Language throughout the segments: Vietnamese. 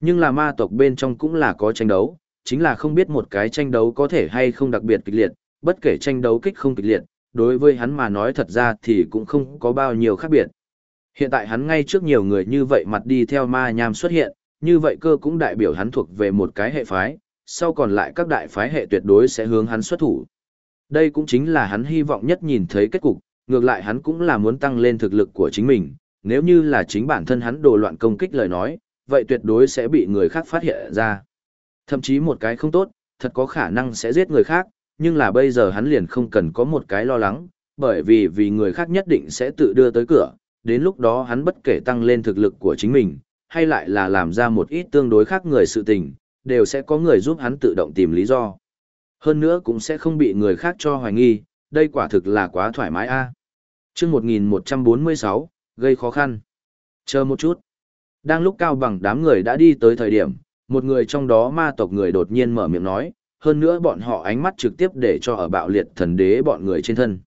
Nhưng là ma tộc bên trong cũng là có tranh đấu, chính là không biết một cái tranh đấu có thể hay không đặc biệt kịch liệt, bất kể tranh đấu kích không kịch liệt, đối với hắn mà nói thật ra thì cũng không có bao nhiêu khác biệt. Hiện tại hắn ngay trước nhiều người như vậy mặt đi theo ma nham xuất hiện, như vậy cơ cũng đại biểu hắn thuộc về một cái hệ phái, sau còn lại các đại phái hệ tuyệt đối sẽ hướng hắn xuất thủ. Đây cũng chính là hắn hy vọng nhất nhìn thấy kết cục, ngược lại hắn cũng là muốn tăng lên thực lực của chính mình, nếu như là chính bản thân hắn đồ loạn công kích lời nói, vậy tuyệt đối sẽ bị người khác phát hiện ra. Thậm chí một cái không tốt, thật có khả năng sẽ giết người khác, nhưng là bây giờ hắn liền không cần có một cái lo lắng, bởi vì vì người khác nhất định sẽ tự đưa tới cửa, đến lúc đó hắn bất kể tăng lên thực lực của chính mình, hay lại là làm ra một ít tương đối khác người sự tình, đều sẽ có người giúp hắn tự động tìm lý do. Hơn nữa cũng sẽ không bị người khác cho hoài nghi, đây quả thực là quá thoải mái a. À. Chương 1146, gây khó khăn. Chờ một chút. Đang lúc cao bằng đám người đã đi tới thời điểm, một người trong đó ma tộc người đột nhiên mở miệng nói, hơn nữa bọn họ ánh mắt trực tiếp để cho ở bạo liệt thần đế bọn người trên thân.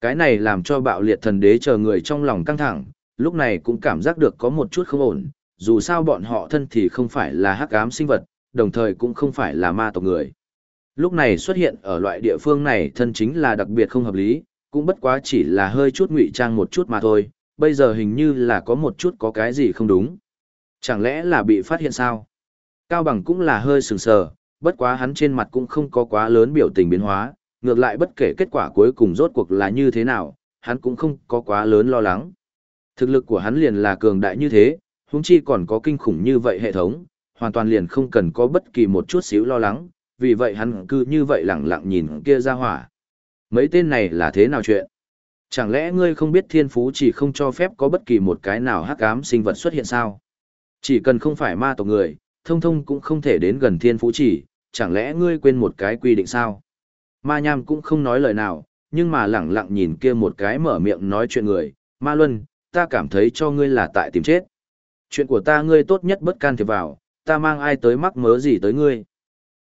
Cái này làm cho bạo liệt thần đế chờ người trong lòng căng thẳng, lúc này cũng cảm giác được có một chút không ổn, dù sao bọn họ thân thì không phải là hắc ám sinh vật, đồng thời cũng không phải là ma tộc người. Lúc này xuất hiện ở loại địa phương này thân chính là đặc biệt không hợp lý, cũng bất quá chỉ là hơi chút ngụy trang một chút mà thôi, bây giờ hình như là có một chút có cái gì không đúng. Chẳng lẽ là bị phát hiện sao? Cao Bằng cũng là hơi sừng sờ, bất quá hắn trên mặt cũng không có quá lớn biểu tình biến hóa, ngược lại bất kể kết quả cuối cùng rốt cuộc là như thế nào, hắn cũng không có quá lớn lo lắng. Thực lực của hắn liền là cường đại như thế, huống chi còn có kinh khủng như vậy hệ thống, hoàn toàn liền không cần có bất kỳ một chút xíu lo lắng, vì vậy hắn cứ như vậy lặng lặng nhìn kia ra hỏa. Mấy tên này là thế nào chuyện? Chẳng lẽ ngươi không biết thiên phú chỉ không cho phép có bất kỳ một cái nào hắc ám sinh vật xuất hiện sao? Chỉ cần không phải ma tộc người, thông thông cũng không thể đến gần thiên phú chỉ, chẳng lẽ ngươi quên một cái quy định sao? Ma nham cũng không nói lời nào, nhưng mà lẳng lặng nhìn kia một cái mở miệng nói chuyện người, ma luân, ta cảm thấy cho ngươi là tại tìm chết. Chuyện của ta ngươi tốt nhất bất can thiệp vào, ta mang ai tới mắc mớ gì tới ngươi.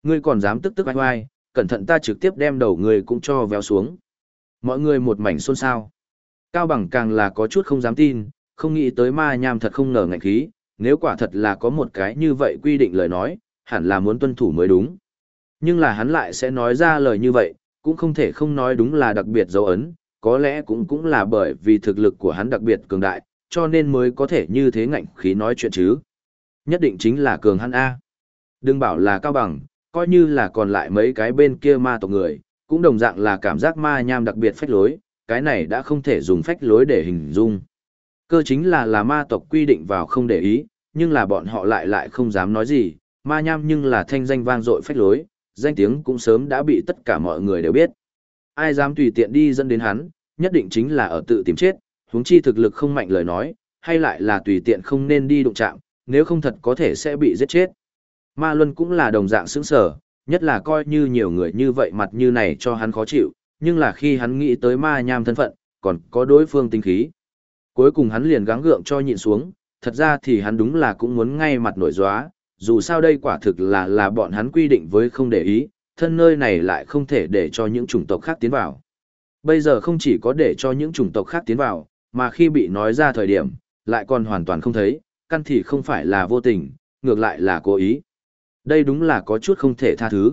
Ngươi còn dám tức tức oai oai, cẩn thận ta trực tiếp đem đầu ngươi cũng cho véo xuống. Mọi người một mảnh xôn xao. Cao bằng càng là có chút không dám tin, không nghĩ tới ma nham thật không ngờ ngạnh khí, nếu quả thật là có một cái như vậy quy định lời nói, hẳn là muốn tuân thủ mới đúng. Nhưng là hắn lại sẽ nói ra lời như vậy, cũng không thể không nói đúng là đặc biệt dấu ấn, có lẽ cũng cũng là bởi vì thực lực của hắn đặc biệt cường đại, cho nên mới có thể như thế ngạnh khí nói chuyện chứ. Nhất định chính là cường hắn A. Đừng bảo là cao bằng, coi như là còn lại mấy cái bên kia ma tộc người, cũng đồng dạng là cảm giác ma nham đặc biệt phách lối, cái này đã không thể dùng phách lối để hình dung. Cơ chính là là ma tộc quy định vào không để ý, nhưng là bọn họ lại lại không dám nói gì, ma nham nhưng là thanh danh vang dội phách lối, danh tiếng cũng sớm đã bị tất cả mọi người đều biết. Ai dám tùy tiện đi dẫn đến hắn, nhất định chính là ở tự tìm chết, huống chi thực lực không mạnh lời nói, hay lại là tùy tiện không nên đi đụng chạm, nếu không thật có thể sẽ bị giết chết. Ma Luân cũng là đồng dạng sững sở, nhất là coi như nhiều người như vậy mặt như này cho hắn khó chịu, nhưng là khi hắn nghĩ tới ma nham thân phận, còn có đối phương tinh khí. Cuối cùng hắn liền gắng gượng cho nhịn xuống, thật ra thì hắn đúng là cũng muốn ngay mặt nổi gióa, dù sao đây quả thực là là bọn hắn quy định với không để ý, thân nơi này lại không thể để cho những chủng tộc khác tiến vào. Bây giờ không chỉ có để cho những chủng tộc khác tiến vào, mà khi bị nói ra thời điểm, lại còn hoàn toàn không thấy, căn thì không phải là vô tình, ngược lại là cố ý. Đây đúng là có chút không thể tha thứ.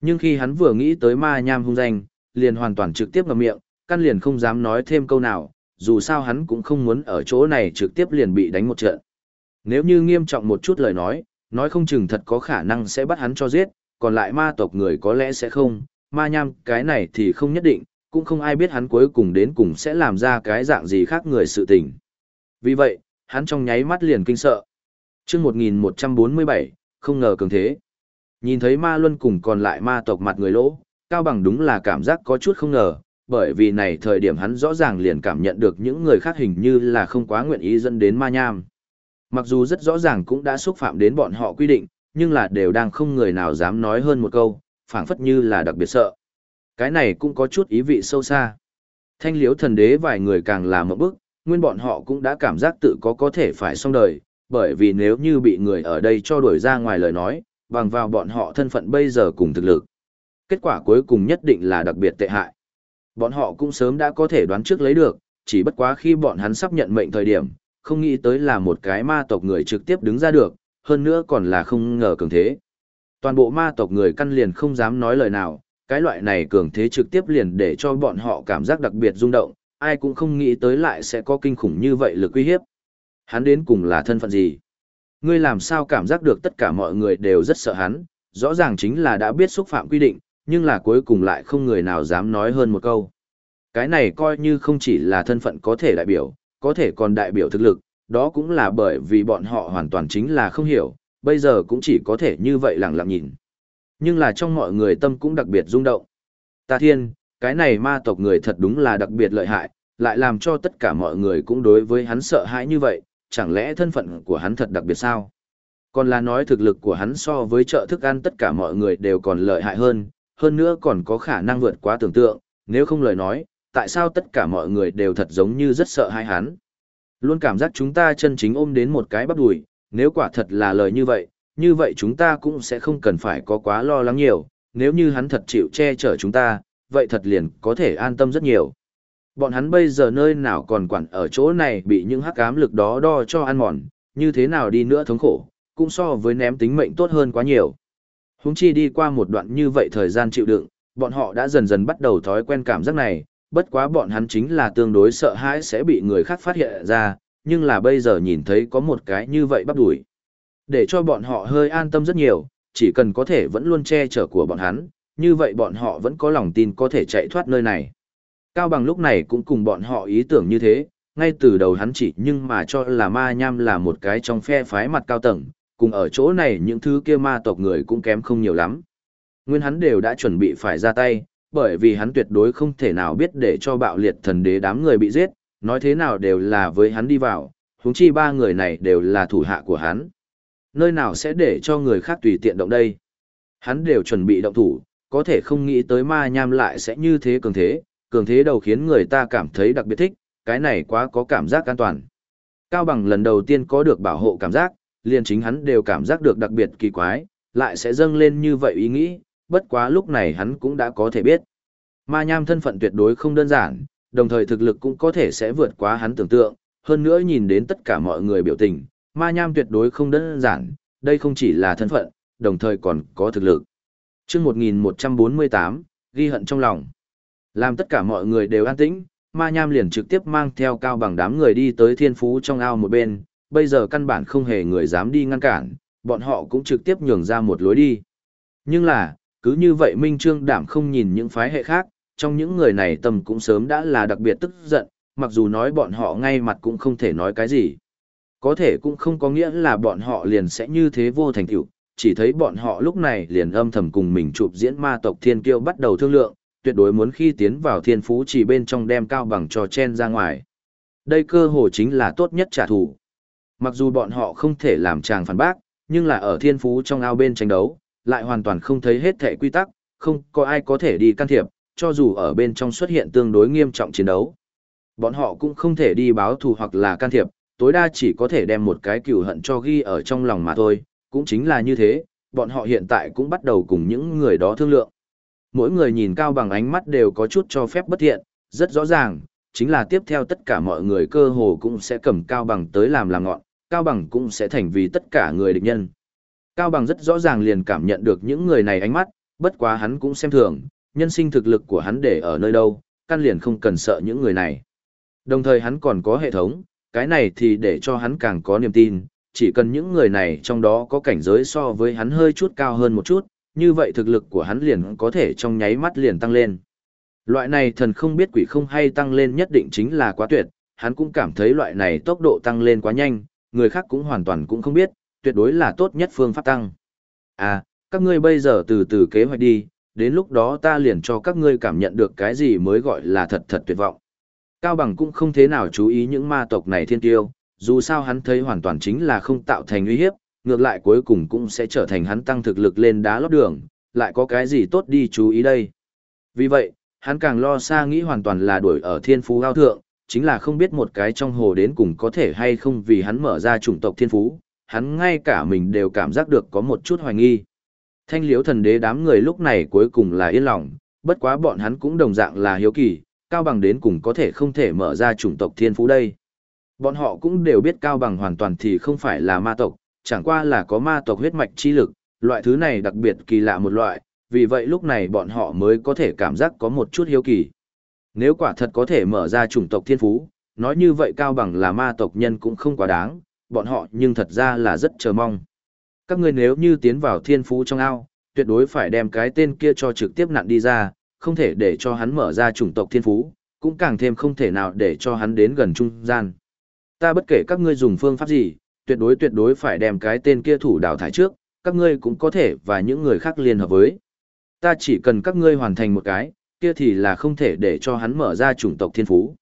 Nhưng khi hắn vừa nghĩ tới ma nham hung danh, liền hoàn toàn trực tiếp ngậm miệng, căn liền không dám nói thêm câu nào, dù sao hắn cũng không muốn ở chỗ này trực tiếp liền bị đánh một trận. Nếu như nghiêm trọng một chút lời nói, nói không chừng thật có khả năng sẽ bắt hắn cho giết, còn lại ma tộc người có lẽ sẽ không, ma nham cái này thì không nhất định, cũng không ai biết hắn cuối cùng đến cùng sẽ làm ra cái dạng gì khác người sự tình. Vì vậy, hắn trong nháy mắt liền kinh sợ. chương 1147, không ngờ cường thế. Nhìn thấy ma luân cùng còn lại ma tộc mặt người lỗ, Cao Bằng đúng là cảm giác có chút không ngờ, bởi vì này thời điểm hắn rõ ràng liền cảm nhận được những người khác hình như là không quá nguyện ý dẫn đến ma nham. Mặc dù rất rõ ràng cũng đã xúc phạm đến bọn họ quy định, nhưng là đều đang không người nào dám nói hơn một câu, phảng phất như là đặc biệt sợ. Cái này cũng có chút ý vị sâu xa. Thanh liếu thần đế vài người càng là một bước nguyên bọn họ cũng đã cảm giác tự có có thể phải xong đời, bởi vì nếu như bị người ở đây cho đuổi ra ngoài lời nói, bằng vào bọn họ thân phận bây giờ cùng thực lực. Kết quả cuối cùng nhất định là đặc biệt tệ hại. Bọn họ cũng sớm đã có thể đoán trước lấy được, chỉ bất quá khi bọn hắn sắp nhận mệnh thời điểm, không nghĩ tới là một cái ma tộc người trực tiếp đứng ra được, hơn nữa còn là không ngờ cường thế. Toàn bộ ma tộc người căn liền không dám nói lời nào, cái loại này cường thế trực tiếp liền để cho bọn họ cảm giác đặc biệt rung động, ai cũng không nghĩ tới lại sẽ có kinh khủng như vậy lực uy hiếp. Hắn đến cùng là thân phận gì? Ngươi làm sao cảm giác được tất cả mọi người đều rất sợ hắn, rõ ràng chính là đã biết xúc phạm quy định, nhưng là cuối cùng lại không người nào dám nói hơn một câu. Cái này coi như không chỉ là thân phận có thể đại biểu, có thể còn đại biểu thực lực, đó cũng là bởi vì bọn họ hoàn toàn chính là không hiểu, bây giờ cũng chỉ có thể như vậy lặng lặng nhìn. Nhưng là trong mọi người tâm cũng đặc biệt rung động. Ta thiên, cái này ma tộc người thật đúng là đặc biệt lợi hại, lại làm cho tất cả mọi người cũng đối với hắn sợ hãi như vậy, chẳng lẽ thân phận của hắn thật đặc biệt sao? Còn là nói thực lực của hắn so với chợ thức ăn tất cả mọi người đều còn lợi hại hơn, hơn nữa còn có khả năng vượt quá tưởng tượng, nếu không lời nói, tại sao tất cả mọi người đều thật giống như rất sợ hai hắn? Luôn cảm giác chúng ta chân chính ôm đến một cái bắp đùi, nếu quả thật là lời như vậy, như vậy chúng ta cũng sẽ không cần phải có quá lo lắng nhiều, nếu như hắn thật chịu che chở chúng ta, vậy thật liền có thể an tâm rất nhiều. Bọn hắn bây giờ nơi nào còn quản ở chỗ này bị những hắc ám lực đó đo cho ăn mòn, như thế nào đi nữa thống khổ, cũng so với ném tính mệnh tốt hơn quá nhiều. Húng chi đi qua một đoạn như vậy thời gian chịu đựng, bọn họ đã dần dần bắt đầu thói quen cảm giác này, bất quá bọn hắn chính là tương đối sợ hãi sẽ bị người khác phát hiện ra, nhưng là bây giờ nhìn thấy có một cái như vậy bắt đuổi. Để cho bọn họ hơi an tâm rất nhiều, chỉ cần có thể vẫn luôn che chở của bọn hắn, như vậy bọn họ vẫn có lòng tin có thể chạy thoát nơi này. Cao bằng lúc này cũng cùng bọn họ ý tưởng như thế, ngay từ đầu hắn chỉ nhưng mà cho là ma nham là một cái trong phe phái mặt cao tầng, cùng ở chỗ này những thứ kia ma tộc người cũng kém không nhiều lắm. Nguyên hắn đều đã chuẩn bị phải ra tay, bởi vì hắn tuyệt đối không thể nào biết để cho bạo liệt thần đế đám người bị giết, nói thế nào đều là với hắn đi vào, huống chi ba người này đều là thủ hạ của hắn. Nơi nào sẽ để cho người khác tùy tiện động đây? Hắn đều chuẩn bị động thủ, có thể không nghĩ tới ma nham lại sẽ như thế cường thế, cường thế đầu khiến người ta cảm thấy đặc biệt thích, cái này quá có cảm giác an toàn. Cao bằng lần đầu tiên có được bảo hộ cảm giác, liền chính hắn đều cảm giác được đặc biệt kỳ quái, lại sẽ dâng lên như vậy ý nghĩ, bất quá lúc này hắn cũng đã có thể biết. Ma nham thân phận tuyệt đối không đơn giản, đồng thời thực lực cũng có thể sẽ vượt quá hắn tưởng tượng, hơn nữa nhìn đến tất cả mọi người biểu tình, ma nham tuyệt đối không đơn giản, đây không chỉ là thân phận, đồng thời còn có thực lực. Trước 1148, ghi hận trong lòng. Làm tất cả mọi người đều an tĩnh, ma nham liền trực tiếp mang theo cao bằng đám người đi tới thiên phú trong ao một bên, bây giờ căn bản không hề người dám đi ngăn cản, bọn họ cũng trực tiếp nhường ra một lối đi. Nhưng là, cứ như vậy Minh Trương đảm không nhìn những phái hệ khác, trong những người này tâm cũng sớm đã là đặc biệt tức giận, mặc dù nói bọn họ ngay mặt cũng không thể nói cái gì. Có thể cũng không có nghĩa là bọn họ liền sẽ như thế vô thành tựu, chỉ thấy bọn họ lúc này liền âm thầm cùng mình chụp diễn ma tộc thiên kiêu bắt đầu thương lượng, tuyệt đối muốn khi tiến vào thiên phú chỉ bên trong đem cao bằng cho chen ra ngoài. Đây cơ hồ chính là tốt nhất trả thù. Mặc dù bọn họ không thể làm chàng phản bác, nhưng là ở thiên phú trong ao bên tranh đấu, lại hoàn toàn không thấy hết thể quy tắc, không có ai có thể đi can thiệp, cho dù ở bên trong xuất hiện tương đối nghiêm trọng chiến đấu. Bọn họ cũng không thể đi báo thù hoặc là can thiệp, tối đa chỉ có thể đem một cái cừu hận cho ghi ở trong lòng mà thôi, cũng chính là như thế, bọn họ hiện tại cũng bắt đầu cùng những người đó thương lượng. Mỗi người nhìn cao bằng ánh mắt đều có chút cho phép bất thiện, rất rõ ràng, chính là tiếp theo tất cả mọi người cơ hồ cũng sẽ cầm cao bằng tới làm làm ngọn, cao bằng cũng sẽ thành vì tất cả người địch nhân. Cao bằng rất rõ ràng liền cảm nhận được những người này ánh mắt, bất quá hắn cũng xem thường, nhân sinh thực lực của hắn để ở nơi đâu, căn liền không cần sợ những người này. Đồng thời hắn còn có hệ thống, cái này thì để cho hắn càng có niềm tin, chỉ cần những người này trong đó có cảnh giới so với hắn hơi chút cao hơn một chút, như vậy thực lực của hắn liền có thể trong nháy mắt liền tăng lên. Loại này thần không biết quỷ không hay tăng lên nhất định chính là quá tuyệt, hắn cũng cảm thấy loại này tốc độ tăng lên quá nhanh, người khác cũng hoàn toàn cũng không biết, tuyệt đối là tốt nhất phương pháp tăng. À, các ngươi bây giờ từ từ kế hoạch đi, đến lúc đó ta liền cho các ngươi cảm nhận được cái gì mới gọi là thật thật tuyệt vọng. Cao Bằng cũng không thế nào chú ý những ma tộc này thiên tiêu, dù sao hắn thấy hoàn toàn chính là không tạo thành uy hiếp, ngược lại cuối cùng cũng sẽ trở thành hắn tăng thực lực lên đá lót đường, lại có cái gì tốt đi chú ý đây. Vì vậy, hắn càng lo xa nghĩ hoàn toàn là đuổi ở thiên phú cao thượng, chính là không biết một cái trong hồ đến cùng có thể hay không vì hắn mở ra chủng tộc thiên phú, hắn ngay cả mình đều cảm giác được có một chút hoài nghi. Thanh liếu thần đế đám người lúc này cuối cùng là yên lòng, bất quá bọn hắn cũng đồng dạng là hiếu kỳ, cao bằng đến cùng có thể không thể mở ra chủng tộc thiên phú đây. Bọn họ cũng đều biết cao bằng hoàn toàn thì không phải là ma tộc, Chẳng qua là có ma tộc huyết mạch chi lực, loại thứ này đặc biệt kỳ lạ một loại, vì vậy lúc này bọn họ mới có thể cảm giác có một chút hiếu kỳ. Nếu quả thật có thể mở ra chủng tộc thiên phú, nói như vậy cao bằng là ma tộc nhân cũng không quá đáng, bọn họ nhưng thật ra là rất chờ mong. Các ngươi nếu như tiến vào thiên phú trong ao, tuyệt đối phải đem cái tên kia cho trực tiếp nặn đi ra, không thể để cho hắn mở ra chủng tộc thiên phú, cũng càng thêm không thể nào để cho hắn đến gần trung gian. Ta bất kể các ngươi dùng phương pháp gì, tuyệt đối tuyệt đối phải đem cái tên kia thủ đào thải trước, các ngươi cũng có thể và những người khác liên hợp với. Ta chỉ cần các ngươi hoàn thành một cái, kia thì là không thể để cho hắn mở ra chủng tộc thiên phú.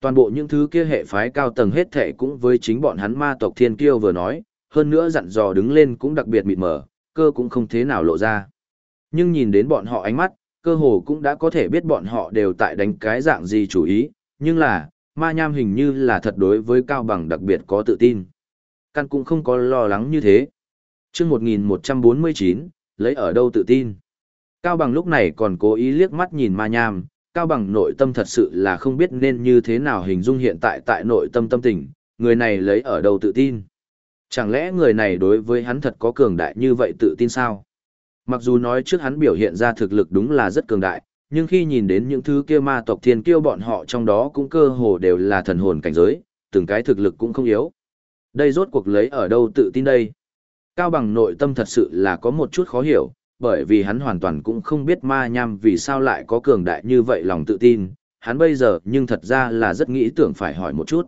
Toàn bộ những thứ kia hệ phái cao tầng hết thể cũng với chính bọn hắn ma tộc thiên kiêu vừa nói, hơn nữa dặn dò đứng lên cũng đặc biệt mịt mờ, cơ cũng không thế nào lộ ra. Nhưng nhìn đến bọn họ ánh mắt, cơ hồ cũng đã có thể biết bọn họ đều tại đánh cái dạng gì chủ ý, nhưng là, ma nham hình như là thật đối với cao bằng đặc biệt có tự tin. Căn cũng không có lo lắng như thế. chương 1149, lấy ở đâu tự tin. Cao bằng lúc này còn cố ý liếc mắt nhìn ma nham, cao bằng nội tâm thật sự là không biết nên như thế nào hình dung hiện tại tại nội tâm tâm tình, người này lấy ở đâu tự tin. Chẳng lẽ người này đối với hắn thật có cường đại như vậy tự tin sao? Mặc dù nói trước hắn biểu hiện ra thực lực đúng là rất cường đại, nhưng khi nhìn đến những thứ kia ma tộc thiên kiêu bọn họ trong đó cũng cơ hồ đều là thần hồn cảnh giới, từng cái thực lực cũng không yếu. Đây rốt cuộc lấy ở đâu tự tin đây? Cao bằng nội tâm thật sự là có một chút khó hiểu, bởi vì hắn hoàn toàn cũng không biết ma nham vì sao lại có cường đại như vậy lòng tự tin, hắn bây giờ nhưng thật ra là rất nghĩ tưởng phải hỏi một chút.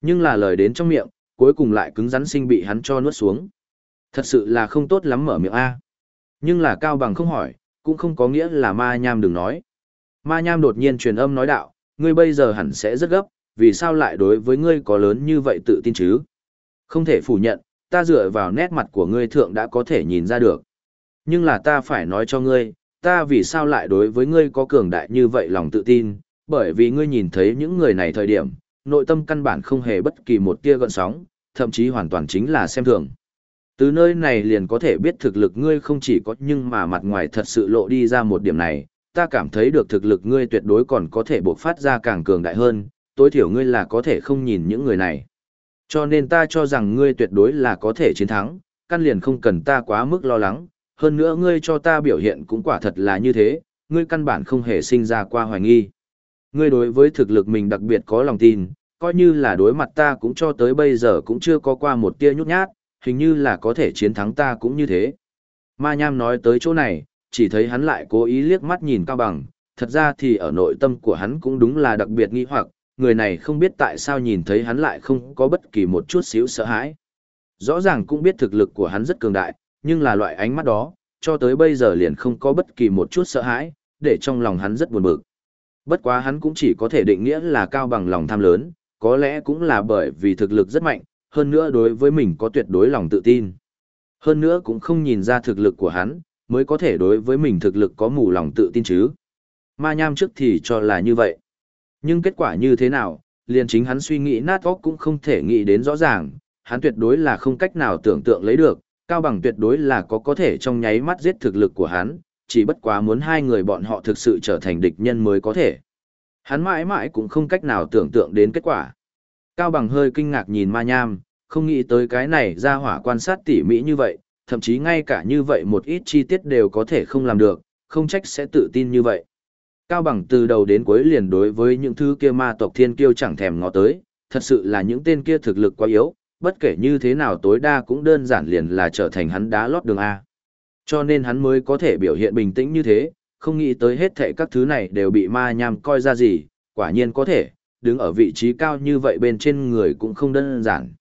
Nhưng là lời đến trong miệng, cuối cùng lại cứng rắn sinh bị hắn cho nuốt xuống. Thật sự là không tốt lắm mở miệng A. Nhưng là cao bằng không hỏi, cũng không có nghĩa là ma nham đừng nói. Ma nham đột nhiên truyền âm nói đạo, ngươi bây giờ hẳn sẽ rất gấp, vì sao lại đối với ngươi có lớn như vậy tự tin chứ? Không thể phủ nhận, ta dựa vào nét mặt của ngươi thượng đã có thể nhìn ra được. Nhưng là ta phải nói cho ngươi, ta vì sao lại đối với ngươi có cường đại như vậy lòng tự tin, bởi vì ngươi nhìn thấy những người này thời điểm, nội tâm căn bản không hề bất kỳ một tia gợn sóng, thậm chí hoàn toàn chính là xem thường. Từ nơi này liền có thể biết thực lực ngươi không chỉ có nhưng mà mặt ngoài thật sự lộ đi ra một điểm này, ta cảm thấy được thực lực ngươi tuyệt đối còn có thể bộc phát ra càng cường đại hơn, tối thiểu ngươi là có thể không nhìn những người này. Cho nên ta cho rằng ngươi tuyệt đối là có thể chiến thắng, căn liền không cần ta quá mức lo lắng, hơn nữa ngươi cho ta biểu hiện cũng quả thật là như thế, ngươi căn bản không hề sinh ra qua hoài nghi. Ngươi đối với thực lực mình đặc biệt có lòng tin, coi như là đối mặt ta cũng cho tới bây giờ cũng chưa có qua một tia nhút nhát, hình như là có thể chiến thắng ta cũng như thế. Ma Nham nói tới chỗ này, chỉ thấy hắn lại cố ý liếc mắt nhìn Cao Bằng, thật ra thì ở nội tâm của hắn cũng đúng là đặc biệt nghi hoặc, người này không biết tại sao nhìn thấy hắn lại không có bất kỳ một chút xíu sợ hãi. Rõ ràng cũng biết thực lực của hắn rất cường đại, nhưng là loại ánh mắt đó, cho tới bây giờ liền không có bất kỳ một chút sợ hãi, để trong lòng hắn rất buồn bực. Bất quá hắn cũng chỉ có thể định nghĩa là cao bằng lòng tham lớn, có lẽ cũng là bởi vì thực lực rất mạnh, hơn nữa đối với mình có tuyệt đối lòng tự tin. Hơn nữa cũng không nhìn ra thực lực của hắn, mới có thể đối với mình thực lực có mù lòng tự tin chứ. Ma nham trước thì cho là như vậy. Nhưng kết quả như thế nào, liền chính hắn suy nghĩ nát óc cũng không thể nghĩ đến rõ ràng, hắn tuyệt đối là không cách nào tưởng tượng lấy được, cao bằng tuyệt đối là có có thể trong nháy mắt giết thực lực của hắn, chỉ bất quá muốn hai người bọn họ thực sự trở thành địch nhân mới có thể. Hắn mãi mãi cũng không cách nào tưởng tượng đến kết quả. Cao bằng hơi kinh ngạc nhìn ma nham, không nghĩ tới cái này ra hỏa quan sát tỉ mỹ như vậy, thậm chí ngay cả như vậy một ít chi tiết đều có thể không làm được, không trách sẽ tự tin như vậy. Cao bằng từ đầu đến cuối liền đối với những thứ kia ma tộc thiên kiêu chẳng thèm ngó tới, thật sự là những tên kia thực lực quá yếu, bất kể như thế nào tối đa cũng đơn giản liền là trở thành hắn đá lót đường A. Cho nên hắn mới có thể biểu hiện bình tĩnh như thế, không nghĩ tới hết thảy các thứ này đều bị ma nham coi ra gì, quả nhiên có thể, đứng ở vị trí cao như vậy bên trên người cũng không đơn giản.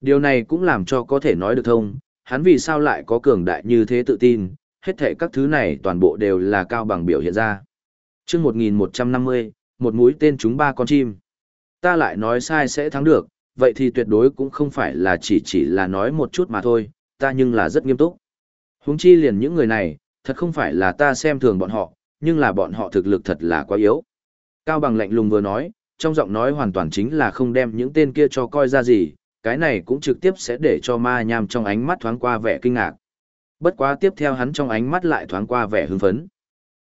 Điều này cũng làm cho có thể nói được thông, hắn vì sao lại có cường đại như thế tự tin, hết thảy các thứ này toàn bộ đều là cao bằng biểu hiện ra chương 1150, một mũi tên trúng ba con chim. Ta lại nói sai sẽ thắng được, vậy thì tuyệt đối cũng không phải là chỉ chỉ là nói một chút mà thôi, ta nhưng là rất nghiêm túc. Huống chi liền những người này, thật không phải là ta xem thường bọn họ, nhưng là bọn họ thực lực thật là quá yếu. Cao bằng lạnh lùng vừa nói, trong giọng nói hoàn toàn chính là không đem những tên kia cho coi ra gì, cái này cũng trực tiếp sẽ để cho ma nham trong ánh mắt thoáng qua vẻ kinh ngạc. Bất quá tiếp theo hắn trong ánh mắt lại thoáng qua vẻ hưng phấn.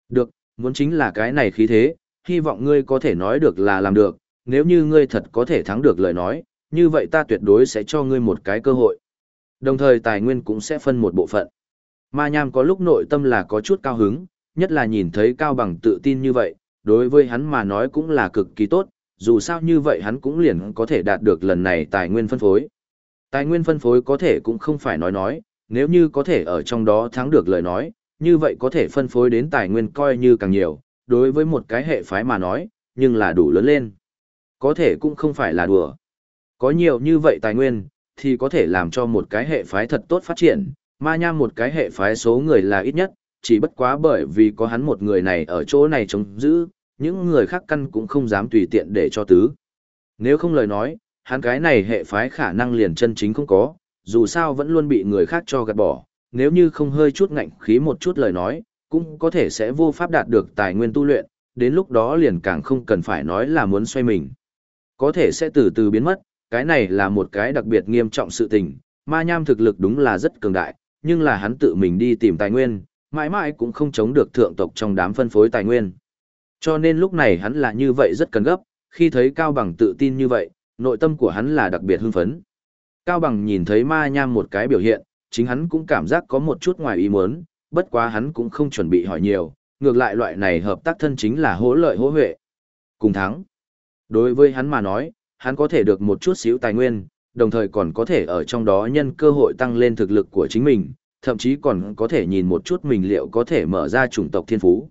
Được, muốn chính là cái này khí thế, hy vọng ngươi có thể nói được là làm được, nếu như ngươi thật có thể thắng được lời nói, như vậy ta tuyệt đối sẽ cho ngươi một cái cơ hội. Đồng thời tài nguyên cũng sẽ phân một bộ phận. Ma Nham có lúc nội tâm là có chút cao hứng, nhất là nhìn thấy Cao Bằng tự tin như vậy, đối với hắn mà nói cũng là cực kỳ tốt, dù sao như vậy hắn cũng liền có thể đạt được lần này tài nguyên phân phối. Tài nguyên phân phối có thể cũng không phải nói nói, nếu như có thể ở trong đó thắng được lời nói, như vậy có thể phân phối đến tài nguyên coi như càng nhiều, đối với một cái hệ phái mà nói, nhưng là đủ lớn lên. Có thể cũng không phải là đùa. Có nhiều như vậy tài nguyên, thì có thể làm cho một cái hệ phái thật tốt phát triển, ma nham một cái hệ phái số người là ít nhất, chỉ bất quá bởi vì có hắn một người này ở chỗ này chống giữ, những người khác căn cũng không dám tùy tiện để cho tứ. Nếu không lời nói, hắn cái này hệ phái khả năng liền chân chính không có, dù sao vẫn luôn bị người khác cho gạt bỏ, nếu như không hơi chút ngạnh khí một chút lời nói, cũng có thể sẽ vô pháp đạt được tài nguyên tu luyện, đến lúc đó liền càng không cần phải nói là muốn xoay mình. Có thể sẽ từ từ biến mất, cái này là một cái đặc biệt nghiêm trọng sự tình, ma nham thực lực đúng là rất cường đại, nhưng là hắn tự mình đi tìm tài nguyên, mãi mãi cũng không chống được thượng tộc trong đám phân phối tài nguyên. Cho nên lúc này hắn là như vậy rất cần gấp, khi thấy Cao Bằng tự tin như vậy, nội tâm của hắn là đặc biệt hưng phấn. Cao Bằng nhìn thấy ma nham một cái biểu hiện, chính hắn cũng cảm giác có một chút ngoài ý muốn, bất quá hắn cũng không chuẩn bị hỏi nhiều, ngược lại loại này hợp tác thân chính là hỗ lợi hỗ huệ. Cùng thắng. Đối với hắn mà nói, hắn có thể được một chút xíu tài nguyên, đồng thời còn có thể ở trong đó nhân cơ hội tăng lên thực lực của chính mình, thậm chí còn có thể nhìn một chút mình liệu có thể mở ra chủng tộc thiên phú.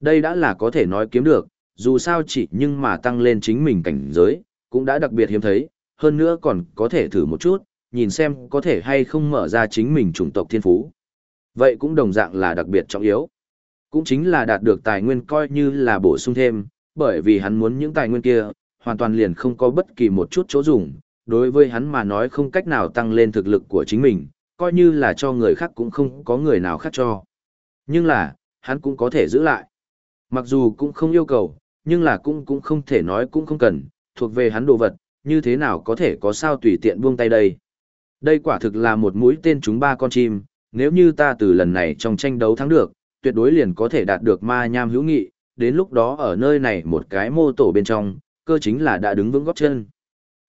Đây đã là có thể nói kiếm được, dù sao chỉ nhưng mà tăng lên chính mình cảnh giới, cũng đã đặc biệt hiếm thấy, hơn nữa còn có thể thử một chút, nhìn xem có thể hay không mở ra chính mình chủng tộc thiên phú. Vậy cũng đồng dạng là đặc biệt trọng yếu. Cũng chính là đạt được tài nguyên coi như là bổ sung thêm, bởi vì hắn muốn những tài nguyên kia, hoàn toàn liền không có bất kỳ một chút chỗ dùng, đối với hắn mà nói không cách nào tăng lên thực lực của chính mình, coi như là cho người khác cũng không có người nào khác cho. Nhưng là, hắn cũng có thể giữ lại. Mặc dù cũng không yêu cầu, nhưng là cũng cũng không thể nói cũng không cần, thuộc về hắn đồ vật, như thế nào có thể có sao tùy tiện buông tay đây. Đây quả thực là một mũi tên chúng ba con chim, nếu như ta từ lần này trong tranh đấu thắng được, tuyệt đối liền có thể đạt được ma nham hữu nghị, đến lúc đó ở nơi này một cái mô tổ bên trong, cơ chính là đã đứng vững góp chân.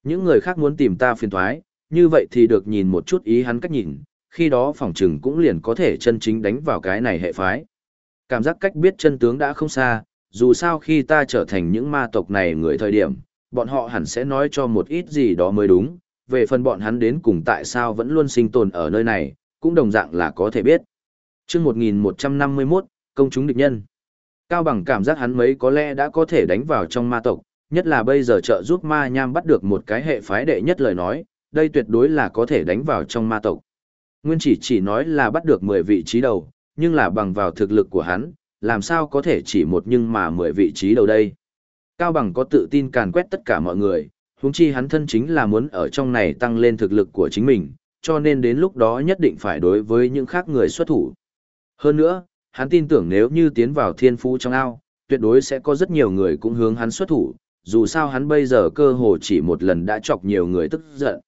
Những người khác muốn tìm ta phiền thoái, như vậy thì được nhìn một chút ý hắn cách nhìn, khi đó phỏng trừng cũng liền có thể chân chính đánh vào cái này hệ phái. Cảm giác cách biết chân tướng đã không xa, dù sao khi ta trở thành những ma tộc này người thời điểm, bọn họ hẳn sẽ nói cho một ít gì đó mới đúng, về phần bọn hắn đến cùng tại sao vẫn luôn sinh tồn ở nơi này, cũng đồng dạng là có thể biết. chương 1151, công chúng địch nhân. Cao bằng cảm giác hắn mấy có lẽ đã có thể đánh vào trong ma tộc, nhất là bây giờ trợ giúp ma nham bắt được một cái hệ phái đệ nhất lời nói, đây tuyệt đối là có thể đánh vào trong ma tộc. Nguyên chỉ chỉ nói là bắt được 10 vị trí đầu, nhưng là bằng vào thực lực của hắn, làm sao có thể chỉ một nhưng mà 10 vị trí đầu đây. Cao bằng có tự tin càn quét tất cả mọi người, huống chi hắn thân chính là muốn ở trong này tăng lên thực lực của chính mình, cho nên đến lúc đó nhất định phải đối với những khác người xuất thủ. Hơn nữa, hắn tin tưởng nếu như tiến vào thiên phú trong ao, tuyệt đối sẽ có rất nhiều người cũng hướng hắn xuất thủ, dù sao hắn bây giờ cơ hồ chỉ một lần đã chọc nhiều người tức giận.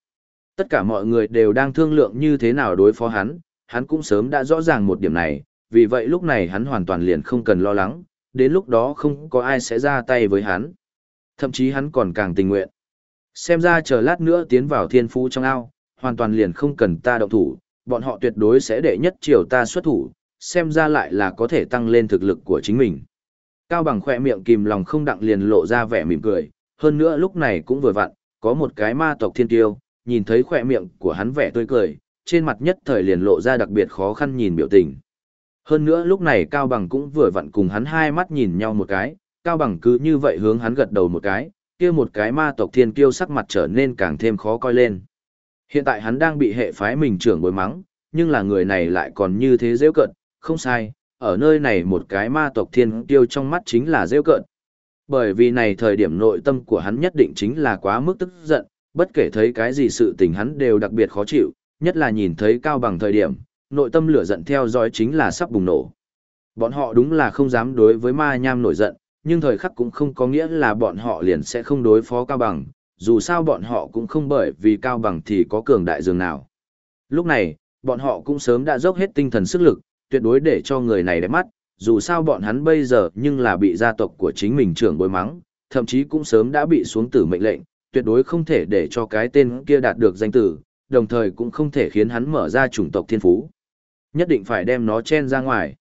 Tất cả mọi người đều đang thương lượng như thế nào đối phó hắn, hắn cũng sớm đã rõ ràng một điểm này, vì vậy lúc này hắn hoàn toàn liền không cần lo lắng, đến lúc đó không có ai sẽ ra tay với hắn. Thậm chí hắn còn càng tình nguyện. Xem ra chờ lát nữa tiến vào thiên phú trong ao, hoàn toàn liền không cần ta động thủ, bọn họ tuyệt đối sẽ đệ nhất chiều ta xuất thủ, xem ra lại là có thể tăng lên thực lực của chính mình. Cao bằng khỏe miệng kìm lòng không đặng liền lộ ra vẻ mỉm cười, hơn nữa lúc này cũng vừa vặn, có một cái ma tộc thiên tiêu, nhìn thấy khỏe miệng của hắn vẻ tươi cười, trên mặt nhất thời liền lộ ra đặc biệt khó khăn nhìn biểu tình. Hơn nữa lúc này Cao Bằng cũng vừa vặn cùng hắn hai mắt nhìn nhau một cái, Cao Bằng cứ như vậy hướng hắn gật đầu một cái, kia một cái ma tộc thiên kiêu sắc mặt trở nên càng thêm khó coi lên. Hiện tại hắn đang bị hệ phái mình trưởng bối mắng, nhưng là người này lại còn như thế dễ cận, không sai, ở nơi này một cái ma tộc thiên kiêu trong mắt chính là dễ cận. Bởi vì này thời điểm nội tâm của hắn nhất định chính là quá mức tức giận, bất kể thấy cái gì sự tình hắn đều đặc biệt khó chịu, nhất là nhìn thấy cao bằng thời điểm, nội tâm lửa giận theo dõi chính là sắp bùng nổ. Bọn họ đúng là không dám đối với ma nham nổi giận, nhưng thời khắc cũng không có nghĩa là bọn họ liền sẽ không đối phó cao bằng, dù sao bọn họ cũng không bởi vì cao bằng thì có cường đại dường nào. Lúc này, bọn họ cũng sớm đã dốc hết tinh thần sức lực, tuyệt đối để cho người này đẹp mắt, dù sao bọn hắn bây giờ nhưng là bị gia tộc của chính mình trưởng bối mắng, thậm chí cũng sớm đã bị xuống tử mệnh lệnh, tuyệt đối không thể để cho cái tên kia đạt được danh tử, đồng thời cũng không thể khiến hắn mở ra chủng tộc thiên phú. Nhất định phải đem nó chen ra ngoài.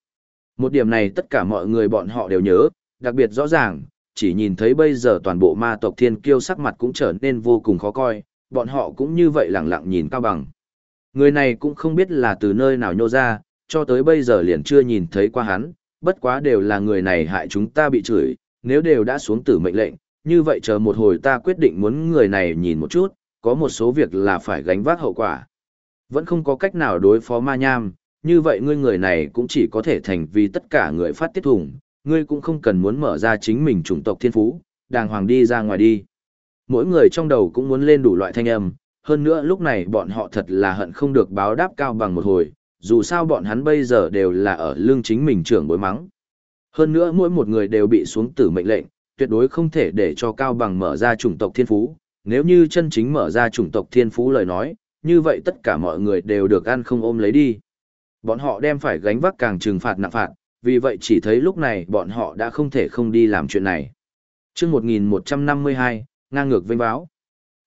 Một điểm này tất cả mọi người bọn họ đều nhớ, đặc biệt rõ ràng, chỉ nhìn thấy bây giờ toàn bộ ma tộc thiên kiêu sắc mặt cũng trở nên vô cùng khó coi, bọn họ cũng như vậy lặng lặng nhìn cao bằng. Người này cũng không biết là từ nơi nào nhô ra, cho tới bây giờ liền chưa nhìn thấy qua hắn, bất quá đều là người này hại chúng ta bị chửi, nếu đều đã xuống tử mệnh lệnh, như vậy chờ một hồi ta quyết định muốn người này nhìn một chút, có một số việc là phải gánh vác hậu quả. Vẫn không có cách nào đối phó ma nham, như vậy ngươi người này cũng chỉ có thể thành vì tất cả người phát tiết thủng, ngươi cũng không cần muốn mở ra chính mình chủng tộc thiên phú, đàng hoàng đi ra ngoài đi. Mỗi người trong đầu cũng muốn lên đủ loại thanh âm, hơn nữa lúc này bọn họ thật là hận không được báo đáp cao bằng một hồi, dù sao bọn hắn bây giờ đều là ở lương chính mình trưởng bối mắng. Hơn nữa mỗi một người đều bị xuống tử mệnh lệnh, tuyệt đối không thể để cho cao bằng mở ra chủng tộc thiên phú, nếu như chân chính mở ra chủng tộc thiên phú lời nói, như vậy tất cả mọi người đều được ăn không ôm lấy đi. Bọn họ đem phải gánh vác càng trừng phạt nặng phạt, vì vậy chỉ thấy lúc này bọn họ đã không thể không đi làm chuyện này. chương 1152, ngang ngược vinh báo.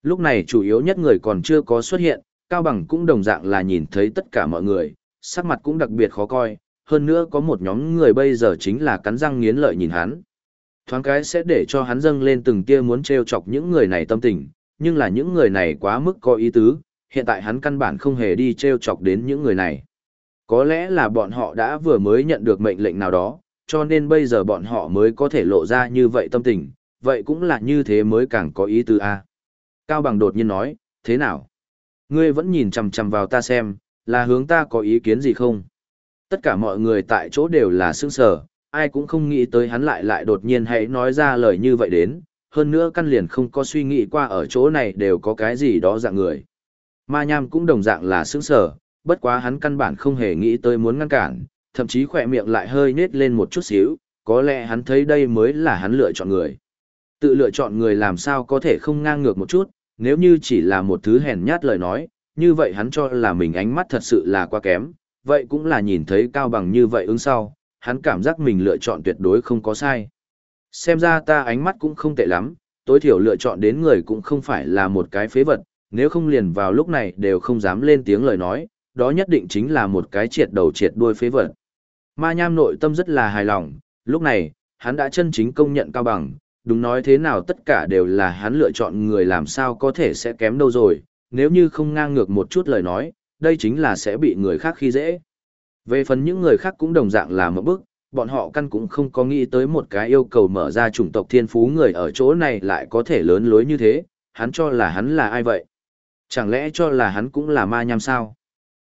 Lúc này chủ yếu nhất người còn chưa có xuất hiện, Cao Bằng cũng đồng dạng là nhìn thấy tất cả mọi người, sắc mặt cũng đặc biệt khó coi, hơn nữa có một nhóm người bây giờ chính là cắn răng nghiến lợi nhìn hắn. Thoáng cái sẽ để cho hắn dâng lên từng tia muốn treo chọc những người này tâm tình, nhưng là những người này quá mức có ý tứ, hiện tại hắn căn bản không hề đi treo chọc đến những người này. Có lẽ là bọn họ đã vừa mới nhận được mệnh lệnh nào đó, cho nên bây giờ bọn họ mới có thể lộ ra như vậy tâm tình, vậy cũng là như thế mới càng có ý tứ a. Cao Bằng đột nhiên nói, thế nào? Ngươi vẫn nhìn chằm chằm vào ta xem, là hướng ta có ý kiến gì không? Tất cả mọi người tại chỗ đều là sững sờ, ai cũng không nghĩ tới hắn lại lại đột nhiên hãy nói ra lời như vậy đến, hơn nữa căn liền không có suy nghĩ qua ở chỗ này đều có cái gì đó dạng người. Ma Nham cũng đồng dạng là sững sờ, bất quá hắn căn bản không hề nghĩ tới muốn ngăn cản, thậm chí khỏe miệng lại hơi nết lên một chút xíu, có lẽ hắn thấy đây mới là hắn lựa chọn người. Tự lựa chọn người làm sao có thể không ngang ngược một chút, nếu như chỉ là một thứ hèn nhát lời nói, như vậy hắn cho là mình ánh mắt thật sự là quá kém, vậy cũng là nhìn thấy cao bằng như vậy ứng sau, hắn cảm giác mình lựa chọn tuyệt đối không có sai. Xem ra ta ánh mắt cũng không tệ lắm, tối thiểu lựa chọn đến người cũng không phải là một cái phế vật, nếu không liền vào lúc này đều không dám lên tiếng lời nói, đó nhất định chính là một cái triệt đầu triệt đuôi phế vật. Ma Nham nội tâm rất là hài lòng, lúc này, hắn đã chân chính công nhận cao bằng, đúng nói thế nào tất cả đều là hắn lựa chọn người làm sao có thể sẽ kém đâu rồi, nếu như không ngang ngược một chút lời nói, đây chính là sẽ bị người khác khi dễ. Về phần những người khác cũng đồng dạng là một bước, bọn họ căn cũng không có nghĩ tới một cái yêu cầu mở ra chủng tộc thiên phú người ở chỗ này lại có thể lớn lối như thế, hắn cho là hắn là ai vậy? Chẳng lẽ cho là hắn cũng là ma nham sao?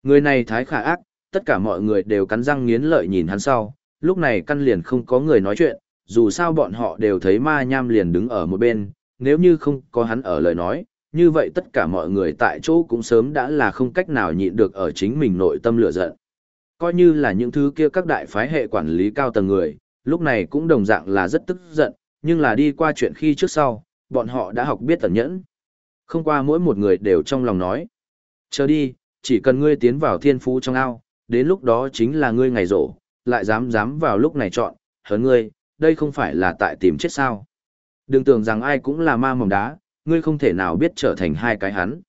Người này thái khả ác, tất cả mọi người đều cắn răng nghiến lợi nhìn hắn sau, lúc này căn liền không có người nói chuyện, dù sao bọn họ đều thấy ma nham liền đứng ở một bên, nếu như không có hắn ở lời nói, như vậy tất cả mọi người tại chỗ cũng sớm đã là không cách nào nhịn được ở chính mình nội tâm lửa giận. Coi như là những thứ kia các đại phái hệ quản lý cao tầng người, lúc này cũng đồng dạng là rất tức giận, nhưng là đi qua chuyện khi trước sau, bọn họ đã học biết tẩn nhẫn. Không qua mỗi một người đều trong lòng nói. Chờ đi, chỉ cần ngươi tiến vào thiên phú trong ao, đến lúc đó chính là ngươi ngày rổ, lại dám dám vào lúc này chọn, hớn ngươi, đây không phải là tại tìm chết sao. Đừng tưởng rằng ai cũng là ma mỏng đá, ngươi không thể nào biết trở thành hai cái hắn.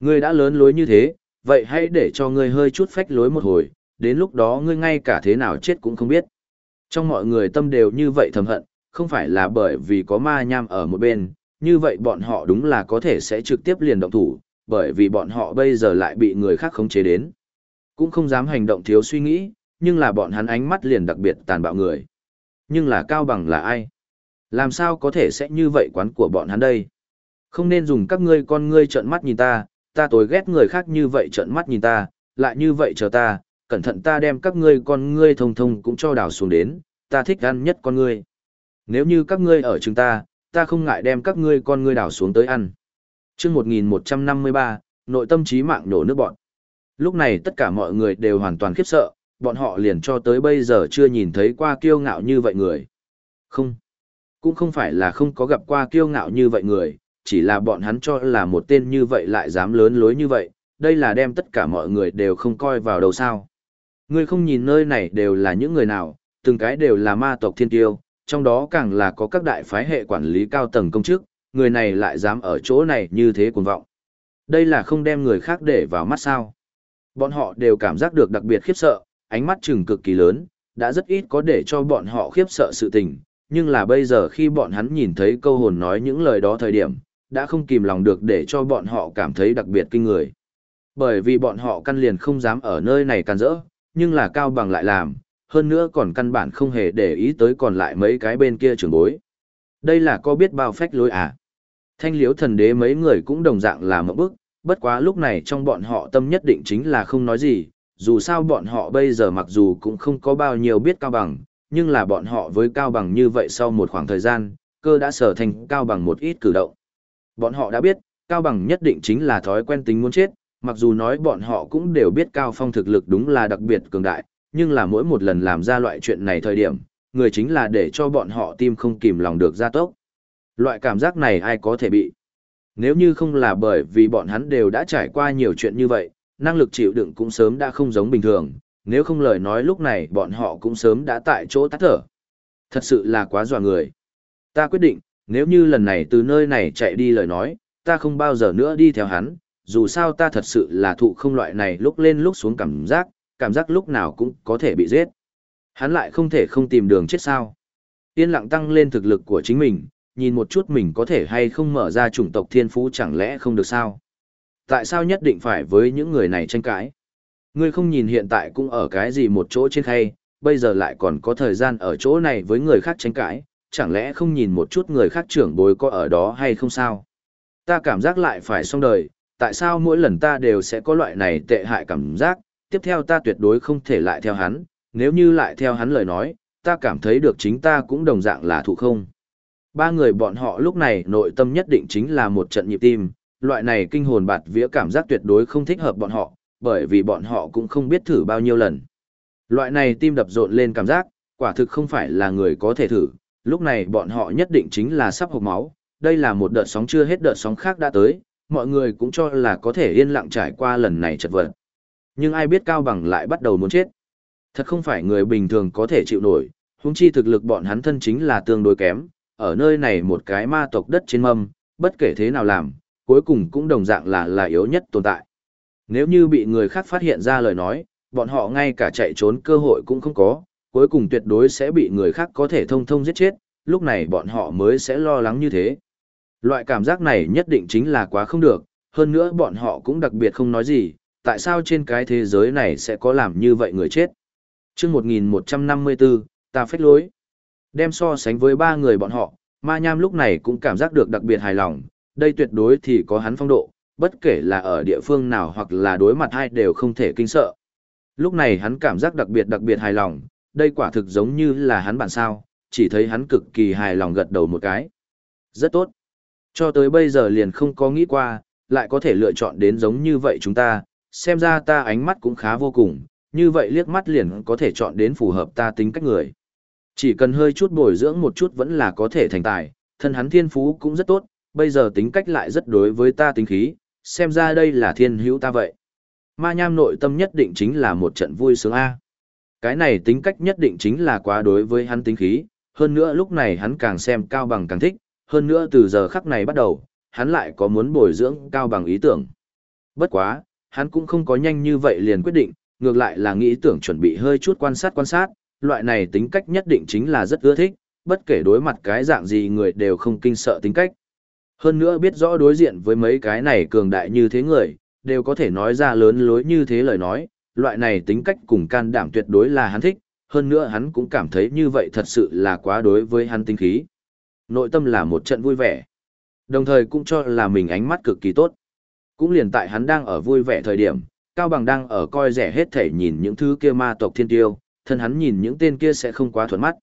Ngươi đã lớn lối như thế, vậy hãy để cho ngươi hơi chút phách lối một hồi, đến lúc đó ngươi ngay cả thế nào chết cũng không biết. Trong mọi người tâm đều như vậy thầm hận, không phải là bởi vì có ma nham ở một bên, như vậy bọn họ đúng là có thể sẽ trực tiếp liền động thủ, bởi vì bọn họ bây giờ lại bị người khác khống chế đến. Cũng không dám hành động thiếu suy nghĩ, nhưng là bọn hắn ánh mắt liền đặc biệt tàn bạo người. Nhưng là Cao Bằng là ai? Làm sao có thể sẽ như vậy quán của bọn hắn đây? Không nên dùng các ngươi con ngươi trợn mắt nhìn ta, ta tối ghét người khác như vậy trợn mắt nhìn ta, lại như vậy chờ ta, cẩn thận ta đem các ngươi con ngươi thông thông cũng cho đào xuống đến, ta thích ăn nhất con ngươi. Nếu như các ngươi ở chúng ta, ta không ngại đem các ngươi con ngươi đào xuống tới ăn. Trước 1153, nội tâm trí mạng nổ nước bọn. Lúc này tất cả mọi người đều hoàn toàn khiếp sợ, bọn họ liền cho tới bây giờ chưa nhìn thấy qua kiêu ngạo như vậy người. Không, cũng không phải là không có gặp qua kiêu ngạo như vậy người, chỉ là bọn hắn cho là một tên như vậy lại dám lớn lối như vậy, đây là đem tất cả mọi người đều không coi vào đầu sao. Ngươi không nhìn nơi này đều là những người nào, từng cái đều là ma tộc thiên tiêu, trong đó càng là có các đại phái hệ quản lý cao tầng công chức, người này lại dám ở chỗ này như thế cuồng vọng. Đây là không đem người khác để vào mắt sao. Bọn họ đều cảm giác được đặc biệt khiếp sợ, ánh mắt chừng cực kỳ lớn, đã rất ít có để cho bọn họ khiếp sợ sự tình, nhưng là bây giờ khi bọn hắn nhìn thấy câu hồn nói những lời đó thời điểm, đã không kìm lòng được để cho bọn họ cảm thấy đặc biệt kinh người. Bởi vì bọn họ căn liền không dám ở nơi này can rỡ, nhưng là cao bằng lại làm, hơn nữa còn căn bản không hề để ý tới còn lại mấy cái bên kia trường bối. Đây là có biết bao phách lối à? Thanh liếu thần đế mấy người cũng đồng dạng là một bức, bất quá lúc này trong bọn họ tâm nhất định chính là không nói gì, dù sao bọn họ bây giờ mặc dù cũng không có bao nhiêu biết cao bằng, nhưng là bọn họ với cao bằng như vậy sau một khoảng thời gian, cơ đã sở thành cao bằng một ít cử động. Bọn họ đã biết, cao bằng nhất định chính là thói quen tính muốn chết, mặc dù nói bọn họ cũng đều biết cao phong thực lực đúng là đặc biệt cường đại, nhưng là mỗi một lần làm ra loại chuyện này thời điểm, người chính là để cho bọn họ tim không kìm lòng được gia tốc. Loại cảm giác này ai có thể bị. Nếu như không là bởi vì bọn hắn đều đã trải qua nhiều chuyện như vậy, năng lực chịu đựng cũng sớm đã không giống bình thường, nếu không lời nói lúc này bọn họ cũng sớm đã tại chỗ tắt thở. Thật sự là quá dọa người. Ta quyết định, nếu như lần này từ nơi này chạy đi lời nói, ta không bao giờ nữa đi theo hắn, dù sao ta thật sự là thụ không loại này lúc lên lúc xuống cảm giác, cảm giác lúc nào cũng có thể bị giết. Hắn lại không thể không tìm đường chết sao. Yên lặng tăng lên thực lực của chính mình, nhìn một chút mình có thể hay không mở ra chủng tộc thiên phú chẳng lẽ không được sao. Tại sao nhất định phải với những người này tranh cãi? Ngươi không nhìn hiện tại cũng ở cái gì một chỗ trên khay, bây giờ lại còn có thời gian ở chỗ này với người khác tranh cãi, chẳng lẽ không nhìn một chút người khác trưởng bối có ở đó hay không sao? Ta cảm giác lại phải xong đời, tại sao mỗi lần ta đều sẽ có loại này tệ hại cảm giác, tiếp theo ta tuyệt đối không thể lại theo hắn, nếu như lại theo hắn lời nói, ta cảm thấy được chính ta cũng đồng dạng là thụ không. Ba người bọn họ lúc này nội tâm nhất định chính là một trận nhịp tim, loại này kinh hồn bạt vía cảm giác tuyệt đối không thích hợp bọn họ, bởi vì bọn họ cũng không biết thử bao nhiêu lần. Loại này tim đập rộn lên cảm giác, quả thực không phải là người có thể thử, lúc này bọn họ nhất định chính là sắp hộp máu, đây là một đợt sóng chưa hết đợt sóng khác đã tới, mọi người cũng cho là có thể yên lặng trải qua lần này chật vật. Nhưng ai biết Cao Bằng lại bắt đầu muốn chết. Thật không phải người bình thường có thể chịu nổi, huống chi thực lực bọn hắn thân chính là tương đối kém, ở nơi này một cái ma tộc đất trên mâm, bất kể thế nào làm, cuối cùng cũng đồng dạng là là yếu nhất tồn tại. Nếu như bị người khác phát hiện ra lời nói, bọn họ ngay cả chạy trốn cơ hội cũng không có, cuối cùng tuyệt đối sẽ bị người khác có thể thông thông giết chết, lúc này bọn họ mới sẽ lo lắng như thế. Loại cảm giác này nhất định chính là quá không được, hơn nữa bọn họ cũng đặc biệt không nói gì, tại sao trên cái thế giới này sẽ có làm như vậy người chết chương 1154, ta phách lối. Đem so sánh với ba người bọn họ, ma nham lúc này cũng cảm giác được đặc biệt hài lòng, đây tuyệt đối thì có hắn phong độ, bất kể là ở địa phương nào hoặc là đối mặt hai đều không thể kinh sợ. Lúc này hắn cảm giác đặc biệt đặc biệt hài lòng, đây quả thực giống như là hắn bản sao, chỉ thấy hắn cực kỳ hài lòng gật đầu một cái. Rất tốt. Cho tới bây giờ liền không có nghĩ qua, lại có thể lựa chọn đến giống như vậy chúng ta, xem ra ta ánh mắt cũng khá vô cùng, như vậy liếc mắt liền có thể chọn đến phù hợp ta tính cách người. Chỉ cần hơi chút bồi dưỡng một chút vẫn là có thể thành tài, thân hắn thiên phú cũng rất tốt, bây giờ tính cách lại rất đối với ta tính khí, xem ra đây là thiên hữu ta vậy. Ma nham nội tâm nhất định chính là một trận vui sướng A. Cái này tính cách nhất định chính là quá đối với hắn tính khí, hơn nữa lúc này hắn càng xem cao bằng càng thích, hơn nữa từ giờ khắc này bắt đầu, hắn lại có muốn bồi dưỡng cao bằng ý tưởng. Bất quá, hắn cũng không có nhanh như vậy liền quyết định, ngược lại là nghĩ tưởng chuẩn bị hơi chút quan sát quan sát, loại này tính cách nhất định chính là rất ưa thích, bất kể đối mặt cái dạng gì người đều không kinh sợ tính cách. Hơn nữa biết rõ đối diện với mấy cái này cường đại như thế người, đều có thể nói ra lớn lối như thế lời nói, loại này tính cách cùng can đảm tuyệt đối là hắn thích, hơn nữa hắn cũng cảm thấy như vậy thật sự là quá đối với hắn tinh khí. Nội tâm là một trận vui vẻ. Đồng thời cũng cho là mình ánh mắt cực kỳ tốt. Cũng liền tại hắn đang ở vui vẻ thời điểm, Cao Bằng đang ở coi rẻ hết thể nhìn những thứ kia ma tộc thiên tiêu, thân hắn nhìn những tên kia sẽ không quá thuận mắt.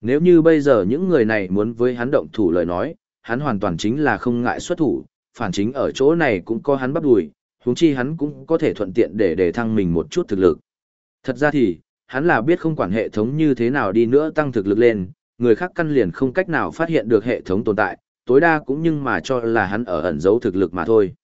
Nếu như bây giờ những người này muốn với hắn động thủ lời nói, hắn hoàn toàn chính là không ngại xuất thủ, phản chính ở chỗ này cũng có hắn bắt đùi, huống chi hắn cũng có thể thuận tiện để để thăng mình một chút thực lực. Thật ra thì, hắn là biết không quản hệ thống như thế nào đi nữa tăng thực lực lên, người khác căn liền không cách nào phát hiện được hệ thống tồn tại, tối đa cũng nhưng mà cho là hắn ở ẩn giấu thực lực mà thôi.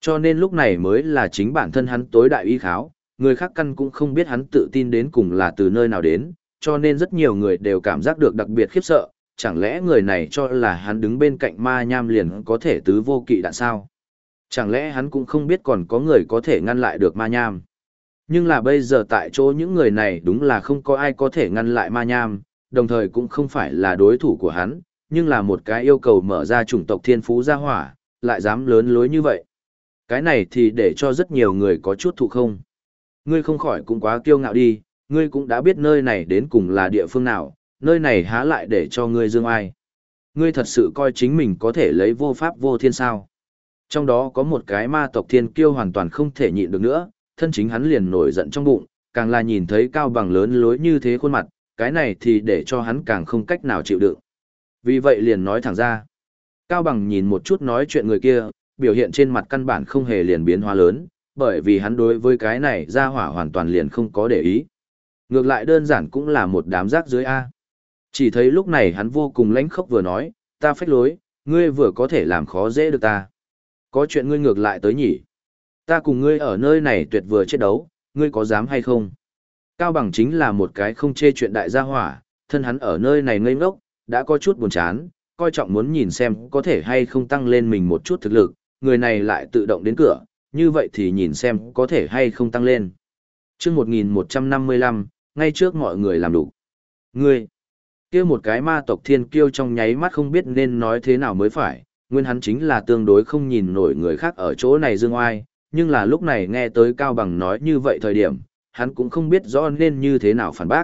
Cho nên lúc này mới là chính bản thân hắn tối đại uy kháo, người khác căn cũng không biết hắn tự tin đến cùng là từ nơi nào đến, cho nên rất nhiều người đều cảm giác được đặc biệt khiếp sợ, chẳng lẽ người này cho là hắn đứng bên cạnh ma nham liền có thể tứ vô kỵ đạn sao? Chẳng lẽ hắn cũng không biết còn có người có thể ngăn lại được ma nham. Nhưng là bây giờ tại chỗ những người này đúng là không có ai có thể ngăn lại ma nham, đồng thời cũng không phải là đối thủ của hắn, nhưng là một cái yêu cầu mở ra chủng tộc thiên phú gia hỏa, lại dám lớn lối như vậy. Cái này thì để cho rất nhiều người có chút thụ không. Ngươi không khỏi cũng quá kiêu ngạo đi, ngươi cũng đã biết nơi này đến cùng là địa phương nào, nơi này há lại để cho ngươi dương ai. Ngươi thật sự coi chính mình có thể lấy vô pháp vô thiên sao. Trong đó có một cái ma tộc thiên kiêu hoàn toàn không thể nhịn được nữa, thân chính hắn liền nổi giận trong bụng, càng là nhìn thấy cao bằng lớn lối như thế khuôn mặt, cái này thì để cho hắn càng không cách nào chịu đựng. Vì vậy liền nói thẳng ra. Cao bằng nhìn một chút nói chuyện người kia, biểu hiện trên mặt căn bản không hề liền biến hóa lớn, bởi vì hắn đối với cái này ra hỏa hoàn toàn liền không có để ý. Ngược lại đơn giản cũng là một đám rác dưới A. Chỉ thấy lúc này hắn vô cùng lãnh khốc vừa nói, ta phách lối, ngươi vừa có thể làm khó dễ được ta. Có chuyện ngươi ngược lại tới nhỉ. Ta cùng ngươi ở nơi này tuyệt vừa chết đấu, ngươi có dám hay không? Cao bằng chính là một cái không chê chuyện đại gia hỏa, thân hắn ở nơi này ngây ngốc, đã có chút buồn chán, coi trọng muốn nhìn xem có thể hay không tăng lên mình một chút thực lực, người này lại tự động đến cửa, như vậy thì nhìn xem có thể hay không tăng lên. Trước 1155, ngay trước mọi người làm đủ. Ngươi, kia một cái ma tộc thiên kiêu trong nháy mắt không biết nên nói thế nào mới phải, nguyên hắn chính là tương đối không nhìn nổi người khác ở chỗ này dương oai, nhưng là lúc này nghe tới Cao Bằng nói như vậy thời điểm, hắn cũng không biết rõ nên như thế nào phản bác.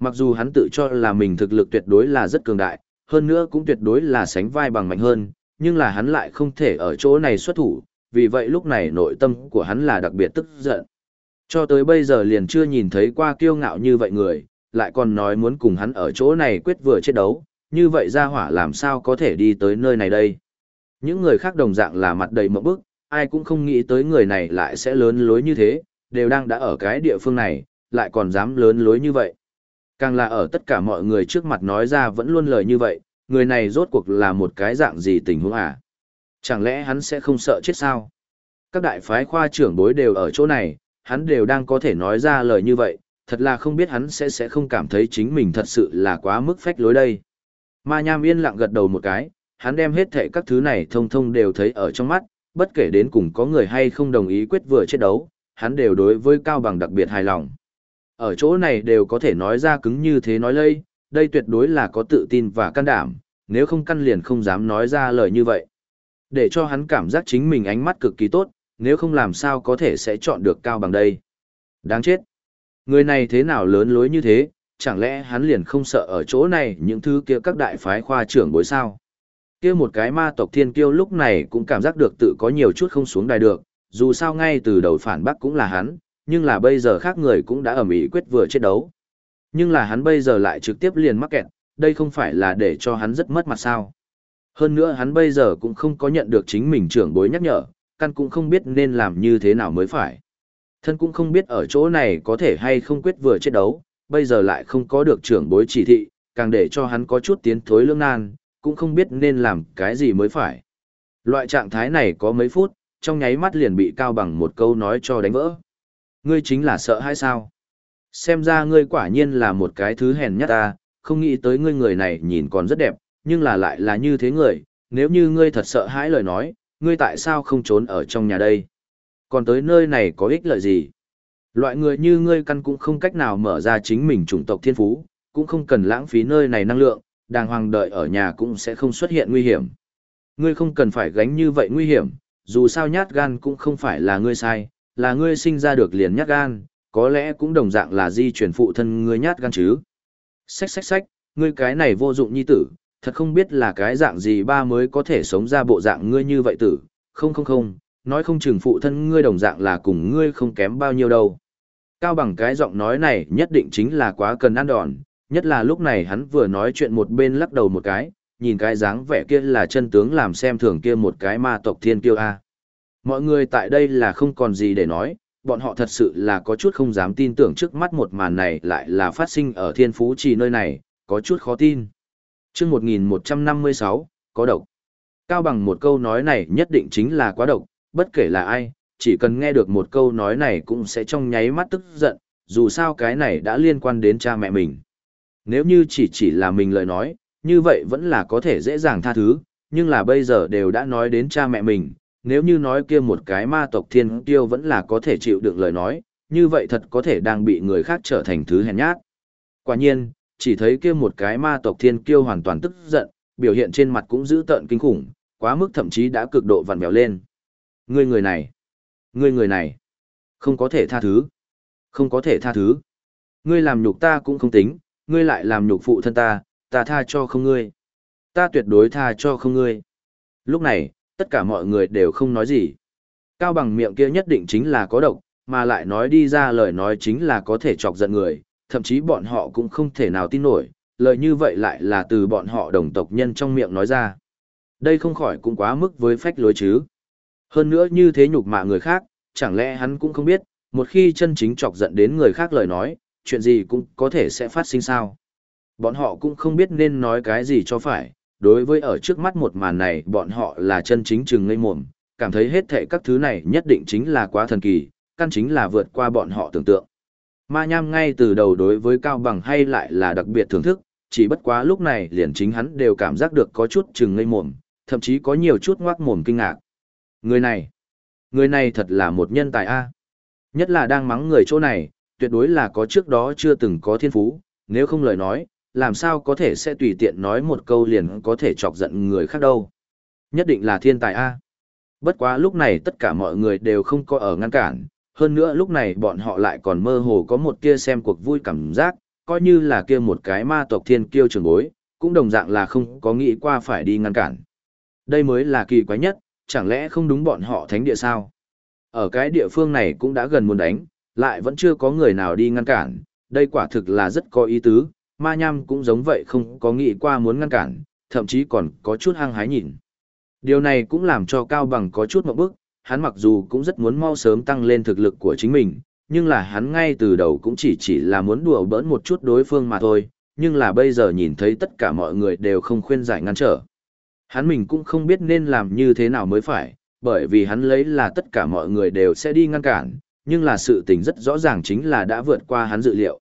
Mặc dù hắn tự cho là mình thực lực tuyệt đối là rất cường đại, hơn nữa cũng tuyệt đối là sánh vai bằng mạnh hơn, nhưng là hắn lại không thể ở chỗ này xuất thủ, vì vậy lúc này nội tâm của hắn là đặc biệt tức giận. Cho tới bây giờ liền chưa nhìn thấy qua kiêu ngạo như vậy người, lại còn nói muốn cùng hắn ở chỗ này quyết vừa chết đấu, như vậy ra hỏa làm sao có thể đi tới nơi này đây. Những người khác đồng dạng là mặt đầy mộng bức, ai cũng không nghĩ tới người này lại sẽ lớn lối như thế, đều đang đã ở cái địa phương này, lại còn dám lớn lối như vậy. Càng là ở tất cả mọi người trước mặt nói ra vẫn luôn lời như vậy, người này rốt cuộc là một cái dạng gì tình huống à? Chẳng lẽ hắn sẽ không sợ chết sao? Các đại phái khoa trưởng bối đều ở chỗ này, hắn đều đang có thể nói ra lời như vậy, thật là không biết hắn sẽ sẽ không cảm thấy chính mình thật sự là quá mức phách lối đây. Ma Nham yên lặng gật đầu một cái, hắn đem hết thệ các thứ này thông thông đều thấy ở trong mắt, bất kể đến cùng có người hay không đồng ý quyết vừa chết đấu, hắn đều đối với Cao Bằng đặc biệt hài lòng. Ở chỗ này đều có thể nói ra cứng như thế nói lây, đây tuyệt đối là có tự tin và can đảm, nếu không căn liền không dám nói ra lời như vậy. Để cho hắn cảm giác chính mình ánh mắt cực kỳ tốt, nếu không làm sao có thể sẽ chọn được Cao Bằng đây. Đáng chết. Người này thế nào lớn lối như thế, chẳng lẽ hắn liền không sợ ở chỗ này những thứ kia các đại phái khoa trưởng bối sao? kia một cái ma tộc thiên kiêu lúc này cũng cảm giác được tự có nhiều chút không xuống đài được, dù sao ngay từ đầu phản bác cũng là hắn, nhưng là bây giờ khác người cũng đã ẩm ý quyết vừa chết đấu. Nhưng là hắn bây giờ lại trực tiếp liền mắc kẹt, đây không phải là để cho hắn rất mất mặt sao. Hơn nữa hắn bây giờ cũng không có nhận được chính mình trưởng bối nhắc nhở, căn cũng không biết nên làm như thế nào mới phải. Thân cũng không biết ở chỗ này có thể hay không quyết vừa chết đấu, bây giờ lại không có được trưởng bối chỉ thị, càng để cho hắn có chút tiến thối lương nan, cũng không biết nên làm cái gì mới phải. Loại trạng thái này có mấy phút, trong nháy mắt liền bị Cao Bằng một câu nói cho đánh vỡ. Ngươi chính là sợ hay sao? Xem ra ngươi quả nhiên là một cái thứ hèn nhất ta, không nghĩ tới ngươi người này nhìn còn rất đẹp, nhưng là lại là như thế người, nếu như ngươi thật sợ hãi lời nói, ngươi tại sao không trốn ở trong nhà đây? Còn tới nơi này có ích lợi gì? Loại người như ngươi căn cũng không cách nào mở ra chính mình chủng tộc thiên phú, cũng không cần lãng phí nơi này năng lượng, đàng hoàng đợi ở nhà cũng sẽ không xuất hiện nguy hiểm. Ngươi không cần phải gánh như vậy nguy hiểm, dù sao nhát gan cũng không phải là ngươi sai, là ngươi sinh ra được liền nhát gan, có lẽ cũng đồng dạng là di chuyển phụ thân ngươi nhát gan chứ. Xách xách xách, ngươi cái này vô dụng nhi tử, thật không biết là cái dạng gì ba mới có thể sống ra bộ dạng ngươi như vậy tử, không không không, nói không chừng phụ thân ngươi đồng dạng là cùng ngươi không kém bao nhiêu đâu. Cao bằng cái giọng nói này nhất định chính là quá cần ăn đòn, nhất là lúc này hắn vừa nói chuyện một bên lắc đầu một cái, nhìn cái dáng vẻ kia là chân tướng làm xem thường kia một cái ma tộc thiên kiêu a. Mọi người tại đây là không còn gì để nói, bọn họ thật sự là có chút không dám tin tưởng trước mắt một màn này lại là phát sinh ở thiên phú trì nơi này, có chút khó tin. chương 1156, có độc. Cao bằng một câu nói này nhất định chính là quá độc, bất kể là ai, chỉ cần nghe được một câu nói này cũng sẽ trong nháy mắt tức giận, dù sao cái này đã liên quan đến cha mẹ mình. Nếu như chỉ chỉ là mình lời nói, như vậy vẫn là có thể dễ dàng tha thứ, nhưng là bây giờ đều đã nói đến cha mẹ mình, nếu như nói kia một cái ma tộc thiên kiêu vẫn là có thể chịu đựng lời nói, như vậy thật có thể đang bị người khác trở thành thứ hèn nhát. Quả nhiên, chỉ thấy kia một cái ma tộc thiên kiêu hoàn toàn tức giận, biểu hiện trên mặt cũng dữ tợn kinh khủng, quá mức thậm chí đã cực độ vặn vẹo lên. Ngươi người này, ngươi người này, không có thể tha thứ, không có thể tha thứ. Ngươi làm nhục ta cũng không tính, ngươi lại làm nhục phụ thân ta, ta tha cho không ngươi. Ta tuyệt đối tha cho không ngươi. Lúc này, tất cả mọi người đều không nói gì. Cao bằng miệng kia nhất định chính là có độc, mà lại nói đi ra lời nói chính là có thể chọc giận người, thậm chí bọn họ cũng không thể nào tin nổi, lời như vậy lại là từ bọn họ đồng tộc nhân trong miệng nói ra. Đây không khỏi cũng quá mức với phách lối chứ. Hơn nữa như thế nhục mạ người khác, chẳng lẽ hắn cũng không biết, một khi chân chính chọc giận đến người khác lời nói, chuyện gì cũng có thể sẽ phát sinh sao. Bọn họ cũng không biết nên nói cái gì cho phải, đối với ở trước mắt một màn này bọn họ là chân chính chừng ngây mồm, cảm thấy hết thệ các thứ này nhất định chính là quá thần kỳ, căn chính là vượt qua bọn họ tưởng tượng. Ma Nham ngay từ đầu đối với Cao Bằng hay lại là đặc biệt thưởng thức, chỉ bất quá lúc này liền chính hắn đều cảm giác được có chút chừng ngây mồm, thậm chí có nhiều chút ngoác mồm kinh ngạc. Người này, người này thật là một nhân tài a. Nhất là đang mắng người chỗ này, tuyệt đối là có trước đó chưa từng có thiên phú, nếu không lời nói, làm sao có thể sẽ tùy tiện nói một câu liền có thể chọc giận người khác đâu. Nhất định là thiên tài A. Bất quá lúc này tất cả mọi người đều không có ở ngăn cản, hơn nữa lúc này bọn họ lại còn mơ hồ có một kia xem cuộc vui cảm giác, coi như là kia một cái ma tộc thiên kiêu trường bối, cũng đồng dạng là không có nghĩ qua phải đi ngăn cản. Đây mới là kỳ quái nhất, chẳng lẽ không đúng bọn họ thánh địa sao? Ở cái địa phương này cũng đã gần muốn đánh, lại vẫn chưa có người nào đi ngăn cản, đây quả thực là rất có ý tứ, ma nham cũng giống vậy không có nghĩ qua muốn ngăn cản, thậm chí còn có chút hăng hái nhìn. Điều này cũng làm cho Cao Bằng có chút mộng bức, hắn mặc dù cũng rất muốn mau sớm tăng lên thực lực của chính mình, nhưng là hắn ngay từ đầu cũng chỉ chỉ là muốn đùa bỡn một chút đối phương mà thôi, nhưng là bây giờ nhìn thấy tất cả mọi người đều không khuyên giải ngăn trở. Hắn mình cũng không biết nên làm như thế nào mới phải, bởi vì hắn lấy là tất cả mọi người đều sẽ đi ngăn cản, nhưng là sự tình rất rõ ràng chính là đã vượt qua hắn dự liệu.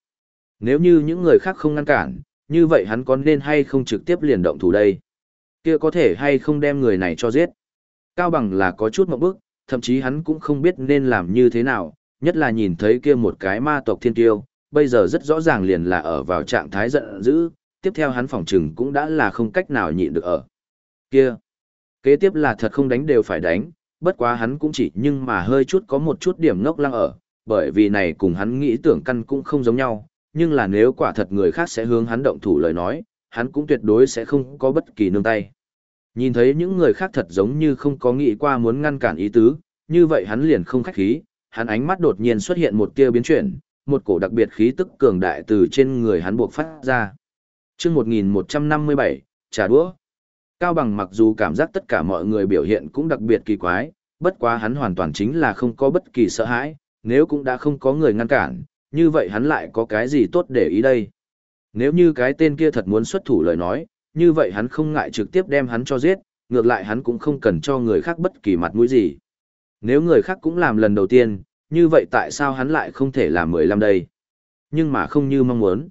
Nếu như những người khác không ngăn cản, như vậy hắn có nên hay không trực tiếp liền động thủ đây? Kia có thể hay không đem người này cho giết? Cao bằng là có chút một bước, thậm chí hắn cũng không biết nên làm như thế nào, nhất là nhìn thấy kia một cái ma tộc thiên tiêu, bây giờ rất rõ ràng liền là ở vào trạng thái giận dữ, tiếp theo hắn phỏng trừng cũng đã là không cách nào nhịn được ở. Kia, kế tiếp là thật không đánh đều phải đánh, bất quá hắn cũng chỉ nhưng mà hơi chút có một chút điểm ngốc lăng ở, bởi vì này cùng hắn nghĩ tưởng căn cũng không giống nhau, nhưng là nếu quả thật người khác sẽ hướng hắn động thủ lời nói, hắn cũng tuyệt đối sẽ không có bất kỳ nương tay. Nhìn thấy những người khác thật giống như không có nghĩ qua muốn ngăn cản ý tứ, như vậy hắn liền không khách khí, hắn ánh mắt đột nhiên xuất hiện một tia biến chuyển, một cổ đặc biệt khí tức cường đại từ trên người hắn buộc phát ra. Chương 1157, trà đũa. Cao Bằng mặc dù cảm giác tất cả mọi người biểu hiện cũng đặc biệt kỳ quái, bất quá hắn hoàn toàn chính là không có bất kỳ sợ hãi, nếu cũng đã không có người ngăn cản, như vậy hắn lại có cái gì tốt để ý đây. Nếu như cái tên kia thật muốn xuất thủ lời nói, như vậy hắn không ngại trực tiếp đem hắn cho giết, ngược lại hắn cũng không cần cho người khác bất kỳ mặt mũi gì. Nếu người khác cũng làm lần đầu tiên, như vậy tại sao hắn lại không thể làm mười lăm đây? Nhưng mà không như mong muốn.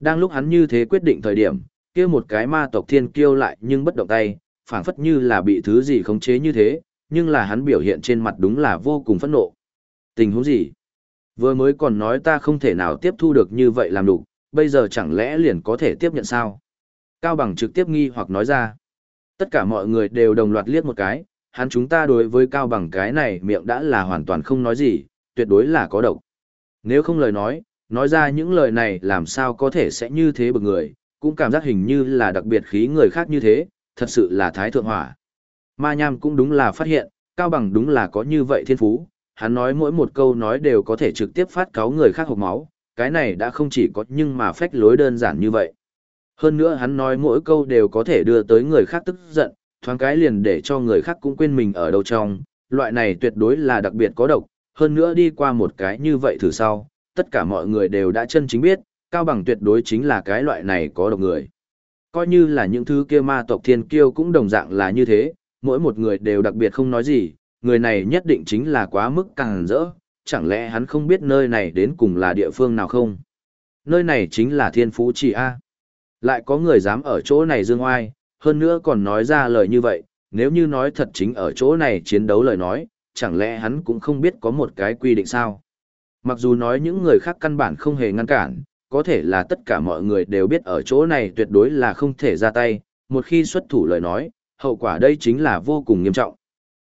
Đang lúc hắn như thế quyết định thời điểm, kia một cái ma tộc thiên kiêu lại nhưng bất động tay, phảng phất như là bị thứ gì khống chế như thế, nhưng là hắn biểu hiện trên mặt đúng là vô cùng phẫn nộ. Tình huống gì? Vừa mới còn nói ta không thể nào tiếp thu được như vậy làm đủ, bây giờ chẳng lẽ liền có thể tiếp nhận sao? Cao Bằng trực tiếp nghi hoặc nói ra. Tất cả mọi người đều đồng loạt liếc một cái, hắn chúng ta đối với Cao Bằng cái này miệng đã là hoàn toàn không nói gì, tuyệt đối là có độc. Nếu không lời nói, nói ra những lời này làm sao có thể sẽ như thế bực người, cũng cảm giác hình như là đặc biệt khí người khác như thế, thật sự là thái thượng hỏa. Ma Nham cũng đúng là phát hiện, Cao Bằng đúng là có như vậy thiên phú, hắn nói mỗi một câu nói đều có thể trực tiếp phát cáo người khác hộc máu, cái này đã không chỉ có nhưng mà phách lối đơn giản như vậy. Hơn nữa hắn nói mỗi câu đều có thể đưa tới người khác tức giận, thoáng cái liền để cho người khác cũng quên mình ở đâu trong, loại này tuyệt đối là đặc biệt có độc, hơn nữa đi qua một cái như vậy thử sau, tất cả mọi người đều đã chân chính biết, Cao Bằng tuyệt đối chính là cái loại này có độc người. Coi như là những thứ kia ma tộc thiên kiêu cũng đồng dạng là như thế, mỗi một người đều đặc biệt không nói gì, người này nhất định chính là quá mức càng rỡ, chẳng lẽ hắn không biết nơi này đến cùng là địa phương nào không? Nơi này chính là thiên phú chỉ A. Lại có người dám ở chỗ này dương oai, hơn nữa còn nói ra lời như vậy, nếu như nói thật chính ở chỗ này chiến đấu lời nói, chẳng lẽ hắn cũng không biết có một cái quy định sao? Mặc dù nói những người khác căn bản không hề ngăn cản, có thể là tất cả mọi người đều biết ở chỗ này tuyệt đối là không thể ra tay, một khi xuất thủ lời nói, hậu quả đây chính là vô cùng nghiêm trọng.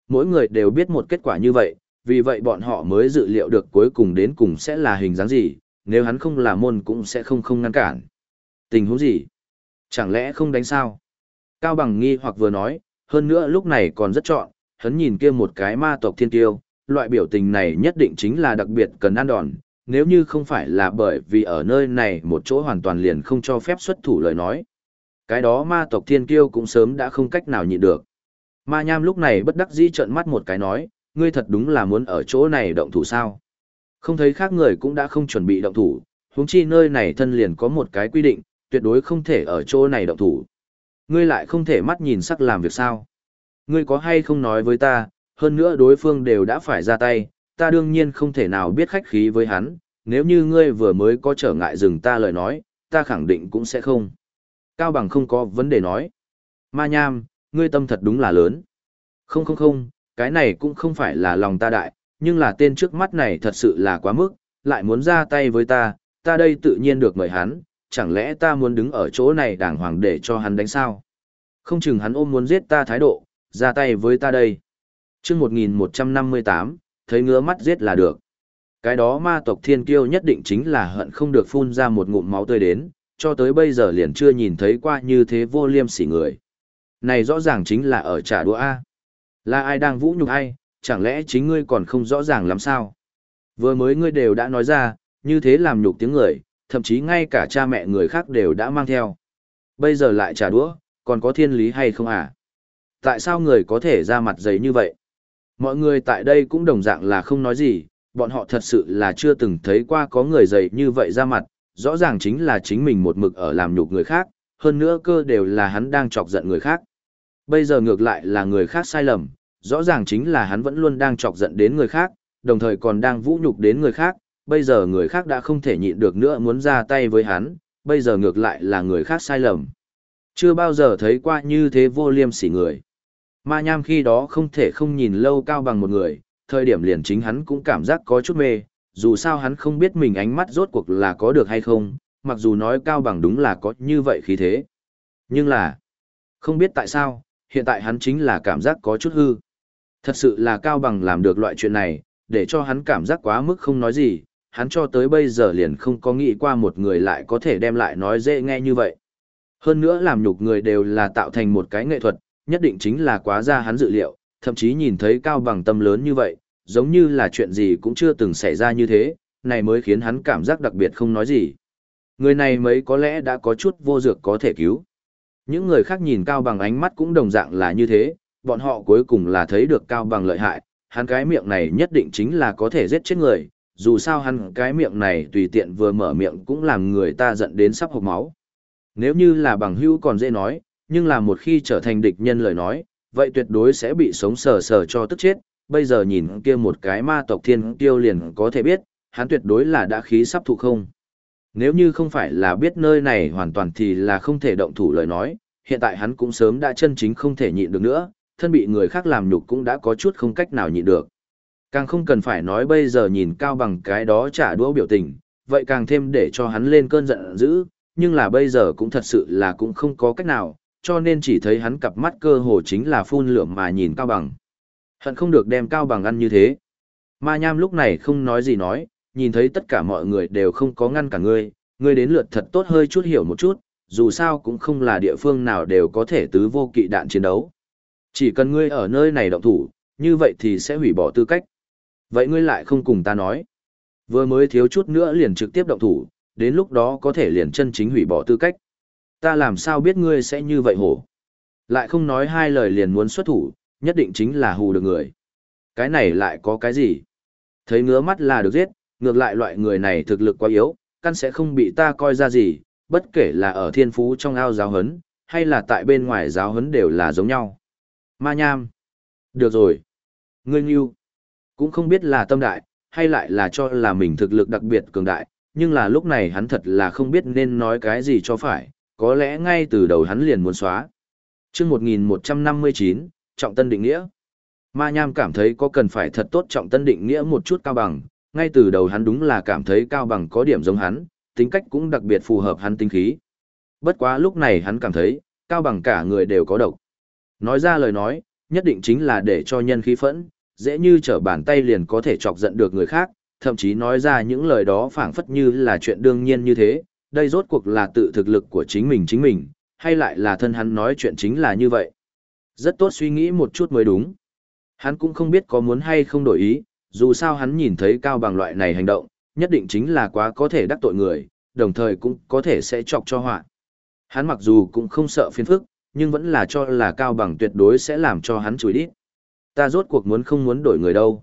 Mỗi người đều biết một kết quả như vậy, vì vậy bọn họ mới dự liệu được cuối cùng đến cùng sẽ là hình dáng gì, nếu hắn không là môn cũng sẽ không không ngăn cản. Tình huống gì? Chẳng lẽ không đánh sao? Cao Bằng nghi hoặc vừa nói, hơn nữa lúc này còn rất trọn, hắn nhìn kia một cái ma tộc thiên tiêu, loại biểu tình này nhất định chính là đặc biệt cần ăn đòn, nếu như không phải là bởi vì ở nơi này một chỗ hoàn toàn liền không cho phép xuất thủ lời nói. Cái đó ma tộc thiên kiêu cũng sớm đã không cách nào nhịn được. Ma nham lúc này bất đắc dĩ trợn mắt một cái nói, ngươi thật đúng là muốn ở chỗ này động thủ sao. Không thấy khác người cũng đã không chuẩn bị động thủ, huống chi nơi này thân liền có một cái quy định, tuyệt đối không thể ở chỗ này động thủ. Ngươi lại không thể mắt nhìn sắc làm việc sao. Ngươi có hay không nói với ta, hơn nữa đối phương đều đã phải ra tay, ta đương nhiên không thể nào biết khách khí với hắn, nếu như ngươi vừa mới có trở ngại dừng ta lời nói, ta khẳng định cũng sẽ không. Cao Bằng không có vấn đề nói. Ma Nham, ngươi tâm thật đúng là lớn. Không không không, cái này cũng không phải là lòng ta đại, nhưng là tên trước mắt này thật sự là quá mức, lại muốn ra tay với ta, ta đây tự nhiên được mời hắn, chẳng lẽ ta muốn đứng ở chỗ này đàng hoàng để cho hắn đánh sao? Không chừng hắn ôm muốn giết ta thái độ, ra tay với ta đây. chương 1158, thấy ngứa mắt giết là được. Cái đó ma tộc thiên kiêu nhất định chính là hận không được phun ra một ngụm máu tươi đến, cho tới bây giờ liền chưa nhìn thấy qua như thế vô liêm sỉ người. Này rõ ràng chính là ở trả đũa A. Là ai đang vũ nhục ai, chẳng lẽ chính ngươi còn không rõ ràng lắm sao? Vừa mới ngươi đều đã nói ra, như thế làm nhục tiếng người, thậm chí ngay cả cha mẹ người khác đều đã mang theo. Bây giờ lại trả đũa, còn có thiên lý hay không à? Tại sao người có thể ra mặt giấy như vậy? Mọi người tại đây cũng đồng dạng là không nói gì, bọn họ thật sự là chưa từng thấy qua có người dày như vậy ra mặt, rõ ràng chính là chính mình một mực ở làm nhục người khác, hơn nữa cơ đều là hắn đang chọc giận người khác. Bây giờ ngược lại là người khác sai lầm, rõ ràng chính là hắn vẫn luôn đang chọc giận đến người khác, đồng thời còn đang vũ nhục đến người khác, bây giờ người khác đã không thể nhịn được nữa muốn ra tay với hắn, bây giờ ngược lại là người khác sai lầm. Chưa bao giờ thấy qua như thế vô liêm sỉ người. Ma nham khi đó không thể không nhìn lâu cao bằng một người, thời điểm liền chính hắn cũng cảm giác có chút mê, dù sao hắn không biết mình ánh mắt rốt cuộc là có được hay không, mặc dù nói cao bằng đúng là có như vậy khí thế. Nhưng là, không biết tại sao, hiện tại hắn chính là cảm giác có chút hư. Thật sự là cao bằng làm được loại chuyện này, để cho hắn cảm giác quá mức không nói gì, hắn cho tới bây giờ liền không có nghĩ qua một người lại có thể đem lại nói dễ nghe như vậy. Hơn nữa làm nhục người đều là tạo thành một cái nghệ thuật, nhất định chính là quá ra hắn dự liệu, thậm chí nhìn thấy cao bằng tâm lớn như vậy, giống như là chuyện gì cũng chưa từng xảy ra như thế, này mới khiến hắn cảm giác đặc biệt không nói gì. Người này mấy có lẽ đã có chút vô dược có thể cứu. Những người khác nhìn cao bằng ánh mắt cũng đồng dạng là như thế, bọn họ cuối cùng là thấy được cao bằng lợi hại, hắn cái miệng này nhất định chính là có thể giết chết người, dù sao hắn cái miệng này tùy tiện vừa mở miệng cũng làm người ta giận đến sắp hộc máu. Nếu như là bằng hữu còn dễ nói, nhưng là một khi trở thành địch nhân lời nói, vậy tuyệt đối sẽ bị sống sờ sờ cho tức chết, bây giờ nhìn kia một cái ma tộc thiên tiêu liền có thể biết, hắn tuyệt đối là đã khí sắp thụ không. Nếu như không phải là biết nơi này hoàn toàn thì là không thể động thủ lời nói, hiện tại hắn cũng sớm đã chân chính không thể nhịn được nữa, thân bị người khác làm nhục cũng đã có chút không cách nào nhịn được. Càng không cần phải nói bây giờ nhìn cao bằng cái đó trả đũa biểu tình, vậy càng thêm để cho hắn lên cơn giận dữ, nhưng là bây giờ cũng thật sự là cũng không có cách nào, cho nên chỉ thấy hắn cặp mắt cơ hồ chính là phun lửa mà nhìn cao bằng. Hận không được đem cao bằng ăn như thế. Ma nham lúc này không nói gì nói, nhìn thấy tất cả mọi người đều không có ngăn cả ngươi, ngươi đến lượt thật tốt hơi chút hiểu một chút, dù sao cũng không là địa phương nào đều có thể tứ vô kỵ đạn chiến đấu. Chỉ cần ngươi ở nơi này động thủ, như vậy thì sẽ hủy bỏ tư cách. Vậy ngươi lại không cùng ta nói. Vừa mới thiếu chút nữa liền trực tiếp động thủ, đến lúc đó có thể liền chân chính hủy bỏ tư cách. Ta làm sao biết ngươi sẽ như vậy hổ. Lại không nói hai lời liền muốn xuất thủ, nhất định chính là hù được người. Cái này lại có cái gì? Thấy ngứa mắt là được giết, ngược lại loại người này thực lực quá yếu, căn sẽ không bị ta coi ra gì, bất kể là ở thiên phú trong ao giáo hấn, hay là tại bên ngoài giáo hấn đều là giống nhau. Ma nham. Được rồi. Ngươi nghiêu. Cũng không biết là tâm đại, hay lại là cho là mình thực lực đặc biệt cường đại, nhưng là lúc này hắn thật là không biết nên nói cái gì cho phải, có lẽ ngay từ đầu hắn liền muốn xóa. chương 1159, trọng tân định nghĩa. Ma Nham cảm thấy có cần phải thật tốt trọng tân định nghĩa một chút cao bằng, ngay từ đầu hắn đúng là cảm thấy cao bằng có điểm giống hắn, tính cách cũng đặc biệt phù hợp hắn tinh khí. Bất quá lúc này hắn cảm thấy, cao bằng cả người đều có độc. Nói ra lời nói, nhất định chính là để cho nhân khí phẫn, dễ như trở bàn tay liền có thể chọc giận được người khác, thậm chí nói ra những lời đó phảng phất như là chuyện đương nhiên như thế, đây rốt cuộc là tự thực lực của chính mình chính mình, hay lại là thân hắn nói chuyện chính là như vậy. Rất tốt suy nghĩ một chút mới đúng. Hắn cũng không biết có muốn hay không đổi ý, dù sao hắn nhìn thấy cao bằng loại này hành động, nhất định chính là quá có thể đắc tội người, đồng thời cũng có thể sẽ chọc cho họa. Hắn mặc dù cũng không sợ phiền phức, nhưng vẫn là cho là cao bằng tuyệt đối sẽ làm cho hắn chùi đít. Ta rốt cuộc muốn không muốn đổi người đâu.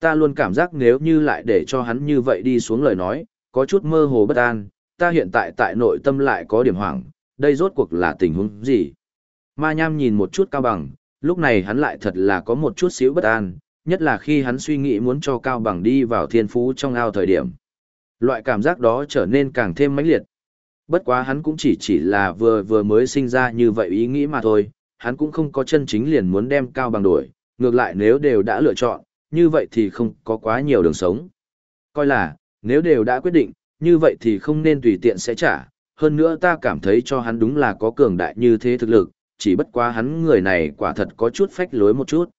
Ta luôn cảm giác nếu như lại để cho hắn như vậy đi xuống lời nói, có chút mơ hồ bất an, ta hiện tại tại nội tâm lại có điểm hoảng, đây rốt cuộc là tình huống gì. Ma Nham nhìn một chút cao bằng, lúc này hắn lại thật là có một chút xíu bất an, nhất là khi hắn suy nghĩ muốn cho cao bằng đi vào thiên phú trong ao thời điểm. Loại cảm giác đó trở nên càng thêm mãnh liệt. Bất quá hắn cũng chỉ chỉ là vừa vừa mới sinh ra như vậy ý nghĩ mà thôi, hắn cũng không có chân chính liền muốn đem cao bằng đổi, ngược lại nếu đều đã lựa chọn, như vậy thì không có quá nhiều đường sống. Coi là, nếu đều đã quyết định, như vậy thì không nên tùy tiện sẽ trả, hơn nữa ta cảm thấy cho hắn đúng là có cường đại như thế thực lực, chỉ bất quá hắn người này quả thật có chút phách lối một chút.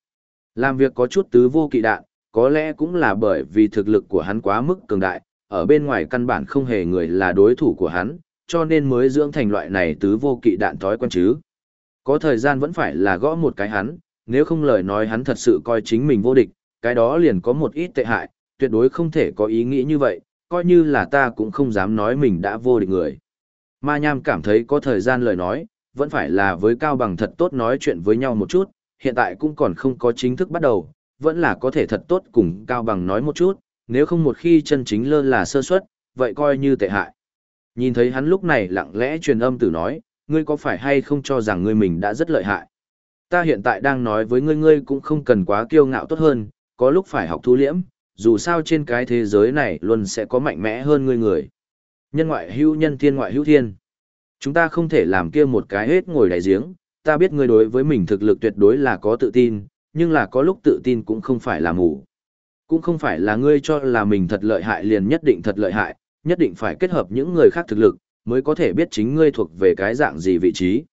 Làm việc có chút tứ vô kỵ đạn, có lẽ cũng là bởi vì thực lực của hắn quá mức cường đại, ở bên ngoài căn bản không hề người là đối thủ của hắn, cho nên mới dưỡng thành loại này tứ vô kỵ đạn thói quen chứ. Có thời gian vẫn phải là gõ một cái hắn, nếu không lời nói hắn thật sự coi chính mình vô địch, cái đó liền có một ít tệ hại, tuyệt đối không thể có ý nghĩ như vậy, coi như là ta cũng không dám nói mình đã vô địch người. Ma Nham cảm thấy có thời gian lời nói, vẫn phải là với Cao Bằng thật tốt nói chuyện với nhau một chút, hiện tại cũng còn không có chính thức bắt đầu, vẫn là có thể thật tốt cùng Cao Bằng nói một chút, nếu không một khi chân chính lơ là sơ suất, vậy coi như tệ hại. Nhìn thấy hắn lúc này lặng lẽ truyền âm tử nói, ngươi có phải hay không cho rằng ngươi mình đã rất lợi hại. Ta hiện tại đang nói với ngươi ngươi cũng không cần quá kiêu ngạo tốt hơn, có lúc phải học thu liễm, dù sao trên cái thế giới này luôn sẽ có mạnh mẽ hơn ngươi người. Nhân ngoại hữu nhân thiên ngoại hữu thiên. Chúng ta không thể làm kia một cái hết ngồi đại giếng, ta biết ngươi đối với mình thực lực tuyệt đối là có tự tin, nhưng là có lúc tự tin cũng không phải là ngủ. Cũng không phải là ngươi cho là mình thật lợi hại liền nhất định thật lợi hại, nhất định phải kết hợp những người khác thực lực, mới có thể biết chính ngươi thuộc về cái dạng gì vị trí.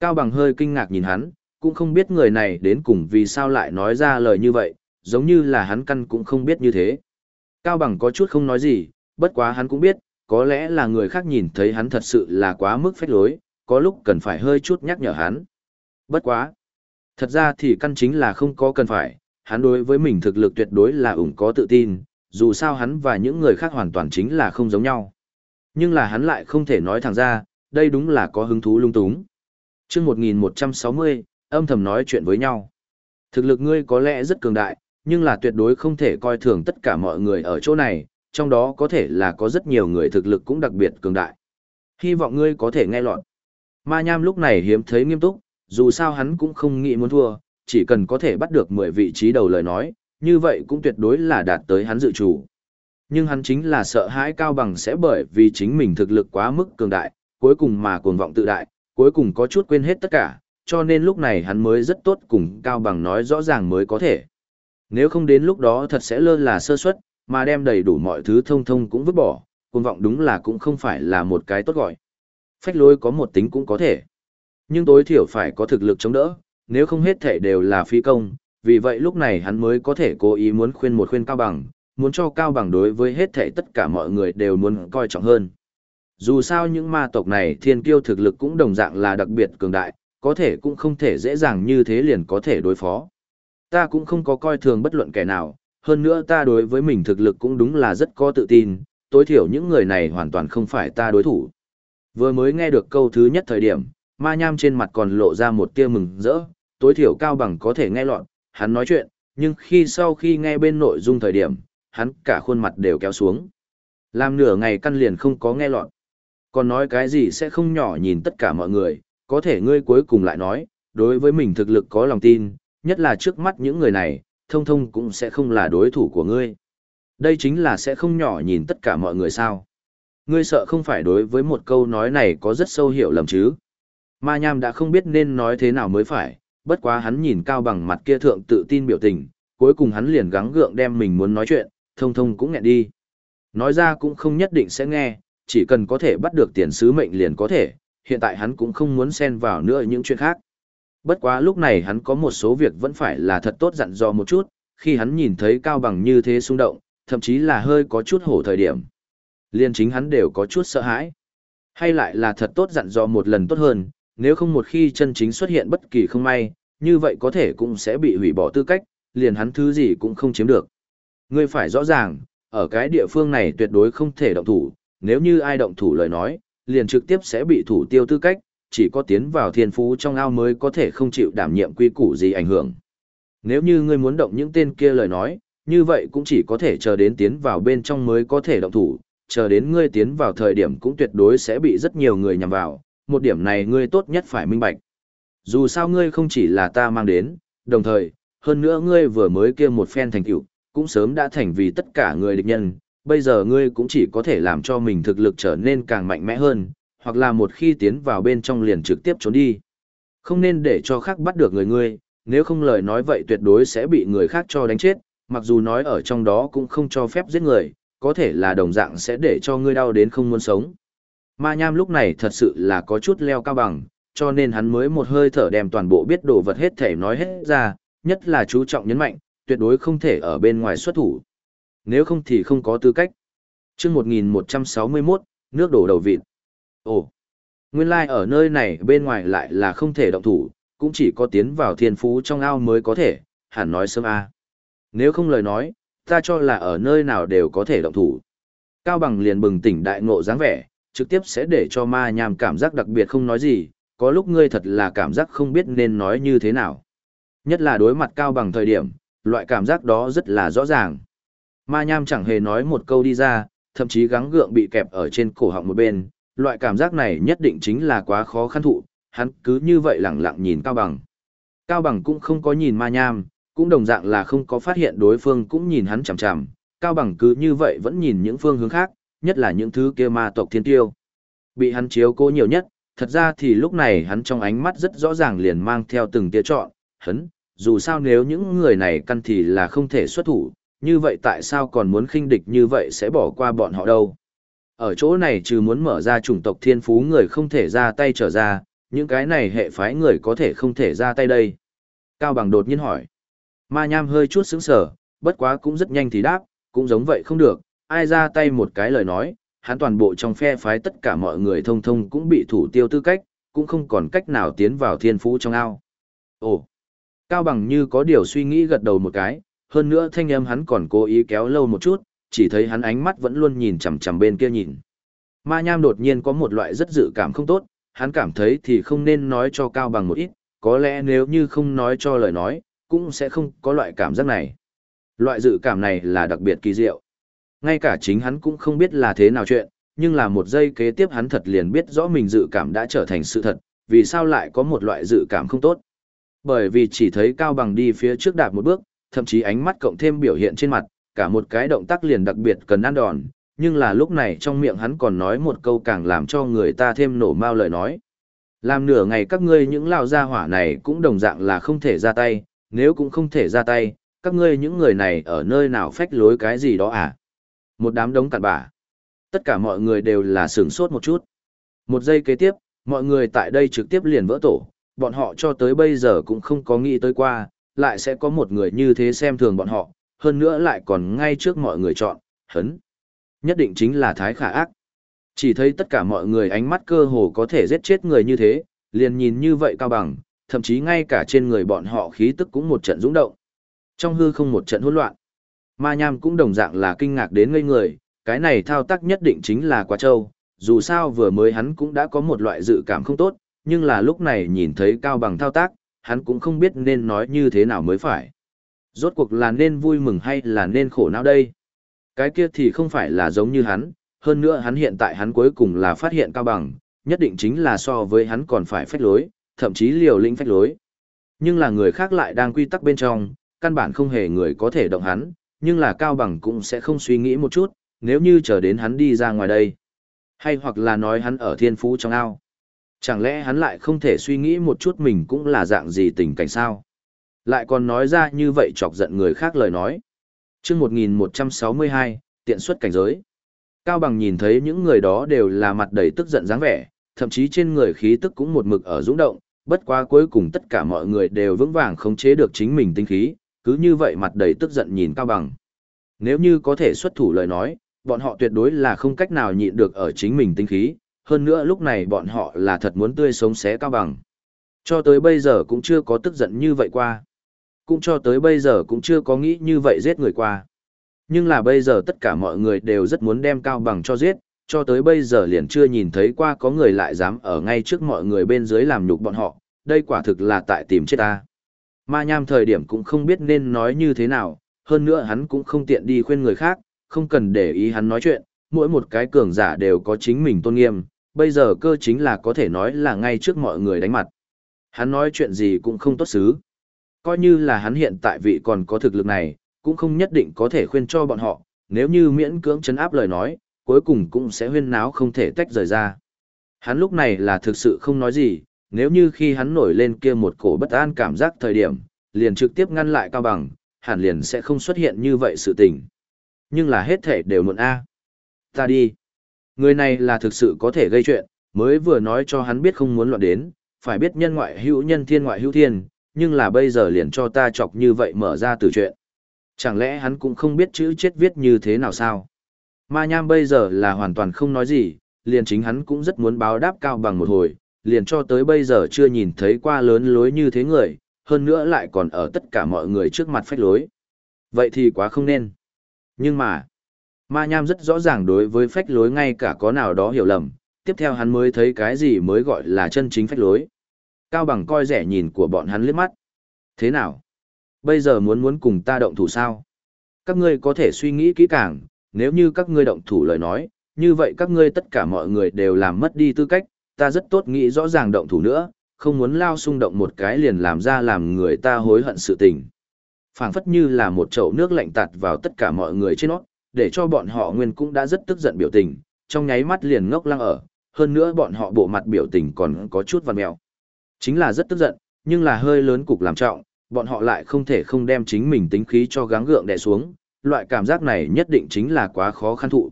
Cao Bằng hơi kinh ngạc nhìn hắn, cũng không biết người này đến cùng vì sao lại nói ra lời như vậy, giống như là hắn căn cũng không biết như thế. Cao Bằng có chút không nói gì, bất quá hắn cũng biết, có lẽ là người khác nhìn thấy hắn thật sự là quá mức phách lối, có lúc cần phải hơi chút nhắc nhở hắn. Bất quá. Thật ra thì căn chính là không có cần phải, hắn đối với mình thực lực tuyệt đối là ủng có tự tin, dù sao hắn và những người khác hoàn toàn chính là không giống nhau. Nhưng là hắn lại không thể nói thẳng ra, đây đúng là có hứng thú lung túng. chương 1160, âm thầm nói chuyện với nhau. Thực lực ngươi có lẽ rất cường đại, nhưng là tuyệt đối không thể coi thường tất cả mọi người ở chỗ này, trong đó có thể là có rất nhiều người thực lực cũng đặc biệt cường đại. Hy vọng ngươi có thể nghe lọt. Ma Nham lúc này hiếm thấy nghiêm túc, dù sao hắn cũng không nghĩ muốn thua, chỉ cần có thể bắt được 10 vị trí đầu lời nói, như vậy cũng tuyệt đối là đạt tới hắn dự chủ. Nhưng hắn chính là sợ hãi cao bằng sẽ bởi vì chính mình thực lực quá mức cường đại, cuối cùng mà cuồng vọng tự đại, cuối cùng có chút quên hết tất cả, cho nên lúc này hắn mới rất tốt cùng cao bằng nói rõ ràng mới có thể. Nếu không đến lúc đó thật sẽ lơ là sơ suất, mà đem đầy đủ mọi thứ thông thông cũng vứt bỏ, cuồng vọng đúng là cũng không phải là một cái tốt gọi. Phách lối có một tính cũng có thể. Nhưng tối thiểu phải có thực lực chống đỡ, nếu không hết thể đều là phi công, vì vậy lúc này hắn mới có thể cố ý muốn khuyên một khuyên cao bằng, muốn cho cao bằng đối với hết thể tất cả mọi người đều muốn coi trọng hơn. Dù sao những ma tộc này thiên kiêu thực lực cũng đồng dạng là đặc biệt cường đại, có thể cũng không thể dễ dàng như thế liền có thể đối phó. Ta cũng không có coi thường bất luận kẻ nào, hơn nữa ta đối với mình thực lực cũng đúng là rất có tự tin, tối thiểu những người này hoàn toàn không phải ta đối thủ. Vừa mới nghe được câu thứ nhất thời điểm, ma nham trên mặt còn lộ ra một tia mừng rỡ, tối thiểu cao bằng có thể nghe lọt, hắn nói chuyện, nhưng khi sau khi nghe bên nội dung thời điểm, hắn cả khuôn mặt đều kéo xuống. Làm nửa ngày căn liền không có nghe lọt. Còn nói cái gì sẽ không nhỏ nhìn tất cả mọi người, có thể ngươi cuối cùng lại nói, đối với mình thực lực có lòng tin, nhất là trước mắt những người này, thông thông cũng sẽ không là đối thủ của ngươi. Đây chính là sẽ không nhỏ nhìn tất cả mọi người sao. Ngươi sợ không phải đối với một câu nói này có rất sâu hiểu lầm chứ. Ma Nham đã không biết nên nói thế nào mới phải, bất quá hắn nhìn Cao Bằng mặt kia thượng tự tin biểu tình, cuối cùng hắn liền gắng gượng đem mình muốn nói chuyện, thông thông cũng nghẹn đi. Nói ra cũng không nhất định sẽ nghe, chỉ cần có thể bắt được tiền sứ mệnh liền có thể, hiện tại hắn cũng không muốn xen vào nữa những chuyện khác. Bất quá lúc này hắn có một số việc vẫn phải là thật tốt dặn dò một chút, khi hắn nhìn thấy Cao Bằng như thế xung động, thậm chí là hơi có chút hổ thời điểm. Liên chính hắn đều có chút sợ hãi. Hay lại là thật tốt dặn dò một lần tốt hơn, nếu không một khi chân chính xuất hiện bất kỳ không may, như vậy có thể cũng sẽ bị hủy bỏ tư cách, liền hắn thứ gì cũng không chiếm được. Ngươi phải rõ ràng, ở cái địa phương này tuyệt đối không thể động thủ, nếu như ai động thủ lời nói, liền trực tiếp sẽ bị thủ tiêu tư cách, chỉ có tiến vào thiên phú trong ao mới có thể không chịu đảm nhiệm quy củ gì ảnh hưởng. Nếu như ngươi muốn động những tên kia lời nói, như vậy cũng chỉ có thể chờ đến tiến vào bên trong mới có thể động thủ, chờ đến ngươi tiến vào thời điểm cũng tuyệt đối sẽ bị rất nhiều người nhằm vào, một điểm này ngươi tốt nhất phải minh bạch. Dù sao ngươi không chỉ là ta mang đến, đồng thời, hơn nữa ngươi vừa mới kia một phen thành tựu, cũng sớm đã thành vì tất cả người địch nhân, bây giờ ngươi cũng chỉ có thể làm cho mình thực lực trở nên càng mạnh mẽ hơn, hoặc là một khi tiến vào bên trong liền trực tiếp trốn đi. Không nên để cho khác bắt được người ngươi, nếu không lời nói vậy tuyệt đối sẽ bị người khác cho đánh chết, mặc dù nói ở trong đó cũng không cho phép giết người, có thể là đồng dạng sẽ để cho ngươi đau đến không muốn sống. Ma Nham lúc này thật sự là có chút leo cao bằng, cho nên hắn mới một hơi thở đem toàn bộ biết đồ vật hết thể nói hết ra, nhất là chú trọng nhấn mạnh, tuyệt đối không thể ở bên ngoài xuất thủ. Nếu không thì không có tư cách. chương 1161, nước đổ đầu vịt. Ồ, nguyên lai like ở nơi này bên ngoài lại là không thể động thủ, cũng chỉ có tiến vào thiên phú trong ao mới có thể, hẳn nói sớm a. Nếu không lời nói, ta cho là ở nơi nào đều có thể động thủ. Cao bằng liền bừng tỉnh đại ngộ dáng vẻ, trực tiếp sẽ để cho ma nham cảm giác đặc biệt không nói gì, có lúc ngươi thật là cảm giác không biết nên nói như thế nào. Nhất là đối mặt cao bằng thời điểm, loại cảm giác đó rất là rõ ràng. Ma nham chẳng hề nói một câu đi ra, thậm chí gắng gượng bị kẹp ở trên cổ họng một bên, loại cảm giác này nhất định chính là quá khó khăn thụ, hắn cứ như vậy lẳng lặng nhìn cao bằng. Cao bằng cũng không có nhìn ma nham, cũng đồng dạng là không có phát hiện đối phương cũng nhìn hắn chằm chằm, cao bằng cứ như vậy vẫn nhìn những phương hướng khác, nhất là những thứ kia ma tộc thiên tiêu. Bị hắn chiếu cố nhiều nhất, thật ra thì lúc này hắn trong ánh mắt rất rõ ràng liền mang theo từng tia chọn, hắn dù sao nếu những người này căn thì là không thể xuất thủ, như vậy tại sao còn muốn khinh địch như vậy sẽ bỏ qua bọn họ đâu. Ở chỗ này trừ muốn mở ra chủng tộc thiên phú người không thể ra tay trở ra, những cái này hệ phái người có thể không thể ra tay đây. Cao Bằng đột nhiên hỏi. Ma Nham hơi chút sững sờ, bất quá cũng rất nhanh thì đáp, cũng giống vậy không được, ai ra tay một cái lời nói, hắn toàn bộ trong phe phái tất cả mọi người thông thông cũng bị thủ tiêu tư cách, cũng không còn cách nào tiến vào thiên phú trong ao. Ồ, Cao Bằng như có điều suy nghĩ gật đầu một cái, hơn nữa thanh âm hắn còn cố ý kéo lâu một chút, chỉ thấy hắn ánh mắt vẫn luôn nhìn chằm chằm bên kia nhìn. Ma Nham đột nhiên có một loại rất dự cảm không tốt, hắn cảm thấy thì không nên nói cho Cao Bằng một ít, có lẽ nếu như không nói cho lời nói, cũng sẽ không có loại cảm giác này. Loại dự cảm này là đặc biệt kỳ diệu. Ngay cả chính hắn cũng không biết là thế nào chuyện, nhưng là một giây kế tiếp hắn thật liền biết rõ mình dự cảm đã trở thành sự thật, vì sao lại có một loại dự cảm không tốt. Bởi vì chỉ thấy Cao Bằng đi phía trước đạp một bước, thậm chí ánh mắt cộng thêm biểu hiện trên mặt, cả một cái động tác liền đặc biệt cần ăn đòn, nhưng là lúc này trong miệng hắn còn nói một câu càng làm cho người ta thêm nổ mau lời nói. Làm nửa ngày các ngươi những lao gia hỏa này cũng đồng dạng là không thể ra tay, nếu cũng không thể ra tay, các ngươi những người này ở nơi nào phách lối cái gì đó à? Một đám đống cặn bã. Tất cả mọi người đều là sửng sốt một chút. Một giây kế tiếp, mọi người tại đây trực tiếp liền vỡ tổ, bọn họ cho tới bây giờ cũng không có nghĩ tới qua, lại sẽ có một người như thế xem thường bọn họ, hơn nữa lại còn ngay trước mọi người chọn, hấn. Nhất định chính là thái khả ác. Chỉ thấy tất cả mọi người ánh mắt cơ hồ có thể giết chết người như thế, liền nhìn như vậy cao bằng, thậm chí ngay cả trên người bọn họ khí tức cũng một trận rung động. Trong hư không một trận hỗn loạn. Ma Nham cũng đồng dạng là kinh ngạc đến ngây người, cái này thao tác nhất định chính là quá trâu, dù sao vừa mới hắn cũng đã có một loại dự cảm không tốt, nhưng là lúc này nhìn thấy cao bằng thao tác, hắn cũng không biết nên nói như thế nào mới phải. Rốt cuộc là nên vui mừng hay là nên khổ não đây? Cái kia thì không phải là giống như hắn, hơn nữa hắn hiện tại hắn cuối cùng là phát hiện cao bằng, nhất định chính là so với hắn còn phải phách lối, thậm chí liều lĩnh phách lối. Nhưng là người khác lại đang quy tắc bên trong, căn bản không hề người có thể động hắn, nhưng là cao bằng cũng sẽ không suy nghĩ một chút, nếu như chờ đến hắn đi ra ngoài đây. Hay hoặc là nói hắn ở thiên phú trong ao. Chẳng lẽ hắn lại không thể suy nghĩ một chút mình cũng là dạng gì tình cảnh sao? Lại còn nói ra như vậy chọc giận người khác lời nói. Trước 1162, tiện xuất cảnh giới. Cao Bằng nhìn thấy những người đó đều là mặt đầy tức giận dáng vẻ, thậm chí trên người khí tức cũng một mực ở dũng động, bất quá cuối cùng tất cả mọi người đều vững vàng khống chế được chính mình tinh khí, cứ như vậy mặt đầy tức giận nhìn Cao Bằng. Nếu như có thể xuất thủ lời nói, bọn họ tuyệt đối là không cách nào nhịn được ở chính mình tinh khí, hơn nữa lúc này bọn họ là thật muốn tươi sống xé Cao Bằng. Cho tới bây giờ cũng chưa có tức giận như vậy qua. Cũng cho tới bây giờ cũng chưa có nghĩ như vậy giết người qua. Nhưng là bây giờ tất cả mọi người đều rất muốn đem Cao Bằng cho giết, cho tới bây giờ liền chưa nhìn thấy qua có người lại dám ở ngay trước mọi người bên dưới làm nhục bọn họ, đây quả thực là tại tìm chết ta. Ma nham thời điểm cũng không biết nên nói như thế nào, hơn nữa hắn cũng không tiện đi khuyên người khác, không cần để ý hắn nói chuyện, mỗi một cái cường giả đều có chính mình tôn nghiêm, bây giờ cơ chính là có thể nói là ngay trước mọi người đánh mặt. Hắn nói chuyện gì cũng không tốt xứ. Coi như là hắn hiện tại vị còn có thực lực này, cũng không nhất định có thể khuyên cho bọn họ, nếu như miễn cưỡng chấn áp lời nói, cuối cùng cũng sẽ huyên náo không thể tách rời ra. Hắn lúc này là thực sự không nói gì, nếu như khi hắn nổi lên kia một cổ bất an cảm giác thời điểm, liền trực tiếp ngăn lại cao bằng, hẳn liền sẽ không xuất hiện như vậy sự tình. Nhưng là hết thể đều muộn A. Ta đi. Người này là thực sự có thể gây chuyện, mới vừa nói cho hắn biết không muốn loạn đến, phải biết nhân ngoại hữu nhân thiên ngoại hữu thiên, nhưng là bây giờ liền cho ta chọc như vậy mở ra từ chuyện. Chẳng lẽ hắn cũng không biết chữ chết viết như thế nào sao? Ma Nham bây giờ là hoàn toàn không nói gì, liền chính hắn cũng rất muốn báo đáp cao bằng một hồi, liền cho tới bây giờ chưa nhìn thấy qua lớn lối như thế người, hơn nữa lại còn ở tất cả mọi người trước mặt phách lối. Vậy thì quá không nên. Nhưng mà, Ma Nham rất rõ ràng đối với phách lối ngay cả có nào đó hiểu lầm, tiếp theo hắn mới thấy cái gì mới gọi là chân chính phách lối. Cao bằng coi rẻ nhìn của bọn hắn liếc mắt. Thế nào? Bây giờ muốn muốn cùng ta động thủ sao? Các ngươi có thể suy nghĩ kỹ càng, nếu như các ngươi động thủ lời nói, như vậy các ngươi tất cả mọi người đều làm mất đi tư cách, ta rất tốt nghĩ rõ ràng động thủ nữa, không muốn lao xung động một cái liền làm ra làm người ta hối hận sự tình. phảng phất như là một chậu nước lạnh tạt vào tất cả mọi người trên nó, để cho bọn họ nguyên cũng đã rất tức giận biểu tình, trong nháy mắt liền ngốc lăng ở, hơn nữa bọn họ bộ mặt biểu tình còn có chút văn mèo. Chính là rất tức giận, nhưng là hơi lớn cục làm trọng, bọn họ lại không thể không đem chính mình tính khí cho gắng gượng đè xuống, loại cảm giác này nhất định chính là quá khó khăn thụ.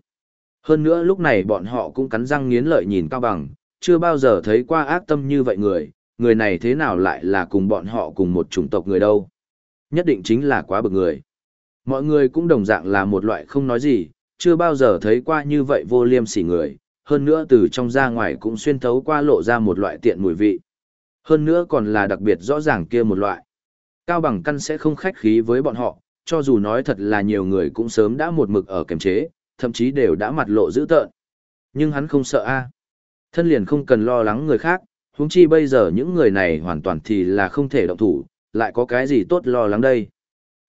Hơn nữa lúc này bọn họ cũng cắn răng nghiến lợi nhìn Cao Bằng, chưa bao giờ thấy qua ác tâm như vậy người, người này thế nào lại là cùng bọn họ cùng một chủng tộc người đâu. Nhất định chính là quá bực người. Mọi người cũng đồng dạng là một loại không nói gì, chưa bao giờ thấy qua như vậy vô liêm sỉ người, hơn nữa từ trong ra ngoài cũng xuyên thấu qua lộ ra một loại tiện mùi vị. Hơn nữa còn là đặc biệt rõ ràng kia một loại. Cao bằng căn sẽ không khách khí với bọn họ, cho dù nói thật là nhiều người cũng sớm đã một mực ở kiềm chế, thậm chí đều đã mặt lộ dữ tợn. Nhưng hắn không sợ a. Thân liền không cần lo lắng người khác, huống chi bây giờ những người này hoàn toàn thì là không thể động thủ, lại có cái gì tốt lo lắng đây.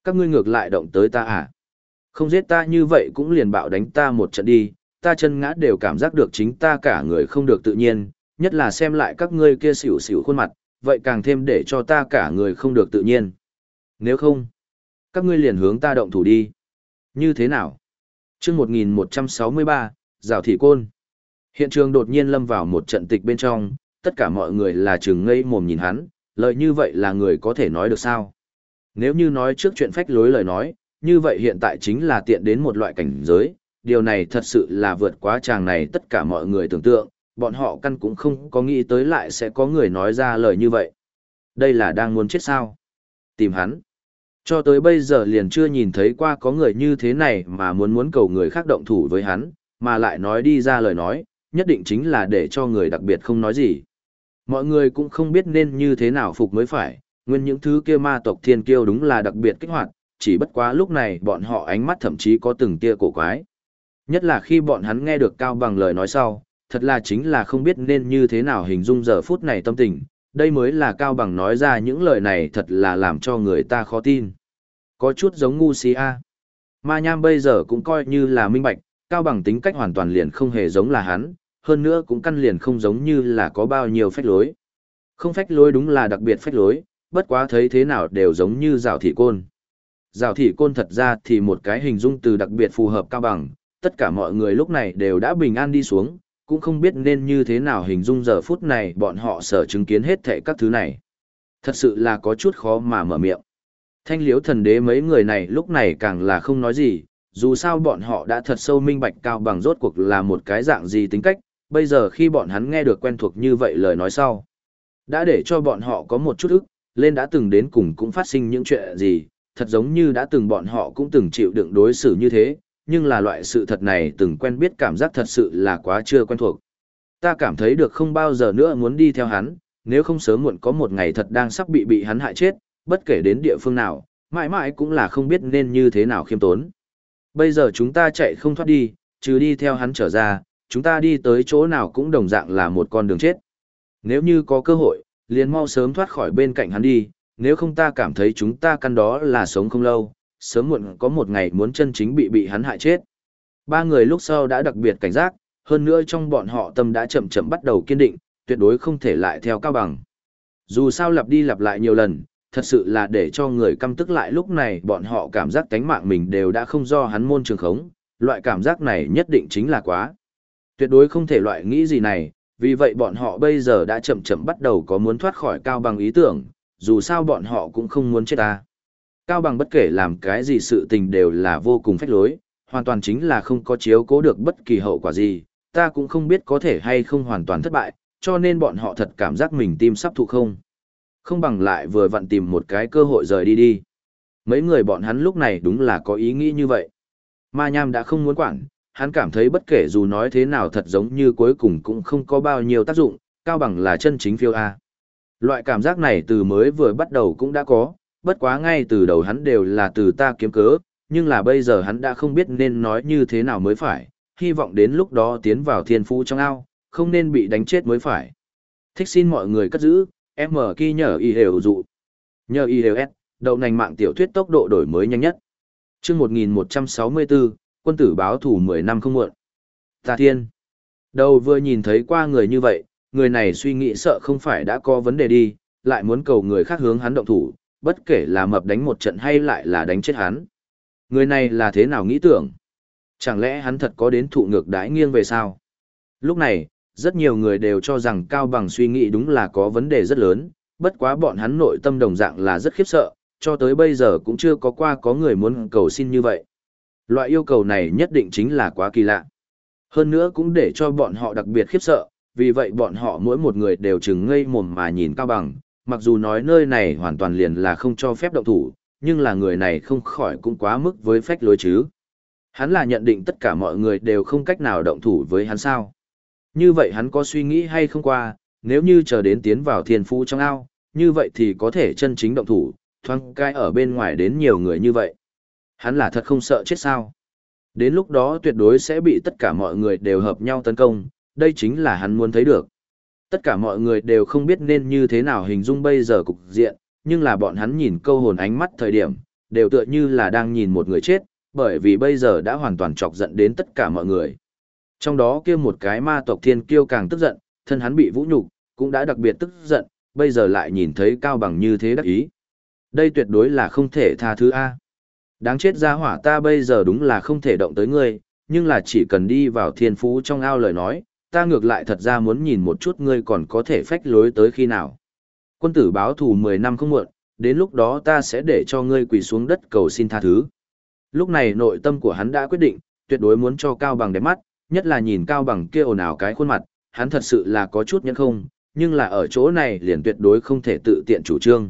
Các ngươi ngược lại động tới ta à? Không giết ta như vậy cũng liền bạo đánh ta một trận đi, ta chân ngã đều cảm giác được chính ta cả người không được tự nhiên, nhất là xem lại các ngươi kia xỉu xỉu khuôn mặt, vậy càng thêm để cho ta cả người không được tự nhiên. Nếu không, các ngươi liền hướng ta động thủ đi. Như thế nào? chương 1163, Rào Thị Côn. Hiện trường đột nhiên lâm vào một trận tịch bên trong, tất cả mọi người là chừng ngây mồm nhìn hắn, lời như vậy là người có thể nói được sao? Nếu như nói trước chuyện phách lối lời nói, như vậy hiện tại chính là tiện đến một loại cảnh giới, điều này thật sự là vượt quá chàng này tất cả mọi người tưởng tượng, bọn họ căn cũng không có nghĩ tới lại sẽ có người nói ra lời như vậy. Đây là đang muốn chết sao? Tìm hắn. Cho tới bây giờ liền chưa nhìn thấy qua có người như thế này mà muốn muốn cầu người khác động thủ với hắn, mà lại nói đi ra lời nói, nhất định chính là để cho người đặc biệt không nói gì. Mọi người cũng không biết nên như thế nào phục mới phải, nguyên những thứ kia ma tộc thiên kiêu đúng là đặc biệt kích hoạt, chỉ bất quá lúc này bọn họ ánh mắt thậm chí có từng tia cổ quái. Nhất là khi bọn hắn nghe được Cao Bằng lời nói sau, thật là chính là không biết nên như thế nào hình dung giờ phút này tâm tình, đây mới là Cao Bằng nói ra những lời này thật là làm cho người ta khó tin. Có chút giống ngu si a. Ma Nham bây giờ cũng coi như là minh bạch, Cao Bằng tính cách hoàn toàn liền không hề giống là hắn, hơn nữa cũng căn liền không giống như là có bao nhiêu phách lối. Không phách lối đúng là đặc biệt phách lối, bất quá thấy thế nào đều giống như rào thị côn. Rào thị côn thật ra thì một cái hình dung từ đặc biệt phù hợp Cao Bằng, tất cả mọi người lúc này đều đã bình an đi xuống, cũng không biết nên như thế nào hình dung giờ phút này bọn họ sở chứng kiến hết thệ các thứ này. Thật sự là có chút khó mà mở miệng. Thanh liếu thần đế mấy người này lúc này càng là không nói gì, dù sao bọn họ đã thật sâu minh bạch cao bằng rốt cuộc là một cái dạng gì tính cách, bây giờ khi bọn hắn nghe được quen thuộc như vậy lời nói sau. Đã để cho bọn họ có một chút ức, lên đã từng đến cùng cũng phát sinh những chuyện gì, thật giống như đã từng bọn họ cũng từng chịu đựng đối xử như thế, nhưng là loại sự thật này từng quen biết cảm giác thật sự là quá chưa quen thuộc. Ta cảm thấy được không bao giờ nữa muốn đi theo hắn, nếu không sớm muộn có một ngày thật đang sắp bị bị hắn hại chết, bất kể đến địa phương nào, mãi mãi cũng là không biết nên như thế nào khiêm tốn. Bây giờ chúng ta chạy không thoát đi, trừ đi theo hắn trở ra, chúng ta đi tới chỗ nào cũng đồng dạng là một con đường chết. Nếu như có cơ hội, liền mau sớm thoát khỏi bên cạnh hắn đi, nếu không ta cảm thấy chúng ta căn đó là sống không lâu, sớm muộn có một ngày muốn chân chính bị bị hắn hại chết. Ba người lúc sau đã đặc biệt cảnh giác, hơn nữa trong bọn họ tâm đã chậm chậm bắt đầu kiên định, tuyệt đối không thể lại theo cao bằng. Dù sao lặp đi lặp lại nhiều lần, thật sự là để cho người căm tức lại lúc này bọn họ cảm giác tánh mạng mình đều đã không do hắn môn trường khống, loại cảm giác này nhất định chính là quá. Tuyệt đối không thể loại nghĩ gì này, vì vậy bọn họ bây giờ đã chậm chậm bắt đầu có muốn thoát khỏi cao bằng ý tưởng, dù sao bọn họ cũng không muốn chết ta. Cao bằng bất kể làm cái gì sự tình đều là vô cùng phách lối, hoàn toàn chính là không có chiếu cố được bất kỳ hậu quả gì, ta cũng không biết có thể hay không hoàn toàn thất bại, cho nên bọn họ thật cảm giác mình tim sắp thụ không. Không bằng lại vừa vặn tìm một cái cơ hội rời đi đi. Mấy người bọn hắn lúc này đúng là có ý nghĩ như vậy. Ma Nham đã không muốn quản, hắn cảm thấy bất kể dù nói thế nào thật giống như cuối cùng cũng không có bao nhiêu tác dụng, cao bằng là chân chính phiêu A. Loại cảm giác này từ mới vừa bắt đầu cũng đã có, bất quá ngay từ đầu hắn đều là từ ta kiếm cớ, nhưng là bây giờ hắn đã không biết nên nói như thế nào mới phải, hy vọng đến lúc đó tiến vào thiên phú trong ao, không nên bị đánh chết mới phải. Thích xin mọi người cất giữ, em mở kỳ nhờ y đều dụ. Nhờ y đều S, đậu nành mạng tiểu thuyết tốc độ đổi mới nhanh nhất. chương 1164, quân tử báo thủ 10 năm không muộn. Tà thiên. Đầu vừa nhìn thấy qua người như vậy, người này suy nghĩ sợ không phải đã có vấn đề đi, lại muốn cầu người khác hướng hắn động thủ, bất kể là mập đánh một trận hay lại là đánh chết hắn. Người này là thế nào nghĩ tưởng? Chẳng lẽ hắn thật có đến thụ ngược đái nghiêng về sao? Lúc này, rất nhiều người đều cho rằng Cao Bằng suy nghĩ đúng là có vấn đề rất lớn, bất quá bọn hắn nội tâm đồng dạng là rất khiếp sợ, cho tới bây giờ cũng chưa có qua có người muốn cầu xin như vậy. Loại yêu cầu này nhất định chính là quá kỳ lạ. Hơn nữa cũng để cho bọn họ đặc biệt khiếp sợ, vì vậy bọn họ mỗi một người đều chừng ngây mồm mà nhìn Cao Bằng, mặc dù nói nơi này hoàn toàn liền là không cho phép động thủ, nhưng là người này không khỏi cũng quá mức với phách lối chứ. Hắn là nhận định tất cả mọi người đều không cách nào động thủ với hắn sao. Như vậy hắn có suy nghĩ hay không qua, nếu như chờ đến tiến vào thiên phú trong ao, như vậy thì có thể chân chính động thủ, thoáng cai ở bên ngoài đến nhiều người như vậy. Hắn là thật không sợ chết sao. Đến lúc đó tuyệt đối sẽ bị tất cả mọi người đều hợp nhau tấn công, đây chính là hắn muốn thấy được. Tất cả mọi người đều không biết nên như thế nào hình dung bây giờ cục diện, nhưng là bọn hắn nhìn câu hồn ánh mắt thời điểm, đều tựa như là đang nhìn một người chết, bởi vì bây giờ đã hoàn toàn chọc giận đến tất cả mọi người. Trong đó kia một cái ma tộc thiên kiêu càng tức giận, thân hắn bị vũ nhục, cũng đã đặc biệt tức giận, bây giờ lại nhìn thấy cao bằng như thế đắc ý. Đây tuyệt đối là không thể tha thứ A. Đáng chết ra hỏa ta bây giờ đúng là không thể động tới ngươi, nhưng là chỉ cần đi vào thiên phú trong ao lời nói, ta ngược lại thật ra muốn nhìn một chút ngươi còn có thể phách lối tới khi nào. Quân tử báo thù 10 năm không muộn, đến lúc đó ta sẽ để cho ngươi quỳ xuống đất cầu xin tha thứ. Lúc này nội tâm của hắn đã quyết định, tuyệt đối muốn cho Cao Bằng đẹp mắt, nhất là nhìn Cao Bằng kia ồn ào cái khuôn mặt, hắn thật sự là có chút nhẫn không, nhưng là ở chỗ này liền tuyệt đối không thể tự tiện chủ trương.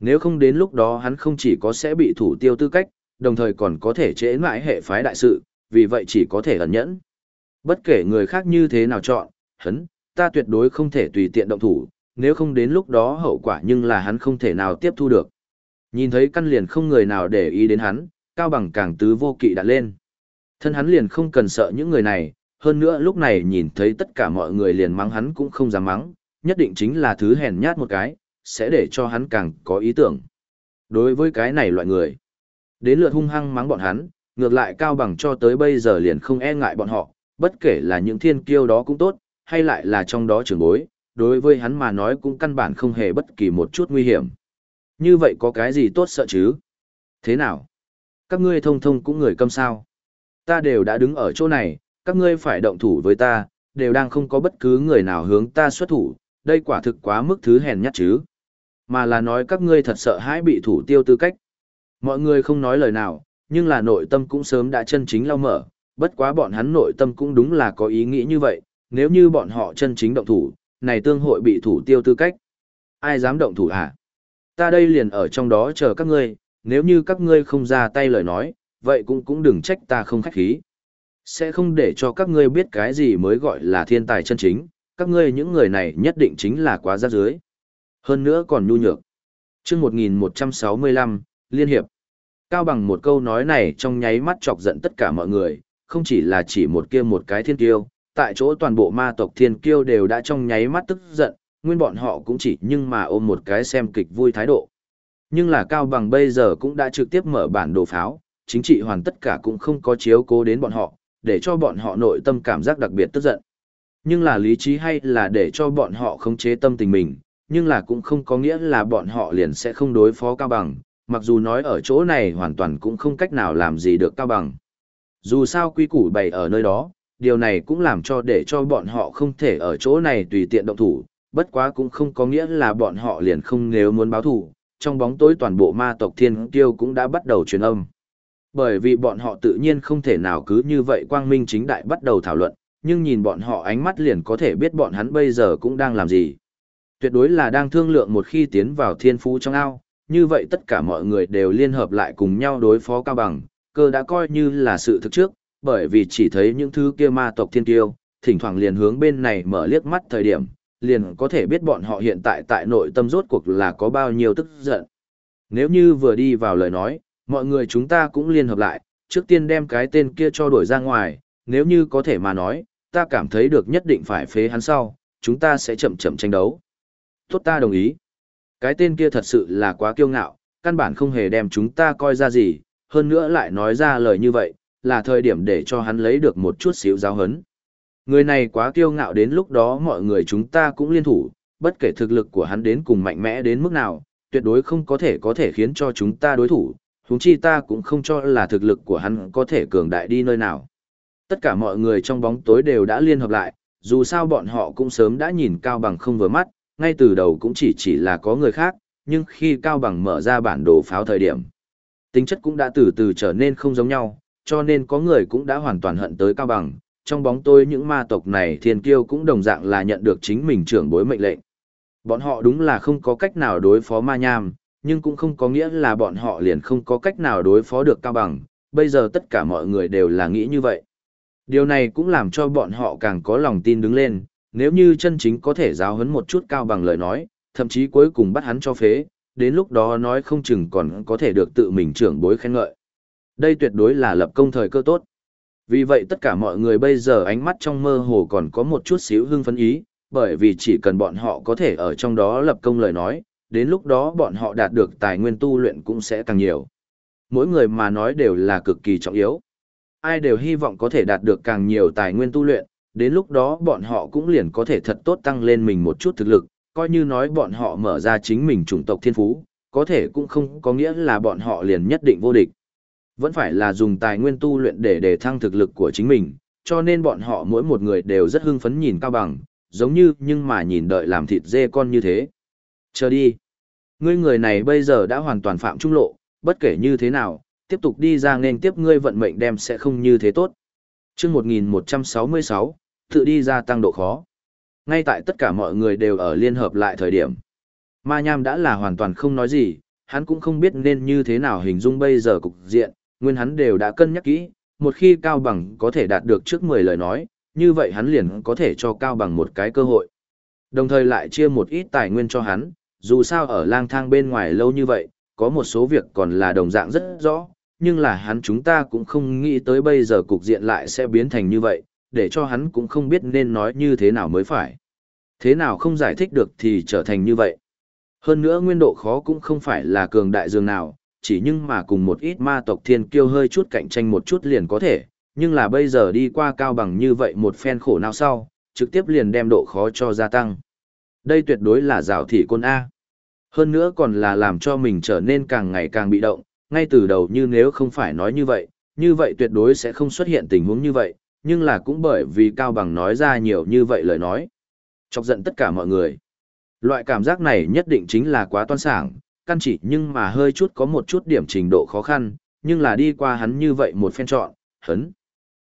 Nếu không đến lúc đó hắn không chỉ có sẽ bị thủ tiêu tư cách, đồng thời còn có thể trễ mãi hệ phái đại sự, vì vậy chỉ có thể ẩn nhẫn. Bất kể người khác như thế nào chọn, hắn, ta tuyệt đối không thể tùy tiện động thủ, nếu không đến lúc đó hậu quả nhưng là hắn không thể nào tiếp thu được. Nhìn thấy căn liền không người nào để ý đến hắn, cao bằng càng tứ vô kỵ đặt lên. Thân hắn liền không cần sợ những người này, hơn nữa lúc này nhìn thấy tất cả mọi người liền mắng hắn cũng không dám mắng, nhất định chính là thứ hèn nhát một cái, sẽ để cho hắn càng có ý tưởng. Đối với cái này loại người, đến lượt hung hăng mắng bọn hắn, ngược lại cao bằng cho tới bây giờ liền không e ngại bọn họ, bất kể là những thiên kiêu đó cũng tốt, hay lại là trong đó trưởng bối, đối với hắn mà nói cũng căn bản không hề bất kỳ một chút nguy hiểm. Như vậy có cái gì tốt sợ chứ? Thế nào? Các ngươi thông thông cũng người câm sao? Ta đều đã đứng ở chỗ này, các ngươi phải động thủ với ta, đều đang không có bất cứ người nào hướng ta xuất thủ, đây quả thực quá mức thứ hèn nhát chứ. Mà là nói các ngươi thật sợ hãi bị thủ tiêu tư cách. Mọi người không nói lời nào, nhưng là nội tâm cũng sớm đã chân chính lau mở, bất quá bọn hắn nội tâm cũng đúng là có ý nghĩ như vậy, nếu như bọn họ chân chính động thủ, này tương hội bị thủ tiêu tư cách. Ai dám động thủ hả? Ta đây liền ở trong đó chờ các ngươi, nếu như các ngươi không ra tay lời nói, vậy cũng cũng đừng trách ta không khách khí. Sẽ không để cho các ngươi biết cái gì mới gọi là thiên tài chân chính, các ngươi những người này nhất định chính là quá giáp dưới. Hơn nữa còn nhu nhược. chương 1165, Liên Hiệp. Cao bằng một câu nói này trong nháy mắt chọc giận tất cả mọi người, không chỉ là chỉ một kia một cái thiên kiêu, tại chỗ toàn bộ ma tộc thiên kiêu đều đã trong nháy mắt tức giận, nguyên bọn họ cũng chỉ nhưng mà ôm một cái xem kịch vui thái độ. Nhưng là Cao Bằng bây giờ cũng đã trực tiếp mở bản đồ pháo, chính trị hoàn tất cả cũng không có chiếu cố đến bọn họ, để cho bọn họ nội tâm cảm giác đặc biệt tức giận. Nhưng là lý trí hay là để cho bọn họ khống chế tâm tình mình, nhưng là cũng không có nghĩa là bọn họ liền sẽ không đối phó Cao Bằng, mặc dù nói ở chỗ này hoàn toàn cũng không cách nào làm gì được Cao Bằng. Dù sao quy củ bày ở nơi đó, điều này cũng làm cho để cho bọn họ không thể ở chỗ này tùy tiện động thủ, bất quá cũng không có nghĩa là bọn họ liền không nếu muốn báo thủ, trong bóng tối toàn bộ ma tộc thiên tiêu cũng đã bắt đầu truyền âm. Bởi vì bọn họ tự nhiên không thể nào cứ như vậy quang minh chính đại bắt đầu thảo luận, nhưng nhìn bọn họ ánh mắt liền có thể biết bọn hắn bây giờ cũng đang làm gì. Tuyệt đối là đang thương lượng một khi tiến vào thiên phú trong ao, như vậy tất cả mọi người đều liên hợp lại cùng nhau đối phó cao bằng, cơ đã coi như là sự thực trước, bởi vì chỉ thấy những thứ kia ma tộc thiên tiêu, thỉnh thoảng liền hướng bên này mở liếc mắt thời điểm, liền có thể biết bọn họ hiện tại tại nội tâm rốt cuộc là có bao nhiêu tức giận. Nếu như vừa đi vào lời nói, mọi người chúng ta cũng liên hợp lại, trước tiên đem cái tên kia cho đuổi ra ngoài, nếu như có thể mà nói, ta cảm thấy được nhất định phải phế hắn sau, chúng ta sẽ chậm chậm tranh đấu. Tốt ta đồng ý. Cái tên kia thật sự là quá kiêu ngạo, căn bản không hề đem chúng ta coi ra gì, hơn nữa lại nói ra lời như vậy, là thời điểm để cho hắn lấy được một chút xíu giáo hấn. Người này quá kiêu ngạo đến lúc đó mọi người chúng ta cũng liên thủ, bất kể thực lực của hắn đến cùng mạnh mẽ đến mức nào, tuyệt đối không có thể có thể khiến cho chúng ta đối thủ, huống chi ta cũng không cho là thực lực của hắn có thể cường đại đi nơi nào. Tất cả mọi người trong bóng tối đều đã liên hợp lại, dù sao bọn họ cũng sớm đã nhìn Cao Bằng không vừa mắt, ngay từ đầu cũng chỉ chỉ là có người khác, nhưng khi Cao Bằng mở ra bản đồ pháo thời điểm, tính chất cũng đã từ từ trở nên không giống nhau, cho nên có người cũng đã hoàn toàn hận tới Cao Bằng, trong bóng tối những ma tộc này thiên kiêu cũng đồng dạng là nhận được chính mình trưởng bối mệnh lệnh. Bọn họ đúng là không có cách nào đối phó ma nham, nhưng cũng không có nghĩa là bọn họ liền không có cách nào đối phó được cao bằng, bây giờ tất cả mọi người đều là nghĩ như vậy. Điều này cũng làm cho bọn họ càng có lòng tin đứng lên, nếu như chân chính có thể giáo huấn một chút cao bằng lời nói, thậm chí cuối cùng bắt hắn cho phế, đến lúc đó nói không chừng còn có thể được tự mình trưởng bối khen ngợi. Đây tuyệt đối là lập công thời cơ tốt. Vì vậy tất cả mọi người bây giờ ánh mắt trong mơ hồ còn có một chút xíu hưng phấn ý, bởi vì chỉ cần bọn họ có thể ở trong đó lập công lời nói, đến lúc đó bọn họ đạt được tài nguyên tu luyện cũng sẽ càng nhiều. Mỗi người mà nói đều là cực kỳ trọng yếu. Ai đều hy vọng có thể đạt được càng nhiều tài nguyên tu luyện, đến lúc đó bọn họ cũng liền có thể thật tốt tăng lên mình một chút thực lực, coi như nói bọn họ mở ra chính mình chủng tộc thiên phú, có thể cũng không có nghĩa là bọn họ liền nhất định vô địch. Vẫn phải là dùng tài nguyên tu luyện để để thăng thực lực của chính mình, cho nên bọn họ mỗi một người đều rất hưng phấn nhìn cao bằng, giống như nhưng mà nhìn đợi làm thịt dê con như thế. Chờ đi. Ngươi người này bây giờ đã hoàn toàn phạm trung lộ, bất kể như thế nào, tiếp tục đi ra nên tiếp ngươi vận mệnh đem sẽ không như thế tốt. chương 1166, tự đi ra tăng độ khó. Ngay tại tất cả mọi người đều ở liên hợp lại thời điểm. Ma Nham đã là hoàn toàn không nói gì, hắn cũng không biết nên như thế nào hình dung bây giờ cục diện, nguyên hắn đều đã cân nhắc kỹ, một khi Cao Bằng có thể đạt được trước 10 lời nói, như vậy hắn liền có thể cho Cao Bằng một cái cơ hội. Đồng thời lại chia một ít tài nguyên cho hắn, dù sao ở lang thang bên ngoài lâu như vậy, có một số việc còn là đồng dạng rất rõ, nhưng là hắn chúng ta cũng không nghĩ tới bây giờ cục diện lại sẽ biến thành như vậy, để cho hắn cũng không biết nên nói như thế nào mới phải. Thế nào không giải thích được thì trở thành như vậy. Hơn nữa nguyên độ khó cũng không phải là cường đại dường nào, chỉ nhưng mà cùng một ít ma tộc thiên kiêu hơi chút cạnh tranh một chút liền có thể, nhưng là bây giờ đi qua cao bằng như vậy một phen khổ nào sau, trực tiếp liền đem độ khó cho gia tăng. Đây tuyệt đối là rào thị côn A. Hơn nữa còn là làm cho mình trở nên càng ngày càng bị động, ngay từ đầu như nếu không phải nói như vậy, như vậy tuyệt đối sẽ không xuất hiện tình huống như vậy, nhưng là cũng bởi vì Cao Bằng nói ra nhiều như vậy lời nói. Chọc giận tất cả mọi người. Loại cảm giác này nhất định chính là quá toan sảng, căn chỉ nhưng mà hơi chút có một chút điểm trình độ khó khăn, nhưng là đi qua hắn như vậy một phen chọn, hấn.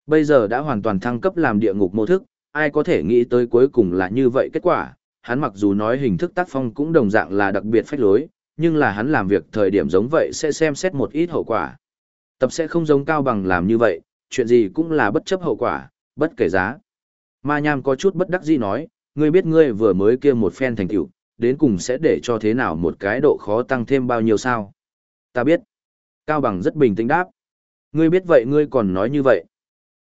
Bây giờ đã hoàn toàn thăng cấp làm địa ngục mô thức, ai có thể nghĩ tới cuối cùng là như vậy kết quả, hắn mặc dù nói hình thức tác phong cũng đồng dạng là đặc biệt phách lối, nhưng là hắn làm việc thời điểm giống vậy sẽ xem xét một ít hậu quả. Tập sẽ không giống cao bằng làm như vậy, chuyện gì cũng là bất chấp hậu quả, bất kể giá. Ma Nham có chút bất đắc dĩ nói, ngươi biết ngươi vừa mới kia một phen thành tựu, đến cùng sẽ để cho thế nào một cái độ khó tăng thêm bao nhiêu sao? Ta biết. Cao Bằng rất bình tĩnh đáp. Ngươi biết vậy ngươi còn nói như vậy.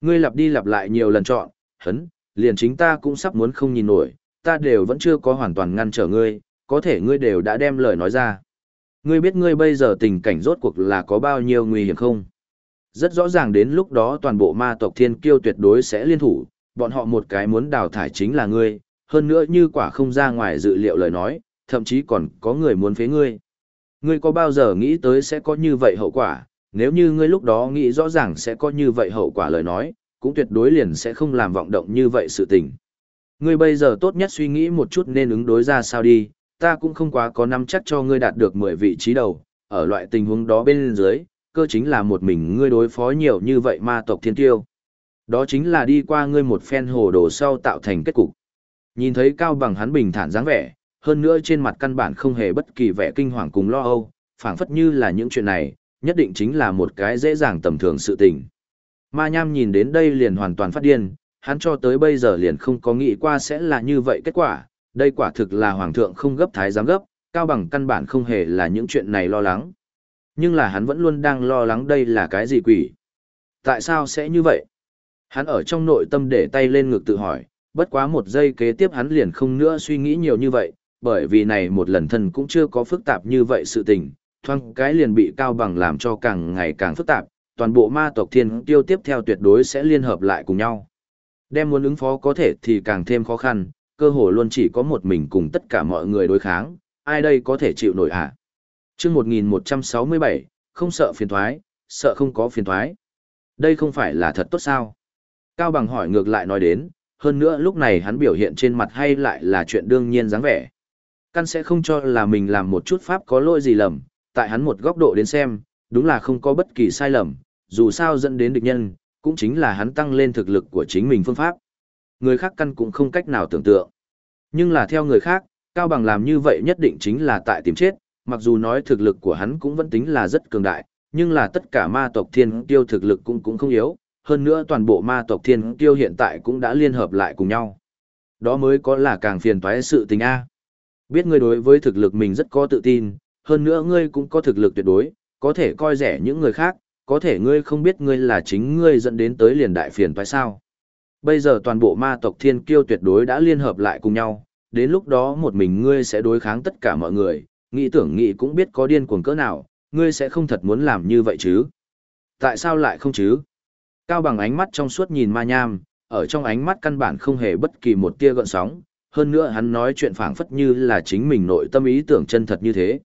Ngươi lặp đi lặp lại nhiều lần chọn, hấn, liền chính ta cũng sắp muốn không nhìn nổi, ta đều vẫn chưa có hoàn toàn ngăn trở ngươi, có thể ngươi đều đã đem lời nói ra. Ngươi biết ngươi bây giờ tình cảnh rốt cuộc là có bao nhiêu nguy hiểm không? Rất rõ ràng đến lúc đó toàn bộ ma tộc thiên kiêu tuyệt đối sẽ liên thủ, bọn họ một cái muốn đào thải chính là ngươi, hơn nữa như quả không ra ngoài dự liệu lời nói, thậm chí còn có người muốn phế ngươi. Ngươi có bao giờ nghĩ tới sẽ có như vậy hậu quả, nếu như ngươi lúc đó nghĩ rõ ràng sẽ có như vậy hậu quả lời nói, cũng tuyệt đối liền sẽ không làm vọng động như vậy sự tình. Ngươi bây giờ tốt nhất suy nghĩ một chút nên ứng đối ra sao đi, ta cũng không quá có nắm chắc cho ngươi đạt được 10 vị trí đầu, ở loại tình huống đó bên dưới, cơ chính là một mình ngươi đối phó nhiều như vậy ma tộc thiên tiêu. Đó chính là đi qua ngươi một phen hồ đồ sau tạo thành kết cục. Nhìn thấy Cao Bằng hắn bình thản dáng vẻ, hơn nữa trên mặt căn bản không hề bất kỳ vẻ kinh hoàng cùng lo âu, phảng phất như là những chuyện này, nhất định chính là một cái dễ dàng tầm thường sự tình. Ma Nham nhìn đến đây liền hoàn toàn phát điên, hắn cho tới bây giờ liền không có nghĩ qua sẽ là như vậy kết quả, đây quả thực là hoàng thượng không gấp thái giám gấp, Cao Bằng căn bản không hề là những chuyện này lo lắng. Nhưng là hắn vẫn luôn đang lo lắng đây là cái gì quỷ. Tại sao sẽ như vậy? Hắn ở trong nội tâm để tay lên ngực tự hỏi, bất quá một giây kế tiếp hắn liền không nữa suy nghĩ nhiều như vậy, bởi vì này một lần thân cũng chưa có phức tạp như vậy sự tình, thoang cái liền bị cao bằng làm cho càng ngày càng phức tạp, toàn bộ ma tộc thiên tiêu tiếp theo tuyệt đối sẽ liên hợp lại cùng nhau. Đem muốn ứng phó có thể thì càng thêm khó khăn, cơ hội luôn chỉ có một mình cùng tất cả mọi người đối kháng, ai đây có thể chịu nổi hả? Chương 1167, không sợ phiền thoái, sợ không có phiền thoái. Đây không phải là thật tốt sao? Cao bằng hỏi ngược lại nói đến, hơn nữa lúc này hắn biểu hiện trên mặt hay lại là chuyện đương nhiên dáng vẻ. Căn sẽ không cho là mình làm một chút pháp có lỗi gì lầm, tại hắn một góc độ đến xem, đúng là không có bất kỳ sai lầm, dù sao dẫn đến địch nhân, cũng chính là hắn tăng lên thực lực của chính mình phương pháp. Người khác căn cũng không cách nào tưởng tượng. Nhưng là theo người khác, Cao Bằng làm như vậy nhất định chính là tại tìm chết, mặc dù nói thực lực của hắn cũng vẫn tính là rất cường đại, nhưng là tất cả ma tộc thiên tiêu thực lực cũng cũng không yếu, hơn nữa toàn bộ ma tộc thiên tiêu hiện tại cũng đã liên hợp lại cùng nhau. Đó mới có là càng phiền toái sự tình A. Biết ngươi đối với thực lực mình rất có tự tin, hơn nữa ngươi cũng có thực lực tuyệt đối, có thể coi rẻ những người khác, có thể ngươi không biết ngươi là chính ngươi dẫn đến tới liền đại phiền phải sao. Bây giờ toàn bộ ma tộc thiên kiêu tuyệt đối đã liên hợp lại cùng nhau, đến lúc đó một mình ngươi sẽ đối kháng tất cả mọi người, nghĩ tưởng nghĩ cũng biết có điên cuồng cỡ nào, ngươi sẽ không thật muốn làm như vậy chứ. Tại sao lại không chứ? Cao bằng ánh mắt trong suốt nhìn ma nham, ở trong ánh mắt căn bản không hề bất kỳ một tia gợn sóng, hơn nữa hắn nói chuyện phảng phất như là chính mình nội tâm ý tưởng chân thật như thế.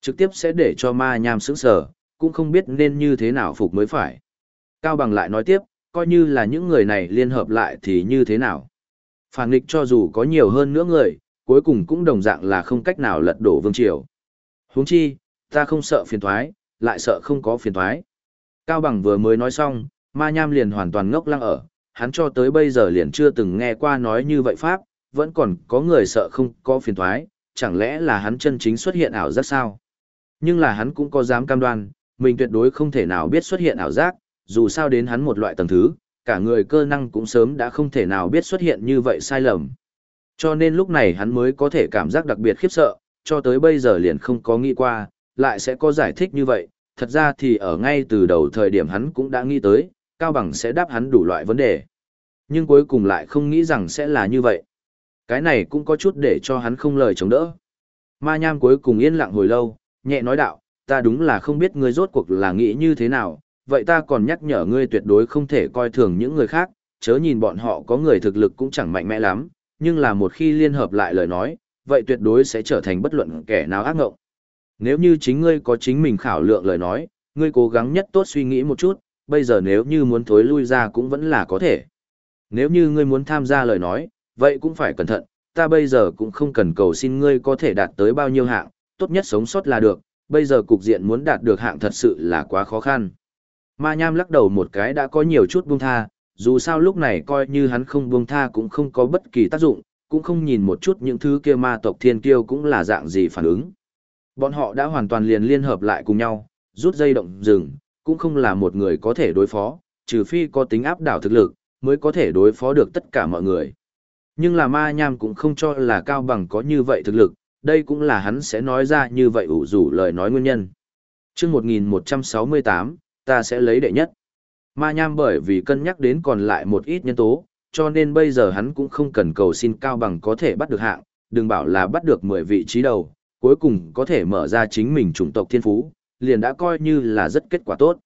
Trực tiếp sẽ để cho ma nham sững sờ, cũng không biết nên như thế nào phục mới phải. Cao bằng lại nói tiếp, coi như là những người này liên hợp lại thì như thế nào. Phản nghịch cho dù có nhiều hơn nữa người, cuối cùng cũng đồng dạng là không cách nào lật đổ vương triều. Huống chi, ta không sợ phiền thoái, lại sợ không có phiền thoái. Cao bằng vừa mới nói xong, ma nham liền hoàn toàn ngốc lăng ở, hắn cho tới bây giờ liền chưa từng nghe qua nói như vậy Pháp, vẫn còn có người sợ không có phiền thoái, chẳng lẽ là hắn chân chính xuất hiện ảo giác sao? Nhưng là hắn cũng có dám cam đoan, mình tuyệt đối không thể nào biết xuất hiện ảo giác, dù sao đến hắn một loại tầng thứ, cả người cơ năng cũng sớm đã không thể nào biết xuất hiện như vậy sai lầm. Cho nên lúc này hắn mới có thể cảm giác đặc biệt khiếp sợ, cho tới bây giờ liền không có nghĩ qua, lại sẽ có giải thích như vậy, thật ra thì ở ngay từ đầu thời điểm hắn cũng đã nghĩ tới, Cao Bằng sẽ đáp hắn đủ loại vấn đề. Nhưng cuối cùng lại không nghĩ rằng sẽ là như vậy. Cái này cũng có chút để cho hắn không lời chống đỡ. Ma Nham cuối cùng yên lặng hồi lâu, nhẹ nói đạo, ta đúng là không biết ngươi rốt cuộc là nghĩ như thế nào, vậy ta còn nhắc nhở ngươi tuyệt đối không thể coi thường những người khác, chớ nhìn bọn họ có người thực lực cũng chẳng mạnh mẽ lắm, nhưng là một khi liên hợp lại lời nói, vậy tuyệt đối sẽ trở thành bất luận kẻ nào ác ngộng. Nếu như chính ngươi có chính mình khảo lượng lời nói, ngươi cố gắng nhất tốt suy nghĩ một chút, bây giờ nếu như muốn thối lui ra cũng vẫn là có thể. Nếu như ngươi muốn tham gia lời nói, vậy cũng phải cẩn thận, ta bây giờ cũng không cần cầu xin ngươi có thể đạt tới bao nhiêu hạng, tốt nhất sống sót là được, bây giờ cục diện muốn đạt được hạng thật sự là quá khó khăn. Ma Nham lắc đầu một cái đã có nhiều chút buông tha, dù sao lúc này coi như hắn không buông tha cũng không có bất kỳ tác dụng, cũng không nhìn một chút những thứ kia ma tộc thiên kiêu cũng là dạng gì phản ứng. Bọn họ đã hoàn toàn liền liên hợp lại cùng nhau, rút dây động rừng, cũng không là một người có thể đối phó, trừ phi có tính áp đảo thực lực, mới có thể đối phó được tất cả mọi người. Nhưng là ma nham cũng không cho là cao bằng có như vậy thực lực, đây cũng là hắn sẽ nói ra như vậy ủ rủ lời nói nguyên nhân. chương 1168, ta sẽ lấy đệ nhất. Ma nham bởi vì cân nhắc đến còn lại một ít nhân tố, cho nên bây giờ hắn cũng không cần cầu xin cao bằng có thể bắt được hạng, đừng bảo là bắt được 10 vị trí đầu, cuối cùng có thể mở ra chính mình chủng tộc thiên phú, liền đã coi như là rất kết quả tốt.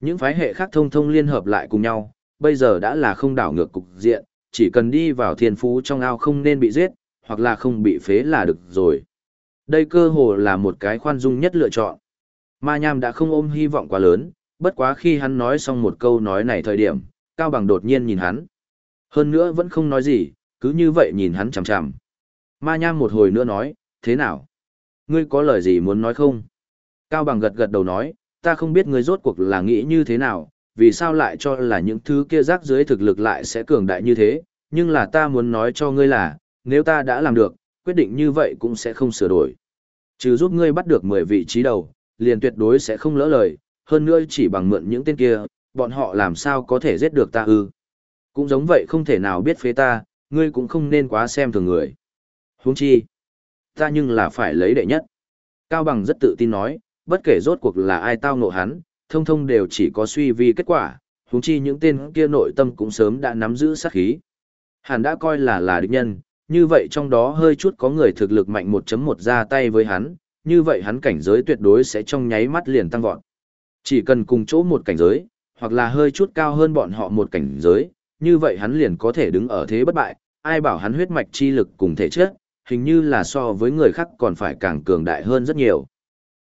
Những phái hệ khác thông thông liên hợp lại cùng nhau, bây giờ đã là không đảo ngược cục diện, chỉ cần đi vào thiên phú trong ao không nên bị giết, hoặc là không bị phế là được rồi. Đây cơ hồ là một cái khoan dung nhất lựa chọn. Ma Nham đã không ôm hy vọng quá lớn, bất quá khi hắn nói xong một câu nói này thời điểm, Cao Bằng đột nhiên nhìn hắn. Hơn nữa vẫn không nói gì, cứ như vậy nhìn hắn chằm chằm. Ma Nham một hồi nữa nói, thế nào? Ngươi có lời gì muốn nói không? Cao Bằng gật gật đầu nói, ta không biết ngươi rốt cuộc là nghĩ như thế nào, vì sao lại cho là những thứ kia rác dưới thực lực lại sẽ cường đại như thế, nhưng là ta muốn nói cho ngươi là, nếu ta đã làm được, quyết định như vậy cũng sẽ không sửa đổi. Trừ giúp ngươi bắt được 10 vị trí đầu, liền tuyệt đối sẽ không lỡ lời, hơn nữa chỉ bằng mượn những tên kia, bọn họ làm sao có thể giết được ta ư. Cũng giống vậy không thể nào biết phế ta, ngươi cũng không nên quá xem thường người. Huống chi, ta nhưng là phải lấy đệ nhất. Cao Bằng rất tự tin nói, bất kể rốt cuộc là ai tao ngộ hắn, thông thông đều chỉ có suy vi kết quả, huống chi những tên kia nội tâm cũng sớm đã nắm giữ sát khí. Hắn đã coi là là địch nhân, như vậy trong đó hơi chút có người thực lực mạnh 1.1 ra tay với hắn, như vậy hắn cảnh giới tuyệt đối sẽ trong nháy mắt liền tăng vọt. Chỉ cần cùng chỗ một cảnh giới, hoặc là hơi chút cao hơn bọn họ một cảnh giới, như vậy hắn liền có thể đứng ở thế bất bại, ai bảo hắn huyết mạch chi lực cùng thể chất, hình như là so với người khác còn phải càng cường đại hơn rất nhiều.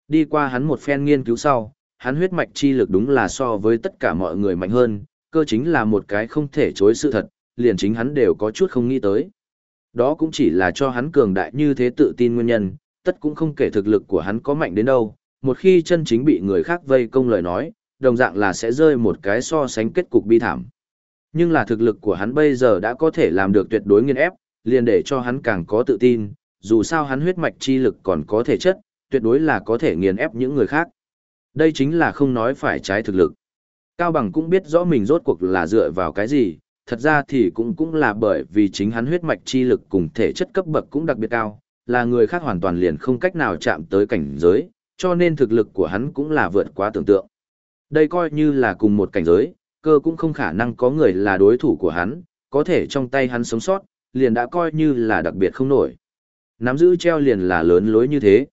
Đi qua hắn một phen nghiên cứu sau, hắn huyết mạch chi lực đúng là so với tất cả mọi người mạnh hơn, cơ chính là một cái không thể chối sự thật, liền chính hắn đều có chút không nghĩ tới. Đó cũng chỉ là cho hắn cường đại như thế tự tin nguyên nhân, tất cũng không kể thực lực của hắn có mạnh đến đâu, một khi chân chính bị người khác vây công lời nói, đồng dạng là sẽ rơi một cái so sánh kết cục bi thảm. Nhưng là thực lực của hắn bây giờ đã có thể làm được tuyệt đối nghiên ép, liền để cho hắn càng có tự tin, dù sao hắn huyết mạch chi lực còn có thể chất, tuyệt đối là có thể nghiền ép những người khác. Đây chính là không nói phải trái thực lực. Cao Bằng cũng biết rõ mình rốt cuộc là dựa vào cái gì, thật ra thì cũng cũng là bởi vì chính hắn huyết mạch chi lực cùng thể chất cấp bậc cũng đặc biệt cao, là người khác hoàn toàn liền không cách nào chạm tới cảnh giới, cho nên thực lực của hắn cũng là vượt quá tưởng tượng. Đây coi như là cùng một cảnh giới, cơ cũng không khả năng có người là đối thủ của hắn, có thể trong tay hắn sống sót, liền đã coi như là đặc biệt không nổi. Nắm giữ treo liền là lớn lối như thế.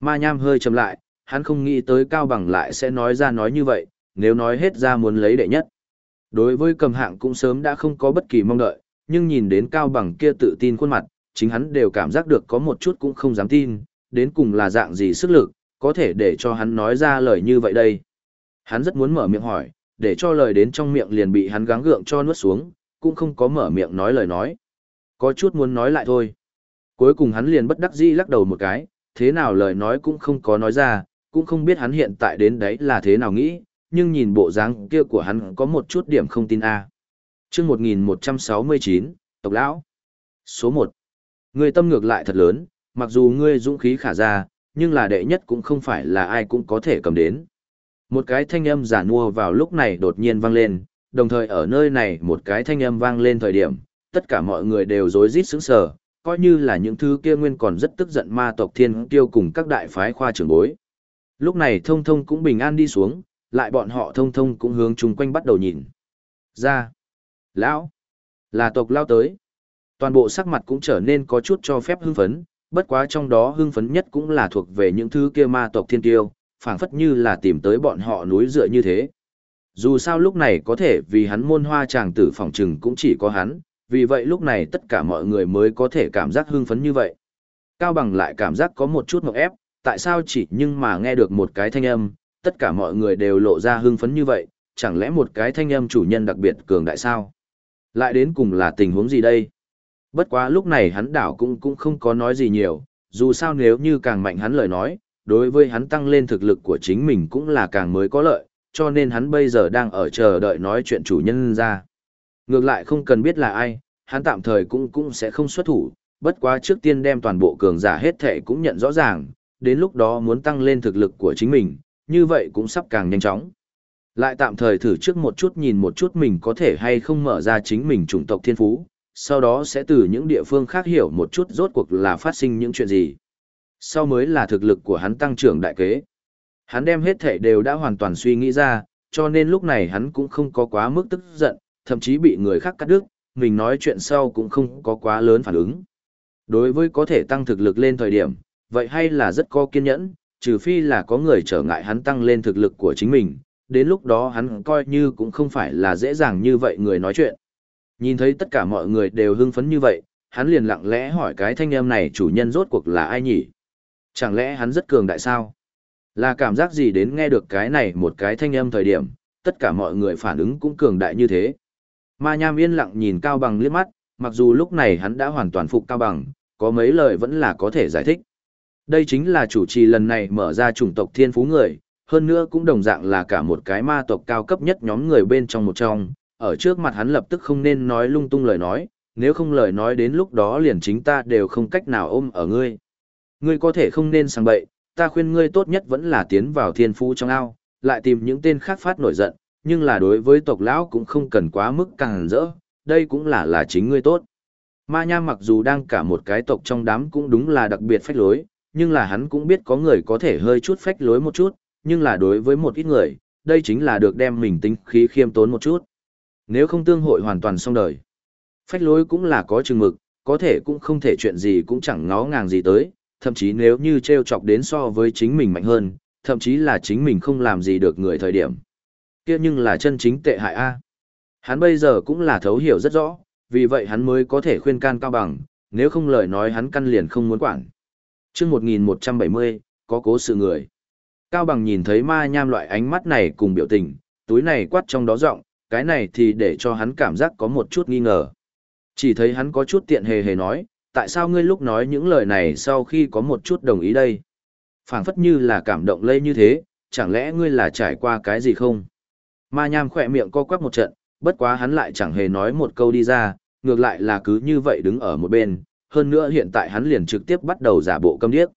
Ma Nham hơi chậm lại, hắn không nghĩ tới Cao Bằng lại sẽ nói ra nói như vậy, nếu nói hết ra muốn lấy đệ nhất. Đối với cầm hạng cũng sớm đã không có bất kỳ mong đợi, nhưng nhìn đến Cao Bằng kia tự tin khuôn mặt, chính hắn đều cảm giác được có một chút cũng không dám tin, đến cùng là dạng gì sức lực, có thể để cho hắn nói ra lời như vậy đây. Hắn rất muốn mở miệng hỏi, để cho lời đến trong miệng liền bị hắn gắng gượng cho nuốt xuống, cũng không có mở miệng nói lời nói. Có chút muốn nói lại thôi. Cuối cùng hắn liền bất đắc dĩ lắc đầu một cái, thế nào lời nói cũng không có nói ra, cũng không biết hắn hiện tại đến đấy là thế nào nghĩ, nhưng nhìn bộ dáng kia của hắn có một chút điểm không tin a. À. Chương 1169, Tộc lão. Số 1. Ngươi tâm ngược lại thật lớn, mặc dù ngươi dũng khí khả ra, nhưng là đệ nhất cũng không phải là ai cũng có thể cầm đến. Một cái thanh âm giả nua vào lúc này đột nhiên vang lên, đồng thời ở nơi này một cái thanh âm vang lên thời điểm, tất cả mọi người đều rối rít sững sờ, coi như là những thứ kia nguyên còn rất tức giận ma tộc thiên tiêu cùng các đại phái khoa trưởng bối. Lúc này thông thông cũng bình an đi xuống, lại bọn họ thông thông cũng hướng chung quanh bắt đầu nhìn. Ra. Lão. Là tộc lao tới. Toàn bộ sắc mặt cũng trở nên có chút cho phép hưng phấn, bất quá trong đó hưng phấn nhất cũng là thuộc về những thứ kia ma tộc thiên tiêu, phảng phất như là tìm tới bọn họ núi dựa như thế. Dù sao lúc này có thể vì hắn môn hoa chàng tử phòng trừng cũng chỉ có hắn, vì vậy lúc này tất cả mọi người mới có thể cảm giác hưng phấn như vậy. Cao Bằng lại cảm giác có một chút ngọc ép, tại sao chỉ nhưng mà nghe được một cái thanh âm, tất cả mọi người đều lộ ra hưng phấn như vậy, chẳng lẽ một cái thanh âm chủ nhân đặc biệt cường đại sao? Lại đến cùng là tình huống gì đây? Bất quá lúc này hắn đảo cũng cũng không có nói gì nhiều, dù sao nếu như càng mạnh hắn lời nói, đối với hắn tăng lên thực lực của chính mình cũng là càng mới có lợi, cho nên hắn bây giờ đang ở chờ đợi nói chuyện chủ nhân ra. Ngược lại không cần biết là ai, hắn tạm thời cũng cũng sẽ không xuất thủ, bất quá trước tiên đem toàn bộ cường giả hết thể cũng nhận rõ ràng, đến lúc đó muốn tăng lên thực lực của chính mình, như vậy cũng sắp càng nhanh chóng. Lại tạm thời thử trước một chút nhìn một chút mình có thể hay không mở ra chính mình chủng tộc thiên phú, sau đó sẽ từ những địa phương khác hiểu một chút rốt cuộc là phát sinh những chuyện gì. Sau mới là thực lực của hắn tăng trưởng đại kế. Hắn đem hết thể đều đã hoàn toàn suy nghĩ ra, cho nên lúc này hắn cũng không có quá mức tức giận, thậm chí bị người khác cắt đứt, mình nói chuyện sau cũng không có quá lớn phản ứng. Đối với có thể tăng thực lực lên thời điểm, vậy hay là rất có kiên nhẫn, trừ phi là có người trở ngại hắn tăng lên thực lực của chính mình, đến lúc đó hắn coi như cũng không phải là dễ dàng như vậy người nói chuyện. Nhìn thấy tất cả mọi người đều hưng phấn như vậy, hắn liền lặng lẽ hỏi cái thanh âm này chủ nhân rốt cuộc là ai nhỉ? Chẳng lẽ hắn rất cường đại sao? Là cảm giác gì đến nghe được cái này một cái thanh âm thời điểm, tất cả mọi người phản ứng cũng cường đại như thế. Ma Nham yên lặng nhìn Cao Bằng liếc mắt, mặc dù lúc này hắn đã hoàn toàn phục Cao Bằng, có mấy lời vẫn là có thể giải thích. Đây chính là chủ trì lần này mở ra chủng tộc thiên phú người, hơn nữa cũng đồng dạng là cả một cái ma tộc cao cấp nhất nhóm người bên trong một trong, ở trước mặt hắn lập tức không nên nói lung tung lời nói, nếu không lời nói đến lúc đó liền chính ta đều không cách nào ôm ở ngươi. Ngươi có thể không nên sang bậy, ta khuyên ngươi tốt nhất vẫn là tiến vào thiên phú trong ao, lại tìm những tên khác phát nổi giận, nhưng là đối với tộc lão cũng không cần quá mức càng rỡ, đây cũng là là chính ngươi tốt. Ma nha mặc dù đang cả một cái tộc trong đám cũng đúng là đặc biệt phách lối, nhưng là hắn cũng biết có người có thể hơi chút phách lối một chút, nhưng là đối với một ít người, đây chính là được đem mình tính khí khiêm tốn một chút. Nếu không tương hội hoàn toàn xong đời. Phách lối cũng là có chừng mực, có thể cũng không thể chuyện gì cũng chẳng ngó ngàng gì tới, thậm chí nếu như treo chọc đến so với chính mình mạnh hơn, thậm chí là chính mình không làm gì được người thời điểm. kia nhưng là chân chính tệ hại A. Hắn bây giờ cũng là thấu hiểu rất rõ, vì vậy hắn mới có thể khuyên can cao bằng, nếu không lời nói hắn căn liền không muốn quản chương 1170, có cố sự người. Cao bằng nhìn thấy ma nham loại ánh mắt này cùng biểu tình, túi này quát trong đó rộng, cái này thì để cho hắn cảm giác có một chút nghi ngờ. Chỉ thấy hắn có chút tiện hề hề nói, tại sao ngươi lúc nói những lời này sau khi có một chút đồng ý đây? phảng phất như là cảm động lây như thế, chẳng lẽ ngươi là trải qua cái gì không? Ma nham khỏe miệng co quắp một trận, bất quá hắn lại chẳng hề nói một câu đi ra, ngược lại là cứ như vậy đứng ở một bên, hơn nữa hiện tại hắn liền trực tiếp bắt đầu giả bộ câm điếc.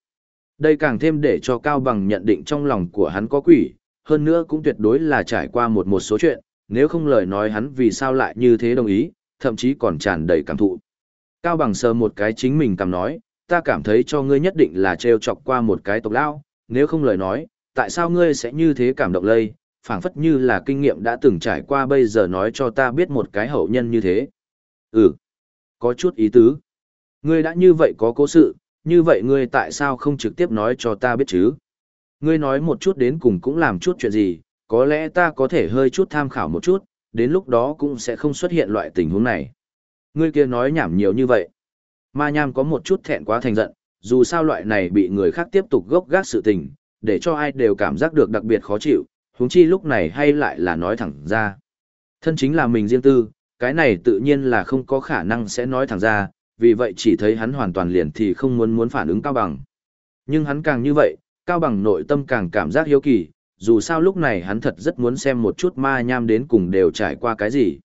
Đây càng thêm để cho Cao Bằng nhận định trong lòng của hắn có quỷ, hơn nữa cũng tuyệt đối là trải qua một một số chuyện, nếu không lời nói hắn vì sao lại như thế đồng ý, thậm chí còn tràn đầy cảm thụ. Cao Bằng sờ một cái chính mình cầm nói, ta cảm thấy cho ngươi nhất định là treo chọc qua một cái tộc lão, nếu không lời nói, tại sao ngươi sẽ như thế cảm động lây, phảng phất như là kinh nghiệm đã từng trải qua bây giờ nói cho ta biết một cái hậu nhân như thế. Ừ, có chút ý tứ. Ngươi đã như vậy có cố sự, như vậy ngươi tại sao không trực tiếp nói cho ta biết chứ? Ngươi nói một chút đến cùng cũng làm chút chuyện gì, có lẽ ta có thể hơi chút tham khảo một chút, đến lúc đó cũng sẽ không xuất hiện loại tình huống này. Ngươi kia nói nhảm nhiều như vậy. Ma Nham có một chút thẹn quá thành giận, dù sao loại này bị người khác tiếp tục gốc gác sự tình, để cho ai đều cảm giác được đặc biệt khó chịu, huống chi lúc này hay lại là nói thẳng ra. Thân chính là mình riêng tư, cái này tự nhiên là không có khả năng sẽ nói thẳng ra, vì vậy chỉ thấy hắn hoàn toàn liền thì không muốn muốn phản ứng Cao Bằng. Nhưng hắn càng như vậy, Cao Bằng nội tâm càng cảm giác hiếu kỳ, dù sao lúc này hắn thật rất muốn xem một chút ma nham đến cùng đều trải qua cái gì.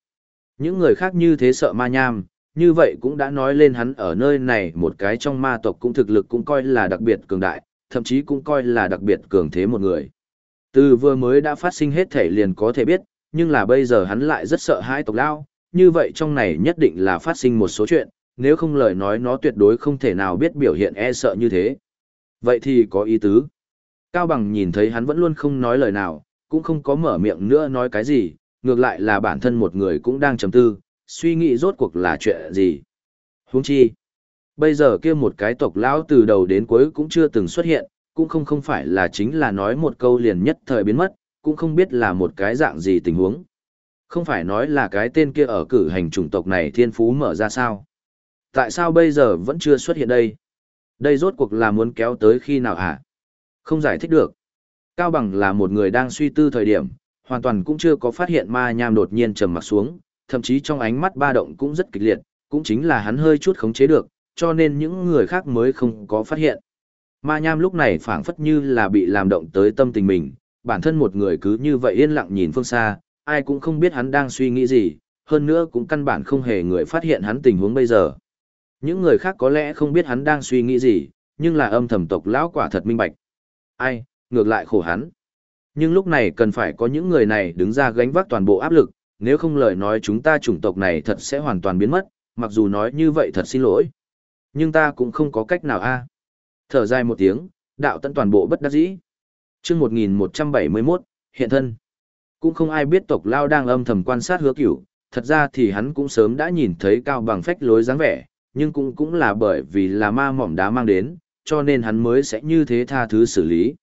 Những người khác như thế sợ ma nham, như vậy cũng đã nói lên hắn ở nơi này một cái trong ma tộc cũng thực lực cũng coi là đặc biệt cường đại, thậm chí cũng coi là đặc biệt cường thế một người. Từ vừa mới đã phát sinh hết thể liền có thể biết, nhưng là bây giờ hắn lại rất sợ hai tộc lao, như vậy trong này nhất định là phát sinh một số chuyện, nếu không lời nói nó tuyệt đối không thể nào biết biểu hiện e sợ như thế. Vậy thì có ý tứ. Cao Bằng nhìn thấy hắn vẫn luôn không nói lời nào, cũng không có mở miệng nữa nói cái gì, ngược lại là bản thân một người cũng đang trầm tư, suy nghĩ rốt cuộc là chuyện gì. Huống chi, bây giờ kia một cái tộc lão từ đầu đến cuối cũng chưa từng xuất hiện, cũng không không phải là chính là nói một câu liền nhất thời biến mất, cũng không biết là một cái dạng gì tình huống. Không phải nói là cái tên kia ở cử hành chủng tộc này thiên phú mở ra sao? Tại sao bây giờ vẫn chưa xuất hiện đây? Đây rốt cuộc là muốn kéo tới khi nào hả? Không giải thích được. Cao Bằng là một người đang suy tư thời điểm, hoàn toàn cũng chưa có phát hiện ma nham đột nhiên trầm mặt xuống, thậm chí trong ánh mắt ba động cũng rất kịch liệt, cũng chính là hắn hơi chút khống chế được, cho nên những người khác mới không có phát hiện. Ma Nham lúc này phảng phất như là bị làm động tới tâm tình mình, bản thân một người cứ như vậy yên lặng nhìn phương xa, ai cũng không biết hắn đang suy nghĩ gì, hơn nữa cũng căn bản không hề người phát hiện hắn tình huống bây giờ. Những người khác có lẽ không biết hắn đang suy nghĩ gì, nhưng là âm thầm tộc lão quả thật minh bạch. Ai, ngược lại khổ hắn. Nhưng lúc này cần phải có những người này đứng ra gánh vác toàn bộ áp lực, nếu không lời nói chúng ta chủng tộc này thật sẽ hoàn toàn biến mất, mặc dù nói như vậy thật xin lỗi. Nhưng ta cũng không có cách nào a. Thở dài một tiếng, đạo tận toàn bộ bất đắc dĩ. Chương 1171, hiện thân. Cũng không ai biết tộc lao đang âm thầm quan sát hứa cửu, thật ra thì hắn cũng sớm đã nhìn thấy cao bằng phách lối dáng vẻ, nhưng cũng cũng là bởi vì là ma mỏm đá mang đến, cho nên hắn mới sẽ như thế tha thứ xử lý.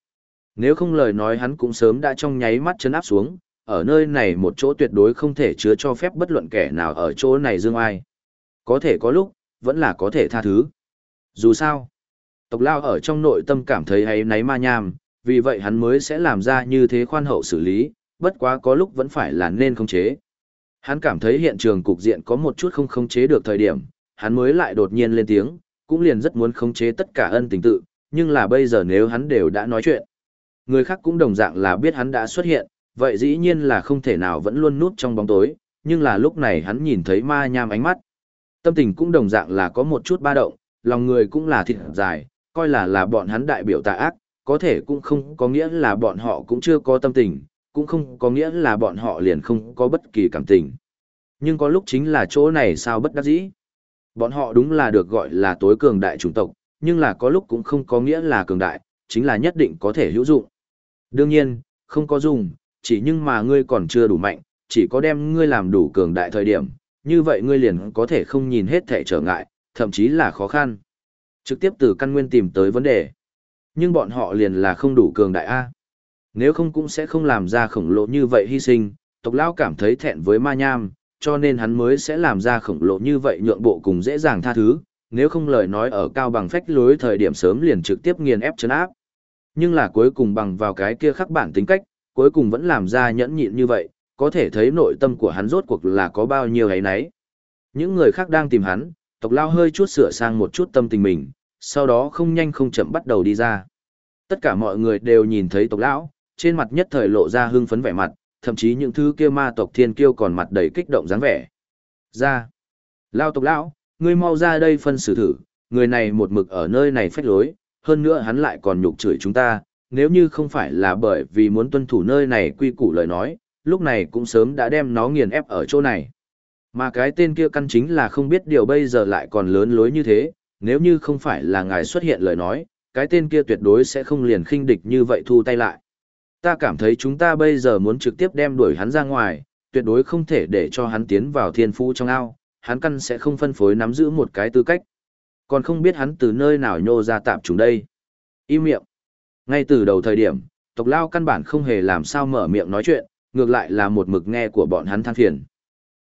Nếu không lời nói hắn cũng sớm đã trong nháy mắt chấn áp xuống, ở nơi này một chỗ tuyệt đối không thể chứa cho phép bất luận kẻ nào ở chỗ này dương ai. Có thể có lúc, vẫn là có thể tha thứ. Dù sao, tộc lao ở trong nội tâm cảm thấy hay náy ma nham, vì vậy hắn mới sẽ làm ra như thế khoan hậu xử lý, bất quá có lúc vẫn phải là nên khống chế. Hắn cảm thấy hiện trường cục diện có một chút không khống chế được thời điểm, hắn mới lại đột nhiên lên tiếng, cũng liền rất muốn khống chế tất cả ân tình tự, nhưng là bây giờ nếu hắn đều đã nói chuyện. Người khác cũng đồng dạng là biết hắn đã xuất hiện, vậy dĩ nhiên là không thể nào vẫn luôn núp trong bóng tối, nhưng là lúc này hắn nhìn thấy ma nham ánh mắt. Tâm tình cũng đồng dạng là có một chút ba động, lòng người cũng là thịt dài, coi là là bọn hắn đại biểu tà ác, có thể cũng không có nghĩa là bọn họ cũng chưa có tâm tình, cũng không có nghĩa là bọn họ liền không có bất kỳ cảm tình. Nhưng có lúc chính là chỗ này sao bất đắc dĩ. Bọn họ đúng là được gọi là tối cường đại chủng tộc, nhưng là có lúc cũng không có nghĩa là cường đại, chính là nhất định có thể hữu dụng. Đương nhiên, không có dùng, chỉ nhưng mà ngươi còn chưa đủ mạnh, chỉ có đem ngươi làm đủ cường đại thời điểm, như vậy ngươi liền có thể không nhìn hết thể trở ngại, thậm chí là khó khăn. Trực tiếp từ căn nguyên tìm tới vấn đề. Nhưng bọn họ liền là không đủ cường đại A. Nếu không cũng sẽ không làm ra khổng lồ như vậy hy sinh, tộc lão cảm thấy thẹn với ma nham, cho nên hắn mới sẽ làm ra khổng lồ như vậy nhượng bộ cùng dễ dàng tha thứ, nếu không lời nói ở cao bằng phách lối thời điểm sớm liền trực tiếp nghiền ép chấn áp. Nhưng là cuối cùng bằng vào cái kia khắc bản tính cách, cuối cùng vẫn làm ra nhẫn nhịn như vậy, có thể thấy nội tâm của hắn rốt cuộc là có bao nhiêu ấy nấy. Những người khác đang tìm hắn, tộc lao hơi chút sửa sang một chút tâm tình mình, sau đó không nhanh không chậm bắt đầu đi ra. Tất cả mọi người đều nhìn thấy tộc lão, trên mặt nhất thời lộ ra hưng phấn vẻ mặt, thậm chí những thứ kia ma tộc thiên kiêu còn mặt đầy kích động dáng vẻ. Ra! Lao tộc lão, ngươi mau ra đây phân xử thử, người này một mực ở nơi này phách lối, hơn nữa hắn lại còn nhục chửi chúng ta, nếu như không phải là bởi vì muốn tuân thủ nơi này quy củ lời nói, lúc này cũng sớm đã đem nó nghiền ép ở chỗ này. Mà cái tên kia căn chính là không biết điều bây giờ lại còn lớn lối như thế, nếu như không phải là ngài xuất hiện lời nói, cái tên kia tuyệt đối sẽ không liền khinh địch như vậy thu tay lại. Ta cảm thấy chúng ta bây giờ muốn trực tiếp đem đuổi hắn ra ngoài, tuyệt đối không thể để cho hắn tiến vào thiên phú trong ao, hắn căn sẽ không phân phối nắm giữ một cái tư cách. Còn không biết hắn từ nơi nào nhô ra tạm chúng đây. Im miệng. Ngay từ đầu thời điểm, tộc lao căn bản không hề làm sao mở miệng nói chuyện, ngược lại là một mực nghe của bọn hắn than phiền.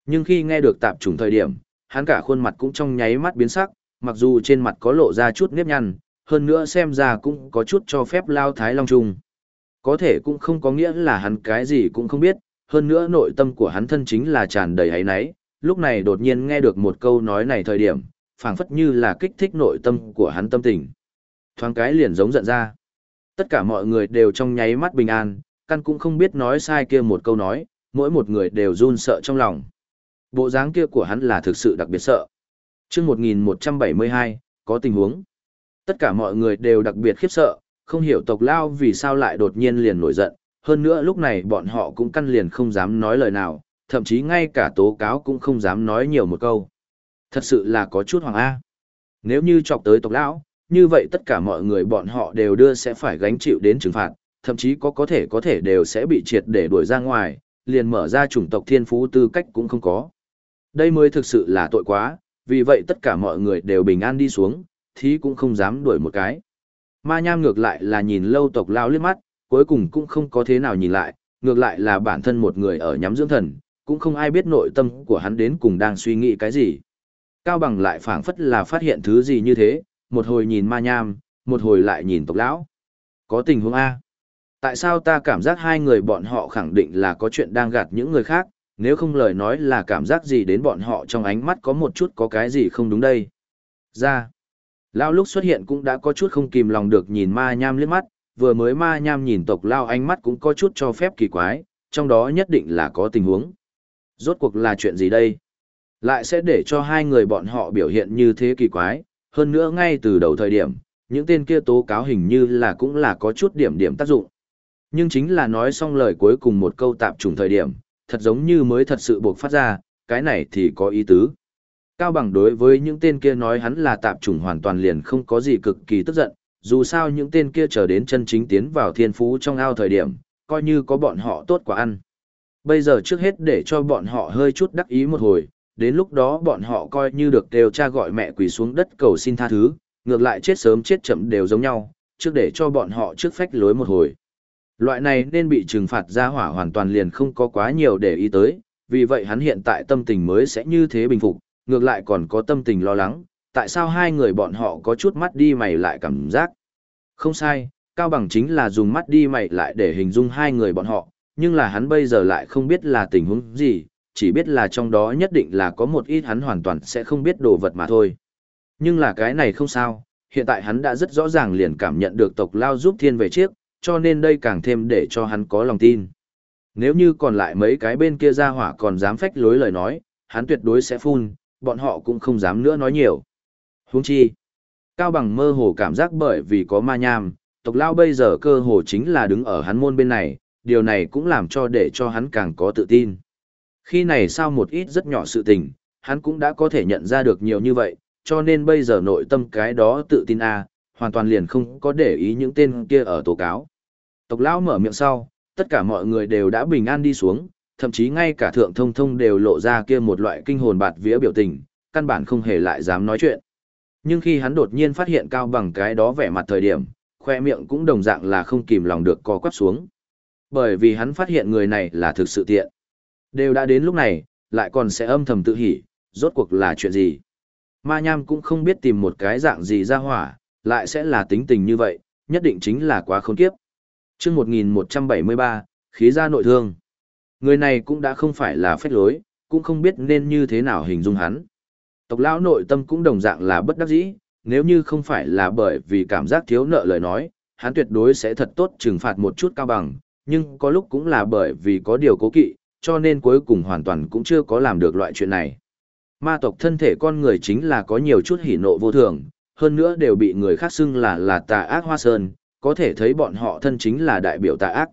Nhưng khi nghe được tạp trùng thời điểm, hắn cả khuôn mặt cũng trong nháy mắt biến sắc, mặc dù trên mặt có lộ ra chút nếp nhăn, hơn nữa xem ra cũng có chút cho phép lao thái long trùng. Có thể cũng không có nghĩa là hắn cái gì cũng không biết, hơn nữa nội tâm của hắn thân chính là tràn đầy hấy náy, lúc này đột nhiên nghe được một câu nói này thời điểm, phảng phất như là kích thích nội tâm của hắn tâm tình. Thoáng cái liền giống giận ra. Tất cả mọi người đều trong nháy mắt bình an, căn cũng không biết nói sai kia một câu nói, mỗi một người đều run sợ trong lòng. Bộ dáng kia của hắn là thực sự đặc biệt sợ. Trước 1172, có tình huống. Tất cả mọi người đều đặc biệt khiếp sợ, không hiểu tộc lao vì sao lại đột nhiên liền nổi giận. Hơn nữa lúc này bọn họ cũng căn liền không dám nói lời nào, thậm chí ngay cả tố cáo cũng không dám nói nhiều một câu. Thật sự là có chút hoàng A. Nếu như chọc tới tộc lão, như vậy tất cả mọi người bọn họ đều đưa sẽ phải gánh chịu đến trừng phạt, thậm chí có có thể có thể đều sẽ bị triệt để đuổi ra ngoài, liền mở ra chủng tộc thiên phú tư cách cũng không có. Đây mới thực sự là tội quá, vì vậy tất cả mọi người đều bình an đi xuống, thì cũng không dám đuổi một cái. Ma nham ngược lại là nhìn lâu tộc lao liếc mắt, cuối cùng cũng không có thế nào nhìn lại, ngược lại là bản thân một người ở nhắm dưỡng thần, cũng không ai biết nội tâm của hắn đến cùng đang suy nghĩ cái gì. Cao bằng lại phảng phất là phát hiện thứ gì như thế, một hồi nhìn ma nham, một hồi lại nhìn tộc lão. Có tình huống A. Tại sao ta cảm giác hai người bọn họ khẳng định là có chuyện đang gạt những người khác, Nếu không lời nói là cảm giác gì đến bọn họ trong ánh mắt có một chút có cái gì không đúng đây. Ra. Lao lúc xuất hiện cũng đã có chút không kìm lòng được nhìn ma nham liếc mắt, vừa mới ma nham nhìn tộc Lao ánh mắt cũng có chút cho phép kỳ quái, trong đó nhất định là có tình huống. Rốt cuộc là chuyện gì đây? Lại sẽ để cho hai người bọn họ biểu hiện như thế kỳ quái, hơn nữa ngay từ đầu thời điểm, những tên kia tố cáo hình như là cũng là có chút điểm điểm tác dụng. Nhưng chính là nói xong lời cuối cùng một câu tạp trùng thời điểm, thật giống như mới thật sự buộc phát ra, cái này thì có ý tứ. Cao bằng đối với những tên kia nói hắn là tạp trùng hoàn toàn liền không có gì cực kỳ tức giận, dù sao những tên kia chờ đến chân chính tiến vào thiên phú trong ao thời điểm, coi như có bọn họ tốt quả ăn. Bây giờ trước hết để cho bọn họ hơi chút đắc ý một hồi, đến lúc đó bọn họ coi như được đều cha gọi mẹ quỳ xuống đất cầu xin tha thứ, ngược lại chết sớm chết chậm đều giống nhau, trước để cho bọn họ trước phách lối một hồi. Loại này nên bị trừng phạt ra hỏa hoàn toàn liền không có quá nhiều để ý tới, vì vậy hắn hiện tại tâm tình mới sẽ như thế bình phục, ngược lại còn có tâm tình lo lắng, tại sao hai người bọn họ có chút mắt đi mày lại cảm giác. Không sai, Cao Bằng chính là dùng mắt đi mày lại để hình dung hai người bọn họ, nhưng là hắn bây giờ lại không biết là tình huống gì, chỉ biết là trong đó nhất định là có một ít hắn hoàn toàn sẽ không biết đồ vật mà thôi. Nhưng là cái này không sao, hiện tại hắn đã rất rõ ràng liền cảm nhận được tộc lao giúp thiên về chiếc, cho nên đây càng thêm để cho hắn có lòng tin. Nếu như còn lại mấy cái bên kia ra hỏa còn dám phách lối lời nói, hắn tuyệt đối sẽ phun, bọn họ cũng không dám nữa nói nhiều. Huống chi, Cao Bằng mơ hồ cảm giác bởi vì có ma nham, tộc lao bây giờ cơ hồ chính là đứng ở hắn môn bên này, điều này cũng làm cho để cho hắn càng có tự tin. Khi này sau một ít rất nhỏ sự tình, hắn cũng đã có thể nhận ra được nhiều như vậy, cho nên bây giờ nội tâm cái đó tự tin a hoàn toàn liền không có để ý những tên kia ở tố cáo. Tộc lão mở miệng sau, tất cả mọi người đều đã bình an đi xuống, thậm chí ngay cả thượng thông thông đều lộ ra kia một loại kinh hồn bạt vía biểu tình, căn bản không hề lại dám nói chuyện. Nhưng khi hắn đột nhiên phát hiện cao bằng cái đó vẻ mặt thời điểm, khoe miệng cũng đồng dạng là không kìm lòng được co quắp xuống. Bởi vì hắn phát hiện người này là thực sự tiện. Đều đã đến lúc này, lại còn sẽ âm thầm tự hỉ, rốt cuộc là chuyện gì. Ma Nham cũng không biết tìm một cái dạng gì ra hỏa, lại sẽ là tính tình như vậy, nhất định chính là quá khốn kiếp. Trước 1173, khí ra nội thương. Người này cũng đã không phải là phách lối, cũng không biết nên như thế nào hình dung hắn. Tộc lão nội tâm cũng đồng dạng là bất đắc dĩ, nếu như không phải là bởi vì cảm giác thiếu nợ lời nói, hắn tuyệt đối sẽ thật tốt trừng phạt một chút cao bằng, nhưng có lúc cũng là bởi vì có điều cố kỵ, cho nên cuối cùng hoàn toàn cũng chưa có làm được loại chuyện này. Ma tộc thân thể con người chính là có nhiều chút hỉ nộ vô thường, hơn nữa đều bị người khác xưng là là tà ác hoa sơn, có thể thấy bọn họ thân chính là đại biểu tà ác.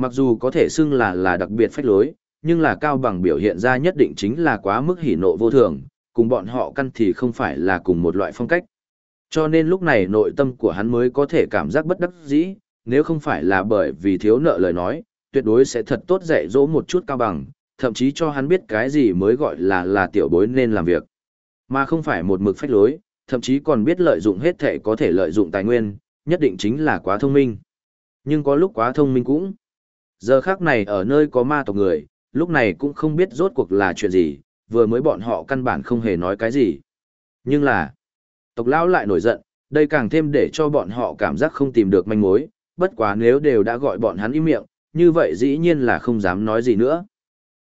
Mặc dù có thể xưng là là đặc biệt phách lối, nhưng là cao bằng biểu hiện ra nhất định chính là quá mức hỉ nộ vô thường, cùng bọn họ căn thì không phải là cùng một loại phong cách. Cho nên lúc này nội tâm của hắn mới có thể cảm giác bất đắc dĩ, nếu không phải là bởi vì thiếu nợ lời nói, tuyệt đối sẽ thật tốt dạy dỗ một chút cao bằng, thậm chí cho hắn biết cái gì mới gọi là là tiểu bối nên làm việc. Mà không phải một mực phách lối, thậm chí còn biết lợi dụng hết thể có thể lợi dụng tài nguyên, nhất định chính là quá thông minh. Nhưng có lúc quá thông minh cũng. Giờ khác này ở nơi có ma tộc người, lúc này cũng không biết rốt cuộc là chuyện gì, vừa mới bọn họ căn bản không hề nói cái gì. Nhưng là, tộc lão lại nổi giận, đây càng thêm để cho bọn họ cảm giác không tìm được manh mối, bất quá nếu đều đã gọi bọn hắn im miệng, như vậy dĩ nhiên là không dám nói gì nữa.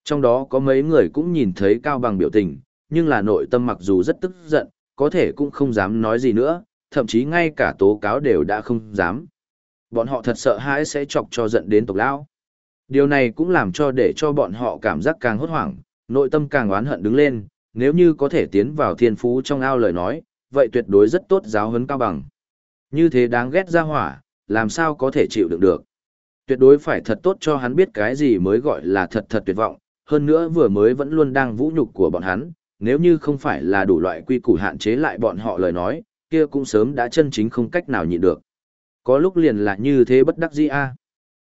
Trong đó có mấy người cũng nhìn thấy Cao Bằng biểu tình, nhưng là nội tâm mặc dù rất tức giận, có thể cũng không dám nói gì nữa, thậm chí ngay cả tố cáo đều đã không dám. Bọn họ thật sợ hãi sẽ chọc cho giận đến tộc lão. Điều này cũng làm cho để cho bọn họ cảm giác càng hốt hoảng, nội tâm càng oán hận đứng lên, nếu như có thể tiến vào thiên phú trong ao lời nói, vậy tuyệt đối rất tốt giáo huấn cao bằng. Như thế đáng ghét ra hỏa, làm sao có thể chịu đựng được. Tuyệt đối phải thật tốt cho hắn biết cái gì mới gọi là thật thật tuyệt vọng, hơn nữa vừa mới vẫn luôn đang vũ nhục của bọn hắn, nếu như không phải là đủ loại quy củ hạn chế lại bọn họ lời nói, kia cũng sớm đã chân chính không cách nào nhịn được. Có lúc liền là như thế bất đắc dĩ a.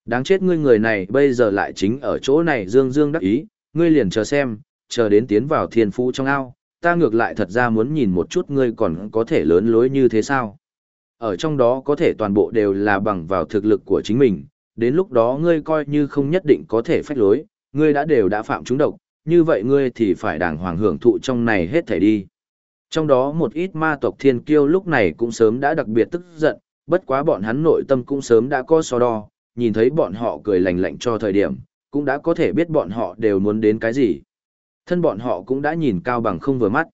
Đáng chết ngươi người này bây giờ lại chính ở chỗ này dương dương đắc ý, ngươi liền chờ xem, chờ đến tiến vào thiên phú trong ao, ta ngược lại thật ra muốn nhìn một chút ngươi còn có thể lớn lối như thế sao. Ở trong đó có thể toàn bộ đều là bằng vào thực lực của chính mình, đến lúc đó ngươi coi như không nhất định có thể phách lối, ngươi đã đều đã phạm trúng độc, như vậy ngươi thì phải đàng hoàng hưởng thụ trong này hết thảy đi. Trong đó một ít ma tộc thiên kiêu lúc này cũng sớm đã đặc biệt tức giận, bất quá bọn hắn nội tâm cũng sớm đã có so đo, nhìn thấy bọn họ cười lành lạnh cho thời điểm, cũng đã có thể biết bọn họ đều muốn đến cái gì. Thân bọn họ cũng đã nhìn Cao Bằng không vừa mắt.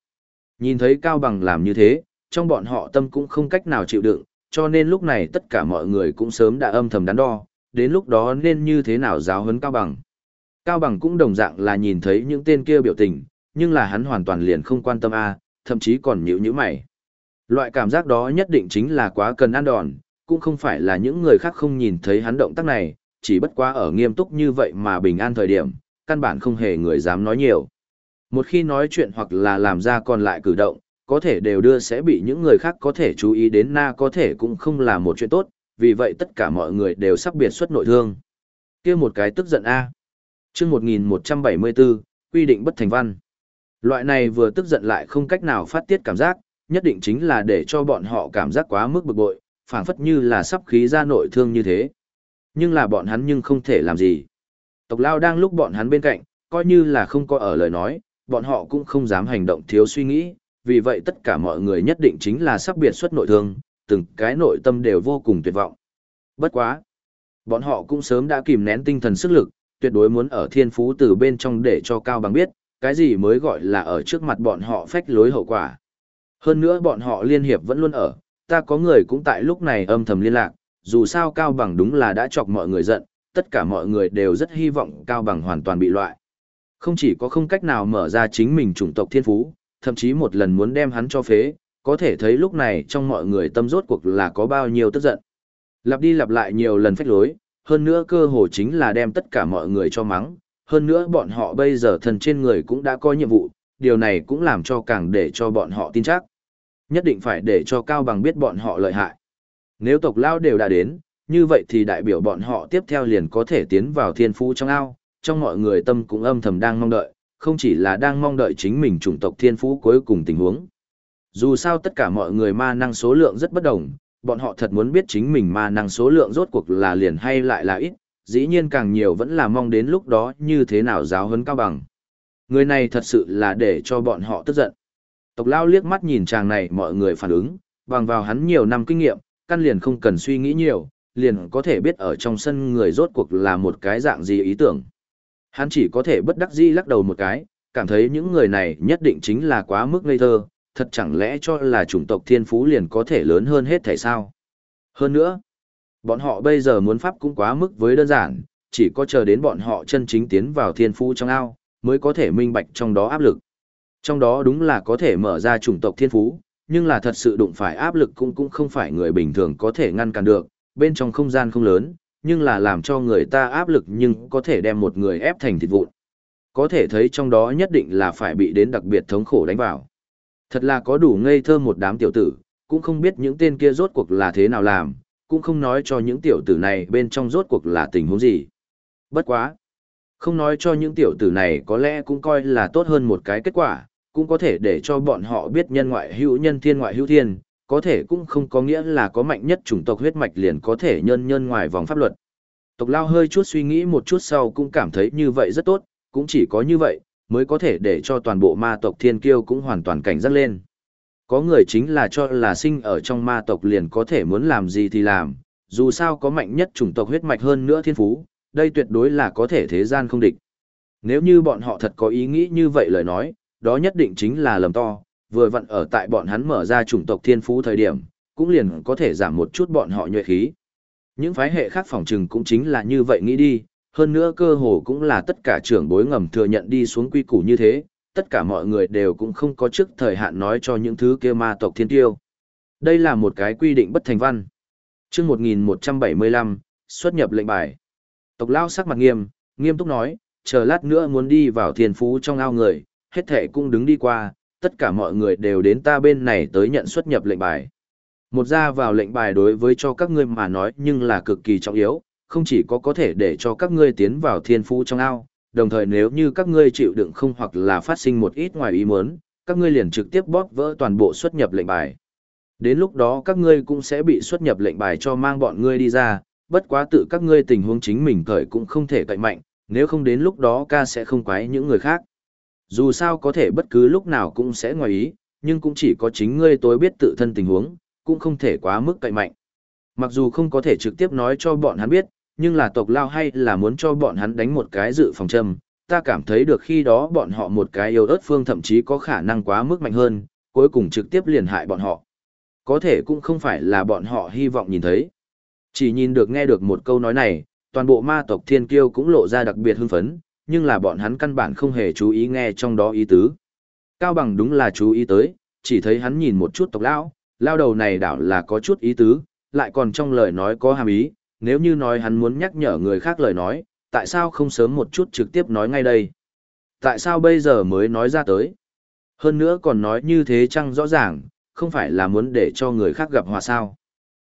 Nhìn thấy Cao Bằng làm như thế, trong bọn họ tâm cũng không cách nào chịu đựng, cho nên lúc này tất cả mọi người cũng sớm đã âm thầm đắn đo, đến lúc đó nên như thế nào giáo huấn Cao Bằng. Cao Bằng cũng đồng dạng là nhìn thấy những tên kia biểu tình, nhưng là hắn hoàn toàn liền không quan tâm a, thậm chí còn nhíu nhíu mày. Loại cảm giác đó nhất định chính là quá cần ăn đòn, cũng không phải là những người khác không nhìn thấy hắn động tác này, chỉ bất quá ở nghiêm túc như vậy mà bình an thời điểm, căn bản không hề người dám nói nhiều. Một khi nói chuyện hoặc là làm ra còn lại cử động, có thể đều đưa sẽ bị những người khác có thể chú ý đến na có thể cũng không là một chuyện tốt, vì vậy tất cả mọi người đều sắp biệt xuất nội thương. kia một cái tức giận A. chương 1174, quy định bất thành văn. Loại này vừa tức giận lại không cách nào phát tiết cảm giác, nhất định chính là để cho bọn họ cảm giác quá mức bực bội, phảng phất như là sắp khí ra nội thương như thế. Nhưng là bọn hắn nhưng không thể làm gì. Tộc Lao đang lúc bọn hắn bên cạnh, coi như là không có ở lời nói, bọn họ cũng không dám hành động thiếu suy nghĩ, vì vậy tất cả mọi người nhất định chính là sắp biệt xuất nội thương, từng cái nội tâm đều vô cùng tuyệt vọng. Bất quá. Bọn họ cũng sớm đã kìm nén tinh thần sức lực, tuyệt đối muốn ở thiên phú từ bên trong để cho Cao Bằng biết, cái gì mới gọi là ở trước mặt bọn họ phách lối hậu quả. Hơn nữa bọn họ liên hiệp vẫn luôn ở, ta có người cũng tại lúc này âm thầm liên lạc, dù sao Cao Bằng đúng là đã chọc mọi người giận, tất cả mọi người đều rất hy vọng Cao Bằng hoàn toàn bị loại. Không chỉ có không cách nào mở ra chính mình chủng tộc thiên phú, thậm chí một lần muốn đem hắn cho phế, có thể thấy lúc này trong mọi người tâm rốt cuộc là có bao nhiêu tức giận. Lặp đi lặp lại nhiều lần phách lối, hơn nữa cơ hồ chính là đem tất cả mọi người cho mắng, hơn nữa bọn họ bây giờ thần trên người cũng đã có nhiệm vụ, điều này cũng làm cho càng để cho bọn họ tin chắc. Nhất định phải để cho Cao Bằng biết bọn họ lợi hại. Nếu tộc lao đều đã đến, như vậy thì đại biểu bọn họ tiếp theo liền có thể tiến vào thiên phú trong ao, trong mọi người tâm cũng âm thầm đang mong đợi, không chỉ là đang mong đợi chính mình chủng tộc thiên phú cuối cùng tình huống. Dù sao tất cả mọi người ma năng số lượng rất bất đồng, bọn họ thật muốn biết chính mình ma năng số lượng rốt cuộc là liền hay lại là ít, dĩ nhiên càng nhiều vẫn là mong đến lúc đó như thế nào giáo huấn cao bằng. Người này thật sự là để cho bọn họ tức giận. Tộc lao liếc mắt nhìn chàng này mọi người phản ứng, bằng vào hắn nhiều năm kinh nghiệm, căn liền không cần suy nghĩ nhiều, liền có thể biết ở trong sân người rốt cuộc là một cái dạng gì ý tưởng. Hắn chỉ có thể bất đắc dĩ lắc đầu một cái, cảm thấy những người này nhất định chính là quá mức ngây thơ, thật chẳng lẽ cho là chủng tộc thiên phú liền có thể lớn hơn hết thể sao. Hơn nữa, bọn họ bây giờ muốn pháp cũng quá mức với đơn giản, chỉ có chờ đến bọn họ chân chính tiến vào thiên phú trong ao, mới có thể minh bạch trong đó áp lực. Trong đó đúng là có thể mở ra chủng tộc thiên phú, nhưng là thật sự đụng phải áp lực cũng cũng không phải người bình thường có thể ngăn cản được, bên trong không gian không lớn, nhưng là làm cho người ta áp lực nhưng có thể đem một người ép thành thịt vụn. Có thể thấy trong đó nhất định là phải bị đến đặc biệt thống khổ đánh vào. Thật là có đủ ngây thơ một đám tiểu tử, cũng không biết những tên kia rốt cuộc là thế nào làm, cũng không nói cho những tiểu tử này bên trong rốt cuộc là tình huống gì. Bất quá. Không nói cho những tiểu tử này có lẽ cũng coi là tốt hơn một cái kết quả, cũng có thể để cho bọn họ biết nhân ngoại hữu nhân thiên ngoại hữu thiên, có thể cũng không có nghĩa là có mạnh nhất chủng tộc huyết mạch liền có thể nhân nhân ngoài vòng pháp luật. Tộc Lao hơi chút suy nghĩ một chút sau cũng cảm thấy như vậy rất tốt, cũng chỉ có như vậy, mới có thể để cho toàn bộ ma tộc thiên kiêu cũng hoàn toàn cảnh giác lên. Có người chính là cho là sinh ở trong ma tộc liền có thể muốn làm gì thì làm, dù sao có mạnh nhất chủng tộc huyết mạch hơn nữa thiên phú, đây tuyệt đối là có thể thế gian không địch. Nếu như bọn họ thật có ý nghĩ như vậy lời nói, đó nhất định chính là lầm to, vừa vặn ở tại bọn hắn mở ra chủng tộc thiên phú thời điểm, cũng liền có thể giảm một chút bọn họ nhuệ khí. Những phái hệ khác phòng trừng cũng chính là như vậy nghĩ đi, hơn nữa cơ hồ cũng là tất cả trưởng bối ngầm thừa nhận đi xuống quy củ như thế, tất cả mọi người đều cũng không có trước thời hạn nói cho những thứ kia ma tộc thiên tiêu. Đây là một cái quy định bất thành văn. Trước 1175, xuất nhập lệnh bài. Tộc lao sắc mặt nghiêm, nghiêm túc nói, chờ lát nữa muốn đi vào thiên phú trong ao người, hết thệ cũng đứng đi qua, tất cả mọi người đều đến ta bên này tới nhận xuất nhập lệnh bài. Một ra vào lệnh bài đối với cho các ngươi mà nói nhưng là cực kỳ trọng yếu, không chỉ có có thể để cho các ngươi tiến vào thiên phú trong ao, đồng thời nếu như các ngươi chịu đựng không hoặc là phát sinh một ít ngoài ý muốn, các ngươi liền trực tiếp bóp vỡ toàn bộ xuất nhập lệnh bài. Đến lúc đó các ngươi cũng sẽ bị xuất nhập lệnh bài cho mang bọn ngươi đi ra, bất quá tự các ngươi tình huống chính mình cởi cũng không thể cậy mạnh, nếu không đến lúc đó ca sẽ không quái những người khác. Dù sao có thể bất cứ lúc nào cũng sẽ ngoài ý, nhưng cũng chỉ có chính ngươi tối biết tự thân tình huống, cũng không thể quá mức cậy mạnh. Mặc dù không có thể trực tiếp nói cho bọn hắn biết, Nhưng là tộc lao hay là muốn cho bọn hắn đánh một cái dự phòng châm, ta cảm thấy được khi đó bọn họ một cái yêu ớt phương thậm chí có khả năng quá mức mạnh hơn, cuối cùng trực tiếp liền hại bọn họ. Có thể cũng không phải là bọn họ hy vọng nhìn thấy. Chỉ nhìn được nghe được một câu nói này, toàn bộ ma tộc thiên kiêu cũng lộ ra đặc biệt hưng phấn, nhưng là bọn hắn căn bản không hề chú ý nghe trong đó ý tứ. Cao bằng đúng là chú ý tới, chỉ thấy hắn nhìn một chút tộc lão, lao đầu này đảo là có chút ý tứ, lại còn trong lời nói có hàm ý, nếu như nói hắn muốn nhắc nhở người khác lời nói, tại sao không sớm một chút trực tiếp nói ngay đây? Tại sao bây giờ mới nói ra tới? Hơn nữa còn nói như thế chăng rõ ràng, không phải là muốn để cho người khác gặp hòa sao?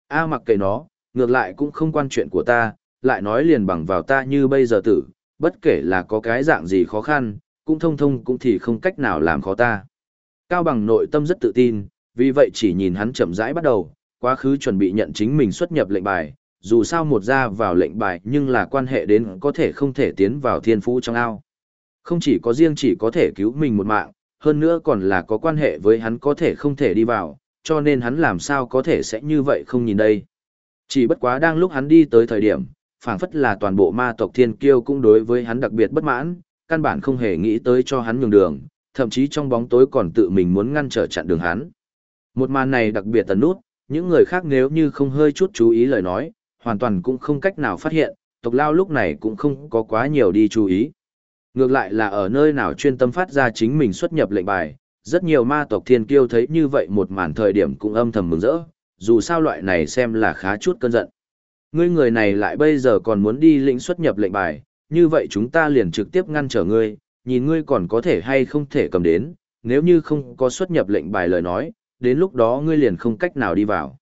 A mặc kệ nó, ngược lại cũng không quan chuyện của ta, lại nói liền bằng vào ta như bây giờ tử, bất kể là có cái dạng gì khó khăn, cũng thông thông cũng thì không cách nào làm khó ta. Cao bằng nội tâm rất tự tin, vì vậy chỉ nhìn hắn chậm rãi bắt đầu, quá khứ chuẩn bị nhận chính mình xuất nhập lệnh bài, dù sao một ra vào lệnh bài nhưng là quan hệ đến có thể không thể tiến vào thiên phú trong ao. Không chỉ có riêng chỉ có thể cứu mình một mạng, hơn nữa còn là có quan hệ với hắn có thể không thể đi vào, cho nên hắn làm sao có thể sẽ như vậy không nhìn đây. Chỉ bất quá đang lúc hắn đi tới thời điểm, phảng phất là toàn bộ ma tộc thiên kiêu cũng đối với hắn đặc biệt bất mãn, căn bản không hề nghĩ tới cho hắn nhường đường, thậm chí trong bóng tối còn tự mình muốn ngăn trở chặn đường hắn. Một màn này đặc biệt tần nút, những người khác nếu như không hơi chút chú ý lời nói, hoàn toàn cũng không cách nào phát hiện, tộc lao lúc này cũng không có quá nhiều đi chú ý. Ngược lại là ở nơi nào chuyên tâm phát ra chính mình xuất nhập lệnh bài, rất nhiều ma tộc thiên kiêu thấy như vậy một màn thời điểm cũng âm thầm mừng rỡ, dù sao loại này xem là khá chút cơn giận. Ngươi người này lại bây giờ còn muốn đi lĩnh xuất nhập lệnh bài, như vậy chúng ta liền trực tiếp ngăn trở ngươi, nhìn ngươi còn có thể hay không thể cầm đến, nếu như không có xuất nhập lệnh bài lời nói, đến lúc đó ngươi liền không cách nào đi vào.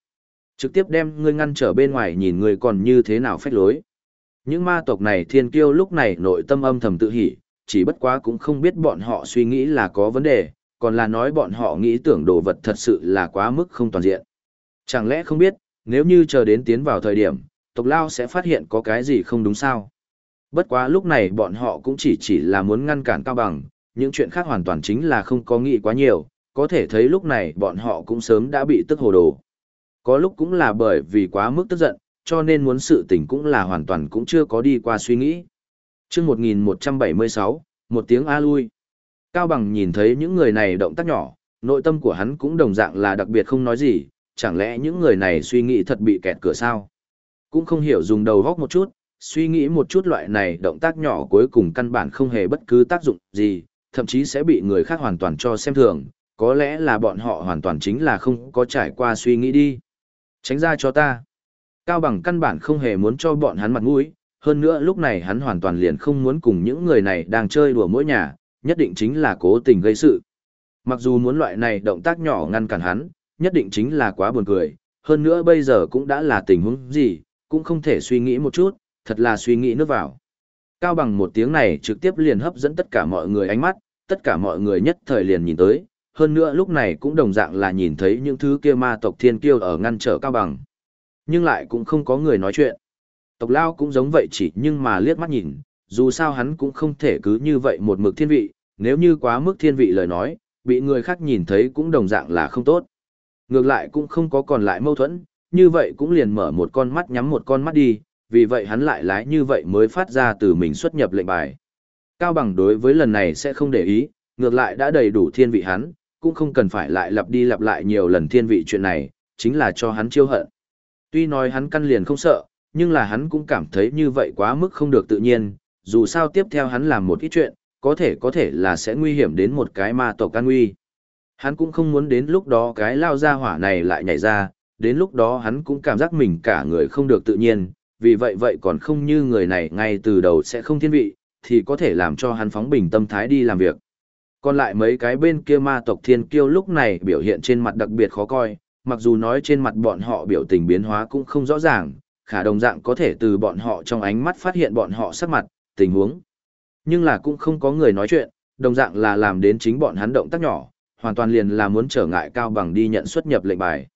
Trực tiếp đem ngươi ngăn trở bên ngoài nhìn ngươi còn như thế nào phách lối. Những ma tộc này thiên kiêu lúc này nội tâm âm thầm tự hỉ, chỉ bất quá cũng không biết bọn họ suy nghĩ là có vấn đề, còn là nói bọn họ nghĩ tưởng đồ vật thật sự là quá mức không toàn diện. Chẳng lẽ không biết, nếu như chờ đến tiến vào thời điểm, tộc lao sẽ phát hiện có cái gì không đúng sao? Bất quá lúc này bọn họ cũng chỉ chỉ là muốn ngăn cản cao bằng, những chuyện khác hoàn toàn chính là không có nghĩ quá nhiều, có thể thấy lúc này bọn họ cũng sớm đã bị tức hồ đồ. Có lúc cũng là bởi vì quá mức tức giận, cho nên muốn sự tình cũng là hoàn toàn cũng chưa có đi qua suy nghĩ. chương 1176, một tiếng A lui. Cao Bằng nhìn thấy những người này động tác nhỏ, nội tâm của hắn cũng đồng dạng là đặc biệt không nói gì, chẳng lẽ những người này suy nghĩ thật bị kẹt cửa sao? Cũng không hiểu dùng đầu góc một chút, suy nghĩ một chút loại này động tác nhỏ cuối cùng căn bản không hề bất cứ tác dụng gì, thậm chí sẽ bị người khác hoàn toàn cho xem thường, có lẽ là bọn họ hoàn toàn chính là không có trải qua suy nghĩ đi. Tránh ra cho ta. Cao bằng căn bản không hề muốn cho bọn hắn mặt mũi, hơn nữa lúc này hắn hoàn toàn liền không muốn cùng những người này đang chơi đùa mỗi nhà, nhất định chính là cố tình gây sự. Mặc dù muốn loại này động tác nhỏ ngăn cản hắn, nhất định chính là quá buồn cười, hơn nữa bây giờ cũng đã là tình huống gì, cũng không thể suy nghĩ một chút, thật là suy nghĩ nước vào. Cao bằng một tiếng này trực tiếp liền hấp dẫn tất cả mọi người ánh mắt, tất cả mọi người nhất thời liền nhìn tới, hơn nữa lúc này cũng đồng dạng là nhìn thấy những thứ kia ma tộc thiên kiêu ở ngăn trở Cao bằng. Nhưng lại cũng không có người nói chuyện. Tộc Lao cũng giống vậy chỉ nhưng mà liếc mắt nhìn, dù sao hắn cũng không thể cứ như vậy một mực thiên vị, nếu như quá mức thiên vị lời nói, bị người khác nhìn thấy cũng đồng dạng là không tốt. Ngược lại cũng không có còn lại mâu thuẫn, như vậy cũng liền mở một con mắt nhắm một con mắt đi, vì vậy hắn lại lái như vậy mới phát ra từ mình xuất nhập lệnh bài. Cao bằng đối với lần này sẽ không để ý, ngược lại đã đầy đủ thiên vị hắn, cũng không cần phải lại lặp đi lặp lại nhiều lần thiên vị chuyện này, chính là cho hắn chiêu hận. Tuy nói hắn căn liền không sợ, nhưng là hắn cũng cảm thấy như vậy quá mức không được tự nhiên, dù sao tiếp theo hắn làm một ít chuyện, có thể có thể là sẽ nguy hiểm đến một cái ma tộc can nguy. Hắn cũng không muốn đến lúc đó cái lao ra hỏa này lại nhảy ra, đến lúc đó hắn cũng cảm giác mình cả người không được tự nhiên, vì vậy vậy còn không như người này ngay từ đầu sẽ không thiên vị, thì có thể làm cho hắn phóng bình tâm thái đi làm việc. Còn lại mấy cái bên kia ma tộc thiên kiêu lúc này biểu hiện trên mặt đặc biệt khó coi, mặc dù nói trên mặt bọn họ biểu tình biến hóa cũng không rõ ràng, khả đồng dạng có thể từ bọn họ trong ánh mắt phát hiện bọn họ sắc mặt, tình huống. Nhưng là cũng không có người nói chuyện, đồng dạng là làm đến chính bọn hắn động tác nhỏ, hoàn toàn liền là muốn trở ngại Cao Bằng đi nhận xuất nhập lệnh bài.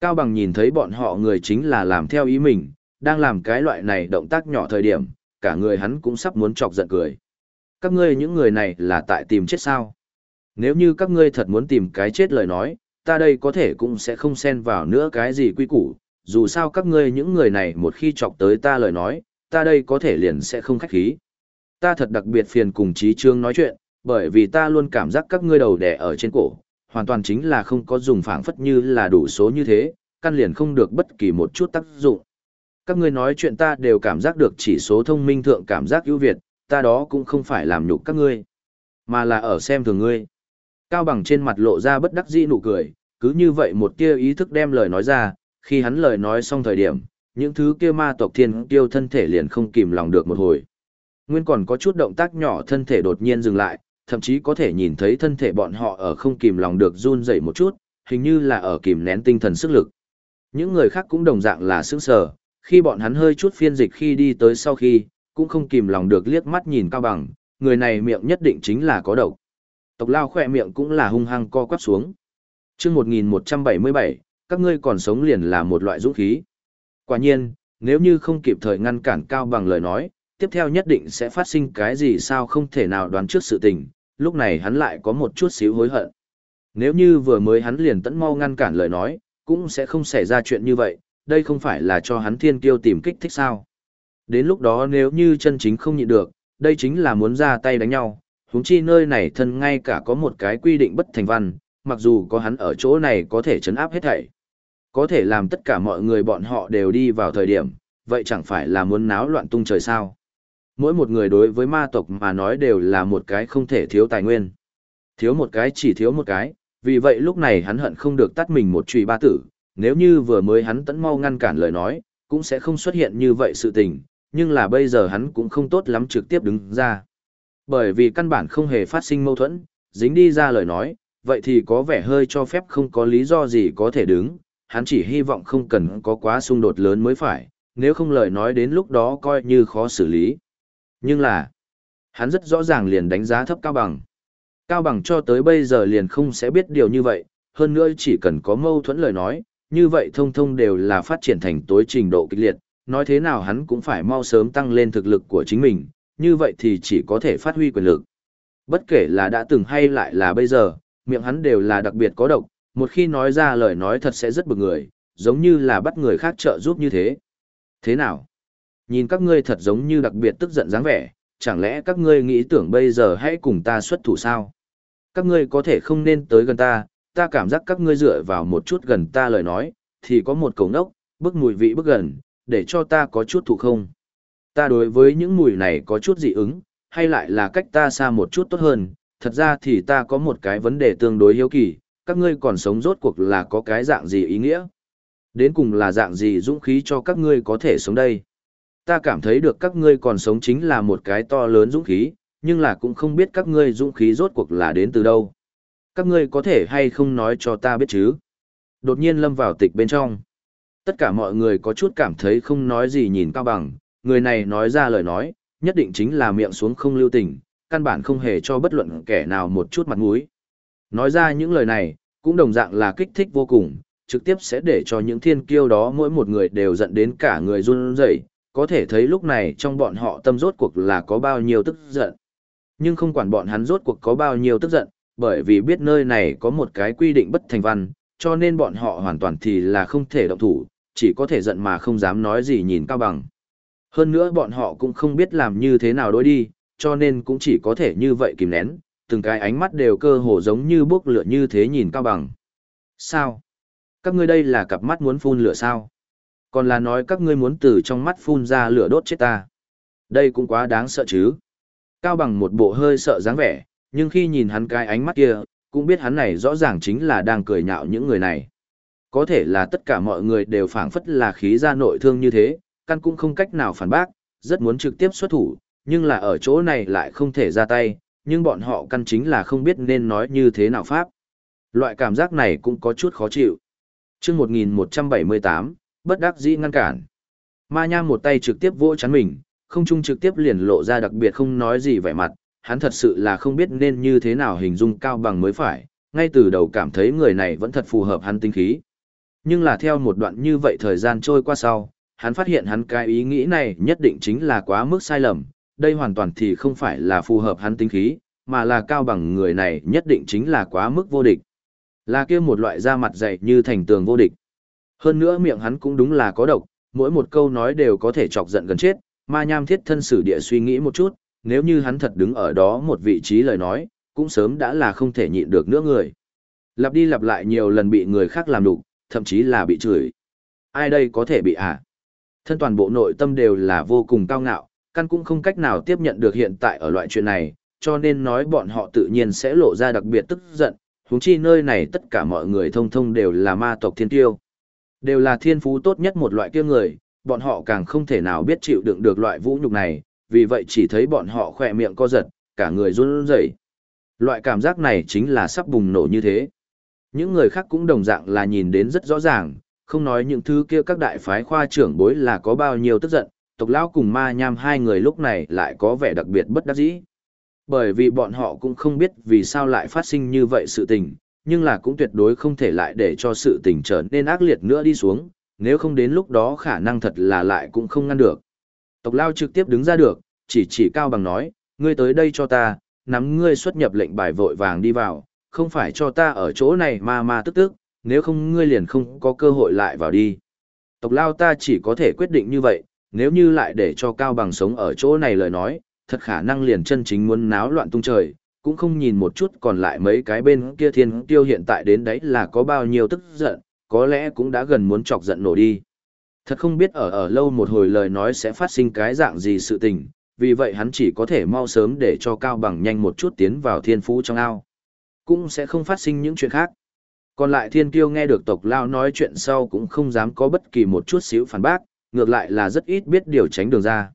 Cao Bằng nhìn thấy bọn họ người chính là làm theo ý mình, đang làm cái loại này động tác nhỏ thời điểm, cả người hắn cũng sắp muốn chọc giận cười. Các ngươi những người này là tại tìm chết sao? Nếu như các ngươi thật muốn tìm cái chết lời nói, ta đây có thể cũng sẽ không xen vào nữa cái gì quy củ, dù sao các ngươi những người này một khi chọc tới ta lời nói, ta đây có thể liền sẽ không khách khí. Ta thật đặc biệt phiền cùng trí trương nói chuyện, bởi vì ta luôn cảm giác các ngươi đầu đẻ ở trên cổ, hoàn toàn chính là không có dùng phảng phất như là đủ số như thế, căn liền không được bất kỳ một chút tác dụng. Các ngươi nói chuyện ta đều cảm giác được chỉ số thông minh thượng cảm giác ưu việt, ta đó cũng không phải làm nhục các ngươi, mà là ở xem thường ngươi. Cao bằng trên mặt lộ ra bất đắc dĩ nụ cười, cứ như vậy một tia ý thức đem lời nói ra, khi hắn lời nói xong thời điểm, những thứ kia ma tộc thiên tiêu thân thể liền không kìm lòng được một hồi. Nguyên còn có chút động tác nhỏ thân thể đột nhiên dừng lại, thậm chí có thể nhìn thấy thân thể bọn họ ở không kìm lòng được run rẩy một chút, hình như là ở kìm nén tinh thần sức lực. Những người khác cũng đồng dạng là sững sờ, khi bọn hắn hơi chút phiên dịch khi đi tới sau khi, cũng không kìm lòng được liếc mắt nhìn cao bằng, người này miệng nhất định chính là có độc. Tộc lao khỏe miệng cũng là hung hăng co quắp xuống. chương 1177, các ngươi còn sống liền là một loại dũng khí. Quả nhiên, nếu như không kịp thời ngăn cản cao bằng lời nói, tiếp theo nhất định sẽ phát sinh cái gì sao không thể nào đoán trước sự tình, lúc này hắn lại có một chút xíu hối hận. Nếu như vừa mới hắn liền tẫn mau ngăn cản lời nói, cũng sẽ không xảy ra chuyện như vậy, đây không phải là cho hắn thiên kiêu tìm kích thích sao. Đến lúc đó nếu như chân chính không nhịn được, đây chính là muốn ra tay đánh nhau, huống chi nơi này thân ngay cả có một cái quy định bất thành văn, mặc dù có hắn ở chỗ này có thể chấn áp hết thảy. Có thể làm tất cả mọi người bọn họ đều đi vào thời điểm, vậy chẳng phải là muốn náo loạn tung trời sao. Mỗi một người đối với ma tộc mà nói đều là một cái không thể thiếu tài nguyên. Thiếu một cái chỉ thiếu một cái, vì vậy lúc này hắn hận không được tắt mình một trùy ba tử, nếu như vừa mới hắn tẫn mau ngăn cản lời nói, cũng sẽ không xuất hiện như vậy sự tình, nhưng là bây giờ hắn cũng không tốt lắm trực tiếp đứng ra. Bởi vì căn bản không hề phát sinh mâu thuẫn, dính đi ra lời nói, vậy thì có vẻ hơi cho phép không có lý do gì có thể đứng, hắn chỉ hy vọng không cần có quá xung đột lớn mới phải, nếu không lời nói đến lúc đó coi như khó xử lý. Nhưng là, hắn rất rõ ràng liền đánh giá thấp Cao Bằng. Cao Bằng cho tới bây giờ liền không sẽ biết điều như vậy, hơn nữa chỉ cần có mâu thuẫn lời nói, như vậy thông thông đều là phát triển thành tối trình độ kịch liệt, nói thế nào hắn cũng phải mau sớm tăng lên thực lực của chính mình, như vậy thì chỉ có thể phát huy quyền lực. Bất kể là đã từng hay lại là bây giờ, miệng hắn đều là đặc biệt có độc, một khi nói ra lời nói thật sẽ rất bực người, giống như là bắt người khác trợ giúp như thế. Thế nào? Nhìn các ngươi thật giống như đặc biệt tức giận dáng vẻ, chẳng lẽ các ngươi nghĩ tưởng bây giờ hãy cùng ta xuất thủ sao? Các ngươi có thể không nên tới gần ta, ta cảm giác các ngươi dựa vào một chút gần ta lời nói, thì có một cầu nốc, bức mùi vị bức gần, để cho ta có chút thụ không. Ta đối với những mùi này có chút dị ứng, hay lại là cách ta xa một chút tốt hơn, thật ra thì ta có một cái vấn đề tương đối hiếu kỳ, các ngươi còn sống rốt cuộc là có cái dạng gì ý nghĩa? Đến cùng là dạng gì dũng khí cho các ngươi có thể sống đây? Ta cảm thấy được các ngươi còn sống chính là một cái to lớn dũng khí, nhưng là cũng không biết các ngươi dũng khí rốt cuộc là đến từ đâu. Các ngươi có thể hay không nói cho ta biết chứ? Đột nhiên lâm vào tịch bên trong. Tất cả mọi người có chút cảm thấy không nói gì nhìn Cao Bằng, người này nói ra lời nói, nhất định chính là miệng xuống không lưu tình, căn bản không hề cho bất luận kẻ nào một chút mặt mũi. Nói ra những lời này, cũng đồng dạng là kích thích vô cùng, trực tiếp sẽ để cho những thiên kiêu đó mỗi một người đều giận đến cả người run rẩy, có thể thấy lúc này trong bọn họ tâm rốt cuộc là có bao nhiêu tức giận. Nhưng không quản bọn hắn rốt cuộc có bao nhiêu tức giận, bởi vì biết nơi này có một cái quy định bất thành văn, cho nên bọn họ hoàn toàn thì là không thể động thủ, chỉ có thể giận mà không dám nói gì nhìn cao bằng. Hơn nữa bọn họ cũng không biết làm như thế nào đối đi, cho nên cũng chỉ có thể như vậy kìm nén, từng cái ánh mắt đều cơ hồ giống như bốc lửa như thế nhìn cao bằng. Sao? Các ngươi đây là cặp mắt muốn phun lửa sao? Còn là nói các ngươi muốn từ trong mắt phun ra lửa đốt chết ta. Đây cũng quá đáng sợ chứ. Cao bằng một bộ hơi sợ dáng vẻ, nhưng khi nhìn hắn cái ánh mắt kia, cũng biết hắn này rõ ràng chính là đang cười nhạo những người này. Có thể là tất cả mọi người đều phảng phất là khí ra nội thương như thế, căn cũng không cách nào phản bác, rất muốn trực tiếp xuất thủ, nhưng là ở chỗ này lại không thể ra tay, nhưng bọn họ căn chính là không biết nên nói như thế nào pháp. Loại cảm giác này cũng có chút khó chịu. chương 1178, bất đắc dĩ ngăn cản. Ma Nham một tay trực tiếp vỗ chắn mình, không trung trực tiếp liền lộ ra đặc biệt không nói gì vẻ mặt, hắn thật sự là không biết nên như thế nào hình dung cao bằng mới phải, ngay từ đầu cảm thấy người này vẫn thật phù hợp hắn tinh khí. Nhưng là theo một đoạn như vậy thời gian trôi qua sau, hắn phát hiện hắn cái ý nghĩ này nhất định chính là quá mức sai lầm, đây hoàn toàn thì không phải là phù hợp hắn tinh khí, mà là cao bằng người này nhất định chính là quá mức vô địch. Là kia một loại da mặt dày như thành tường vô địch. Hơn nữa miệng hắn cũng đúng là có độc, mỗi một câu nói đều có thể chọc giận gần chết, Ma nham thiết thân sử địa suy nghĩ một chút, nếu như hắn thật đứng ở đó một vị trí lời nói, cũng sớm đã là không thể nhịn được nữa người. Lặp đi lặp lại nhiều lần bị người khác làm đục, thậm chí là bị chửi. Ai đây có thể bị à? Thân toàn bộ nội tâm đều là vô cùng cao ngạo, căn cũng không cách nào tiếp nhận được hiện tại ở loại chuyện này, cho nên nói bọn họ tự nhiên sẽ lộ ra đặc biệt tức giận, huống chi nơi này tất cả mọi người thông thông đều là ma tộc thiên tiêu. Đều là thiên phú tốt nhất một loại kia người, bọn họ càng không thể nào biết chịu đựng được loại vũ nhục này, vì vậy chỉ thấy bọn họ khỏe miệng co giật, cả người run rẩy. Loại cảm giác này chính là sắp bùng nổ như thế. Những người khác cũng đồng dạng là nhìn đến rất rõ ràng, không nói những thứ kia các đại phái khoa trưởng bối là có bao nhiêu tức giận, tộc lão cùng ma nham hai người lúc này lại có vẻ đặc biệt bất đắc dĩ. Bởi vì bọn họ cũng không biết vì sao lại phát sinh như vậy sự tình, nhưng là cũng tuyệt đối không thể lại để cho sự tình trở nên ác liệt nữa đi xuống, nếu không đến lúc đó khả năng thật là lại cũng không ngăn được. Tộc lao trực tiếp đứng ra được, chỉ chỉ cao bằng nói, ngươi tới đây cho ta, nắm ngươi xuất nhập lệnh bài vội vàng đi vào, không phải cho ta ở chỗ này mà mà tức tức, nếu không ngươi liền không có cơ hội lại vào đi. Tộc lao ta chỉ có thể quyết định như vậy, nếu như lại để cho cao bằng sống ở chỗ này lời nói, thật khả năng liền chân chính muốn náo loạn tung trời, cũng không nhìn một chút còn lại mấy cái bên kia thiên tiêu hiện tại đến đấy là có bao nhiêu tức giận, có lẽ cũng đã gần muốn chọc giận nổ đi. Thật không biết ở ở lâu một hồi lời nói sẽ phát sinh cái dạng gì sự tình, vì vậy hắn chỉ có thể mau sớm để cho Cao Bằng nhanh một chút tiến vào thiên phú trong ao. Cũng sẽ không phát sinh những chuyện khác. Còn lại thiên kiêu nghe được tộc lao nói chuyện sau cũng không dám có bất kỳ một chút xíu phản bác, ngược lại là rất ít biết điều tránh đường ra.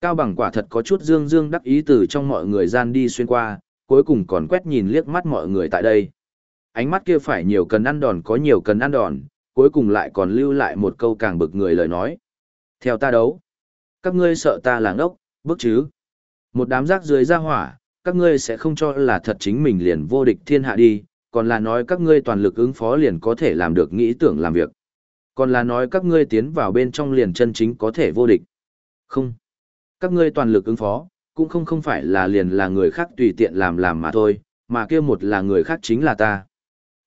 Cao Bằng quả thật có chút dương dương đắc ý từ trong mọi người gian đi xuyên qua, cuối cùng còn quét nhìn liếc mắt mọi người tại đây. Ánh mắt kia phải nhiều cần ăn đòn có nhiều cần ăn đòn, cuối cùng lại còn lưu lại một câu càng bực người lời nói. Theo ta đấu, các ngươi sợ ta là ngốc, bức chứ. Một đám rác dưới ra hỏa, các ngươi sẽ không cho là thật chính mình liền vô địch thiên hạ đi, còn là nói các ngươi toàn lực ứng phó liền có thể làm được nghĩ tưởng làm việc. Còn là nói các ngươi tiến vào bên trong liền chân chính có thể vô địch. Không. Các ngươi toàn lực ứng phó, cũng không không phải là liền là người khác tùy tiện làm làm mà thôi, mà kia một là người khác chính là ta.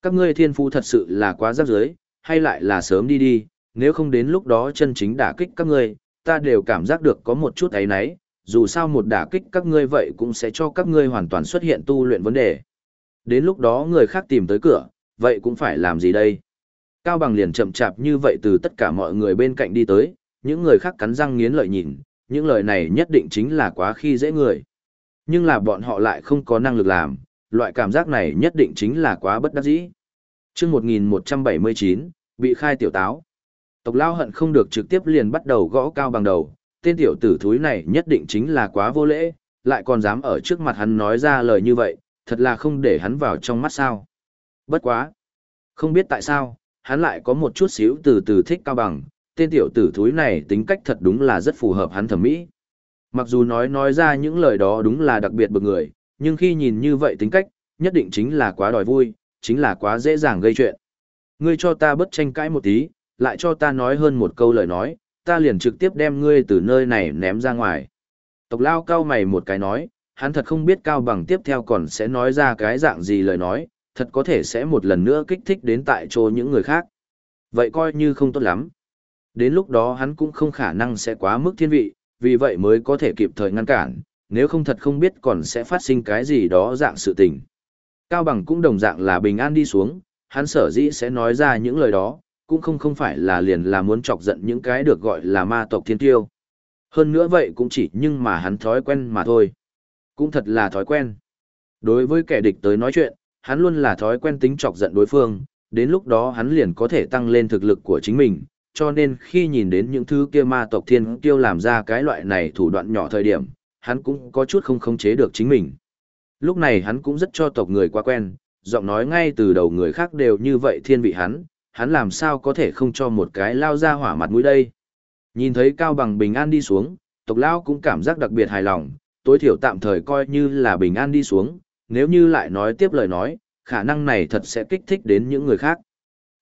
Các ngươi thiên phú thật sự là quá rắc rưới, hay lại là sớm đi đi, nếu không đến lúc đó chân chính đả kích các ngươi, ta đều cảm giác được có một chút ấy nấy, dù sao một đả kích các ngươi vậy cũng sẽ cho các ngươi hoàn toàn xuất hiện tu luyện vấn đề. Đến lúc đó người khác tìm tới cửa, vậy cũng phải làm gì đây? Cao Bằng liền chậm chạp như vậy từ tất cả mọi người bên cạnh đi tới, những người khác cắn răng nghiến lợi nhìn, những lời này nhất định chính là quá khi dễ người. Nhưng là bọn họ lại không có năng lực làm, loại cảm giác này nhất định chính là quá bất đắc dĩ. chương 1179, bị khai tiểu táo. Tộc lao hận không được trực tiếp liền bắt đầu gõ cao bằng đầu, tên tiểu tử thúi này nhất định chính là quá vô lễ, lại còn dám ở trước mặt hắn nói ra lời như vậy, thật là không để hắn vào trong mắt sao. Bất quá. Không biết tại sao, hắn lại có một chút xíu từ từ thích cao bằng, tên tiểu tử thúi này tính cách thật đúng là rất phù hợp hắn thẩm mỹ. Mặc dù nói nói ra những lời đó đúng là đặc biệt bực người, nhưng khi nhìn như vậy tính cách, nhất định chính là quá đòi vui, chính là quá dễ dàng gây chuyện. Ngươi cho ta bất tranh cãi một tí, lại cho ta nói hơn một câu lời nói, ta liền trực tiếp đem ngươi từ nơi này ném ra ngoài. Tộc lao cao mày một cái nói, hắn thật không biết cao bằng tiếp theo còn sẽ nói ra cái dạng gì lời nói, thật có thể sẽ một lần nữa kích thích đến tại chỗ những người khác. Vậy coi như không tốt lắm. Đến lúc đó hắn cũng không khả năng sẽ quá mức thiên vị, vì vậy mới có thể kịp thời ngăn cản, nếu không thật không biết còn sẽ phát sinh cái gì đó dạng sự tình. Cao Bằng cũng đồng dạng là bình an đi xuống, hắn sở dĩ sẽ nói ra những lời đó, cũng không không phải là liền là muốn chọc giận những cái được gọi là ma tộc thiên tiêu. Hơn nữa vậy cũng chỉ nhưng mà hắn thói quen mà thôi. Cũng thật là thói quen. Đối với kẻ địch tới nói chuyện, hắn luôn là thói quen tính chọc giận đối phương, đến lúc đó hắn liền có thể tăng lên thực lực của chính mình, cho nên khi nhìn đến những thứ kia ma tộc thiên tiêu làm ra cái loại này thủ đoạn nhỏ thời điểm, hắn cũng có chút không khống chế được chính mình. Lúc này hắn cũng rất cho tộc người quá quen, giọng nói ngay từ đầu người khác đều như vậy thiên vị hắn, hắn làm sao có thể không cho một cái lao ra hỏa mặt mũi đây. Nhìn thấy Cao Bằng bình an đi xuống, tộc lao cũng cảm giác đặc biệt hài lòng, tối thiểu tạm thời coi như là bình an đi xuống, nếu như lại nói tiếp lời nói, khả năng này thật sẽ kích thích đến những người khác.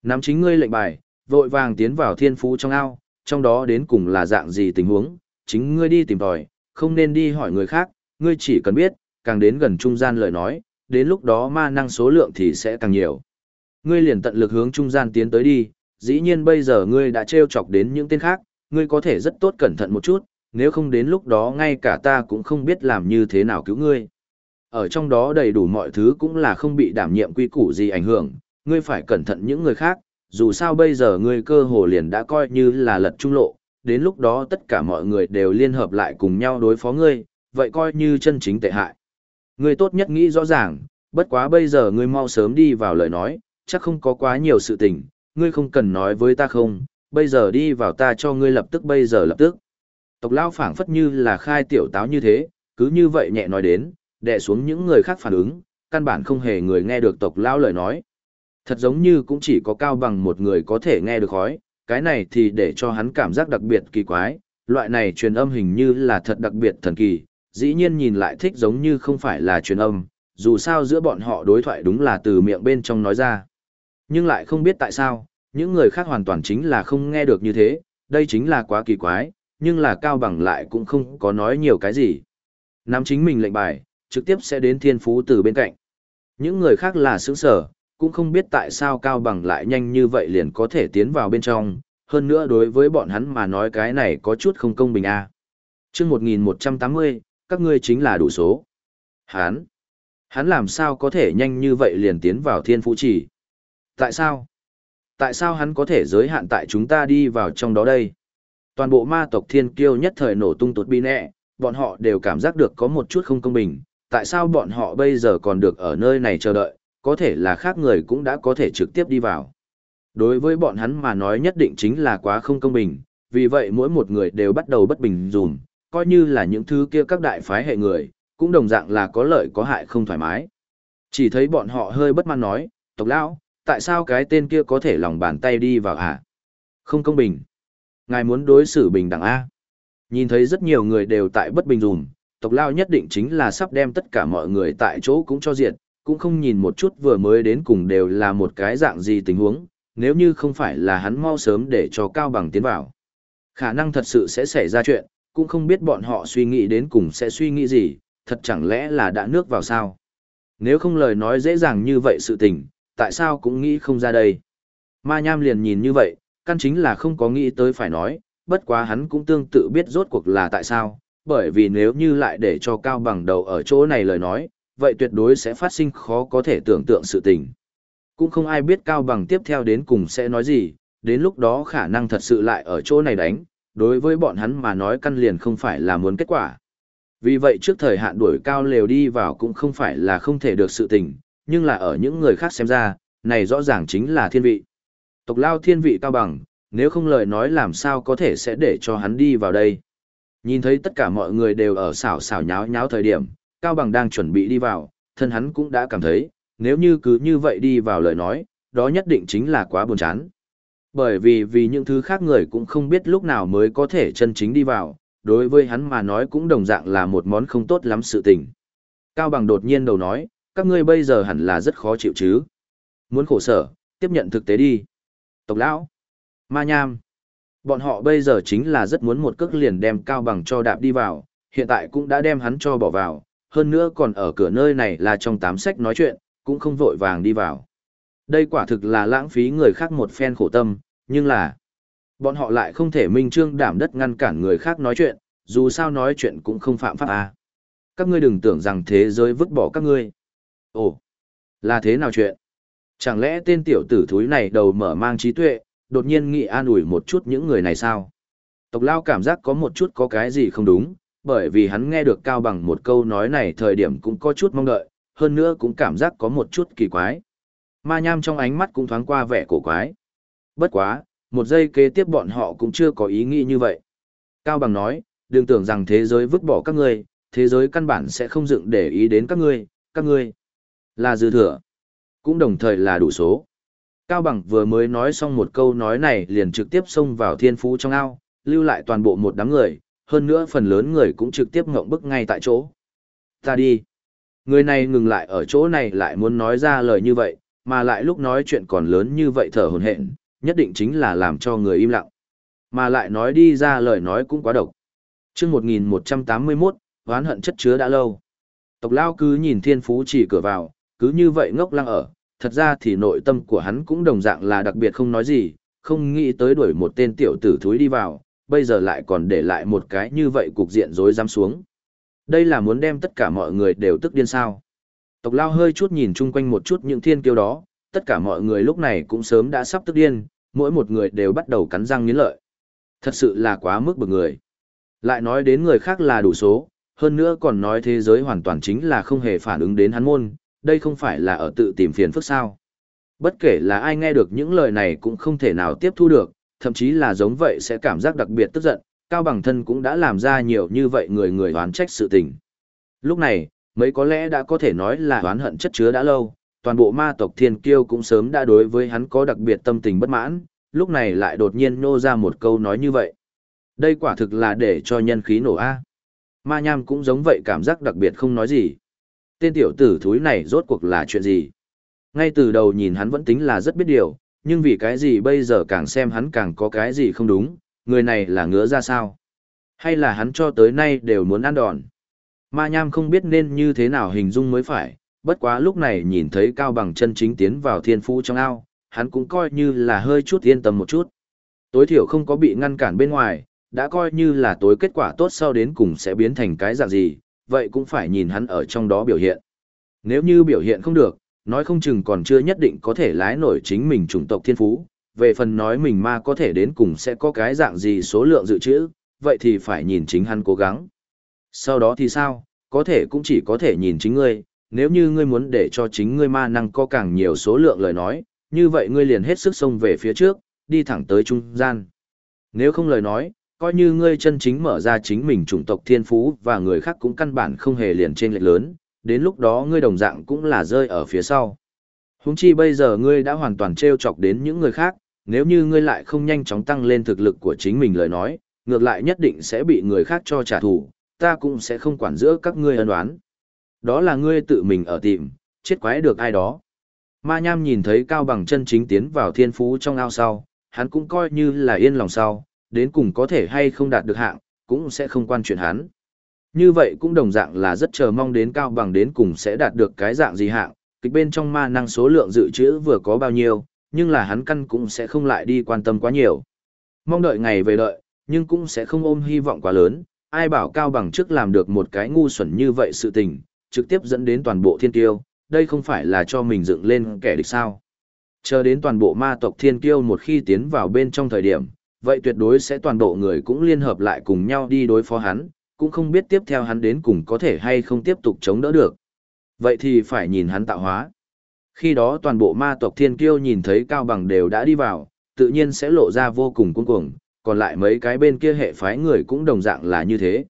Nắm chính ngươi lệnh bài, vội vàng tiến vào thiên phú trong ao, trong đó đến cùng là dạng gì tình huống, chính ngươi đi tìm tòi, không nên đi hỏi người khác, ngươi chỉ cần biết, càng đến gần trung gian lời nói, đến lúc đó ma năng số lượng thì sẽ càng nhiều. Ngươi liền tận lực hướng trung gian tiến tới đi, dĩ nhiên bây giờ ngươi đã trêu chọc đến những tên khác, ngươi có thể rất tốt cẩn thận một chút, nếu không đến lúc đó ngay cả ta cũng không biết làm như thế nào cứu ngươi. Ở trong đó đầy đủ mọi thứ cũng là không bị đảm nhiệm quy củ gì ảnh hưởng, ngươi phải cẩn thận những người khác, dù sao bây giờ ngươi cơ hồ liền đã coi như là lật trung lộ, đến lúc đó tất cả mọi người đều liên hợp lại cùng nhau đối phó ngươi, vậy coi như chân chính tệ hại. Ngươi tốt nhất nghĩ rõ ràng, bất quá bây giờ ngươi mau sớm đi vào lời nói, chắc không có quá nhiều sự tình, ngươi không cần nói với ta không, bây giờ đi vào ta cho ngươi lập tức bây giờ lập tức. Tộc lao phảng phất như là khai tiểu táo như thế, cứ như vậy nhẹ nói đến, đè xuống những người khác phản ứng, căn bản không hề người nghe được tộc lao lời nói. Thật giống như cũng chỉ có cao bằng một người có thể nghe được khói, cái này thì để cho hắn cảm giác đặc biệt kỳ quái, loại này truyền âm hình như là thật đặc biệt thần kỳ, dĩ nhiên nhìn lại thích giống như không phải là truyền âm, dù sao giữa bọn họ đối thoại đúng là từ miệng bên trong nói ra. Nhưng lại không biết tại sao, những người khác hoàn toàn chính là không nghe được như thế, đây chính là quá kỳ quái, nhưng là cao bằng lại cũng không có nói nhiều cái gì. Nắm chính mình lệnh bài, trực tiếp sẽ đến thiên phú từ bên cạnh. Những người khác là sướng sở, cũng không biết tại sao cao bằng lại nhanh như vậy liền có thể tiến vào bên trong, hơn nữa đối với bọn hắn mà nói cái này có chút không công bình a. À. Chương 1180, các ngươi chính là đủ số. Hắn, hắn làm sao có thể nhanh như vậy liền tiến vào thiên phú chỉ? Tại sao? Tại sao hắn có thể giới hạn tại chúng ta đi vào trong đó đây? Toàn bộ ma tộc thiên kiêu nhất thời nổ tung tột bi nẹ, bọn họ đều cảm giác được có một chút không công bình. Tại sao bọn họ bây giờ còn được ở nơi này chờ đợi, có thể là khác người cũng đã có thể trực tiếp đi vào. Đối với bọn hắn mà nói nhất định chính là quá không công bình, vì vậy mỗi một người đều bắt đầu bất bình dùm, coi như là những thứ kia các đại phái hệ người, cũng đồng dạng là có lợi có hại không thoải mái. Chỉ thấy bọn họ hơi bất mãn nói, tộc lão, tại sao cái tên kia có thể lòng bàn tay đi vào hả? Không công bình. Ngài muốn đối xử bình đẳng A. Nhìn thấy rất nhiều người đều tại bất bình dùm, tộc lao nhất định chính là sắp đem tất cả mọi người tại chỗ cũng cho diệt, cũng không nhìn một chút vừa mới đến cùng đều là một cái dạng gì tình huống, nếu như không phải là hắn mau sớm để cho Cao Bằng tiến vào. Khả năng thật sự sẽ xảy ra chuyện, cũng không biết bọn họ suy nghĩ đến cùng sẽ suy nghĩ gì, thật chẳng lẽ là đã nước vào sao. Nếu không lời nói dễ dàng như vậy sự tình, tại sao cũng nghĩ không ra đây. Ma Nham liền nhìn như vậy, căn chính là không có nghĩ tới phải nói, bất quá hắn cũng tương tự biết rốt cuộc là tại sao, bởi vì nếu như lại để cho Cao Bằng đầu ở chỗ này lời nói, vậy tuyệt đối sẽ phát sinh khó có thể tưởng tượng sự tình. Cũng không ai biết Cao Bằng tiếp theo đến cùng sẽ nói gì, đến lúc đó khả năng thật sự lại ở chỗ này đánh, đối với bọn hắn mà nói căn liền không phải là muốn kết quả. Vì vậy trước thời hạn đuổi cao lều đi vào cũng không phải là không thể được sự tình, nhưng là ở những người khác xem ra, này rõ ràng chính là thiên vị. Tộc lao thiên vị cao bằng, nếu không lời nói làm sao có thể sẽ để cho hắn đi vào đây. Nhìn thấy tất cả mọi người đều ở xảo xảo nháo nháo thời điểm, Cao Bằng đang chuẩn bị đi vào, thân hắn cũng đã cảm thấy, nếu như cứ như vậy đi vào lời nói, đó nhất định chính là quá buồn chán. Bởi vì vì những thứ khác người cũng không biết lúc nào mới có thể chân chính đi vào, đối với hắn mà nói cũng đồng dạng là một món không tốt lắm sự tình. Cao Bằng đột nhiên đầu nói, các ngươi bây giờ hẳn là rất khó chịu chứ. Muốn khổ sở, tiếp nhận thực tế đi. Tộc lão, ma nham, bọn họ bây giờ chính là rất muốn một cước liền đem Cao Bằng cho đạp đi vào, hiện tại cũng đã đem hắn cho bỏ vào, hơn nữa còn ở cửa nơi này là trong tám sách nói chuyện, cũng không vội vàng đi vào. Đây quả thực là lãng phí người khác một phen khổ tâm, nhưng là bọn họ lại không thể minh trương đảm đất ngăn cản người khác nói chuyện, dù sao nói chuyện cũng không phạm pháp à. Các ngươi đừng tưởng rằng thế giới vứt bỏ các ngươi. Ồ, là thế nào chuyện? Chẳng lẽ tên tiểu tử thúi này đầu mở mang trí tuệ, đột nhiên nghĩ an ủi một chút những người này sao? Tộc lao cảm giác có một chút có cái gì không đúng, bởi vì hắn nghe được Cao Bằng một câu nói này thời điểm cũng có chút mong đợi, hơn nữa cũng cảm giác có một chút kỳ quái. Ma nham trong ánh mắt cũng thoáng qua vẻ cổ quái. Bất quá, một giây kế tiếp bọn họ cũng chưa có ý nghĩ như vậy. Cao Bằng nói, đừng tưởng rằng thế giới vứt bỏ các ngươi, thế giới căn bản sẽ không dựng để ý đến các ngươi, các ngươi là dư thừa, cũng đồng thời là đủ số. Cao Bằng vừa mới nói xong một câu nói này liền trực tiếp xông vào thiên phú trong ao, lưu lại toàn bộ một đám người, hơn nữa phần lớn người cũng trực tiếp ngộng bức ngay tại chỗ. Ta đi. Người này ngừng lại ở chỗ này lại muốn nói ra lời như vậy, mà lại lúc nói chuyện còn lớn như vậy thở hồn hển, nhất định chính là làm cho người im lặng. Mà lại nói đi ra lời nói cũng quá độc. chương 1181, oán hận chất chứa đã lâu. Tộc Lao cứ nhìn thiên phú chỉ cửa vào, cứ như vậy ngốc lăng ở, thật ra thì nội tâm của hắn cũng đồng dạng là đặc biệt không nói gì, không nghĩ tới đuổi một tên tiểu tử thúi đi vào, bây giờ lại còn để lại một cái như vậy cục diện rối rắm xuống. Đây là muốn đem tất cả mọi người đều tức điên sao. Tộc lao hơi chút nhìn chung quanh một chút những thiên kiêu đó, tất cả mọi người lúc này cũng sớm đã sắp tức điên, mỗi một người đều bắt đầu cắn răng nghiến lợi. Thật sự là quá mức bực người. Lại nói đến người khác là đủ số, hơn nữa còn nói thế giới hoàn toàn chính là không hề phản ứng đến hắn môn, đây không phải là ở tự tìm phiền phức sao. Bất kể là ai nghe được những lời này cũng không thể nào tiếp thu được, thậm chí là giống vậy sẽ cảm giác đặc biệt tức giận, Cao Bằng Thân cũng đã làm ra nhiều như vậy người người oán trách sự tình. Lúc này, mấy có lẽ đã có thể nói là oán hận chất chứa đã lâu, toàn bộ ma tộc thiên kiêu cũng sớm đã đối với hắn có đặc biệt tâm tình bất mãn, lúc này lại đột nhiên nô ra một câu nói như vậy. Đây quả thực là để cho nhân khí nổ A. Ma nham cũng giống vậy cảm giác đặc biệt không nói gì. Tên tiểu tử thúi này rốt cuộc là chuyện gì? Ngay từ đầu nhìn hắn vẫn tính là rất biết điều, nhưng vì cái gì bây giờ càng xem hắn càng có cái gì không đúng, người này là ngứa ra sao? Hay là hắn cho tới nay đều muốn ăn đòn? Ma nham không biết nên như thế nào hình dung mới phải, bất quá lúc này nhìn thấy cao bằng chân chính tiến vào thiên phú trong ao, hắn cũng coi như là hơi chút yên tâm một chút. Tối thiểu không có bị ngăn cản bên ngoài, đã coi như là tối kết quả tốt sau đến cùng sẽ biến thành cái dạng gì, vậy cũng phải nhìn hắn ở trong đó biểu hiện. Nếu như biểu hiện không được, nói không chừng còn chưa nhất định có thể lái nổi chính mình chủng tộc thiên phú, về phần nói mình ma có thể đến cùng sẽ có cái dạng gì số lượng dự trữ, vậy thì phải nhìn chính hắn cố gắng. Sau đó thì sao, có thể cũng chỉ có thể nhìn chính ngươi, nếu như ngươi muốn để cho chính ngươi ma năng có càng nhiều số lượng lời nói, như vậy ngươi liền hết sức xông về phía trước, đi thẳng tới trung gian. Nếu không lời nói, coi như ngươi chân chính mở ra chính mình chủng tộc thiên phú và người khác cũng căn bản không hề liền trên lệch lớn, đến lúc đó ngươi đồng dạng cũng là rơi ở phía sau. Húng chi bây giờ ngươi đã hoàn toàn treo chọc đến những người khác, nếu như ngươi lại không nhanh chóng tăng lên thực lực của chính mình lời nói, ngược lại nhất định sẽ bị người khác cho trả thù, ta cũng sẽ không quản giữa các ngươi ân oán. Đó là ngươi tự mình ở tìm, chết quái được ai đó. Ma Nham nhìn thấy Cao Bằng chân chính tiến vào thiên phú trong ao sau, hắn cũng coi như là yên lòng sau, đến cùng có thể hay không đạt được hạng, cũng sẽ không quan chuyện hắn. Như vậy cũng đồng dạng là rất chờ mong đến Cao Bằng đến cùng sẽ đạt được cái dạng gì hạng, kịch bên trong ma năng số lượng dự trữ vừa có bao nhiêu, nhưng là hắn căn cũng sẽ không lại đi quan tâm quá nhiều. Mong đợi ngày về đợi, nhưng cũng sẽ không ôm hy vọng quá lớn, ai bảo Cao Bằng trước làm được một cái ngu xuẩn như vậy sự tình, trực tiếp dẫn đến toàn bộ thiên tiêu, đây không phải là cho mình dựng lên kẻ địch sao. Chờ đến toàn bộ ma tộc thiên kiêu một khi tiến vào bên trong thời điểm, vậy tuyệt đối sẽ toàn bộ người cũng liên hợp lại cùng nhau đi đối phó hắn, cũng không biết tiếp theo hắn đến cùng có thể hay không tiếp tục chống đỡ được. Vậy thì phải nhìn hắn tạo hóa. Khi đó toàn bộ ma tộc thiên kiêu nhìn thấy cao bằng đều đã đi vào, tự nhiên sẽ lộ ra vô cùng cuống cuồng, còn lại mấy cái bên kia hệ phái người cũng đồng dạng là như thế.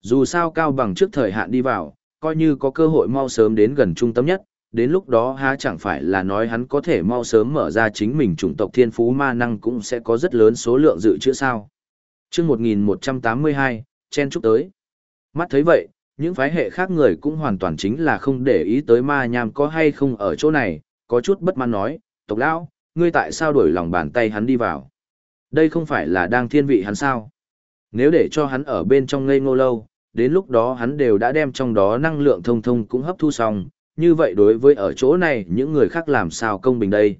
Dù sao cao bằng trước thời hạn đi vào, coi như có cơ hội mau sớm đến gần trung tâm nhất, đến lúc đó há chẳng phải là nói hắn có thể mau sớm mở ra chính mình chủng tộc thiên phú ma năng cũng sẽ có rất lớn số lượng dự trữ sao. chương 1182, chen chúc tới. Mắt thấy vậy, những phái hệ khác người cũng hoàn toàn chính là không để ý tới ma nham có hay không ở chỗ này, có chút bất mãn nói, tộc lão, ngươi tại sao đổi lòng bàn tay hắn đi vào? Đây không phải là đang thiên vị hắn sao? Nếu để cho hắn ở bên trong ngây ngô lâu, đến lúc đó hắn đều đã đem trong đó năng lượng thông thông cũng hấp thu xong, như vậy đối với ở chỗ này những người khác làm sao công bình đây?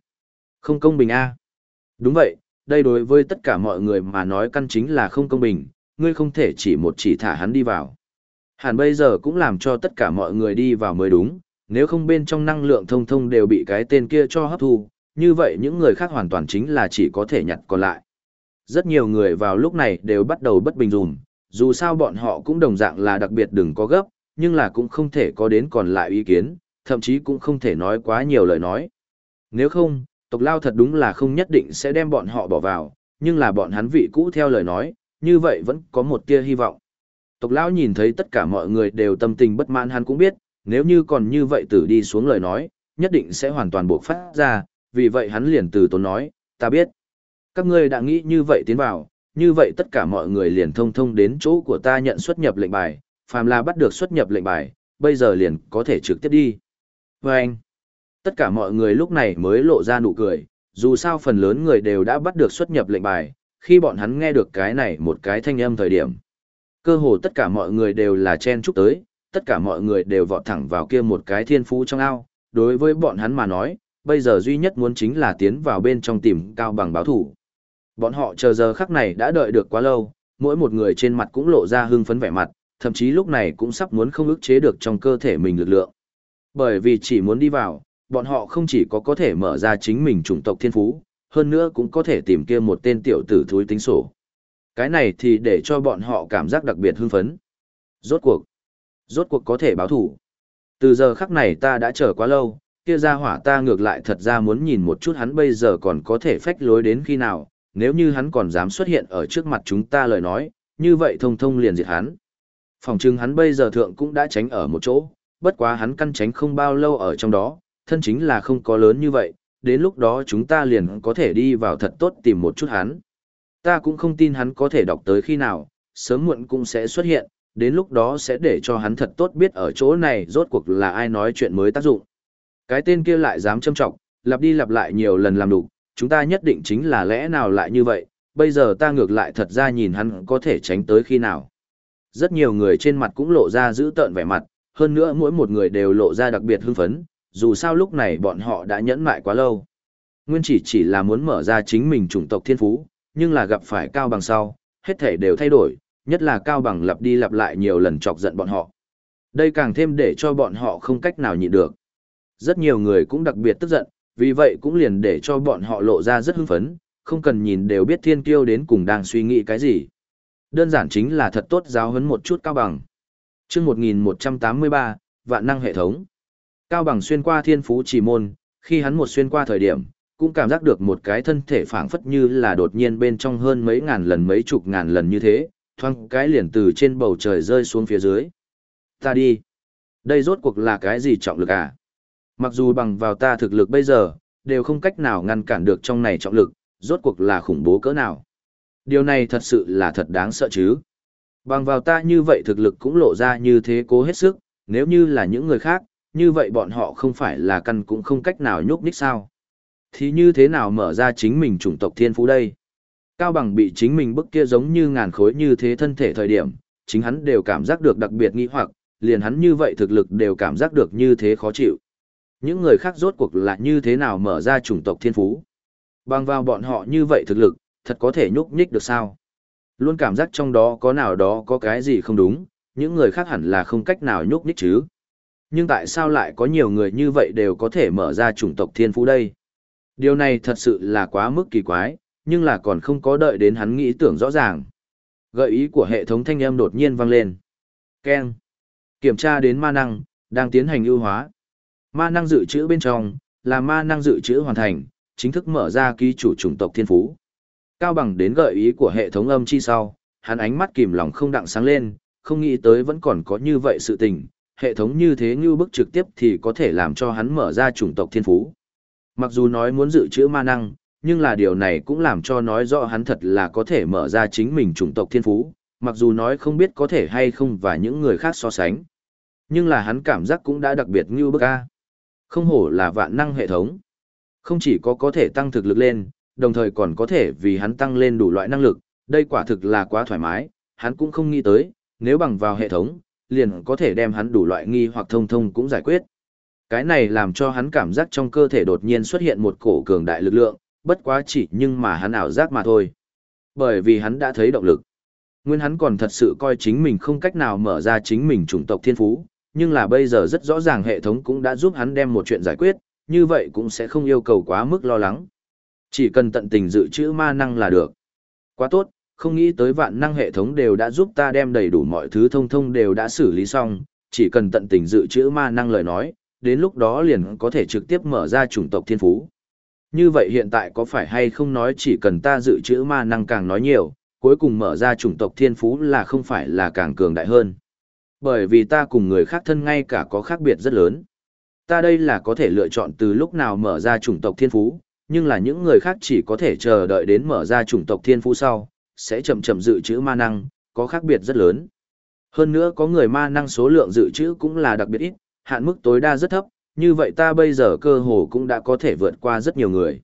Không công bình a Đúng vậy, đây đối với tất cả mọi người mà nói căn chính là không công bình, ngươi không thể chỉ một chỉ thả hắn đi vào. Hẳn bây giờ cũng làm cho tất cả mọi người đi vào mới đúng, nếu không bên trong năng lượng thông thông đều bị cái tên kia cho hấp thu, như vậy những người khác hoàn toàn chính là chỉ có thể nhặt còn lại. Rất nhiều người vào lúc này đều bắt đầu bất bình dùm, dù sao bọn họ cũng đồng dạng là đặc biệt đừng có gấp, nhưng là cũng không thể có đến còn lại ý kiến, thậm chí cũng không thể nói quá nhiều lời nói. Nếu không, tộc lao thật đúng là không nhất định sẽ đem bọn họ bỏ vào, nhưng là bọn hắn vị cũ theo lời nói, như vậy vẫn có một tia hy vọng. Tộc Lão nhìn thấy tất cả mọi người đều tâm tình bất mãn hắn cũng biết, nếu như còn như vậy tử đi xuống lời nói, nhất định sẽ hoàn toàn buộc phát ra, vì vậy hắn liền từ tốn nói, ta biết. Các ngươi đã nghĩ như vậy tiến vào, như vậy tất cả mọi người liền thông thông đến chỗ của ta nhận xuất nhập lệnh bài, phàm là bắt được xuất nhập lệnh bài, bây giờ liền có thể trực tiếp đi. Và anh, tất cả mọi người lúc này mới lộ ra nụ cười, dù sao phần lớn người đều đã bắt được xuất nhập lệnh bài, khi bọn hắn nghe được cái này một cái thanh âm thời điểm. Cơ hồ tất cả mọi người đều là chen chúc tới, tất cả mọi người đều vọt thẳng vào kia một cái thiên phú trong ao, đối với bọn hắn mà nói, bây giờ duy nhất muốn chính là tiến vào bên trong tìm cao bằng báo thủ. Bọn họ chờ giờ khắc này đã đợi được quá lâu, mỗi một người trên mặt cũng lộ ra hưng phấn vẻ mặt, thậm chí lúc này cũng sắp muốn không ức chế được trong cơ thể mình lực lượng. Bởi vì chỉ muốn đi vào, bọn họ không chỉ có có thể mở ra chính mình chủng tộc thiên phú, hơn nữa cũng có thể tìm kia một tên tiểu tử thúi tính sổ. Cái này thì để cho bọn họ cảm giác đặc biệt hưng phấn. Rốt cuộc, rốt cuộc có thể báo thủ. Từ giờ khắc này ta đã chờ quá lâu, kia ra hỏa ta ngược lại thật ra muốn nhìn một chút hắn bây giờ còn có thể phách lối đến khi nào, nếu như hắn còn dám xuất hiện ở trước mặt chúng ta lời nói, như vậy thông thông liền diệt hắn. Phòng trưng hắn bây giờ thượng cũng đã tránh ở một chỗ, bất quá hắn căn tránh không bao lâu ở trong đó, thân chính là không có lớn như vậy, đến lúc đó chúng ta liền có thể đi vào thật tốt tìm một chút hắn. Ta cũng không tin hắn có thể đọc tới khi nào, sớm muộn cũng sẽ xuất hiện, đến lúc đó sẽ để cho hắn thật tốt biết ở chỗ này rốt cuộc là ai nói chuyện mới tác dụng. Cái tên kia lại dám châm trọng, lặp đi lặp lại nhiều lần làm đủ, chúng ta nhất định chính là lẽ nào lại như vậy, bây giờ ta ngược lại thật ra nhìn hắn có thể tránh tới khi nào. Rất nhiều người trên mặt cũng lộ ra giữ tợn vẻ mặt, hơn nữa mỗi một người đều lộ ra đặc biệt hưng phấn, dù sao lúc này bọn họ đã nhẫn mại quá lâu. Nguyên chỉ chỉ là muốn mở ra chính mình chủng tộc thiên phú, nhưng là gặp phải cao bằng sau, hết thể đều thay đổi, nhất là cao bằng lặp đi lặp lại nhiều lần chọc giận bọn họ. Đây càng thêm để cho bọn họ không cách nào nhịn được. Rất nhiều người cũng đặc biệt tức giận, vì vậy cũng liền để cho bọn họ lộ ra rất hưng phấn, không cần nhìn đều biết thiên kiêu đến cùng đang suy nghĩ cái gì. Đơn giản chính là thật tốt giáo huấn một chút cao bằng. Trước 1183, vạn năng hệ thống. Cao bằng xuyên qua thiên phú chỉ môn, khi hắn một xuyên qua thời điểm, cũng cảm giác được một cái thân thể phảng phất như là đột nhiên bên trong hơn mấy ngàn lần mấy chục ngàn lần như thế, thoang cái liền từ trên bầu trời rơi xuống phía dưới. Ta đi. Đây rốt cuộc là cái gì trọng lực à? Mặc dù bằng vào ta thực lực bây giờ, đều không cách nào ngăn cản được trong này trọng lực, rốt cuộc là khủng bố cỡ nào. Điều này thật sự là thật đáng sợ chứ. Bằng vào ta như vậy thực lực cũng lộ ra như thế cố hết sức, nếu như là những người khác, như vậy bọn họ không phải là căn cũng không cách nào nhúc nhích sao. Thì như thế nào mở ra chính mình chủng tộc thiên phú đây? Cao bằng bị chính mình bức kia giống như ngàn khối như thế thân thể thời điểm, chính hắn đều cảm giác được đặc biệt nghi hoặc, liền hắn như vậy thực lực đều cảm giác được như thế khó chịu. Những người khác rốt cuộc là như thế nào mở ra chủng tộc thiên phú? Bằng vào bọn họ như vậy thực lực, thật có thể nhúc nhích được sao? Luôn cảm giác trong đó có nào đó có cái gì không đúng, những người khác hẳn là không cách nào nhúc nhích chứ. Nhưng tại sao lại có nhiều người như vậy đều có thể mở ra chủng tộc thiên phú đây? Điều này thật sự là quá mức kỳ quái, nhưng là còn không có đợi đến hắn nghĩ tưởng rõ ràng. Gợi ý của hệ thống thanh âm đột nhiên vang lên. Ken. Kiểm tra đến ma năng, đang tiến hành ưu hóa. Ma năng dự trữ bên trong, là ma năng dự trữ hoàn thành, chính thức mở ra ký chủ chủng tộc thiên phú. Cao bằng đến gợi ý của hệ thống âm chi sau, hắn ánh mắt kìm lòng không đặng sáng lên, không nghĩ tới vẫn còn có như vậy sự tình, hệ thống như thế như bức trực tiếp thì có thể làm cho hắn mở ra chủng tộc thiên phú. Mặc dù nói muốn dự trữ ma năng, nhưng là điều này cũng làm cho nói rõ hắn thật là có thể mở ra chính mình chủng tộc thiên phú, mặc dù nói không biết có thể hay không và những người khác so sánh. Nhưng là hắn cảm giác cũng đã đặc biệt như bức a. Không hổ là vạn năng hệ thống. Không chỉ có có thể tăng thực lực lên, đồng thời còn có thể vì hắn tăng lên đủ loại năng lực, đây quả thực là quá thoải mái, hắn cũng không nghĩ tới, nếu bằng vào hệ thống, liền có thể đem hắn đủ loại nghi hoặc thông thông cũng giải quyết. Cái này làm cho hắn cảm giác trong cơ thể đột nhiên xuất hiện một cổ cường đại lực lượng, bất quá chỉ nhưng mà hắn ảo giác mà thôi. Bởi vì hắn đã thấy động lực. Nguyên hắn còn thật sự coi chính mình không cách nào mở ra chính mình chủng tộc thiên phú, nhưng là bây giờ rất rõ ràng hệ thống cũng đã giúp hắn đem một chuyện giải quyết, như vậy cũng sẽ không yêu cầu quá mức lo lắng. Chỉ cần tận tình dự trữ ma năng là được. Quá tốt, không nghĩ tới vạn năng hệ thống đều đã giúp ta đem đầy đủ mọi thứ thông thông đều đã xử lý xong, chỉ cần tận tình dự trữ ma năng lời nói, đến lúc đó liền có thể trực tiếp mở ra chủng tộc thiên phú. Như vậy hiện tại có phải hay không nói chỉ cần ta dự trữ ma năng càng nói nhiều, cuối cùng mở ra chủng tộc thiên phú là không phải là càng cường đại hơn. Bởi vì ta cùng người khác thân ngay cả có khác biệt rất lớn. Ta đây là có thể lựa chọn từ lúc nào mở ra chủng tộc thiên phú, nhưng là những người khác chỉ có thể chờ đợi đến mở ra chủng tộc thiên phú sau, sẽ chậm chậm dự trữ ma năng, có khác biệt rất lớn. Hơn nữa có người ma năng số lượng dự trữ cũng là đặc biệt ít, hạn mức tối đa rất thấp, như vậy ta bây giờ cơ hồ cũng đã có thể vượt qua rất nhiều người.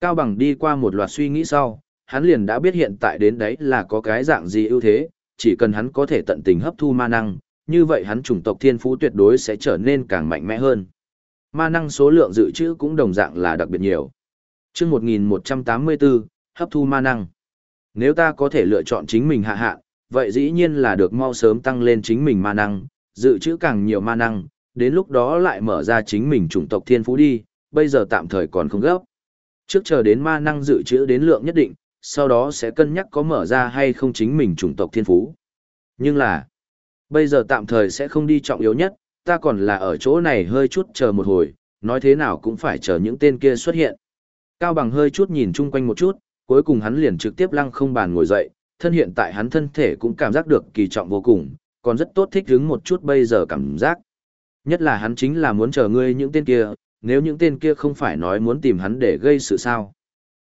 Cao Bằng đi qua một loạt suy nghĩ sau, hắn liền đã biết hiện tại đến đấy là có cái dạng gì ưu thế, chỉ cần hắn có thể tận tình hấp thu ma năng, như vậy hắn chủng tộc thiên phú tuyệt đối sẽ trở nên càng mạnh mẽ hơn. Ma năng số lượng dự trữ cũng đồng dạng là đặc biệt nhiều. Trước 1184, hấp thu ma năng. Nếu ta có thể lựa chọn chính mình hạ hạ, vậy dĩ nhiên là được mau sớm tăng lên chính mình ma năng, dự trữ càng nhiều ma năng, đến lúc đó lại mở ra chính mình chủng tộc thiên phú đi, bây giờ tạm thời còn không gấp. Trước chờ đến ma năng dự trữ đến lượng nhất định, sau đó sẽ cân nhắc có mở ra hay không chính mình chủng tộc thiên phú. Nhưng là, bây giờ tạm thời sẽ không đi trọng yếu nhất, ta còn là ở chỗ này hơi chút chờ một hồi, nói thế nào cũng phải chờ những tên kia xuất hiện. Cao bằng hơi chút nhìn chung quanh một chút, cuối cùng hắn liền trực tiếp lăng không bàn ngồi dậy, thân hiện tại hắn thân thể cũng cảm giác được kỳ trọng vô cùng, còn rất tốt thích hứng một chút bây giờ cảm giác. Nhất là hắn chính là muốn chờ ngươi những tên kia, nếu những tên kia không phải nói muốn tìm hắn để gây sự sao.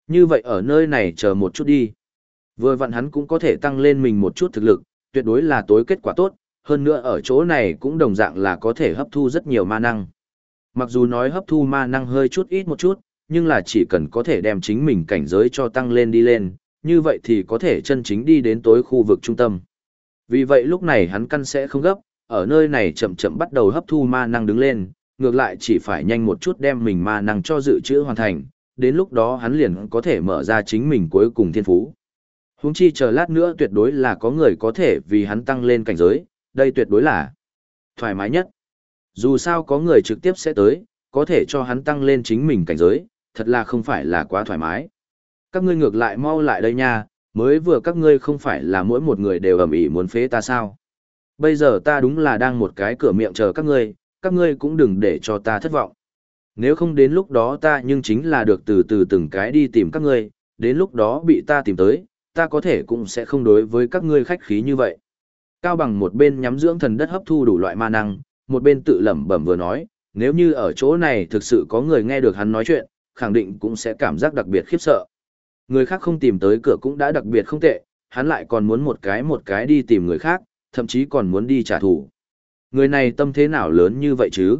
Như vậy ở nơi này chờ một chút đi. Vừa vặn hắn cũng có thể tăng lên mình một chút thực lực, tuyệt đối là tối kết quả tốt, hơn nữa ở chỗ này cũng đồng dạng là có thể hấp thu rất nhiều ma năng. Mặc dù nói hấp thu ma năng hơi chút ít một chút, nhưng là chỉ cần có thể đem chính mình cảnh giới cho tăng lên đi lên, như vậy thì có thể chân chính đi đến tối khu vực trung tâm. Vì vậy lúc này hắn căn sẽ không gấp, ở nơi này chậm chậm bắt đầu hấp thu ma năng đứng lên, ngược lại chỉ phải nhanh một chút đem mình ma năng cho dự trữ hoàn thành, đến lúc đó hắn liền có thể mở ra chính mình cuối cùng thiên phú. Húng chi chờ lát nữa tuyệt đối là có người có thể vì hắn tăng lên cảnh giới, đây tuyệt đối là thoải mái nhất. Dù sao có người trực tiếp sẽ tới, có thể cho hắn tăng lên chính mình cảnh giới, thật là không phải là quá thoải mái. Các ngươi ngược lại mau lại đây nha, mới vừa các ngươi không phải là mỗi một người đều ầm ĩ muốn phế ta sao. Bây giờ ta đúng là đang một cái cửa miệng chờ các ngươi, các ngươi cũng đừng để cho ta thất vọng. Nếu không đến lúc đó ta nhưng chính là được từ từ từng cái đi tìm các ngươi, đến lúc đó bị ta tìm tới, ta có thể cũng sẽ không đối với các ngươi khách khí như vậy. Cao bằng một bên nhắm dưỡng thần đất hấp thu đủ loại ma năng, một bên tự lẩm bẩm vừa nói, nếu như ở chỗ này thực sự có người nghe được hắn nói chuyện, khẳng định cũng sẽ cảm giác đặc biệt khiếp sợ. Người khác không tìm tới cửa cũng đã đặc biệt không tệ, hắn lại còn muốn một cái một cái đi tìm người khác, thậm chí còn muốn đi trả thù. Người này tâm thế nào lớn như vậy chứ?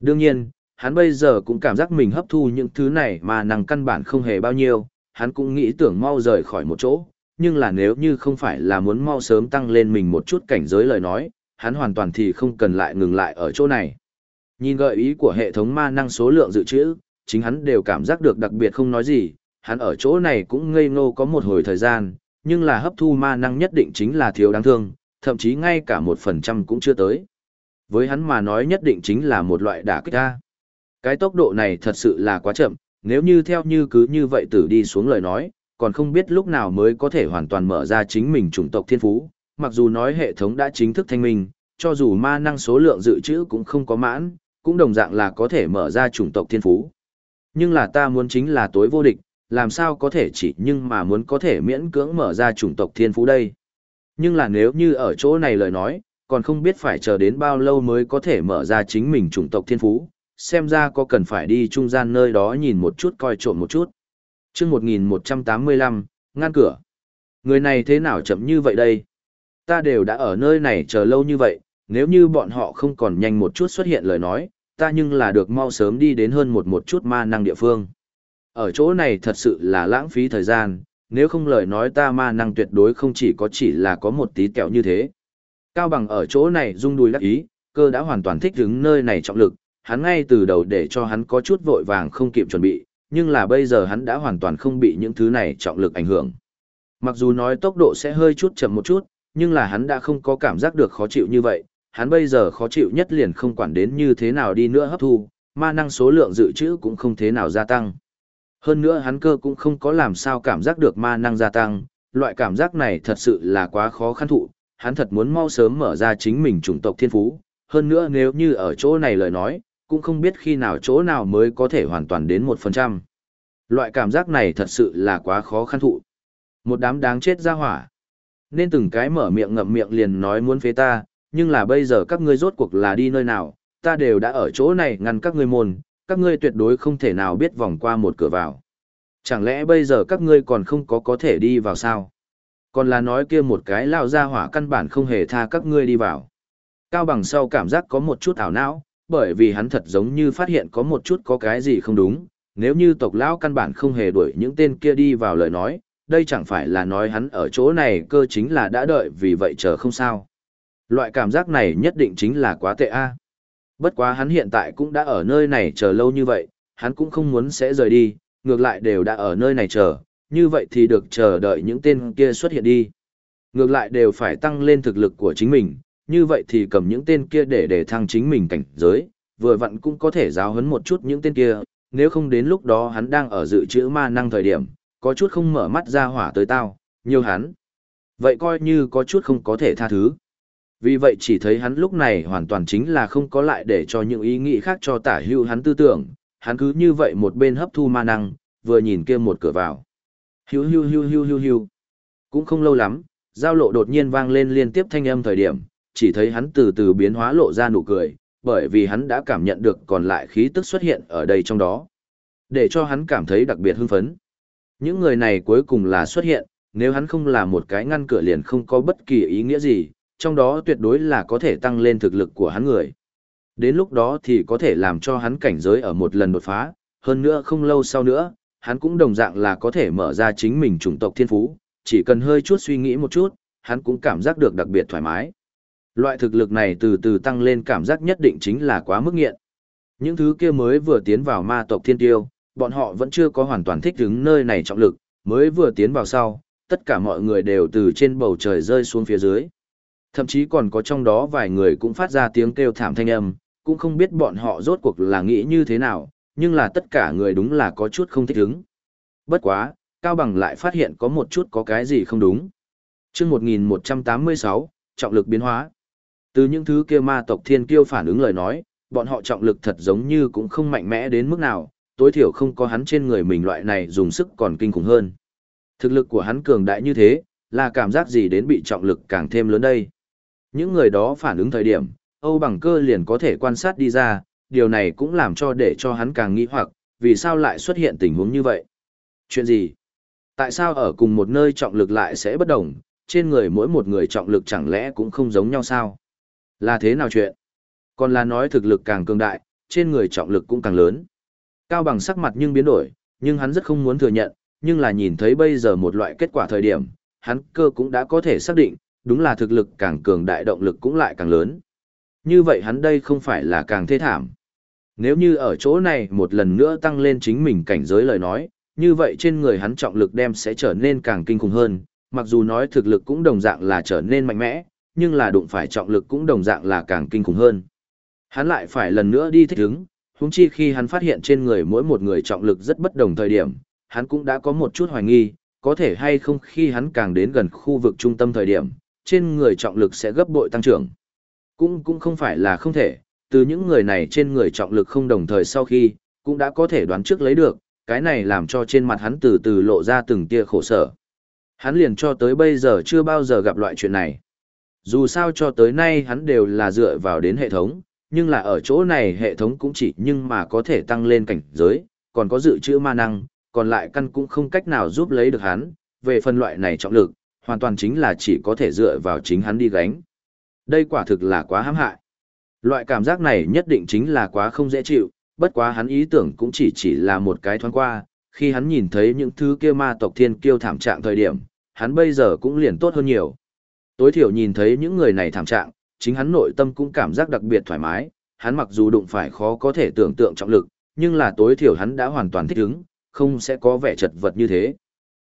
Đương nhiên, hắn bây giờ cũng cảm giác mình hấp thu những thứ này mà năng căn bản không hề bao nhiêu, hắn cũng nghĩ tưởng mau rời khỏi một chỗ, nhưng là nếu như không phải là muốn mau sớm tăng lên mình một chút cảnh giới lời nói, hắn hoàn toàn thì không cần lại ngừng lại ở chỗ này. Nhìn gợi ý của hệ thống ma năng số lượng dự trữ, chính hắn đều cảm giác được đặc biệt không nói gì, hắn ở chỗ này cũng ngây ngô có một hồi thời gian, nhưng là hấp thu ma năng nhất định chính là thiếu đáng thương, thậm chí ngay cả một phần trăm cũng chưa tới. Với hắn mà nói nhất định chính là một loại đả kích ta. Cái tốc độ này thật sự là quá chậm, nếu như theo như cứ như vậy tử đi xuống lời nói, còn không biết lúc nào mới có thể hoàn toàn mở ra chính mình chủng tộc thiên phú, mặc dù nói hệ thống đã chính thức thanh minh, cho dù ma năng số lượng dự trữ cũng không có mãn, cũng đồng dạng là có thể mở ra chủng tộc thiên phú. Nhưng là ta muốn chính là tối vô địch, làm sao có thể chỉ nhưng mà muốn có thể miễn cưỡng mở ra chủng tộc thiên phú đây. Nhưng là nếu như ở chỗ này lời nói, còn không biết phải chờ đến bao lâu mới có thể mở ra chính mình chủng tộc thiên phú, xem ra có cần phải đi trung gian nơi đó nhìn một chút coi trộm một chút. chương 1185, ngăn cửa. Người này thế nào chậm như vậy đây? Ta đều đã ở nơi này chờ lâu như vậy, nếu như bọn họ không còn nhanh một chút xuất hiện lời nói, ta nhưng là được mau sớm đi đến hơn một một chút ma năng địa phương. Ở chỗ này thật sự là lãng phí thời gian, nếu không lời nói ta ma năng tuyệt đối không chỉ có chỉ là có một tí kẹo như thế. Cao bằng ở chỗ này rung đùi lắc ý, cơ đã hoàn toàn thích ứng nơi này trọng lực, hắn ngay từ đầu để cho hắn có chút vội vàng không kịp chuẩn bị, nhưng là bây giờ hắn đã hoàn toàn không bị những thứ này trọng lực ảnh hưởng. Mặc dù nói tốc độ sẽ hơi chút chậm một chút, nhưng là hắn đã không có cảm giác được khó chịu như vậy, hắn bây giờ khó chịu nhất liền không quản đến như thế nào đi nữa hấp thu, ma năng số lượng dự trữ cũng không thế nào gia tăng. Hơn nữa hắn cơ cũng không có làm sao cảm giác được ma năng gia tăng, loại cảm giác này thật sự là quá khó khăn thụ, hắn thật muốn mau sớm mở ra chính mình chủng tộc thiên phú, hơn nữa nếu như ở chỗ này lời nói, cũng không biết khi nào chỗ nào mới có thể hoàn toàn đến 1%. Loại cảm giác này thật sự là quá khó khăn thụ. Một đám đáng chết ra hỏa. Nên từng cái mở miệng ngậm miệng liền nói muốn phế ta, nhưng là bây giờ các ngươi rốt cuộc là đi nơi nào, ta đều đã ở chỗ này ngăn các ngươi môn, các ngươi tuyệt đối không thể nào biết vòng qua một cửa vào. Chẳng lẽ bây giờ các ngươi còn không có có thể đi vào sao? Còn là nói kia một cái lao ra hỏa căn bản không hề tha các ngươi đi vào. Cao bằng sau cảm giác có một chút ảo não, bởi vì hắn thật giống như phát hiện có một chút có cái gì không đúng, nếu như tộc lão căn bản không hề đuổi những tên kia đi vào lời nói, đây chẳng phải là nói hắn ở chỗ này cơ chính là đã đợi vì vậy chờ không sao. Loại cảm giác này nhất định chính là quá tệ a. Bất quá hắn hiện tại cũng đã ở nơi này chờ lâu như vậy, hắn cũng không muốn sẽ rời đi, ngược lại đều đã ở nơi này chờ, như vậy thì được chờ đợi những tên kia xuất hiện đi. Ngược lại đều phải tăng lên thực lực của chính mình, như vậy thì cầm những tên kia để để thăng chính mình cảnh giới, vừa vặn cũng có thể giáo huấn một chút những tên kia, nếu không đến lúc đó hắn đang ở dự trữ ma năng thời điểm, có chút không mở mắt ra hỏa tới tao, nhiều hắn. Vậy coi như có chút không có thể tha thứ. Vì vậy chỉ thấy hắn lúc này hoàn toàn chính là không có lại để cho những ý nghĩ khác cho tả hưu hắn tư tưởng, hắn cứ như vậy một bên hấp thu ma năng, vừa nhìn kia một cửa vào. Hiu hiu hiu hiu hiu hiu. Cũng không lâu lắm, giao lộ đột nhiên vang lên liên tiếp thanh âm thời điểm, chỉ thấy hắn từ từ biến hóa lộ ra nụ cười, bởi vì hắn đã cảm nhận được còn lại khí tức xuất hiện ở đây trong đó. Để cho hắn cảm thấy đặc biệt hưng phấn. Những người này cuối cùng là xuất hiện, nếu hắn không là một cái ngăn cửa liền không có bất kỳ ý nghĩa gì, trong đó tuyệt đối là có thể tăng lên thực lực của hắn người. Đến lúc đó thì có thể làm cho hắn cảnh giới ở một lần đột phá, hơn nữa không lâu sau nữa, hắn cũng đồng dạng là có thể mở ra chính mình chủng tộc thiên phú, chỉ cần hơi chút suy nghĩ một chút, hắn cũng cảm giác được đặc biệt thoải mái. Loại thực lực này từ từ tăng lên cảm giác nhất định chính là quá mức nghiện. Những thứ kia mới vừa tiến vào ma tộc thiên tiêu, bọn họ vẫn chưa có hoàn toàn thích ứng nơi này trọng lực, mới vừa tiến vào sau, tất cả mọi người đều từ trên bầu trời rơi xuống phía dưới. Thậm chí còn có trong đó vài người cũng phát ra tiếng kêu thảm thanh âm, cũng không biết bọn họ rốt cuộc là nghĩ như thế nào, nhưng là tất cả người đúng là có chút không thích ứng. Bất quá, Cao Bằng lại phát hiện có một chút có cái gì không đúng. chương 1186, trọng lực biến hóa. Từ những thứ kia ma tộc thiên kiêu phản ứng lời nói, bọn họ trọng lực thật giống như cũng không mạnh mẽ đến mức nào, tối thiểu không có hắn trên người mình loại này dùng sức còn kinh khủng hơn. Thực lực của hắn cường đại như thế, là cảm giác gì đến bị trọng lực càng thêm lớn đây. Những người đó phản ứng thời điểm, Âu bằng cơ liền có thể quan sát đi ra, điều này cũng làm cho để cho hắn càng nghĩ hoặc, vì sao lại xuất hiện tình huống như vậy. Chuyện gì? Tại sao ở cùng một nơi trọng lực lại sẽ bất đồng, trên người mỗi một người trọng lực chẳng lẽ cũng không giống nhau sao? Là thế nào chuyện? Còn là nói thực lực càng cường đại, trên người trọng lực cũng càng lớn. Cao bằng sắc mặt nhưng biến đổi, nhưng hắn rất không muốn thừa nhận, nhưng là nhìn thấy bây giờ một loại kết quả thời điểm, hắn cơ cũng đã có thể xác định, đúng là thực lực càng cường đại động lực cũng lại càng lớn. Như vậy hắn đây không phải là càng thê thảm. Nếu như ở chỗ này một lần nữa tăng lên chính mình cảnh giới lời nói, như vậy trên người hắn trọng lực đem sẽ trở nên càng kinh khủng hơn, mặc dù nói thực lực cũng đồng dạng là trở nên mạnh mẽ, nhưng là đụng phải trọng lực cũng đồng dạng là càng kinh khủng hơn. Hắn lại phải lần nữa đi thích ứng, huống chi khi hắn phát hiện trên người mỗi một người trọng lực rất bất đồng thời điểm, hắn cũng đã có một chút hoài nghi, có thể hay không khi hắn càng đến gần khu vực trung tâm thời điểm, trên người trọng lực sẽ gấp bội tăng trưởng. Cũng cũng không phải là không thể, từ những người này trên người trọng lực không đồng thời sau khi, cũng đã có thể đoán trước lấy được, cái này làm cho trên mặt hắn từ từ lộ ra từng tia khổ sở. Hắn liền cho tới bây giờ chưa bao giờ gặp loại chuyện này. Dù sao cho tới nay hắn đều là dựa vào đến hệ thống, nhưng là ở chỗ này hệ thống cũng chỉ nhưng mà có thể tăng lên cảnh giới, còn có dự trữ ma năng, còn lại căn cũng không cách nào giúp lấy được hắn, về phần loại này trọng lực, hoàn toàn chính là chỉ có thể dựa vào chính hắn đi gánh. Đây quả thực là quá hãm hại. Loại cảm giác này nhất định chính là quá không dễ chịu, bất quá hắn ý tưởng cũng chỉ chỉ là một cái thoáng qua, khi hắn nhìn thấy những thứ kia ma tộc thiên kiêu thảm trạng thời điểm, hắn bây giờ cũng liền tốt hơn nhiều. Tối thiểu nhìn thấy những người này thảm trạng, chính hắn nội tâm cũng cảm giác đặc biệt thoải mái, hắn mặc dù đụng phải khó có thể tưởng tượng trọng lực, nhưng là tối thiểu hắn đã hoàn toàn thích ứng, không sẽ có vẻ chật vật như thế.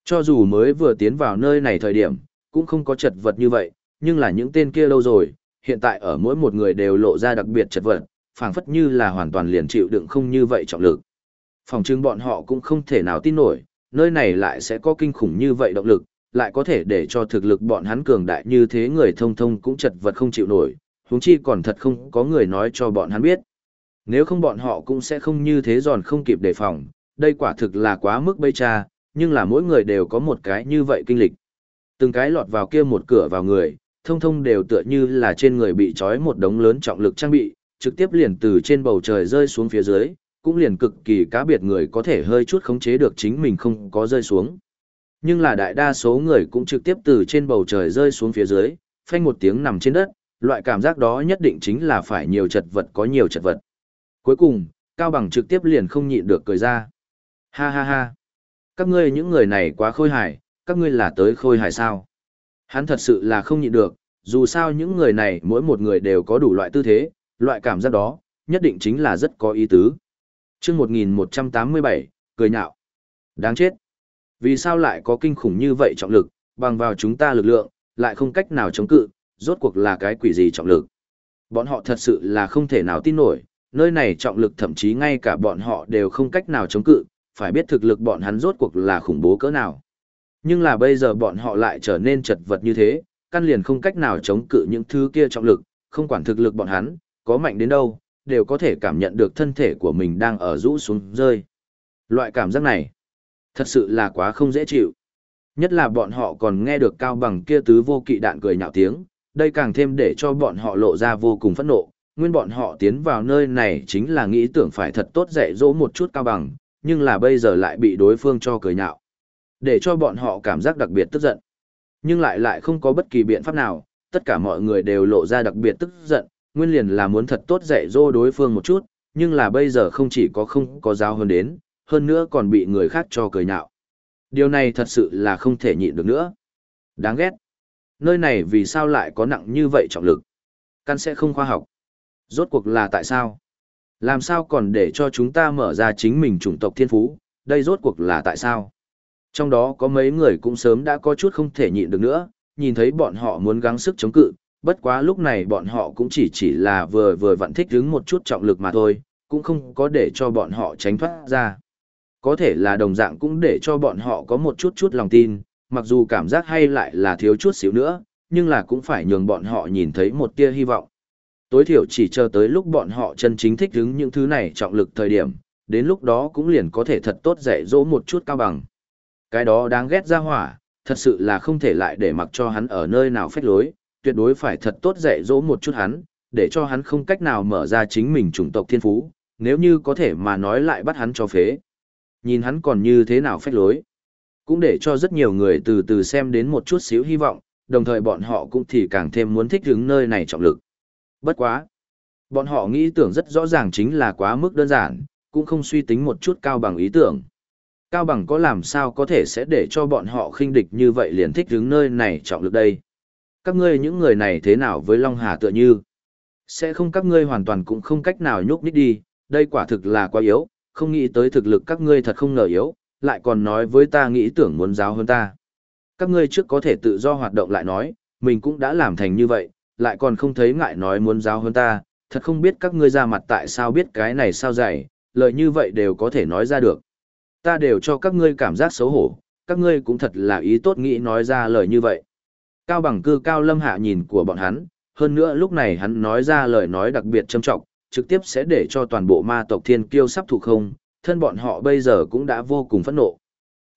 Cho dù mới vừa tiến vào nơi này thời điểm, cũng không có chật vật như vậy, nhưng là những tên kia lâu rồi, hiện tại ở mỗi một người đều lộ ra đặc biệt chật vật, phảng phất như là hoàn toàn liền chịu đựng không như vậy trọng lực. Phòng trưng bọn họ cũng không thể nào tin nổi, nơi này lại sẽ có kinh khủng như vậy động lực, lại có thể để cho thực lực bọn hắn cường đại như thế người thông thông cũng chật vật không chịu nổi, huống chi còn thật không có người nói cho bọn hắn biết. Nếu không bọn họ cũng sẽ không như thế giòn không kịp đề phòng, đây quả thực là quá mức bây cha, nhưng là mỗi người đều có một cái như vậy kinh lịch. Từng cái lọt vào kia một cửa vào người, thông thông đều tựa như là trên người bị trói một đống lớn trọng lực trang bị, trực tiếp liền từ trên bầu trời rơi xuống phía dưới, cũng liền cực kỳ cá biệt người có thể hơi chút khống chế được chính mình không có rơi xuống. Nhưng là đại đa số người cũng trực tiếp từ trên bầu trời rơi xuống phía dưới, phanh một tiếng nằm trên đất, loại cảm giác đó nhất định chính là phải nhiều chật vật có nhiều chật vật. Cuối cùng, Cao Bằng trực tiếp liền không nhịn được cười ra. Ha ha ha. Các ngươi những người này quá khôi hài, các ngươi là tới khôi hài sao? Hắn thật sự là không nhịn được, dù sao những người này mỗi một người đều có đủ loại tư thế, loại cảm giác đó, nhất định chính là rất có ý tứ. chương 1187, cười nhạo. Đáng chết. Vì sao lại có kinh khủng như vậy trọng lực, bằng vào chúng ta lực lượng, lại không cách nào chống cự, rốt cuộc là cái quỷ gì trọng lực. Bọn họ thật sự là không thể nào tin nổi, nơi này trọng lực thậm chí ngay cả bọn họ đều không cách nào chống cự, phải biết thực lực bọn hắn rốt cuộc là khủng bố cỡ nào. Nhưng là bây giờ bọn họ lại trở nên chật vật như thế, căn liền không cách nào chống cự những thứ kia trọng lực, không quản thực lực bọn hắn, có mạnh đến đâu, đều có thể cảm nhận được thân thể của mình đang ở rũ xuống rơi. Loại cảm giác này, thật sự là quá không dễ chịu. Nhất là bọn họ còn nghe được cao bằng kia tứ vô kỵ đạn cười nhạo tiếng, đây càng thêm để cho bọn họ lộ ra vô cùng phẫn nộ. Nguyên bọn họ tiến vào nơi này chính là nghĩ tưởng phải thật tốt dạy dỗ một chút cao bằng, nhưng là bây giờ lại bị đối phương cho cười nhạo. Để cho bọn họ cảm giác đặc biệt tức giận. Nhưng lại lại không có bất kỳ biện pháp nào, tất cả mọi người đều lộ ra đặc biệt tức giận, nguyên liền là muốn thật tốt dạy dỗ đối phương một chút, nhưng là bây giờ không chỉ có không có giáo hơn đến, hơn nữa còn bị người khác cho cười nhạo. Điều này thật sự là không thể nhịn được nữa. Đáng ghét. Nơi này vì sao lại có nặng như vậy trọng lực? Căn sẽ không khoa học. Rốt cuộc là tại sao? Làm sao còn để cho chúng ta mở ra chính mình chủng tộc thiên phú, đây rốt cuộc là tại sao? Trong đó có mấy người cũng sớm đã có chút không thể nhịn được nữa, nhìn thấy bọn họ muốn gắng sức chống cự, bất quá lúc này bọn họ cũng chỉ chỉ là vừa vừa vặn thích đứng một chút trọng lực mà thôi, cũng không có để cho bọn họ tránh thoát ra. Có thể là đồng dạng cũng để cho bọn họ có một chút chút lòng tin, mặc dù cảm giác hay lại là thiếu chút xíu nữa, nhưng là cũng phải nhường bọn họ nhìn thấy một tia hy vọng. Tối thiểu chỉ chờ tới lúc bọn họ chân chính thích ứng những thứ này trọng lực thời điểm, đến lúc đó cũng liền có thể thật tốt dạy dỗ một chút cao bằng. Cái đó đáng ghét ra hỏa, thật sự là không thể lại để mặc cho hắn ở nơi nào phách lối, tuyệt đối phải thật tốt dạy dỗ một chút hắn, để cho hắn không cách nào mở ra chính mình chủng tộc thiên phú, nếu như có thể mà nói lại bắt hắn cho phế. Nhìn hắn còn như thế nào phách lối. Cũng để cho rất nhiều người từ từ xem đến một chút xíu hy vọng, đồng thời bọn họ cũng thì càng thêm muốn thích hướng nơi này trọng lực. Bất quá. Bọn họ nghĩ tưởng rất rõ ràng chính là quá mức đơn giản, cũng không suy tính một chút cao bằng ý tưởng. Cao bằng có làm sao có thể sẽ để cho bọn họ khinh địch như vậy liền thích đứng nơi này trọng lực đây. Các ngươi những người này thế nào với Long Hà tựa như? Sẽ không các ngươi hoàn toàn cũng không cách nào nhúc nhích đi, đây quả thực là quá yếu, không nghĩ tới thực lực các ngươi thật không ngờ yếu, lại còn nói với ta nghĩ tưởng muốn giáo hơn ta. Các ngươi trước có thể tự do hoạt động lại nói, mình cũng đã làm thành như vậy, lại còn không thấy ngại nói muốn giáo hơn ta, thật không biết các ngươi ra mặt tại sao biết cái này sao dạy, lời như vậy đều có thể nói ra được. Ta đều cho các ngươi cảm giác xấu hổ, các ngươi cũng thật là ý tốt nghĩ nói ra lời như vậy. Cao bằng cư cao lâm hạ nhìn của bọn hắn, hơn nữa lúc này hắn nói ra lời nói đặc biệt trâm trọng, trực tiếp sẽ để cho toàn bộ ma tộc thiên kiêu sắp thủ không, thân bọn họ bây giờ cũng đã vô cùng phẫn nộ.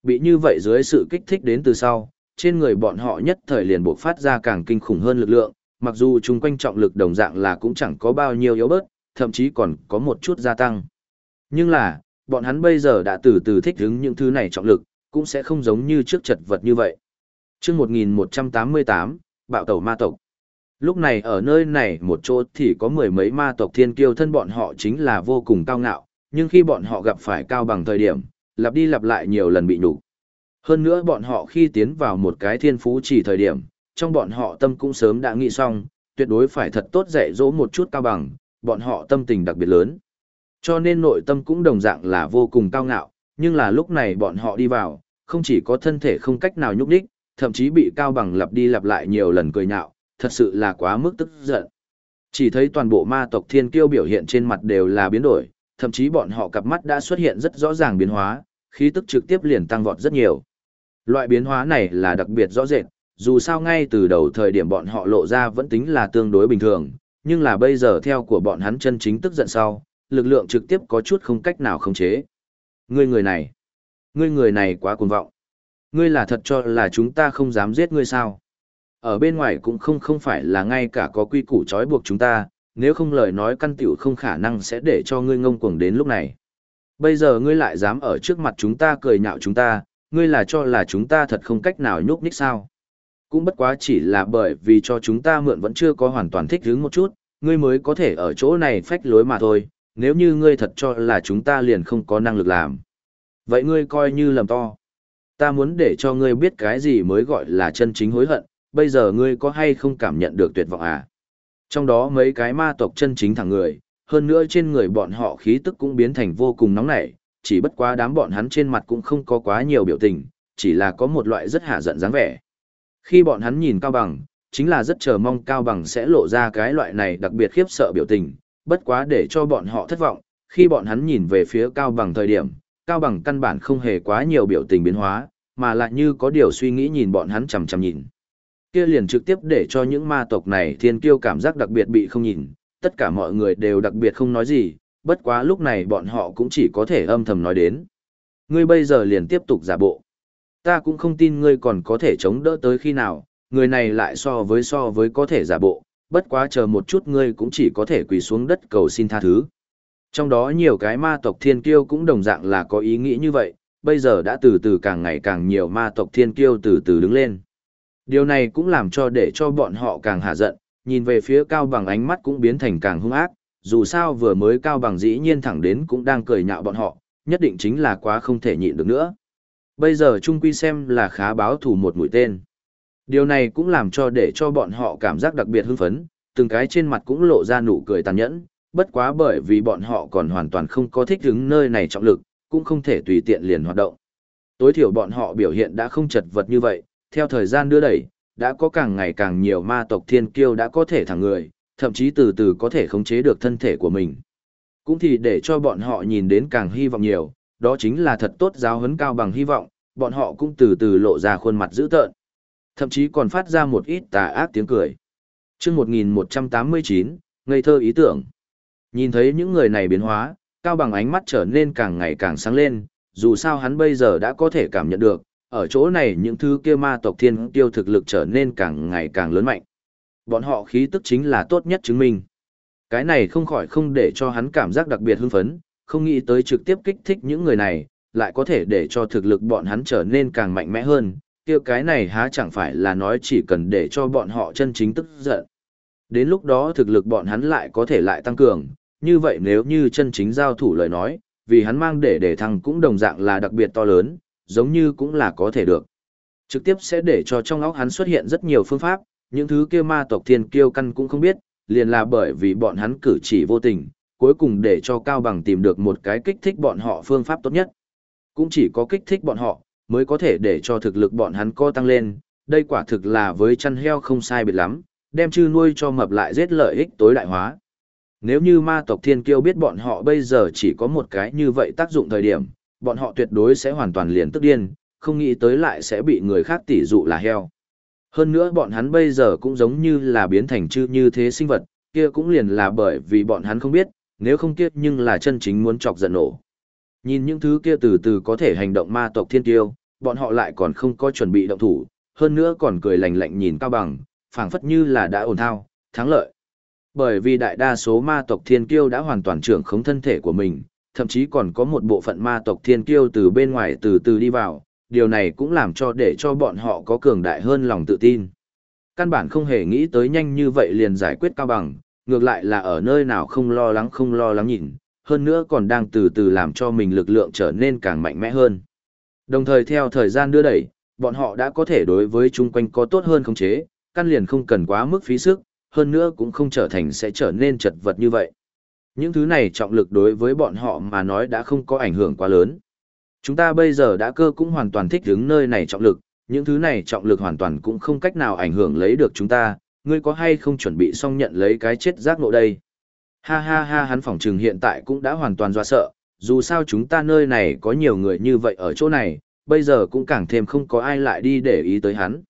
Bị như vậy dưới sự kích thích đến từ sau, trên người bọn họ nhất thời liền bộc phát ra càng kinh khủng hơn lực lượng, mặc dù chung quanh trọng lực đồng dạng là cũng chẳng có bao nhiêu yếu bớt, thậm chí còn có một chút gia tăng. Nhưng là, bọn hắn bây giờ đã từ từ thích ứng những thứ này trọng lực, cũng sẽ không giống như trước chật vật như vậy. Trước 1188, bạo tẩu ma tộc. Lúc này ở nơi này một chỗ thì có mười mấy ma tộc thiên kiêu thân bọn họ chính là vô cùng cao ngạo, nhưng khi bọn họ gặp phải cao bằng thời điểm, lặp đi lặp lại nhiều lần bị nhục. Hơn nữa bọn họ khi tiến vào một cái thiên phú chỉ thời điểm, trong bọn họ tâm cũng sớm đã nghĩ xong, tuyệt đối phải thật tốt dạy dỗ một chút cao bằng, bọn họ tâm tình đặc biệt lớn. Cho nên nội tâm cũng đồng dạng là vô cùng cao ngạo, nhưng là lúc này bọn họ đi vào, không chỉ có thân thể không cách nào nhúc đích, thậm chí bị cao bằng lặp đi lặp lại nhiều lần cười nhạo, thật sự là quá mức tức giận. Chỉ thấy toàn bộ ma tộc thiên kiêu biểu hiện trên mặt đều là biến đổi, thậm chí bọn họ cặp mắt đã xuất hiện rất rõ ràng biến hóa, khí tức trực tiếp liền tăng vọt rất nhiều. Loại biến hóa này là đặc biệt rõ rệt, dù sao ngay từ đầu thời điểm bọn họ lộ ra vẫn tính là tương đối bình thường, nhưng là bây giờ theo của bọn hắn chân chính tức giận sau, lực lượng trực tiếp có chút không cách nào khống chế. Ngươi người này, ngươi người này quá cuồng vọng. Ngươi là thật cho là chúng ta không dám giết ngươi sao? Ở bên ngoài cũng không không phải là ngay cả có quy củ trói buộc chúng ta, nếu không lời nói căn tiểu không khả năng sẽ để cho ngươi ngông cuồng đến lúc này. Bây giờ ngươi lại dám ở trước mặt chúng ta cười nhạo chúng ta, ngươi là cho là chúng ta thật không cách nào nhúc nhích sao. Cũng bất quá chỉ là bởi vì cho chúng ta mượn vẫn chưa có hoàn toàn thích hứng một chút, ngươi mới có thể ở chỗ này phách lối mà thôi, nếu như ngươi thật cho là chúng ta liền không có năng lực làm. Vậy ngươi coi như lầm to. Ta muốn để cho ngươi biết cái gì mới gọi là chân chính hối hận, bây giờ ngươi có hay không cảm nhận được tuyệt vọng à? Trong đó mấy cái ma tộc chân chính thẳng người, hơn nữa trên người bọn họ khí tức cũng biến thành vô cùng nóng nảy, chỉ bất quá đám bọn hắn trên mặt cũng không có quá nhiều biểu tình, chỉ là có một loại rất hạ giận dáng vẻ. Khi bọn hắn nhìn Cao Bằng, chính là rất chờ mong Cao Bằng sẽ lộ ra cái loại này đặc biệt khiếp sợ biểu tình, bất quá để cho bọn họ thất vọng, khi bọn hắn nhìn về phía Cao Bằng thời điểm, Cao Bằng căn bản không hề quá nhiều biểu tình biến hóa, mà lại như có điều suy nghĩ nhìn bọn hắn chằm chằm nhìn. Kia liền trực tiếp để cho những ma tộc này thiên kiêu cảm giác đặc biệt bị không nhìn, tất cả mọi người đều đặc biệt không nói gì, bất quá lúc này bọn họ cũng chỉ có thể âm thầm nói đến. Ngươi bây giờ liền tiếp tục giả bộ. Ta cũng không tin ngươi còn có thể chống đỡ tới khi nào, người này lại so với so với có thể giả bộ, bất quá chờ một chút ngươi cũng chỉ có thể quỳ xuống đất cầu xin tha thứ. Trong đó nhiều cái ma tộc thiên kiêu cũng đồng dạng là có ý nghĩ như vậy, bây giờ đã từ từ càng ngày càng nhiều ma tộc thiên kiêu từ từ đứng lên. Điều này cũng làm cho để cho bọn họ càng hạ giận, nhìn về phía cao bằng ánh mắt cũng biến thành càng hung ác, dù sao vừa mới cao bằng dĩ nhiên thẳng đến cũng đang cười nhạo bọn họ, nhất định chính là quá không thể nhịn được nữa. Bây giờ Trung Quy xem là khá báo thủ một mũi tên. Điều này cũng làm cho để cho bọn họ cảm giác đặc biệt hưng phấn, từng cái trên mặt cũng lộ ra nụ cười tàn nhẫn, bất quá bởi vì bọn họ còn hoàn toàn không có thích ứng nơi này trọng lực, cũng không thể tùy tiện liền hoạt động. Tối thiểu bọn họ biểu hiện đã không chật vật như vậy, theo thời gian đưa đẩy, đã có càng ngày càng nhiều ma tộc thiên kiêu đã có thể thẳng người, thậm chí từ từ có thể khống chế được thân thể của mình. Cũng thì để cho bọn họ nhìn đến càng hy vọng nhiều, đó chính là thật tốt giáo huấn cao bằng hy vọng, bọn họ cũng từ từ lộ ra khuôn mặt dữ tợn. Thậm chí còn phát ra một ít tà ác tiếng cười. Trước 1189, ngây thơ ý tưởng. Nhìn thấy những người này biến hóa, cao bằng ánh mắt trở nên càng ngày càng sáng lên, dù sao hắn bây giờ đã có thể cảm nhận được, ở chỗ này những thứ kia ma tộc thiên tiêu thực lực trở nên càng ngày càng lớn mạnh. Bọn họ khí tức chính là tốt nhất chứng minh. Cái này không khỏi không để cho hắn cảm giác đặc biệt hưng phấn, không nghĩ tới trực tiếp kích thích những người này, lại có thể để cho thực lực bọn hắn trở nên càng mạnh mẽ hơn, kia cái này há chẳng phải là nói chỉ cần để cho bọn họ chân chính tức giận. Đến lúc đó thực lực bọn hắn lại có thể lại tăng cường, như vậy nếu như chân chính giao thủ lời nói, vì hắn mang để để thăng cũng đồng dạng là đặc biệt to lớn, giống như cũng là có thể được. Trực tiếp sẽ để cho trong óc hắn xuất hiện rất nhiều phương pháp, những thứ kia ma tộc thiên kiêu căn cũng không biết, liền là bởi vì bọn hắn cử chỉ vô tình, cuối cùng để cho Cao Bằng tìm được một cái kích thích bọn họ phương pháp tốt nhất. Cũng chỉ có kích thích bọn họ, mới có thể để cho thực lực bọn hắn co tăng lên, đây quả thực là với chăn heo không sai biệt lắm, đem chư nuôi cho mập lại giết lợi ích tối đại hóa. Nếu như ma tộc thiên kiêu biết bọn họ bây giờ chỉ có một cái như vậy tác dụng thời điểm, bọn họ tuyệt đối sẽ hoàn toàn liền tức điên, không nghĩ tới lại sẽ bị người khác tỉ dụ là heo. Hơn nữa bọn hắn bây giờ cũng giống như là biến thành chư như thế sinh vật, kia cũng liền là bởi vì bọn hắn không biết, nếu không kiếp nhưng là chân chính muốn chọc giận nổ. Nhìn những thứ kia từ từ có thể hành động ma tộc thiên tiêu, bọn họ lại còn không có chuẩn bị động thủ, hơn nữa còn cười lạnh lạnh nhìn cao bằng, phảng phất như là đã ổn thao, thắng lợi. Bởi vì đại đa số ma tộc thiên kiêu đã hoàn toàn trưởng khống thân thể của mình, thậm chí còn có một bộ phận ma tộc thiên kiêu từ bên ngoài từ từ đi vào, điều này cũng làm cho để cho bọn họ có cường đại hơn lòng tự tin. Căn bản không hề nghĩ tới nhanh như vậy liền giải quyết cao bằng, ngược lại là ở nơi nào không lo lắng không lo lắng nhìn, hơn nữa còn đang từ từ làm cho mình lực lượng trở nên càng mạnh mẽ hơn. Đồng thời theo thời gian đưa đẩy, bọn họ đã có thể đối với chung quanh có tốt hơn khống chế, căn liền không cần quá mức phí sức, hơn nữa cũng không trở thành sẽ trở nên chật vật như vậy. Những thứ này trọng lực đối với bọn họ mà nói đã không có ảnh hưởng quá lớn. Chúng ta bây giờ đã cơ cũng hoàn toàn thích đứng nơi này trọng lực, những thứ này trọng lực hoàn toàn cũng không cách nào ảnh hưởng lấy được chúng ta, ngươi có hay không chuẩn bị xong nhận lấy cái chết giác ngộ đây. Ha ha ha hắn phỏng trừng hiện tại cũng đã hoàn toàn dọa sợ, dù sao chúng ta nơi này có nhiều người như vậy ở chỗ này, bây giờ cũng càng thêm không có ai lại đi để ý tới hắn.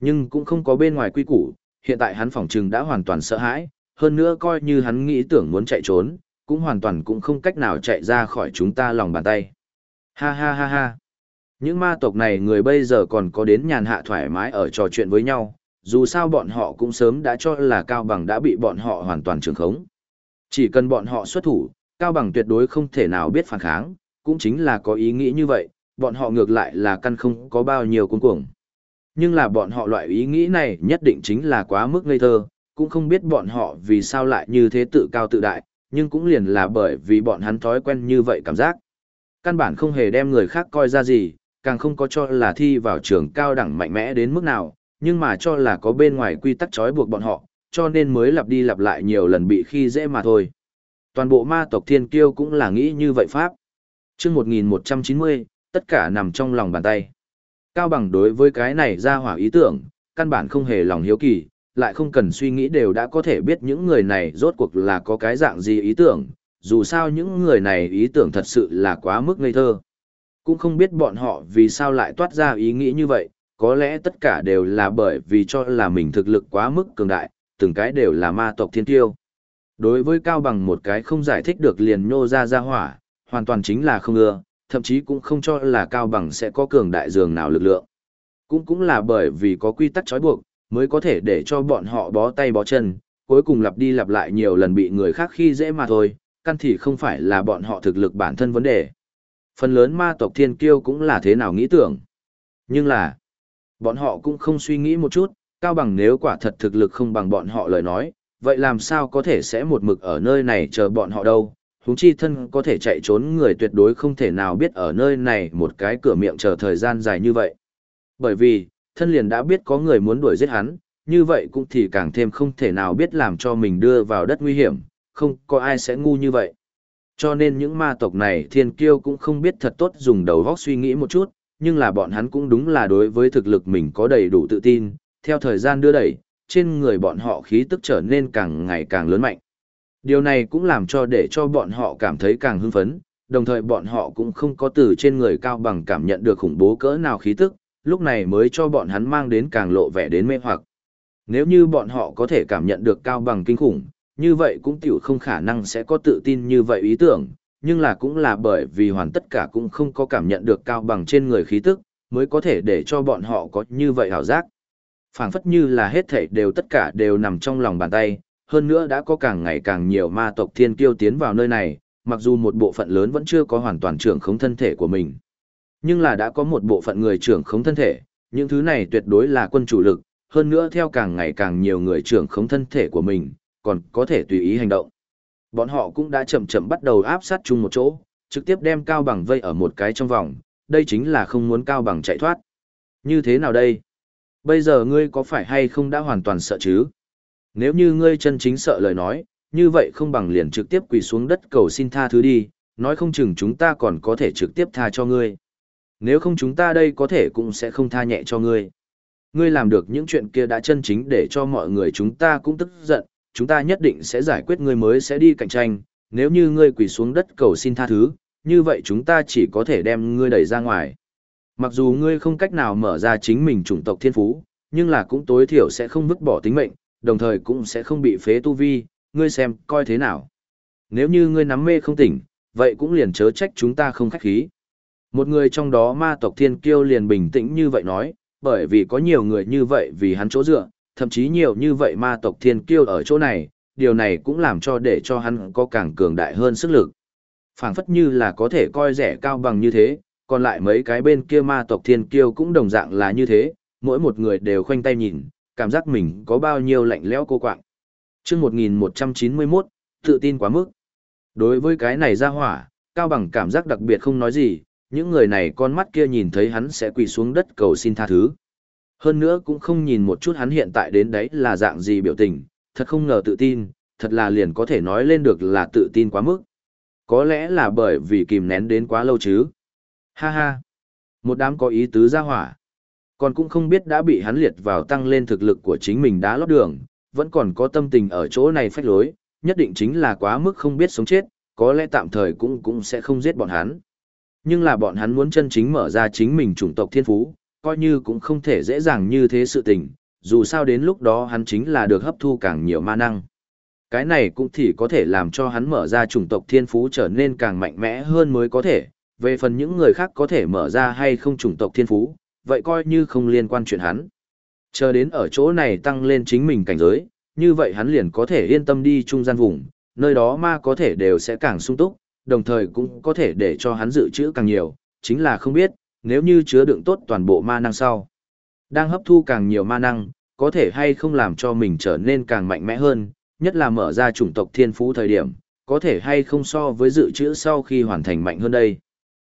Nhưng cũng không có bên ngoài quy củ, hiện tại hắn phỏng trừng đã hoàn toàn sợ hãi, hơn nữa coi như hắn nghĩ tưởng muốn chạy trốn, cũng hoàn toàn cũng không cách nào chạy ra khỏi chúng ta lòng bàn tay. Ha ha ha ha. Những ma tộc này người bây giờ còn có đến nhàn hạ thoải mái ở trò chuyện với nhau, dù sao bọn họ cũng sớm đã cho là Cao Bằng đã bị bọn họ hoàn toàn trường khống. Chỉ cần bọn họ xuất thủ, Cao Bằng tuyệt đối không thể nào biết phản kháng, cũng chính là có ý nghĩ như vậy, bọn họ ngược lại là căn không có bao nhiêu cuốn cuồng. Nhưng là bọn họ loại ý nghĩ này nhất định chính là quá mức ngây thơ, cũng không biết bọn họ vì sao lại như thế tự cao tự đại, nhưng cũng liền là bởi vì bọn hắn thói quen như vậy cảm giác. Căn bản không hề đem người khác coi ra gì, càng không có cho là thi vào trường cao đẳng mạnh mẽ đến mức nào, nhưng mà cho là có bên ngoài quy tắc trói buộc bọn họ, cho nên mới lặp đi lặp lại nhiều lần bị khi dễ mà thôi. Toàn bộ ma tộc thiên kiêu cũng là nghĩ như vậy Pháp. chương 1190, tất cả nằm trong lòng bàn tay. Cao bằng đối với cái này ra hỏa ý tưởng, căn bản không hề lòng hiếu kỳ, lại không cần suy nghĩ đều đã có thể biết những người này rốt cuộc là có cái dạng gì ý tưởng, dù sao những người này ý tưởng thật sự là quá mức ngây thơ. Cũng không biết bọn họ vì sao lại toát ra ý nghĩ như vậy, có lẽ tất cả đều là bởi vì cho là mình thực lực quá mức cường đại, từng cái đều là ma tộc thiên tiêu. Đối với Cao Bằng một cái không giải thích được liền nhô ra ra hỏa, hoàn toàn chính là không ưa, thậm chí cũng không cho là Cao Bằng sẽ có cường đại dường nào lực lượng. Cũng cũng là bởi vì có quy tắc trói buộc, mới có thể để cho bọn họ bó tay bó chân, cuối cùng lặp đi lặp lại nhiều lần bị người khác khi dễ mà thôi, căn thì không phải là bọn họ thực lực bản thân vấn đề. Phần lớn ma tộc thiên kiêu cũng là thế nào nghĩ tưởng. Nhưng là, bọn họ cũng không suy nghĩ một chút, cao bằng nếu quả thật thực lực không bằng bọn họ lời nói, vậy làm sao có thể sẽ một mực ở nơi này chờ bọn họ đâu. Húng chi thân có thể chạy trốn người tuyệt đối không thể nào biết ở nơi này một cái cửa miệng chờ thời gian dài như vậy. Bởi vì, thân liền đã biết có người muốn đuổi giết hắn, như vậy cũng thì càng thêm không thể nào biết làm cho mình đưa vào đất nguy hiểm, không có ai sẽ ngu như vậy. Cho nên những ma tộc này thiên kiêu cũng không biết thật tốt dùng đầu óc suy nghĩ một chút, nhưng là bọn hắn cũng đúng là đối với thực lực mình có đầy đủ tự tin, theo thời gian đưa đẩy, trên người bọn họ khí tức trở nên càng ngày càng lớn mạnh. Điều này cũng làm cho để cho bọn họ cảm thấy càng hưng phấn, đồng thời bọn họ cũng không có từ trên người cao bằng cảm nhận được khủng bố cỡ nào khí tức, lúc này mới cho bọn hắn mang đến càng lộ vẻ đến mê hoặc. Nếu như bọn họ có thể cảm nhận được cao bằng kinh khủng, như vậy cũng tiểu không khả năng sẽ có tự tin như vậy ý tưởng, nhưng là cũng là bởi vì hoàn tất cả cũng không có cảm nhận được cao bằng trên người khí tức, mới có thể để cho bọn họ có như vậy hảo giác. phảng phất như là hết thảy đều tất cả đều nằm trong lòng bàn tay, hơn nữa đã có càng ngày càng nhiều ma tộc thiên kiêu tiến vào nơi này, mặc dù một bộ phận lớn vẫn chưa có hoàn toàn trưởng khống thân thể của mình. Nhưng là đã có một bộ phận người trưởng khống thân thể, những thứ này tuyệt đối là quân chủ lực, hơn nữa theo càng ngày càng nhiều người trưởng khống thân thể của mình, còn có thể tùy ý hành động. Bọn họ cũng đã chậm chậm bắt đầu áp sát chung một chỗ, trực tiếp đem Cao Bằng vây ở một cái trong vòng, đây chính là không muốn Cao Bằng chạy thoát. Như thế nào đây? Bây giờ ngươi có phải hay không đã hoàn toàn sợ chứ? Nếu như ngươi chân chính sợ lời nói, như vậy không bằng liền trực tiếp quỳ xuống đất cầu xin tha thứ đi, nói không chừng chúng ta còn có thể trực tiếp tha cho ngươi. Nếu không chúng ta đây có thể cũng sẽ không tha nhẹ cho ngươi. Ngươi làm được những chuyện kia đã chân chính để cho mọi người chúng ta cũng tức giận, chúng ta nhất định sẽ giải quyết ngươi mới sẽ đi cạnh tranh, nếu như ngươi quỳ xuống đất cầu xin tha thứ, như vậy chúng ta chỉ có thể đem ngươi đẩy ra ngoài. Mặc dù ngươi không cách nào mở ra chính mình chủng tộc thiên phú, nhưng là cũng tối thiểu sẽ không vứt bỏ tính mệnh, đồng thời cũng sẽ không bị phế tu vi, ngươi xem coi thế nào. Nếu như ngươi nắm mê không tỉnh, vậy cũng liền chớ trách chúng ta không khách khí. Một người trong đó ma tộc thiên kiêu liền bình tĩnh như vậy nói, bởi vì có nhiều người như vậy vì hắn chỗ dựa, thậm chí nhiều như vậy ma tộc thiên kiêu ở chỗ này, điều này cũng làm cho để cho hắn có càng cường đại hơn sức lực. phảng phất như là có thể coi rẻ cao bằng như thế, còn lại mấy cái bên kia ma tộc thiên kiêu cũng đồng dạng là như thế, mỗi một người đều khoanh tay nhìn, cảm giác mình có bao nhiêu lạnh lẽo cô quạng. Trước 1191, tự tin quá mức. Đối với cái này ra hỏa, Cao Bằng cảm giác đặc biệt không nói gì, những người này con mắt kia nhìn thấy hắn sẽ quỳ xuống đất cầu xin tha thứ. Hơn nữa cũng không nhìn một chút hắn hiện tại đến đấy là dạng gì biểu tình, thật không ngờ tự tin, thật là liền có thể nói lên được là tự tin quá mức. Có lẽ là bởi vì kìm nén đến quá lâu chứ. Ha ha. Một đám có ý tứ ra hỏa. Còn cũng không biết đã bị hắn liệt vào tăng lên thực lực của chính mình đã lót đường, vẫn còn có tâm tình ở chỗ này phách lối, nhất định chính là quá mức không biết sống chết, có lẽ tạm thời cũng cũng sẽ không giết bọn hắn. Nhưng là bọn hắn muốn chân chính mở ra chính mình chủng tộc thiên phú, coi như cũng không thể dễ dàng như thế sự tình, dù sao đến lúc đó hắn chính là được hấp thu càng nhiều ma năng. Cái này cũng thì có thể làm cho hắn mở ra chủng tộc thiên phú trở nên càng mạnh mẽ hơn mới có thể, về phần những người khác có thể mở ra hay không chủng tộc thiên phú, vậy coi như không liên quan chuyện hắn. Chờ đến ở chỗ này tăng lên chính mình cảnh giới, như vậy hắn liền có thể yên tâm đi trung gian vùng, nơi đó ma có thể đều sẽ càng sung túc, đồng thời cũng có thể để cho hắn dự trữ càng nhiều, chính là không biết, nếu như chứa đựng tốt toàn bộ ma năng sau. Đang hấp thu càng nhiều ma năng, có thể hay không làm cho mình trở nên càng mạnh mẽ hơn, nhất là mở ra chủng tộc thiên phú thời điểm, có thể hay không so với dự trữ sau khi hoàn thành mạnh hơn đây.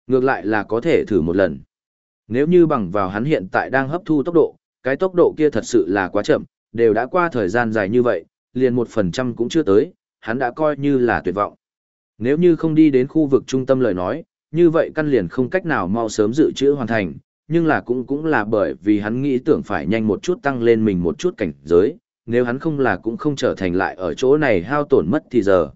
Ngược lại là có thể thử một lần. Nếu như bằng vào hắn hiện tại đang hấp thu tốc độ, cái tốc độ kia thật sự là quá chậm, đều đã qua thời gian dài như vậy, liền một phần trăm cũng chưa tới, hắn đã coi như là tuyệt vọng. Nếu như không đi đến khu vực trung tâm lời nói, như vậy căn liền không cách nào mau sớm dự trữ hoàn thành, nhưng là cũng cũng là bởi vì hắn nghĩ tưởng phải nhanh một chút tăng lên mình một chút cảnh giới, nếu hắn không là cũng không trở thành lại ở chỗ này hao tổn mất thì giờ.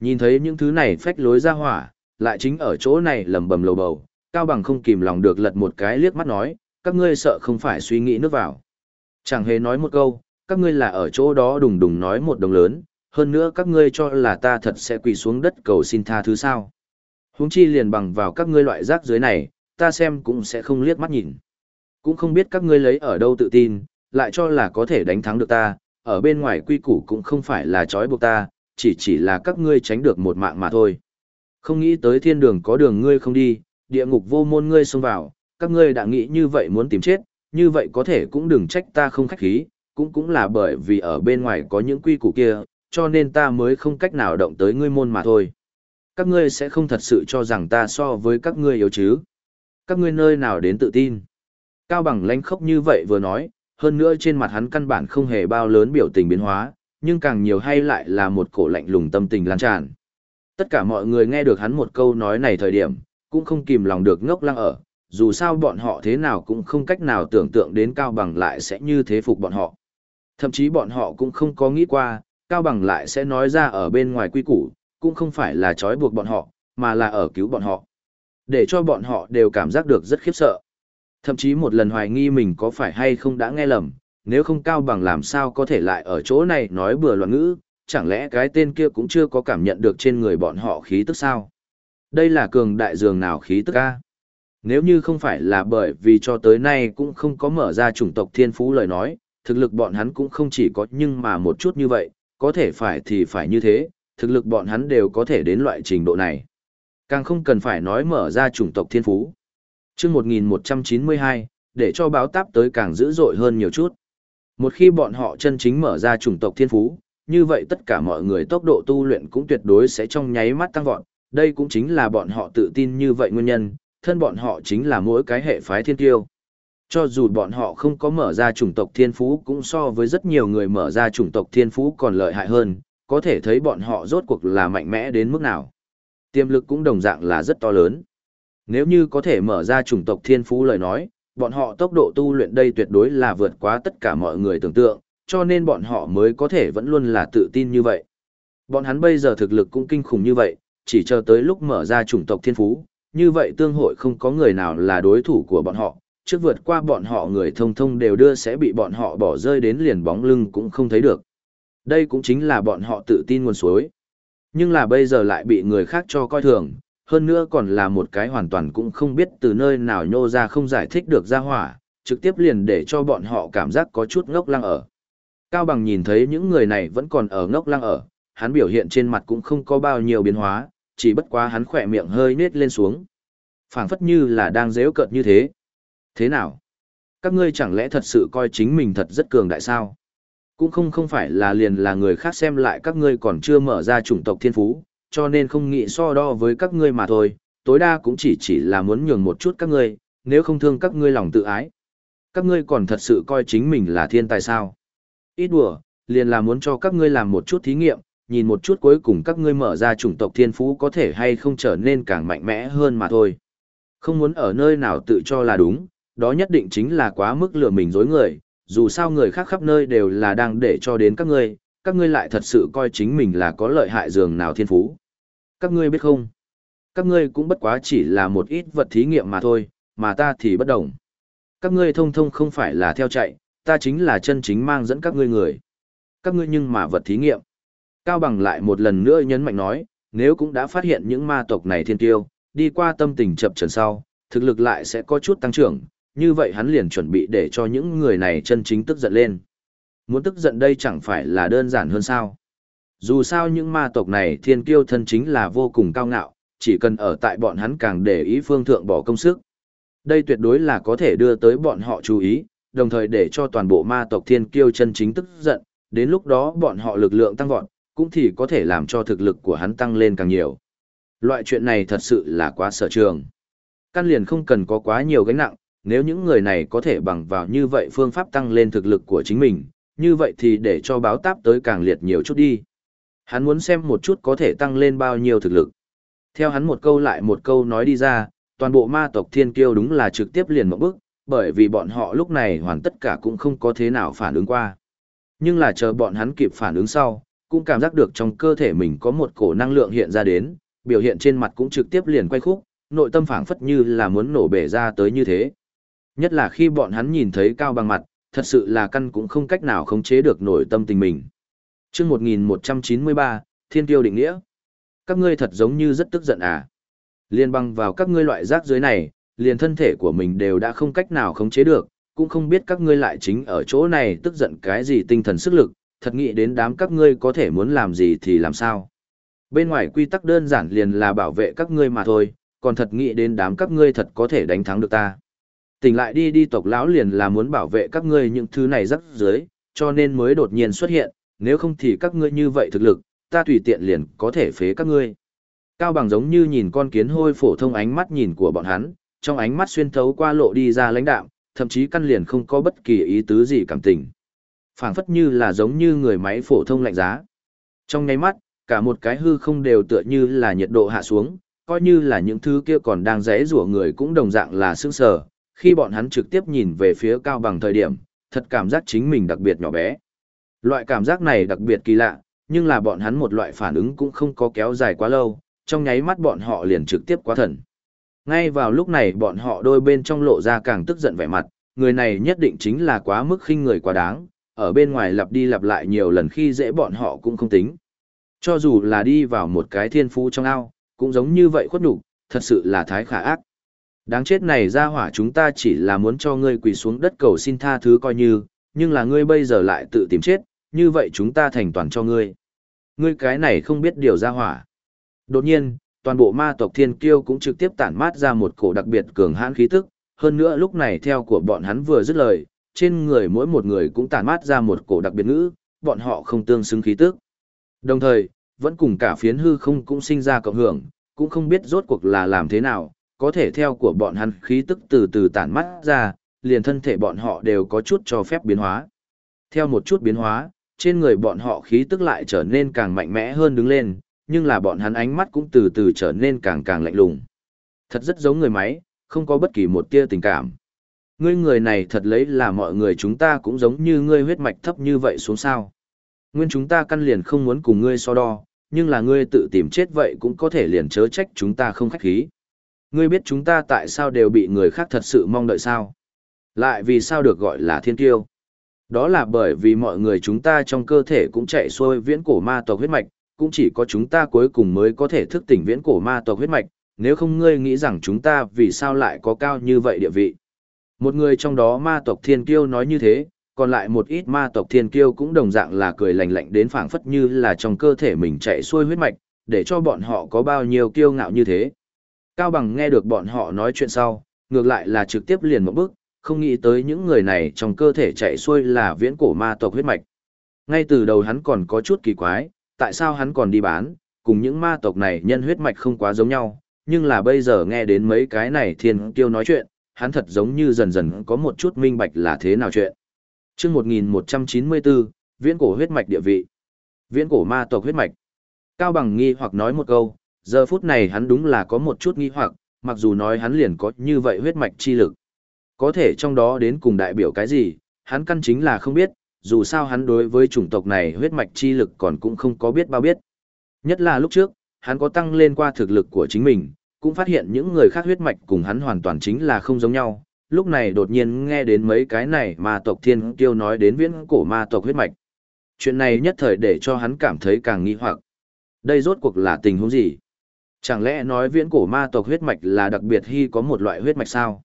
Nhìn thấy những thứ này phách lối ra hỏa, lại chính ở chỗ này lầm bầm lầu bầu, Cao Bằng không kìm lòng được lật một cái liếc mắt nói, các ngươi sợ không phải suy nghĩ nước vào. Chẳng hề nói một câu, các ngươi là ở chỗ đó đùng đùng nói một đồng lớn, hơn nữa các ngươi cho là ta thật sẽ quỳ xuống đất cầu xin tha thứ sao. Huống chi liền bằng vào các ngươi loại rác dưới này, ta xem cũng sẽ không liếc mắt nhìn. Cũng không biết các ngươi lấy ở đâu tự tin, lại cho là có thể đánh thắng được ta, ở bên ngoài quy củ cũng không phải là trói buộc ta, chỉ chỉ là các ngươi tránh được một mạng mà thôi. Không nghĩ tới thiên đường có đường ngươi không đi, địa ngục vô môn ngươi xông vào, các ngươi đã nghĩ như vậy muốn tìm chết, như vậy có thể cũng đừng trách ta không khách khí, cũng cũng là bởi vì ở bên ngoài có những quy củ kia, cho nên ta mới không cách nào động tới ngươi môn mà thôi. Các ngươi sẽ không thật sự cho rằng ta so với các ngươi yếu chứ. Các ngươi nơi nào đến tự tin. Cao bằng lánh khốc như vậy vừa nói, hơn nữa trên mặt hắn căn bản không hề bao lớn biểu tình biến hóa, nhưng càng nhiều hay lại là một cổ lạnh lùng tâm tình lan tràn. Tất cả mọi người nghe được hắn một câu nói này thời điểm, cũng không kìm lòng được ngốc lăng ở, dù sao bọn họ thế nào cũng không cách nào tưởng tượng đến Cao Bằng lại sẽ như thế phục bọn họ. Thậm chí bọn họ cũng không có nghĩ qua, Cao Bằng lại sẽ nói ra ở bên ngoài quy củ, cũng không phải là trói buộc bọn họ, mà là ở cứu bọn họ. Để cho bọn họ đều cảm giác được rất khiếp sợ. Thậm chí một lần hoài nghi mình có phải hay không đã nghe lầm, nếu không Cao Bằng làm sao có thể lại ở chỗ này nói bừa loạn ngữ, chẳng lẽ cái tên kia cũng chưa có cảm nhận được trên người bọn họ khí tức sao? Đây là cường đại dường nào khí tức a? Nếu như không phải là bởi vì cho tới nay cũng không có mở ra chủng tộc thiên phú lời nói, thực lực bọn hắn cũng không chỉ có nhưng mà một chút như vậy, có thể phải thì phải như thế, thực lực bọn hắn đều có thể đến loại trình độ này. Càng không cần phải nói mở ra chủng tộc thiên phú. chương 1192, để cho báo táp tới càng dữ dội hơn nhiều chút. Một khi bọn họ chân chính mở ra chủng tộc thiên phú, như vậy tất cả mọi người tốc độ tu luyện cũng tuyệt đối sẽ trong nháy mắt tăng vọt, đây cũng chính là bọn họ tự tin như vậy nguyên nhân, thân bọn họ chính là mỗi cái hệ phái thiên tiêu. Cho dù bọn họ không có mở ra chủng tộc thiên phú cũng so với rất nhiều người mở ra chủng tộc thiên phú còn lợi hại hơn, có thể thấy bọn họ rốt cuộc là mạnh mẽ đến mức nào. Tiềm lực cũng đồng dạng là rất to lớn. Nếu như có thể mở ra chủng tộc thiên phú lời nói, bọn họ tốc độ tu luyện đây tuyệt đối là vượt quá tất cả mọi người tưởng tượng, cho nên bọn họ mới có thể vẫn luôn là tự tin như vậy. Bọn hắn bây giờ thực lực cũng kinh khủng như vậy, chỉ chờ tới lúc mở ra chủng tộc thiên phú, như vậy tương hội không có người nào là đối thủ của bọn họ, trước vượt qua bọn họ người thông thông đều đưa sẽ bị bọn họ bỏ rơi đến liền bóng lưng cũng không thấy được. Đây cũng chính là bọn họ tự tin nguồn suối. Nhưng là bây giờ lại bị người khác cho coi thường, hơn nữa còn là một cái hoàn toàn cũng không biết từ nơi nào nhô ra không giải thích được ra hỏa, trực tiếp liền để cho bọn họ cảm giác có chút ngốc lăng ở. Cao Bằng nhìn thấy những người này vẫn còn ở ngốc lăng ở, hắn biểu hiện trên mặt cũng không có bao nhiêu biến hóa, chỉ bất quá hắn khỏe miệng hơi nết lên xuống. phảng phất như là đang dễu cợt như thế. Thế nào? Các ngươi chẳng lẽ thật sự coi chính mình thật rất cường đại sao? Cũng không không phải là liền là người khác xem lại các ngươi còn chưa mở ra chủng tộc thiên phú, cho nên không nghĩ so đo với các ngươi mà thôi, tối đa cũng chỉ chỉ là muốn nhường một chút các ngươi, nếu không thương các ngươi lòng tự ái. Các ngươi còn thật sự coi chính mình là thiên tài sao? Ít đùa, liền là muốn cho các ngươi làm một chút thí nghiệm, nhìn một chút cuối cùng các ngươi mở ra chủng tộc thiên phú có thể hay không trở nên càng mạnh mẽ hơn mà thôi. Không muốn ở nơi nào tự cho là đúng, đó nhất định chính là quá mức lừa mình dối người, dù sao người khác khắp nơi đều là đang để cho đến các ngươi, các ngươi lại thật sự coi chính mình là có lợi hại dường nào thiên phú. Các ngươi biết không? Các ngươi cũng bất quá chỉ là một ít vật thí nghiệm mà thôi, mà ta thì bất đồng. Các ngươi thông thông không phải là theo chạy, ta chính là chân chính mang dẫn các ngươi người. Các ngươi nhưng mà vật thí nghiệm. Cao Bằng lại một lần nữa nhấn mạnh nói, nếu cũng đã phát hiện những ma tộc này thiên tiêu, đi qua tâm tình chập trần sau, thực lực lại sẽ có chút tăng trưởng, như vậy hắn liền chuẩn bị để cho những người này chân chính tức giận lên. Muốn tức giận đây chẳng phải là đơn giản hơn sao. Dù sao những ma tộc này thiên kiêu thân chính là vô cùng cao ngạo, chỉ cần ở tại bọn hắn càng để ý phương thượng bỏ công sức. Đây tuyệt đối là có thể đưa tới bọn họ chú ý, đồng thời để cho toàn bộ ma tộc thiên kiêu chân chính tức giận, đến lúc đó bọn họ lực lượng tăng vọt, cũng thì có thể làm cho thực lực của hắn tăng lên càng nhiều. Loại chuyện này thật sự là quá sở trường. Căn liền không cần có quá nhiều gánh nặng, nếu những người này có thể bằng vào như vậy phương pháp tăng lên thực lực của chính mình, như vậy thì để cho báo táp tới càng liệt nhiều chút đi. Hắn muốn xem một chút có thể tăng lên bao nhiêu thực lực. Theo hắn một câu lại một câu nói đi ra, toàn bộ ma tộc thiên kiêu đúng là trực tiếp liền một bước, bởi vì bọn họ lúc này hoàn tất cả cũng không có thế nào phản ứng qua. Nhưng là chờ bọn hắn kịp phản ứng sau, cũng cảm giác được trong cơ thể mình có một cổ năng lượng hiện ra đến, biểu hiện trên mặt cũng trực tiếp liền quay khúc, nội tâm phảng phất như là muốn nổ bể ra tới như thế. Nhất là khi bọn hắn nhìn thấy cao bằng mặt, thật sự là căn cũng không cách nào khống chế được nội tâm tình mình. Trước 1193, Thiên Tiêu định nghĩa. Các ngươi thật giống như rất tức giận à. Liên băng vào các ngươi loại rác dưới này, liền thân thể của mình đều đã không cách nào khống chế được, cũng không biết các ngươi lại chính ở chỗ này tức giận cái gì tinh thần sức lực, thật nghĩ đến đám các ngươi có thể muốn làm gì thì làm sao. Bên ngoài quy tắc đơn giản liền là bảo vệ các ngươi mà thôi, còn thật nghĩ đến đám các ngươi thật có thể đánh thắng được ta. Tỉnh lại đi đi tộc lão liền là muốn bảo vệ các ngươi những thứ này rắc dưới, cho nên mới đột nhiên xuất hiện, nếu không thì các ngươi như vậy thực lực, ta tùy tiện liền có thể phế các ngươi. Cao bằng giống như nhìn con kiến hôi phổ thông ánh mắt nhìn của bọn hắn, trong ánh mắt xuyên thấu qua lộ đi ra lãnh đạm, thậm chí căn liền không có bất kỳ ý tứ gì cảm tình. phảng phất như là giống như người máy phổ thông lạnh giá. Trong nháy mắt, cả một cái hư không đều tựa như là nhiệt độ hạ xuống, coi như là những thứ kia còn đang rẽ rủa người cũng đồng dạng là sương sờ, khi bọn hắn trực tiếp nhìn về phía cao bằng thời điểm, thật cảm giác chính mình đặc biệt nhỏ bé. Loại cảm giác này đặc biệt kỳ lạ, nhưng là bọn hắn một loại phản ứng cũng không có kéo dài quá lâu, trong nháy mắt bọn họ liền trực tiếp quá thần. Ngay vào lúc này bọn họ đôi bên trong lộ ra càng tức giận vẻ mặt, người này nhất định chính là quá mức khinh người quá đáng, ở bên ngoài lặp đi lặp lại nhiều lần khi dễ bọn họ cũng không tính. Cho dù là đi vào một cái thiên phú trong ao, cũng giống như vậy khuất nhục, thật sự là thái khả ác. Đáng chết này ra hỏa chúng ta chỉ là muốn cho ngươi quỳ xuống đất cầu xin tha thứ coi như, nhưng là ngươi bây giờ lại tự tìm chết, như vậy chúng ta thành toàn cho ngươi. Ngươi cái này không biết điều ra hỏa. Đột nhiên, toàn bộ ma tộc thiên kiêu cũng trực tiếp tản mát ra một cổ đặc biệt cường hãn khí tức, hơn nữa lúc này theo của bọn hắn vừa dứt lời, trên người mỗi một người cũng tản mát ra một cổ đặc biệt ngữ, bọn họ không tương xứng khí tức. Đồng thời, vẫn cùng cả phiến hư không cũng sinh ra cộng hưởng, cũng không biết rốt cuộc là làm thế nào, có thể theo của bọn hắn khí tức từ từ tản mắt ra, liền thân thể bọn họ đều có chút cho phép biến hóa. Theo một chút biến hóa, trên người bọn họ khí tức lại trở nên càng mạnh mẽ hơn đứng lên, nhưng là bọn hắn ánh mắt cũng từ từ trở nên càng càng lạnh lùng. Thật rất giống người máy, không có bất kỳ một tia tình cảm. Ngươi người này thật lấy là mọi người chúng ta cũng giống như ngươi huyết mạch thấp như vậy xuống sao. Nguyên chúng ta căn liền không muốn cùng ngươi so đo, nhưng là ngươi tự tìm chết vậy cũng có thể liền chớ trách chúng ta không khách khí. Ngươi biết chúng ta tại sao đều bị người khác thật sự mong đợi sao? Lại vì sao được gọi là thiên tiêu? Đó là bởi vì mọi người chúng ta trong cơ thể cũng chạy xuôi viễn cổ ma tộc huyết mạch, cũng chỉ có chúng ta cuối cùng mới có thể thức tỉnh viễn cổ ma tộc huyết mạch, nếu không ngươi nghĩ rằng chúng ta vì sao lại có cao như vậy địa vị. Một người trong đó ma tộc thiên kiêu nói như thế, còn lại một ít ma tộc thiên kiêu cũng đồng dạng là cười lạnh lạnh đến phảng phất như là trong cơ thể mình chạy xuôi huyết mạch, để cho bọn họ có bao nhiêu kiêu ngạo như thế. Cao Bằng nghe được bọn họ nói chuyện sau, ngược lại là trực tiếp liền một bước, không nghĩ tới những người này trong cơ thể chạy xuôi là viễn cổ ma tộc huyết mạch. Ngay từ đầu hắn còn có chút kỳ quái, tại sao hắn còn đi bán, cùng những ma tộc này nhân huyết mạch không quá giống nhau, nhưng là bây giờ nghe đến mấy cái này thiên kiêu nói chuyện, hắn thật giống như dần dần có một chút minh bạch là thế nào chuyện. Trước 1194, viễn cổ huyết mạch địa vị. Viễn cổ ma tộc huyết mạch. Cao Bằng nghi hoặc nói một câu, giờ phút này hắn đúng là có một chút nghi hoặc, mặc dù nói hắn liền có như vậy huyết mạch chi lực. Có thể trong đó đến cùng đại biểu cái gì, hắn căn chính là không biết, dù sao hắn đối với chủng tộc này huyết mạch chi lực còn cũng không có biết bao biết. Nhất là lúc trước, hắn có tăng lên qua thực lực của chính mình, cũng phát hiện những người khác huyết mạch cùng hắn hoàn toàn chính là không giống nhau. Lúc này đột nhiên nghe đến mấy cái này mà tộc thiên tiêu nói đến viễn cổ ma tộc huyết mạch. Chuyện này nhất thời để cho hắn cảm thấy càng nghi hoặc. Đây rốt cuộc là tình huống gì? Chẳng lẽ nói viễn cổ ma tộc huyết mạch là đặc biệt hy có một loại huyết mạch sao?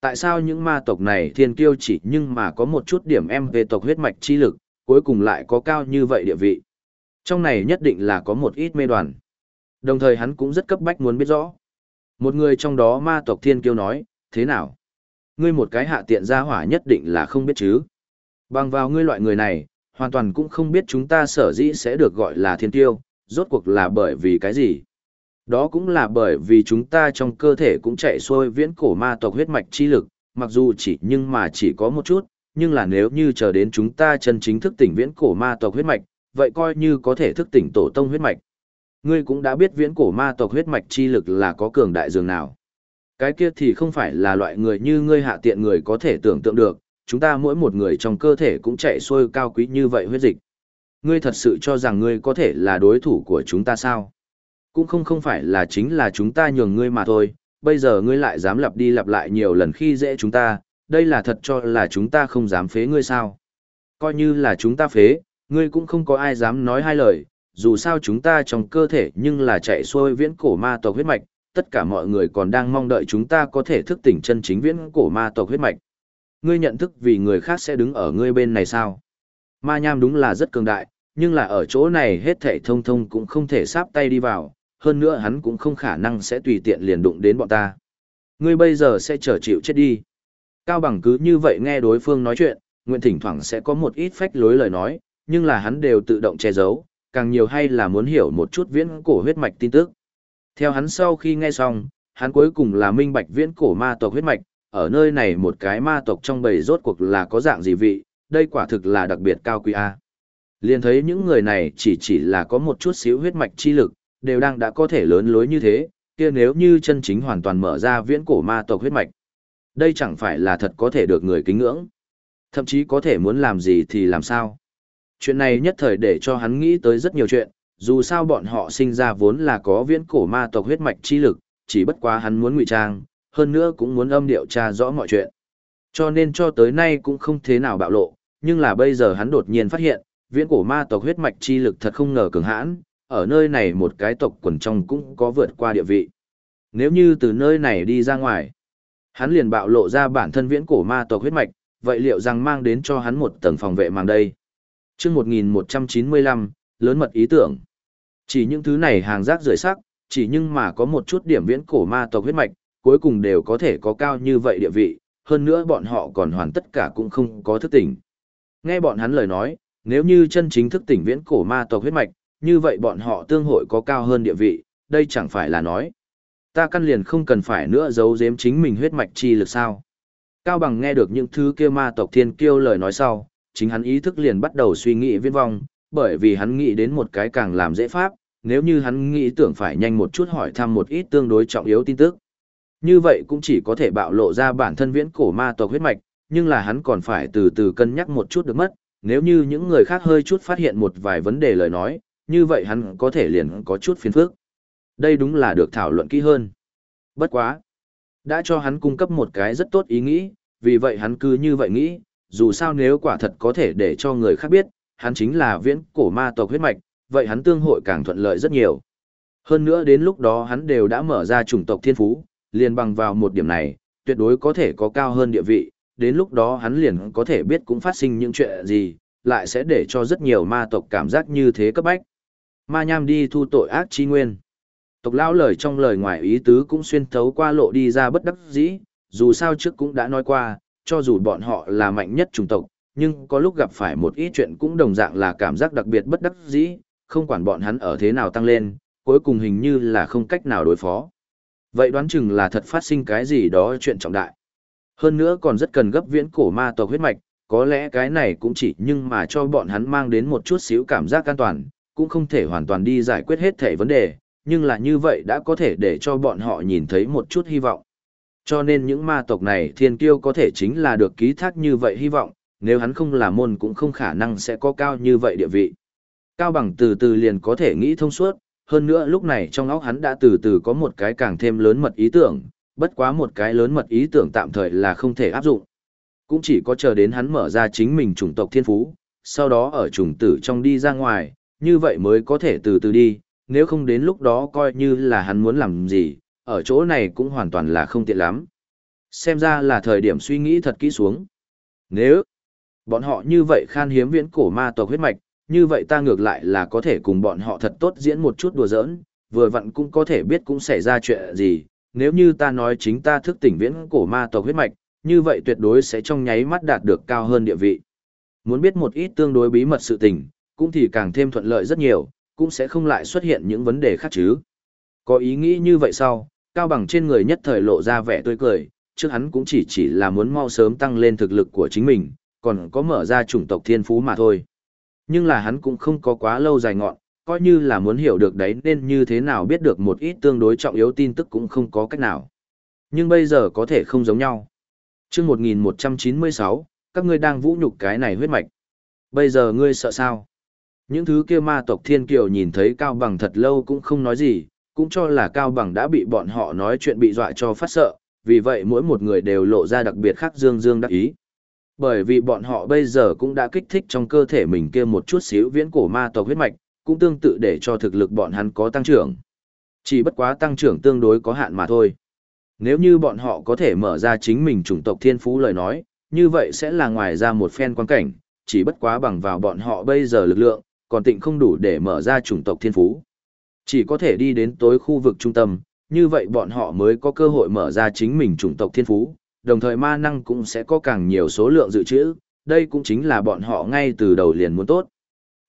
Tại sao những ma tộc này thiên kiêu chỉ nhưng mà có một chút điểm em về tộc huyết mạch chi lực, cuối cùng lại có cao như vậy địa vị? Trong này nhất định là có một ít mê đoàn. Đồng thời hắn cũng rất cấp bách muốn biết rõ. Một người trong đó ma tộc thiên kiêu nói, thế nào? Ngươi một cái hạ tiện gia hỏa nhất định là không biết chứ. Bằng vào ngươi loại người này, hoàn toàn cũng không biết chúng ta sở dĩ sẽ được gọi là thiên kiêu, rốt cuộc là bởi vì cái gì? Đó cũng là bởi vì chúng ta trong cơ thể cũng chạy xuôi viễn cổ ma tộc huyết mạch chi lực, mặc dù chỉ nhưng mà chỉ có một chút, nhưng là nếu như chờ đến chúng ta chân chính thức tỉnh viễn cổ ma tộc huyết mạch, vậy coi như có thể thức tỉnh tổ tông huyết mạch. Ngươi cũng đã biết viễn cổ ma tộc huyết mạch chi lực là có cường đại dường nào. Cái kia thì không phải là loại người như ngươi hạ tiện người có thể tưởng tượng được, chúng ta mỗi một người trong cơ thể cũng chạy xuôi cao quý như vậy huyết dịch. Ngươi thật sự cho rằng ngươi có thể là đối thủ của chúng ta sao? Cũng không không phải là chính là chúng ta nhường ngươi mà thôi, bây giờ ngươi lại dám lặp đi lặp lại nhiều lần khi dễ chúng ta, đây là thật cho là chúng ta không dám phế ngươi sao? Coi như là chúng ta phế, ngươi cũng không có ai dám nói hai lời, dù sao chúng ta trong cơ thể nhưng là chạy xuôi viễn cổ ma tộc huyết mạch, tất cả mọi người còn đang mong đợi chúng ta có thể thức tỉnh chân chính viễn cổ ma tộc huyết mạch. Ngươi nhận thức vì người khác sẽ đứng ở ngươi bên này sao? Ma nham đúng là rất cường đại, nhưng là ở chỗ này hết thảy thông thông cũng không thể sáp tay đi vào, hơn nữa hắn cũng không khả năng sẽ tùy tiện liền đụng đến bọn ta. Ngươi bây giờ sẽ trở chịu chết đi. Cao bằng cứ như vậy nghe đối phương nói chuyện, nguyện thỉnh thoảng sẽ có một ít phách lối lời nói, nhưng là hắn đều tự động che giấu, càng nhiều hay là muốn hiểu một chút viễn cổ huyết mạch tin tức. Theo hắn sau khi nghe xong, hắn cuối cùng là minh bạch viễn cổ ma tộc huyết mạch, ở nơi này một cái ma tộc trong bầy rốt cuộc là có dạng gì vị, đây quả thực là đặc biệt cao quý A. Liền thấy những người này chỉ chỉ là có một chút xíu huyết mạch chi lực, đều đang đã có thể lớn lối như thế, kia nếu như chân chính hoàn toàn mở ra viễn cổ ma tộc huyết mạch. Đây chẳng phải là thật có thể được người kính ngưỡng. Thậm chí có thể muốn làm gì thì làm sao. Chuyện này nhất thời để cho hắn nghĩ tới rất nhiều chuyện, dù sao bọn họ sinh ra vốn là có viễn cổ ma tộc huyết mạch chi lực, chỉ bất quá hắn muốn ngụy trang, hơn nữa cũng muốn âm điệu tra rõ mọi chuyện. Cho nên cho tới nay cũng không thế nào bạo lộ, nhưng là bây giờ hắn đột nhiên phát hiện, viễn cổ ma tộc huyết mạch chi lực thật không ngờ cường hãn, ở nơi này một cái tộc quần trong cũng có vượt qua địa vị. Nếu như từ nơi này đi ra ngoài, hắn liền bạo lộ ra bản thân viễn cổ ma tộc huyết mạch, vậy liệu rằng mang đến cho hắn một tầng phòng vệ màng đây? Trước 1195, lớn mật ý tưởng. Chỉ những thứ này hàng rác rưởi sắc, chỉ nhưng mà có một chút điểm viễn cổ ma tộc huyết mạch, cuối cùng đều có thể có cao như vậy địa vị, hơn nữa bọn họ còn hoàn tất cả cũng không có thức tỉnh. Nghe bọn hắn lời nói, nếu như chân chính thức tỉnh viễn cổ ma tộc huyết mạch, như vậy bọn họ tương hội có cao hơn địa vị, đây chẳng phải là nói. Ta căn liền không cần phải nữa giấu giếm chính mình huyết mạch chi lực sao. Cao bằng nghe được những thứ kia ma tộc thiên kiêu lời nói sau, chính hắn ý thức liền bắt đầu suy nghĩ viễn vong, bởi vì hắn nghĩ đến một cái càng làm dễ pháp, nếu như hắn nghĩ tưởng phải nhanh một chút hỏi thăm một ít tương đối trọng yếu tin tức. Như vậy cũng chỉ có thể bạo lộ ra bản thân viễn cổ ma tộc huyết mạch, nhưng là hắn còn phải từ từ cân nhắc một chút được mất, nếu như những người khác hơi chút phát hiện một vài vấn đề lời nói, như vậy hắn có thể liền có chút phiền phức. Đây đúng là được thảo luận kỹ hơn. Bất quá. Đã cho hắn cung cấp một cái rất tốt ý nghĩ, vì vậy hắn cứ như vậy nghĩ, dù sao nếu quả thật có thể để cho người khác biết, hắn chính là viễn cổ ma tộc huyết mạch, vậy hắn tương hội càng thuận lợi rất nhiều. Hơn nữa đến lúc đó hắn đều đã mở ra chủng tộc thiên phú, liền bằng vào một điểm này, tuyệt đối có thể có cao hơn địa vị, đến lúc đó hắn liền có thể biết cũng phát sinh những chuyện gì, lại sẽ để cho rất nhiều ma tộc cảm giác như thế cấp bách. Ma nham đi thu tội ác chi nguyên. Tộc lão lời trong lời ngoài ý tứ cũng xuyên thấu qua lộ đi ra bất đắc dĩ, dù sao trước cũng đã nói qua, cho dù bọn họ là mạnh nhất chủng tộc, nhưng có lúc gặp phải một ít chuyện cũng đồng dạng là cảm giác đặc biệt bất đắc dĩ, không quản bọn hắn ở thế nào tăng lên, cuối cùng hình như là không cách nào đối phó. Vậy đoán chừng là thật phát sinh cái gì đó chuyện trọng đại. Hơn nữa còn rất cần gấp viễn cổ ma tộc huyết mạch, có lẽ cái này cũng chỉ nhưng mà cho bọn hắn mang đến một chút xíu cảm giác an toàn, cũng không thể hoàn toàn đi giải quyết hết thể vấn đề, nhưng là như vậy đã có thể để cho bọn họ nhìn thấy một chút hy vọng. Cho nên những ma tộc này thiên kiêu có thể chính là được ký thác như vậy hy vọng, nếu hắn không là môn cũng không khả năng sẽ có cao như vậy địa vị. Cao bằng từ từ liền có thể nghĩ thông suốt, hơn nữa lúc này trong óc hắn đã từ từ có một cái càng thêm lớn mật ý tưởng, bất quá một cái lớn mật ý tưởng tạm thời là không thể áp dụng. Cũng chỉ có chờ đến hắn mở ra chính mình chủng tộc thiên phú, sau đó ở chủng tử trong đi ra ngoài, như vậy mới có thể từ từ đi, nếu không đến lúc đó coi như là hắn muốn làm gì, ở chỗ này cũng hoàn toàn là không tiện lắm. Xem ra là thời điểm suy nghĩ thật kỹ xuống. Nếu bọn họ như vậy khan hiếm viễn cổ ma tộc huyết mạch, như vậy ta ngược lại là có thể cùng bọn họ thật tốt diễn một chút đùa giỡn, vừa vặn cũng có thể biết cũng xảy ra chuyện gì, nếu như ta nói chính ta thức tỉnh viễn cổ ma tộc huyết mạch, như vậy tuyệt đối sẽ trong nháy mắt đạt được cao hơn địa vị. Muốn biết một ít tương đối bí mật sự tình, cũng thì càng thêm thuận lợi rất nhiều, cũng sẽ không lại xuất hiện những vấn đề khác chứ. Có ý nghĩ như vậy sau, cao bằng trên người nhất thời lộ ra vẻ tươi cười, trước hắn cũng chỉ chỉ là muốn mau sớm tăng lên thực lực của chính mình, còn có mở ra chủng tộc thiên phú mà thôi. Nhưng là hắn cũng không có quá lâu dài ngọn, coi như là muốn hiểu được đấy nên như thế nào biết được một ít tương đối trọng yếu tin tức cũng không có cách nào. Nhưng bây giờ có thể không giống nhau. trước 1196, các ngươi đang vũ nhục cái này huyết mạch. Bây giờ ngươi sợ sao? Những thứ kia ma tộc thiên kiều nhìn thấy Cao Bằng thật lâu cũng không nói gì, cũng cho là Cao Bằng đã bị bọn họ nói chuyện bị dọa cho phát sợ, vì vậy mỗi một người đều lộ ra đặc biệt khác dương dương đắc ý. Bởi vì bọn họ bây giờ cũng đã kích thích trong cơ thể mình kia một chút xíu viễn cổ ma tộc huyết mạch, cũng tương tự để cho thực lực bọn hắn có tăng trưởng. Chỉ bất quá tăng trưởng tương đối có hạn mà thôi. Nếu như bọn họ có thể mở ra chính mình chủng tộc thiên phú lời nói, như vậy sẽ là ngoài ra một phen quan cảnh, chỉ bất quá bằng vào bọn họ bây giờ lực lượng, còn tịnh không đủ để mở ra chủng tộc thiên phú. Chỉ có thể đi đến tối khu vực trung tâm, như vậy bọn họ mới có cơ hội mở ra chính mình chủng tộc thiên phú, đồng thời ma năng cũng sẽ có càng nhiều số lượng dự trữ, đây cũng chính là bọn họ ngay từ đầu liền muốn tốt.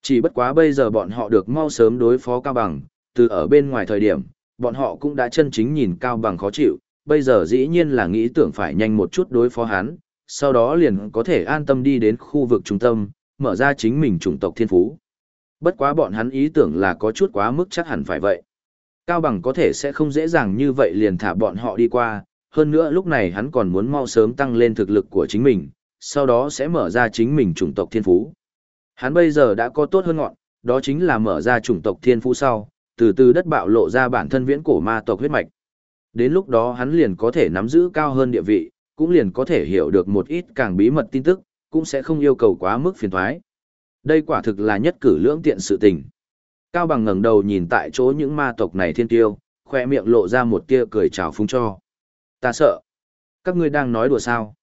Chỉ bất quá bây giờ bọn họ được mau sớm đối phó Cao Bằng, từ ở bên ngoài thời điểm, bọn họ cũng đã chân chính nhìn Cao Bằng khó chịu, bây giờ dĩ nhiên là nghĩ tưởng phải nhanh một chút đối phó hắn, sau đó liền có thể an tâm đi đến khu vực trung tâm, mở ra chính mình chủng tộc thiên phú. Bất quá bọn hắn ý tưởng là có chút quá mức chắc hẳn phải vậy. Cao Bằng có thể sẽ không dễ dàng như vậy liền thả bọn họ đi qua, hơn nữa lúc này hắn còn muốn mau sớm tăng lên thực lực của chính mình, sau đó sẽ mở ra chính mình chủng tộc thiên phú. Hắn bây giờ đã có tốt hơn ngọn, đó chính là mở ra chủng tộc thiên phú sau, từ từ đất bạo lộ ra bản thân viễn cổ ma tộc huyết mạch. Đến lúc đó hắn liền có thể nắm giữ cao hơn địa vị, cũng liền có thể hiểu được một ít càng bí mật tin tức, cũng sẽ không yêu cầu quá mức phiền toái. Đây quả thực là nhất cử lưỡng tiện sự tình. Cao bằng ngẩng đầu nhìn tại chỗ những ma tộc này thiên tiêu, khoe miệng lộ ra một tia cười chào phúng cho. Ta sợ. Các ngươi đang nói đùa sao?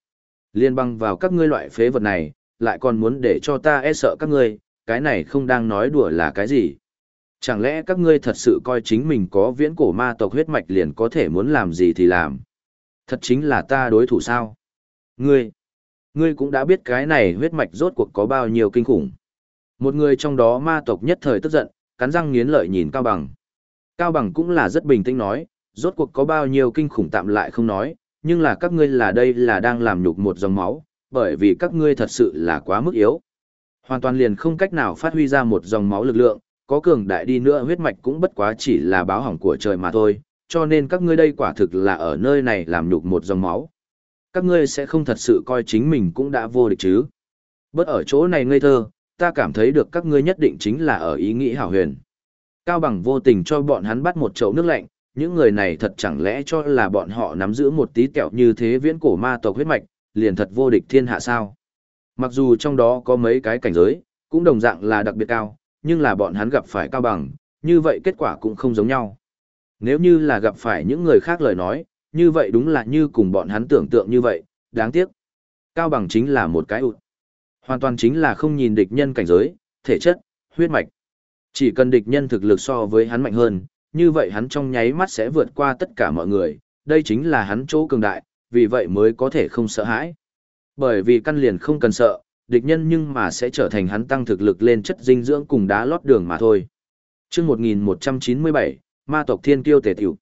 Liên băng vào các ngươi loại phế vật này, lại còn muốn để cho ta e sợ các ngươi, cái này không đang nói đùa là cái gì? Chẳng lẽ các ngươi thật sự coi chính mình có viễn cổ ma tộc huyết mạch liền có thể muốn làm gì thì làm? Thật chính là ta đối thủ sao? Ngươi, ngươi cũng đã biết cái này huyết mạch rốt cuộc có bao nhiêu kinh khủng. Một người trong đó ma tộc nhất thời tức giận, cắn răng nghiến lợi nhìn Cao Bằng. Cao Bằng cũng là rất bình tĩnh nói, rốt cuộc có bao nhiêu kinh khủng tạm lại không nói, nhưng là các ngươi là đây là đang làm nhục một dòng máu, bởi vì các ngươi thật sự là quá mức yếu. Hoàn toàn liền không cách nào phát huy ra một dòng máu lực lượng, có cường đại đi nữa huyết mạch cũng bất quá chỉ là báo hỏng của trời mà thôi, cho nên các ngươi đây quả thực là ở nơi này làm nhục một dòng máu. Các ngươi sẽ không thật sự coi chính mình cũng đã vô địch chứ. Bất ở chỗ này ngây thơ, ta cảm thấy được các ngươi nhất định chính là ở ý nghĩ hảo huyền. Cao bằng vô tình cho bọn hắn bắt một chậu nước lạnh, những người này thật chẳng lẽ cho là bọn họ nắm giữ một tí kẹo như thế viễn cổ ma tộc huyết mạch, liền thật vô địch thiên hạ sao. Mặc dù trong đó có mấy cái cảnh giới, cũng đồng dạng là đặc biệt cao, nhưng là bọn hắn gặp phải cao bằng, như vậy kết quả cũng không giống nhau. Nếu như là gặp phải những người khác lời nói, như vậy đúng là như cùng bọn hắn tưởng tượng như vậy, đáng tiếc. Cao bằng chính là một cái ụt. Hoàn toàn chính là không nhìn địch nhân cảnh giới, thể chất, huyết mạch. Chỉ cần địch nhân thực lực so với hắn mạnh hơn, như vậy hắn trong nháy mắt sẽ vượt qua tất cả mọi người, đây chính là hắn chỗ cường đại, vì vậy mới có thể không sợ hãi. Bởi vì căn liền không cần sợ, địch nhân nhưng mà sẽ trở thành hắn tăng thực lực lên chất dinh dưỡng cùng đá lót đường mà thôi. chương 1197, ma tộc thiên kiêu tề tiểu.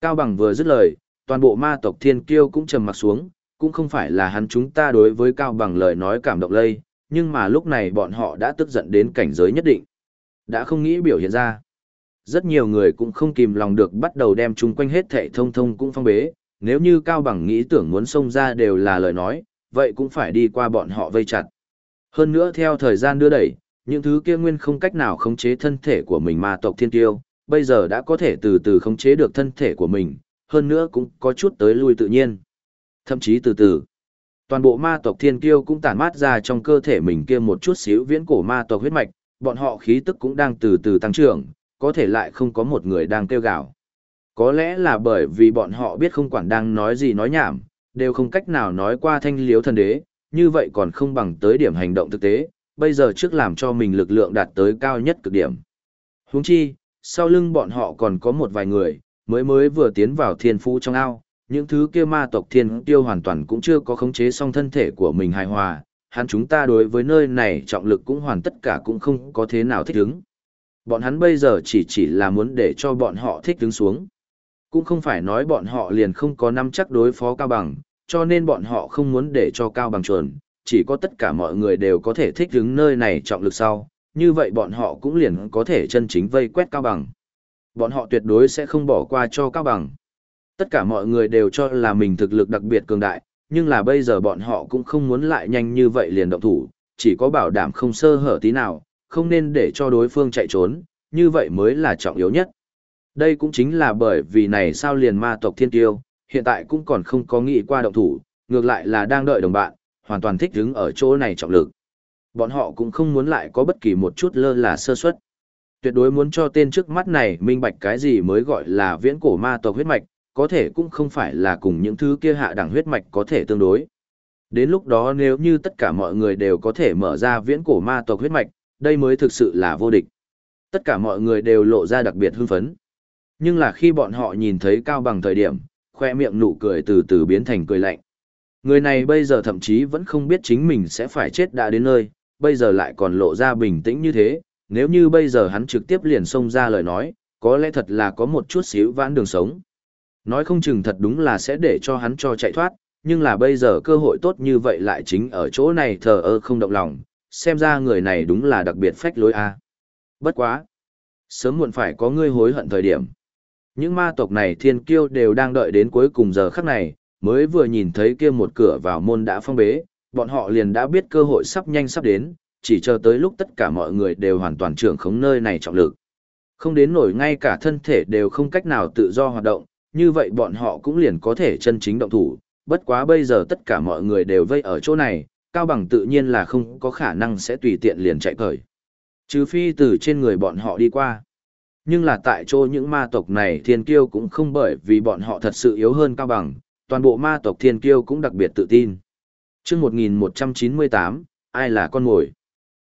Cao bằng vừa dứt lời, toàn bộ ma tộc thiên kiêu cũng trầm mặt xuống, cũng không phải là hắn chúng ta đối với Cao bằng lời nói cảm động lây, nhưng mà lúc này bọn họ đã tức giận đến cảnh giới nhất định. Đã không nghĩ biểu hiện ra. Rất nhiều người cũng không kìm lòng được bắt đầu đem chung quanh hết thệ thông thông cũng phong bế, nếu như Cao bằng nghĩ tưởng muốn xông ra đều là lời nói, vậy cũng phải đi qua bọn họ vây chặt. Hơn nữa theo thời gian đưa đẩy, những thứ kia nguyên không cách nào khống chế thân thể của mình mà tộc thiên tiêu, bây giờ đã có thể từ từ khống chế được thân thể của mình, hơn nữa cũng có chút tới lui tự nhiên. Thậm chí từ từ, toàn bộ ma tộc thiên kiêu cũng tản mát ra trong cơ thể mình kia một chút xíu viễn cổ ma tộc huyết mạch, bọn họ khí tức cũng đang từ từ tăng trưởng, có thể lại không có một người đang kêu gào. Có lẽ là bởi vì bọn họ biết không quản đang nói gì nói nhảm, đều không cách nào nói qua thanh liếu thần đế, như vậy còn không bằng tới điểm hành động thực tế, bây giờ trước làm cho mình lực lượng đạt tới cao nhất cực điểm. Huống chi, sau lưng bọn họ còn có một vài người, mới mới vừa tiến vào thiên phú trong ao, những thứ kia ma tộc thiên tiêu hoàn toàn cũng chưa có khống chế xong thân thể của mình hài hòa, hắn chúng ta đối với nơi này trọng lực cũng hoàn tất cả cũng không có thế nào thích ứng. Bọn hắn bây giờ chỉ chỉ là muốn để cho bọn họ thích ứng xuống. Cũng không phải nói bọn họ liền không có năm chắc đối phó cao bằng, cho nên bọn họ không muốn để cho cao bằng chuẩn, chỉ có tất cả mọi người đều có thể thích ứng nơi này trọng lực sau, như vậy bọn họ cũng liền có thể chân chính vây quét cao bằng. Bọn họ tuyệt đối sẽ không bỏ qua cho cao bằng. Tất cả mọi người đều cho là mình thực lực đặc biệt cường đại, nhưng là bây giờ bọn họ cũng không muốn lại nhanh như vậy liền động thủ, chỉ có bảo đảm không sơ hở tí nào, không nên để cho đối phương chạy trốn, như vậy mới là trọng yếu nhất. Đây cũng chính là bởi vì này sao liền ma tộc thiên tiêu, hiện tại cũng còn không có nghĩ qua động thủ, ngược lại là đang đợi đồng bạn, hoàn toàn thích đứng ở chỗ này trọng lực. Bọn họ cũng không muốn lại có bất kỳ một chút lơ là sơ suất. Tuyệt đối muốn cho tên trước mắt này minh bạch cái gì mới gọi là viễn cổ ma tộc huyết mạch, có thể cũng không phải là cùng những thứ kia hạ đẳng huyết mạch có thể tương đối. Đến lúc đó nếu như tất cả mọi người đều có thể mở ra viễn cổ ma tộc huyết mạch, đây mới thực sự là vô địch. Tất cả mọi người đều lộ ra đặc biệt hưng phấn. Nhưng là khi bọn họ nhìn thấy Cao Bằng thời điểm, khoe miệng nụ cười từ từ biến thành cười lạnh. Người này bây giờ thậm chí vẫn không biết chính mình sẽ phải chết đã đến nơi, bây giờ lại còn lộ ra bình tĩnh như thế, nếu như bây giờ hắn trực tiếp liền xông ra lời nói, có lẽ thật là có một chút xíu vãn đường sống. Nói không chừng thật đúng là sẽ để cho hắn cho chạy thoát, nhưng là bây giờ cơ hội tốt như vậy lại chính ở chỗ này thờ ơ không động lòng, xem ra người này đúng là đặc biệt phách lối a. Bất quá, sớm muộn phải có ngươi hối hận thời điểm. Những ma tộc này thiên kiêu đều đang đợi đến cuối cùng giờ khắc này, mới vừa nhìn thấy kia một cửa vào môn đã phong bế, bọn họ liền đã biết cơ hội sắp nhanh sắp đến, chỉ chờ tới lúc tất cả mọi người đều hoàn toàn trưởng khống nơi này trọng lực. Không đến nổi ngay cả thân thể đều không cách nào tự do hoạt động, như vậy bọn họ cũng liền có thể chân chính động thủ, bất quá bây giờ tất cả mọi người đều vây ở chỗ này, Cao Bằng tự nhiên là không có khả năng sẽ tùy tiện liền chạy cởi. Trừ phi từ trên người bọn họ đi qua. Nhưng là tại chỗ những ma tộc này thiên kiêu cũng không bởi vì bọn họ thật sự yếu hơn Cao Bằng, toàn bộ ma tộc thiên kiêu cũng đặc biệt tự tin. Trước 1198, ai là con mồi?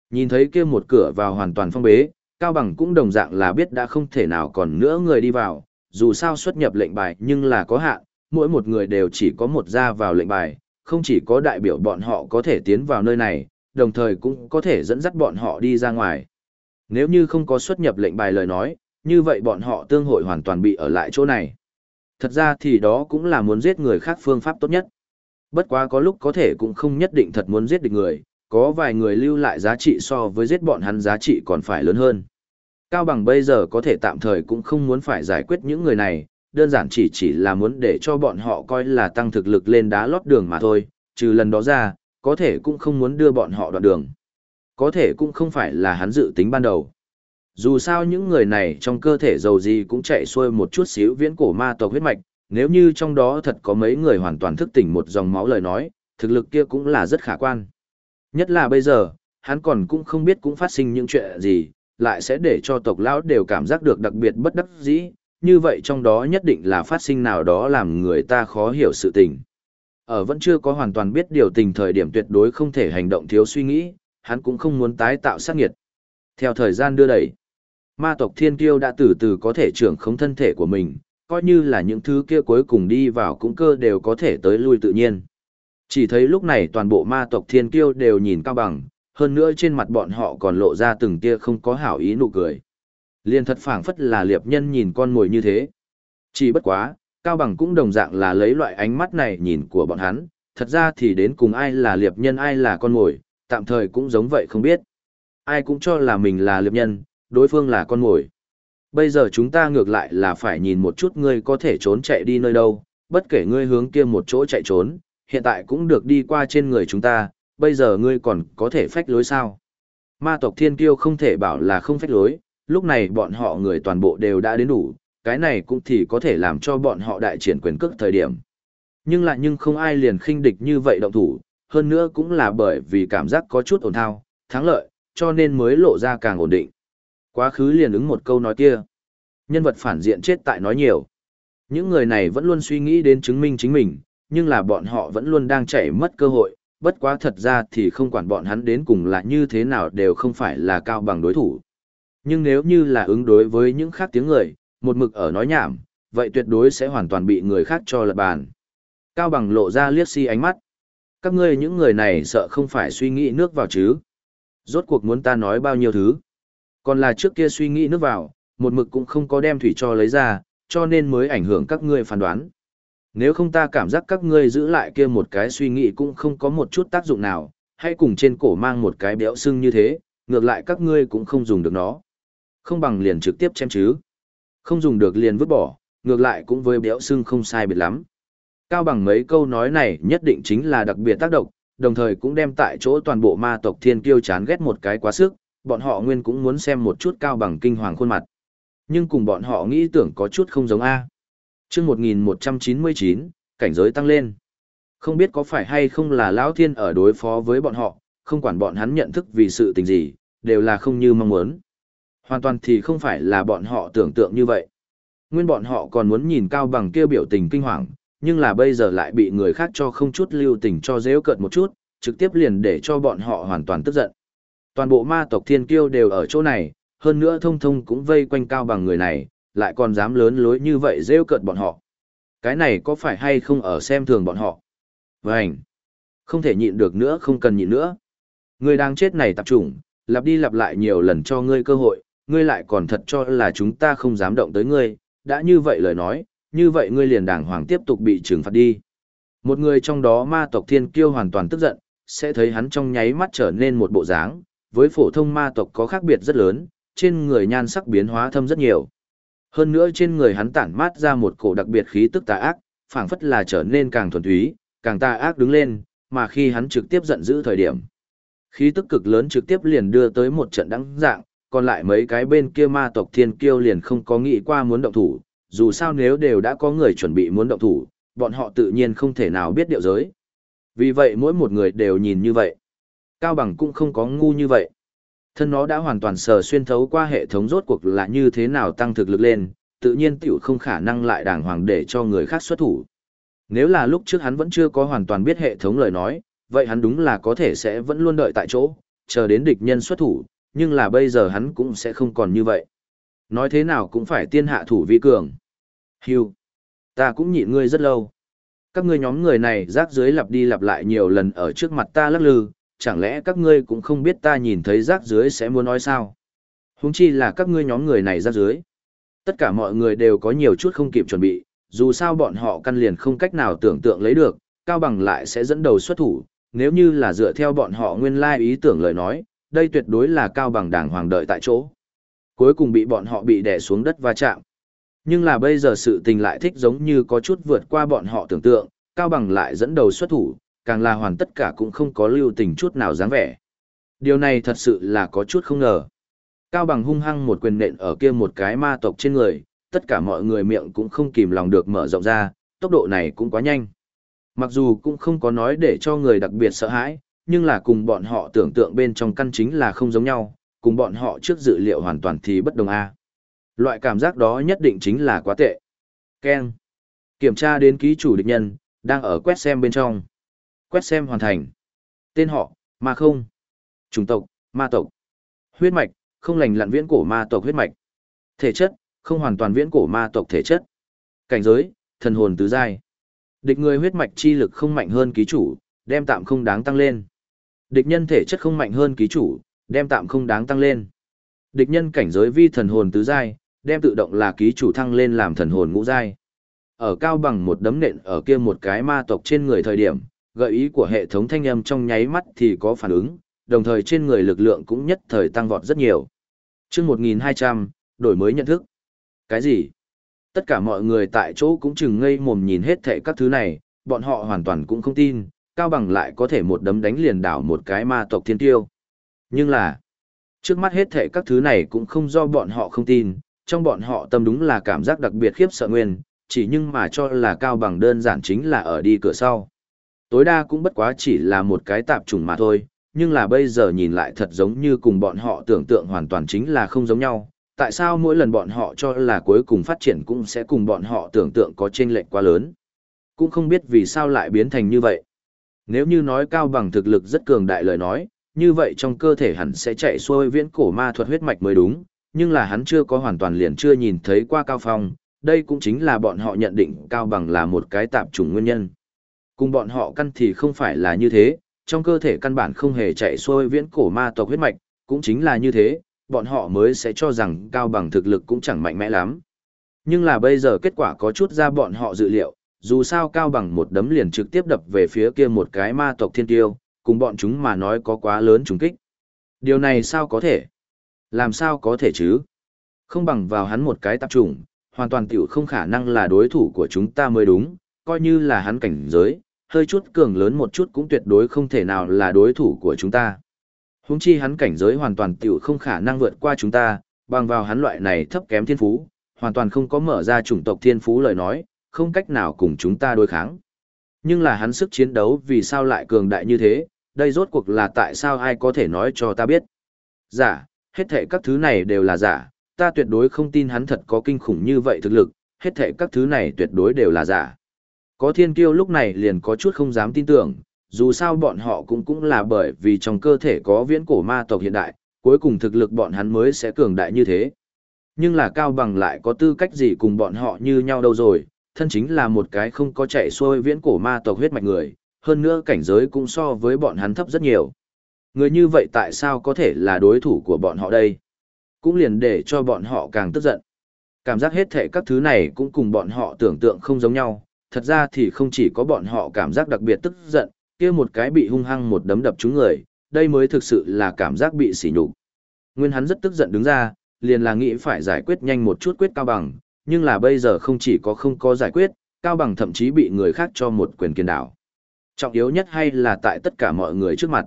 Nhìn thấy kia một cửa vào hoàn toàn phong bế, Cao Bằng cũng đồng dạng là biết đã không thể nào còn nữa người đi vào, dù sao xuất nhập lệnh bài nhưng là có hạn, mỗi một người đều chỉ có một ra vào lệnh bài, không chỉ có đại biểu bọn họ có thể tiến vào nơi này, đồng thời cũng có thể dẫn dắt bọn họ đi ra ngoài. Nếu như không có xuất nhập lệnh bài lời nói, như vậy bọn họ tương hội hoàn toàn bị ở lại chỗ này. Thật ra thì đó cũng là muốn giết người khác phương pháp tốt nhất. Bất quá có lúc có thể cũng không nhất định thật muốn giết được người, có vài người lưu lại giá trị so với giết bọn hắn giá trị còn phải lớn hơn. Cao bằng bây giờ có thể tạm thời cũng không muốn phải giải quyết những người này, đơn giản chỉ chỉ là muốn để cho bọn họ coi là tăng thực lực lên đá lót đường mà thôi, trừ lần đó ra, có thể cũng không muốn đưa bọn họ đoạn đường. Có thể cũng không phải là hắn dự tính ban đầu. Dù sao những người này trong cơ thể dầu gì cũng chạy xuôi một chút xíu viễn cổ ma tộc huyết mạch, nếu như trong đó thật có mấy người hoàn toàn thức tỉnh một dòng máu lời nói, thực lực kia cũng là rất khả quan. Nhất là bây giờ, hắn còn cũng không biết cũng phát sinh những chuyện gì, lại sẽ để cho tộc lão đều cảm giác được đặc biệt bất đắc dĩ, như vậy trong đó nhất định là phát sinh nào đó làm người ta khó hiểu sự tình. Ở vẫn chưa có hoàn toàn biết điều tình thời điểm tuyệt đối không thể hành động thiếu suy nghĩ, hắn cũng không muốn tái tạo sát nghiệt. Theo thời gian đưa đẩy, ma tộc thiên kiêu đã từ từ có thể trưởng khống thân thể của mình, coi như là những thứ kia cuối cùng đi vào cũng cơ đều có thể tới lui tự nhiên. Chỉ thấy lúc này toàn bộ ma tộc thiên kiêu đều nhìn cao bằng, hơn nữa trên mặt bọn họ còn lộ ra từng tia không có hảo ý nụ cười. Liên thật phảng phất là liệp nhân nhìn con mồi như thế. Chỉ bất quá, Cao Bằng cũng đồng dạng là lấy loại ánh mắt này nhìn của bọn hắn, thật ra thì đến cùng ai là liệp nhân ai là con mồi, tạm thời cũng giống vậy không biết. Ai cũng cho là mình là liệp nhân, đối phương là con mồi. Bây giờ chúng ta ngược lại là phải nhìn một chút ngươi có thể trốn chạy đi nơi đâu, bất kể ngươi hướng kia một chỗ chạy trốn, hiện tại cũng được đi qua trên người chúng ta, bây giờ ngươi còn có thể phách lối sao? Ma tộc thiên kiêu không thể bảo là không phách lối, lúc này bọn họ người toàn bộ đều đã đến đủ, cái này cũng thì có thể làm cho bọn họ đại triển quyền cước thời điểm. Nhưng lại nhưng không ai liền khinh địch như vậy động thủ, hơn nữa cũng là bởi vì cảm giác có chút ổn thao, thắng lợi, cho nên mới lộ ra càng ổn định. Quá khứ liền ứng một câu nói kia. Nhân vật phản diện chết tại nói nhiều. Những người này vẫn luôn suy nghĩ đến chứng minh chính mình, nhưng là bọn họ vẫn luôn đang chạy mất cơ hội, bất quá thật ra thì không quản bọn hắn đến cùng là như thế nào đều không phải là cao bằng đối thủ. Nhưng nếu như là ứng đối với những khác tiếng người, một mực ở nói nhảm, vậy tuyệt đối sẽ hoàn toàn bị người khác cho lật bàn. Cao bằng lộ ra liếc si ánh mắt. Các ngươi những người này sợ không phải suy nghĩ nước vào chứ. Rốt cuộc muốn ta nói bao nhiêu thứ. Còn là trước kia suy nghĩ nước vào, một mực cũng không có đem thủy cho lấy ra, cho nên mới ảnh hưởng các ngươi phán đoán. Nếu không ta cảm giác các ngươi giữ lại kia một cái suy nghĩ cũng không có một chút tác dụng nào, hãy cùng trên cổ mang một cái béo sưng như thế, ngược lại các ngươi cũng không dùng được nó. Không bằng liền trực tiếp chém chứ. Không dùng được liền vứt bỏ, ngược lại cũng với béo sưng không sai biệt lắm. Cao bằng mấy câu nói này nhất định chính là đặc biệt tác động, đồng thời cũng đem tại chỗ toàn bộ ma tộc thiên kiêu chán ghét một cái quá sức, bọn họ nguyên cũng muốn xem một chút cao bằng kinh hoàng khuôn mặt. Nhưng cùng bọn họ nghĩ tưởng có chút không giống A chương 1199, cảnh giới tăng lên. Không biết có phải hay không là Lão Thiên ở đối phó với bọn họ, không quản bọn hắn nhận thức vì sự tình gì, đều là không như mong muốn. Hoàn toàn thì không phải là bọn họ tưởng tượng như vậy. Nguyên bọn họ còn muốn nhìn cao bằng kêu biểu tình kinh hoàng, nhưng là bây giờ lại bị người khác cho không chút lưu tình cho dễ cợt một chút, trực tiếp liền để cho bọn họ hoàn toàn tức giận. Toàn bộ ma tộc thiên kiêu đều ở chỗ này, hơn nữa thông thông cũng vây quanh cao bằng người này, lại còn dám lớn lối như vậy rêu cợt bọn họ. Cái này có phải hay không ở xem thường bọn họ? Vânh! Không thể nhịn được nữa không cần nhịn nữa. Người đang chết này tập trung, lặp đi lặp lại nhiều lần cho ngươi cơ hội, ngươi lại còn thật cho là chúng ta không dám động tới ngươi, đã như vậy lời nói, như vậy ngươi liền đàng hoàng tiếp tục bị trừng phạt đi. Một người trong đó ma tộc thiên kiêu hoàn toàn tức giận, sẽ thấy hắn trong nháy mắt trở nên một bộ dáng, với phổ thông ma tộc có khác biệt rất lớn, trên người nhan sắc biến hóa thâm rất nhiều. Hơn nữa trên người hắn tản mát ra một cổ đặc biệt khí tức tà ác, phảng phất là trở nên càng thuần túy, càng tà ác đứng lên, mà khi hắn trực tiếp giận dữ thời điểm. Khí tức cực lớn trực tiếp liền đưa tới một trận đắng dạng, còn lại mấy cái bên kia ma tộc thiên kiêu liền không có nghĩ qua muốn động thủ, dù sao nếu đều đã có người chuẩn bị muốn động thủ, bọn họ tự nhiên không thể nào biết điệu giới. Vì vậy mỗi một người đều nhìn như vậy. Cao Bằng cũng không có ngu như vậy. Thân nó đã hoàn toàn sờ xuyên thấu qua hệ thống rốt cuộc là như thế nào tăng thực lực lên, tự nhiên tiểu không khả năng lại đàng hoàng để cho người khác xuất thủ. Nếu là lúc trước hắn vẫn chưa có hoàn toàn biết hệ thống lời nói, vậy hắn đúng là có thể sẽ vẫn luôn đợi tại chỗ, chờ đến địch nhân xuất thủ, nhưng là bây giờ hắn cũng sẽ không còn như vậy. Nói thế nào cũng phải tiên hạ thủ vi cường. Hưu. Ta cũng nhịn ngươi rất lâu. Các ngươi nhóm người này rác dưới lặp đi lặp lại nhiều lần ở trước mặt ta lắc lư, chẳng lẽ các ngươi cũng không biết ta nhìn thấy rác dưới sẽ muốn nói sao? Húng chi là các ngươi nhóm người này rác dưới. Tất cả mọi người đều có nhiều chút không kịp chuẩn bị, dù sao bọn họ căn liền không cách nào tưởng tượng lấy được, Cao Bằng lại sẽ dẫn đầu xuất thủ, nếu như là dựa theo bọn họ nguyên lai ý tưởng lời nói, đây tuyệt đối là Cao Bằng đảng hoàng đợi tại chỗ. Cuối cùng bị bọn họ bị đè xuống đất va chạm. Nhưng là bây giờ sự tình lại thích giống như có chút vượt qua bọn họ tưởng tượng, Cao Bằng lại dẫn đầu xuất thủ, càng là hoàn tất cả cũng không có lưu tình chút nào dáng vẻ. Điều này thật sự là có chút không ngờ. Cao Bằng hung hăng một quyền nện ở kia một cái ma tộc trên người, tất cả mọi người miệng cũng không kìm lòng được mở rộng ra, tốc độ này cũng quá nhanh. Mặc dù cũng không có nói để cho người đặc biệt sợ hãi, nhưng là cùng bọn họ tưởng tượng bên trong căn chính là không giống nhau, cùng bọn họ trước dự liệu hoàn toàn thì bất đồng a. Loại cảm giác đó nhất định chính là quá tệ. Ken. Kiểm tra đến ký chủ địch nhân, đang ở quét xem bên trong. Quét xem hoàn thành. Tên họ, ma không. Chủng tộc, ma tộc. Huyết mạch, không lành lặn viễn cổ ma tộc huyết mạch. Thể chất, không hoàn toàn viễn cổ ma tộc thể chất. Cảnh giới, thần hồn tứ giai. Địch người huyết mạch chi lực không mạnh hơn ký chủ, đem tạm không đáng tăng lên. Địch nhân thể chất không mạnh hơn ký chủ, đem tạm không đáng tăng lên. Địch nhân cảnh giới vi thần hồn tứ giai, đem tự động là ký chủ thăng lên làm thần hồn ngũ giai. Ở cao bằng một đấm nện ở kia một cái ma tộc trên người thời điểm, gợi ý của hệ thống thanh âm trong nháy mắt thì có phản ứng, đồng thời trên người lực lượng cũng nhất thời tăng vọt rất nhiều. Trước 1200, đổi mới nhận thức. Cái gì? Tất cả mọi người tại chỗ cũng chừng ngây mồm nhìn hết thảy các thứ này, bọn họ hoàn toàn cũng không tin, Cao Bằng lại có thể một đấm đánh liền đảo một cái ma tộc thiên tiêu. Nhưng là, trước mắt hết thảy các thứ này cũng không do bọn họ không tin, trong bọn họ tâm đúng là cảm giác đặc biệt khiếp sợ nguyên, chỉ nhưng mà cho là Cao Bằng đơn giản chính là ở đi cửa sau. Tối đa cũng bất quá chỉ là một cái tạp trùng mà thôi, nhưng là bây giờ nhìn lại thật giống như cùng bọn họ tưởng tượng hoàn toàn chính là không giống nhau. Tại sao mỗi lần bọn họ cho là cuối cùng phát triển cũng sẽ cùng bọn họ tưởng tượng có chênh lệch quá lớn? Cũng không biết vì sao lại biến thành như vậy. Nếu như nói cao bằng thực lực rất cường đại lời nói, như vậy trong cơ thể hắn sẽ chạy xuôi viễn cổ ma thuật huyết mạch mới đúng, nhưng là hắn chưa có hoàn toàn liền chưa nhìn thấy qua cao phong, đây cũng chính là bọn họ nhận định cao bằng là một cái tạp chủng nguyên nhân. Cùng bọn họ căn thì không phải là như thế, trong cơ thể căn bản không hề chạy xuôi viễn cổ ma tộc huyết mạch, cũng chính là như thế, bọn họ mới sẽ cho rằng cao bằng thực lực cũng chẳng mạnh mẽ lắm. Nhưng là bây giờ kết quả có chút ra bọn họ dự liệu, dù sao cao bằng một đấm liền trực tiếp đập về phía kia một cái ma tộc thiên tiêu, cùng bọn chúng mà nói có quá lớn trùng kích. Điều này sao có thể? Làm sao có thể chứ? Không bằng vào hắn một cái tập trùng, hoàn toàn tiểu không khả năng là đối thủ của chúng ta mới đúng, coi như là hắn cảnh giới, hơi chút cường lớn một chút cũng tuyệt đối không thể nào là đối thủ của chúng ta. Húng chi hắn cảnh giới hoàn toàn tiểu không khả năng vượt qua chúng ta, bằng vào hắn loại này thấp kém thiên phú, hoàn toàn không có mở ra chủng tộc thiên phú lời nói, không cách nào cùng chúng ta đối kháng. Nhưng là hắn sức chiến đấu vì sao lại cường đại như thế, đây rốt cuộc là tại sao ai có thể nói cho ta biết. Giả, hết thể các thứ này đều là giả, ta tuyệt đối không tin hắn thật có kinh khủng như vậy thực lực, hết thể các thứ này tuyệt đối đều là giả. Có thiên kiêu lúc này liền có chút không dám tin tưởng, dù sao bọn họ cũng cũng là bởi vì trong cơ thể có viễn cổ ma tộc hiện đại, cuối cùng thực lực bọn hắn mới sẽ cường đại như thế. Nhưng là Cao Bằng lại có tư cách gì cùng bọn họ như nhau đâu rồi, thân chính là một cái không có chạy xuôi viễn cổ ma tộc huyết mạch người, hơn nữa cảnh giới cũng so với bọn hắn thấp rất nhiều. Người như vậy tại sao có thể là đối thủ của bọn họ đây? Cũng liền để cho bọn họ càng tức giận. Cảm giác hết thệ các thứ này cũng cùng bọn họ tưởng tượng không giống nhau, thật ra thì không chỉ có bọn họ cảm giác đặc biệt tức giận, kia một cái bị hung hăng một đấm đập trúng người, đây mới thực sự là cảm giác bị sỉ nhục. Nguyên hắn rất tức giận đứng ra, liền là nghĩ phải giải quyết nhanh một chút quyết cao bằng, nhưng là bây giờ không chỉ có không có giải quyết, cao bằng thậm chí bị người khác cho một quyền kiên đảo. Trọng yếu nhất hay là tại tất cả mọi người trước mặt.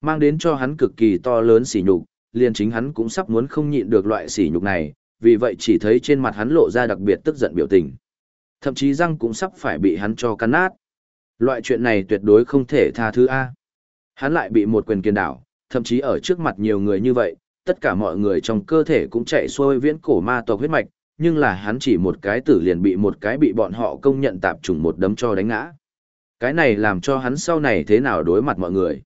Mang đến cho hắn cực kỳ to lớn sỉ nhục, liền chính hắn cũng sắp muốn không nhịn được loại sỉ nhục này, vì vậy chỉ thấy trên mặt hắn lộ ra đặc biệt tức giận biểu tình. Thậm chí răng cũng sắp phải bị hắn cho cắn nát. Loại chuyện này tuyệt đối không thể tha thứ A. Hắn lại bị một quyền kiên đảo, thậm chí ở trước mặt nhiều người như vậy, tất cả mọi người trong cơ thể cũng chạy xuôi viễn cổ ma tộc huyết mạch, nhưng là hắn chỉ một cái tử liền bị một cái bị bọn họ công nhận tạp trùng một đấm cho đánh ngã. Cái này làm cho hắn sau này thế nào đối mặt mọi người.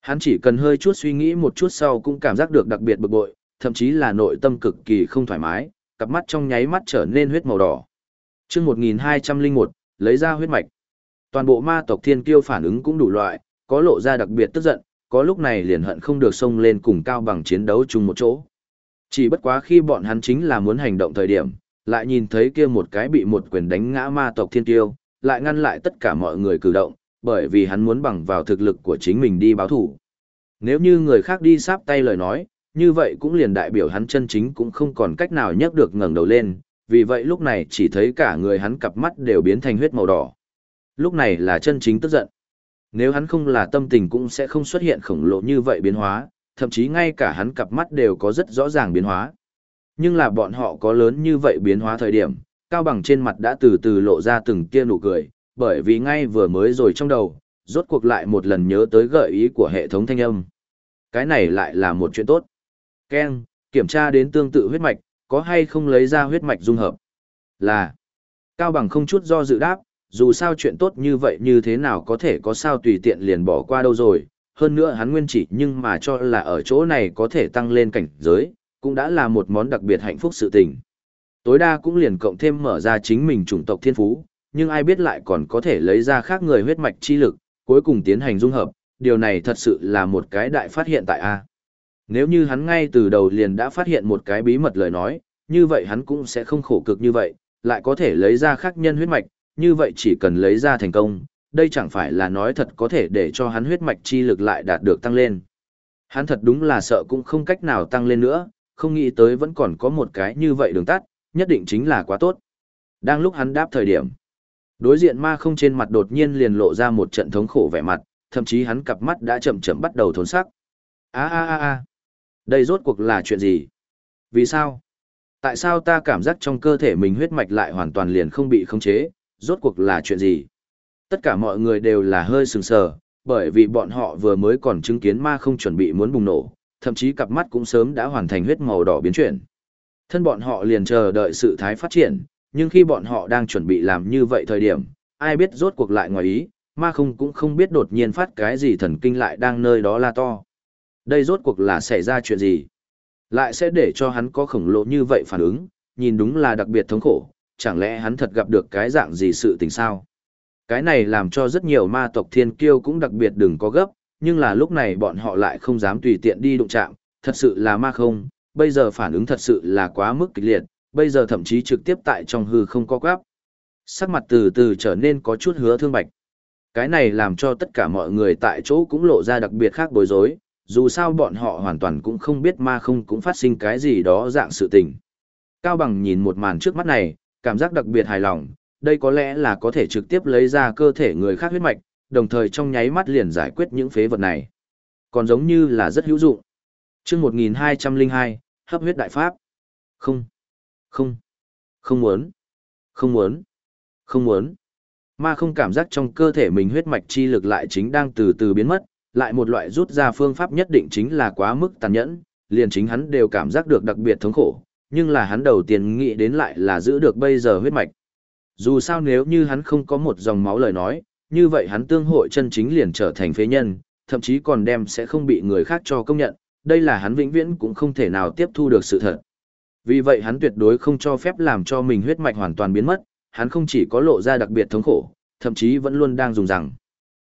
Hắn chỉ cần hơi chút suy nghĩ một chút sau cũng cảm giác được đặc biệt bực bội, thậm chí là nội tâm cực kỳ không thoải mái, cặp mắt trong nháy mắt trở nên huyết màu đỏ. Trước 1201, lấy ra huyết mạch. Toàn bộ ma tộc thiên kiêu phản ứng cũng đủ loại, có lộ ra đặc biệt tức giận, có lúc này liền hận không được xông lên cùng cao bằng chiến đấu chung một chỗ. Chỉ bất quá khi bọn hắn chính là muốn hành động thời điểm, lại nhìn thấy kia một cái bị một quyền đánh ngã ma tộc thiên kiêu, lại ngăn lại tất cả mọi người cử động, bởi vì hắn muốn bằng vào thực lực của chính mình đi báo thủ. Nếu như người khác đi sáp tay lời nói, như vậy cũng liền đại biểu hắn chân chính cũng không còn cách nào nhấc được ngẩng đầu lên, vì vậy lúc này chỉ thấy cả người hắn cặp mắt đều biến thành huyết màu đỏ. Lúc này là chân chính tức giận. Nếu hắn không là tâm tình cũng sẽ không xuất hiện khổng lồ như vậy biến hóa, thậm chí ngay cả hắn cặp mắt đều có rất rõ ràng biến hóa. Nhưng là bọn họ có lớn như vậy biến hóa thời điểm, Cao Bằng trên mặt đã từ từ lộ ra từng tia nụ cười, bởi vì ngay vừa mới rồi trong đầu, rốt cuộc lại một lần nhớ tới gợi ý của hệ thống thanh âm. Cái này lại là một chuyện tốt. Ken, kiểm tra đến tương tự huyết mạch, có hay không lấy ra huyết mạch dung hợp? Là. Cao Bằng không chút do dự đáp, dù sao chuyện tốt như vậy như thế nào có thể có sao tùy tiện liền bỏ qua đâu rồi, hơn nữa hắn nguyên chỉ nhưng mà cho là ở chỗ này có thể tăng lên cảnh giới, cũng đã là một món đặc biệt hạnh phúc sự tình. Tối đa cũng liền cộng thêm mở ra chính mình chủng tộc thiên phú, nhưng ai biết lại còn có thể lấy ra khác người huyết mạch chi lực, cuối cùng tiến hành dung hợp, điều này thật sự là một cái đại phát hiện tại A. Nếu như hắn ngay từ đầu liền đã phát hiện một cái bí mật lời nói, như vậy hắn cũng sẽ không khổ cực như vậy, lại có thể lấy ra khắc nhân huyết mạch, như vậy chỉ cần lấy ra thành công, đây chẳng phải là nói thật có thể để cho hắn huyết mạch chi lực lại đạt được tăng lên. Hắn thật đúng là sợ cũng không cách nào tăng lên nữa, không nghĩ tới vẫn còn có một cái như vậy đường tắt, nhất định chính là quá tốt. Đang lúc hắn đáp thời điểm, đối diện ma không trên mặt đột nhiên liền lộ ra một trận thống khổ vẻ mặt, thậm chí hắn cặp mắt đã chậm chậm bắt đầu thốn sắc. A a a a, đây rốt cuộc là chuyện gì? Vì sao? Tại sao ta cảm giác trong cơ thể mình huyết mạch lại hoàn toàn liền không bị khống chế, rốt cuộc là chuyện gì? Tất cả mọi người đều là hơi sừng sờ, bởi vì bọn họ vừa mới còn chứng kiến ma không chuẩn bị muốn bùng nổ, thậm chí cặp mắt cũng sớm đã hoàn thành huyết màu đỏ biến chuyển. Thân bọn họ liền chờ đợi sự thái phát triển, nhưng khi bọn họ đang chuẩn bị làm như vậy thời điểm, ai biết rốt cuộc lại ngoài ý, ma không cũng không biết đột nhiên phát cái gì thần kinh lại đang nơi đó la to. Đây rốt cuộc là xảy ra chuyện gì? Lại sẽ để cho hắn có khổng lồ như vậy phản ứng, nhìn đúng là đặc biệt thống khổ, chẳng lẽ hắn thật gặp được cái dạng gì sự tình sao? Cái này làm cho rất nhiều ma tộc thiên kiêu cũng đặc biệt đừng có gấp, nhưng là lúc này bọn họ lại không dám tùy tiện đi đụng chạm, thật sự là ma không, bây giờ phản ứng thật sự là quá mức kịch liệt, bây giờ thậm chí trực tiếp tại trong hư không có quáp. Sắc mặt từ từ trở nên có chút hứa thương bạch. Cái này làm cho tất cả mọi người tại chỗ cũng lộ ra đặc biệt khác bối rối, dù sao bọn họ hoàn toàn cũng không biết ma không cũng phát sinh cái gì đó dạng sự tình. Cao Bằng nhìn một màn trước mắt này, cảm giác đặc biệt hài lòng, đây có lẽ là có thể trực tiếp lấy ra cơ thể người khác huyết mạch, đồng thời trong nháy mắt liền giải quyết những phế vật này. Còn giống như là rất hữu dụng. chương 1202, hấp huyết đại pháp. Không, không, không muốn, không muốn, không muốn. Ma không cảm giác trong cơ thể mình huyết mạch chi lực lại chính đang từ từ biến mất, lại một loại rút ra phương pháp nhất định chính là quá mức tàn nhẫn, liền chính hắn đều cảm giác được đặc biệt thống khổ, nhưng là hắn đầu tiên nghĩ đến lại là giữ được bây giờ huyết mạch. Dù sao nếu như hắn không có một dòng máu lời nói, như vậy hắn tương hội chân chính liền trở thành phế nhân, thậm chí còn đem sẽ không bị người khác cho công nhận, đây là hắn vĩnh viễn cũng không thể nào tiếp thu được sự thật. Vì vậy hắn tuyệt đối không cho phép làm cho mình huyết mạch hoàn toàn biến mất, hắn không chỉ có lộ ra đặc biệt thống khổ, thậm chí vẫn luôn đang dùng rằng.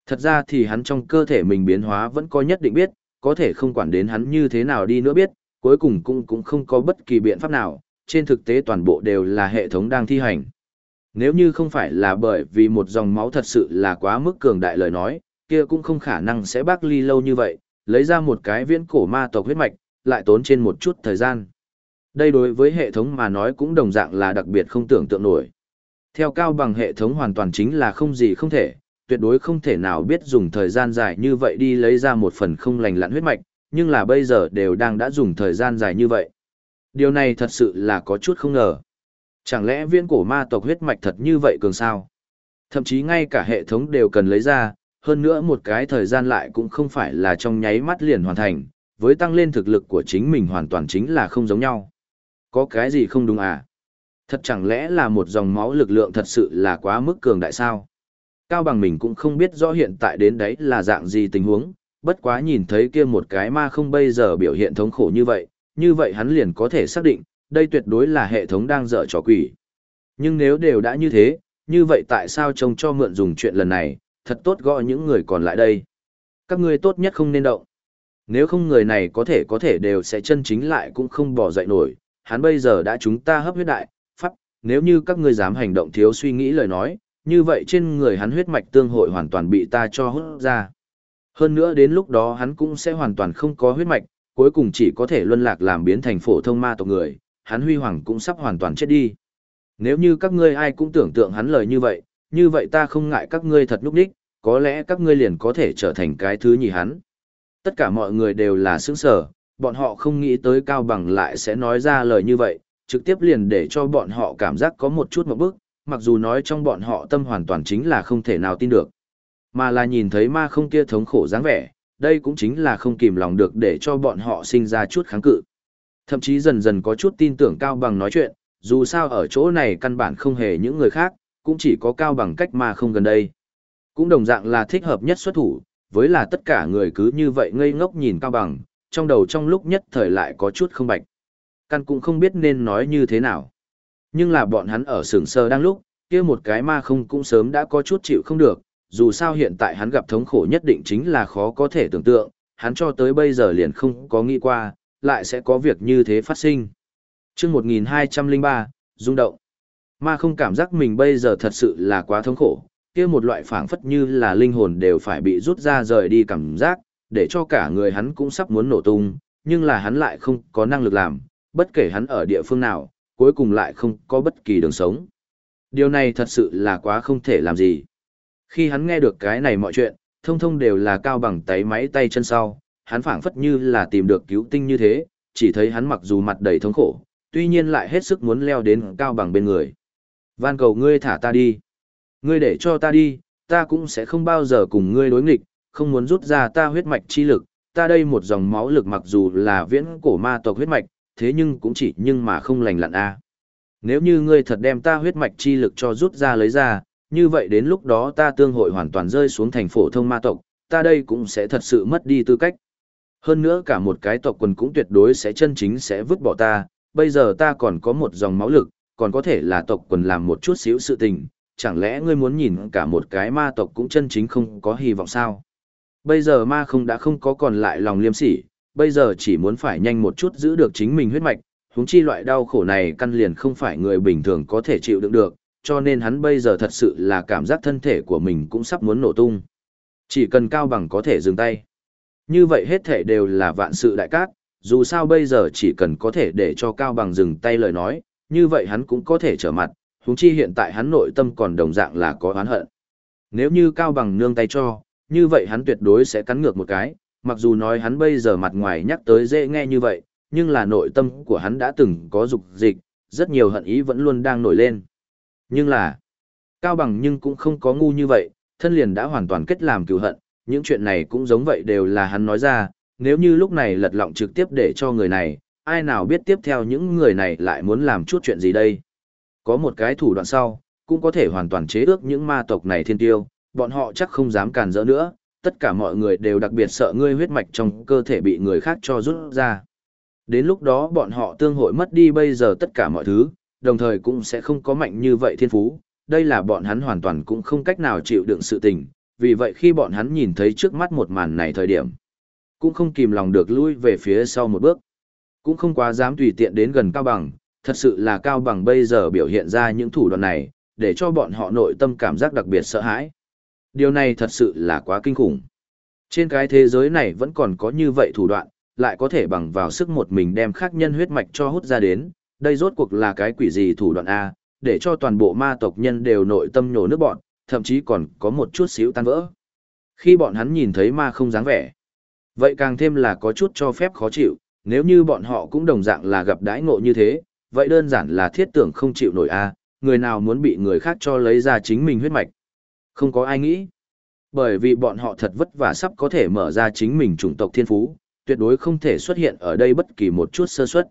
Thật ra thì hắn trong cơ thể mình biến hóa vẫn có nhất định biết, có thể không quản đến hắn như thế nào đi nữa biết, cuối cùng cũng cũng không có bất kỳ biện pháp nào, trên thực tế toàn bộ đều là hệ thống đang thi hành. Nếu như không phải là bởi vì một dòng máu thật sự là quá mức cường đại lời nói, kia cũng không khả năng sẽ bác ly lâu như vậy, lấy ra một cái viễn cổ ma tộc huyết mạch, lại tốn trên một chút thời gian. Đây đối với hệ thống mà nói cũng đồng dạng là đặc biệt không tưởng tượng nổi. Theo cao bằng hệ thống hoàn toàn chính là không gì không thể, tuyệt đối không thể nào biết dùng thời gian dài như vậy đi lấy ra một phần không lành lặn huyết mạch, nhưng là bây giờ đều đang đã dùng thời gian dài như vậy. Điều này thật sự là có chút không ngờ. Chẳng lẽ viên cổ ma tộc huyết mạch thật như vậy cường sao? Thậm chí ngay cả hệ thống đều cần lấy ra, hơn nữa một cái thời gian lại cũng không phải là trong nháy mắt liền hoàn thành, với tăng lên thực lực của chính mình hoàn toàn chính là không giống nhau. Có cái gì không đúng à? Thật chẳng lẽ là một dòng máu lực lượng thật sự là quá mức cường đại sao? Cao bằng mình cũng không biết rõ hiện tại đến đấy là dạng gì tình huống, bất quá nhìn thấy kia một cái ma không bây giờ biểu hiện thống khổ như vậy, như vậy hắn liền có thể xác định, đây tuyệt đối là hệ thống đang dở trò quỷ. Nhưng nếu đều đã như thế, như vậy tại sao trông cho mượn dùng chuyện lần này, thật tốt gọi những người còn lại đây. Các ngươi tốt nhất không nên động. Nếu không người này có thể có thể đều sẽ chân chính lại cũng không bỏ dậy nổi, hắn bây giờ đã chúng ta hấp huyết đại, pháp, nếu như các ngươi dám hành động thiếu suy nghĩ lời nói, như vậy trên người hắn huyết mạch tương hội hoàn toàn bị ta cho hút ra. Hơn nữa đến lúc đó hắn cũng sẽ hoàn toàn không có huyết mạch, cuối cùng chỉ có thể luân lạc làm biến thành phổ thông ma tộc người, hắn huy hoàng cũng sắp hoàn toàn chết đi. Nếu như các ngươi ai cũng tưởng tượng hắn lời như vậy, như vậy ta không ngại các ngươi thật lúc đích, có lẽ các ngươi liền có thể trở thành cái thứ nhì hắn. Tất cả mọi người đều là sướng sở, bọn họ không nghĩ tới Cao Bằng lại sẽ nói ra lời như vậy, trực tiếp liền để cho bọn họ cảm giác có một chút một bước, mặc dù nói trong bọn họ tâm hoàn toàn chính là không thể nào tin được. Mà là nhìn thấy ma không kia thống khổ dáng vẻ, đây cũng chính là không kìm lòng được để cho bọn họ sinh ra chút kháng cự. Thậm chí dần dần có chút tin tưởng Cao Bằng nói chuyện, dù sao ở chỗ này căn bản không hề những người khác, cũng chỉ có Cao Bằng cách ma không gần đây. Cũng đồng dạng là thích hợp nhất xuất thủ, với là tất cả người cứ như vậy ngây ngốc nhìn Cao Bằng, trong đầu trong lúc nhất thời lại có chút không bạch. Căn cũng không biết nên nói như thế nào. Nhưng là bọn hắn ở sừng sơ đang lúc, kia một cái ma không cũng sớm đã có chút chịu không được, dù sao hiện tại hắn gặp thống khổ nhất định chính là khó có thể tưởng tượng, hắn cho tới bây giờ liền không có nghĩ qua, lại sẽ có việc như thế phát sinh. chương 1203, rung động. Ma không cảm giác mình bây giờ thật sự là quá thống khổ, kia một loại phảng phất như là linh hồn đều phải bị rút ra rời đi cảm giác, để cho cả người hắn cũng sắp muốn nổ tung, nhưng là hắn lại không có năng lực làm, bất kể hắn ở địa phương nào, cuối cùng lại không có bất kỳ đường sống. Điều này thật sự là quá không thể làm gì. Khi hắn nghe được cái này mọi chuyện, thông thông đều là cao bằng tay máy tay chân sau, hắn phảng phất như là tìm được cứu tinh như thế, chỉ thấy hắn mặc dù mặt đầy thống khổ, tuy nhiên lại hết sức muốn leo đến cao bằng bên người. Van cầu ngươi thả ta đi. Ngươi để cho ta đi, ta cũng sẽ không bao giờ cùng ngươi đối nghịch, không muốn rút ra ta huyết mạch chi lực, ta đây một dòng máu lực mặc dù là viễn cổ ma tộc huyết mạch, thế nhưng cũng chỉ nhưng mà không lành lặn a. Nếu như ngươi thật đem ta huyết mạch chi lực cho rút ra lấy ra, như vậy đến lúc đó ta tương hội hoàn toàn rơi xuống thành phổ thông ma tộc, ta đây cũng sẽ thật sự mất đi tư cách. Hơn nữa cả một cái tộc quần cũng tuyệt đối sẽ chân chính sẽ vứt bỏ ta, bây giờ ta còn có một dòng máu lực, còn có thể là tộc quần làm một chút xíu sự tình, chẳng lẽ ngươi muốn nhìn cả một cái ma tộc cũng chân chính không có hy vọng sao? Bây giờ ma không đã không có còn lại lòng liêm sỉ, bây giờ chỉ muốn phải nhanh một chút giữ được chính mình huyết mạch, huống chi loại đau khổ này căn liền không phải người bình thường có thể chịu đựng được, cho nên hắn bây giờ thật sự là cảm giác thân thể của mình cũng sắp muốn nổ tung. Chỉ cần cao bằng có thể dừng tay. Như vậy hết thể đều là vạn sự đại cát, dù sao bây giờ chỉ cần có thể để cho cao bằng dừng tay lời nói, như vậy hắn cũng có thể trở mặt, huống chi hiện tại hắn nội tâm còn đồng dạng là có oán hận. Nếu như Cao Bằng nương tay cho, như vậy hắn tuyệt đối sẽ cắn ngược một cái, mặc dù nói hắn bây giờ mặt ngoài nhắc tới dễ nghe như vậy, nhưng là nội tâm của hắn đã từng có dục dịch, rất nhiều hận ý vẫn luôn đang nổi lên. Nhưng là, Cao Bằng nhưng cũng không có ngu như vậy, thân liền đã hoàn toàn kết làm cựu hận, những chuyện này cũng giống vậy đều là hắn nói ra, nếu như lúc này lật lọng trực tiếp để cho người này, ai nào biết tiếp theo những người này lại muốn làm chút chuyện gì đây. Có một cái thủ đoạn sau, cũng có thể hoàn toàn chế ước những ma tộc này thiên tiêu, bọn họ chắc không dám càn rỡ nữa, tất cả mọi người đều đặc biệt sợ ngươi huyết mạch trong cơ thể bị người khác cho rút ra. Đến lúc đó bọn họ tương hội mất đi bây giờ tất cả mọi thứ, đồng thời cũng sẽ không có mạnh như vậy thiên phú, đây là bọn hắn hoàn toàn cũng không cách nào chịu đựng sự tình, vì vậy khi bọn hắn nhìn thấy trước mắt một màn này thời điểm, cũng không kìm lòng được lui về phía sau một bước, cũng không quá dám tùy tiện đến gần Cao Bằng, thật sự là Cao Bằng bây giờ biểu hiện ra những thủ đoạn này, để cho bọn họ nội tâm cảm giác đặc biệt sợ hãi. Điều này thật sự là quá kinh khủng. Trên cái thế giới này vẫn còn có như vậy thủ đoạn, lại có thể bằng vào sức một mình đem khác nhân huyết mạch cho hút ra đến, đây rốt cuộc là cái quỷ gì thủ đoạn A, để cho toàn bộ ma tộc nhân đều nội tâm nhổ nước bọn, thậm chí còn có một chút xíu tan vỡ. Khi bọn hắn nhìn thấy ma không dáng vẻ, vậy càng thêm là có chút cho phép khó chịu, nếu như bọn họ cũng đồng dạng là gặp đãi ngộ như thế, vậy đơn giản là thiết tưởng không chịu nổi a, người nào muốn bị người khác cho lấy ra chính mình huyết mạch. Không có ai nghĩ. Bởi vì bọn họ thật vất vả sắp có thể mở ra chính mình chủng tộc thiên phú, tuyệt đối không thể xuất hiện ở đây bất kỳ một chút sơ suất.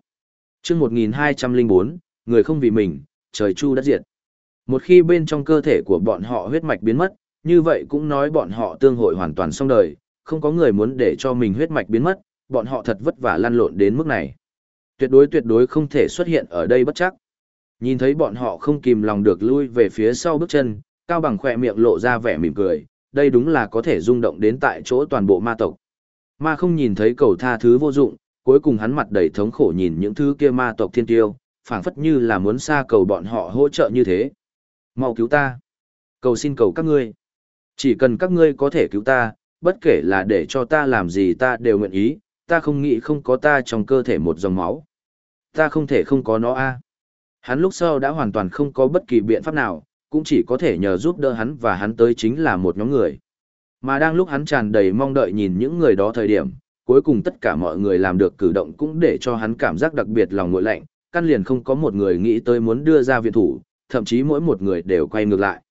Chương 1204, người không vì mình, trời chu đất diệt. Một khi bên trong cơ thể của bọn họ huyết mạch biến mất, như vậy cũng nói bọn họ tương hội hoàn toàn xong đời, không có người muốn để cho mình huyết mạch biến mất, bọn họ thật vất vả lăn lộn đến mức này. Tuyệt đối tuyệt đối không thể xuất hiện ở đây bất chắc. Nhìn thấy bọn họ không kìm lòng được lui về phía sau bước chân, Cao Bằng khỏe miệng lộ ra vẻ mỉm cười, đây đúng là có thể rung động đến tại chỗ toàn bộ ma tộc. Ma không nhìn thấy cầu tha thứ vô dụng, cuối cùng hắn mặt đầy thống khổ nhìn những thứ kia ma tộc thiên tiêu, phảng phất như là muốn xa cầu bọn họ hỗ trợ như thế. Mau cứu ta. Cầu xin cầu các ngươi. Chỉ cần các ngươi có thể cứu ta, bất kể là để cho ta làm gì ta đều nguyện ý, ta không nghĩ không có ta trong cơ thể một dòng máu. Ta không thể không có nó a. Hắn lúc sau đã hoàn toàn không có bất kỳ biện pháp nào, cũng chỉ có thể nhờ giúp đỡ hắn và hắn tới chính là một nhóm người. Mà đang lúc hắn tràn đầy mong đợi nhìn những người đó thời điểm, cuối cùng tất cả mọi người làm được cử động cũng để cho hắn cảm giác đặc biệt lòng ngội lạnh, căn liền không có một người nghĩ tới muốn đưa ra viện thủ, thậm chí mỗi một người đều quay ngược lại.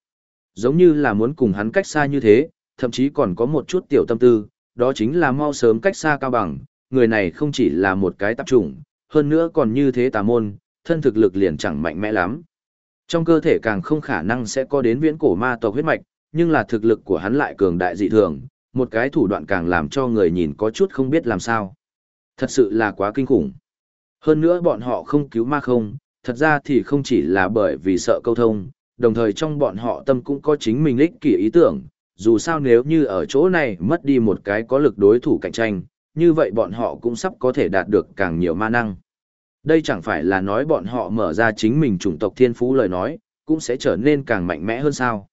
Giống như là muốn cùng hắn cách xa như thế, thậm chí còn có một chút tiểu tâm tư, đó chính là mau sớm cách xa cao bằng, người này không chỉ là một cái tạp chủng, hơn nữa còn như thế tà môn, thân thực lực liền chẳng mạnh mẽ lắm. Trong cơ thể càng không khả năng sẽ có đến viễn cổ ma tộc huyết mạch, nhưng là thực lực của hắn lại cường đại dị thường, một cái thủ đoạn càng làm cho người nhìn có chút không biết làm sao. Thật sự là quá kinh khủng. Hơn nữa bọn họ không cứu ma không, thật ra thì không chỉ là bởi vì sợ câu thông, đồng thời trong bọn họ tâm cũng có chính mình lích kỷ ý tưởng, dù sao nếu như ở chỗ này mất đi một cái có lực đối thủ cạnh tranh, như vậy bọn họ cũng sắp có thể đạt được càng nhiều ma năng. Đây chẳng phải là nói bọn họ mở ra chính mình chủng tộc thiên phú lời nói, cũng sẽ trở nên càng mạnh mẽ hơn sao.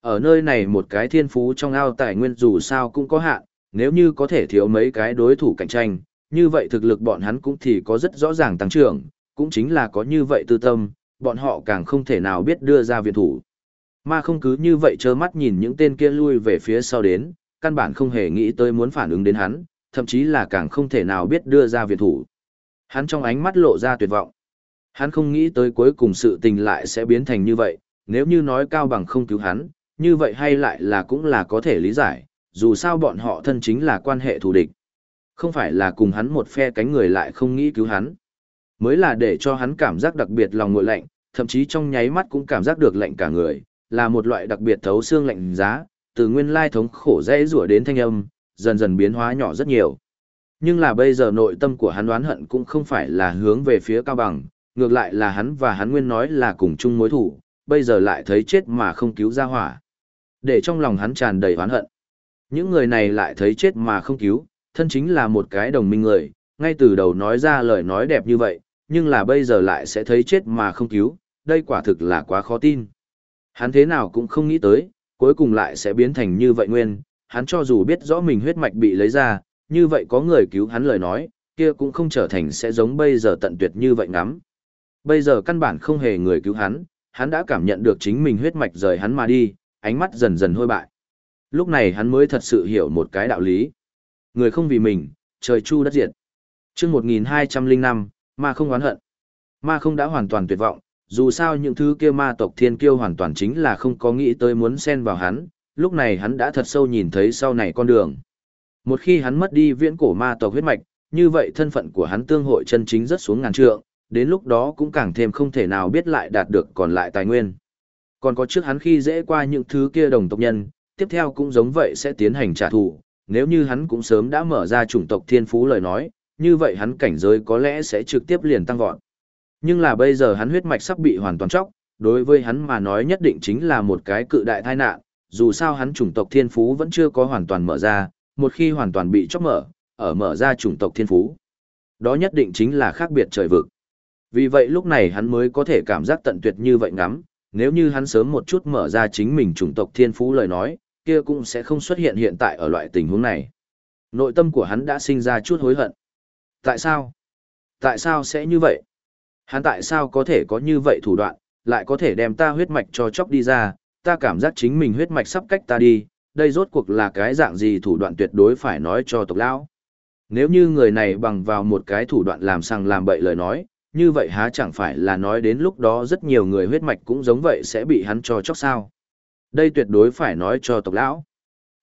Ở nơi này một cái thiên phú trong ao tài nguyên dù sao cũng có hạn, nếu như có thể thiếu mấy cái đối thủ cạnh tranh, như vậy thực lực bọn hắn cũng thì có rất rõ ràng tăng trưởng, cũng chính là có như vậy tư tâm, bọn họ càng không thể nào biết đưa ra viện thủ. Mà không cứ như vậy trơ mắt nhìn những tên kia lui về phía sau đến, căn bản không hề nghĩ tới muốn phản ứng đến hắn, thậm chí là càng không thể nào biết đưa ra viện thủ. Hắn trong ánh mắt lộ ra tuyệt vọng. Hắn không nghĩ tới cuối cùng sự tình lại sẽ biến thành như vậy, nếu như nói cao bằng không cứu hắn, như vậy hay lại là cũng là có thể lý giải, dù sao bọn họ thân chính là quan hệ thù địch. Không phải là cùng hắn một phe cánh người lại không nghĩ cứu hắn. Mới là để cho hắn cảm giác đặc biệt lòng ngội lạnh, thậm chí trong nháy mắt cũng cảm giác được lạnh cả người, là một loại đặc biệt thấu xương lạnh giá, từ nguyên lai thống khổ dễ rủa đến thanh âm, dần dần biến hóa nhỏ rất nhiều. Nhưng là bây giờ nội tâm của hắn đoán hận cũng không phải là hướng về phía cao bằng, ngược lại là hắn và hắn nguyên nói là cùng chung mối thủ, bây giờ lại thấy chết mà không cứu ra hỏa. Để trong lòng hắn tràn đầy oán hận. Những người này lại thấy chết mà không cứu, thân chính là một cái đồng minh người, ngay từ đầu nói ra lời nói đẹp như vậy, nhưng là bây giờ lại sẽ thấy chết mà không cứu, đây quả thực là quá khó tin. Hắn thế nào cũng không nghĩ tới, cuối cùng lại sẽ biến thành như vậy nguyên, hắn cho dù biết rõ mình huyết mạch bị lấy ra, như vậy có người cứu hắn lời nói, kia cũng không trở thành sẽ giống bây giờ tận tuyệt như vậy ngắm. Bây giờ căn bản không hề người cứu hắn, hắn đã cảm nhận được chính mình huyết mạch rời hắn mà đi, ánh mắt dần dần hôi bại. Lúc này hắn mới thật sự hiểu một cái đạo lý. Người không vì mình, trời chu đất diệt. Trước 1205, ma không oán hận. Ma không đã hoàn toàn tuyệt vọng, dù sao những thứ kia ma tộc thiên kiêu hoàn toàn chính là không có nghĩ tới muốn xen vào hắn, lúc này hắn đã thật sâu nhìn thấy sau này con đường. Một khi hắn mất đi viễn cổ ma tộc huyết mạch, như vậy thân phận của hắn tương hội chân chính rất xuống ngàn trượng, đến lúc đó cũng càng thêm không thể nào biết lại đạt được còn lại tài nguyên. Còn có trước hắn khi dễ qua những thứ kia đồng tộc nhân, tiếp theo cũng giống vậy sẽ tiến hành trả thù, nếu như hắn cũng sớm đã mở ra chủng tộc thiên phú lời nói, như vậy hắn cảnh giới có lẽ sẽ trực tiếp liền tăng vọt. Nhưng là bây giờ hắn huyết mạch sắp bị hoàn toàn chóc, đối với hắn mà nói nhất định chính là một cái cự đại tai nạn, dù sao hắn chủng tộc thiên phú vẫn chưa có hoàn toàn mở ra, một khi hoàn toàn bị chóc mở, ở mở ra chủng tộc thiên phú. Đó nhất định chính là khác biệt trời vực. Vì vậy lúc này hắn mới có thể cảm giác tận tuyệt như vậy ngắm, nếu như hắn sớm một chút mở ra chính mình chủng tộc thiên phú lời nói, kia cũng sẽ không xuất hiện hiện tại ở loại tình huống này. Nội tâm của hắn đã sinh ra chút hối hận. Tại sao? Tại sao sẽ như vậy? Hắn tại sao có thể có như vậy thủ đoạn, lại có thể đem ta huyết mạch cho chóc đi ra, ta cảm giác chính mình huyết mạch sắp cách ta đi, đây rốt cuộc là cái dạng gì thủ đoạn tuyệt đối phải nói cho tộc lão. Nếu như người này bằng vào một cái thủ đoạn làm sang làm bậy lời nói, như vậy há chẳng phải là nói đến lúc đó rất nhiều người huyết mạch cũng giống vậy sẽ bị hắn cho chóc sao. Đây tuyệt đối phải nói cho tộc lão.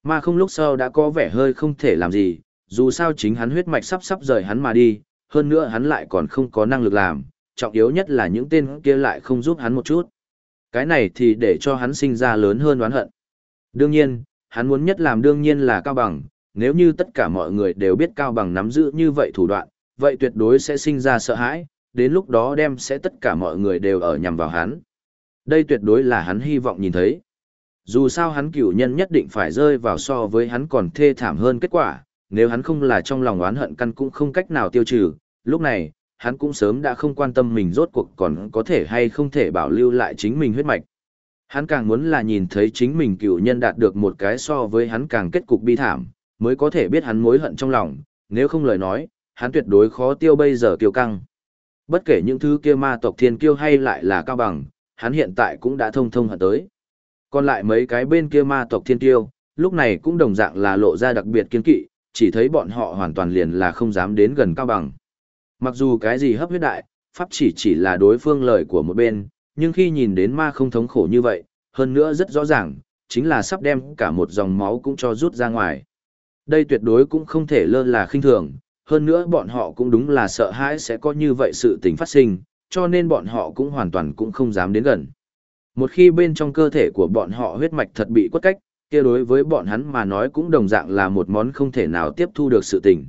Mà không lúc sau đã có vẻ hơi không thể làm gì, dù sao chính hắn huyết mạch sắp sắp rời hắn mà đi, hơn nữa hắn lại còn không có năng lực làm, trọng yếu nhất là những tên kia lại không giúp hắn một chút. Cái này thì để cho hắn sinh ra lớn hơn oán hận. Đương nhiên, hắn muốn nhất làm đương nhiên là Cao Bằng, nếu như tất cả mọi người đều biết Cao Bằng nắm giữ như vậy thủ đoạn, vậy tuyệt đối sẽ sinh ra sợ hãi, đến lúc đó đem sẽ tất cả mọi người đều ở nhằm vào hắn. Đây tuyệt đối là hắn hy vọng nhìn thấy. Dù sao hắn cửu nhân nhất định phải rơi vào so với hắn còn thê thảm hơn kết quả, nếu hắn không là trong lòng oán hận căn cũng không cách nào tiêu trừ, lúc này, hắn cũng sớm đã không quan tâm mình rốt cuộc còn có thể hay không thể bảo lưu lại chính mình huyết mạch. Hắn càng muốn là nhìn thấy chính mình cựu nhân đạt được một cái so với hắn càng kết cục bi thảm, mới có thể biết hắn mối hận trong lòng, nếu không lời nói, hắn tuyệt đối khó tiêu bây giờ kiêu căng. Bất kể những thứ kia ma tộc thiên kiêu hay lại là cao bằng, hắn hiện tại cũng đã thông thông hận tới. Còn lại mấy cái bên kia ma tộc thiên kiêu, lúc này cũng đồng dạng là lộ ra đặc biệt kiên kỵ, chỉ thấy bọn họ hoàn toàn liền là không dám đến gần cao bằng. Mặc dù cái gì hấp huyết đại, pháp chỉ chỉ là đối phương lời của một bên, nhưng khi nhìn đến ma không thống khổ như vậy, hơn nữa rất rõ ràng, chính là sắp đem cả một dòng máu cũng cho rút ra ngoài. Đây tuyệt đối cũng không thể lơ là khinh thường, hơn nữa bọn họ cũng đúng là sợ hãi sẽ có như vậy sự tình phát sinh, cho nên bọn họ cũng hoàn toàn cũng không dám đến gần. Một khi bên trong cơ thể của bọn họ huyết mạch thật bị quất cách, kia đối với bọn hắn mà nói cũng đồng dạng là một món không thể nào tiếp thu được sự tình.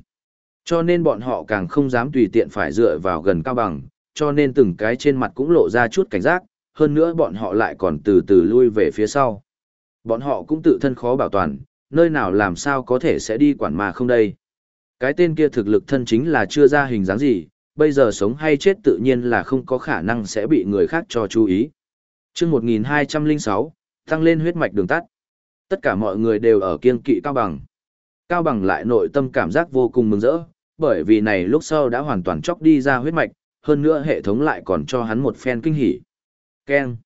Cho nên bọn họ càng không dám tùy tiện phải dựa vào gần cao bằng, cho nên từng cái trên mặt cũng lộ ra chút cảnh giác, hơn nữa bọn họ lại còn từ từ lui về phía sau. Bọn họ cũng tự thân khó bảo toàn, nơi nào làm sao có thể sẽ đi quản mà không đây. Cái tên kia thực lực thân chính là chưa ra hình dáng gì, bây giờ sống hay chết tự nhiên là không có khả năng sẽ bị người khác cho chú ý. chương 1206, tăng lên huyết mạch đường tắt. Tất cả mọi người đều ở kiên kỵ Cao Bằng. Cao Bằng lại nội tâm cảm giác vô cùng mừng rỡ, bởi vì này lúc sau đã hoàn toàn chóc đi ra huyết mạch, hơn nữa hệ thống lại còn cho hắn một phen kinh hỉ. Keng.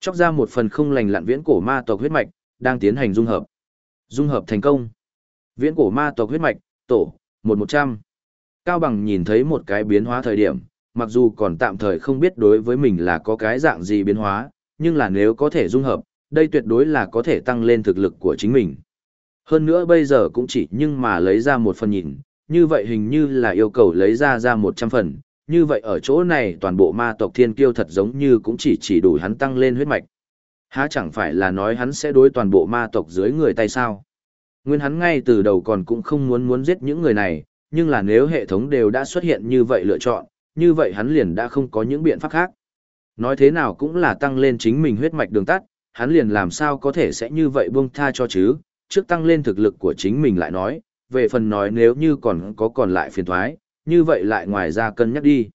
Chóc ra một phần không lành lặn viễn cổ ma tộc huyết mạch, đang tiến hành dung hợp. Dung hợp thành công. Viễn cổ ma tộc huyết mạch, tổ, một một trăm. Cao Bằng nhìn thấy một cái biến hóa thời điểm, mặc dù còn tạm thời không biết đối với mình là có cái dạng gì biến hóa, nhưng là nếu có thể dung hợp, đây tuyệt đối là có thể tăng lên thực lực của chính mình. Hơn nữa bây giờ cũng chỉ nhưng mà lấy ra một phần nhìn, như vậy hình như là yêu cầu lấy ra ra 100 phần, như vậy ở chỗ này toàn bộ ma tộc thiên kiêu thật giống như cũng chỉ chỉ đủ hắn tăng lên huyết mạch. Há chẳng phải là nói hắn sẽ đối toàn bộ ma tộc dưới người tay sao? Nguyên hắn ngay từ đầu còn cũng không muốn muốn giết những người này, nhưng là nếu hệ thống đều đã xuất hiện như vậy lựa chọn, như vậy hắn liền đã không có những biện pháp khác. Nói thế nào cũng là tăng lên chính mình huyết mạch đường tắt, hắn liền làm sao có thể sẽ như vậy buông tha cho chứ, trước tăng lên thực lực của chính mình lại nói, về phần nói nếu như còn có còn lại phiền thoái, như vậy lại ngoài ra cân nhắc đi.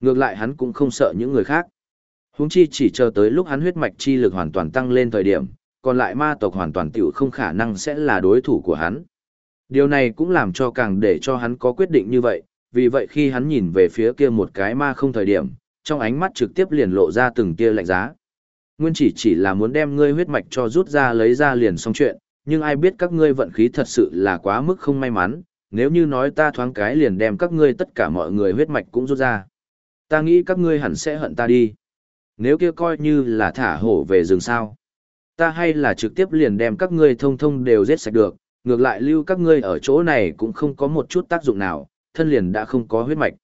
Ngược lại hắn cũng không sợ những người khác. Huống chi chỉ chờ tới lúc hắn huyết mạch chi lực hoàn toàn tăng lên thời điểm, còn lại ma tộc hoàn toàn tiểu không khả năng sẽ là đối thủ của hắn. Điều này cũng làm cho càng để cho hắn có quyết định như vậy, vì vậy khi hắn nhìn về phía kia một cái ma không thời điểm, trong ánh mắt trực tiếp liền lộ ra từng tia lạnh giá. Nguyên chỉ chỉ là muốn đem ngươi huyết mạch cho rút ra lấy ra liền xong chuyện, nhưng ai biết các ngươi vận khí thật sự là quá mức không may mắn, nếu như nói ta thoáng cái liền đem các ngươi tất cả mọi người huyết mạch cũng rút ra. Ta nghĩ các ngươi hẳn sẽ hận ta đi. Nếu kia coi như là thả hổ về rừng sao. Ta hay là trực tiếp liền đem các ngươi thông thông đều giết sạch được, ngược lại lưu các ngươi ở chỗ này cũng không có một chút tác dụng nào, thân liền đã không có huyết mạch.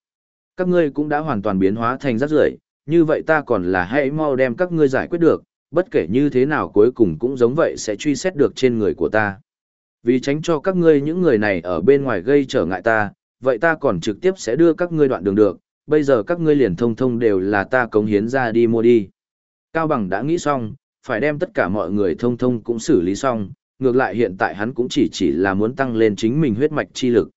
Các ngươi cũng đã hoàn toàn biến hóa thành rác rưởi, như vậy ta còn là hãy mau đem các ngươi giải quyết được, bất kể như thế nào cuối cùng cũng giống vậy sẽ truy xét được trên người của ta. Vì tránh cho các ngươi những người này ở bên ngoài gây trở ngại ta, vậy ta còn trực tiếp sẽ đưa các ngươi đoạn đường được, bây giờ các ngươi liền thông thông đều là ta cống hiến ra đi mua đi. Cao Bằng đã nghĩ xong, phải đem tất cả mọi người thông thông cũng xử lý xong, ngược lại hiện tại hắn cũng chỉ chỉ là muốn tăng lên chính mình huyết mạch chi lực.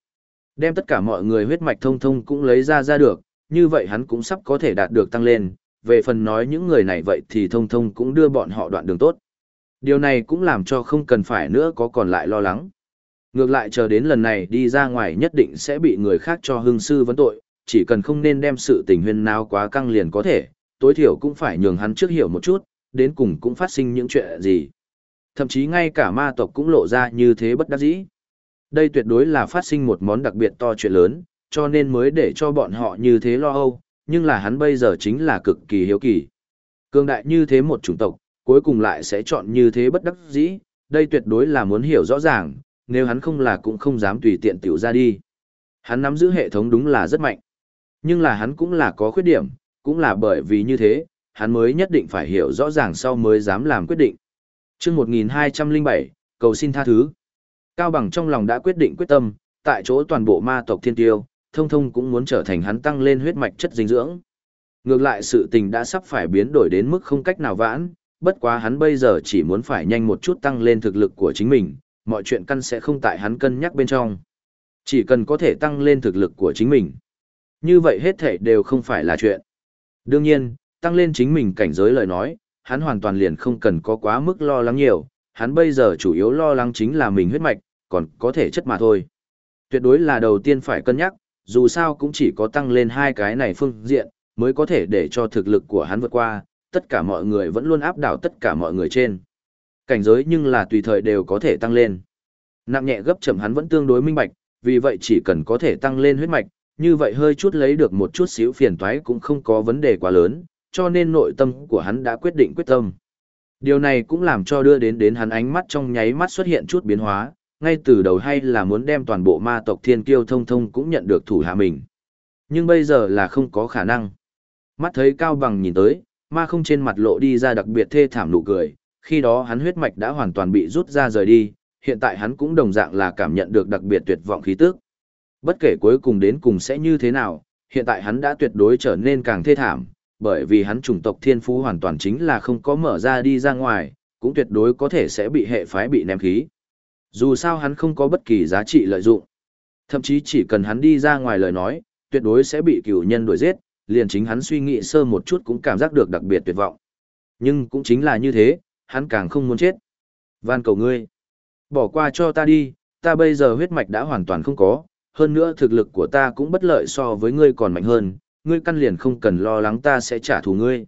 Đem tất cả mọi người huyết mạch thông thông cũng lấy ra ra được, như vậy hắn cũng sắp có thể đạt được tăng lên, về phần nói những người này vậy thì thông thông cũng đưa bọn họ đoạn đường tốt. Điều này cũng làm cho không cần phải nữa có còn lại lo lắng. Ngược lại chờ đến lần này đi ra ngoài nhất định sẽ bị người khác cho hưng sư vấn tội, chỉ cần không nên đem sự tình huyên nào quá căng liền có thể, tối thiểu cũng phải nhường hắn trước hiểu một chút, đến cùng cũng phát sinh những chuyện gì. Thậm chí ngay cả ma tộc cũng lộ ra như thế bất đắc dĩ. Đây tuyệt đối là phát sinh một món đặc biệt to chuyện lớn, cho nên mới để cho bọn họ như thế lo âu, nhưng là hắn bây giờ chính là cực kỳ hiếu kỳ. Cương đại như thế một chủng tộc, cuối cùng lại sẽ chọn như thế bất đắc dĩ, đây tuyệt đối là muốn hiểu rõ ràng, nếu hắn không là cũng không dám tùy tiện tiểu ra đi. Hắn nắm giữ hệ thống đúng là rất mạnh. Nhưng là hắn cũng là có khuyết điểm, cũng là bởi vì như thế, hắn mới nhất định phải hiểu rõ ràng sau mới dám làm quyết định. Trước 1207, cầu xin tha thứ. Cao Bằng trong lòng đã quyết định quyết tâm, tại chỗ toàn bộ ma tộc thiên tiêu, thông thông cũng muốn trở thành hắn tăng lên huyết mạch chất dinh dưỡng. Ngược lại sự tình đã sắp phải biến đổi đến mức không cách nào vãn, bất quá hắn bây giờ chỉ muốn phải nhanh một chút tăng lên thực lực của chính mình, mọi chuyện căn sẽ không tại hắn cân nhắc bên trong. Chỉ cần có thể tăng lên thực lực của chính mình. Như vậy hết thể đều không phải là chuyện. Đương nhiên, tăng lên chính mình cảnh giới lời nói, hắn hoàn toàn liền không cần có quá mức lo lắng nhiều, hắn bây giờ chủ yếu lo lắng chính là mình huyết mạch, còn có thể chất mà thôi. Tuyệt đối là đầu tiên phải cân nhắc, dù sao cũng chỉ có tăng lên hai cái này phương diện, mới có thể để cho thực lực của hắn vượt qua, tất cả mọi người vẫn luôn áp đảo tất cả mọi người trên. Cảnh giới nhưng là tùy thời đều có thể tăng lên. Nặng nhẹ gấp chậm hắn vẫn tương đối minh bạch, vì vậy chỉ cần có thể tăng lên huyết mạch, như vậy hơi chút lấy được một chút xíu phiền toái cũng không có vấn đề quá lớn, cho nên nội tâm của hắn đã quyết định quyết tâm. Điều này cũng làm cho đưa đến đến hắn ánh mắt trong nháy mắt xuất hiện chút biến hóa, ngay từ đầu hay là muốn đem toàn bộ ma tộc thiên kiêu thông thông cũng nhận được thủ hạ mình. Nhưng bây giờ là không có khả năng. Mắt thấy Cao Bằng nhìn tới, ma không trên mặt lộ đi ra đặc biệt thê thảm nụ cười, khi đó hắn huyết mạch đã hoàn toàn bị rút ra rời đi, hiện tại hắn cũng đồng dạng là cảm nhận được đặc biệt tuyệt vọng khí tức. Bất kể cuối cùng đến cùng sẽ như thế nào, hiện tại hắn đã tuyệt đối trở nên càng thê thảm, bởi vì hắn chủng tộc thiên phú hoàn toàn chính là không có mở ra đi ra ngoài, cũng tuyệt đối có thể sẽ bị hệ phái bị ném khí. Dù sao hắn không có bất kỳ giá trị lợi dụng. Thậm chí chỉ cần hắn đi ra ngoài lời nói, tuyệt đối sẽ bị cửu nhân đuổi giết, liền chính hắn suy nghĩ sơ một chút cũng cảm giác được đặc biệt tuyệt vọng. Nhưng cũng chính là như thế, hắn càng không muốn chết. Van cầu ngươi, bỏ qua cho ta đi, ta bây giờ huyết mạch đã hoàn toàn không có, hơn nữa thực lực của ta cũng bất lợi so với ngươi còn mạnh hơn, ngươi căn liền không cần lo lắng ta sẽ trả thù ngươi.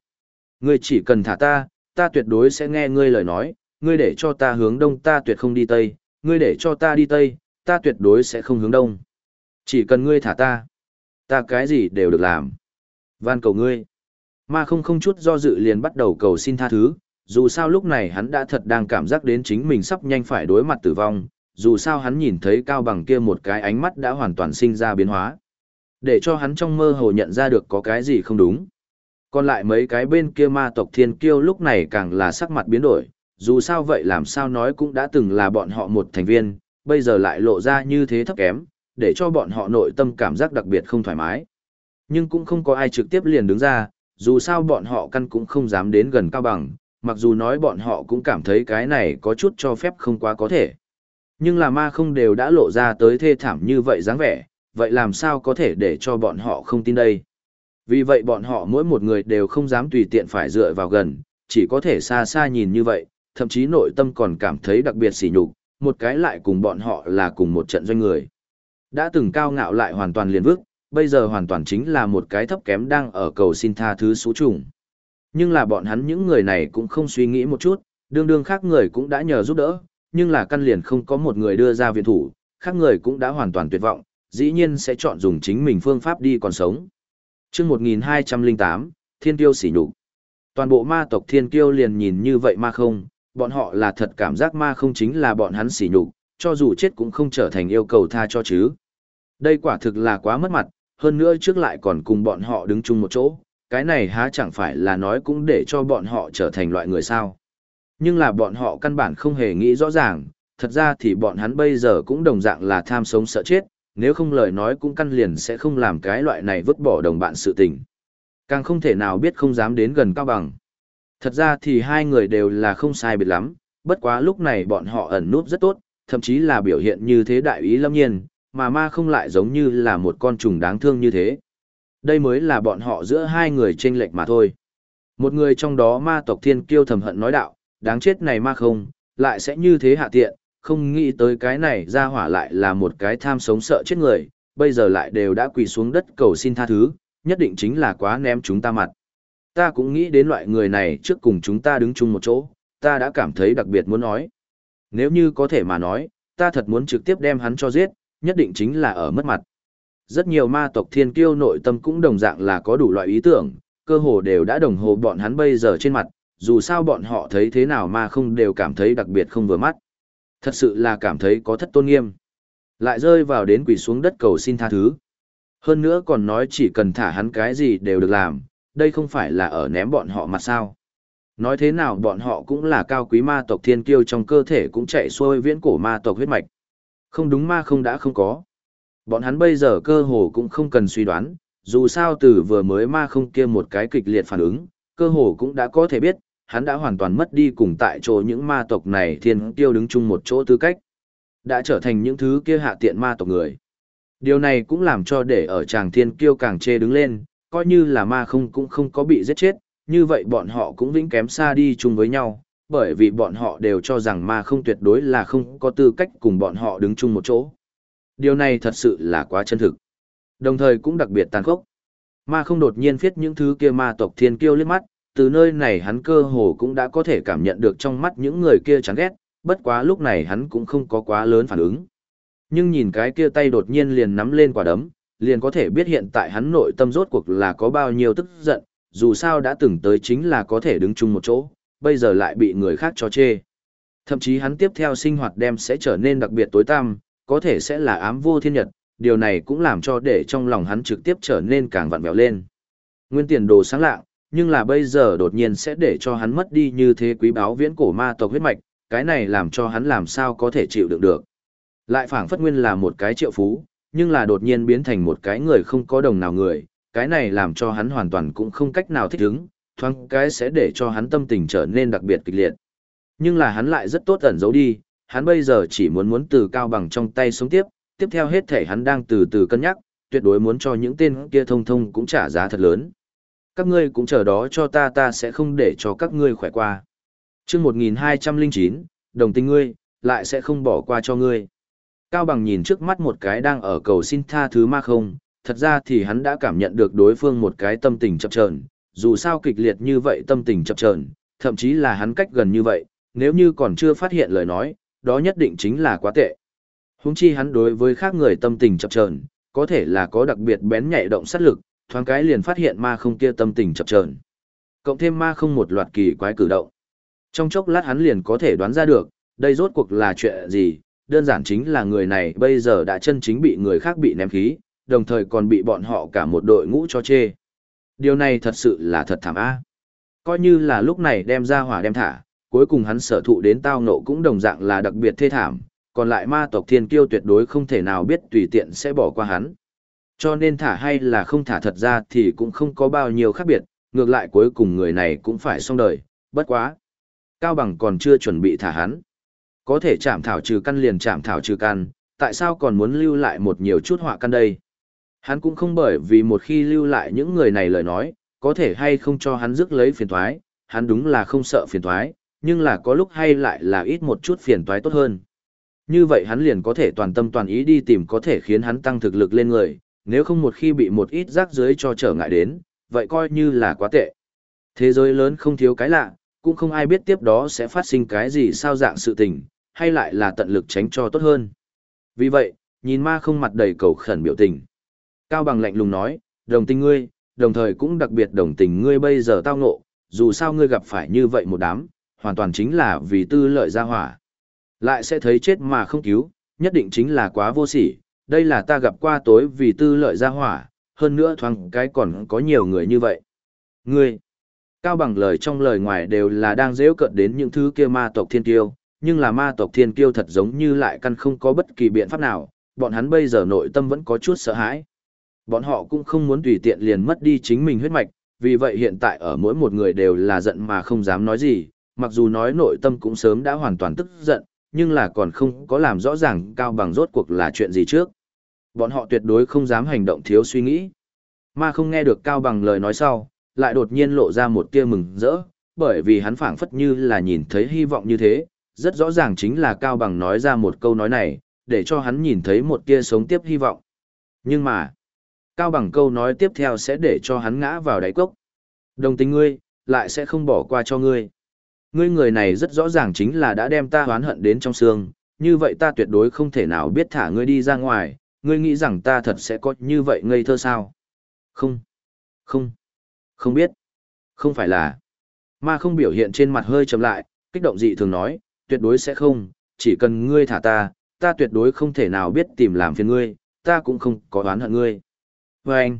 Ngươi chỉ cần thả ta, ta tuyệt đối sẽ nghe ngươi lời nói, ngươi để cho ta hướng đông ta tuyệt không đi tây, ngươi để cho ta đi tây, ta tuyệt đối sẽ không hướng đông. Chỉ cần ngươi thả ta, ta cái gì đều được làm. Van cầu ngươi. Ma không không chút do dự liền bắt đầu cầu xin tha thứ, dù sao lúc này hắn đã thật đang cảm giác đến chính mình sắp nhanh phải đối mặt tử vong, dù sao hắn nhìn thấy cao bằng kia một cái ánh mắt đã hoàn toàn sinh ra biến hóa. Để cho hắn trong mơ hồ nhận ra được có cái gì không đúng. Còn lại mấy cái bên kia ma tộc thiên kiêu lúc này càng là sắc mặt biến đổi, dù sao vậy làm sao nói cũng đã từng là bọn họ một thành viên, bây giờ lại lộ ra như thế thấp kém, để cho bọn họ nội tâm cảm giác đặc biệt không thoải mái. Nhưng cũng không có ai trực tiếp liền đứng ra, dù sao bọn họ căn cũng không dám đến gần cao bằng, mặc dù nói bọn họ cũng cảm thấy cái này có chút cho phép không quá có thể. Nhưng là ma không đều đã lộ ra tới thê thảm như vậy dáng vẻ, vậy làm sao có thể để cho bọn họ không tin đây? Vì vậy bọn họ mỗi một người đều không dám tùy tiện phải dựa vào gần, chỉ có thể xa xa nhìn như vậy, thậm chí nội tâm còn cảm thấy đặc biệt sỉ nhục, một cái lại cùng bọn họ là cùng một trận doanh người. Đã từng cao ngạo lại hoàn toàn liền vức, bây giờ hoàn toàn chính là một cái thấp kém đang ở cầu xin tha thứ số trùng. Nhưng là bọn hắn những người này cũng không suy nghĩ một chút, đương đương khác người cũng đã nhờ giúp đỡ, nhưng là căn liền không có một người đưa ra viện thủ, khác người cũng đã hoàn toàn tuyệt vọng, dĩ nhiên sẽ chọn dùng chính mình phương pháp đi còn sống. Trước 1208, Thiên Tiêu sỉ nhục. Toàn bộ ma tộc Thiên Tiêu liền nhìn như vậy ma không, bọn họ là thật cảm giác ma không chính là bọn hắn sỉ nhục, cho dù chết cũng không trở thành yêu cầu tha cho chứ. Đây quả thực là quá mất mặt, hơn nữa trước lại còn cùng bọn họ đứng chung một chỗ, cái này há chẳng phải là nói cũng để cho bọn họ trở thành loại người sao. Nhưng là bọn họ căn bản không hề nghĩ rõ ràng, thật ra thì bọn hắn bây giờ cũng đồng dạng là tham sống sợ chết, nếu không lời nói cũng căn liền sẽ không làm cái loại này vứt bỏ đồng bạn sự tình. Càng không thể nào biết không dám đến gần cao bằng. Thật ra thì hai người đều là không sai biệt lắm, bất quá lúc này bọn họ ẩn núp rất tốt, thậm chí là biểu hiện như thế đại ý lâm nhiên, mà ma không lại giống như là một con trùng đáng thương như thế. Đây mới là bọn họ giữa hai người chênh lệch mà thôi. Một người trong đó ma tộc thiên kiêu thầm hận nói đạo, đáng chết này ma không, lại sẽ như thế hạ tiện, không nghĩ tới cái này ra hỏa lại là một cái tham sống sợ chết người, bây giờ lại đều đã quỳ xuống đất cầu xin tha thứ, nhất định chính là quá ném chúng ta mặt. Ta cũng nghĩ đến loại người này trước cùng chúng ta đứng chung một chỗ, ta đã cảm thấy đặc biệt muốn nói. Nếu như có thể mà nói, ta thật muốn trực tiếp đem hắn cho giết, nhất định chính là ở mất mặt. Rất nhiều ma tộc thiên kiêu nội tâm cũng đồng dạng là có đủ loại ý tưởng, cơ hồ đều đã đồng hồ bọn hắn bây giờ trên mặt, dù sao bọn họ thấy thế nào mà không đều cảm thấy đặc biệt không vừa mắt. Thật sự là cảm thấy có thất tôn nghiêm. Lại rơi vào đến quỳ xuống đất cầu xin tha thứ. Hơn nữa còn nói chỉ cần thả hắn cái gì đều được làm, đây không phải là ở ném bọn họ mà sao. Nói thế nào bọn họ cũng là cao quý ma tộc thiên kiêu trong cơ thể cũng chạy xuôi viễn cổ ma tộc huyết mạch. Không đúng ma không đã không có. Bọn hắn bây giờ cơ hồ cũng không cần suy đoán, dù sao từ vừa mới ma không kia một cái kịch liệt phản ứng, cơ hồ cũng đã có thể biết, hắn đã hoàn toàn mất đi cùng tại chỗ những ma tộc này thiên tiêu đứng chung một chỗ tư cách. Đã trở thành những thứ kia hạ tiện ma tộc người. Điều này cũng làm cho để ở chàng thiên kiêu càng chê đứng lên, coi như là ma không cũng không có bị giết chết, như vậy bọn họ cũng vĩnh kém xa đi chung với nhau, bởi vì bọn họ đều cho rằng ma không tuyệt đối là không có tư cách cùng bọn họ đứng chung một chỗ. Điều này thật sự là quá chân thực. Đồng thời cũng đặc biệt tàn khốc. Ma không đột nhiên viết những thứ kia ma tộc thiên kiêu liếc mắt, từ nơi này hắn cơ hồ cũng đã có thể cảm nhận được trong mắt những người kia chán ghét, bất quá lúc này hắn cũng không có quá lớn phản ứng. Nhưng nhìn cái kia tay đột nhiên liền nắm lên quả đấm, liền có thể biết hiện tại hắn nội tâm rốt cuộc là có bao nhiêu tức giận, dù sao đã từng tới chính là có thể đứng chung một chỗ, bây giờ lại bị người khác cho chê. Thậm chí hắn tiếp theo sinh hoạt đem sẽ trở nên đặc biệt tối tăm, có thể sẽ là ám vô thiên nhật, điều này cũng làm cho để trong lòng hắn trực tiếp trở nên càng vặn vẹo lên. Nguyên tiền đồ sáng lạng, nhưng là bây giờ đột nhiên sẽ để cho hắn mất đi như thế quý báo viễn cổ ma tộc huyết mạch, cái này làm cho hắn làm sao có thể chịu đựng được. Lại phảng phất nguyên là một cái triệu phú, nhưng là đột nhiên biến thành một cái người không có đồng nào người, cái này làm cho hắn hoàn toàn cũng không cách nào thích ứng, thoáng cái sẽ để cho hắn tâm tình trở nên đặc biệt kịch liệt. Nhưng là hắn lại rất tốt ẩn giấu đi, hắn bây giờ chỉ muốn muốn từ cao bằng trong tay sống tiếp, tiếp theo hết thể hắn đang từ từ cân nhắc, tuyệt đối muốn cho những tên kia thông thông cũng trả giá thật lớn. Các ngươi cũng chờ đó cho ta ta sẽ không để cho các ngươi khỏe qua. Trước 1209, đồng tình ngươi, lại sẽ không bỏ qua cho ngươi. Cao bằng nhìn trước mắt một cái đang ở cầu xin tha thứ ma không, thật ra thì hắn đã cảm nhận được đối phương một cái tâm tình chập chờn dù sao kịch liệt như vậy tâm tình chập chờn thậm chí là hắn cách gần như vậy, nếu như còn chưa phát hiện lời nói, đó nhất định chính là quá tệ. Húng chi hắn đối với khác người tâm tình chập chờn có thể là có đặc biệt bén nhạy động sát lực, thoáng cái liền phát hiện ma không kia tâm tình chập chờn Cộng thêm ma không một loạt kỳ quái cử động. Trong chốc lát hắn liền có thể đoán ra được, đây rốt cuộc là chuyện gì, đơn giản chính là người này bây giờ đã chân chính bị người khác bị ném khí, đồng thời còn bị bọn họ cả một đội ngũ cho chê. Điều này thật sự là thật thảm a. Coi như là lúc này đem ra hỏa đem thả, cuối cùng hắn sở thụ đến tao nộ cũng đồng dạng là đặc biệt thê thảm, còn lại ma tộc thiên kiêu tuyệt đối không thể nào biết tùy tiện sẽ bỏ qua hắn. Cho nên thả hay là không thả thật ra thì cũng không có bao nhiêu khác biệt, ngược lại cuối cùng người này cũng phải xong đời, bất quá. Cao Bằng còn chưa chuẩn bị thả hắn. Có thể chạm thảo trừ căn liền chạm thảo trừ căn, tại sao còn muốn lưu lại một nhiều chút họa căn đây? Hắn cũng không bởi vì một khi lưu lại những người này lời nói, có thể hay không cho hắn rước lấy phiền toái, hắn đúng là không sợ phiền toái, nhưng là có lúc hay lại là ít một chút phiền toái tốt hơn. Như vậy hắn liền có thể toàn tâm toàn ý đi tìm có thể khiến hắn tăng thực lực lên người, nếu không một khi bị một ít rác dưới cho trở ngại đến, vậy coi như là quá tệ. Thế giới lớn không thiếu cái lạ, cũng không ai biết tiếp đó sẽ phát sinh cái gì sao dạng sự tình, hay lại là tận lực tránh cho tốt hơn. Vì vậy, nhìn ma không mặt đầy cầu khẩn biểu tình. Cao bằng lạnh lùng nói, đồng tình ngươi, đồng thời cũng đặc biệt đồng tình ngươi bây giờ tao ngộ, dù sao ngươi gặp phải như vậy một đám, hoàn toàn chính là vì tư lợi gia hỏa. Lại sẽ thấy chết mà không cứu, nhất định chính là quá vô sỉ, đây là ta gặp qua tối vì tư lợi gia hỏa, hơn nữa thoáng cái còn có nhiều người như vậy. Ngươi, cao bằng lời trong lời ngoài đều là đang dễ cận đến những thứ kia ma tộc thiên kiêu, nhưng là ma tộc thiên kiêu thật giống như lại căn không có bất kỳ biện pháp nào, bọn hắn bây giờ nội tâm vẫn có chút sợ hãi. Bọn họ cũng không muốn tùy tiện liền mất đi chính mình huyết mạch, vì vậy hiện tại ở mỗi một người đều là giận mà không dám nói gì, mặc dù nói nội tâm cũng sớm đã hoàn toàn tức giận, nhưng là còn không có làm rõ ràng cao bằng rốt cuộc là chuyện gì trước. Bọn họ tuyệt đối không dám hành động thiếu suy nghĩ. Ma không nghe được cao bằng lời nói sau, lại đột nhiên lộ ra một tia mừng rỡ, bởi vì hắn phảng phất như là nhìn thấy hy vọng như thế, rất rõ ràng chính là cao bằng nói ra một câu nói này, để cho hắn nhìn thấy một tia sống tiếp hy vọng. Nhưng mà, cao bằng câu nói tiếp theo sẽ để cho hắn ngã vào đáy cốc. Đồng tình ngươi, lại sẽ không bỏ qua cho ngươi. Ngươi người này rất rõ ràng chính là đã đem ta hoán hận đến trong xương, như vậy ta tuyệt đối không thể nào biết thả ngươi đi ra ngoài, ngươi nghĩ rằng ta thật sẽ có như vậy ngây thơ sao? Không, không, không biết, không phải là. Ma không biểu hiện trên mặt hơi chậm lại, kích động dị thường nói, tuyệt đối sẽ không, chỉ cần ngươi thả ta, ta tuyệt đối không thể nào biết tìm làm phiền ngươi, ta cũng không có oán hận ngươi. Và anh,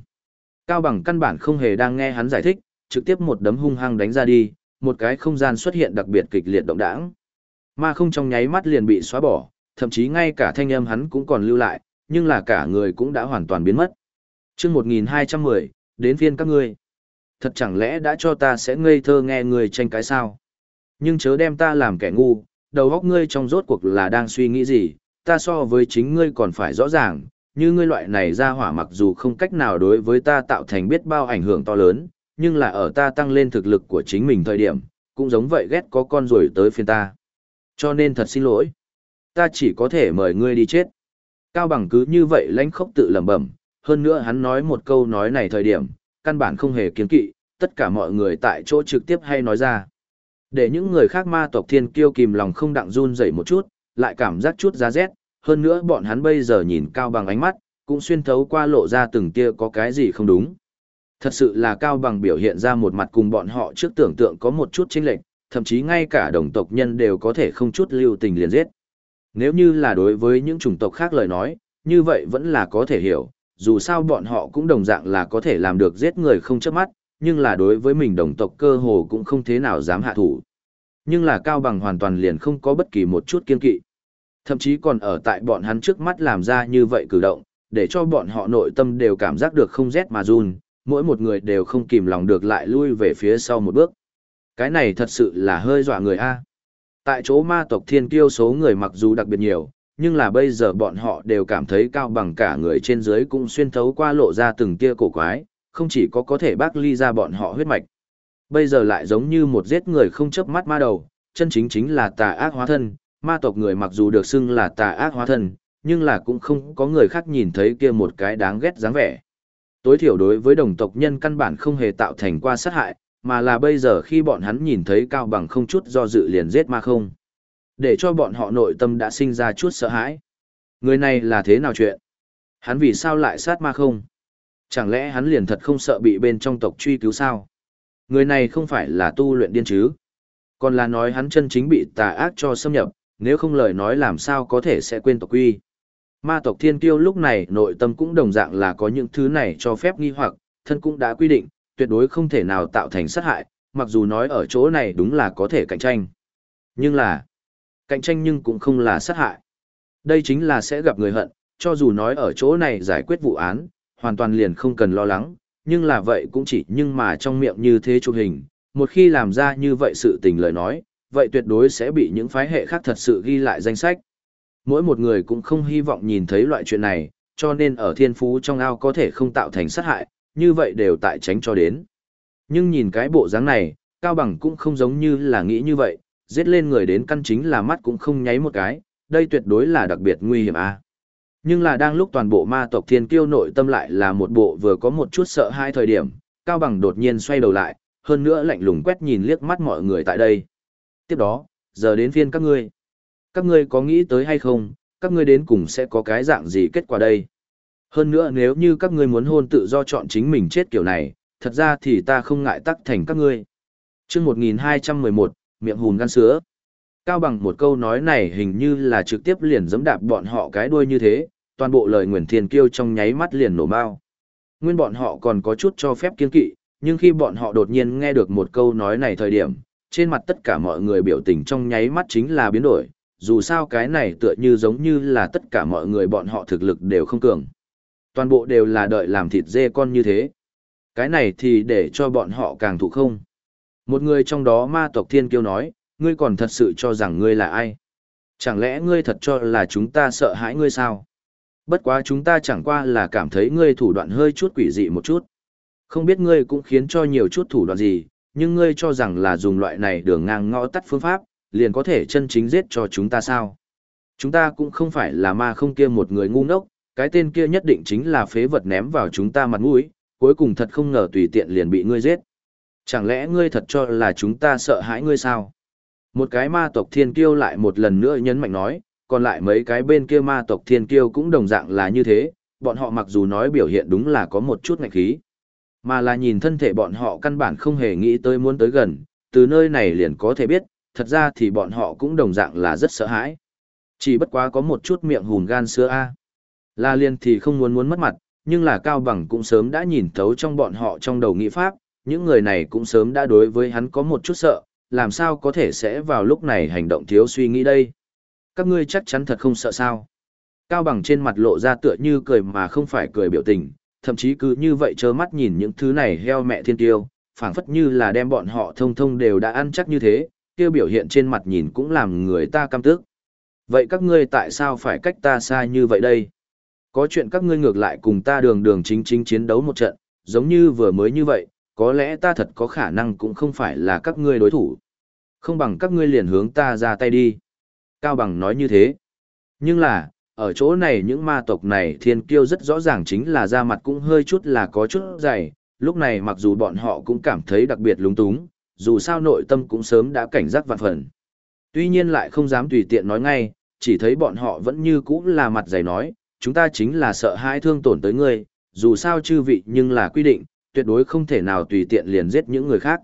Cao Bằng căn bản không hề đang nghe hắn giải thích, trực tiếp một đấm hung hăng đánh ra đi, một cái không gian xuất hiện đặc biệt kịch liệt động đãng. Ma không trong nháy mắt liền bị xóa bỏ, thậm chí ngay cả thanh âm hắn cũng còn lưu lại, nhưng là cả người cũng đã hoàn toàn biến mất. chương 1210, đến phiên các ngươi. Thật chẳng lẽ đã cho ta sẽ ngây thơ nghe người tranh cái sao? Nhưng chớ đem ta làm kẻ ngu, đầu óc ngươi trong rốt cuộc là đang suy nghĩ gì, ta so với chính ngươi còn phải rõ ràng, như ngươi loại này ra hỏa mặc dù không cách nào đối với ta tạo thành biết bao ảnh hưởng to lớn, nhưng là ở ta tăng lên thực lực của chính mình thời điểm, cũng giống vậy ghét có con rồi tới phiên ta. Cho nên thật xin lỗi. Ta chỉ có thể mời ngươi đi chết. Cao bằng cứ như vậy lãnh khốc tự lẩm bẩm, hơn nữa hắn nói một câu nói này thời điểm, căn bản không hề kiến kỵ, tất cả mọi người tại chỗ trực tiếp hay nói ra. Để những người khác ma tộc thiên kiêu kìm lòng không đặng run rẩy một chút, lại cảm giác chút giá rét, hơn nữa bọn hắn bây giờ nhìn cao bằng ánh mắt, cũng xuyên thấu qua lộ ra từng tia có cái gì không đúng. Thật sự là cao bằng biểu hiện ra một mặt cùng bọn họ trước tưởng tượng có một chút chênh lệch, thậm chí ngay cả đồng tộc nhân đều có thể không chút lưu tình liền giết. Nếu như là đối với những chủng tộc khác lời nói, như vậy vẫn là có thể hiểu, dù sao bọn họ cũng đồng dạng là có thể làm được giết người không chớp mắt, nhưng là đối với mình đồng tộc cơ hồ cũng không thế nào dám hạ thủ. Nhưng là Cao Bằng hoàn toàn liền không có bất kỳ một chút kiên kỵ. Thậm chí còn ở tại bọn hắn trước mắt làm ra như vậy cử động, để cho bọn họ nội tâm đều cảm giác được không rét mà run, mỗi một người đều không kìm lòng được lại lui về phía sau một bước. Cái này thật sự là hơi dọa người a. Tại chỗ ma tộc thiên kiêu số người mặc dù đặc biệt nhiều, nhưng là bây giờ bọn họ đều cảm thấy cao bằng cả người trên dưới cũng xuyên thấu qua lộ ra từng tia cổ quái, không chỉ có có thể bác ly ra bọn họ huyết mạch. Bây giờ lại giống như một giết người không chớp mắt ma đầu, chân chính chính là tà ác hóa thân, ma tộc người mặc dù được xưng là tà ác hóa thân, nhưng là cũng không có người khác nhìn thấy kia một cái đáng ghét dáng vẻ. Tối thiểu đối với đồng tộc nhân căn bản không hề tạo thành qua sát hại, mà là bây giờ khi bọn hắn nhìn thấy cao bằng không chút do dự liền giết ma không. Để cho bọn họ nội tâm đã sinh ra chút sợ hãi. Người này là thế nào chuyện? Hắn vì sao lại sát ma không? Chẳng lẽ hắn liền thật không sợ bị bên trong tộc truy cứu sao? Người này không phải là tu luyện điên chứ? Còn là nói hắn chân chính bị tà ác cho xâm nhập, nếu không lời nói làm sao có thể sẽ quên tộc quy. Ma tộc thiên kiêu lúc này nội tâm cũng đồng dạng là có những thứ này cho phép nghi hoặc, thân cũng đã quy định, tuyệt đối không thể nào tạo thành sát hại, mặc dù nói ở chỗ này đúng là có thể cạnh tranh. Nhưng là, cạnh tranh nhưng cũng không là sát hại. Đây chính là sẽ gặp người hận, cho dù nói ở chỗ này giải quyết vụ án, hoàn toàn liền không cần lo lắng, nhưng là vậy cũng chỉ nhưng mà trong miệng như thế chụp hình, một khi làm ra như vậy sự tình lời nói, vậy tuyệt đối sẽ bị những phái hệ khác thật sự ghi lại danh sách. Mỗi một người cũng không hy vọng nhìn thấy loại chuyện này, cho nên ở thiên phú trong ao có thể không tạo thành sát hại, như vậy đều tại tránh cho đến. Nhưng nhìn cái bộ dáng này, Cao Bằng cũng không giống như là nghĩ như vậy, giết lên người đến căn chính là mắt cũng không nháy một cái, đây tuyệt đối là đặc biệt nguy hiểm a. À? Nhưng là đang lúc toàn bộ ma tộc thiên kiêu nội tâm lại là một bộ vừa có một chút sợ hai thời điểm, Cao Bằng đột nhiên xoay đầu lại, hơn nữa lạnh lùng quét nhìn liếc mắt mọi người tại đây. Tiếp đó, giờ đến phiên các ngươi. Các ngươi có nghĩ tới hay không, các ngươi đến cùng sẽ có cái dạng gì kết quả đây? Hơn nữa nếu như các ngươi muốn hôn tự do chọn chính mình chết kiểu này, thật ra thì ta không ngại tắc thành các ngươi. chương 1211, miệng hùn gan sứa. Cao bằng một câu nói này hình như là trực tiếp liền giẫm đạp bọn họ cái đuôi như thế, toàn bộ lời nguyền thiên kiêu trong nháy mắt liền nổ bao. Nguyên bọn họ còn có chút cho phép kiên kỵ, nhưng khi bọn họ đột nhiên nghe được một câu nói này thời điểm, trên mặt tất cả mọi người biểu tình trong nháy mắt chính là biến đổi, dù sao cái này tựa như giống như là tất cả mọi người bọn họ thực lực đều không cường. Toàn bộ đều là đợi làm thịt dê con như thế. Cái này thì để cho bọn họ càng thụ không. Một người trong đó ma tộc thiên kiêu nói, ngươi còn thật sự cho rằng ngươi là ai? Chẳng lẽ ngươi thật cho là chúng ta sợ hãi ngươi sao? Bất quá chúng ta chẳng qua là cảm thấy ngươi thủ đoạn hơi chút quỷ dị một chút. Không biết ngươi cũng khiến cho nhiều chút thủ đoạn gì, nhưng ngươi cho rằng là dùng loại này đường ngang ngõ tắt phương pháp, liền có thể chân chính giết cho chúng ta sao? Chúng ta cũng không phải là ma không kia một người ngu ngốc, cái tên kia nhất định chính là phế vật ném vào chúng ta mặt mũi, cuối cùng thật không ngờ tùy tiện liền bị ngươi giết. Chẳng lẽ ngươi thật cho là chúng ta sợ hãi ngươi sao? Một cái ma tộc thiên kiêu lại một lần nữa nhấn mạnh nói, còn lại mấy cái bên kia ma tộc thiên kiêu cũng đồng dạng là như thế, bọn họ mặc dù nói biểu hiện đúng là có một chút ngạch khí, mà là nhìn thân thể bọn họ căn bản không hề nghĩ tới muốn tới gần, từ nơi này liền có thể biết, thật ra thì bọn họ cũng đồng dạng là rất sợ hãi. Chỉ bất quá có một chút miệng hùn gan sữa a. La Liên thì không muốn muốn mất mặt, nhưng là Cao Bằng cũng sớm đã nhìn thấu trong bọn họ trong đầu nghĩ pháp, những người này cũng sớm đã đối với hắn có một chút sợ, làm sao có thể sẽ vào lúc này hành động thiếu suy nghĩ đây. Các ngươi chắc chắn thật không sợ sao. Cao Bằng trên mặt lộ ra tựa như cười mà không phải cười biểu tình, thậm chí cứ như vậy trơ mắt nhìn những thứ này heo mẹ thiên tiêu, phảng phất như là đem bọn họ thông thông đều đã ăn chắc như thế, kia biểu hiện trên mặt nhìn cũng làm người ta căm tức. Vậy các ngươi tại sao phải cách ta xa như vậy đây? Có chuyện các ngươi ngược lại cùng ta đường đường chính chính chiến đấu một trận, giống như vừa mới như vậy, có lẽ ta thật có khả năng cũng không phải là các ngươi đối thủ. Không bằng các ngươi liền hướng ta ra tay đi. Cao Bằng nói như thế. Nhưng là, ở chỗ này những ma tộc này thiên kiêu rất rõ ràng chính là da mặt cũng hơi chút là có chút dày, lúc này mặc dù bọn họ cũng cảm thấy đặc biệt lúng túng, dù sao nội tâm cũng sớm đã cảnh giác vạn phần. Tuy nhiên lại không dám tùy tiện nói ngay, chỉ thấy bọn họ vẫn như cũ là mặt dày nói, chúng ta chính là sợ hãi thương tổn tới ngươi, dù sao chư vị nhưng là quy định, tuyệt đối không thể nào tùy tiện liền giết những người khác.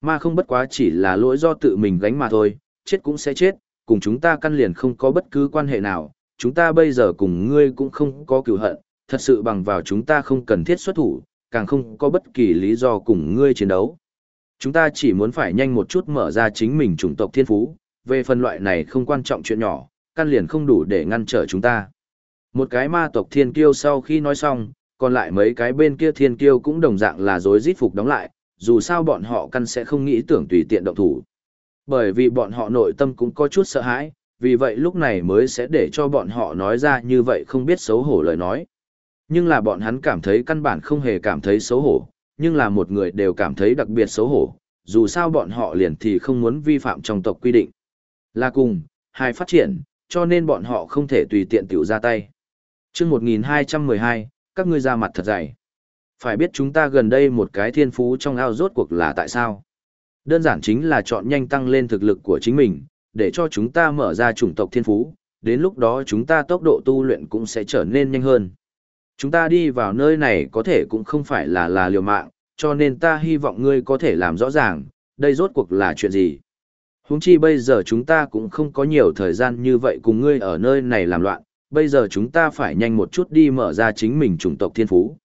Mà không bất quá chỉ là lỗi do tự mình gánh mà thôi, chết cũng sẽ chết, cùng chúng ta căn liền không có bất cứ quan hệ nào, chúng ta bây giờ cùng ngươi cũng không có cựu hận, thật sự bằng vào chúng ta không cần thiết xuất thủ, càng không có bất kỳ lý do cùng ngươi chiến đấu. Chúng ta chỉ muốn phải nhanh một chút mở ra chính mình chủng tộc thiên phú, về phần loại này không quan trọng chuyện nhỏ, căn liền không đủ để ngăn trở chúng ta. Một cái ma tộc thiên kiêu sau khi nói xong, còn lại mấy cái bên kia thiên kiêu cũng đồng dạng là dối rít phục đóng lại, dù sao bọn họ căn sẽ không nghĩ tưởng tùy tiện động thủ. Bởi vì bọn họ nội tâm cũng có chút sợ hãi, vì vậy lúc này mới sẽ để cho bọn họ nói ra như vậy không biết xấu hổ lời nói. Nhưng là bọn hắn cảm thấy căn bản không hề cảm thấy xấu hổ, nhưng là một người đều cảm thấy đặc biệt xấu hổ, dù sao bọn họ liền thì không muốn vi phạm trong tộc quy định. Là cùng, hai phát triển, cho nên bọn họ không thể tùy tiện tiểu ra tay. chương 1212, các ngươi ra mặt thật dày. Phải biết chúng ta gần đây một cái thiên phú trong ao rốt cuộc là tại sao? Đơn giản chính là chọn nhanh tăng lên thực lực của chính mình, để cho chúng ta mở ra chủng tộc thiên phú, đến lúc đó chúng ta tốc độ tu luyện cũng sẽ trở nên nhanh hơn. Chúng ta đi vào nơi này có thể cũng không phải là là liều mạng, cho nên ta hy vọng ngươi có thể làm rõ ràng, đây rốt cuộc là chuyện gì. Huống chi bây giờ chúng ta cũng không có nhiều thời gian như vậy cùng ngươi ở nơi này làm loạn, bây giờ chúng ta phải nhanh một chút đi mở ra chính mình chủng tộc thiên phú.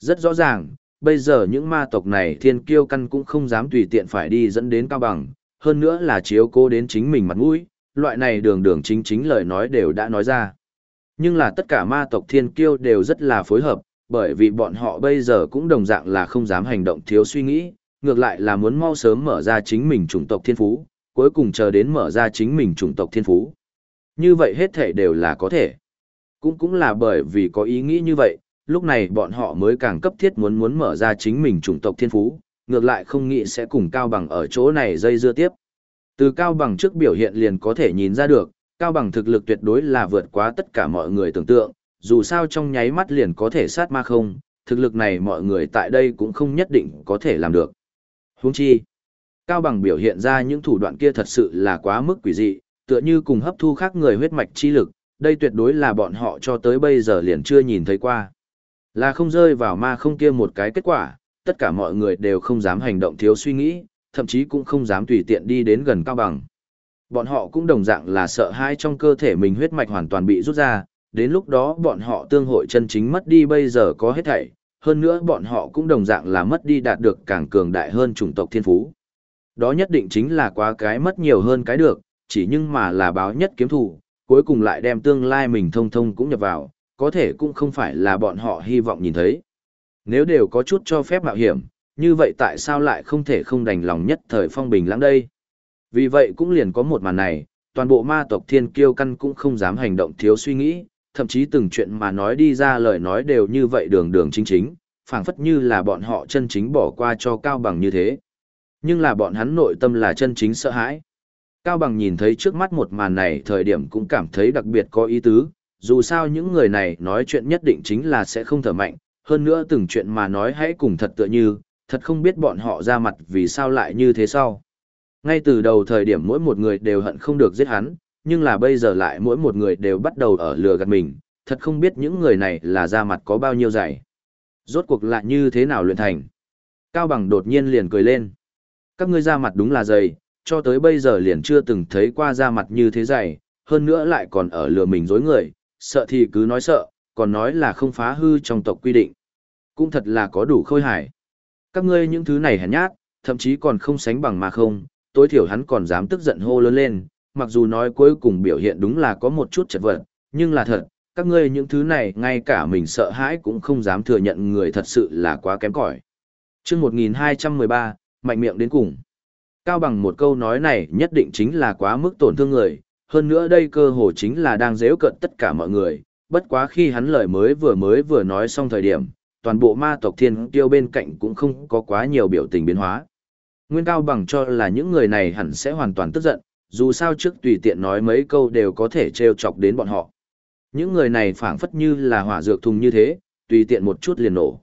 Rất rõ ràng, bây giờ những ma tộc này thiên kiêu căn cũng không dám tùy tiện phải đi dẫn đến cao bằng, hơn nữa là chiếu cố đến chính mình mặt mũi, loại này đường đường chính chính lời nói đều đã nói ra. Nhưng là tất cả ma tộc thiên kiêu đều rất là phối hợp, bởi vì bọn họ bây giờ cũng đồng dạng là không dám hành động thiếu suy nghĩ, ngược lại là muốn mau sớm mở ra chính mình chủng tộc thiên phú, cuối cùng chờ đến mở ra chính mình chủng tộc thiên phú. Như vậy hết thể đều là có thể. Cũng cũng là bởi vì có ý nghĩ như vậy, lúc này bọn họ mới càng cấp thiết muốn muốn mở ra chính mình chủng tộc thiên phú, ngược lại không nghĩ sẽ cùng Cao Bằng ở chỗ này dây dưa tiếp. Từ Cao Bằng trước biểu hiện liền có thể nhìn ra được, Cao Bằng thực lực tuyệt đối là vượt quá tất cả mọi người tưởng tượng, dù sao trong nháy mắt liền có thể sát ma không, thực lực này mọi người tại đây cũng không nhất định có thể làm được. Huống chi, Cao Bằng biểu hiện ra những thủ đoạn kia thật sự là quá mức quỷ dị, tựa như cùng hấp thu khác người huyết mạch chi lực, đây tuyệt đối là bọn họ cho tới bây giờ liền chưa nhìn thấy qua. Là không rơi vào ma không kia một cái kết quả, tất cả mọi người đều không dám hành động thiếu suy nghĩ, thậm chí cũng không dám tùy tiện đi đến gần Cao Bằng. Bọn họ cũng đồng dạng là sợ hãi trong cơ thể mình huyết mạch hoàn toàn bị rút ra, đến lúc đó bọn họ tương hội chân chính mất đi bây giờ có hết thảy, hơn nữa bọn họ cũng đồng dạng là mất đi đạt được càng cường đại hơn chủng tộc thiên phú. Đó nhất định chính là quá cái mất nhiều hơn cái được, chỉ nhưng mà là báo nhất kiếm thủ, cuối cùng lại đem tương lai mình thông thông cũng nhập vào, có thể cũng không phải là bọn họ hy vọng nhìn thấy. Nếu đều có chút cho phép mạo hiểm, như vậy tại sao lại không thể không đành lòng nhất thời phong bình lãng đây? Vì vậy cũng liền có một màn này, toàn bộ ma tộc thiên kiêu căn cũng không dám hành động thiếu suy nghĩ, thậm chí từng chuyện mà nói đi ra lời nói đều như vậy đường đường chính chính, phảng phất như là bọn họ chân chính bỏ qua cho Cao Bằng như thế. Nhưng là bọn hắn nội tâm là chân chính sợ hãi. Cao Bằng nhìn thấy trước mắt một màn này thời điểm cũng cảm thấy đặc biệt có ý tứ, dù sao những người này nói chuyện nhất định chính là sẽ không thở mạnh, hơn nữa từng chuyện mà nói hãy cùng thật tựa như, thật không biết bọn họ ra mặt vì sao lại như thế sau. Ngay từ đầu thời điểm mỗi một người đều hận không được giết hắn, nhưng là bây giờ lại mỗi một người đều bắt đầu ở lừa gạt mình, thật không biết những người này là ra mặt có bao nhiêu dày. Rốt cuộc lại như thế nào luyện thành. Cao Bằng đột nhiên liền cười lên. Các ngươi ra mặt đúng là dày, cho tới bây giờ liền chưa từng thấy qua ra mặt như thế dày, hơn nữa lại còn ở lừa mình dối người, sợ thì cứ nói sợ, còn nói là không phá hư trong tộc quy định. Cũng thật là có đủ khôi hài. Các ngươi những thứ này hèn nhát, thậm chí còn không sánh bằng mà không, tối thiểu hắn còn dám tức giận hô lớn lên, mặc dù nói cuối cùng biểu hiện đúng là có một chút chật vật, nhưng là thật, các ngươi những thứ này ngay cả mình sợ hãi cũng không dám thừa nhận người thật sự là quá kém cỏi. Chương 1213, mạnh miệng đến cùng. Cao bằng một câu nói này nhất định chính là quá mức tổn thương người, hơn nữa đây cơ hồ chính là đang dễ cận tất cả mọi người, bất quá khi hắn lời mới vừa mới vừa nói xong thời điểm, toàn bộ ma tộc thiên tiêu bên cạnh cũng không có quá nhiều biểu tình biến hóa. Nguyên Cao bằng cho là những người này hẳn sẽ hoàn toàn tức giận, dù sao trước tùy tiện nói mấy câu đều có thể trêu chọc đến bọn họ. Những người này phảng phất như là hỏa dược thùng như thế, tùy tiện một chút liền nổ.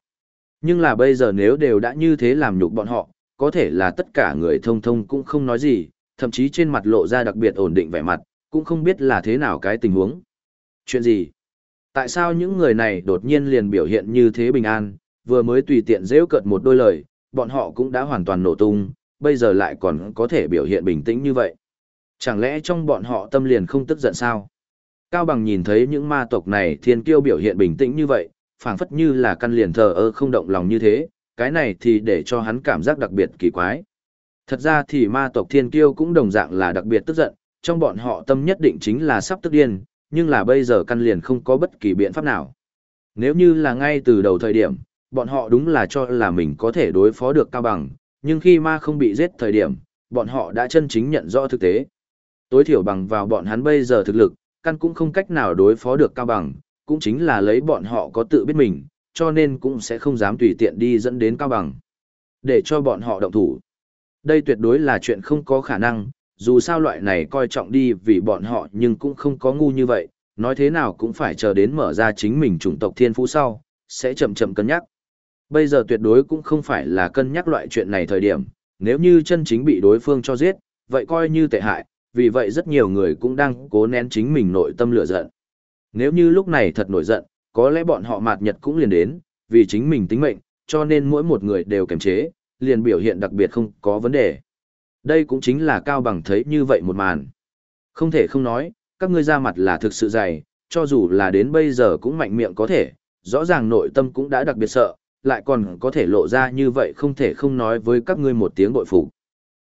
Nhưng là bây giờ nếu đều đã như thế làm nhục bọn họ, có thể là tất cả người thông thông cũng không nói gì, thậm chí trên mặt lộ ra đặc biệt ổn định vẻ mặt, cũng không biết là thế nào cái tình huống. Chuyện gì? Tại sao những người này đột nhiên liền biểu hiện như thế bình an, vừa mới tùy tiện rêu cợt một đôi lời, bọn họ cũng đã hoàn toàn nổ tung, bây giờ lại còn có thể biểu hiện bình tĩnh như vậy. Chẳng lẽ trong bọn họ tâm liền không tức giận sao? Cao Bằng nhìn thấy những ma tộc này thiên kiêu biểu hiện bình tĩnh như vậy, phảng phất như là căn liền thờ ơ không động lòng như thế, cái này thì để cho hắn cảm giác đặc biệt kỳ quái. Thật ra thì ma tộc thiên kiêu cũng đồng dạng là đặc biệt tức giận, trong bọn họ tâm nhất định chính là sắp tức điên, nhưng là bây giờ căn liền không có bất kỳ biện pháp nào. Nếu như là ngay từ đầu thời điểm, bọn họ đúng là cho là mình có thể đối phó được Cao Bằng, nhưng khi ma không bị giết thời điểm, bọn họ đã chân chính nhận rõ thực tế. Tối thiểu bằng vào bọn hắn bây giờ thực lực, căn cũng không cách nào đối phó được Cao Bằng, cũng chính là lấy bọn họ có tự biết mình, cho nên cũng sẽ không dám tùy tiện đi dẫn đến Cao Bằng. Để cho bọn họ động thủ. Đây tuyệt đối là chuyện không có khả năng, dù sao loại này coi trọng đi vì bọn họ nhưng cũng không có ngu như vậy, nói thế nào cũng phải chờ đến mở ra chính mình chủng tộc thiên phú sau, sẽ chậm chậm cân nhắc. Bây giờ tuyệt đối cũng không phải là cân nhắc loại chuyện này thời điểm, nếu như chân chính bị đối phương cho giết, vậy coi như tệ hại, vì vậy rất nhiều người cũng đang cố nén chính mình nội tâm lửa giận. Nếu như lúc này thật nổi giận, có lẽ bọn họ mạt nhật cũng liền đến, vì chính mình tính mệnh, cho nên mỗi một người đều kiềm chế, liền biểu hiện đặc biệt không có vấn đề. Đây cũng chính là Cao Bằng thấy như vậy một màn. Không thể không nói, các ngươi ra mặt là thực sự dày, cho dù là đến bây giờ cũng mạnh miệng có thể, rõ ràng nội tâm cũng đã đặc biệt sợ, lại còn có thể lộ ra như vậy không thể không nói với các ngươi một tiếng bội phục.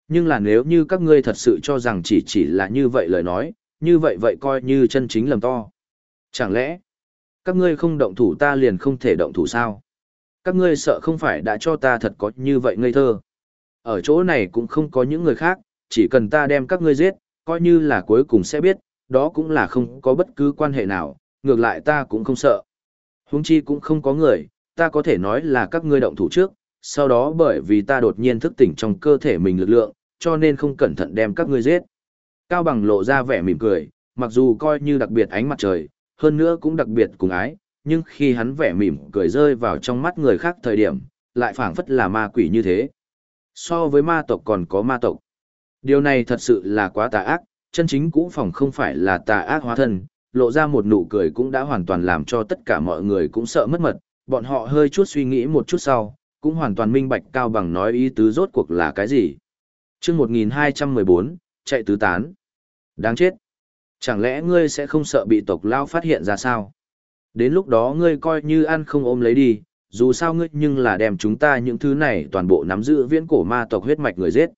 Nhưng là nếu như các ngươi thật sự cho rằng chỉ chỉ là như vậy lời nói, như vậy vậy coi như chân chính lầm to. Chẳng lẽ, các ngươi không động thủ ta liền không thể động thủ sao? Các ngươi sợ không phải đã cho ta thật có như vậy ngây thơ. Ở chỗ này cũng không có những người khác, chỉ cần ta đem các ngươi giết, coi như là cuối cùng sẽ biết, đó cũng là không có bất cứ quan hệ nào, ngược lại ta cũng không sợ. Huống chi cũng không có người, ta có thể nói là các ngươi động thủ trước, sau đó bởi vì ta đột nhiên thức tỉnh trong cơ thể mình lực lượng, cho nên không cẩn thận đem các ngươi giết. Cao Bằng lộ ra vẻ mỉm cười, mặc dù coi như đặc biệt ánh mặt trời, hơn nữa cũng đặc biệt cùng ái, nhưng khi hắn vẻ mỉm cười rơi vào trong mắt người khác thời điểm, lại phảng phất là ma quỷ như thế. So với ma tộc còn có ma tộc. Điều này thật sự là quá tà ác, chân chính cũ phòng không phải là tà ác hóa thân, lộ ra một nụ cười cũng đã hoàn toàn làm cho tất cả mọi người cũng sợ mất mật, bọn họ hơi chút suy nghĩ một chút sau, cũng hoàn toàn minh bạch cao bằng nói ý tứ rốt cuộc là cái gì. chương 1214, chạy tứ tán. Đáng chết. Chẳng lẽ ngươi sẽ không sợ bị tộc lao phát hiện ra sao? Đến lúc đó ngươi coi như ăn không ôm lấy đi, dù sao ngươi nhưng là đem chúng ta những thứ này toàn bộ nắm giữ viễn cổ ma tộc huyết mạch người giết.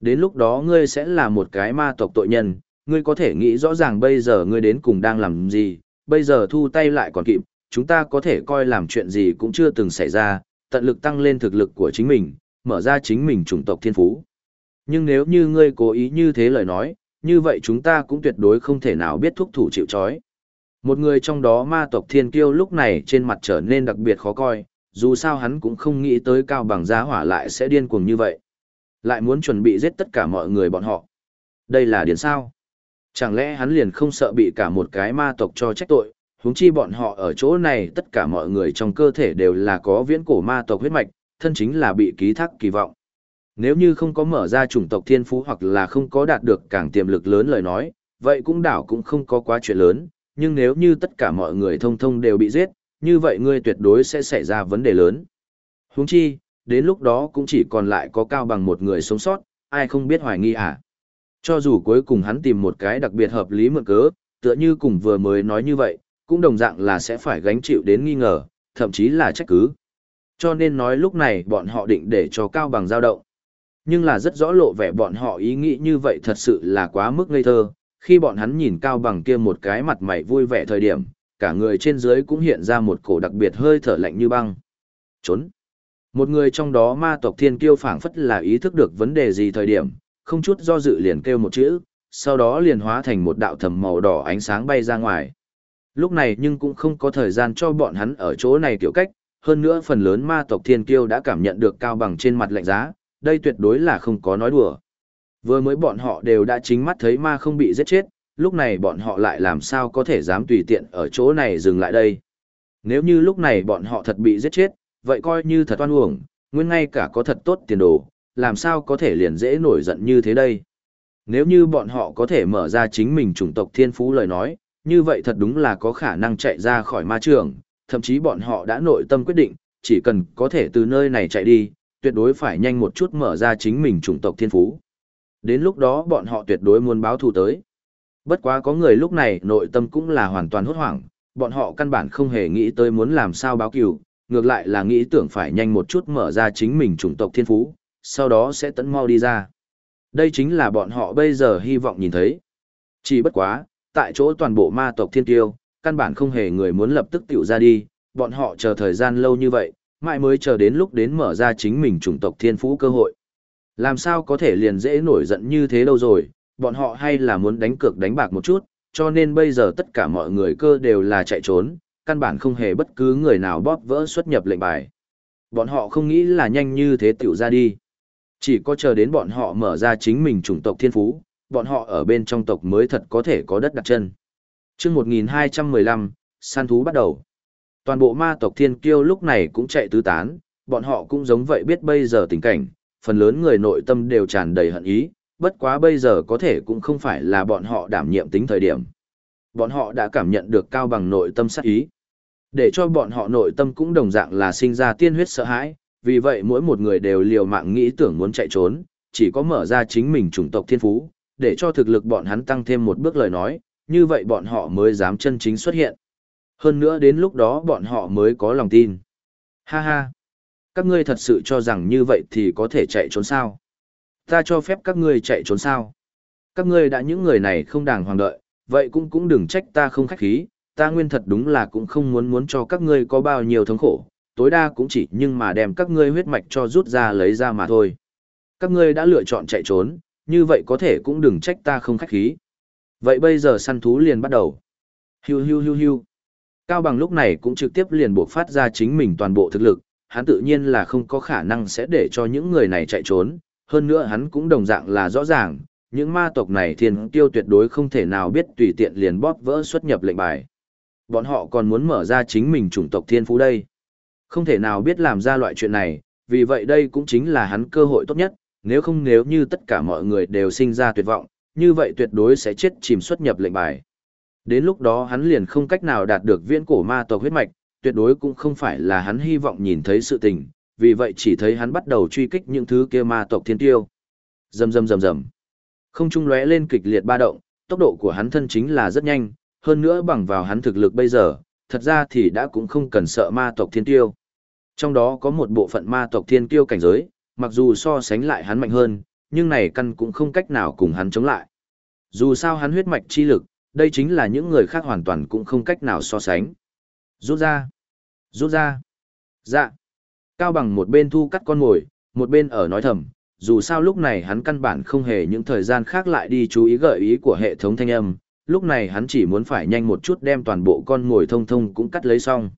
Đến lúc đó ngươi sẽ là một cái ma tộc tội nhân, ngươi có thể nghĩ rõ ràng bây giờ ngươi đến cùng đang làm gì, bây giờ thu tay lại còn kịp, chúng ta có thể coi làm chuyện gì cũng chưa từng xảy ra, tận lực tăng lên thực lực của chính mình, mở ra chính mình chủng tộc thiên phú. Nhưng nếu như ngươi cố ý như thế lời nói, như vậy chúng ta cũng tuyệt đối không thể nào biết thúc thủ chịu chói. Một người trong đó ma tộc thiên kiêu lúc này trên mặt trở nên đặc biệt khó coi, dù sao hắn cũng không nghĩ tới cao bằng giá hỏa lại sẽ điên cuồng như vậy. Lại muốn chuẩn bị giết tất cả mọi người bọn họ. Đây là điển sao? Chẳng lẽ hắn liền không sợ bị cả một cái ma tộc cho trách tội, huống chi bọn họ ở chỗ này tất cả mọi người trong cơ thể đều là có viễn cổ ma tộc huyết mạch, thân chính là bị ký thác kỳ vọng. Nếu như không có mở ra chủng tộc thiên phú hoặc là không có đạt được càng tiềm lực lớn lời nói, vậy cũng đảo cũng không có quá chuyện lớn, nhưng nếu như tất cả mọi người thông thông đều bị giết, như vậy ngươi tuyệt đối sẽ xảy ra vấn đề lớn. Huống chi, đến lúc đó cũng chỉ còn lại có cao bằng một người sống sót, ai không biết hoài nghi à. Cho dù cuối cùng hắn tìm một cái đặc biệt hợp lý mượn cớ, tựa như cùng vừa mới nói như vậy, cũng đồng dạng là sẽ phải gánh chịu đến nghi ngờ, thậm chí là trách cứ. Cho nên nói lúc này bọn họ định để cho cao bằng dao động. Nhưng là rất rõ lộ vẻ bọn họ ý nghĩ như vậy thật sự là quá mức ngây thơ, khi bọn hắn nhìn cao bằng kia một cái mặt mày vui vẻ thời điểm, cả người trên dưới cũng hiện ra một cổ đặc biệt hơi thở lạnh như băng. Trốn. Một người trong đó ma tộc thiên kiêu phảng phất là ý thức được vấn đề gì thời điểm, không chút do dự liền kêu một chữ, sau đó liền hóa thành một đạo thầm màu đỏ ánh sáng bay ra ngoài. Lúc này nhưng cũng không có thời gian cho bọn hắn ở chỗ này tiểu cách, hơn nữa phần lớn ma tộc thiên kiêu đã cảm nhận được cao bằng trên mặt lạnh giá, đây tuyệt đối là không có nói đùa. Vừa mới bọn họ đều đã chính mắt thấy ma không bị giết chết, lúc này bọn họ lại làm sao có thể dám tùy tiện ở chỗ này dừng lại đây. Nếu như lúc này bọn họ thật bị giết chết, vậy coi như thật oan uổng, nguyên ngay cả có thật tốt tiền đồ, làm sao có thể liền dễ nổi giận như thế đây. Nếu như bọn họ có thể mở ra chính mình chủng tộc thiên phú lời nói, như vậy thật đúng là có khả năng chạy ra khỏi ma trường, thậm chí bọn họ đã nội tâm quyết định, chỉ cần có thể từ nơi này chạy đi, tuyệt đối phải nhanh một chút mở ra chính mình chủng tộc thiên phú. Đến lúc đó bọn họ tuyệt đối muốn báo thù tới. Bất quá có người lúc này nội tâm cũng là hoàn toàn hốt hoảng, bọn họ căn bản không hề nghĩ tới muốn làm sao báo cửu, ngược lại là nghĩ tưởng phải nhanh một chút mở ra chính mình chủng tộc thiên phú, sau đó sẽ tận mau đi ra. Đây chính là bọn họ bây giờ hy vọng nhìn thấy. Chỉ bất quá, tại chỗ toàn bộ ma tộc thiên tiêu, căn bản không hề người muốn lập tức tiểu ra đi, bọn họ chờ thời gian lâu như vậy, mãi mới chờ đến lúc đến mở ra chính mình chủng tộc thiên phú cơ hội. Làm sao có thể liền dễ nổi giận như thế đâu rồi, bọn họ hay là muốn đánh cược đánh bạc một chút, cho nên bây giờ tất cả mọi người cơ đều là chạy trốn, căn bản không hề bất cứ người nào bóp vỡ xuất nhập lệnh bài. Bọn họ không nghĩ là nhanh như thế tiểu ra đi. Chỉ có chờ đến bọn họ mở ra chính mình chủng tộc thiên phú, bọn họ ở bên trong tộc mới thật có thể có đất đặt chân. chương 1215, săn thú bắt đầu. Toàn bộ ma tộc thiên kiêu lúc này cũng chạy tứ tán, bọn họ cũng giống vậy biết bây giờ tình cảnh, phần lớn người nội tâm đều tràn đầy hận ý, bất quá bây giờ có thể cũng không phải là bọn họ đảm nhiệm tính thời điểm. Bọn họ đã cảm nhận được cao bằng nội tâm sát ý. Để cho bọn họ nội tâm cũng đồng dạng là sinh ra tiên huyết sợ hãi, vì vậy mỗi một người đều liều mạng nghĩ tưởng muốn chạy trốn, chỉ có mở ra chính mình chủng tộc thiên phú, để cho thực lực bọn hắn tăng thêm một bước lời nói, như vậy bọn họ mới dám chân chính xuất hiện. Hơn nữa đến lúc đó bọn họ mới có lòng tin. Ha ha! Các ngươi thật sự cho rằng như vậy thì có thể chạy trốn sao? Ta cho phép các ngươi chạy trốn sao? Các ngươi đã những người này không đàng hoàng đợi, vậy cũng cũng đừng trách ta không khách khí, ta nguyên thật đúng là cũng không muốn muốn cho các ngươi có bao nhiêu thống khổ, tối đa cũng chỉ nhưng mà đem các ngươi huyết mạch cho rút ra lấy ra mà thôi. Các ngươi đã lựa chọn chạy trốn, như vậy có thể cũng đừng trách ta không khách khí. Vậy bây giờ săn thú liền bắt đầu. Hiu hiu hiu hiu. Cao bằng lúc này cũng trực tiếp liền buộc phát ra chính mình toàn bộ thực lực, hắn tự nhiên là không có khả năng sẽ để cho những người này chạy trốn, hơn nữa hắn cũng đồng dạng là rõ ràng, những ma tộc này thiên tiêu tuyệt đối không thể nào biết tùy tiện liền bóp vỡ xuất nhập lệnh bài. Bọn họ còn muốn mở ra chính mình chủng tộc thiên phú đây. Không thể nào biết làm ra loại chuyện này, vì vậy đây cũng chính là hắn cơ hội tốt nhất, nếu không nếu như tất cả mọi người đều sinh ra tuyệt vọng, như vậy tuyệt đối sẽ chết chìm xuất nhập lệnh bài. Đến lúc đó hắn liền không cách nào đạt được viễn cổ ma tộc huyết mạch, tuyệt đối cũng không phải là hắn hy vọng nhìn thấy sự tình, vì vậy chỉ thấy hắn bắt đầu truy kích những thứ kia ma tộc thiên tiêu. Rầm rầm rầm rầm. Không trung lóe lên kịch liệt ba động, tốc độ của hắn thân chính là rất nhanh, hơn nữa bằng vào hắn thực lực bây giờ, thật ra thì đã cũng không cần sợ ma tộc thiên tiêu. Trong đó có một bộ phận ma tộc thiên tiêu cảnh giới, mặc dù so sánh lại hắn mạnh hơn, nhưng này căn cũng không cách nào cùng hắn chống lại. Dù sao hắn huyết mạch chi lực, đây chính là những người khác hoàn toàn cũng không cách nào so sánh. Rút ra, rút ra, dạ. Cao bằng một bên thu cắt con ngồi, một bên ở nói thầm, dù sao lúc này hắn căn bản không hề những thời gian khác lại đi chú ý gợi ý của hệ thống thanh âm, lúc này hắn chỉ muốn phải nhanh một chút đem toàn bộ con ngồi thông thông cũng cắt lấy xong.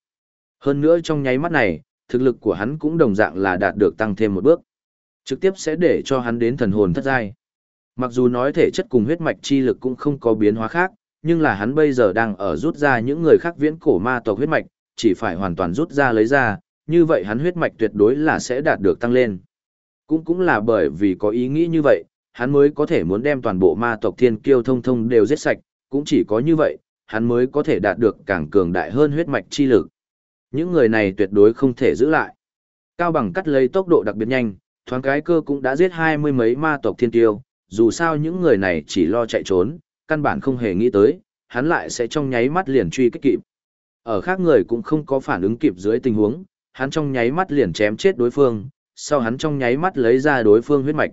Hơn nữa trong nháy mắt này, thực lực của hắn cũng đồng dạng là đạt được tăng thêm một bước. Trực tiếp sẽ để cho hắn đến thần hồn thất giai. Mặc dù nói thể chất cùng huyết mạch chi lực cũng không có biến hóa khác, nhưng là hắn bây giờ đang ở rút ra những người khác viễn cổ ma tộc huyết mạch, chỉ phải hoàn toàn rút ra lấy ra, như vậy hắn huyết mạch tuyệt đối là sẽ đạt được tăng lên. Cũng cũng là bởi vì có ý nghĩ như vậy, hắn mới có thể muốn đem toàn bộ ma tộc thiên kiêu thông thông đều giết sạch, cũng chỉ có như vậy, hắn mới có thể đạt được càng cường đại hơn huyết mạch chi lực. Những người này tuyệt đối không thể giữ lại. Cao bằng cắt lấy tốc độ đặc biệt nhanh, thoáng cái cơ cũng đã giết hai mươi mấy ma tộc thiên tiêu, dù sao những người này chỉ lo chạy trốn, căn bản không hề nghĩ tới, hắn lại sẽ trong nháy mắt liền truy kích kịp. Ở khác người cũng không có phản ứng kịp dưới tình huống, hắn trong nháy mắt liền chém chết đối phương, sau hắn trong nháy mắt lấy ra đối phương huyết mạch.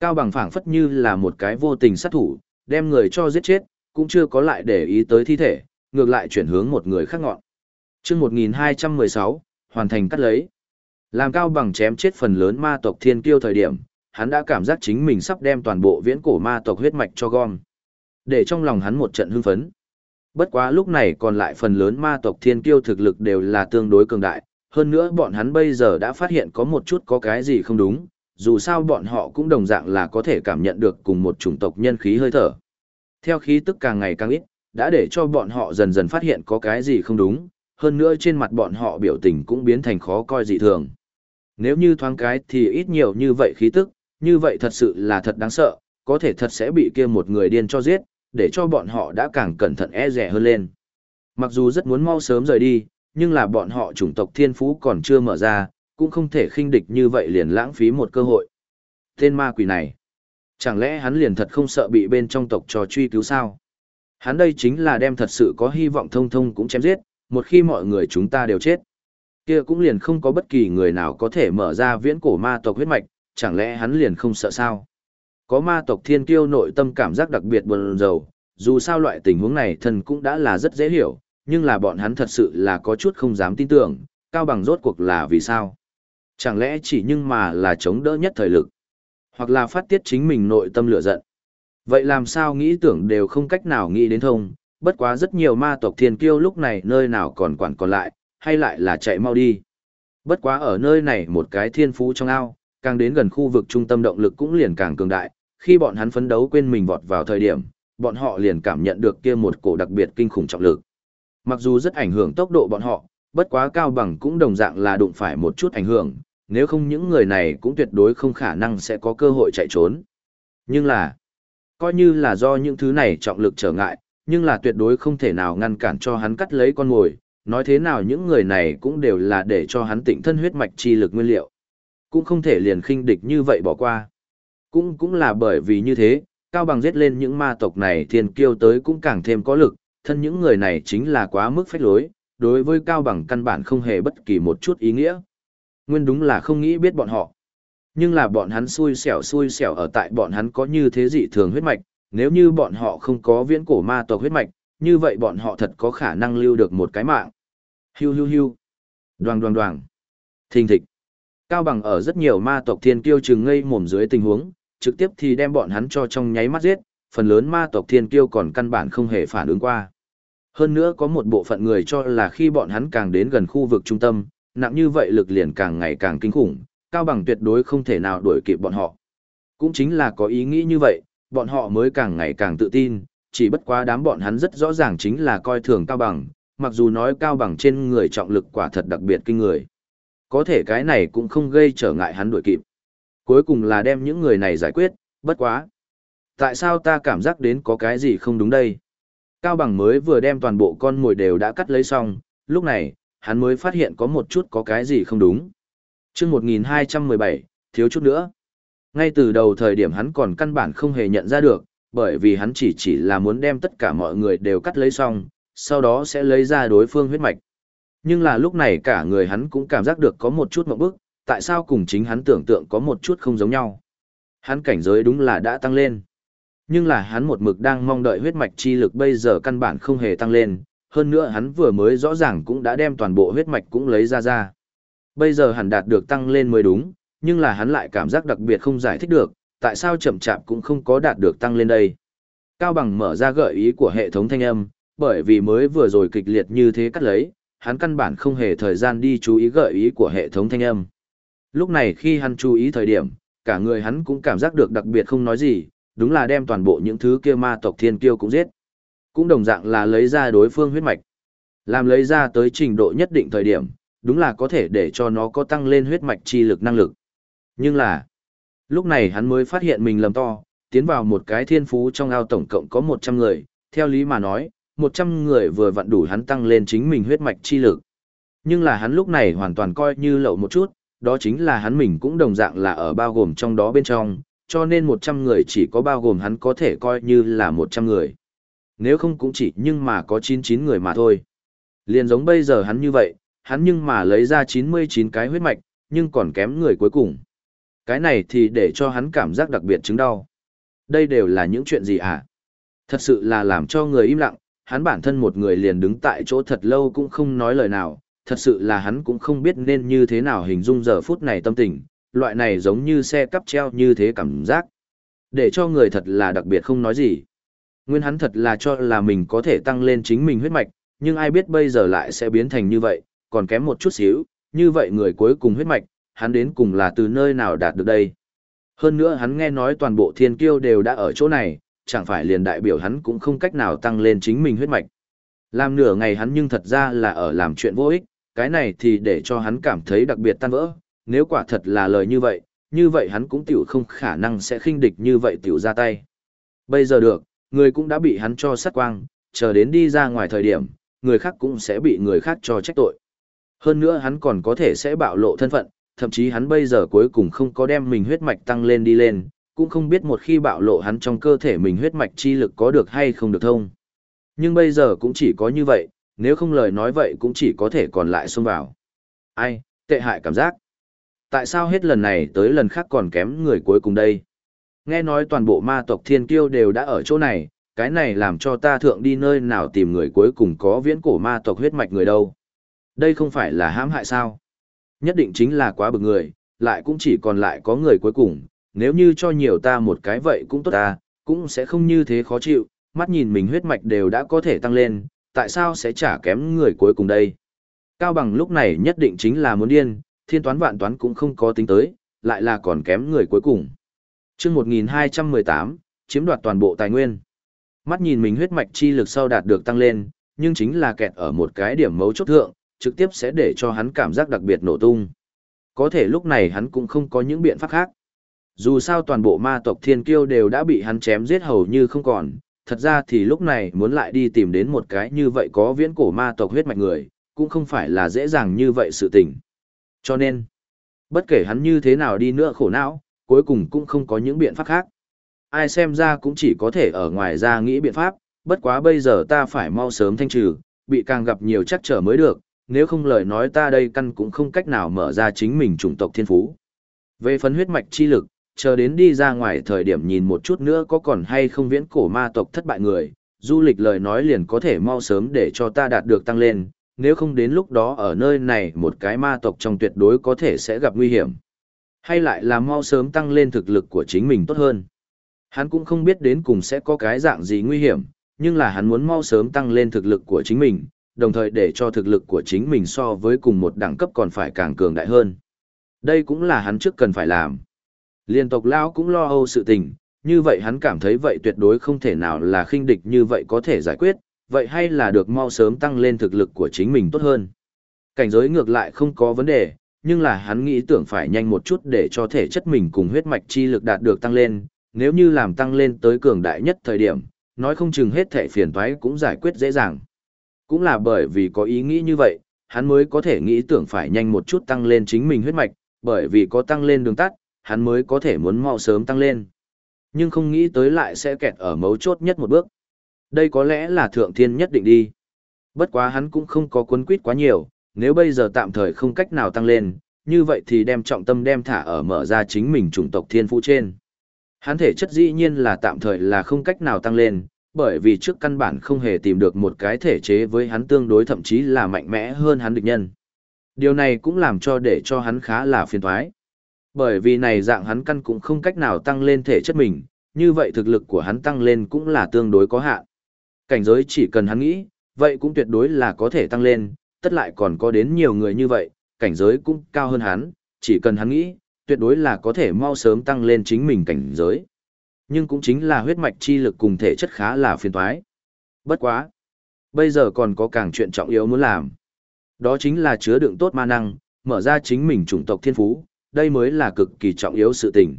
Cao bằng phảng phất như là một cái vô tình sát thủ, đem người cho giết chết, cũng chưa có lại để ý tới thi thể, ngược lại chuyển hướng một người khác ngọn. Trước 1216, hoàn thành cắt lấy. Làm cao bằng chém chết phần lớn ma tộc thiên kiêu thời điểm, hắn đã cảm giác chính mình sắp đem toàn bộ viễn cổ ma tộc huyết mạch cho gom. Để trong lòng hắn một trận hưng phấn. Bất quá lúc này còn lại phần lớn ma tộc thiên kiêu thực lực đều là tương đối cường đại, hơn nữa bọn hắn bây giờ đã phát hiện có một chút có cái gì không đúng, dù sao bọn họ cũng đồng dạng là có thể cảm nhận được cùng một chủng tộc nhân khí hơi thở. Theo khí tức càng ngày càng ít, đã để cho bọn họ dần dần phát hiện có cái gì không đúng, hơn nữa trên mặt bọn họ biểu tình cũng biến thành khó coi dị thường. Nếu như thoáng cái thì ít nhiều như vậy khí tức, như vậy thật sự là thật đáng sợ, có thể thật sẽ bị kia một người điên cho giết, để cho bọn họ đã càng cẩn thận e rẻ hơn lên. Mặc dù rất muốn mau sớm rời đi, nhưng là bọn họ chủng tộc thiên phú còn chưa mở ra, cũng không thể khinh địch như vậy liền lãng phí một cơ hội. Tên ma quỷ này, chẳng lẽ hắn liền thật không sợ bị bên trong tộc trò truy cứu sao? Hắn đây chính là đem thật sự có hy vọng thông thông cũng chém giết, một khi mọi người chúng ta đều chết. Kia cũng liền không có bất kỳ người nào có thể mở ra viễn cổ ma tộc huyết mạch, chẳng lẽ hắn liền không sợ sao? Có ma tộc thiên kiêu nội tâm cảm giác đặc biệt buồn rầu, dù sao loại tình huống này thần cũng đã là rất dễ hiểu, nhưng là bọn hắn thật sự là có chút không dám tin tưởng, cao bằng rốt cuộc là vì sao? Chẳng lẽ chỉ nhưng mà là chống đỡ nhất thời lực, hoặc là phát tiết chính mình nội tâm lửa giận. Vậy làm sao nghĩ tưởng đều không cách nào nghĩ đến thông, bất quá rất nhiều ma tộc thiên kiêu lúc này nơi nào còn quản còn lại, hay lại là chạy mau đi. Bất quá ở nơi này một cái thiên phú trong ao, càng đến gần khu vực trung tâm động lực cũng liền càng cường đại, khi bọn hắn phấn đấu quên mình vọt vào thời điểm, bọn họ liền cảm nhận được kia một cổ đặc biệt kinh khủng trọng lực. Mặc dù rất ảnh hưởng tốc độ bọn họ, bất quá cao bằng cũng đồng dạng là đụng phải một chút ảnh hưởng, nếu không những người này cũng tuyệt đối không khả năng sẽ có cơ hội chạy trốn. Nhưng là, coi như là do những thứ này trọng lực trở ngại, nhưng là tuyệt đối không thể nào ngăn cản cho hắn cắt lấy con mồi, nói thế nào những người này cũng đều là để cho hắn tịnh thân huyết mạch chi lực nguyên liệu. Cũng không thể liền khinh địch như vậy bỏ qua. Cũng cũng là bởi vì như thế, Cao Bằng giết lên những ma tộc này thiên kiêu tới cũng càng thêm có lực, thân những người này chính là quá mức phách lối, đối với Cao Bằng căn bản không hề bất kỳ một chút ý nghĩa. Nguyên đúng là không nghĩ biết bọn họ. Nhưng là bọn hắn xui xẻo xui xẻo ở tại bọn hắn có như thế dị thường huyết mạch, nếu như bọn họ không có viễn cổ ma tộc huyết mạch, như vậy bọn họ thật có khả năng lưu được một cái mạng. Hiu hiu hiu. Đoàng đoàng đoàng. Thình thịch. Cao bằng ở rất nhiều ma tộc thiên kiêu trừng ngây mồm dưới tình huống, trực tiếp thì đem bọn hắn cho trong nháy mắt giết, phần lớn ma tộc thiên kiêu còn căn bản không hề phản ứng qua. Hơn nữa có một bộ phận người cho là khi bọn hắn càng đến gần khu vực trung tâm, nặng như vậy lực liền càng ngày càng kinh khủng, Cao bằng tuyệt đối không thể nào đuổi kịp bọn họ. Cũng chính là có ý nghĩ như vậy, bọn họ mới càng ngày càng tự tin, chỉ bất quá đám bọn hắn rất rõ ràng chính là coi thường Cao bằng, mặc dù nói cao bằng trên người trọng lực quả thật đặc biệt kinh người. Có thể cái này cũng không gây trở ngại hắn đuổi kịp. Cuối cùng là đem những người này giải quyết, bất quá. Tại sao ta cảm giác đến có cái gì không đúng đây? Cao bằng mới vừa đem toàn bộ con mồi đều đã cắt lấy xong, lúc này, hắn mới phát hiện có một chút có cái gì không đúng. chương 1217, thiếu chút nữa. Ngay từ đầu thời điểm hắn còn căn bản không hề nhận ra được, bởi vì hắn chỉ chỉ là muốn đem tất cả mọi người đều cắt lấy xong, sau đó sẽ lấy ra đối phương huyết mạch. Nhưng là lúc này cả người hắn cũng cảm giác được có một chút mộng bức, tại sao cùng chính hắn tưởng tượng có một chút không giống nhau. Hắn cảnh giới đúng là đã tăng lên. Nhưng là hắn một mực đang mong đợi huyết mạch chi lực bây giờ căn bản không hề tăng lên, hơn nữa hắn vừa mới rõ ràng cũng đã đem toàn bộ huyết mạch cũng lấy ra ra. Bây giờ hắn đạt được tăng lên mới đúng, nhưng là hắn lại cảm giác đặc biệt không giải thích được, tại sao chậm chạp cũng không có đạt được tăng lên đây. Cao bằng mở ra gợi ý của hệ thống thanh âm, bởi vì mới vừa rồi kịch liệt như thế cắt lấy, hắn căn bản không hề thời gian đi chú ý gợi ý của hệ thống thanh âm. Lúc này khi hắn chú ý thời điểm, cả người hắn cũng cảm giác được đặc biệt không nói gì, đúng là đem toàn bộ những thứ kia ma tộc thiên kiêu cũng giết. Cũng đồng dạng là lấy ra đối phương huyết mạch. Làm lấy ra tới trình độ nhất định thời điểm, đúng là có thể để cho nó có tăng lên huyết mạch chi lực năng lực. Nhưng là, lúc này hắn mới phát hiện mình lầm to, tiến vào một cái thiên phú trong ao tổng cộng có 100 người, theo lý mà nói, 100 người vừa vặn đủ hắn tăng lên chính mình huyết mạch chi lực. Nhưng là hắn lúc này hoàn toàn coi như lậu một chút, đó chính là hắn mình cũng đồng dạng là ở bao gồm trong đó bên trong, cho nên 100 người chỉ có bao gồm hắn có thể coi như là 100 người. Nếu không cũng chỉ nhưng mà có 99 người mà thôi. Liền giống bây giờ hắn như vậy, hắn nhưng mà lấy ra 99 cái huyết mạch, nhưng còn kém người cuối cùng. Cái này thì để cho hắn cảm giác đặc biệt chứng đau. Đây đều là những chuyện gì hả? Thật sự là làm cho người im lặng, hắn bản thân một người liền đứng tại chỗ thật lâu cũng không nói lời nào, thật sự là hắn cũng không biết nên như thế nào hình dung giờ phút này tâm tình, loại này giống như xe cắp treo như thế cảm giác. Để cho người thật là đặc biệt không nói gì. Nguyên hắn thật là cho là mình có thể tăng lên chính mình huyết mạch, nhưng ai biết bây giờ lại sẽ biến thành như vậy, còn kém một chút xíu, như vậy người cuối cùng huyết mạch, hắn đến cùng là từ nơi nào đạt được đây. Hơn nữa hắn nghe nói toàn bộ thiên kiêu đều đã ở chỗ này, chẳng phải liền đại biểu hắn cũng không cách nào tăng lên chính mình huyết mạch. Làm nửa ngày hắn nhưng thật ra là ở làm chuyện vô ích, cái này thì để cho hắn cảm thấy đặc biệt tan vỡ, nếu quả thật là lời như vậy, như vậy hắn cũng tiểu không khả năng sẽ khinh địch như vậy tiểu ra tay. Bây giờ được, người cũng đã bị hắn cho sát quang, chờ đến đi ra ngoài thời điểm, người khác cũng sẽ bị người khác cho trách tội. Hơn nữa hắn còn có thể sẽ bạo lộ thân phận, thậm chí hắn bây giờ cuối cùng không có đem mình huyết mạch tăng lên đi lên, cũng không biết một khi bạo lộ hắn trong cơ thể mình huyết mạch chi lực có được hay không được thông. Nhưng bây giờ cũng chỉ có như vậy, nếu không lời nói vậy cũng chỉ có thể còn lại xông vào. Ai, tệ hại cảm giác. Tại sao hết lần này tới lần khác còn kém người cuối cùng đây? Nghe nói toàn bộ ma tộc thiên kiêu đều đã ở chỗ này, cái này làm cho ta thượng đi nơi nào tìm người cuối cùng có viễn cổ ma tộc huyết mạch người đâu. Đây không phải là hãm hại sao? Nhất định chính là quá bực người, lại cũng chỉ còn lại có người cuối cùng, nếu như cho nhiều ta một cái vậy cũng tốt ta, cũng sẽ không như thế khó chịu, mắt nhìn mình huyết mạch đều đã có thể tăng lên, tại sao sẽ trả kém người cuối cùng đây? Cao bằng lúc này nhất định chính là muốn điên, thiên toán vạn toán cũng không có tính tới, lại là còn kém người cuối cùng. chương 1218, chiếm đoạt toàn bộ tài nguyên. Mắt nhìn mình huyết mạch chi lực sau đạt được tăng lên, nhưng chính là kẹt ở một cái điểm mấu chốt thượng, trực tiếp sẽ để cho hắn cảm giác đặc biệt nổ tung. Có thể lúc này hắn cũng không có những biện pháp khác. Dù sao toàn bộ ma tộc thiên kiêu đều đã bị hắn chém giết hầu như không còn, thật ra thì lúc này muốn lại đi tìm đến một cái như vậy có viễn cổ ma tộc huyết mạch người, cũng không phải là dễ dàng như vậy sự tình. Cho nên, bất kể hắn như thế nào đi nữa khổ não, cuối cùng cũng không có những biện pháp khác. Ai xem ra cũng chỉ có thể ở ngoài ra nghĩ biện pháp, bất quá bây giờ ta phải mau sớm thanh trừ, bị càng gặp nhiều chắc trở mới được, nếu không lời nói ta đây căn cũng không cách nào mở ra chính mình chủng tộc thiên phú. Về phấn huyết mạch chi lực, chờ đến đi ra ngoài thời điểm nhìn một chút nữa có còn hay không viễn cổ ma tộc thất bại người, du lịch lời nói liền có thể mau sớm để cho ta đạt được tăng lên, nếu không đến lúc đó ở nơi này một cái ma tộc trong tuyệt đối có thể sẽ gặp nguy hiểm. Hay lại là mau sớm tăng lên thực lực của chính mình tốt hơn. Hắn cũng không biết đến cùng sẽ có cái dạng gì nguy hiểm, nhưng là hắn muốn mau sớm tăng lên thực lực của chính mình, đồng thời để cho thực lực của chính mình so với cùng một đẳng cấp còn phải càng cường đại hơn. Đây cũng là hắn trước cần phải làm. Liên tộc Lao cũng lo âu sự tình, như vậy hắn cảm thấy vậy tuyệt đối không thể nào là khinh địch như vậy có thể giải quyết, vậy hay là được mau sớm tăng lên thực lực của chính mình tốt hơn. Cảnh giới ngược lại không có vấn đề, nhưng là hắn nghĩ tưởng phải nhanh một chút để cho thể chất mình cùng huyết mạch chi lực đạt được tăng lên, nếu như làm tăng lên tới cường đại nhất thời điểm, nói không chừng hết thể phiền toái cũng giải quyết dễ dàng. Cũng là bởi vì có ý nghĩ như vậy, hắn mới có thể nghĩ tưởng phải nhanh một chút tăng lên chính mình huyết mạch, bởi vì có tăng lên đường tắt, hắn mới có thể muốn mau sớm tăng lên. Nhưng không nghĩ tới lại sẽ kẹt ở mấu chốt nhất một bước. Đây có lẽ là thượng thiên nhất định đi. Bất quá hắn cũng không có cuốn quýt quá nhiều, nếu bây giờ tạm thời không cách nào tăng lên, như vậy thì đem trọng tâm đem thả ở mở ra chính mình chủng tộc thiên phú trên. Hắn thể chất dĩ nhiên là tạm thời là không cách nào tăng lên, bởi vì trước căn bản không hề tìm được một cái thể chế với hắn tương đối thậm chí là mạnh mẽ hơn hắn địch nhân. Điều này cũng làm cho để cho hắn khá là phiền toái. Bởi vì này dạng hắn căn cũng không cách nào tăng lên thể chất mình, như vậy thực lực của hắn tăng lên cũng là tương đối có hạn. Cảnh giới chỉ cần hắn nghĩ, vậy cũng tuyệt đối là có thể tăng lên, tất lại còn có đến nhiều người như vậy, cảnh giới cũng cao hơn hắn, chỉ cần hắn nghĩ, tuyệt đối là có thể mau sớm tăng lên chính mình cảnh giới. Nhưng cũng chính là huyết mạch chi lực cùng thể chất khá là phiền toái. Bất quá. Bây giờ còn có càng chuyện trọng yếu muốn làm. Đó chính là chứa đựng tốt ma năng, mở ra chính mình chủng tộc thiên phú, đây mới là cực kỳ trọng yếu sự tình.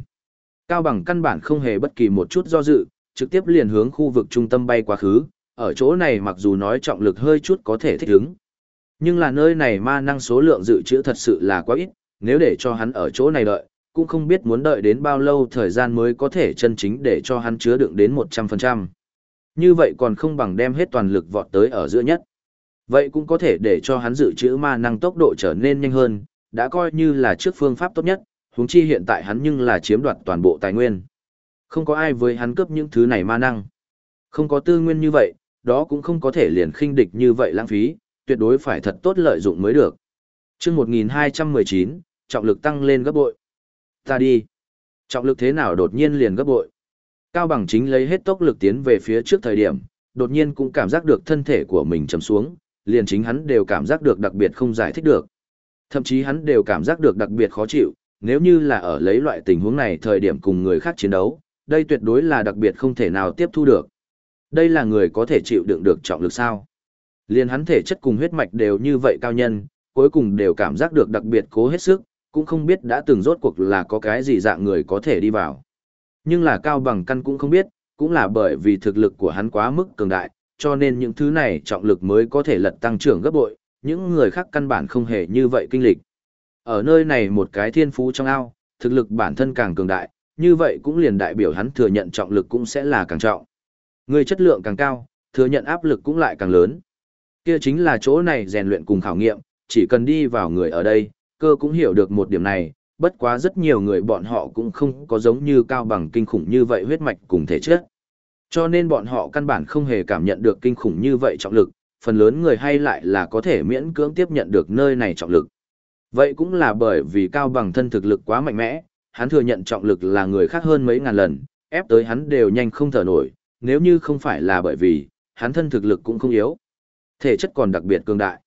Cao bằng căn bản không hề bất kỳ một chút do dự, trực tiếp liền hướng khu vực trung tâm bay quá khứ, ở chỗ này mặc dù nói trọng lực hơi chút có thể thích ứng. Nhưng là nơi này ma năng số lượng dự trữ thật sự là quá ít, nếu để cho hắn ở chỗ này đợi, cũng không biết muốn đợi đến bao lâu thời gian mới có thể chân chính để cho hắn chứa đựng đến 100%. Như vậy còn không bằng đem hết toàn lực vọt tới ở giữa nhất. Vậy cũng có thể để cho hắn dự trữ ma năng tốc độ trở nên nhanh hơn, đã coi như là trước phương pháp tốt nhất, huống chi hiện tại hắn nhưng là chiếm đoạt toàn bộ tài nguyên. Không có ai với hắn cướp những thứ này ma năng. Không có tư nguyên như vậy, đó cũng không có thể liền khinh địch như vậy lãng phí, tuyệt đối phải thật tốt lợi dụng mới được. chương 1219, trọng lực tăng lên gấp bội. Ta đi. Trọng lực thế nào đột nhiên liền gấp bội. Cao bằng chính lấy hết tốc lực tiến về phía trước thời điểm, đột nhiên cũng cảm giác được thân thể của mình chầm xuống, liền chính hắn đều cảm giác được đặc biệt không giải thích được. Thậm chí hắn đều cảm giác được đặc biệt khó chịu, nếu như là ở lấy loại tình huống này thời điểm cùng người khác chiến đấu, đây tuyệt đối là đặc biệt không thể nào tiếp thu được. Đây là người có thể chịu đựng được trọng lực sao? Liên hắn thể chất cùng huyết mạch đều như vậy cao nhân, cuối cùng đều cảm giác được đặc biệt cố hết sức, cũng không biết đã từng rốt cuộc là có cái gì dạng người có thể đi vào. Nhưng là cao bằng căn cũng không biết, cũng là bởi vì thực lực của hắn quá mức cường đại, cho nên những thứ này trọng lực mới có thể lật tăng trưởng gấp bội, những người khác căn bản không hề như vậy kinh lịch. Ở nơi này một cái thiên phú trong ao, thực lực bản thân càng cường đại, như vậy cũng liền đại biểu hắn thừa nhận trọng lực cũng sẽ là càng trọng. Người chất lượng càng cao, thừa nhận áp lực cũng lại càng lớn. Kia chính là chỗ này rèn luyện cùng khảo nghiệm, chỉ cần đi vào người ở đây, cơ cũng hiểu được một điểm này, bất quá rất nhiều người bọn họ cũng không có giống như cao bằng kinh khủng như vậy huyết mạch cùng thể chất. Cho nên bọn họ căn bản không hề cảm nhận được kinh khủng như vậy trọng lực, phần lớn người hay lại là có thể miễn cưỡng tiếp nhận được nơi này trọng lực. Vậy cũng là bởi vì cao bằng thân thực lực quá mạnh mẽ, hắn thừa nhận trọng lực là người khác hơn mấy ngàn lần, ép tới hắn đều nhanh không thở nổi, nếu như không phải là bởi vì, hắn thân thực lực cũng không yếu. Thể chất còn đặc biệt cường đại.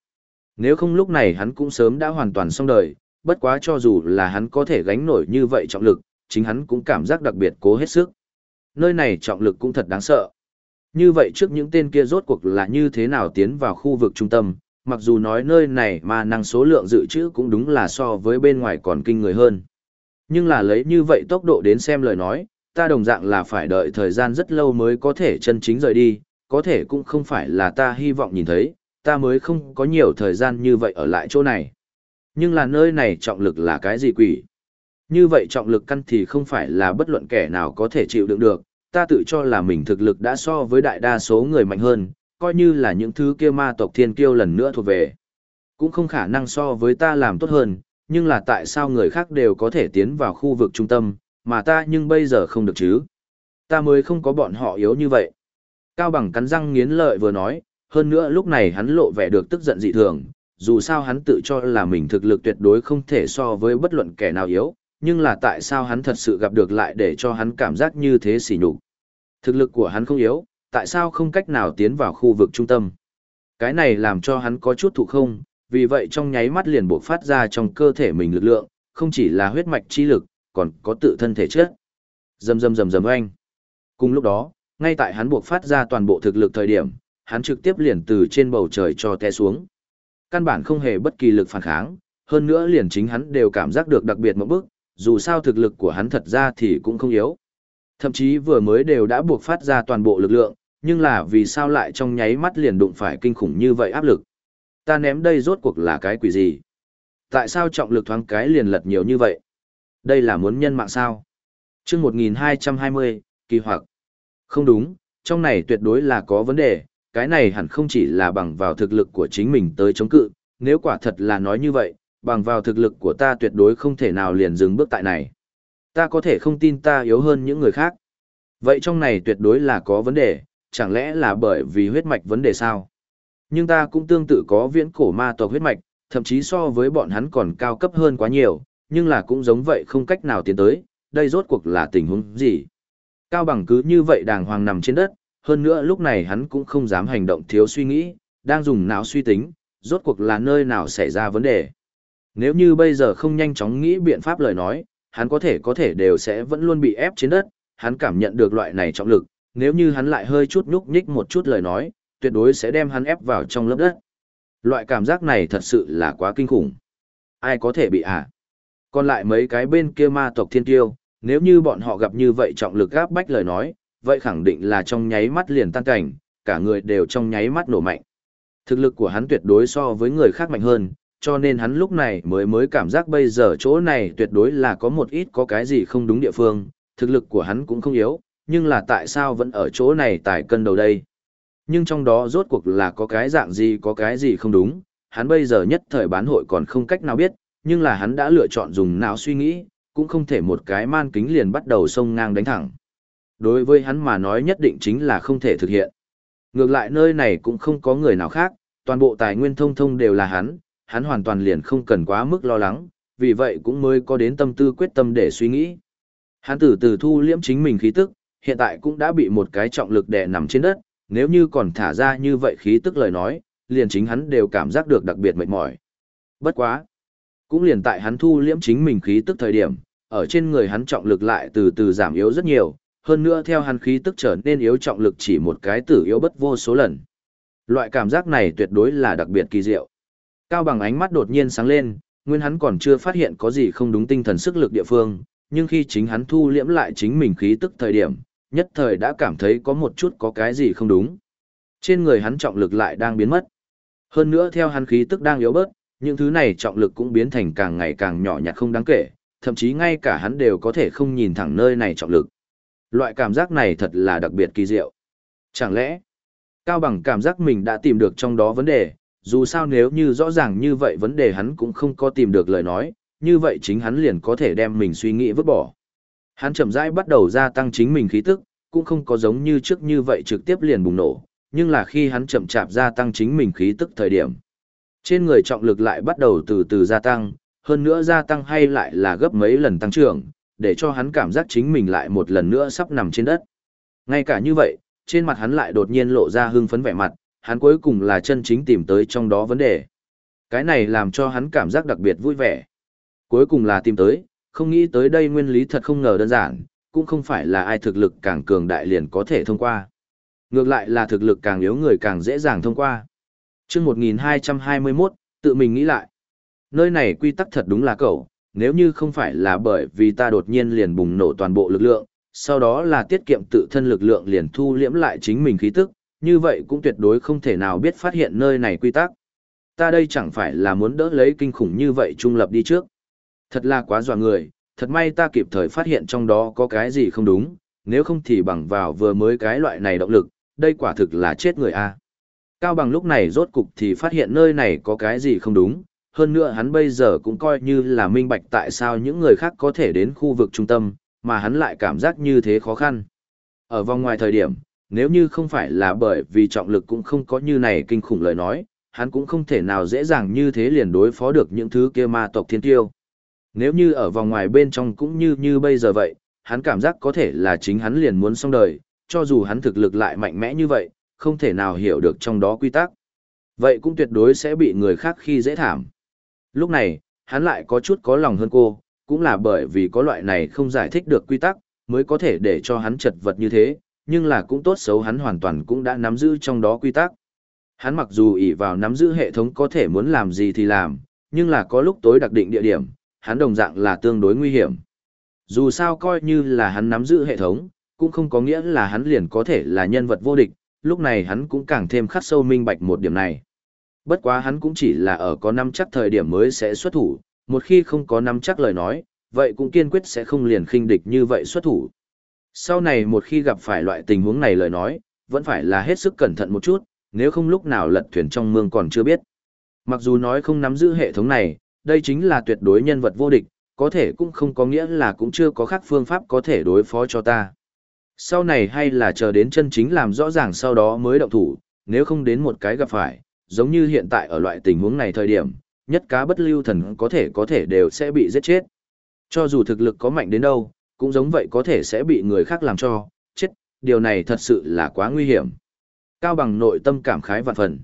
Nếu không lúc này hắn cũng sớm đã hoàn toàn xong đời, bất quá cho dù là hắn có thể gánh nổi như vậy trọng lực, chính hắn cũng cảm giác đặc biệt cố hết sức. Nơi này trọng lực cũng thật đáng sợ. Như vậy trước những tên kia rốt cuộc là như thế nào tiến vào khu vực trung tâm, mặc dù nói nơi này mà năng số lượng dự trữ cũng đúng là so với bên ngoài còn kinh người hơn. Nhưng là lấy như vậy tốc độ đến xem lời nói, ta đồng dạng là phải đợi thời gian rất lâu mới có thể chân chính rời đi, có thể cũng không phải là ta hy vọng nhìn thấy, ta mới không có nhiều thời gian như vậy ở lại chỗ này. Nhưng là nơi này trọng lực là cái gì quỷ? Như vậy trọng lực căn thì không phải là bất luận kẻ nào có thể chịu đựng được, ta tự cho là mình thực lực đã so với đại đa số người mạnh hơn, coi như là những thứ kia ma tộc thiên kiêu lần nữa thuộc về. Cũng không khả năng so với ta làm tốt hơn, nhưng là tại sao người khác đều có thể tiến vào khu vực trung tâm, mà ta nhưng bây giờ không được chứ? Ta mới không có bọn họ yếu như vậy. Cao bằng cắn răng nghiến lợi vừa nói, hơn nữa lúc này hắn lộ vẻ được tức giận dị thường, dù sao hắn tự cho là mình thực lực tuyệt đối không thể so với bất luận kẻ nào yếu, nhưng là tại sao hắn thật sự gặp được lại để cho hắn cảm giác như thế xỉ nhục. Thực lực của hắn không yếu, tại sao không cách nào tiến vào khu vực trung tâm. Cái này làm cho hắn có chút thụ không, vì vậy trong nháy mắt liền buộc phát ra trong cơ thể mình lực lượng, không chỉ là huyết mạch chi lực, còn có tự thân thể chất. Dầm dầm dầm dầm oanh. Cùng lúc đó, ngay tại hắn buộc phát ra toàn bộ thực lực thời điểm, hắn trực tiếp liền từ trên bầu trời cho té xuống. Căn bản không hề bất kỳ lực phản kháng, hơn nữa liền chính hắn đều cảm giác được đặc biệt một bước, dù sao thực lực của hắn thật ra thì cũng không yếu. Thậm chí vừa mới đều đã buộc phát ra toàn bộ lực lượng, nhưng là vì sao lại trong nháy mắt liền đụng phải kinh khủng như vậy áp lực. Ta ném đây rốt cuộc là cái quỷ gì? Tại sao trọng lực thoáng cái liền lật nhiều như vậy? Đây là muốn nhân mạng sao? chương 1220, kỳ hoặc. Không đúng, trong này tuyệt đối là có vấn đề, cái này hẳn không chỉ là bằng vào thực lực của chính mình tới chống cự, nếu quả thật là nói như vậy, bằng vào thực lực của ta tuyệt đối không thể nào liền dừng bước tại này. Ta có thể không tin ta yếu hơn những người khác. Vậy trong này tuyệt đối là có vấn đề, chẳng lẽ là bởi vì huyết mạch vấn đề sao? Nhưng ta cũng tương tự có viễn cổ ma tộc huyết mạch, thậm chí so với bọn hắn còn cao cấp hơn quá nhiều, nhưng là cũng giống vậy không cách nào tiến tới, đây rốt cuộc là tình huống gì? Cao bằng cứ như vậy đàng hoàng nằm trên đất, hơn nữa lúc này hắn cũng không dám hành động thiếu suy nghĩ, đang dùng não suy tính, rốt cuộc là nơi nào xảy ra vấn đề. Nếu như bây giờ không nhanh chóng nghĩ biện pháp lời nói, hắn có thể có thể đều sẽ vẫn luôn bị ép trên đất, hắn cảm nhận được loại này trọng lực, nếu như hắn lại hơi chút nhúc nhích một chút lời nói, tuyệt đối sẽ đem hắn ép vào trong lớp đất. Loại cảm giác này thật sự là quá kinh khủng. Ai có thể bị à? Còn lại mấy cái bên kia ma tộc thiên tiêu, nếu như bọn họ gặp như vậy trọng lực gáp bách lời nói, vậy khẳng định là trong nháy mắt liền tan cảnh, cả người đều trong nháy mắt nổ mạnh. Thực lực của hắn tuyệt đối so với người khác mạnh hơn, cho nên hắn lúc này mới mới cảm giác bây giờ chỗ này tuyệt đối là có một ít có cái gì không đúng địa phương, thực lực của hắn cũng không yếu, nhưng là tại sao vẫn ở chỗ này tại cân đầu đây? Nhưng trong đó rốt cuộc là có cái dạng gì có cái gì không đúng, hắn bây giờ nhất thời bán hội còn không cách nào biết, nhưng là hắn đã lựa chọn dùng não suy nghĩ, cũng không thể một cái man kính liền bắt đầu xông ngang đánh thẳng. Đối với hắn mà nói nhất định chính là không thể thực hiện. Ngược lại nơi này cũng không có người nào khác, toàn bộ tài nguyên thông thông đều là hắn, hắn hoàn toàn liền không cần quá mức lo lắng, vì vậy cũng mới có đến tâm tư quyết tâm để suy nghĩ. Hắn từ từ thu liễm chính mình khí tức, hiện tại cũng đã bị một cái trọng lực đè nằm trên đất, nếu như còn thả ra như vậy khí tức lời nói, liền chính hắn đều cảm giác được đặc biệt mệt mỏi. Bất quá. Cũng liền tại hắn thu liễm chính mình khí tức thời điểm, ở trên người hắn trọng lực lại từ từ giảm yếu rất nhiều, hơn nữa theo hắn khí tức trở nên yếu trọng lực chỉ một cái tử yếu bất vô số lần. Loại cảm giác này tuyệt đối là đặc biệt kỳ diệu. Cao bằng ánh mắt đột nhiên sáng lên, nguyên hắn còn chưa phát hiện có gì không đúng tinh thần sức lực địa phương, nhưng khi chính hắn thu liễm lại chính mình khí tức thời điểm, nhất thời đã cảm thấy có một chút có cái gì không đúng. Trên người hắn trọng lực lại đang biến mất. Hơn nữa theo hắn khí tức đang yếu bớt, những thứ này trọng lực cũng biến thành càng ngày càng nhỏ nhặt không đáng kể, thậm chí ngay cả hắn đều có thể không nhìn thẳng nơi này trọng lực. Loại cảm giác này thật là đặc biệt kỳ diệu. Chẳng lẽ, Cao Bằng cảm giác mình đã tìm được trong đó vấn đề, dù sao nếu như rõ ràng như vậy vấn đề hắn cũng không có tìm được lời nói, như vậy chính hắn liền có thể đem mình suy nghĩ vứt bỏ. Hắn chậm rãi bắt đầu gia tăng chính mình khí tức, cũng không có giống như trước như vậy trực tiếp liền bùng nổ, nhưng là khi hắn chậm chạp gia tăng chính mình khí tức thời điểm. Trên người trọng lực lại bắt đầu từ từ gia tăng, hơn nữa gia tăng hay lại là gấp mấy lần tăng trưởng, để cho hắn cảm giác chính mình lại một lần nữa sắp nằm trên đất. Ngay cả như vậy, trên mặt hắn lại đột nhiên lộ ra hưng phấn vẻ mặt, hắn cuối cùng là chân chính tìm tới trong đó vấn đề. Cái này làm cho hắn cảm giác đặc biệt vui vẻ. Cuối cùng là tìm tới, không nghĩ tới đây nguyên lý thật không ngờ đơn giản, cũng không phải là ai thực lực càng cường đại liền có thể thông qua. Ngược lại là thực lực càng yếu người càng dễ dàng thông qua. chương 1221, tự mình nghĩ lại. Nơi này quy tắc thật đúng là cậu, nếu như không phải là bởi vì ta đột nhiên liền bùng nổ toàn bộ lực lượng, sau đó là tiết kiệm tự thân lực lượng liền thu liễm lại chính mình khí tức, như vậy cũng tuyệt đối không thể nào biết phát hiện nơi này quy tắc. Ta đây chẳng phải là muốn đỡ lấy kinh khủng như vậy trung lập đi trước. Thật là quá dọa người, thật may ta kịp thời phát hiện trong đó có cái gì không đúng, nếu không thì bằng vào vừa mới cái loại này động lực, đây quả thực là chết người a. Cao bằng lúc này rốt cục thì phát hiện nơi này có cái gì không đúng, hơn nữa hắn bây giờ cũng coi như là minh bạch tại sao những người khác có thể đến khu vực trung tâm, mà hắn lại cảm giác như thế khó khăn. Ở vòng ngoài thời điểm, nếu như không phải là bởi vì trọng lực cũng không có như này kinh khủng lời nói, hắn cũng không thể nào dễ dàng như thế liền đối phó được những thứ kia ma tộc thiên tiêu. Nếu như ở vòng ngoài bên trong cũng như như bây giờ vậy, hắn cảm giác có thể là chính hắn liền muốn xong đời, cho dù hắn thực lực lại mạnh mẽ như vậy, không thể nào hiểu được trong đó quy tắc. Vậy cũng tuyệt đối sẽ bị người khác khi dễ thảm. Lúc này, hắn lại có chút có lòng hơn cô, cũng là bởi vì có loại này không giải thích được quy tắc, mới có thể để cho hắn chật vật như thế, nhưng là cũng tốt xấu hắn hoàn toàn cũng đã nắm giữ trong đó quy tắc. Hắn mặc dù ỷ vào nắm giữ hệ thống có thể muốn làm gì thì làm, nhưng là có lúc tối đặc định địa điểm, hắn đồng dạng là tương đối nguy hiểm. Dù sao coi như là hắn nắm giữ hệ thống, cũng không có nghĩa là hắn liền có thể là nhân vật vô địch, lúc này hắn cũng càng thêm khắc sâu minh bạch một điểm này. Bất quá hắn cũng chỉ là ở có năm chắc thời điểm mới sẽ xuất thủ, một khi không có năm chắc lời nói, vậy cũng kiên quyết sẽ không liền khinh địch như vậy xuất thủ. Sau này một khi gặp phải loại tình huống này lời nói, vẫn phải là hết sức cẩn thận một chút, nếu không lúc nào lật thuyền trong mương còn chưa biết. Mặc dù nói không nắm giữ hệ thống này, đây chính là tuyệt đối nhân vật vô địch, có thể cũng không có nghĩa là cũng chưa có khác phương pháp có thể đối phó cho ta. Sau này hay là chờ đến chân chính làm rõ ràng sau đó mới động thủ, nếu không đến một cái gặp phải, giống như hiện tại ở loại tình huống này thời điểm, nhất cá bất lưu thần có thể có thể đều sẽ bị giết chết. Cho dù thực lực có mạnh đến đâu, cũng giống vậy có thể sẽ bị người khác làm cho, chết, điều này thật sự là quá nguy hiểm. Cao bằng nội tâm cảm khái vạn phần.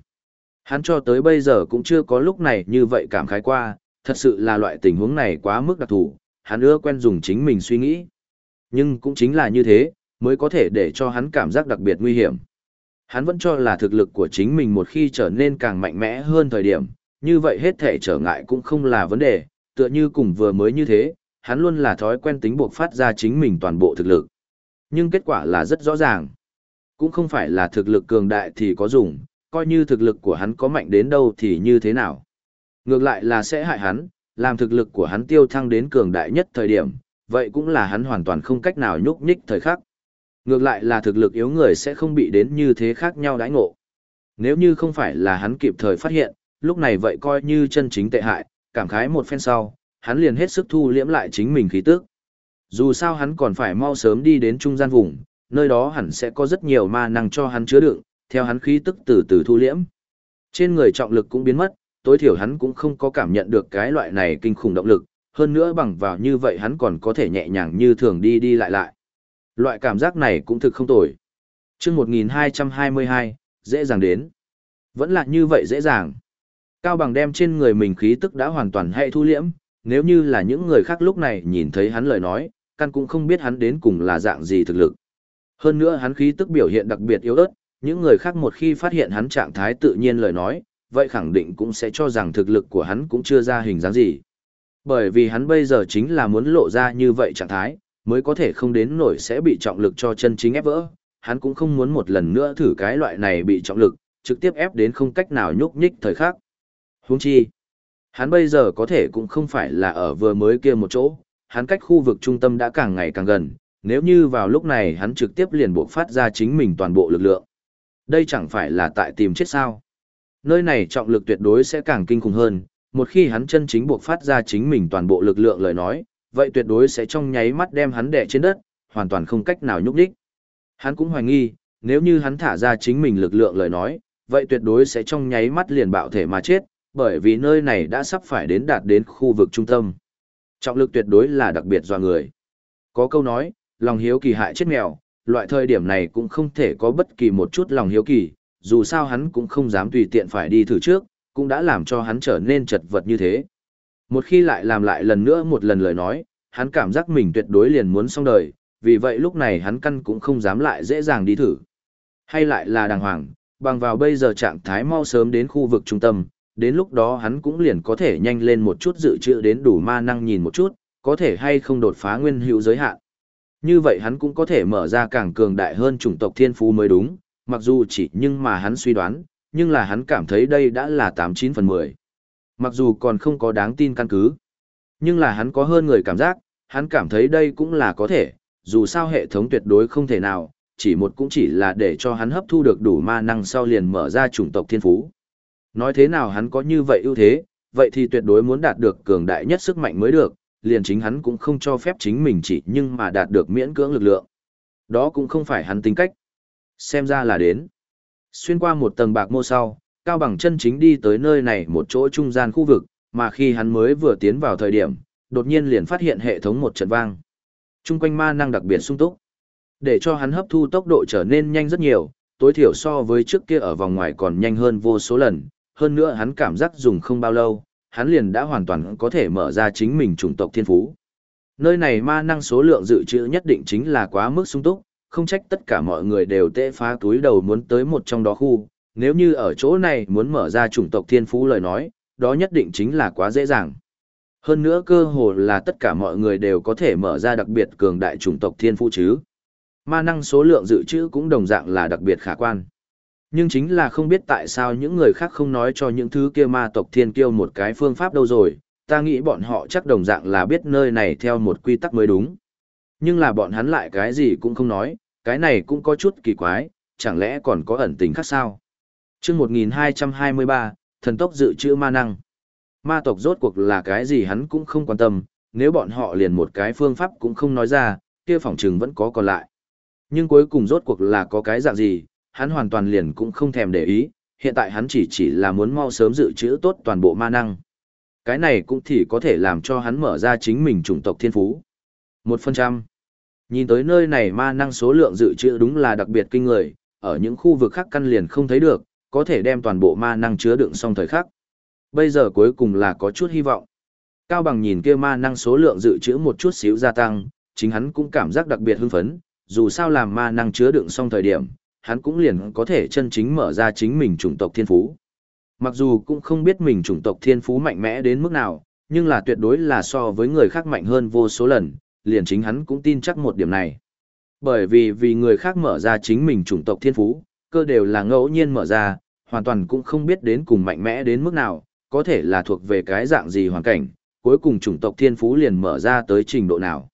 Hắn cho tới bây giờ cũng chưa có lúc này như vậy cảm khái qua, thật sự là loại tình huống này quá mức đặc thù, hắn ưa quen dùng chính mình suy nghĩ. Nhưng cũng chính là như thế, mới có thể để cho hắn cảm giác đặc biệt nguy hiểm. Hắn vẫn cho là thực lực của chính mình một khi trở nên càng mạnh mẽ hơn thời điểm, như vậy hết thể trở ngại cũng không là vấn đề, tựa như cùng vừa mới như thế, hắn luôn là thói quen tính buộc phát ra chính mình toàn bộ thực lực. Nhưng kết quả là rất rõ ràng. Cũng không phải là thực lực cường đại thì có dùng, coi như thực lực của hắn có mạnh đến đâu thì như thế nào. Ngược lại là sẽ hại hắn, làm thực lực của hắn tiêu thăng đến cường đại nhất thời điểm, vậy cũng là hắn hoàn toàn không cách nào nhúc nhích thời khắc. Ngược lại là thực lực yếu người sẽ không bị đến như thế khác nhau đãi ngộ. Nếu như không phải là hắn kịp thời phát hiện, lúc này vậy coi như chân chính tệ hại, cảm khái một phen sau, hắn liền hết sức thu liễm lại chính mình khí tức. Dù sao hắn còn phải mau sớm đi đến trung gian vùng, nơi đó hẳn sẽ có rất nhiều ma năng cho hắn chứa đựng, theo hắn khí tức từ từ thu liễm. Trên người trọng lực cũng biến mất, tối thiểu hắn cũng không có cảm nhận được cái loại này kinh khủng động lực, hơn nữa bằng vào như vậy hắn còn có thể nhẹ nhàng như thường đi đi lại lại. Loại cảm giác này cũng thực không tồi. chương 1222, dễ dàng đến. Vẫn là như vậy dễ dàng. Cao bằng đem trên người mình khí tức đã hoàn toàn hay thu liễm, nếu như là những người khác lúc này nhìn thấy hắn lời nói, căn cũng không biết hắn đến cùng là dạng gì thực lực. Hơn nữa hắn khí tức biểu hiện đặc biệt yếu ớt, những người khác một khi phát hiện hắn trạng thái tự nhiên lời nói, vậy khẳng định cũng sẽ cho rằng thực lực của hắn cũng chưa ra hình dáng gì. Bởi vì hắn bây giờ chính là muốn lộ ra như vậy trạng thái, mới có thể không đến nổi sẽ bị trọng lực cho chân chính ép vỡ. Hắn cũng không muốn một lần nữa thử cái loại này bị trọng lực, trực tiếp ép đến không cách nào nhúc nhích thời khắc. Huống chi, hắn bây giờ có thể cũng không phải là ở vừa mới kia một chỗ, hắn cách khu vực trung tâm đã càng ngày càng gần, nếu như vào lúc này hắn trực tiếp liền buộc phát ra chính mình toàn bộ lực lượng. Đây chẳng phải là tại tìm chết sao. Nơi này trọng lực tuyệt đối sẽ càng kinh khủng hơn, một khi hắn chân chính buộc phát ra chính mình toàn bộ lực lượng lời nói, vậy tuyệt đối sẽ trong nháy mắt đem hắn đè trên đất, hoàn toàn không cách nào nhúc đích. Hắn cũng hoài nghi, nếu như hắn thả ra chính mình lực lượng lời nói, vậy tuyệt đối sẽ trong nháy mắt liền bạo thể mà chết, bởi vì nơi này đã sắp phải đến đạt đến khu vực trung tâm. Trọng lực tuyệt đối là đặc biệt do người. Có câu nói, lòng hiếu kỳ hại chết mèo, loại thời điểm này cũng không thể có bất kỳ một chút lòng hiếu kỳ, dù sao hắn cũng không dám tùy tiện phải đi thử trước, cũng đã làm cho hắn trở nên chật vật như thế. Một khi lại làm lại lần nữa một lần lời nói, hắn cảm giác mình tuyệt đối liền muốn xong đời, vì vậy lúc này hắn căn cũng không dám lại dễ dàng đi thử. Hay lại là đàng hoàng, bằng vào bây giờ trạng thái mau sớm đến khu vực trung tâm, đến lúc đó hắn cũng liền có thể nhanh lên một chút dự trữ đến đủ ma năng nhìn một chút, có thể hay không đột phá nguyên hữu giới hạn. Như vậy hắn cũng có thể mở ra càng cường đại hơn chủng tộc thiên phú mới đúng, mặc dù chỉ nhưng mà hắn suy đoán, nhưng là hắn cảm thấy đây đã là 89 phần 10. Mặc dù còn không có đáng tin căn cứ, nhưng là hắn có hơn người cảm giác, hắn cảm thấy đây cũng là có thể, dù sao hệ thống tuyệt đối không thể nào, chỉ một cũng chỉ là để cho hắn hấp thu được đủ ma năng sau liền mở ra chủng tộc thiên phú. Nói thế nào hắn có như vậy ưu thế, vậy thì tuyệt đối muốn đạt được cường đại nhất sức mạnh mới được, liền chính hắn cũng không cho phép chính mình chỉ nhưng mà đạt được miễn cưỡng lực lượng. Đó cũng không phải hắn tính cách. Xem ra là đến. Xuyên qua một tầng bạc mô sau, Cao Bằng chân chính đi tới nơi này một chỗ trung gian khu vực, mà khi hắn mới vừa tiến vào thời điểm, đột nhiên liền phát hiện hệ thống một trận vang. Trung quanh ma năng đặc biệt sung túc. Để cho hắn hấp thu tốc độ trở nên nhanh rất nhiều, tối thiểu so với trước kia ở vòng ngoài còn nhanh hơn vô số lần, hơn nữa hắn cảm giác dùng không bao lâu, hắn liền đã hoàn toàn có thể mở ra chính mình chủng tộc thiên phú. Nơi này ma năng số lượng dự trữ nhất định chính là quá mức sung túc, không trách tất cả mọi người đều tệ phá túi đầu muốn tới một trong đó khu, nếu như ở chỗ này muốn mở ra chủng tộc thiên phú lời nói, đó nhất định chính là quá dễ dàng. Hơn nữa cơ hồ là tất cả mọi người đều có thể mở ra đặc biệt cường đại chủng tộc thiên phú chứ. Ma năng số lượng dự trữ cũng đồng dạng là đặc biệt khả quan. Nhưng chính là không biết tại sao những người khác không nói cho những thứ kia ma tộc thiên kiêu một cái phương pháp đâu rồi, ta nghĩ bọn họ chắc đồng dạng là biết nơi này theo một quy tắc mới đúng. Nhưng là bọn hắn lại cái gì cũng không nói, cái này cũng có chút kỳ quái, chẳng lẽ còn có ẩn tình khác sao? chương 1223, thần tốc dự trữ ma năng. Ma tộc rốt cuộc là cái gì hắn cũng không quan tâm, nếu bọn họ liền một cái phương pháp cũng không nói ra, kia phòng trừng vẫn có còn lại. Nhưng cuối cùng rốt cuộc là có cái dạng gì, hắn hoàn toàn liền cũng không thèm để ý, hiện tại hắn chỉ chỉ là muốn mau sớm dự trữ tốt toàn bộ ma năng. Cái này cũng thì có thể làm cho hắn mở ra chính mình chủng tộc thiên phú. Một phần trăm. Nhìn tới nơi này ma năng số lượng dự trữ đúng là đặc biệt kinh người, ở những khu vực khác căn liền không thấy được, có thể đem toàn bộ ma năng chứa đựng xong thời khắc. Bây giờ cuối cùng là có chút hy vọng. Cao bằng nhìn kia ma năng số lượng dự trữ một chút xíu gia tăng, chính hắn cũng cảm giác đặc biệt hưng phấn, dù sao làm ma năng chứa đựng xong thời điểm, hắn cũng liền có thể chân chính mở ra chính mình chủng tộc thiên phú. Mặc dù cũng không biết mình chủng tộc thiên phú mạnh mẽ đến mức nào, nhưng là tuyệt đối là so với người khác mạnh hơn vô số lần, liền chính hắn cũng tin chắc một điểm này. Bởi vì vì người khác mở ra chính mình chủng tộc thiên phú, cơ đều là ngẫu nhiên mở ra, hoàn toàn cũng không biết đến cùng mạnh mẽ đến mức nào, có thể là thuộc về cái dạng gì hoàn cảnh, cuối cùng chủng tộc thiên phú liền mở ra tới trình độ nào.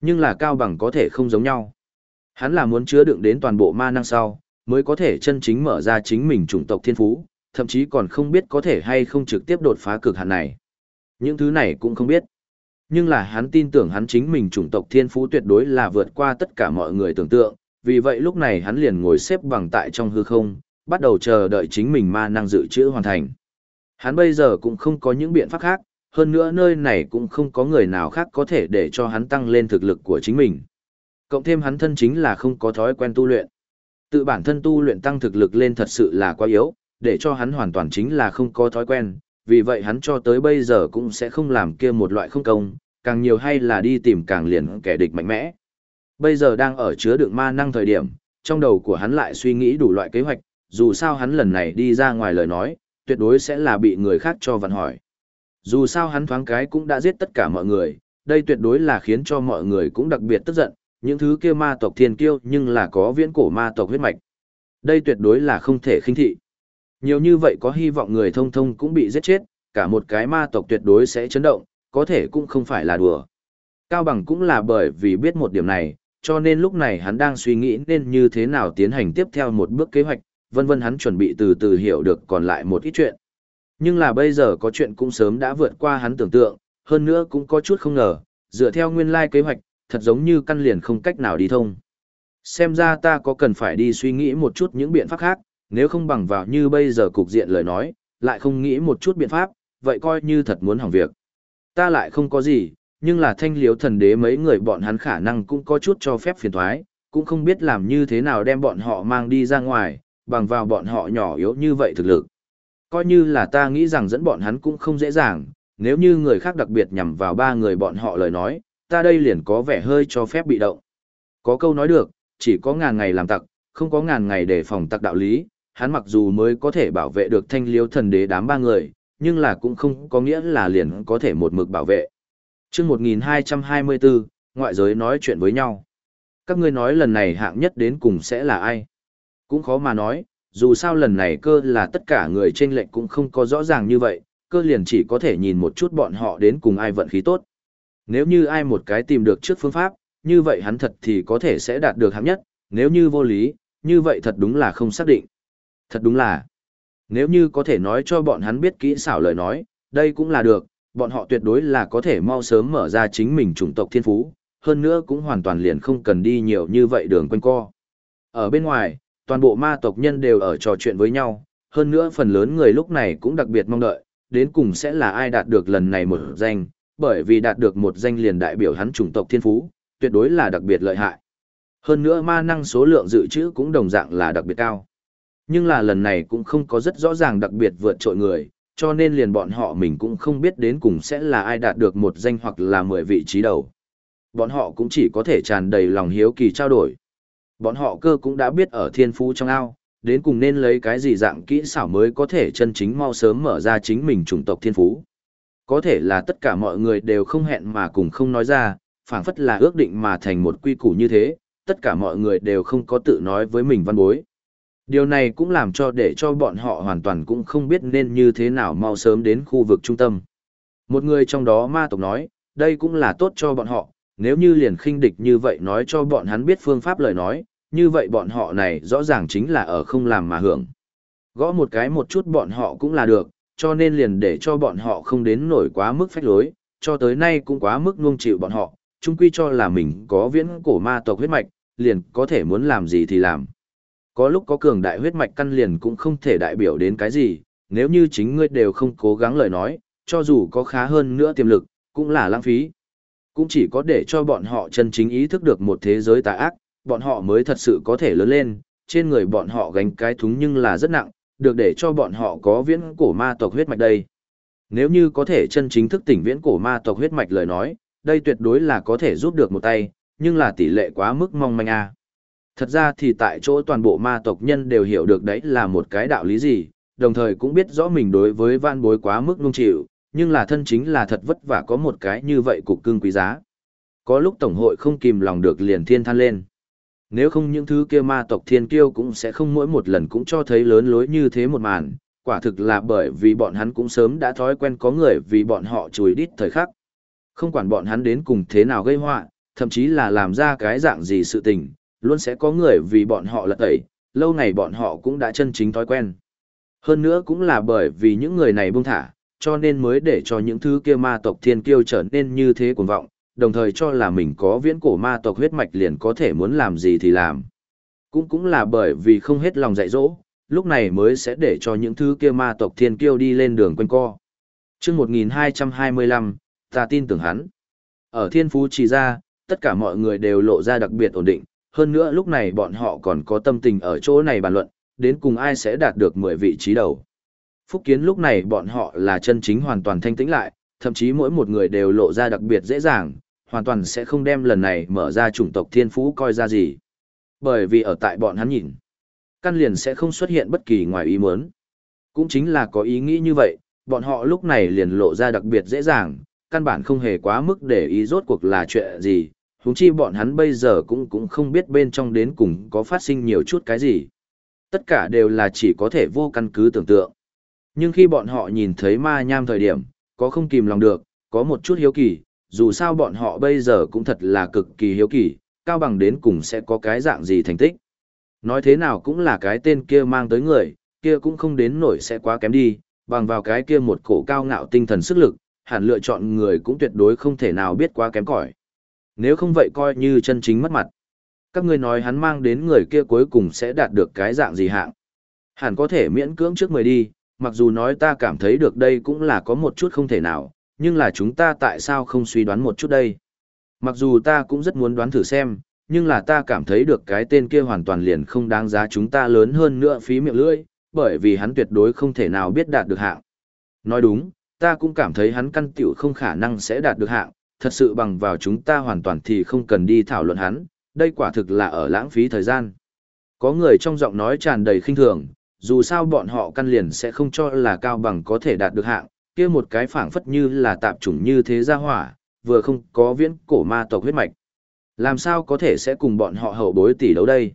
Nhưng là cao bằng có thể không giống nhau. Hắn là muốn chứa đựng đến toàn bộ ma năng sau, mới có thể chân chính mở ra chính mình chủng tộc thiên phú, thậm chí còn không biết có thể hay không trực tiếp đột phá cực hạn này. Những thứ này cũng không biết. Nhưng là hắn tin tưởng hắn chính mình chủng tộc thiên phú tuyệt đối là vượt qua tất cả mọi người tưởng tượng, vì vậy lúc này hắn liền ngồi xếp bằng tại trong hư không, bắt đầu chờ đợi chính mình ma năng dự trữ hoàn thành. Hắn bây giờ cũng không có những biện pháp khác, hơn nữa nơi này cũng không có người nào khác có thể để cho hắn tăng lên thực lực của chính mình. Cộng thêm hắn thân chính là không có thói quen tu luyện. Tự bản thân tu luyện tăng thực lực lên thật sự là quá yếu, để cho hắn hoàn toàn chính là không có thói quen, vì vậy hắn cho tới bây giờ cũng sẽ không làm kia một loại không công, càng nhiều hay là đi tìm càng liền kẻ địch mạnh mẽ. Bây giờ đang ở chứa đựng ma năng thời điểm, trong đầu của hắn lại suy nghĩ đủ loại kế hoạch, dù sao hắn lần này đi ra ngoài lời nói, tuyệt đối sẽ là bị người khác cho vặn hỏi. Dù sao hắn thoáng cái cũng đã giết tất cả mọi người, đây tuyệt đối là khiến cho mọi người cũng đặc biệt tức giận, những thứ kia ma tộc thiên kiêu nhưng là có viễn cổ ma tộc huyết mạch. Đây tuyệt đối là không thể khinh thị. Nhiều như vậy có hy vọng người thông thông cũng bị giết chết, cả một cái ma tộc tuyệt đối sẽ chấn động, có thể cũng không phải là đùa. Cao Bằng cũng là bởi vì biết một điểm này, cho nên lúc này hắn đang suy nghĩ nên như thế nào tiến hành tiếp theo một bước kế hoạch, vân vân hắn chuẩn bị từ từ hiểu được còn lại một ít chuyện. Nhưng là bây giờ có chuyện cũng sớm đã vượt qua hắn tưởng tượng, hơn nữa cũng có chút không ngờ, dựa theo nguyên lai kế hoạch, thật giống như căn liền không cách nào đi thông. Xem ra ta có cần phải đi suy nghĩ một chút những biện pháp khác, nếu không bằng vào như bây giờ cục diện lời nói, lại không nghĩ một chút biện pháp, vậy coi như thật muốn hỏng việc. Ta lại không có gì, nhưng là thanh liếu thần đế mấy người bọn hắn khả năng cũng có chút cho phép phiền thoái, cũng không biết làm như thế nào đem bọn họ mang đi ra ngoài, bằng vào bọn họ nhỏ yếu như vậy thực lực. Coi như là ta nghĩ rằng dẫn bọn hắn cũng không dễ dàng, nếu như người khác đặc biệt nhằm vào ba người bọn họ lời nói, ta đây liền có vẻ hơi cho phép bị động. Có câu nói được, chỉ có ngàn ngày làm tặc, không có ngàn ngày để phòng tặc đạo lý, hắn mặc dù mới có thể bảo vệ được thanh liếu thần đế đám ba người, nhưng là cũng không có nghĩa là liền có thể một mực bảo vệ. chương 1224, ngoại giới nói chuyện với nhau. Các ngươi nói lần này hạng nhất đến cùng sẽ là ai? Cũng khó mà nói, dù sao lần này cơ là tất cả người trên lệnh cũng không có rõ ràng như vậy, cơ liền chỉ có thể nhìn một chút bọn họ đến cùng ai vận khí tốt. Nếu như ai một cái tìm được trước phương pháp, như vậy hắn thật thì có thể sẽ đạt được hạng nhất, nếu như vô lý, như vậy thật đúng là không xác định. Thật đúng là, nếu như có thể nói cho bọn hắn biết kỹ xảo lời nói, đây cũng là được, bọn họ tuyệt đối là có thể mau sớm mở ra chính mình chủng tộc thiên phú, hơn nữa cũng hoàn toàn liền không cần đi nhiều như vậy đường quanh co. Ở bên ngoài, toàn bộ ma tộc nhân đều ở trò chuyện với nhau, hơn nữa phần lớn người lúc này cũng đặc biệt mong đợi, đến cùng sẽ là ai đạt được lần này một danh, bởi vì đạt được một danh liền đại biểu hắn chủng tộc thiên phú, tuyệt đối là đặc biệt lợi hại. Hơn nữa ma năng số lượng dự trữ cũng đồng dạng là đặc biệt cao. Nhưng là lần này cũng không có rất rõ ràng đặc biệt vượt trội người, cho nên liền bọn họ mình cũng không biết đến cùng sẽ là ai đạt được một danh hoặc là mười vị trí đầu. Bọn họ cũng chỉ có thể tràn đầy lòng hiếu kỳ trao đổi. Bọn họ cơ cũng đã biết ở thiên phú trong ao, đến cùng nên lấy cái gì dạng kỹ xảo mới có thể chân chính mau sớm mở ra chính mình chủng tộc thiên phú. Có thể là tất cả mọi người đều không hẹn mà cùng không nói ra, phảng phất là ước định mà thành một quy củ như thế, tất cả mọi người đều không có tự nói với mình văn bối. Điều này cũng làm cho để cho bọn họ hoàn toàn cũng không biết nên như thế nào mau sớm đến khu vực trung tâm. Một người trong đó ma tộc nói, đây cũng là tốt cho bọn họ, nếu như liền khinh địch như vậy nói cho bọn hắn biết phương pháp lời nói, như vậy bọn họ này rõ ràng chính là ở không làm mà hưởng. Gõ một cái một chút bọn họ cũng là được, cho nên liền để cho bọn họ không đến nổi quá mức phách lối, cho tới nay cũng quá mức nuông chịu bọn họ, chung quy cho là mình có viễn cổ ma tộc huyết mạch, liền có thể muốn làm gì thì làm. Có lúc có cường đại huyết mạch căn liền cũng không thể đại biểu đến cái gì, nếu như chính ngươi đều không cố gắng lời nói, cho dù có khá hơn nữa tiềm lực, cũng là lãng phí. Cũng chỉ có để cho bọn họ chân chính ý thức được một thế giới tà ác, bọn họ mới thật sự có thể lớn lên, trên người bọn họ gánh cái thúng nhưng là rất nặng, được để cho bọn họ có viễn cổ ma tộc huyết mạch đây. Nếu như có thể chân chính thức tỉnh viễn cổ ma tộc huyết mạch lời nói, đây tuyệt đối là có thể giúp được một tay, nhưng là tỷ lệ quá mức mong manh a. Thật ra thì tại chỗ toàn bộ ma tộc nhân đều hiểu được đấy là một cái đạo lý gì, đồng thời cũng biết rõ mình đối với van bối quá mức nung chịu, nhưng là thân chính là thật vất vả có một cái như vậy cục cưng quý giá. Có lúc tổng hội không kìm lòng được liền thiên than lên. Nếu không những thứ kia ma tộc thiên kiêu cũng sẽ không mỗi một lần cũng cho thấy lớn lối như thế một màn, quả thực là bởi vì bọn hắn cũng sớm đã thói quen có người vì bọn họ chùi đít thời khắc. Không quản bọn hắn đến cùng thế nào gây họa, thậm chí là làm ra cái dạng gì sự tình, luôn sẽ có người vì bọn họ lật tẩy, lâu ngày bọn họ cũng đã chân chính thói quen. Hơn nữa cũng là bởi vì những người này buông thả, cho nên mới để cho những thứ kia ma tộc thiên kiêu trở nên như thế cuồng vọng, đồng thời cho là mình có viễn cổ ma tộc huyết mạch liền có thể muốn làm gì thì làm. Cũng cũng là bởi vì không hết lòng dạy dỗ, lúc này mới sẽ để cho những thứ kia ma tộc thiên kiêu đi lên đường quanh co. chương 1225, ta tin tưởng hắn. Ở thiên phú trì ra, tất cả mọi người đều lộ ra đặc biệt ổn định, hơn nữa lúc này bọn họ còn có tâm tình ở chỗ này bàn luận, đến cùng ai sẽ đạt được 10 vị trí đầu. Phúc kiến lúc này bọn họ là chân chính hoàn toàn thanh tĩnh lại, thậm chí mỗi một người đều lộ ra đặc biệt dễ dàng, hoàn toàn sẽ không đem lần này mở ra chủng tộc thiên phú coi ra gì. Bởi vì ở tại bọn hắn nhìn, căn liền sẽ không xuất hiện bất kỳ ngoài ý muốn. Cũng chính là có ý nghĩ như vậy, bọn họ lúc này liền lộ ra đặc biệt dễ dàng, căn bản không hề quá mức để ý rốt cuộc là chuyện gì, huống chi bọn hắn bây giờ cũng cũng không biết bên trong đến cùng có phát sinh nhiều chút cái gì. Tất cả đều là chỉ có thể vô căn cứ tưởng tượng. Nhưng khi bọn họ nhìn thấy ma nham thời điểm, có không kìm lòng được, có một chút hiếu kỳ, dù sao bọn họ bây giờ cũng thật là cực kỳ hiếu kỳ, cao bằng đến cùng sẽ có cái dạng gì thành tích. Nói thế nào cũng là cái tên kia mang tới người, kia cũng không đến nổi sẽ quá kém đi, bằng vào cái kia một cổ cao ngạo tinh thần sức lực, hẳn lựa chọn người cũng tuyệt đối không thể nào biết quá kém cỏi. Nếu không vậy coi như chân chính mất mặt. Các ngươi nói hắn mang đến người kia cuối cùng sẽ đạt được cái dạng gì hạng. Hẳn có thể miễn cưỡng trước mười đi, mặc dù nói ta cảm thấy được đây cũng là có một chút không thể nào, nhưng là chúng ta tại sao không suy đoán một chút đây? Mặc dù ta cũng rất muốn đoán thử xem, nhưng là ta cảm thấy được cái tên kia hoàn toàn liền không đáng giá chúng ta lớn hơn nữa phí miệng lưỡi, bởi vì hắn tuyệt đối không thể nào biết đạt được hạng. Nói đúng, ta cũng cảm thấy hắn căn tiểu không khả năng sẽ đạt được hạng, thật sự bằng vào chúng ta hoàn toàn thì không cần đi thảo luận hắn, đây quả thực là ở lãng phí thời gian. Có người trong giọng nói tràn đầy khinh thường, dù sao bọn họ căn liền sẽ không cho là cao bằng có thể đạt được hạng, kia một cái phảng phất như là tạp chủng như thế ra hỏa, vừa không có viễn cổ ma tộc huyết mạch. Làm sao có thể sẽ cùng bọn họ hậu bối tỷ đấu đây?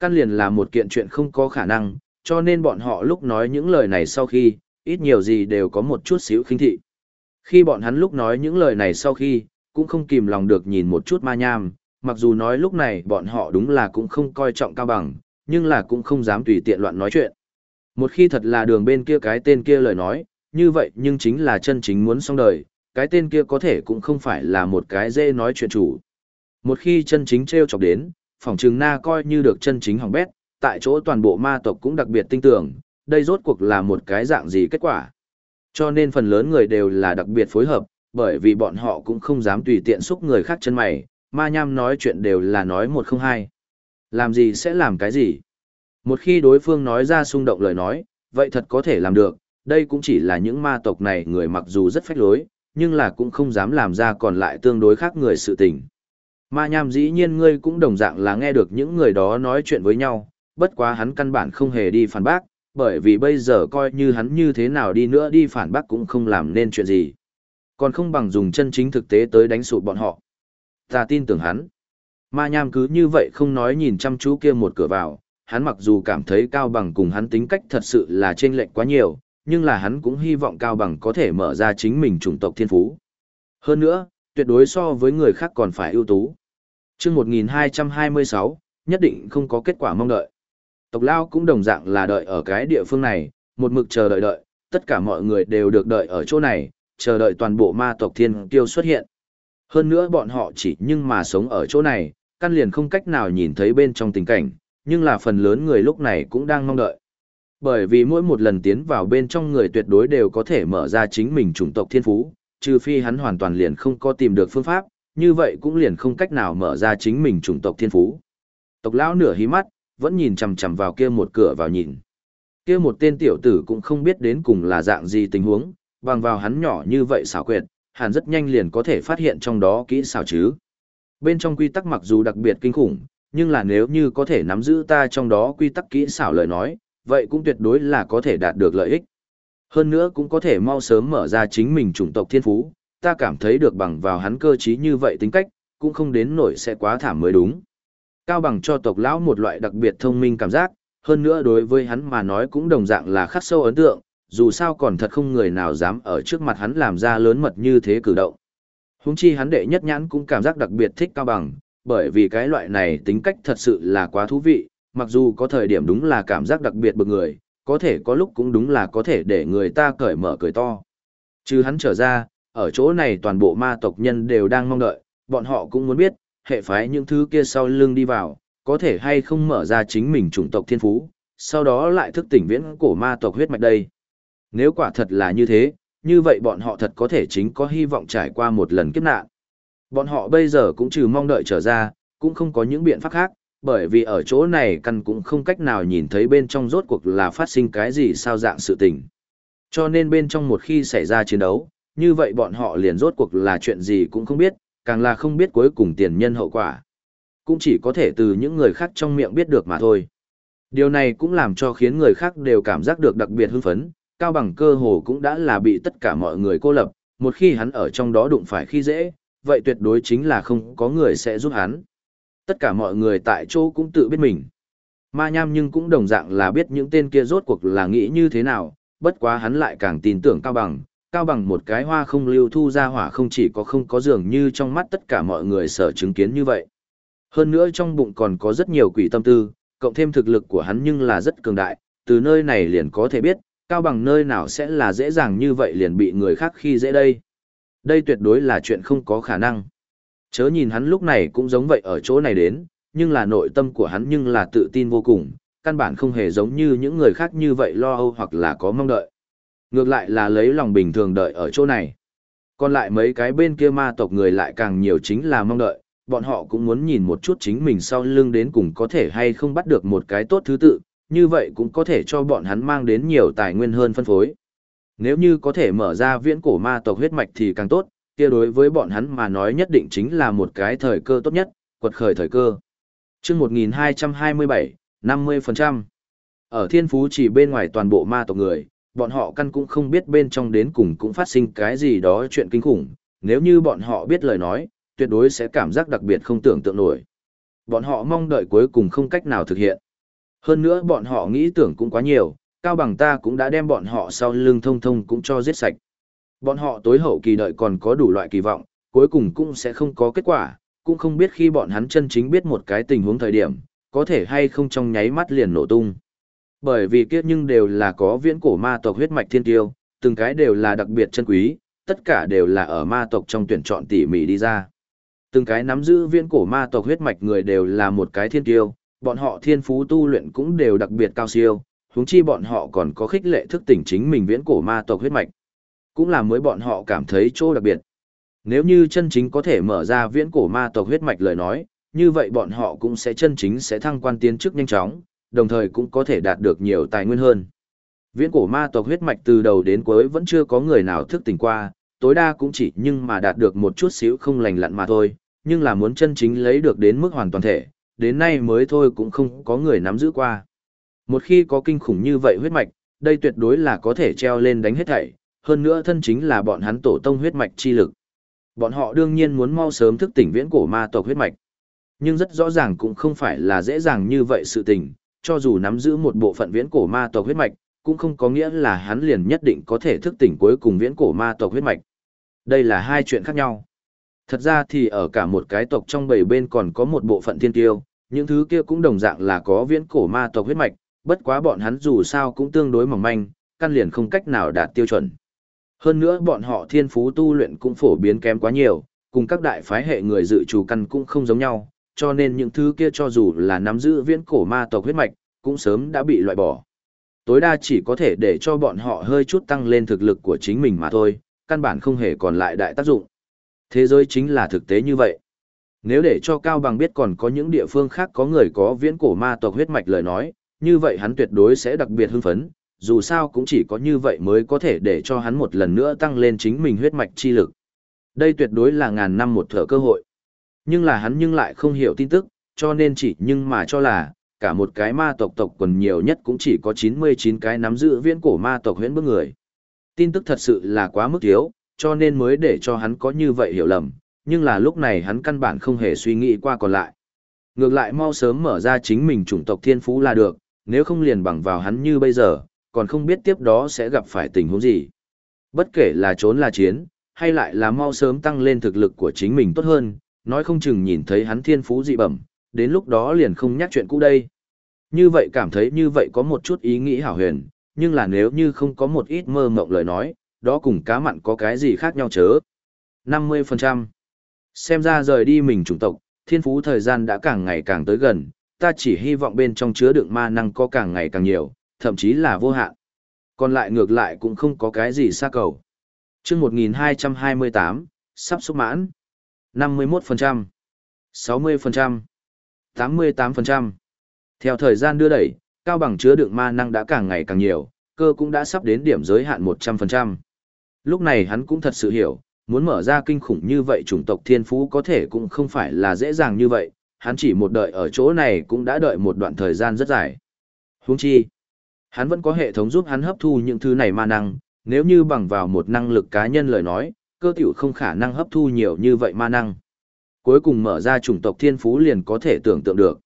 Căn liền là một kiện chuyện không có khả năng, cho nên bọn họ lúc nói những lời này sau khi, ít nhiều gì đều có một chút xíu khinh thị. Khi bọn hắn lúc nói những lời này sau khi, cũng không kìm lòng được nhìn một chút ma nham, mặc dù nói lúc này bọn họ đúng là cũng không coi trọng cao bằng, nhưng là cũng không dám tùy tiện loạn nói chuyện. Một khi thật là đường bên kia cái tên kia lời nói, như vậy nhưng chính là chân chính muốn xong đời, cái tên kia có thể cũng không phải là một cái dễ nói chuyện chủ. Một khi chân chính treo chọc đến, phòng trừng na coi như được chân chính hỏng bét, tại chỗ toàn bộ ma tộc cũng đặc biệt tin tưởng, đây rốt cuộc là một cái dạng gì kết quả. Cho nên phần lớn người đều là đặc biệt phối hợp, bởi vì bọn họ cũng không dám tùy tiện xúc người khác chân mày, ma nham nói chuyện đều là nói một không hai. Làm gì sẽ làm cái gì? Một khi đối phương nói ra xung động lời nói, vậy thật có thể làm được, đây cũng chỉ là những ma tộc này người mặc dù rất phách lối, nhưng là cũng không dám làm ra còn lại tương đối khác người sự tình. Ma nham dĩ nhiên ngươi cũng đồng dạng là nghe được những người đó nói chuyện với nhau, bất quá hắn căn bản không hề đi phản bác, bởi vì bây giờ coi như hắn như thế nào đi nữa đi phản bác cũng không làm nên chuyện gì. Còn không bằng dùng chân chính thực tế tới đánh sụp bọn họ. Ta tin tưởng hắn. Ma nham cứ như vậy không nói nhìn chăm chú kia một cửa vào, hắn mặc dù cảm thấy Cao Bằng cùng hắn tính cách thật sự là chênh lệch quá nhiều, nhưng là hắn cũng hy vọng Cao Bằng có thể mở ra chính mình chủng tộc thiên phú. Hơn nữa, tuyệt đối so với người khác còn phải ưu tú. Trước 1226, nhất định không có kết quả mong đợi. Tộc Lao cũng đồng dạng là đợi ở cái địa phương này, một mực chờ đợi đợi, tất cả mọi người đều được đợi ở chỗ này, chờ đợi toàn bộ ma tộc thiên tiêu xuất hiện. Hơn nữa bọn họ chỉ nhưng mà sống ở chỗ này, căn liền không cách nào nhìn thấy bên trong tình cảnh, nhưng là phần lớn người lúc này cũng đang mong đợi. Bởi vì mỗi một lần tiến vào bên trong người tuyệt đối đều có thể mở ra chính mình chủng tộc thiên phú, trừ phi hắn hoàn toàn liền không có tìm được phương pháp, như vậy cũng liền không cách nào mở ra chính mình chủng tộc thiên phú. Tộc lão nửa hí mắt, vẫn nhìn chằm chằm vào kia một cửa vào nhìn. Kia một tên tiểu tử cũng không biết đến cùng là dạng gì tình huống, bằng vào hắn nhỏ như vậy xảo quyệt, hắn rất nhanh liền có thể phát hiện trong đó kỹ xảo chứ. Bên trong quy tắc mặc dù đặc biệt kinh khủng, nhưng là nếu như có thể nắm giữ ta trong đó quy tắc kỹ xảo lời nói, vậy cũng tuyệt đối là có thể đạt được lợi ích. Hơn nữa cũng có thể mau sớm mở ra chính mình chủng tộc thiên phú, ta cảm thấy được bằng vào hắn cơ trí như vậy tính cách, cũng không đến nổi sẽ quá thảm mới đúng. Cao bằng cho tộc lão một loại đặc biệt thông minh cảm giác, hơn nữa đối với hắn mà nói cũng đồng dạng là khắc sâu ấn tượng, dù sao còn thật không người nào dám ở trước mặt hắn làm ra lớn mật như thế cử động. Húng chi hắn đệ nhất nhãn cũng cảm giác đặc biệt thích Cao bằng, bởi vì cái loại này tính cách thật sự là quá thú vị, mặc dù có thời điểm đúng là cảm giác đặc biệt bực người, có thể có lúc cũng đúng là có thể để người ta cởi mở cười to. Chứ hắn trở ra, ở chỗ này toàn bộ ma tộc nhân đều đang mong đợi, bọn họ cũng muốn biết, hệ phái những thứ kia sau lưng đi vào, có thể hay không mở ra chính mình chủng tộc thiên phú, sau đó lại thức tỉnh viễn cổ ma tộc huyết mạch đây. Nếu quả thật là như thế, như vậy bọn họ thật có thể chính có hy vọng trải qua một lần kiếp nạn. Bọn họ bây giờ cũng trừ mong đợi trở ra, cũng không có những biện pháp khác, bởi vì ở chỗ này căn cũng không cách nào nhìn thấy bên trong rốt cuộc là phát sinh cái gì sao dạng sự tình. Cho nên bên trong một khi xảy ra chiến đấu, như vậy bọn họ liền rốt cuộc là chuyện gì cũng không biết, càng là không biết cuối cùng tiền nhân hậu quả. Cũng chỉ có thể từ những người khác trong miệng biết được mà thôi. Điều này cũng làm cho khiến người khác đều cảm giác được đặc biệt hưng phấn, cao bằng cơ hồ cũng đã là bị tất cả mọi người cô lập, một khi hắn ở trong đó đụng phải khi dễ, vậy tuyệt đối chính là không có người sẽ giúp hắn. Tất cả mọi người tại chỗ cũng tự biết mình. Ma nham nhưng cũng đồng dạng là biết những tên kia rốt cuộc là nghĩ như thế nào, bất quá hắn lại càng tin tưởng Cao Bằng. Cao Bằng một cái hoa không lưu thu ra hỏa không chỉ có không có dường như trong mắt tất cả mọi người sở chứng kiến như vậy. Hơn nữa trong bụng còn có rất nhiều quỷ tâm tư, cộng thêm thực lực của hắn nhưng là rất cường đại, từ nơi này liền có thể biết, Cao Bằng nơi nào sẽ là dễ dàng như vậy liền bị người khác khi dễ đây. Đây tuyệt đối là chuyện không có khả năng. Chớ nhìn hắn lúc này cũng giống vậy ở chỗ này đến, nhưng là nội tâm của hắn nhưng là tự tin vô cùng, căn bản không hề giống như những người khác như vậy lo âu hoặc là có mong đợi. Ngược lại là lấy lòng bình thường đợi ở chỗ này. Còn lại mấy cái bên kia ma tộc người lại càng nhiều chính là mong đợi, bọn họ cũng muốn nhìn một chút chính mình sau lưng đến cùng có thể hay không bắt được một cái tốt thứ tự, như vậy cũng có thể cho bọn hắn mang đến nhiều tài nguyên hơn phân phối. Nếu như có thể mở ra viễn cổ ma tộc huyết mạch thì càng tốt, kia đối với bọn hắn mà nói nhất định chính là một cái thời cơ tốt nhất, quật khởi thời cơ. chương 1227, 50%. Ở thiên phú chỉ bên ngoài toàn bộ ma tộc người, bọn họ căn cũng không biết bên trong đến cùng cũng phát sinh cái gì đó chuyện kinh khủng, nếu như bọn họ biết lời nói, tuyệt đối sẽ cảm giác đặc biệt không tưởng tượng nổi. Bọn họ mong đợi cuối cùng không cách nào thực hiện. Hơn nữa bọn họ nghĩ tưởng cũng quá nhiều, cao bằng ta cũng đã đem bọn họ sau lưng thông thông cũng cho giết sạch. Bọn họ tối hậu kỳ đợi còn có đủ loại kỳ vọng, cuối cùng cũng sẽ không có kết quả, cũng không biết khi bọn hắn chân chính biết một cái tình huống thời điểm, có thể hay không trong nháy mắt liền nổ tung. Bởi vì kiếp nhưng đều là có viễn cổ ma tộc huyết mạch thiên tiêu, từng cái đều là đặc biệt chân quý, tất cả đều là ở ma tộc trong tuyển chọn tỉ mỉ đi ra. Từng cái nắm giữ viễn cổ ma tộc huyết mạch người đều là một cái thiên tiêu, bọn họ thiên phú tu luyện cũng đều đặc biệt cao siêu, huống chi bọn họ còn có khích lệ thức tỉnh chính mình viễn cổ ma tộc huyết mạch cũng là mới bọn họ cảm thấy chỗ đặc biệt. Nếu như chân chính có thể mở ra viễn cổ ma tộc huyết mạch lời nói, như vậy bọn họ cũng sẽ chân chính sẽ thăng quan tiến chức nhanh chóng, đồng thời cũng có thể đạt được nhiều tài nguyên hơn. Viễn cổ ma tộc huyết mạch từ đầu đến cuối vẫn chưa có người nào thức tỉnh qua, tối đa cũng chỉ nhưng mà đạt được một chút xíu không lành lặn mà thôi, nhưng là muốn chân chính lấy được đến mức hoàn toàn thể, đến nay mới thôi cũng không có người nắm giữ qua. Một khi có kinh khủng như vậy huyết mạch, đây tuyệt đối là có thể treo lên đánh hết thảy, hơn nữa thân chính là bọn hắn tổ tông huyết mạch chi lực. Bọn họ đương nhiên muốn mau sớm thức tỉnh viễn cổ ma tộc huyết mạch. Nhưng rất rõ ràng cũng không phải là dễ dàng như vậy sự tình, cho dù nắm giữ một bộ phận viễn cổ ma tộc huyết mạch, cũng không có nghĩa là hắn liền nhất định có thể thức tỉnh cuối cùng viễn cổ ma tộc huyết mạch. Đây là hai chuyện khác nhau. Thật ra thì ở cả một cái tộc trong bảy bên còn có một bộ phận thiên tiêu, những thứ kia cũng đồng dạng là có viễn cổ ma tộc huyết mạch, bất quá bọn hắn dù sao cũng tương đối mỏng manh, căn liền không cách nào đạt tiêu chuẩn. Hơn nữa bọn họ thiên phú tu luyện cũng phổ biến kém quá nhiều, cùng các đại phái hệ người dự chủ căn cũng không giống nhau, cho nên những thứ kia cho dù là nắm giữ viễn cổ ma tộc huyết mạch, cũng sớm đã bị loại bỏ. Tối đa chỉ có thể để cho bọn họ hơi chút tăng lên thực lực của chính mình mà thôi, căn bản không hề còn lại đại tác dụng. Thế giới chính là thực tế như vậy. Nếu để cho Cao Bằng biết còn có những địa phương khác có người có viễn cổ ma tộc huyết mạch lời nói, như vậy hắn tuyệt đối sẽ đặc biệt hưng phấn, dù sao cũng chỉ có như vậy mới có thể để cho hắn một lần nữa tăng lên chính mình huyết mạch chi lực. Đây tuyệt đối là ngàn năm một thở cơ hội. Nhưng là hắn nhưng lại không hiểu tin tức, cho nên chỉ nhưng mà cho là, cả một cái ma tộc tộc quần nhiều nhất cũng chỉ có 99 cái nắm giữ viễn cổ ma tộc huyễn bước người. Tin tức thật sự là quá mức thiếu, cho nên mới để cho hắn có như vậy hiểu lầm, nhưng là lúc này hắn căn bản không hề suy nghĩ qua còn lại. Ngược lại mau sớm mở ra chính mình chủng tộc thiên phú là được, nếu không liền bằng vào hắn như bây giờ, còn không biết tiếp đó sẽ gặp phải tình huống gì. Bất kể là trốn là chiến, hay lại là mau sớm tăng lên thực lực của chính mình tốt hơn, nói không chừng nhìn thấy hắn thiên phú dị bẩm, đến lúc đó liền không nhắc chuyện cũ đây. Như vậy cảm thấy như vậy có một chút ý nghĩ hảo huyền, nhưng là nếu như không có một ít mơ mộng lời nói, đó cùng cá mặn có cái gì khác nhau chớ. 50%. Xem ra rời đi mình chủng tộc, thiên phú thời gian đã càng ngày càng tới gần, ta chỉ hy vọng bên trong chứa đựng ma năng có càng ngày càng nhiều, thậm chí là vô hạn. Còn lại ngược lại cũng không có cái gì xa cầu. chương 1228, sắp xúc mãn. 51%, 60%, 88%. Theo thời gian đưa đẩy, cao bằng chứa đựng ma năng đã càng ngày càng nhiều, cơ cũng đã sắp đến điểm giới hạn 100%. Lúc này hắn cũng thật sự hiểu, muốn mở ra kinh khủng như vậy chủng tộc thiên phú có thể cũng không phải là dễ dàng như vậy, hắn chỉ một đợi ở chỗ này cũng đã đợi một đoạn thời gian rất dài. Huống chi, hắn vẫn có hệ thống giúp hắn hấp thu những thứ này ma năng, nếu như bằng vào một năng lực cá nhân lời nói, cơ tiểu không khả năng hấp thu nhiều như vậy ma năng. Cuối cùng mở ra chủng tộc thiên phú liền có thể tưởng tượng được.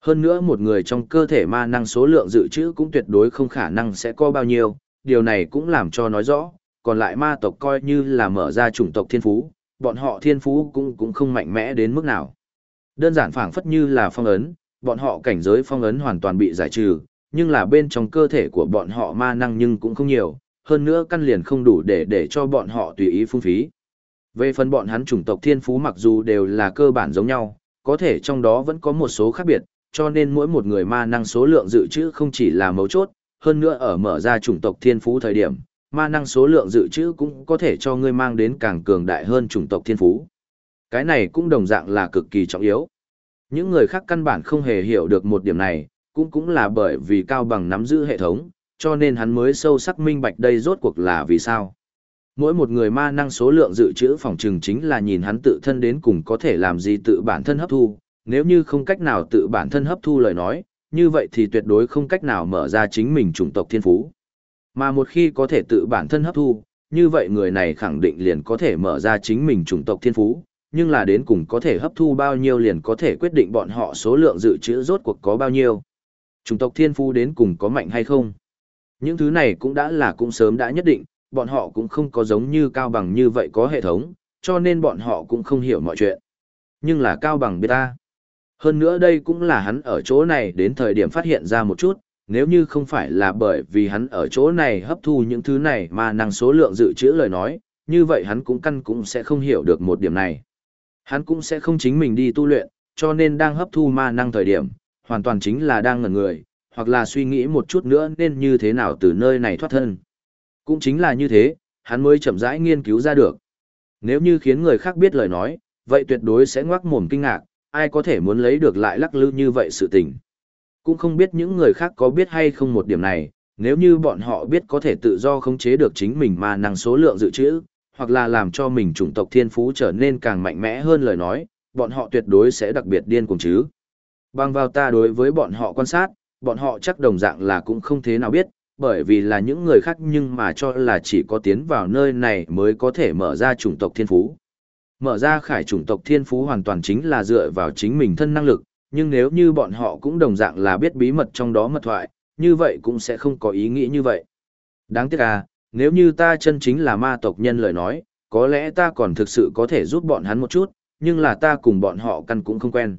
Hơn nữa một người trong cơ thể ma năng số lượng dự trữ cũng tuyệt đối không khả năng sẽ có bao nhiêu, điều này cũng làm cho nói rõ, còn lại ma tộc coi như là mở ra chủng tộc thiên phú, bọn họ thiên phú cũng cũng không mạnh mẽ đến mức nào. Đơn giản phảng phất như là phong ấn, bọn họ cảnh giới phong ấn hoàn toàn bị giải trừ, nhưng là bên trong cơ thể của bọn họ ma năng nhưng cũng không nhiều, hơn nữa căn liền không đủ để để cho bọn họ tùy ý phung phí. Về phần bọn hắn chủng tộc thiên phú mặc dù đều là cơ bản giống nhau, có thể trong đó vẫn có một số khác biệt, cho nên mỗi một người ma năng số lượng dự trữ không chỉ là mấu chốt, hơn nữa ở mở ra chủng tộc thiên phú thời điểm, ma năng số lượng dự trữ cũng có thể cho ngươi mang đến càng cường đại hơn chủng tộc thiên phú. Cái này cũng đồng dạng là cực kỳ trọng yếu. Những người khác căn bản không hề hiểu được một điểm này, cũng cũng là bởi vì Cao Bằng nắm giữ hệ thống, cho nên hắn mới sâu sắc minh bạch đây rốt cuộc là vì sao. Mỗi một người ma năng số lượng dự trữ phòng trừng chính là nhìn hắn tự thân đến cùng có thể làm gì tự bản thân hấp thu, nếu như không cách nào tự bản thân hấp thu lời nói, như vậy thì tuyệt đối không cách nào mở ra chính mình chủng tộc thiên phú. Mà một khi có thể tự bản thân hấp thu, như vậy người này khẳng định liền có thể mở ra chính mình chủng tộc thiên phú, nhưng là đến cùng có thể hấp thu bao nhiêu liền có thể quyết định bọn họ số lượng dự trữ rốt cuộc có bao nhiêu. Chủng tộc thiên phú đến cùng có mạnh hay không. Những thứ này cũng đã là cũng sớm đã nhất định, bọn họ cũng không có giống như cao bằng như vậy có hệ thống, cho nên bọn họ cũng không hiểu mọi chuyện. Nhưng là cao bằng biết ta. Hơn nữa đây cũng là hắn ở chỗ này đến thời điểm phát hiện ra một chút, nếu như không phải là bởi vì hắn ở chỗ này hấp thu những thứ này mà năng số lượng dự trữ lời nói, như vậy hắn cũng căn cũng sẽ không hiểu được một điểm này. Hắn cũng sẽ không chính mình đi tu luyện, cho nên đang hấp thu ma năng thời điểm, hoàn toàn chính là đang ngẩn người, hoặc là suy nghĩ một chút nữa nên như thế nào từ nơi này thoát thân. Cũng chính là như thế, hắn mới chậm rãi nghiên cứu ra được. Nếu như khiến người khác biết lời nói, vậy tuyệt đối sẽ ngoác mồm kinh ngạc, ai có thể muốn lấy được lại lắc lư như vậy sự tình. Cũng không biết những người khác có biết hay không một điểm này, nếu như bọn họ biết có thể tự do khống chế được chính mình mà năng số lượng dự trữ, hoặc là làm cho mình chủng tộc thiên phú trở nên càng mạnh mẽ hơn lời nói, bọn họ tuyệt đối sẽ đặc biệt điên cuồng chứ. Bằng vào ta đối với bọn họ quan sát, bọn họ chắc đồng dạng là cũng không thế nào biết, bởi vì là những người khác nhưng mà cho là chỉ có tiến vào nơi này mới có thể mở ra chủng tộc thiên phú. Mở ra khải chủng tộc thiên phú hoàn toàn chính là dựa vào chính mình thân năng lực, nhưng nếu như bọn họ cũng đồng dạng là biết bí mật trong đó mật thoại, như vậy cũng sẽ không có ý nghĩ như vậy. Đáng tiếc à, nếu như ta chân chính là ma tộc nhân lời nói, có lẽ ta còn thực sự có thể giúp bọn hắn một chút, nhưng là ta cùng bọn họ căn cũng không quen.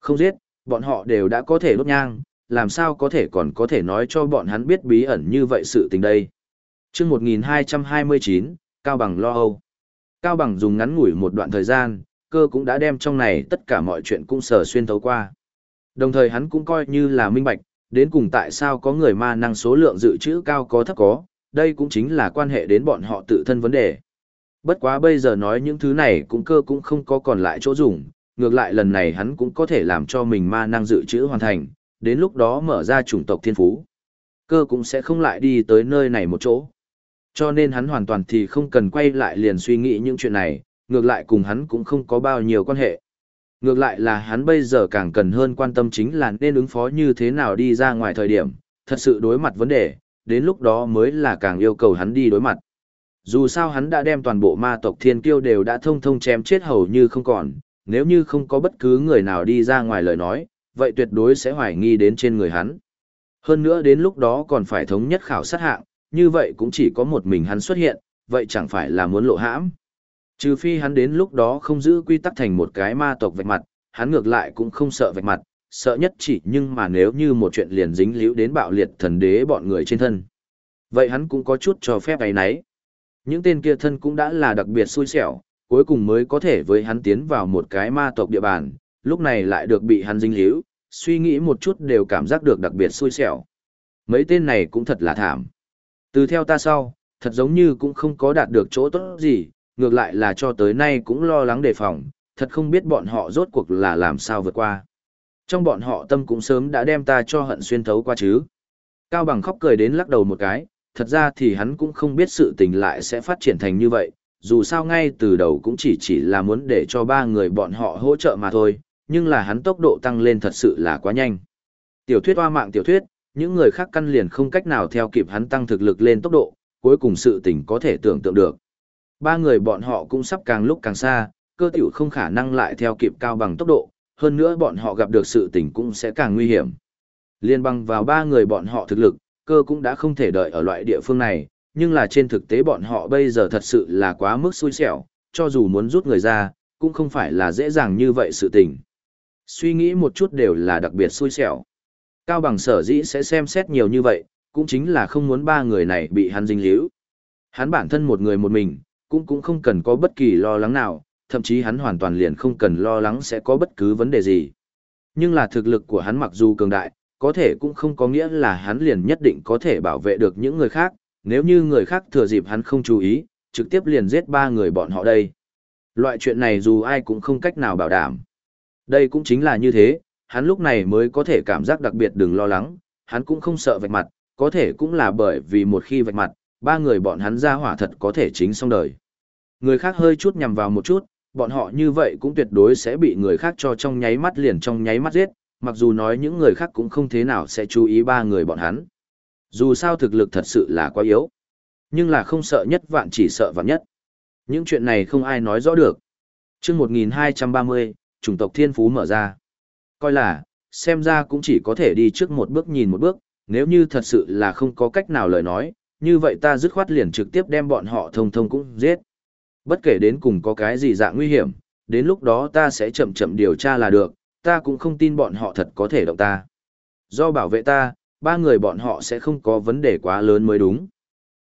Không giết, bọn họ đều đã có thể đốt nhang, làm sao có thể còn có thể nói cho bọn hắn biết bí ẩn như vậy sự tình đây. chương 1229, Cao Bằng lo âu. Cao Bằng dùng ngắn ngủi một đoạn thời gian, cơ cũng đã đem trong này tất cả mọi chuyện cũng sở xuyên thấu qua. Đồng thời hắn cũng coi như là minh bạch, đến cùng tại sao có người ma năng số lượng dự trữ cao có thấp có, đây cũng chính là quan hệ đến bọn họ tự thân vấn đề. Bất quá bây giờ nói những thứ này cũng cơ cũng không có còn lại chỗ dùng, ngược lại lần này hắn cũng có thể làm cho mình ma năng dự trữ hoàn thành, đến lúc đó mở ra chủng tộc thiên phú. Cơ cũng sẽ không lại đi tới nơi này một chỗ. Cho nên hắn hoàn toàn thì không cần quay lại liền suy nghĩ những chuyện này, ngược lại cùng hắn cũng không có bao nhiêu quan hệ. Ngược lại là hắn bây giờ càng cần hơn quan tâm chính là nên ứng phó như thế nào đi ra ngoài thời điểm, thật sự đối mặt vấn đề, đến lúc đó mới là càng yêu cầu hắn đi đối mặt. Dù sao hắn đã đem toàn bộ ma tộc thiên kiêu đều đã thông thông chém chết hầu như không còn, nếu như không có bất cứ người nào đi ra ngoài lời nói, vậy tuyệt đối sẽ hoài nghi đến trên người hắn. Hơn nữa đến lúc đó còn phải thống nhất khảo sát hạng, như vậy cũng chỉ có một mình hắn xuất hiện, vậy chẳng phải là muốn lộ hãm. Trừ phi hắn đến lúc đó không giữ quy tắc thành một cái ma tộc vạch mặt, hắn ngược lại cũng không sợ vạch mặt, sợ nhất chỉ nhưng mà nếu như một chuyện liền dính líu đến bạo liệt thần đế bọn người trên thân. Vậy hắn cũng có chút cho phép ấy nấy. Những tên kia thân cũng đã là đặc biệt xui xẻo, cuối cùng mới có thể với hắn tiến vào một cái ma tộc địa bàn, lúc này lại được bị hắn dính líu, suy nghĩ một chút đều cảm giác được đặc biệt xui xẻo. Mấy tên này cũng thật là thảm. Từ theo ta sau, thật giống như cũng không có đạt được chỗ tốt gì, ngược lại là cho tới nay cũng lo lắng đề phòng, thật không biết bọn họ rốt cuộc là làm sao vượt qua. Trong bọn họ tâm cũng sớm đã đem ta cho hận xuyên thấu qua chứ. Cao bằng khóc cười đến lắc đầu một cái, thật ra thì hắn cũng không biết sự tình lại sẽ phát triển thành như vậy, dù sao ngay từ đầu cũng chỉ chỉ là muốn để cho ba người bọn họ hỗ trợ mà thôi, nhưng là hắn tốc độ tăng lên thật sự là quá nhanh. Tiểu thuyết hoa mạng tiểu thuyết, những người khác căn liền không cách nào theo kịp hắn tăng thực lực lên tốc độ, cuối cùng sự tình có thể tưởng tượng được. Ba người bọn họ cũng sắp càng lúc càng xa, cơ tiểu không khả năng lại theo kịp cao bằng tốc độ, hơn nữa bọn họ gặp được sự tình cũng sẽ càng nguy hiểm. Liên băng vào ba người bọn họ thực lực, cơ cũng đã không thể đợi ở loại địa phương này, nhưng là trên thực tế bọn họ bây giờ thật sự là quá mức xui xẻo, cho dù muốn rút người ra, cũng không phải là dễ dàng như vậy sự tình. Suy nghĩ một chút đều là đặc biệt xui xẻo. Cao bằng sở dĩ sẽ xem xét nhiều như vậy, cũng chính là không muốn ba người này bị hắn dính líu. Hắn bản thân một người một mình, cũng cũng không cần có bất kỳ lo lắng nào, thậm chí hắn hoàn toàn liền không cần lo lắng sẽ có bất cứ vấn đề gì. Nhưng là thực lực của hắn mặc dù cường đại, có thể cũng không có nghĩa là hắn liền nhất định có thể bảo vệ được những người khác, nếu như người khác thừa dịp hắn không chú ý, trực tiếp liền giết ba người bọn họ đây. Loại chuyện này dù ai cũng không cách nào bảo đảm. Đây cũng chính là như thế, hắn lúc này mới có thể cảm giác đặc biệt đừng lo lắng, hắn cũng không sợ vạch mặt, có thể cũng là bởi vì một khi vạch mặt, ba người bọn hắn ra hỏa thật có thể chính xong đời. Người khác hơi chút nhằm vào một chút, bọn họ như vậy cũng tuyệt đối sẽ bị người khác cho trong nháy mắt liền trong nháy mắt giết, mặc dù nói những người khác cũng không thế nào sẽ chú ý ba người bọn hắn. Dù sao thực lực thật sự là quá yếu. Nhưng là không sợ nhất vạn chỉ sợ vạn nhất. Những chuyện này không ai nói rõ được. chương 1230, chủng tộc thiên phú mở ra. Coi là, xem ra cũng chỉ có thể đi trước một bước nhìn một bước, nếu như thật sự là không có cách nào lời nói, như vậy ta dứt khoát liền trực tiếp đem bọn họ thông thông cũng giết. Bất kể đến cùng có cái gì dạng nguy hiểm, đến lúc đó ta sẽ chậm chậm điều tra là được, ta cũng không tin bọn họ thật có thể động ta. Do bảo vệ ta, ba người bọn họ sẽ không có vấn đề quá lớn mới đúng.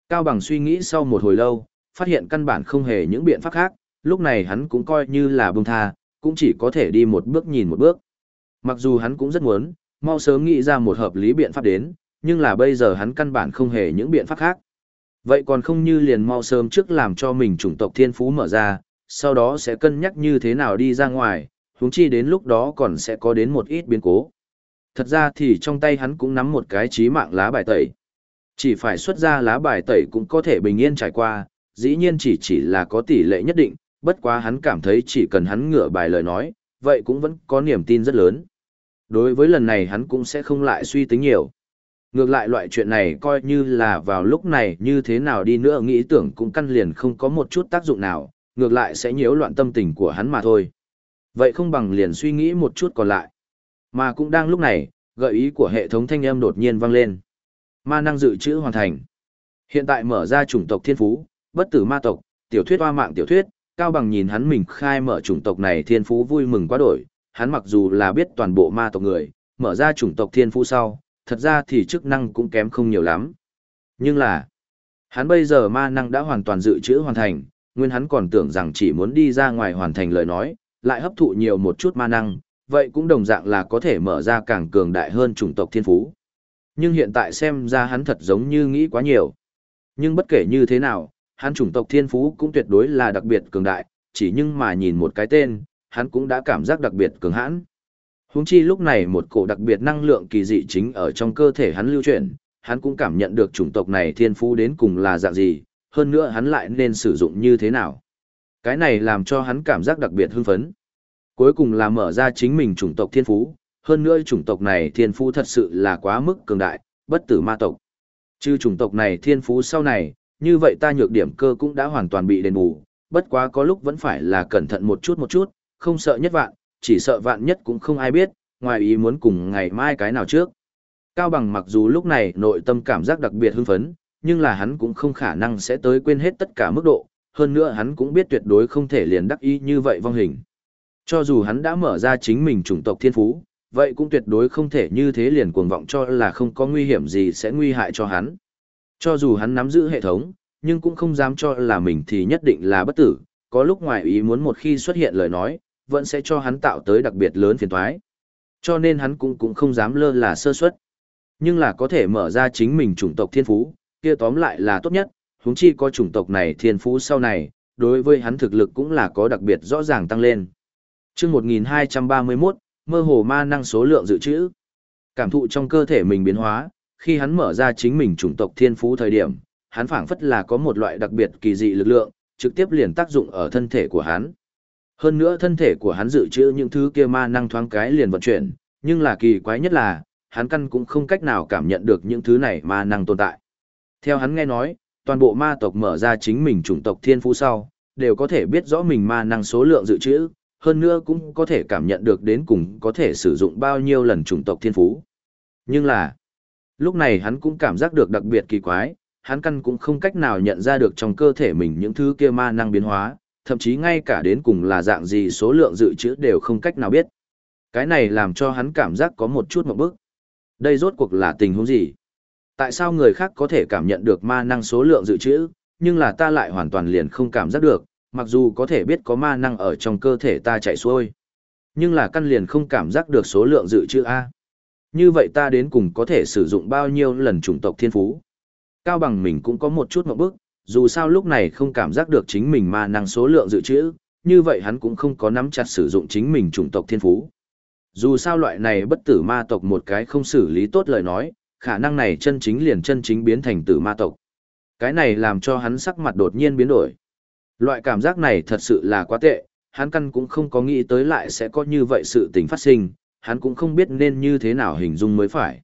Cao Bằng suy nghĩ sau một hồi lâu, phát hiện căn bản không hề những biện pháp khác, lúc này hắn cũng coi như là bông tha, cũng chỉ có thể đi một bước nhìn một bước. Mặc dù hắn cũng rất muốn, mau sớm nghĩ ra một hợp lý biện pháp đến, nhưng là bây giờ hắn căn bản không hề những biện pháp khác. Vậy còn không như liền mau sớm trước làm cho mình chủng tộc thiên phú mở ra, sau đó sẽ cân nhắc như thế nào đi ra ngoài, huống chi đến lúc đó còn sẽ có đến một ít biến cố. Thật ra thì trong tay hắn cũng nắm một cái trí mạng lá bài tẩy. Chỉ phải xuất ra lá bài tẩy cũng có thể bình yên trải qua, dĩ nhiên chỉ chỉ là có tỷ lệ nhất định, bất quá hắn cảm thấy chỉ cần hắn ngửa bài lời nói, vậy cũng vẫn có niềm tin rất lớn. Đối với lần này hắn cũng sẽ không lại suy tính nhiều. Ngược lại loại chuyện này coi như là vào lúc này như thế nào đi nữa nghĩ tưởng cũng căn liền không có một chút tác dụng nào, ngược lại sẽ nhiễu loạn tâm tình của hắn mà thôi. Vậy không bằng liền suy nghĩ một chút còn lại. Mà cũng đang lúc này, gợi ý của hệ thống thanh âm đột nhiên vang lên. Ma năng dự trữ hoàn thành. Hiện tại mở ra chủng tộc thiên phú, bất tử ma tộc, tiểu thuyết hoa mạng tiểu thuyết, Cao Bằng nhìn hắn mình khai mở chủng tộc này thiên phú vui mừng quá đổi, hắn mặc dù là biết toàn bộ ma tộc người, mở ra chủng tộc thiên phú sau, thật ra thì chức năng cũng kém không nhiều lắm. Nhưng là, hắn bây giờ ma năng đã hoàn toàn dự trữ hoàn thành, nguyên hắn còn tưởng rằng chỉ muốn đi ra ngoài hoàn thành lời nói, lại hấp thụ nhiều một chút ma năng, vậy cũng đồng dạng là có thể mở ra càng cường đại hơn chủng tộc thiên phú. Nhưng hiện tại xem ra hắn thật giống như nghĩ quá nhiều. Nhưng bất kể như thế nào, hắn chủng tộc thiên phú cũng tuyệt đối là đặc biệt cường đại, chỉ nhưng mà nhìn một cái tên, hắn cũng đã cảm giác đặc biệt cường hãn. Huống chi lúc này một cổ đặc biệt năng lượng kỳ dị chính ở trong cơ thể hắn lưu chuyển, hắn cũng cảm nhận được chủng tộc này thiên phú đến cùng là dạng gì, hơn nữa hắn lại nên sử dụng như thế nào. Cái này làm cho hắn cảm giác đặc biệt hưng phấn. Cuối cùng là mở ra chính mình chủng tộc thiên phú, hơn nữa chủng tộc này thiên phú thật sự là quá mức cường đại, bất tử ma tộc. Chứ chủng tộc này thiên phú sau này, như vậy ta nhược điểm cơ cũng đã hoàn toàn bị đền bù, bất quá có lúc vẫn phải là cẩn thận một chút một chút, không sợ nhất vạn, chỉ sợ vạn nhất cũng không ai biết, ngoài ý muốn cùng ngày mai cái nào trước. Cao Bằng mặc dù lúc này nội tâm cảm giác đặc biệt hưng phấn, nhưng là hắn cũng không khả năng sẽ tới quên hết tất cả mức độ, hơn nữa hắn cũng biết tuyệt đối không thể liền đắc ý như vậy vong hình. Cho dù hắn đã mở ra chính mình chủng tộc thiên phú, vậy cũng tuyệt đối không thể như thế liền cuồng vọng cho là không có nguy hiểm gì sẽ nguy hại cho hắn. Cho dù hắn nắm giữ hệ thống, nhưng cũng không dám cho là mình thì nhất định là bất tử, có lúc ngoài ý muốn một khi xuất hiện lời nói, vẫn sẽ cho hắn tạo tới đặc biệt lớn phiền toái. Cho nên hắn cũng cũng không dám lơ là sơ suất. Nhưng là có thể mở ra chính mình chủng tộc thiên phú, kia tóm lại là tốt nhất, huống chi có chủng tộc này thiên phú sau này, đối với hắn thực lực cũng là có đặc biệt rõ ràng tăng lên. Chương 1231, mơ hồ ma năng số lượng dự trữ. Cảm thụ trong cơ thể mình biến hóa, khi hắn mở ra chính mình chủng tộc thiên phú thời điểm, hắn phảng phất là có một loại đặc biệt kỳ dị lực lượng, trực tiếp liền tác dụng ở thân thể của hắn. Hơn nữa thân thể của hắn dự trữ những thứ kia ma năng thoáng cái liền vận chuyển, nhưng là kỳ quái nhất là, hắn căn cũng không cách nào cảm nhận được những thứ này ma năng tồn tại. Theo hắn nghe nói, toàn bộ ma tộc mở ra chính mình chủng tộc thiên phú sau, đều có thể biết rõ mình ma năng số lượng dự trữ, hơn nữa cũng có thể cảm nhận được đến cùng có thể sử dụng bao nhiêu lần chủng tộc thiên phú. Nhưng là, lúc này hắn cũng cảm giác được đặc biệt kỳ quái, hắn căn cũng không cách nào nhận ra được trong cơ thể mình những thứ kia ma năng biến hóa, thậm chí ngay cả đến cùng là dạng gì số lượng dự trữ đều không cách nào biết. Cái này làm cho hắn cảm giác có một chút một bức. Đây rốt cuộc là tình huống gì? Tại sao người khác có thể cảm nhận được ma năng số lượng dự trữ, nhưng là ta lại hoàn toàn liền không cảm giác được, mặc dù có thể biết có ma năng ở trong cơ thể ta chạy xuôi. Nhưng là căn liền không cảm giác được số lượng dự trữ A. Như vậy ta đến cùng có thể sử dụng bao nhiêu lần chủng tộc thiên phú. Cao bằng mình cũng có một chút một bức, dù sao lúc này không cảm giác được chính mình ma năng số lượng dự trữ, như vậy hắn cũng không có nắm chặt sử dụng chính mình chủng tộc thiên phú. Dù sao loại này bất tử ma tộc một cái không xử lý tốt lời nói, khả năng này chân chính liền chân chính biến thành tử ma tộc. Cái này làm cho hắn sắc mặt đột nhiên biến đổi. Loại cảm giác này thật sự là quá tệ, hắn căn cũng không có nghĩ tới lại sẽ có như vậy sự tình phát sinh, hắn cũng không biết nên như thế nào hình dung mới phải.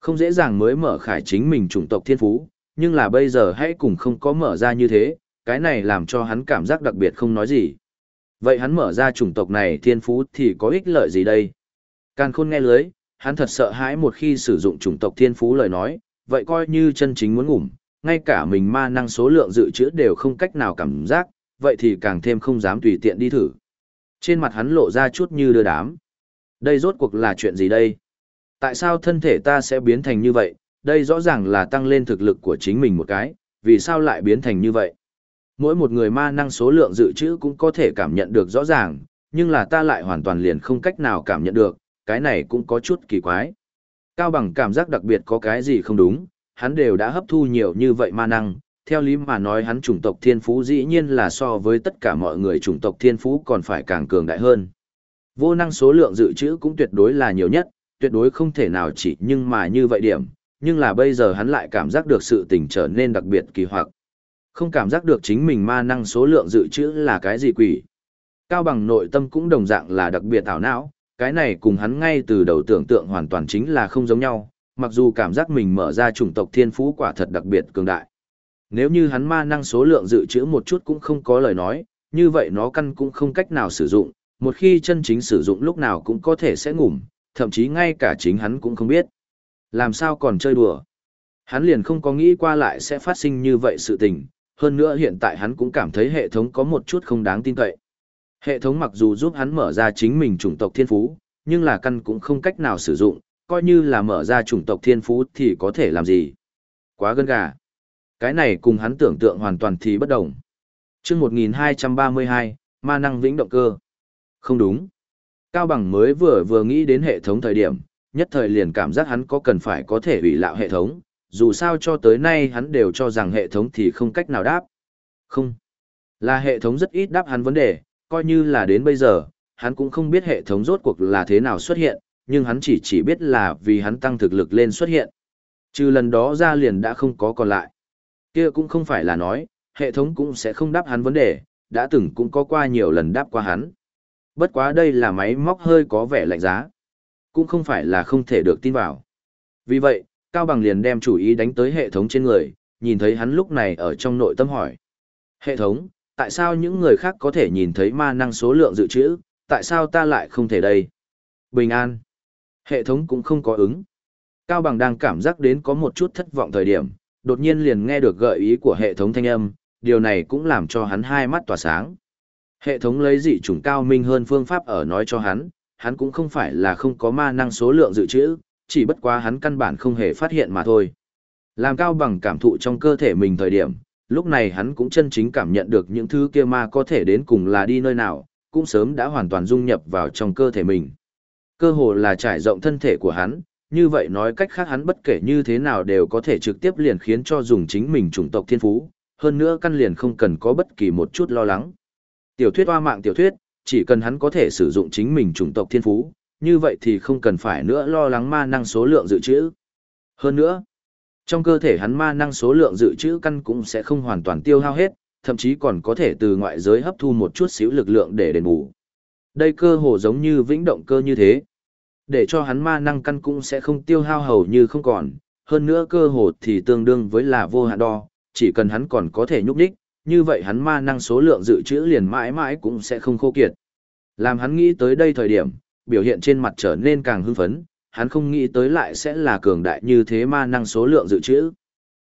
Không dễ dàng mới mở khải chính mình chủng tộc thiên phú, nhưng là bây giờ hãy cùng không có mở ra như thế, cái này làm cho hắn cảm giác đặc biệt không nói gì. Vậy hắn mở ra chủng tộc này thiên phú thì có ích lợi gì đây? Càng khôn nghe lưới, hắn thật sợ hãi một khi sử dụng chủng tộc thiên phú lời nói, vậy coi như chân chính muốn ngủm, ngay cả mình ma năng số lượng dự trữ đều không cách nào cảm giác, vậy thì càng thêm không dám tùy tiện đi thử. Trên mặt hắn lộ ra chút như đưa đám. Đây rốt cuộc là chuyện gì đây? Tại sao thân thể ta sẽ biến thành như vậy? Đây rõ ràng là tăng lên thực lực của chính mình một cái, vì sao lại biến thành như vậy? Mỗi một người ma năng số lượng dự trữ cũng có thể cảm nhận được rõ ràng, nhưng là ta lại hoàn toàn liền không cách nào cảm nhận được, cái này cũng có chút kỳ quái. Cao bằng cảm giác đặc biệt có cái gì không đúng, hắn đều đã hấp thu nhiều như vậy ma năng, theo lý mà nói hắn chủng tộc thiên phú dĩ nhiên là so với tất cả mọi người chủng tộc thiên phú còn phải càng cường đại hơn. Vô năng số lượng dự trữ cũng tuyệt đối là nhiều nhất, tuyệt đối không thể nào chỉ nhưng mà như vậy điểm, nhưng là bây giờ hắn lại cảm giác được sự tình trở nên đặc biệt kỳ hoặc. Không cảm giác được chính mình ma năng số lượng dự trữ là cái gì quỷ. Cao bằng nội tâm cũng đồng dạng là đặc biệt ảo não, cái này cùng hắn ngay từ đầu tưởng tượng hoàn toàn chính là không giống nhau, mặc dù cảm giác mình mở ra chủng tộc thiên phú quả thật đặc biệt cường đại. Nếu như hắn ma năng số lượng dự trữ một chút cũng không có lời nói, như vậy nó căn cũng không cách nào sử dụng, một khi chân chính sử dụng lúc nào cũng có thể sẽ ngủm, thậm chí ngay cả chính hắn cũng không biết. Làm sao còn chơi đùa? Hắn liền không có nghĩ qua lại sẽ phát sinh như vậy sự tình, hơn nữa hiện tại hắn cũng cảm thấy hệ thống có một chút không đáng tin cậy. Hệ thống mặc dù giúp hắn mở ra chính mình chủng tộc thiên phú, nhưng là căn cũng không cách nào sử dụng, coi như là mở ra chủng tộc thiên phú thì có thể làm gì. Quá gân gà. Cái này cùng hắn tưởng tượng hoàn toàn thì bất đồng. chương 1232, ma năng vĩnh động cơ. Không đúng. Cao Bằng mới vừa vừa nghĩ đến hệ thống thời điểm, nhất thời liền cảm giác hắn có cần phải có thể ủy lạo hệ thống, dù sao cho tới nay hắn đều cho rằng hệ thống thì không cách nào đáp. Không. Là hệ thống rất ít đáp hắn vấn đề, coi như là đến bây giờ, hắn cũng không biết hệ thống rốt cuộc là thế nào xuất hiện, nhưng hắn chỉ chỉ biết là vì hắn tăng thực lực lên xuất hiện. Trừ lần đó ra liền đã không có còn lại. Kia cũng không phải là nói, hệ thống cũng sẽ không đáp hắn vấn đề, đã từng cũng có qua nhiều lần đáp qua hắn. Bất quá đây là máy móc hơi có vẻ lạnh giá. Cũng không phải là không thể được tin vào. Vì vậy, Cao Bằng liền đem chủ ý đánh tới hệ thống trên người, nhìn thấy hắn lúc này ở trong nội tâm hỏi. Hệ thống, tại sao những người khác có thể nhìn thấy ma năng số lượng dự trữ, tại sao ta lại không thể đây? Bình an. Hệ thống cũng không có ứng. Cao Bằng đang cảm giác đến có một chút thất vọng thời điểm, đột nhiên liền nghe được gợi ý của hệ thống thanh âm, điều này cũng làm cho hắn hai mắt tỏa sáng. Hệ thống lấy dị chủng cao minh hơn phương pháp ở nói cho hắn, hắn cũng không phải là không có ma năng số lượng dự trữ, chỉ bất quá hắn căn bản không hề phát hiện mà thôi. Làm cao bằng cảm thụ trong cơ thể mình thời điểm, lúc này hắn cũng chân chính cảm nhận được những thứ kia ma có thể đến cùng là đi nơi nào, cũng sớm đã hoàn toàn dung nhập vào trong cơ thể mình. Cơ hồ là trải rộng thân thể của hắn, như vậy nói cách khác hắn bất kể như thế nào đều có thể trực tiếp liền khiến cho dùng chính mình chủng tộc thiên phú, hơn nữa căn liền không cần có bất kỳ một chút lo lắng. Tiểu thuyết hoa mạng tiểu thuyết, chỉ cần hắn có thể sử dụng chính mình chủng tộc thiên phú, như vậy thì không cần phải nữa lo lắng ma năng số lượng dự trữ. Hơn nữa, trong cơ thể hắn ma năng số lượng dự trữ căn cũng sẽ không hoàn toàn tiêu hao hết, thậm chí còn có thể từ ngoại giới hấp thu một chút xíu lực lượng để đền bù. Đây cơ hồ giống như vĩnh động cơ như thế. Để cho hắn ma năng căn cũng sẽ không tiêu hao hầu như không còn, hơn nữa cơ hồ thì tương đương với là vô hạn đo, chỉ cần hắn còn có thể nhúc đích, như vậy hắn ma năng số lượng dự trữ liền mãi mãi cũng sẽ không khô kiệt. Làm hắn nghĩ tới đây thời điểm, biểu hiện trên mặt trở nên càng hưng phấn, hắn không nghĩ tới lại sẽ là cường đại như thế ma năng số lượng dự trữ.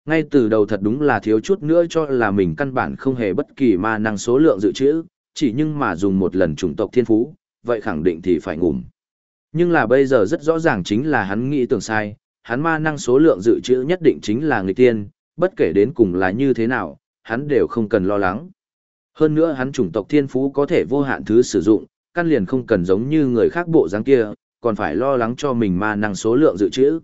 Ngay từ đầu thật đúng là thiếu chút nữa cho là mình căn bản không hề bất kỳ ma năng số lượng dự trữ, chỉ nhưng mà dùng một lần chủng tộc thiên phú, vậy khẳng định thì phải ngủm. Nhưng là bây giờ rất rõ ràng chính là hắn nghĩ tưởng sai, hắn ma năng số lượng dự trữ nhất định chính là người tiên, bất kể đến cùng là như thế nào, hắn đều không cần lo lắng. Hơn nữa hắn chủng tộc thiên phú có thể vô hạn thứ sử dụng, căn liền không cần giống như người khác bộ dáng kia, còn phải lo lắng cho mình ma năng số lượng dự trữ.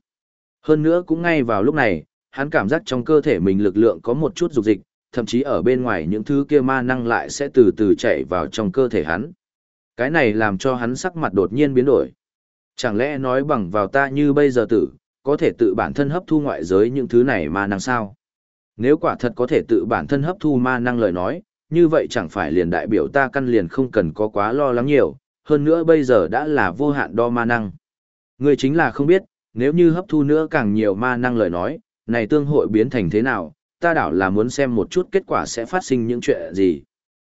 Hơn nữa cũng ngay vào lúc này, hắn cảm giác trong cơ thể mình lực lượng có một chút dục dịch, thậm chí ở bên ngoài những thứ kia ma năng lại sẽ từ từ chạy vào trong cơ thể hắn. Cái này làm cho hắn sắc mặt đột nhiên biến đổi. Chẳng lẽ nói bằng vào ta như bây giờ tử, có thể tự bản thân hấp thu ngoại giới những thứ này ma năng sao? Nếu quả thật có thể tự bản thân hấp thu ma năng lời nói, như vậy chẳng phải liền đại biểu ta căn liền không cần có quá lo lắng nhiều, hơn nữa bây giờ đã là vô hạn đo ma năng. Người chính là không biết, nếu như hấp thu nữa càng nhiều ma năng lời nói, này tương hội biến thành thế nào, ta đảo là muốn xem một chút kết quả sẽ phát sinh những chuyện gì.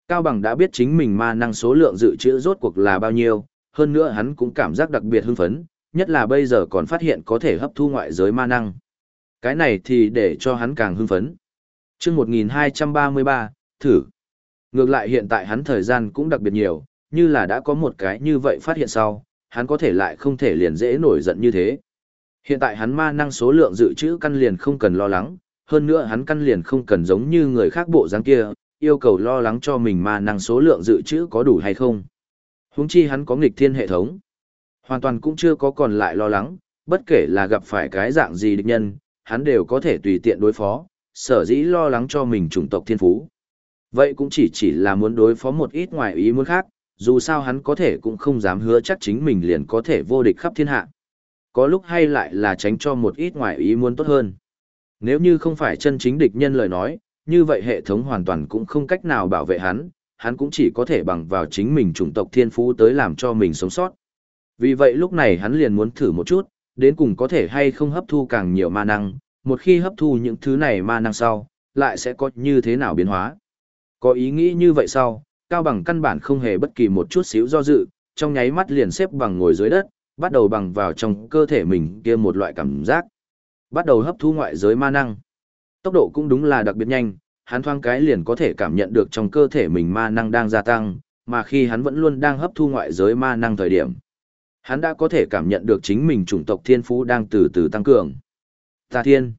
Cao Bằng đã biết chính mình ma năng số lượng dự trữ rốt cuộc là bao nhiêu, hơn nữa hắn cũng cảm giác đặc biệt hưng phấn, nhất là bây giờ còn phát hiện có thể hấp thu ngoại giới ma năng. Cái này thì để cho hắn càng hưng phấn. Trước 1233, thử. Ngược lại hiện tại hắn thời gian cũng đặc biệt nhiều, như là đã có một cái như vậy phát hiện sau, hắn có thể lại không thể liền dễ nổi giận như thế. Hiện tại hắn ma năng số lượng dự trữ căn liền không cần lo lắng, hơn nữa hắn căn liền không cần giống như người khác bộ dáng kia, yêu cầu lo lắng cho mình ma năng số lượng dự trữ có đủ hay không. Huống chi hắn có nghịch thiên hệ thống. Hoàn toàn cũng chưa có còn lại lo lắng, bất kể là gặp phải cái dạng gì địch nhân, hắn đều có thể tùy tiện đối phó, sở dĩ lo lắng cho mình chủng tộc thiên phú. Vậy cũng chỉ chỉ là muốn đối phó một ít ngoài ý muốn khác, dù sao hắn có thể cũng không dám hứa chắc chính mình liền có thể vô địch khắp thiên hạ. Có lúc hay lại là tránh cho một ít ngoài ý muốn tốt hơn. Nếu như không phải chân chính địch nhân lời nói, như vậy hệ thống hoàn toàn cũng không cách nào bảo vệ hắn, hắn cũng chỉ có thể bằng vào chính mình chủng tộc thiên phú tới làm cho mình sống sót. Vì vậy lúc này hắn liền muốn thử một chút, đến cùng có thể hay không hấp thu càng nhiều ma năng, một khi hấp thu những thứ này ma năng sau, lại sẽ có như thế nào biến hóa. Có ý nghĩ như vậy sau, Cao Bằng căn bản không hề bất kỳ một chút xíu do dự, trong nháy mắt liền xếp bằng ngồi dưới đất, bắt đầu bằng vào trong cơ thể mình kia một loại cảm giác. Bắt đầu hấp thu ngoại giới ma năng. Tốc độ cũng đúng là đặc biệt nhanh, hắn thoáng cái liền có thể cảm nhận được trong cơ thể mình ma năng đang gia tăng, mà khi hắn vẫn luôn đang hấp thu ngoại giới ma năng thời điểm. Hắn đã có thể cảm nhận được chính mình chủng tộc thiên phú đang từ từ tăng cường. Ta thiên.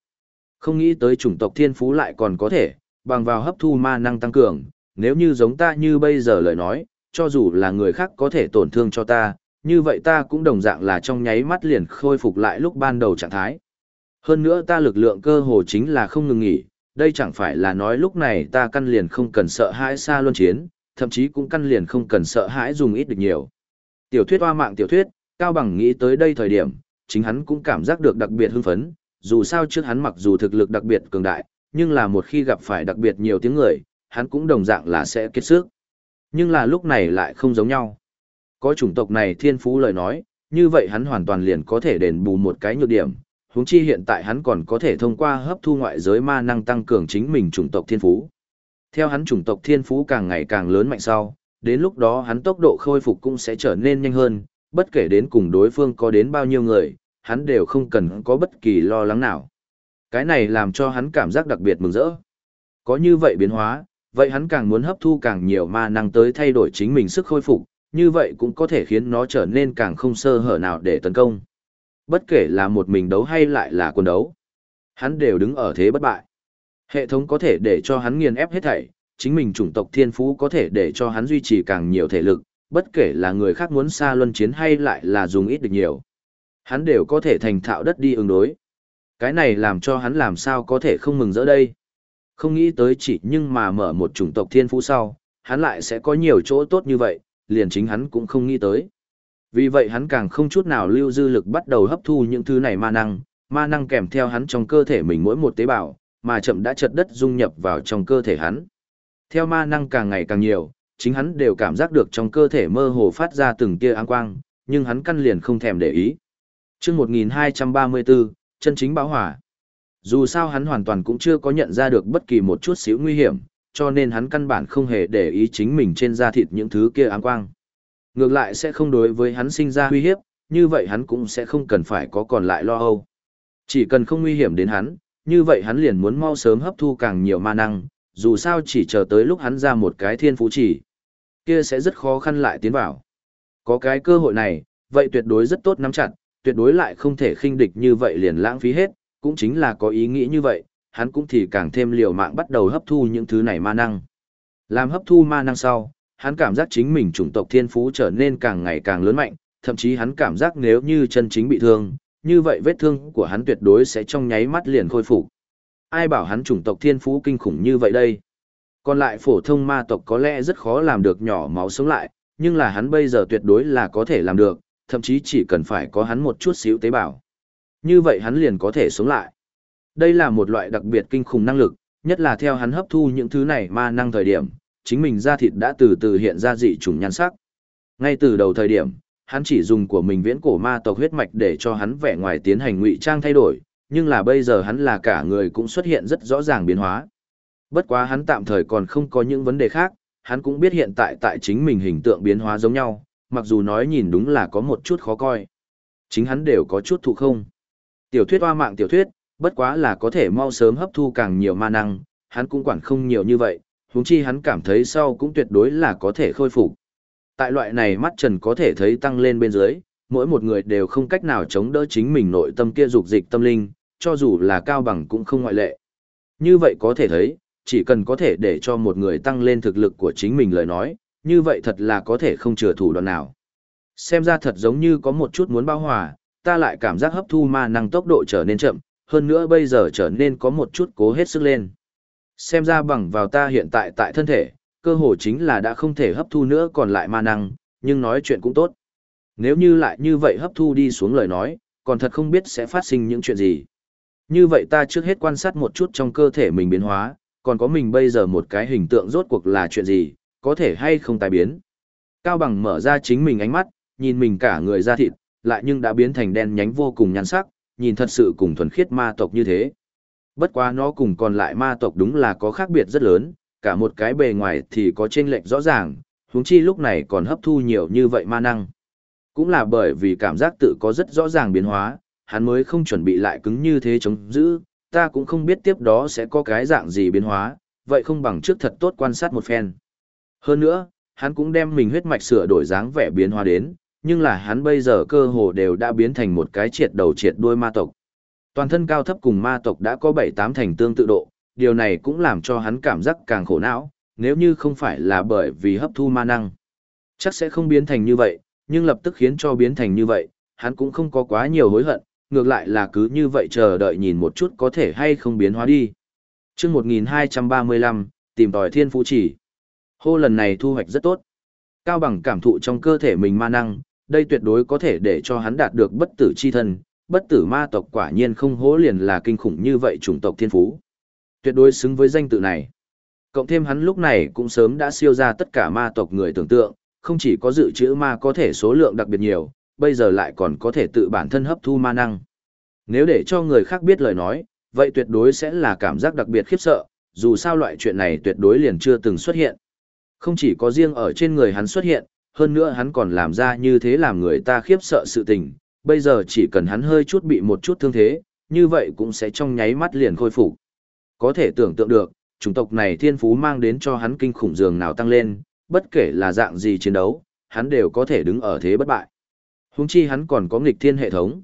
Không nghĩ tới chủng tộc thiên phú lại còn có thể, bằng vào hấp thu ma năng tăng cường, nếu như giống ta như bây giờ lời nói, cho dù là người khác có thể tổn thương cho ta, như vậy ta cũng đồng dạng là trong nháy mắt liền khôi phục lại lúc ban đầu trạng thái. Hơn nữa ta lực lượng cơ hồ chính là không ngừng nghỉ, đây chẳng phải là nói lúc này ta căn liền không cần sợ hãi xa luân chiến, thậm chí cũng căn liền không cần sợ hãi dùng ít được nhiều. Tiểu thuyết hoa mạng tiểu thuyết, Cao Bằng nghĩ tới đây thời điểm, chính hắn cũng cảm giác được đặc biệt hưng phấn, dù sao trước hắn mặc dù thực lực đặc biệt cường đại, nhưng là một khi gặp phải đặc biệt nhiều tiếng người, hắn cũng đồng dạng là sẽ kết sức. Nhưng là lúc này lại không giống nhau. Có chủng tộc này thiên phú lời nói, như vậy hắn hoàn toàn liền có thể đền bù một cái nhược điểm, huống chi hiện tại hắn còn có thể thông qua hấp thu ngoại giới ma năng tăng cường chính mình chủng tộc thiên phú. Theo hắn chủng tộc thiên phú càng ngày càng lớn mạnh sau, đến lúc đó hắn tốc độ khôi phục cũng sẽ trở nên nhanh hơn, bất kể đến cùng đối phương có đến bao nhiêu người, hắn đều không cần có bất kỳ lo lắng nào. Cái này làm cho hắn cảm giác đặc biệt mừng rỡ. Có như vậy biến hóa, vậy hắn càng muốn hấp thu càng nhiều ma năng tới thay đổi chính mình sức khôi phục, như vậy cũng có thể khiến nó trở nên càng không sơ hở nào để tấn công. Bất kể là một mình đấu hay lại là quân đấu, hắn đều đứng ở thế bất bại. Hệ thống có thể để cho hắn nghiền ép hết thảy, chính mình chủng tộc thiên phú có thể để cho hắn duy trì càng nhiều thể lực, bất kể là người khác muốn xa luân chiến hay lại là dùng ít được nhiều. Hắn đều có thể thành thạo đất đi ứng đối. Cái này làm cho hắn làm sao có thể không mừng rỡ đây. Không nghĩ tới chỉ nhưng mà mở một chủng tộc thiên phú sau, hắn lại sẽ có nhiều chỗ tốt như vậy, liền chính hắn cũng không nghĩ tới. Vì vậy hắn càng không chút nào lưu dư lực bắt đầu hấp thu những thứ này ma năng, ma năng kèm theo hắn trong cơ thể mình mỗi một tế bào, mà chậm đã chật đất dung nhập vào trong cơ thể hắn. Theo ma năng càng ngày càng nhiều, chính hắn đều cảm giác được trong cơ thể mơ hồ phát ra từng tia áng quang, nhưng hắn căn liền không thèm để ý. Trước 1234, chân chính báo hỏa. Dù sao hắn hoàn toàn cũng chưa có nhận ra được bất kỳ một chút xíu nguy hiểm, cho nên hắn căn bản không hề để ý chính mình trên da thịt những thứ kia áng quang. Ngược lại sẽ không đối với hắn sinh ra uy hiếp, như vậy hắn cũng sẽ không cần phải có còn lại lo âu. Chỉ cần không nguy hiểm đến hắn, như vậy hắn liền muốn mau sớm hấp thu càng nhiều ma năng, dù sao chỉ chờ tới lúc hắn ra một cái thiên phú chỉ, kia sẽ rất khó khăn lại tiến vào. Có cái cơ hội này, vậy tuyệt đối rất tốt nắm chặt, tuyệt đối lại không thể khinh địch như vậy liền lãng phí hết, cũng chính là có ý nghĩ như vậy, hắn cũng thì càng thêm liều mạng bắt đầu hấp thu những thứ này ma năng. Làm hấp thu ma năng sau, hắn cảm giác chính mình chủng tộc thiên phú trở nên càng ngày càng lớn mạnh, thậm chí hắn cảm giác nếu như chân chính bị thương, như vậy vết thương của hắn tuyệt đối sẽ trong nháy mắt liền khôi phục. Ai bảo hắn chủng tộc thiên phú kinh khủng như vậy đây? Còn lại phổ thông ma tộc có lẽ rất khó làm được nhỏ máu sống lại, nhưng là hắn bây giờ tuyệt đối là có thể làm được, thậm chí chỉ cần phải có hắn một chút xíu tế bào. Như vậy hắn liền có thể sống lại. Đây là một loại đặc biệt kinh khủng năng lực, nhất là theo hắn hấp thu những thứ này ma năng thời điểm, chính mình da thịt đã từ từ hiện ra dị trùng nhan sắc. Ngay từ đầu thời điểm, hắn chỉ dùng của mình viễn cổ ma tộc huyết mạch để cho hắn vẻ ngoài tiến hành ngụy trang thay đổi, nhưng là bây giờ hắn là cả người cũng xuất hiện rất rõ ràng biến hóa. Bất quá hắn tạm thời còn không có những vấn đề khác, hắn cũng biết hiện tại tại chính mình hình tượng biến hóa giống nhau, mặc dù nói nhìn đúng là có một chút khó coi. Chính hắn đều có chút thụ không. Tiểu thuyết hoa mạng tiểu thuyết, bất quá là có thể mau sớm hấp thu càng nhiều ma năng, hắn cũng quản không nhiều như vậy, huống chi hắn cảm thấy sau cũng tuyệt đối là có thể khôi phục. Tại loại này mắt trần có thể thấy tăng lên bên dưới, mỗi một người đều không cách nào chống đỡ chính mình nội tâm kia dục dịch tâm linh, cho dù là cao bằng cũng không ngoại lệ. Như vậy có thể thấy, chỉ cần có thể để cho một người tăng lên thực lực của chính mình lời nói, như vậy thật là có thể không chừa thủ đoạn nào. Xem ra thật giống như có một chút muốn bao hòa, ta lại cảm giác hấp thu ma năng tốc độ trở nên chậm, hơn nữa bây giờ trở nên có một chút cố hết sức lên. Xem ra bằng vào ta hiện tại tại thân thể, cơ hồ chính là đã không thể hấp thu nữa còn lại ma năng, nhưng nói chuyện cũng tốt. Nếu như lại như vậy hấp thu đi xuống lời nói, còn thật không biết sẽ phát sinh những chuyện gì. Như vậy ta trước hết quan sát một chút trong cơ thể mình biến hóa, còn có mình bây giờ một cái hình tượng rốt cuộc là chuyện gì, có thể hay không tái biến. Cao bằng mở ra chính mình ánh mắt, nhìn mình cả người da thịt, lại nhưng đã biến thành đen nhánh vô cùng nhăn sắc, nhìn thật sự cùng thuần khiết ma tộc như thế. Bất quá nó cùng còn lại ma tộc đúng là có khác biệt rất lớn, cả một cái bề ngoài thì có chênh lệch rõ ràng, huống chi lúc này còn hấp thu nhiều như vậy ma năng. Cũng là bởi vì cảm giác tự có rất rõ ràng biến hóa, hắn mới không chuẩn bị lại cứng như thế chống giữ, ta cũng không biết tiếp đó sẽ có cái dạng gì biến hóa, vậy không bằng trước thật tốt quan sát một phen. Hơn nữa, hắn cũng đem mình huyết mạch sửa đổi dáng vẻ biến hóa đến, nhưng là hắn bây giờ cơ hồ đều đã biến thành một cái triệt đầu triệt đuôi ma tộc. Toàn thân cao thấp cùng ma tộc đã có 7-8 thành tương tự độ, điều này cũng làm cho hắn cảm giác càng khổ não, nếu như không phải là bởi vì hấp thu ma năng. Chắc sẽ không biến thành như vậy, nhưng lập tức khiến cho biến thành như vậy, hắn cũng không có quá nhiều hối hận, ngược lại là cứ như vậy chờ đợi nhìn một chút có thể hay không biến hóa đi. chương 1235, tìm tòi thiên phú chỉ. Hô lần này thu hoạch rất tốt. Cao bằng cảm thụ trong cơ thể mình ma năng, đây tuyệt đối có thể để cho hắn đạt được bất tử chi thân, bất tử ma tộc quả nhiên không hố liền là kinh khủng như vậy chủng tộc thiên phú. Tuyệt đối xứng với danh tự này. Cộng thêm hắn lúc này cũng sớm đã siêu ra tất cả ma tộc người tưởng tượng, không chỉ có dự trữ ma có thể số lượng đặc biệt nhiều, bây giờ lại còn có thể tự bản thân hấp thu ma năng. Nếu để cho người khác biết lời nói, vậy tuyệt đối sẽ là cảm giác đặc biệt khiếp sợ, dù sao loại chuyện này tuyệt đối liền chưa từng xuất hiện. Không chỉ có riêng ở trên người hắn xuất hiện, hơn nữa hắn còn làm ra như thế làm người ta khiếp sợ sự tình, bây giờ chỉ cần hắn hơi chút bị một chút thương thế, như vậy cũng sẽ trong nháy mắt liền khôi phục. Có thể tưởng tượng được, chủng tộc này thiên phú mang đến cho hắn kinh khủng dường nào tăng lên, bất kể là dạng gì chiến đấu, hắn đều có thể đứng ở thế bất bại. Húng chi hắn còn có nghịch thiên hệ thống.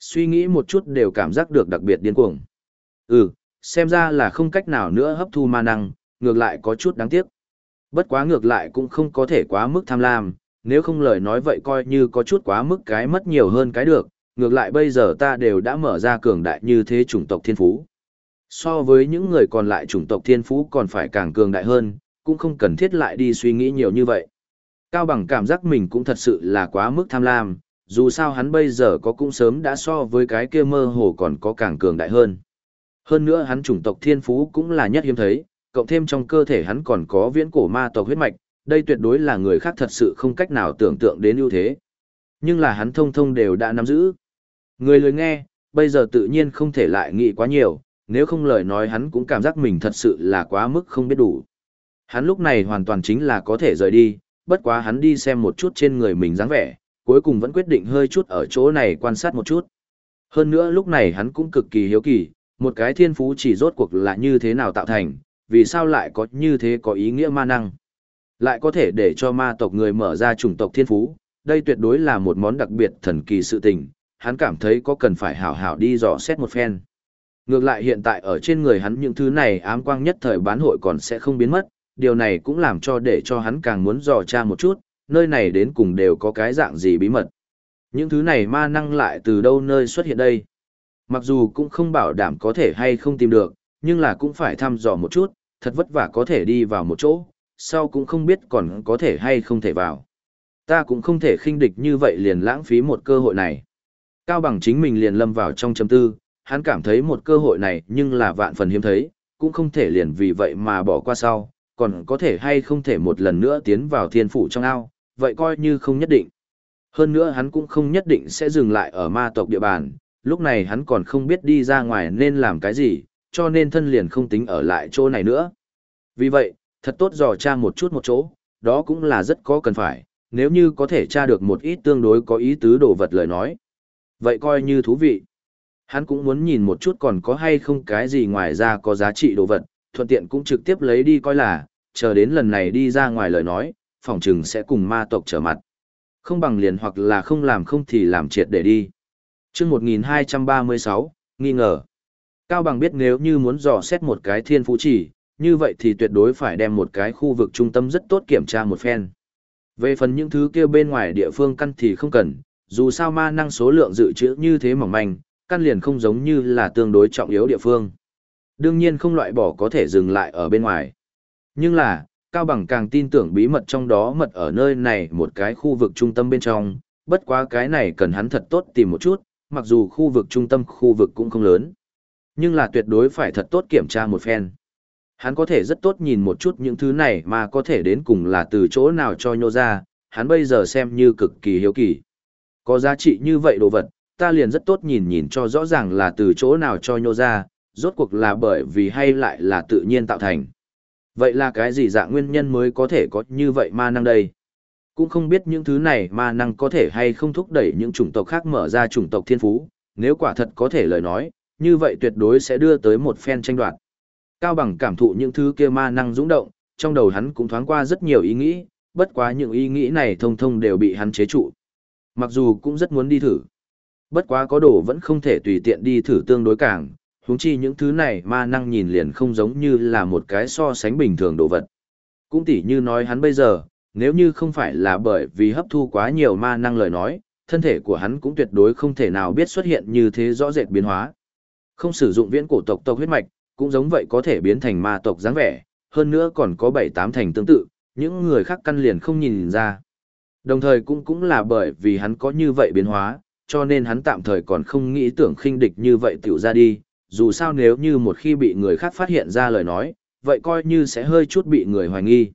Suy nghĩ một chút đều cảm giác được đặc biệt điên cuồng. Ừ, xem ra là không cách nào nữa hấp thu ma năng, ngược lại có chút đáng tiếc. Bất quá ngược lại cũng không có thể quá mức tham lam, nếu không lời nói vậy coi như có chút quá mức cái mất nhiều hơn cái được, ngược lại bây giờ ta đều đã mở ra cường đại như thế chủng tộc thiên phú. So với những người còn lại chủng tộc thiên phú còn phải càng cường đại hơn, cũng không cần thiết lại đi suy nghĩ nhiều như vậy. Cao bằng cảm giác mình cũng thật sự là quá mức tham lam, dù sao hắn bây giờ có cũng sớm đã so với cái kia mơ hồ còn có càng cường đại hơn. Hơn nữa hắn chủng tộc thiên phú cũng là nhất hiếm thấy, cộng thêm trong cơ thể hắn còn có viễn cổ ma tộc huyết mạch, đây tuyệt đối là người khác thật sự không cách nào tưởng tượng đến ưu thế. Nhưng là hắn thông thông đều đã nắm giữ. Người lười nghe, bây giờ tự nhiên không thể lại nghĩ quá nhiều, nếu không lời nói hắn cũng cảm giác mình thật sự là quá mức không biết đủ. Hắn lúc này hoàn toàn chính là có thể rời đi, bất quá hắn đi xem một chút trên người mình dáng vẻ, cuối cùng vẫn quyết định hơi chút ở chỗ này quan sát một chút. Hơn nữa lúc này hắn cũng cực kỳ hiếu kỳ, một cái thiên phú chỉ rốt cuộc là như thế nào tạo thành, vì sao lại có như thế có ý nghĩa ma năng. Lại có thể để cho ma tộc người mở ra chủng tộc thiên phú, đây tuyệt đối là một món đặc biệt thần kỳ sự tình, hắn cảm thấy có cần phải hảo hảo đi dò xét một phen. Ngược lại hiện tại ở trên người hắn những thứ này ám quang nhất thời bán hội còn sẽ không biến mất, điều này cũng làm cho để cho hắn càng muốn dò tra một chút, nơi này đến cùng đều có cái dạng gì bí mật. Những thứ này ma năng lại từ đâu nơi xuất hiện đây. Mặc dù cũng không bảo đảm có thể hay không tìm được, nhưng là cũng phải thăm dò một chút, thật vất vả có thể đi vào một chỗ, sau cũng không biết còn có thể hay không thể vào. Ta cũng không thể khinh địch như vậy liền lãng phí một cơ hội này. Cao bằng chính mình liền lâm vào trong chấm tư, hắn cảm thấy một cơ hội này nhưng là vạn phần hiếm thấy, cũng không thể liền vì vậy mà bỏ qua sau, còn có thể hay không thể một lần nữa tiến vào thiên phủ trong ao, vậy coi như không nhất định. Hơn nữa hắn cũng không nhất định sẽ dừng lại ở ma tộc địa bàn, lúc này hắn còn không biết đi ra ngoài nên làm cái gì, cho nên thân liền không tính ở lại chỗ này nữa. Vì vậy, thật tốt dò tra một chút một chỗ, đó cũng là rất có cần phải, nếu như có thể tra được một ít tương đối có ý tứ đồ vật lời nói. Vậy coi như thú vị. Hắn cũng muốn nhìn một chút còn có hay không cái gì ngoài ra có giá trị đồ vật, thuận tiện cũng trực tiếp lấy đi coi là, chờ đến lần này đi ra ngoài lời nói, phòng trừng sẽ cùng ma tộc trở mặt. Không bằng liền hoặc là không làm không thì làm triệt để đi. chương 1236, nghi ngờ. Cao bằng biết nếu như muốn dò xét một cái thiên phú chỉ, như vậy thì tuyệt đối phải đem một cái khu vực trung tâm rất tốt kiểm tra một phen. Về phần những thứ kia bên ngoài địa phương căn thì không cần, dù sao ma năng số lượng dự trữ như thế mỏng manh, căn liền không giống như là tương đối trọng yếu địa phương. Đương nhiên không loại bỏ có thể dừng lại ở bên ngoài. Nhưng là, Cao Bằng càng tin tưởng bí mật trong đó mật ở nơi này một cái khu vực trung tâm bên trong, bất quá cái này cần hắn thật tốt tìm một chút, mặc dù khu vực trung tâm khu vực cũng không lớn. Nhưng là tuyệt đối phải thật tốt kiểm tra một phen. Hắn có thể rất tốt nhìn một chút những thứ này mà có thể đến cùng là từ chỗ nào cho nhô ra, hắn bây giờ xem như cực kỳ hiếu kỳ. Có giá trị như vậy đồ vật, ta liền rất tốt nhìn nhìn cho rõ ràng là từ chỗ nào cho nhô ra, rốt cuộc là bởi vì hay lại là tự nhiên tạo thành. Vậy là cái gì dạng nguyên nhân mới có thể có như vậy ma năng đây? Cũng không biết những thứ này ma năng có thể hay không thúc đẩy những chủng tộc khác mở ra chủng tộc thiên phú, nếu quả thật có thể lời nói, như vậy tuyệt đối sẽ đưa tới một phen tranh đoạt. Cao bằng cảm thụ những thứ kia ma năng dũng động, trong đầu hắn cũng thoáng qua rất nhiều ý nghĩ, bất quá những ý nghĩ này thông thông đều bị hắn chế trụ. Mặc dù cũng rất muốn đi thử. Bất quá có đồ vẫn không thể tùy tiện đi thử tương đối càng, huống chi những thứ này ma năng nhìn liền không giống như là một cái so sánh bình thường đồ vật. Cũng tỉ như nói hắn bây giờ, nếu như không phải là bởi vì hấp thu quá nhiều ma năng lời nói, thân thể của hắn cũng tuyệt đối không thể nào biết xuất hiện như thế rõ rệt biến hóa. Không sử dụng viễn cổ tộc tộc huyết mạch, cũng giống vậy có thể biến thành ma tộc dáng vẻ, hơn nữa còn có bảy tám thành tương tự, những người khác căn liền không nhìn ra. Đồng thời cũng cũng là bởi vì hắn có như vậy biến hóa, cho nên hắn tạm thời còn không nghĩ tưởng khinh địch như vậy tiểu ra đi, dù sao nếu như một khi bị người khác phát hiện ra lời nói, vậy coi như sẽ hơi chút bị người hoài nghi.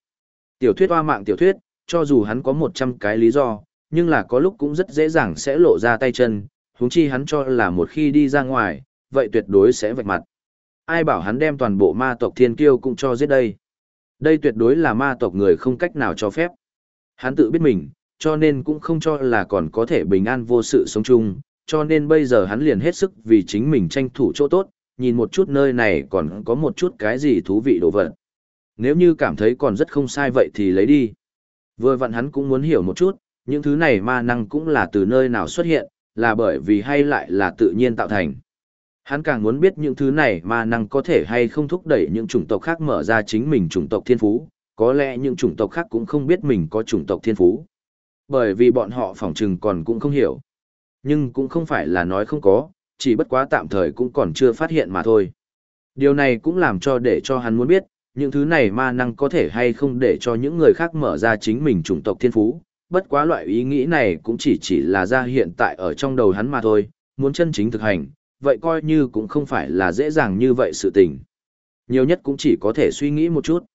Tiểu thuyết hoa mạng tiểu thuyết, cho dù hắn có 100 cái lý do, nhưng là có lúc cũng rất dễ dàng sẽ lộ ra tay chân, huống chi hắn cho là một khi đi ra ngoài, vậy tuyệt đối sẽ vạch mặt. Ai bảo hắn đem toàn bộ ma tộc thiên kiêu cũng cho giết đây. Đây tuyệt đối là ma tộc người không cách nào cho phép. Hắn tự biết mình, cho nên cũng không cho là còn có thể bình an vô sự sống chung, cho nên bây giờ hắn liền hết sức vì chính mình tranh thủ chỗ tốt, nhìn một chút nơi này còn có một chút cái gì thú vị đồ vật. Nếu như cảm thấy còn rất không sai vậy thì lấy đi. Vừa vặn hắn cũng muốn hiểu một chút, những thứ này ma năng cũng là từ nơi nào xuất hiện, là bởi vì hay lại là tự nhiên tạo thành. Hắn càng muốn biết những thứ này mà năng có thể hay không thúc đẩy những chủng tộc khác mở ra chính mình chủng tộc thiên phú, có lẽ những chủng tộc khác cũng không biết mình có chủng tộc thiên phú. Bởi vì bọn họ phỏng chừng còn cũng không hiểu. Nhưng cũng không phải là nói không có, chỉ bất quá tạm thời cũng còn chưa phát hiện mà thôi. Điều này cũng làm cho để cho hắn muốn biết, những thứ này ma năng có thể hay không để cho những người khác mở ra chính mình chủng tộc thiên phú. Bất quá loại ý nghĩ này cũng chỉ chỉ là ra hiện tại ở trong đầu hắn mà thôi, muốn chân chính thực hành, vậy coi như cũng không phải là dễ dàng như vậy sự tình. Nhiều nhất cũng chỉ có thể suy nghĩ một chút.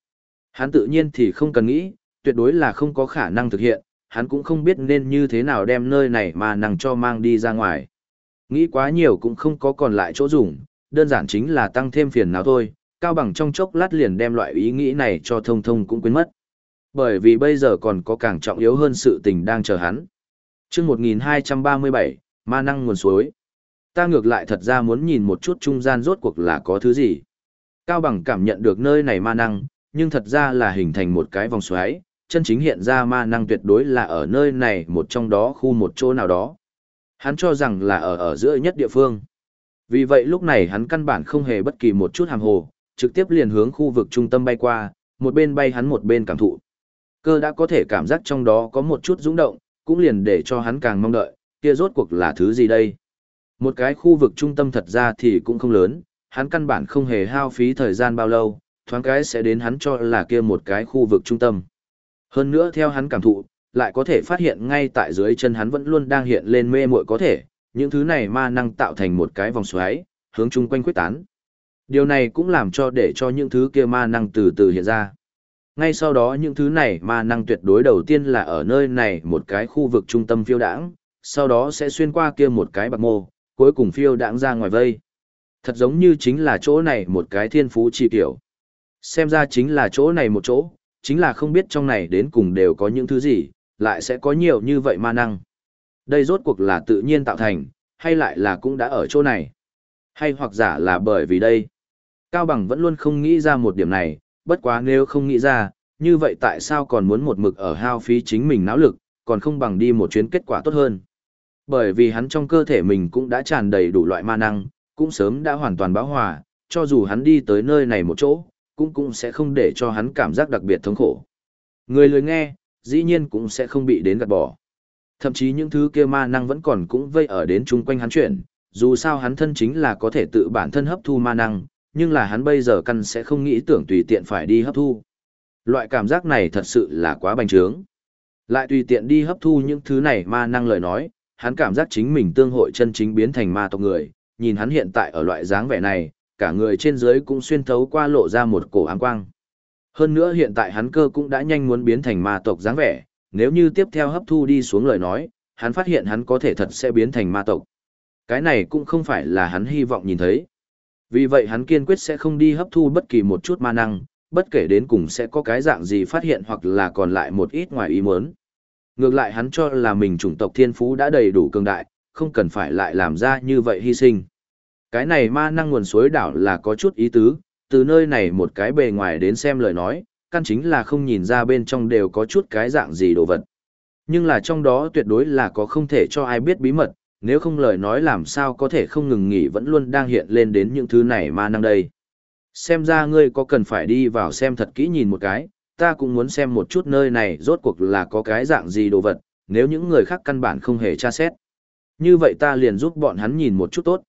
Hắn tự nhiên thì không cần nghĩ, tuyệt đối là không có khả năng thực hiện, hắn cũng không biết nên như thế nào đem nơi này mà nàng cho mang đi ra ngoài. Nghĩ quá nhiều cũng không có còn lại chỗ dùng, đơn giản chính là tăng thêm phiền nào thôi, cao bằng trong chốc lát liền đem loại ý nghĩ này cho thông thông cũng quên mất. Bởi vì bây giờ còn có càng trọng yếu hơn sự tình đang chờ hắn. chương 1237, ma năng nguồn suối. Ta ngược lại thật ra muốn nhìn một chút trung gian rốt cuộc là có thứ gì. Cao bằng cảm nhận được nơi này ma năng, nhưng thật ra là hình thành một cái vòng xoáy, chân chính hiện ra ma năng tuyệt đối là ở nơi này một trong đó khu một chỗ nào đó. Hắn cho rằng là ở ở giữa nhất địa phương. Vì vậy lúc này hắn căn bản không hề bất kỳ một chút hàm hồ, trực tiếp liền hướng khu vực trung tâm bay qua, một bên bay hắn một bên cảm thụ. Cơ đã có thể cảm giác trong đó có một chút rung động, cũng liền để cho hắn càng mong đợi, kia rốt cuộc là thứ gì đây? Một cái khu vực trung tâm thật ra thì cũng không lớn, hắn căn bản không hề hao phí thời gian bao lâu, thoáng cái sẽ đến hắn cho là kia một cái khu vực trung tâm. Hơn nữa theo hắn cảm thụ, lại có thể phát hiện ngay tại dưới chân hắn vẫn luôn đang hiện lên mê muội có thể, những thứ này ma năng tạo thành một cái vòng xoáy, hướng chung quanh quyết tán. Điều này cũng làm cho để cho những thứ kia ma năng từ từ hiện ra. Ngay sau đó những thứ này ma năng tuyệt đối đầu tiên là ở nơi này một cái khu vực trung tâm phiêu đãng, sau đó sẽ xuyên qua kia một cái bạc mô, cuối cùng phiêu đãng ra ngoài vây. Thật giống như chính là chỗ này một cái thiên phú chi tiểu. Xem ra chính là chỗ này một chỗ, chính là không biết trong này đến cùng đều có những thứ gì, lại sẽ có nhiều như vậy ma năng. Đây rốt cuộc là tự nhiên tạo thành, hay lại là cũng đã ở chỗ này. Hay hoặc giả là bởi vì đây. Cao Bằng vẫn luôn không nghĩ ra một điểm này, bất quá nếu không nghĩ ra, như vậy tại sao còn muốn một mực ở hao phí chính mình não lực, còn không bằng đi một chuyến kết quả tốt hơn. Bởi vì hắn trong cơ thể mình cũng đã tràn đầy đủ loại ma năng, cũng sớm đã hoàn toàn báo hòa, cho dù hắn đi tới nơi này một chỗ, cũng cũng sẽ không để cho hắn cảm giác đặc biệt thống khổ. Người lười nghe, dĩ nhiên cũng sẽ không bị đến gạt bỏ. Thậm chí những thứ kia ma năng vẫn còn cũng vây ở đến chung quanh hắn chuyển, dù sao hắn thân chính là có thể tự bản thân hấp thu ma năng, nhưng là hắn bây giờ căn sẽ không nghĩ tưởng tùy tiện phải đi hấp thu. Loại cảm giác này thật sự là quá bành trướng. Lại tùy tiện đi hấp thu những thứ này ma năng lời nói, hắn cảm giác chính mình tương hội chân chính biến thành ma tộc người, nhìn hắn hiện tại ở loại dáng vẻ này, cả người trên dưới cũng xuyên thấu qua lộ ra một cổ áng quang. Hơn nữa hiện tại hắn cơ cũng đã nhanh muốn biến thành ma tộc dáng vẻ, nếu như tiếp theo hấp thu đi xuống lời nói, hắn phát hiện hắn có thể thật sẽ biến thành ma tộc. Cái này cũng không phải là hắn hy vọng nhìn thấy. Vì vậy hắn kiên quyết sẽ không đi hấp thu bất kỳ một chút ma năng, bất kể đến cùng sẽ có cái dạng gì phát hiện hoặc là còn lại một ít ngoài ý muốn. Ngược lại hắn cho là mình chủng tộc thiên phú đã đầy đủ cường đại, không cần phải lại làm ra như vậy hy sinh. Cái này ma năng nguồn suối đảo là có chút ý tứ, từ nơi này một cái bề ngoài đến xem lời nói, căn chính là không nhìn ra bên trong đều có chút cái dạng gì đồ vật. Nhưng là trong đó tuyệt đối là có không thể cho ai biết bí mật, nếu không lời nói làm sao có thể không ngừng nghỉ vẫn luôn đang hiện lên đến những thứ này ma năng đây. Xem ra ngươi có cần phải đi vào xem thật kỹ nhìn một cái, ta cũng muốn xem một chút nơi này rốt cuộc là có cái dạng gì đồ vật, nếu những người khác căn bản không hề tra xét. Như vậy ta liền giúp bọn hắn nhìn một chút tốt.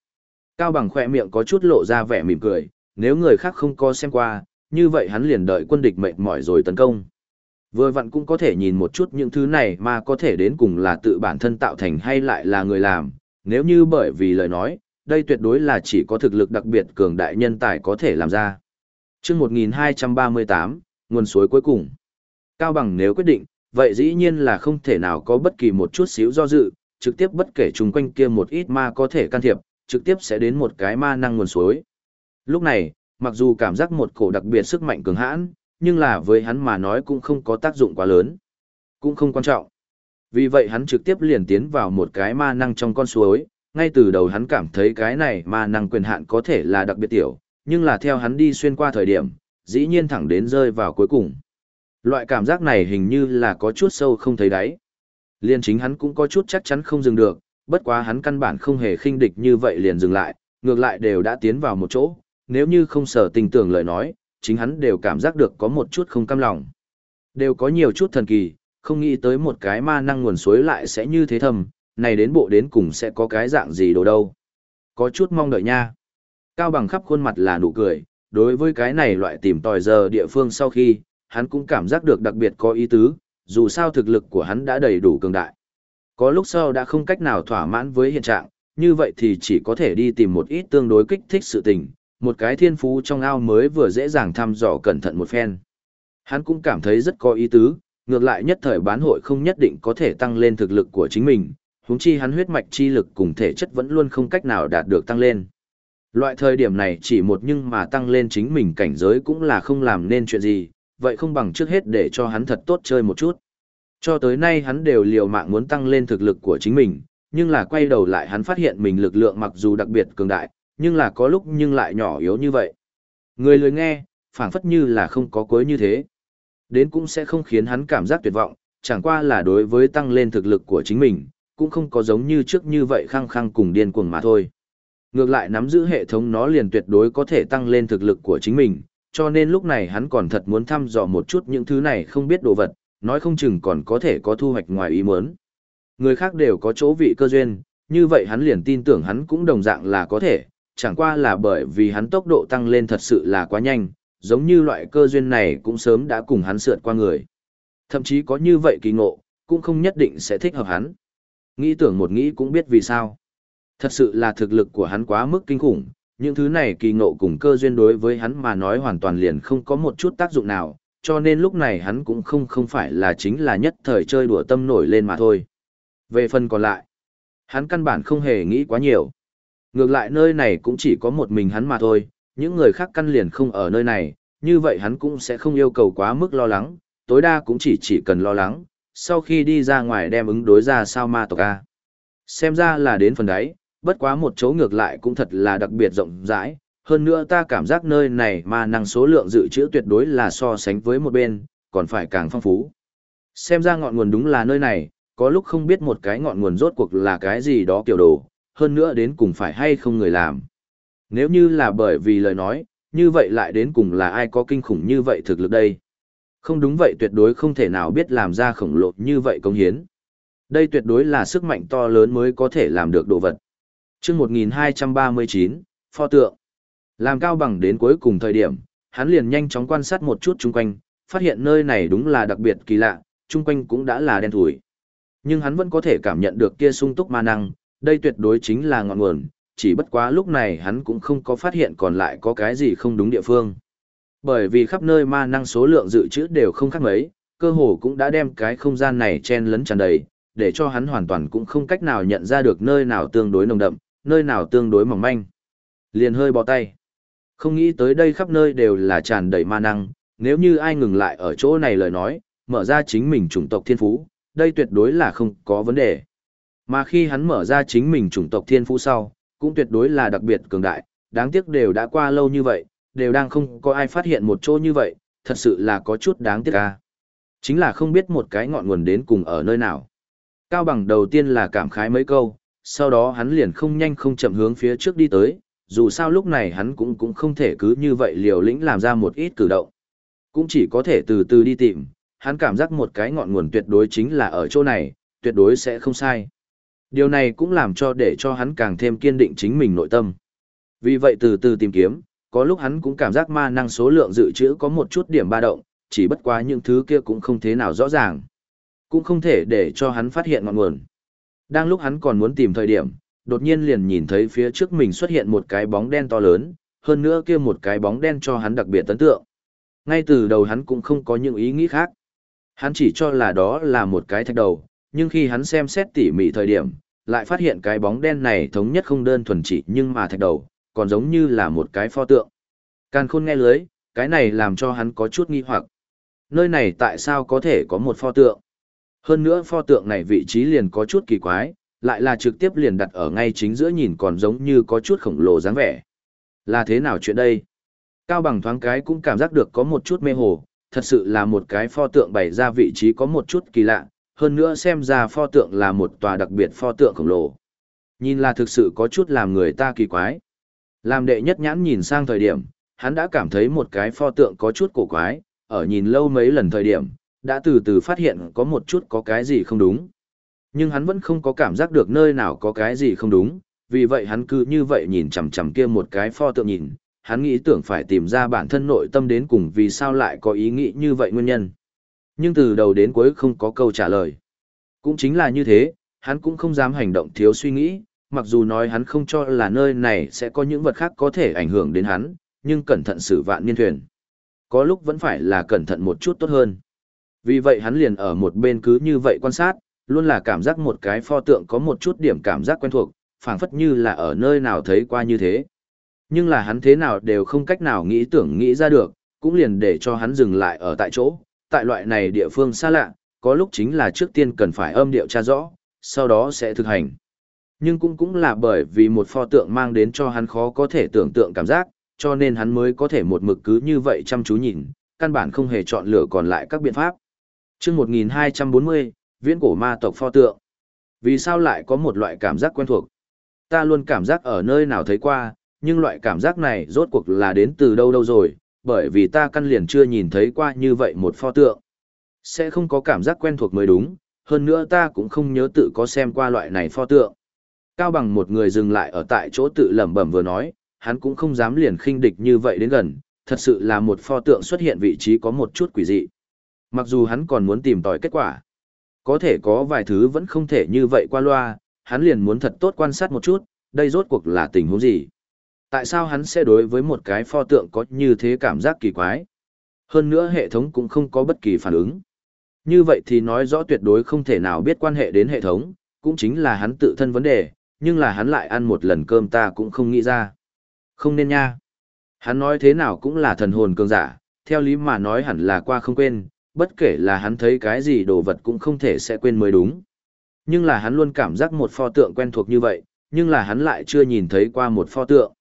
Cao bằng khỏe miệng có chút lộ ra vẻ mỉm cười, nếu người khác không có xem qua, như vậy hắn liền đợi quân địch mệt mỏi rồi tấn công. Vừa vặn cũng có thể nhìn một chút những thứ này mà có thể đến cùng là tự bản thân tạo thành hay lại là người làm, nếu như bởi vì lời nói, đây tuyệt đối là chỉ có thực lực đặc biệt cường đại nhân tài có thể làm ra. Trước 1238, nguồn suối cuối cùng. Cao bằng nếu quyết định, vậy dĩ nhiên là không thể nào có bất kỳ một chút xíu do dự, trực tiếp bất kể chung quanh kia một ít ma có thể can thiệp, trực tiếp sẽ đến một cái ma năng nguồn suối. Lúc này, mặc dù cảm giác một cổ đặc biệt sức mạnh cường hãn, nhưng là với hắn mà nói cũng không có tác dụng quá lớn. Cũng không quan trọng. Vì vậy hắn trực tiếp liền tiến vào một cái ma năng trong con suối, ngay từ đầu hắn cảm thấy cái này ma năng quyền hạn có thể là đặc biệt tiểu, nhưng là theo hắn đi xuyên qua thời điểm, dĩ nhiên thẳng đến rơi vào cuối cùng. Loại cảm giác này hình như là có chút sâu không thấy đáy. Liên chính hắn cũng có chút chắc chắn không dừng được, bất quá hắn căn bản không hề khinh địch như vậy liền dừng lại, ngược lại đều đã tiến vào một chỗ, nếu như không sở tình tưởng lời nói, chính hắn đều cảm giác được có một chút không cam lòng. Đều có nhiều chút thần kỳ, không nghĩ tới một cái ma năng nguồn suối lại sẽ như thế thầm, này đến bộ đến cùng sẽ có cái dạng gì đồ đâu. Có chút mong đợi nha. Cao bằng khắp khuôn mặt là nụ cười, đối với cái này loại tìm tòi giờ địa phương sau khi, hắn cũng cảm giác được đặc biệt có ý tứ, dù sao thực lực của hắn đã đầy đủ cường đại. Có lúc sau đã không cách nào thỏa mãn với hiện trạng, như vậy thì chỉ có thể đi tìm một ít tương đối kích thích sự tình, một cái thiên phú trong ao mới vừa dễ dàng thăm dò cẩn thận một phen. Hắn cũng cảm thấy rất có ý tứ, ngược lại nhất thời bán hội không nhất định có thể tăng lên thực lực của chính mình, huống chi hắn huyết mạch chi lực cùng thể chất vẫn luôn không cách nào đạt được tăng lên. Loại thời điểm này chỉ một nhưng mà tăng lên chính mình cảnh giới cũng là không làm nên chuyện gì, vậy không bằng trước hết để cho hắn thật tốt chơi một chút. Cho tới nay hắn đều liều mạng muốn tăng lên thực lực của chính mình, nhưng là quay đầu lại hắn phát hiện mình lực lượng mặc dù đặc biệt cường đại, nhưng là có lúc nhưng lại nhỏ yếu như vậy. Người lười nghe, phảng phất như là không có cuối như thế. Đến cũng sẽ không khiến hắn cảm giác tuyệt vọng, chẳng qua là đối với tăng lên thực lực của chính mình, cũng không có giống như trước như vậy khăng khăng cùng điên cuồng mà thôi. Ngược lại nắm giữ hệ thống nó liền tuyệt đối có thể tăng lên thực lực của chính mình, cho nên lúc này hắn còn thật muốn thăm dò một chút những thứ này không biết đồ vật, nói không chừng còn có thể có thu hoạch ngoài ý muốn. Người khác đều có chỗ vị cơ duyên, như vậy hắn liền tin tưởng hắn cũng đồng dạng là có thể, chẳng qua là bởi vì hắn tốc độ tăng lên thật sự là quá nhanh, giống như loại cơ duyên này cũng sớm đã cùng hắn sượt qua người. Thậm chí có như vậy kỳ ngộ, cũng không nhất định sẽ thích hợp hắn. Nghĩ tưởng một nghĩ cũng biết vì sao. Thật sự là thực lực của hắn quá mức kinh khủng, những thứ này kỳ ngộ cùng cơ duyên đối với hắn mà nói hoàn toàn liền không có một chút tác dụng nào, cho nên lúc này hắn cũng không không phải là chính là nhất thời chơi đùa tâm nổi lên mà thôi. Về phần còn lại, hắn căn bản không hề nghĩ quá nhiều. Ngược lại nơi này cũng chỉ có một mình hắn mà thôi, những người khác căn liền không ở nơi này, như vậy hắn cũng sẽ không yêu cầu quá mức lo lắng, tối đa cũng chỉ chỉ cần lo lắng, sau khi đi ra ngoài đem ứng đối ra sao ma tộc A. Xem ra là đến phần đấy, bất quá một chỗ ngược lại cũng thật là đặc biệt rộng rãi, hơn nữa ta cảm giác nơi này mà năng số lượng dự trữ tuyệt đối là so sánh với một bên, còn phải càng phong phú. Xem ra ngọn nguồn đúng là nơi này, có lúc không biết một cái ngọn nguồn rốt cuộc là cái gì đó kiểu đồ, hơn nữa đến cùng phải hay không người làm. Nếu như là bởi vì lời nói, như vậy lại đến cùng là ai có kinh khủng như vậy thực lực đây. Không đúng vậy tuyệt đối không thể nào biết làm ra khổng lồ như vậy công hiến. Đây tuyệt đối là sức mạnh to lớn mới có thể làm được đồ vật chương 1239, pho tượng. Làm cao bằng đến cuối cùng thời điểm, hắn liền nhanh chóng quan sát một chút chung quanh, phát hiện nơi này đúng là đặc biệt kỳ lạ, chung quanh cũng đã là đen thủi. Nhưng hắn vẫn có thể cảm nhận được kia sung túc ma năng, đây tuyệt đối chính là ngọn nguồn, chỉ bất quá lúc này hắn cũng không có phát hiện còn lại có cái gì không đúng địa phương. Bởi vì khắp nơi ma năng số lượng dự trữ đều không khác mấy, cơ hồ cũng đã đem cái không gian này chen lấn tràn đầy, để cho hắn hoàn toàn cũng không cách nào nhận ra được nơi nào tương đối nồng đậm, nơi nào tương đối mỏng manh. Liền hơi bó tay. Không nghĩ tới đây khắp nơi đều là tràn đầy ma năng, nếu như ai ngừng lại ở chỗ này lời nói, mở ra chính mình chủng tộc thiên phú, đây tuyệt đối là không có vấn đề. Mà khi hắn mở ra chính mình chủng tộc thiên phú sau, cũng tuyệt đối là đặc biệt cường đại, đáng tiếc đều đã qua lâu như vậy, đều đang không có ai phát hiện một chỗ như vậy, thật sự là có chút đáng tiếc ca. Chính là không biết một cái ngọn nguồn đến cùng ở nơi nào. Cao bằng đầu tiên là cảm khái mấy câu, sau đó hắn liền không nhanh không chậm hướng phía trước đi tới, dù sao lúc này hắn cũng cũng không thể cứ như vậy liều lĩnh làm ra một ít cử động. Cũng chỉ có thể từ từ đi tìm, hắn cảm giác một cái ngọn nguồn tuyệt đối chính là ở chỗ này, tuyệt đối sẽ không sai. Điều này cũng làm cho để cho hắn càng thêm kiên định chính mình nội tâm. Vì vậy từ từ tìm kiếm, có lúc hắn cũng cảm giác ma năng số lượng dự trữ có một chút điểm ba động, chỉ bất quá những thứ kia cũng không thế nào rõ ràng. Cũng không thể để cho hắn phát hiện ngọn nguồn. Đang lúc hắn còn muốn tìm thời điểm, đột nhiên liền nhìn thấy phía trước mình xuất hiện một cái bóng đen to lớn, hơn nữa kia một cái bóng đen cho hắn đặc biệt ấn tượng. Ngay từ đầu hắn cũng không có những ý nghĩ khác. Hắn chỉ cho là đó là một cái thạch đầu, nhưng khi hắn xem xét tỉ mỉ thời điểm, lại phát hiện cái bóng đen này thống nhất không đơn thuần chỉ nhưng mà thạch đầu, còn giống như là một cái pho tượng. Càn khôn nghe lưới, cái này làm cho hắn có chút nghi hoặc. Nơi này tại sao có thể có một pho tượng? Hơn nữa pho tượng này vị trí liền có chút kỳ quái, lại là trực tiếp liền đặt ở ngay chính giữa nhìn còn giống như có chút khổng lồ dáng vẻ. Là thế nào chuyện đây? Cao bằng thoáng cái cũng cảm giác được có một chút mê hồ, thật sự là một cái pho tượng bày ra vị trí có một chút kỳ lạ, hơn nữa xem ra pho tượng là một tòa đặc biệt pho tượng khổng lồ. Nhìn là thực sự có chút làm người ta kỳ quái. Làm đệ nhất nhãn nhìn sang thời điểm, hắn đã cảm thấy một cái pho tượng có chút cổ quái, ở nhìn lâu mấy lần thời điểm, đã từ từ phát hiện có một chút có cái gì không đúng. Nhưng hắn vẫn không có cảm giác được nơi nào có cái gì không đúng, vì vậy hắn cứ như vậy nhìn chằm chằm kia một cái pho tượng nhìn, hắn nghĩ tưởng phải tìm ra bản thân nội tâm đến cùng vì sao lại có ý nghĩ như vậy nguyên nhân. Nhưng từ đầu đến cuối không có câu trả lời. Cũng chính là như thế, hắn cũng không dám hành động thiếu suy nghĩ, mặc dù nói hắn không cho là nơi này sẽ có những vật khác có thể ảnh hưởng đến hắn, nhưng cẩn thận xử vạn niên thuyền. Có lúc vẫn phải là cẩn thận một chút tốt hơn. Vì vậy hắn liền ở một bên cứ như vậy quan sát, luôn là cảm giác một cái pho tượng có một chút điểm cảm giác quen thuộc, phảng phất như là ở nơi nào thấy qua như thế. Nhưng là hắn thế nào đều không cách nào nghĩ tưởng nghĩ ra được, cũng liền để cho hắn dừng lại ở tại chỗ, tại loại này địa phương xa lạ, có lúc chính là trước tiên cần phải âm điệu tra rõ, sau đó sẽ thực hành. Nhưng cũng cũng là bởi vì một pho tượng mang đến cho hắn khó có thể tưởng tượng cảm giác, cho nên hắn mới có thể một mực cứ như vậy chăm chú nhìn, căn bản không hề chọn lựa còn lại các biện pháp. Trước 1240, viễn cổ ma tộc pho tượng. Vì sao lại có một loại cảm giác quen thuộc? Ta luôn cảm giác ở nơi nào thấy qua, nhưng loại cảm giác này rốt cuộc là đến từ đâu đâu rồi, bởi vì ta căn liền chưa nhìn thấy qua như vậy một pho tượng. Sẽ không có cảm giác quen thuộc mới đúng, hơn nữa ta cũng không nhớ tự có xem qua loại này pho tượng. Cao bằng một người dừng lại ở tại chỗ tự lẩm bẩm vừa nói, hắn cũng không dám liền khinh địch như vậy đến gần, thật sự là một pho tượng xuất hiện vị trí có một chút quỷ dị. Mặc dù hắn còn muốn tìm tòi kết quả, có thể có vài thứ vẫn không thể như vậy qua loa, hắn liền muốn thật tốt quan sát một chút, đây rốt cuộc là tình huống gì. Tại sao hắn sẽ đối với một cái pho tượng có như thế cảm giác kỳ quái? Hơn nữa hệ thống cũng không có bất kỳ phản ứng. Như vậy thì nói rõ tuyệt đối không thể nào biết quan hệ đến hệ thống, cũng chính là hắn tự thân vấn đề, nhưng là hắn lại ăn một lần cơm ta cũng không nghĩ ra. Không nên nha. Hắn nói thế nào cũng là thần hồn cường giả, theo lý mà nói hẳn là qua không quên, bất kể là hắn thấy cái gì đồ vật cũng không thể sẽ quên mới đúng. Nhưng là hắn luôn cảm giác một pho tượng quen thuộc như vậy, nhưng là hắn lại chưa nhìn thấy qua một pho tượng.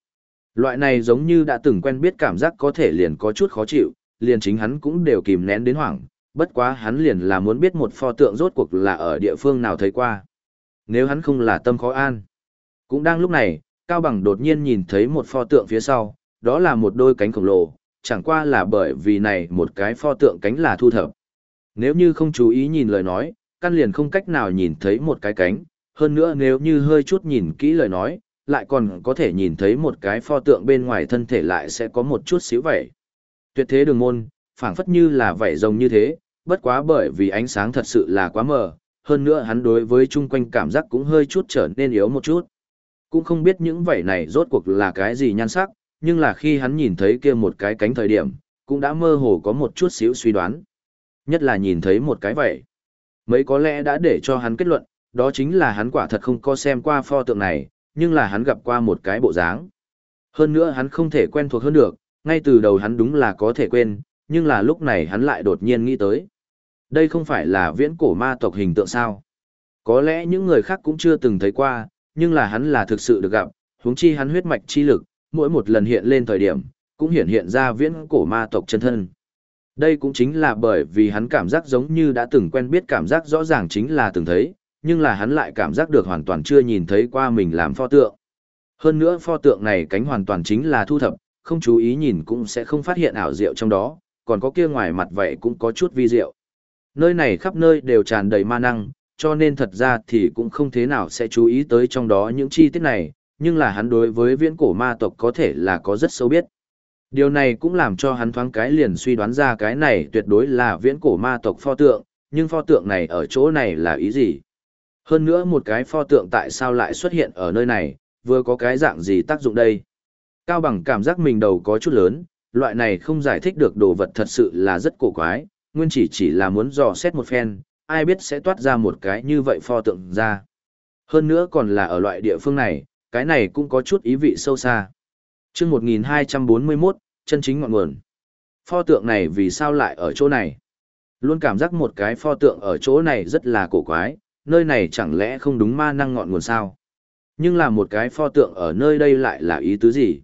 Loại này giống như đã từng quen biết cảm giác có thể liền có chút khó chịu, liền chính hắn cũng đều kìm nén đến hoảng, bất quá hắn liền là muốn biết một pho tượng rốt cuộc là ở địa phương nào thấy qua. Nếu hắn không là tâm khó an. Cũng đang lúc này, Cao Bằng đột nhiên nhìn thấy một pho tượng phía sau, đó là một đôi cánh khổng lồ, chẳng qua là bởi vì này một cái pho tượng cánh là thu thập. Nếu như không chú ý nhìn lời nói, căn liền không cách nào nhìn thấy một cái cánh, hơn nữa nếu như hơi chút nhìn kỹ lời nói, lại còn có thể nhìn thấy một cái pho tượng bên ngoài thân thể lại sẽ có một chút xíu vậy. Tuyệt thế đường môn, phảng phất như là vảy rồng như thế, bất quá bởi vì ánh sáng thật sự là quá mờ, hơn nữa hắn đối với chung quanh cảm giác cũng hơi chút trở nên yếu một chút. Cũng không biết những vảy này rốt cuộc là cái gì nhan sắc, nhưng là khi hắn nhìn thấy kia một cái cánh thời điểm, cũng đã mơ hồ có một chút xíu suy đoán. Nhất là nhìn thấy một cái vậy Mấy có lẽ đã để cho hắn kết luận, đó chính là hắn quả thật không có xem qua pho tượng này, nhưng là hắn gặp qua một cái bộ dáng. Hơn nữa hắn không thể quen thuộc hơn được, ngay từ đầu hắn đúng là có thể quên, nhưng là lúc này hắn lại đột nhiên nghĩ tới. Đây không phải là viễn cổ ma tộc hình tượng sao? Có lẽ những người khác cũng chưa từng thấy qua, nhưng là hắn là thực sự được gặp, huống chi hắn huyết mạch chi lực, mỗi một lần hiện lên thời điểm, cũng hiện hiện ra viễn cổ ma tộc chân thân. Đây cũng chính là bởi vì hắn cảm giác giống như đã từng quen biết cảm giác rõ ràng chính là từng thấy, nhưng là hắn lại cảm giác được hoàn toàn chưa nhìn thấy qua mình làm pho tượng. Hơn nữa pho tượng này cánh hoàn toàn chính là thu thập, không chú ý nhìn cũng sẽ không phát hiện ảo diệu trong đó, còn có kia ngoài mặt vậy cũng có chút vi diệu. Nơi này khắp nơi đều tràn đầy ma năng, cho nên thật ra thì cũng không thế nào sẽ chú ý tới trong đó những chi tiết này, nhưng là hắn đối với viễn cổ ma tộc có thể là có rất sâu biết. Điều này cũng làm cho hắn thoáng cái liền suy đoán ra cái này tuyệt đối là viễn cổ ma tộc pho tượng, nhưng pho tượng này ở chỗ này là ý gì? Hơn nữa một cái pho tượng tại sao lại xuất hiện ở nơi này, vừa có cái dạng gì tác dụng đây? Cao bằng cảm giác mình đầu có chút lớn, loại này không giải thích được đồ vật thật sự là rất cổ quái, nguyên chỉ chỉ là muốn dò xét một phen, ai biết sẽ toát ra một cái như vậy pho tượng ra. Hơn nữa còn là ở loại địa phương này, cái này cũng có chút ý vị sâu xa. chương 1241, chân chính ngọn nguồn. Pho tượng này vì sao lại ở chỗ này? Luôn cảm giác một cái pho tượng ở chỗ này rất là cổ quái, nơi này chẳng lẽ không đúng ma năng ngọn nguồn sao? Nhưng là một cái pho tượng ở nơi đây lại là ý tứ gì?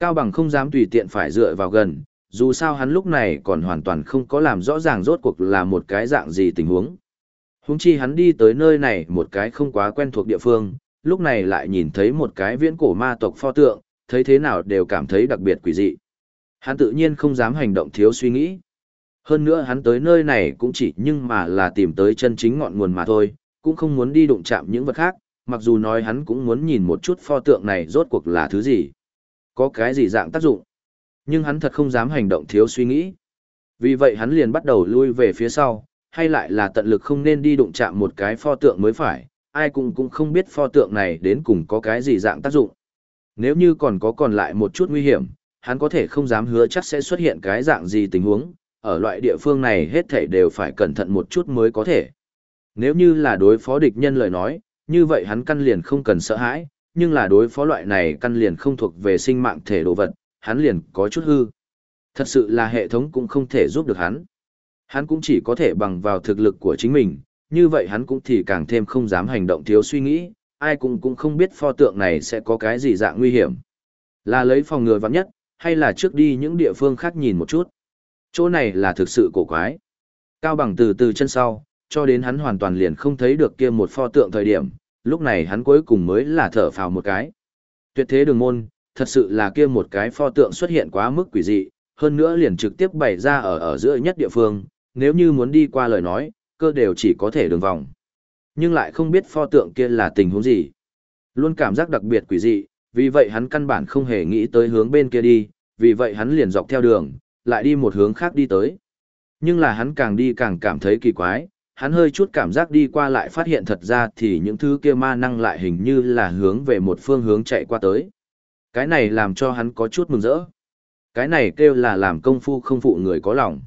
Cao Bằng không dám tùy tiện phải dựa vào gần, dù sao hắn lúc này còn hoàn toàn không có làm rõ ràng rốt cuộc là một cái dạng gì tình huống. Huống chi hắn đi tới nơi này một cái không quá quen thuộc địa phương, lúc này lại nhìn thấy một cái viễn cổ ma tộc pho tượng, thấy thế nào đều cảm thấy đặc biệt quỷ dị. Hắn tự nhiên không dám hành động thiếu suy nghĩ. Hơn nữa hắn tới nơi này cũng chỉ nhưng mà là tìm tới chân chính ngọn nguồn mà thôi, cũng không muốn đi đụng chạm những vật khác, mặc dù nói hắn cũng muốn nhìn một chút pho tượng này rốt cuộc là thứ gì. Có cái gì dạng tác dụng. Nhưng hắn thật không dám hành động thiếu suy nghĩ. Vì vậy hắn liền bắt đầu lui về phía sau, hay lại là tận lực không nên đi đụng chạm một cái pho tượng mới phải, ai cũng cũng không biết pho tượng này đến cùng có cái gì dạng tác dụng. Nếu như còn có còn lại một chút nguy hiểm, hắn có thể không dám hứa chắc sẽ xuất hiện cái dạng gì tình huống, ở loại địa phương này hết thảy đều phải cẩn thận một chút mới có thể. Nếu như là đối phó địch nhân lời nói, như vậy hắn căn liền không cần sợ hãi, nhưng là đối phó loại này căn liền không thuộc về sinh mạng thể đồ vật, hắn liền có chút hư. Thật sự là hệ thống cũng không thể giúp được hắn. Hắn cũng chỉ có thể bằng vào thực lực của chính mình, như vậy hắn cũng thì càng thêm không dám hành động thiếu suy nghĩ, ai cũng cũng không biết pho tượng này sẽ có cái gì dạng nguy hiểm. Là lấy phòng ngừa vắng nhất, hay là trước đi những địa phương khác nhìn một chút. Chỗ này là thực sự cổ quái. Cao bằng từ từ chân sau, cho đến hắn hoàn toàn liền không thấy được kia một pho tượng thời điểm, lúc này hắn cuối cùng mới là thở phào một cái. Tuyệt thế đường môn, thật sự là kia một cái pho tượng xuất hiện quá mức quỷ dị, hơn nữa liền trực tiếp bày ra ở ở giữa nhất địa phương, nếu như muốn đi qua lời nói, cơ đều chỉ có thể đường vòng. Nhưng lại không biết pho tượng kia là tình huống gì. Luôn cảm giác đặc biệt quỷ dị, vì vậy hắn căn bản không hề nghĩ tới hướng bên kia đi, vì vậy hắn liền dọc theo đường, lại đi một hướng khác đi tới. Nhưng là hắn càng đi càng cảm thấy kỳ quái, hắn hơi chút cảm giác đi qua lại phát hiện thật ra thì những thứ kia ma năng lại hình như là hướng về một phương hướng chạy qua tới. Cái này làm cho hắn có chút mừng rỡ. Cái này kêu là làm công phu không phụ người có lòng.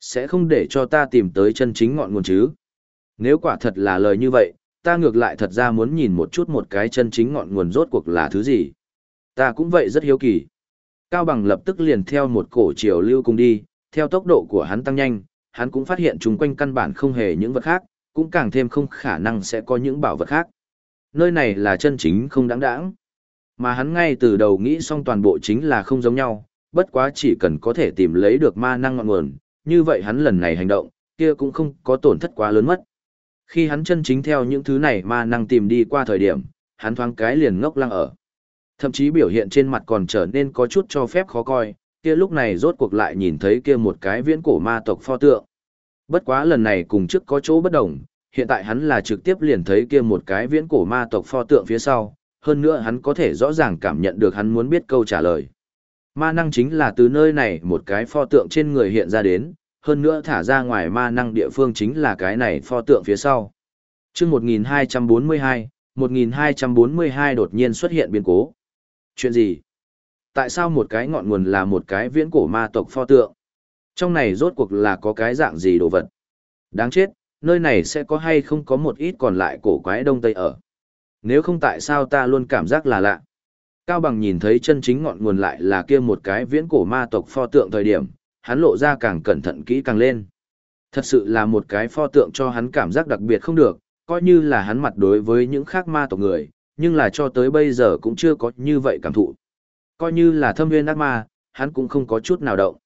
Sẽ không để cho ta tìm tới chân chính ngọn nguồn chứ. Nếu quả thật là lời như vậy, ta ngược lại thật ra muốn nhìn một chút một cái chân chính ngọn nguồn rốt cuộc là thứ gì. Ta cũng vậy rất hiếu kỳ. Cao Bằng lập tức liền theo một cổ chiều lưu cùng đi, theo tốc độ của hắn tăng nhanh, hắn cũng phát hiện chung quanh căn bản không hề những vật khác, cũng càng thêm không khả năng sẽ có những bảo vật khác. Nơi này là chân chính không đáng đáng. Mà hắn ngay từ đầu nghĩ xong toàn bộ chính là không giống nhau, bất quá chỉ cần có thể tìm lấy được ma năng ngọn nguồn, như vậy hắn lần này hành động, kia cũng không có tổn thất quá lớn mất. Khi hắn chân chính theo những thứ này ma năng tìm đi qua thời điểm, hắn thoáng cái liền ngốc lăng ở. Thậm chí biểu hiện trên mặt còn trở nên có chút cho phép khó coi, kia lúc này rốt cuộc lại nhìn thấy kia một cái viễn cổ ma tộc pho tượng. Bất quá lần này cùng trước có chỗ bất đồng, hiện tại hắn là trực tiếp liền thấy kia một cái viễn cổ ma tộc pho tượng phía sau, hơn nữa hắn có thể rõ ràng cảm nhận được hắn muốn biết câu trả lời. Ma năng chính là từ nơi này một cái pho tượng trên người hiện ra đến, hơn nữa thả ra ngoài ma năng địa phương chính là cái này pho tượng phía sau. chương 1242, 1242 đột nhiên xuất hiện biến cố. Chuyện gì? Tại sao một cái ngọn nguồn là một cái viễn cổ ma tộc pho tượng? Trong này rốt cuộc là có cái dạng gì đồ vật? Đáng chết, nơi này sẽ có hay không có một ít còn lại cổ quái đông tây ở. Nếu không tại sao ta luôn cảm giác là lạ. Cao Bằng nhìn thấy chân chính ngọn nguồn lại là kia một cái viễn cổ ma tộc pho tượng thời điểm, hắn lộ ra càng cẩn thận kỹ càng lên. Thật sự là một cái pho tượng cho hắn cảm giác đặc biệt không được, coi như là hắn mặt đối với những khác ma tộc người, nhưng là cho tới bây giờ cũng chưa có như vậy cảm thụ. Coi như là thâm nguyên ác ma, hắn cũng không có chút nào động.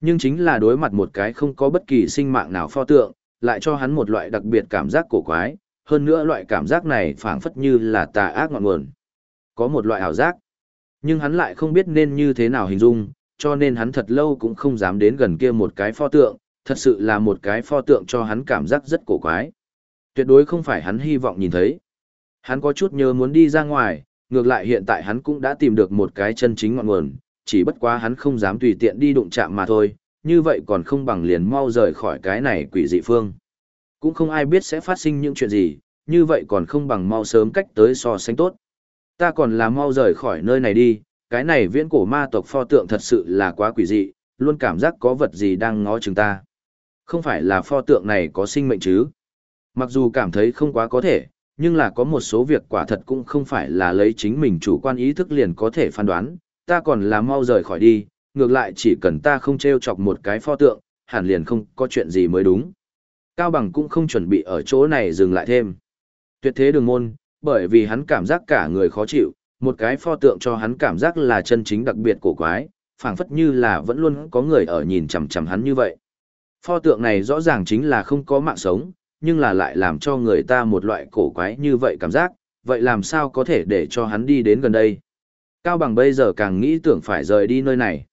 Nhưng chính là đối mặt một cái không có bất kỳ sinh mạng nào pho tượng, lại cho hắn một loại đặc biệt cảm giác cổ quái, hơn nữa loại cảm giác này phảng phất như là tà ác ngọn nguồn. Có một loại ảo giác, nhưng hắn lại không biết nên như thế nào hình dung, cho nên hắn thật lâu cũng không dám đến gần kia một cái pho tượng, thật sự là một cái pho tượng cho hắn cảm giác rất cổ quái. Tuyệt đối không phải hắn hy vọng nhìn thấy. Hắn có chút nhớ muốn đi ra ngoài, ngược lại hiện tại hắn cũng đã tìm được một cái chân chính ngọn nguồn, chỉ bất quá hắn không dám tùy tiện đi đụng chạm mà thôi, như vậy còn không bằng liền mau rời khỏi cái này quỷ dị phương. Cũng không ai biết sẽ phát sinh những chuyện gì, như vậy còn không bằng mau sớm cách tới so sánh tốt. Ta còn là mau rời khỏi nơi này đi, cái này viễn cổ ma tộc pho tượng thật sự là quá quỷ dị, luôn cảm giác có vật gì đang ngó chừng ta. Không phải là pho tượng này có sinh mệnh chứ? Mặc dù cảm thấy không quá có thể, nhưng là có một số việc quả thật cũng không phải là lấy chính mình chủ quan ý thức liền có thể phán đoán, ta còn là mau rời khỏi đi, ngược lại chỉ cần ta không treo chọc một cái pho tượng, hẳn liền không có chuyện gì mới đúng. Cao Bằng cũng không chuẩn bị ở chỗ này dừng lại thêm. Tuyệt thế đường môn, bởi vì hắn cảm giác cả người khó chịu, một cái pho tượng cho hắn cảm giác là chân chính đặc biệt cổ quái, phảng phất như là vẫn luôn có người ở nhìn chằm chằm hắn như vậy. Pho tượng này rõ ràng chính là không có mạng sống, nhưng là lại làm cho người ta một loại cổ quái như vậy cảm giác, vậy làm sao có thể để cho hắn đi đến gần đây. Cao Bằng bây giờ càng nghĩ tưởng phải rời đi nơi này.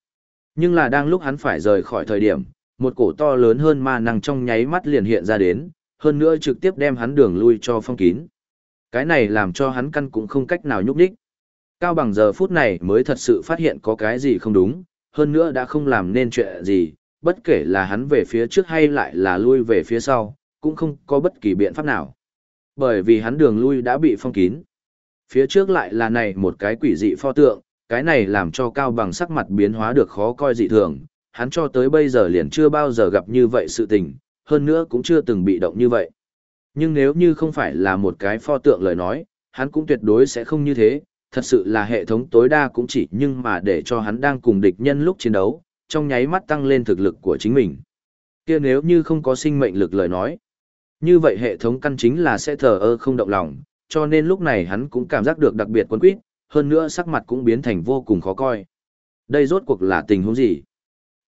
Nhưng là đang lúc hắn phải rời khỏi thời điểm, một cổ to lớn hơn ma năng trong nháy mắt liền hiện ra đến, hơn nữa trực tiếp đem hắn đường lui cho phong kín. Cái này làm cho hắn căn cũng không cách nào nhúc đích. Cao bằng giờ phút này mới thật sự phát hiện có cái gì không đúng, hơn nữa đã không làm nên chuyện gì, bất kể là hắn về phía trước hay lại là lui về phía sau, cũng không có bất kỳ biện pháp nào. Bởi vì hắn đường lui đã bị phong kín. Phía trước lại là này một cái quỷ dị pho tượng, cái này làm cho Cao Bằng sắc mặt biến hóa được khó coi dị thường, hắn cho tới bây giờ liền chưa bao giờ gặp như vậy sự tình, hơn nữa cũng chưa từng bị động như vậy. Nhưng nếu như không phải là một cái pho tượng lời nói, hắn cũng tuyệt đối sẽ không như thế, thật sự là hệ thống tối đa cũng chỉ nhưng mà để cho hắn đang cùng địch nhân lúc chiến đấu, trong nháy mắt tăng lên thực lực của chính mình. kia nếu như không có sinh mệnh lực lời nói, như vậy hệ thống căn chính là sẽ thờ ơ không động lòng, cho nên lúc này hắn cũng cảm giác được đặc biệt quân quýt, hơn nữa sắc mặt cũng biến thành vô cùng khó coi. Đây rốt cuộc là tình huống gì?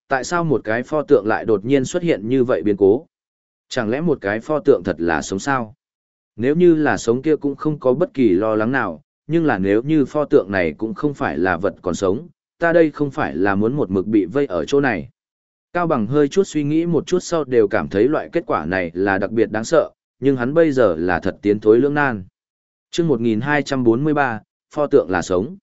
Tại sao một cái pho tượng lại đột nhiên xuất hiện như vậy biến cố? Chẳng lẽ một cái pho tượng thật là sống sao? Nếu như là sống kia cũng không có bất kỳ lo lắng nào, nhưng là nếu như pho tượng này cũng không phải là vật còn sống, ta đây không phải là muốn một mực bị vây ở chỗ này. Cao Bằng hơi chút suy nghĩ một chút sau đều cảm thấy loại kết quả này là đặc biệt đáng sợ, nhưng hắn bây giờ là thật tiến thối lưỡng nan. Trước 1243, pho tượng là sống.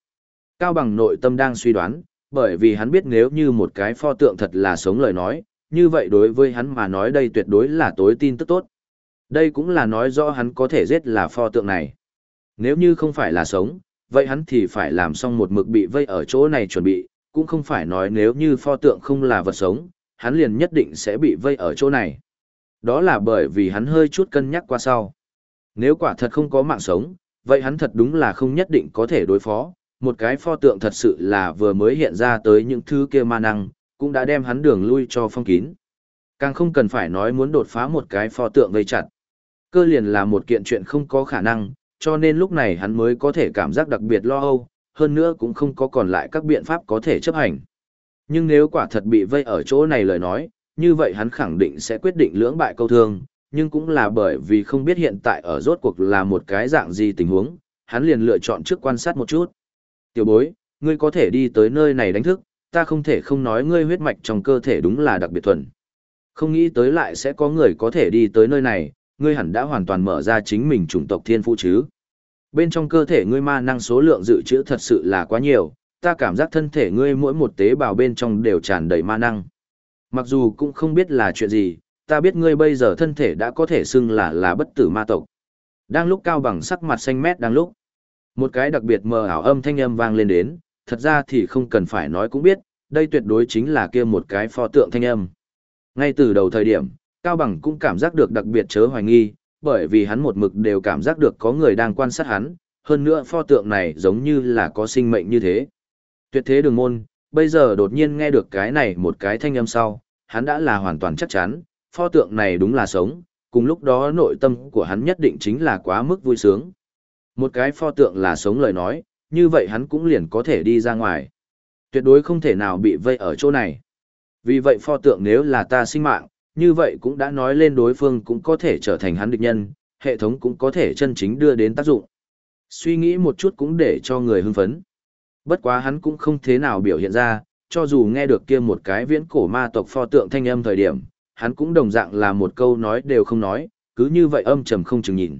Cao Bằng nội tâm đang suy đoán, bởi vì hắn biết nếu như một cái pho tượng thật là sống lời nói, như vậy đối với hắn mà nói đây tuyệt đối là tối tin tức tốt. Đây cũng là nói rõ hắn có thể giết là pho tượng này. Nếu như không phải là sống, vậy hắn thì phải làm xong một mực bị vây ở chỗ này chuẩn bị, cũng không phải nói nếu như pho tượng không là vật sống, hắn liền nhất định sẽ bị vây ở chỗ này. Đó là bởi vì hắn hơi chút cân nhắc qua sau. Nếu quả thật không có mạng sống, vậy hắn thật đúng là không nhất định có thể đối phó. Một cái pho tượng thật sự là vừa mới hiện ra tới những thứ kia ma năng, cũng đã đem hắn đường lui cho phong kín. Càng không cần phải nói muốn đột phá một cái pho tượng vây chặt. Cơ liền là một kiện chuyện không có khả năng, cho nên lúc này hắn mới có thể cảm giác đặc biệt lo âu, hơn nữa cũng không có còn lại các biện pháp có thể chấp hành. Nhưng nếu quả thật bị vây ở chỗ này lời nói, như vậy hắn khẳng định sẽ quyết định lưỡng bại câu thương, nhưng cũng là bởi vì không biết hiện tại ở rốt cuộc là một cái dạng gì tình huống, hắn liền lựa chọn trước quan sát một chút. Tiểu bối, ngươi có thể đi tới nơi này đánh thức, ta không thể không nói ngươi huyết mạch trong cơ thể đúng là đặc biệt thuần. Không nghĩ tới lại sẽ có người có thể đi tới nơi này, ngươi hẳn đã hoàn toàn mở ra chính mình chủng tộc thiên phụ chứ. Bên trong cơ thể ngươi ma năng số lượng dự trữ thật sự là quá nhiều, ta cảm giác thân thể ngươi mỗi một tế bào bên trong đều tràn đầy ma năng. Mặc dù cũng không biết là chuyện gì, ta biết ngươi bây giờ thân thể đã có thể xưng là là bất tử ma tộc. Đang lúc cao bằng sắc mặt xanh mét đang lúc. Một cái đặc biệt mờ ảo âm thanh âm vang lên đến, thật ra thì không cần phải nói cũng biết, đây tuyệt đối chính là kia một cái pho tượng thanh âm. Ngay từ đầu thời điểm, Cao Bằng cũng cảm giác được đặc biệt chớ hoài nghi, bởi vì hắn một mực đều cảm giác được có người đang quan sát hắn, hơn nữa pho tượng này giống như là có sinh mệnh như thế. Tuyệt thế đường môn, bây giờ đột nhiên nghe được cái này một cái thanh âm sau, hắn đã là hoàn toàn chắc chắn, pho tượng này đúng là sống, cùng lúc đó nội tâm của hắn nhất định chính là quá mức vui sướng. Một cái pho tượng là sống lời nói, như vậy hắn cũng liền có thể đi ra ngoài. Tuyệt đối không thể nào bị vây ở chỗ này. Vì vậy pho tượng nếu là ta sinh mạng, như vậy cũng đã nói lên đối phương cũng có thể trở thành hắn địch nhân, hệ thống cũng có thể chân chính đưa đến tác dụng. Suy nghĩ một chút cũng để cho người hưng phấn. Bất quá hắn cũng không thế nào biểu hiện ra, cho dù nghe được kia một cái viễn cổ ma tộc pho tượng thanh âm thời điểm, hắn cũng đồng dạng là một câu nói đều không nói, cứ như vậy âm trầm không chừng nhìn.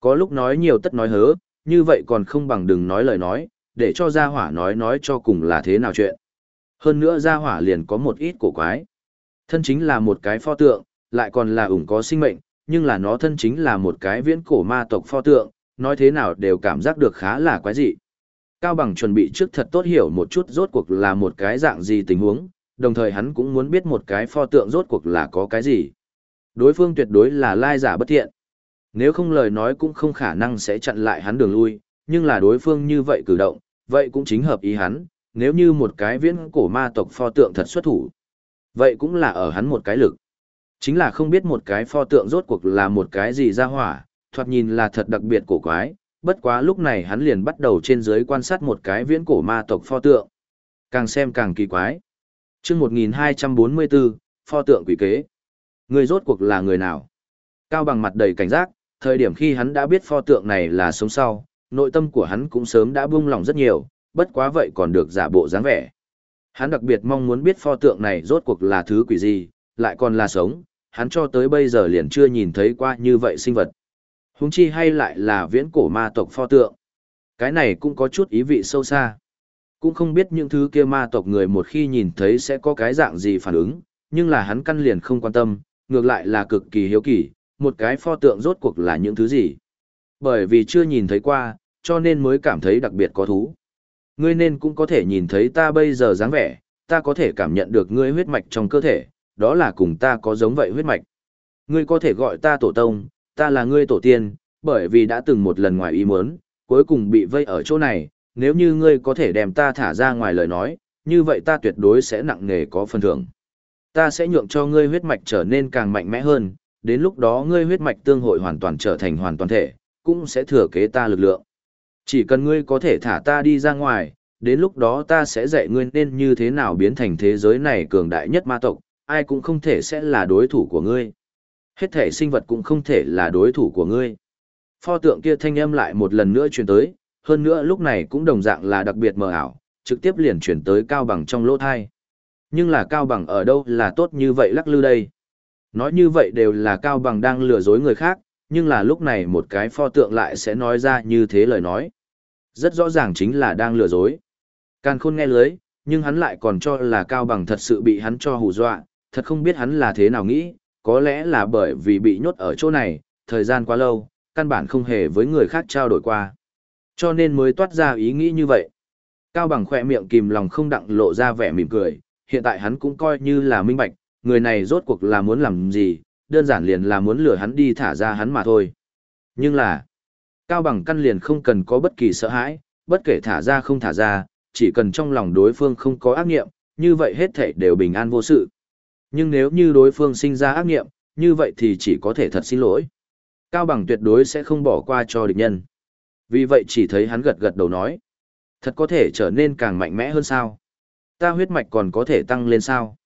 Có lúc nói nhiều tất nói hớ, như vậy còn không bằng đừng nói lời nói, để cho gia hỏa nói nói cho cùng là thế nào chuyện. Hơn nữa gia hỏa liền có một ít cổ quái. Thân chính là một cái pho tượng, lại còn là ủng có sinh mệnh, nhưng là nó thân chính là một cái viễn cổ ma tộc pho tượng, nói thế nào đều cảm giác được khá là quái dị. Cao Bằng chuẩn bị trước thật tốt hiểu một chút rốt cuộc là một cái dạng gì tình huống, đồng thời hắn cũng muốn biết một cái pho tượng rốt cuộc là có cái gì. Đối phương tuyệt đối là lai giả bất thiện. Nếu không lời nói cũng không khả năng sẽ chặn lại hắn đường lui, nhưng là đối phương như vậy cử động, vậy cũng chính hợp ý hắn, nếu như một cái viễn cổ ma tộc pho tượng thật xuất thủ. Vậy cũng là ở hắn một cái lực. Chính là không biết một cái pho tượng rốt cuộc là một cái gì ra hỏa, thoạt nhìn là thật đặc biệt cổ quái, bất quá lúc này hắn liền bắt đầu trên dưới quan sát một cái viễn cổ ma tộc pho tượng. Càng xem càng kỳ quái. chương 1244, pho tượng quỷ kế. Người rốt cuộc là người nào? Cao bằng mặt đầy cảnh giác, thời điểm khi hắn đã biết pho tượng này là sống sau, nội tâm của hắn cũng sớm đã buông lòng rất nhiều, bất quá vậy còn được giả bộ dáng vẻ. Hắn đặc biệt mong muốn biết pho tượng này rốt cuộc là thứ quỷ gì, lại còn là sống, hắn cho tới bây giờ liền chưa nhìn thấy qua như vậy sinh vật. Húng chi hay lại là viễn cổ ma tộc pho tượng. Cái này cũng có chút ý vị sâu xa. Cũng không biết những thứ kia ma tộc người một khi nhìn thấy sẽ có cái dạng gì phản ứng, nhưng là hắn căn liền không quan tâm, ngược lại là cực kỳ hiếu kỳ, một cái pho tượng rốt cuộc là những thứ gì. Bởi vì chưa nhìn thấy qua, cho nên mới cảm thấy đặc biệt có thú. Ngươi nên cũng có thể nhìn thấy ta bây giờ dáng vẻ, ta có thể cảm nhận được ngươi huyết mạch trong cơ thể, đó là cùng ta có giống vậy huyết mạch. Ngươi có thể gọi ta tổ tông, ta là ngươi tổ tiên, bởi vì đã từng một lần ngoài ý muốn, cuối cùng bị vây ở chỗ này, nếu như ngươi có thể đem ta thả ra ngoài lời nói, như vậy ta tuyệt đối sẽ nặng nề có phần thưởng. Ta sẽ nhượng cho ngươi huyết mạch trở nên càng mạnh mẽ hơn, đến lúc đó ngươi huyết mạch tương hội hoàn toàn trở thành hoàn toàn thể, cũng sẽ thừa kế ta lực lượng. Chỉ cần ngươi có thể thả ta đi ra ngoài, đến lúc đó ta sẽ dạy ngươi nên như thế nào biến thành thế giới này cường đại nhất ma tộc, ai cũng không thể sẽ là đối thủ của ngươi. Hết thể sinh vật cũng không thể là đối thủ của ngươi. Pho tượng kia thanh âm lại một lần nữa truyền tới, hơn nữa lúc này cũng đồng dạng là đặc biệt mờ ảo, trực tiếp liền chuyển tới cao bằng trong lỗ thai. Nhưng là cao bằng ở đâu là tốt như vậy lắc lư đây. Nói như vậy đều là cao bằng đang lừa dối người khác, nhưng là lúc này một cái pho tượng lại sẽ nói ra như thế lời nói. Rất rõ ràng chính là đang lừa dối. Càn khôn nghe lưới, nhưng hắn lại còn cho là cao bằng thật sự bị hắn cho hù dọa, thật không biết hắn là thế nào nghĩ, có lẽ là bởi vì bị nhốt ở chỗ này, thời gian quá lâu, căn bản không hề với người khác trao đổi qua. Cho nên mới toát ra ý nghĩ như vậy. Cao bằng khỏe miệng kìm lòng không đặng lộ ra vẻ mỉm cười, hiện tại hắn cũng coi như là minh bạch, người này rốt cuộc là muốn làm gì, đơn giản liền là muốn lừa hắn đi thả ra hắn mà thôi. Nhưng là, Cao bằng căn liền không cần có bất kỳ sợ hãi, bất kể thả ra không thả ra, chỉ cần trong lòng đối phương không có ác nghiệm, như vậy hết thảy đều bình an vô sự. Nhưng nếu như đối phương sinh ra ác nghiệm, như vậy thì chỉ có thể thật xin lỗi. Cao bằng tuyệt đối sẽ không bỏ qua cho địch nhân. Vì vậy chỉ thấy hắn gật gật đầu nói. Thật có thể trở nên càng mạnh mẽ hơn sao? Ta huyết mạch còn có thể tăng lên sao?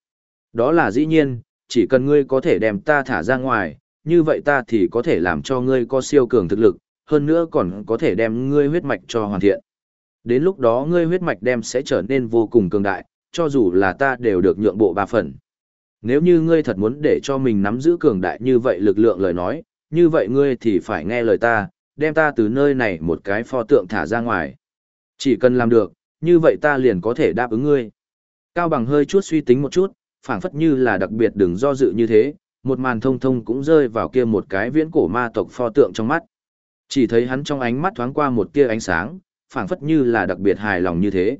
Đó là dĩ nhiên, chỉ cần ngươi có thể đem ta thả ra ngoài, như vậy ta thì có thể làm cho ngươi có siêu cường thực lực, hơn nữa còn có thể đem ngươi huyết mạch cho hoàn thiện. Đến lúc đó ngươi huyết mạch đem sẽ trở nên vô cùng cường đại, cho dù là ta đều được nhượng bộ ba phần. Nếu như ngươi thật muốn để cho mình nắm giữ cường đại như vậy lực lượng lời nói, như vậy ngươi thì phải nghe lời ta, đem ta từ nơi này một cái pho tượng thả ra ngoài. Chỉ cần làm được, như vậy ta liền có thể đáp ứng ngươi. Cao bằng hơi chút suy tính một chút, phảng phất như là đặc biệt đừng do dự như thế, một màn thông thông cũng rơi vào kia một cái viễn cổ ma tộc pho tượng trong mắt. Chỉ thấy hắn trong ánh mắt thoáng qua một tia ánh sáng, phảng phất như là đặc biệt hài lòng như thế.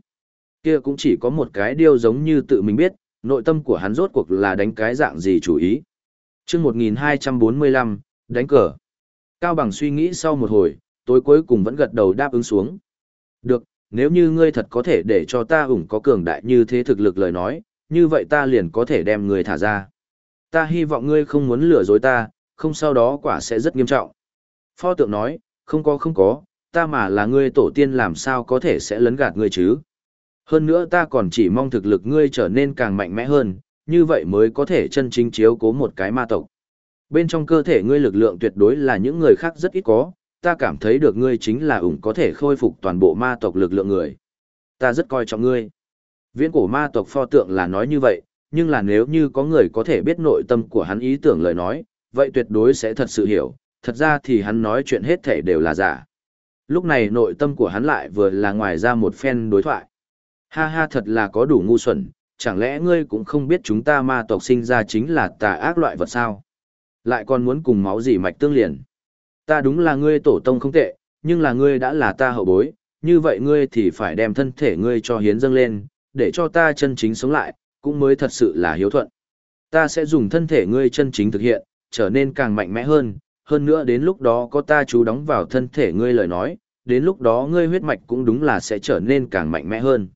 Kia cũng chỉ có một cái điều giống như tự mình biết, nội tâm của hắn rốt cuộc là đánh cái dạng gì chủ ý. Trước 1245, đánh cờ. Cao Bằng suy nghĩ sau một hồi, tối cuối cùng vẫn gật đầu đáp ứng xuống. Được, nếu như ngươi thật có thể để cho ta ủng có cường đại như thế thực lực lời nói, như vậy ta liền có thể đem ngươi thả ra. Ta hy vọng ngươi không muốn lừa dối ta, không sau đó quả sẽ rất nghiêm trọng. Pho tượng nói, không có không có, ta mà là ngươi tổ tiên làm sao có thể sẽ lấn gạt ngươi chứ. Hơn nữa ta còn chỉ mong thực lực ngươi trở nên càng mạnh mẽ hơn, như vậy mới có thể chân chính chiếu cố một cái ma tộc. Bên trong cơ thể ngươi lực lượng tuyệt đối là những người khác rất ít có, ta cảm thấy được ngươi chính là ủng có thể khôi phục toàn bộ ma tộc lực lượng người. Ta rất coi trọng ngươi. Viễn cổ ma tộc pho tượng là nói như vậy, nhưng là nếu như có người có thể biết nội tâm của hắn ý tưởng lời nói, vậy tuyệt đối sẽ thật sự hiểu, thật ra thì hắn nói chuyện hết thể đều là giả. Lúc này nội tâm của hắn lại vừa là ngoài ra một phen đối thoại. Ha ha thật là có đủ ngu xuẩn, chẳng lẽ ngươi cũng không biết chúng ta ma tộc sinh ra chính là tà ác loại vật sao? Lại còn muốn cùng máu gì mạch tương liền. Ta đúng là ngươi tổ tông không tệ, nhưng là ngươi đã là ta hậu bối, như vậy ngươi thì phải đem thân thể ngươi cho hiến dâng lên, để cho ta chân chính sống lại, cũng mới thật sự là hiếu thuận. Ta sẽ dùng thân thể ngươi chân chính thực hiện, trở nên càng mạnh mẽ hơn, hơn nữa đến lúc đó có ta chú đóng vào thân thể ngươi lời nói, đến lúc đó ngươi huyết mạch cũng đúng là sẽ trở nên càng mạnh mẽ hơn.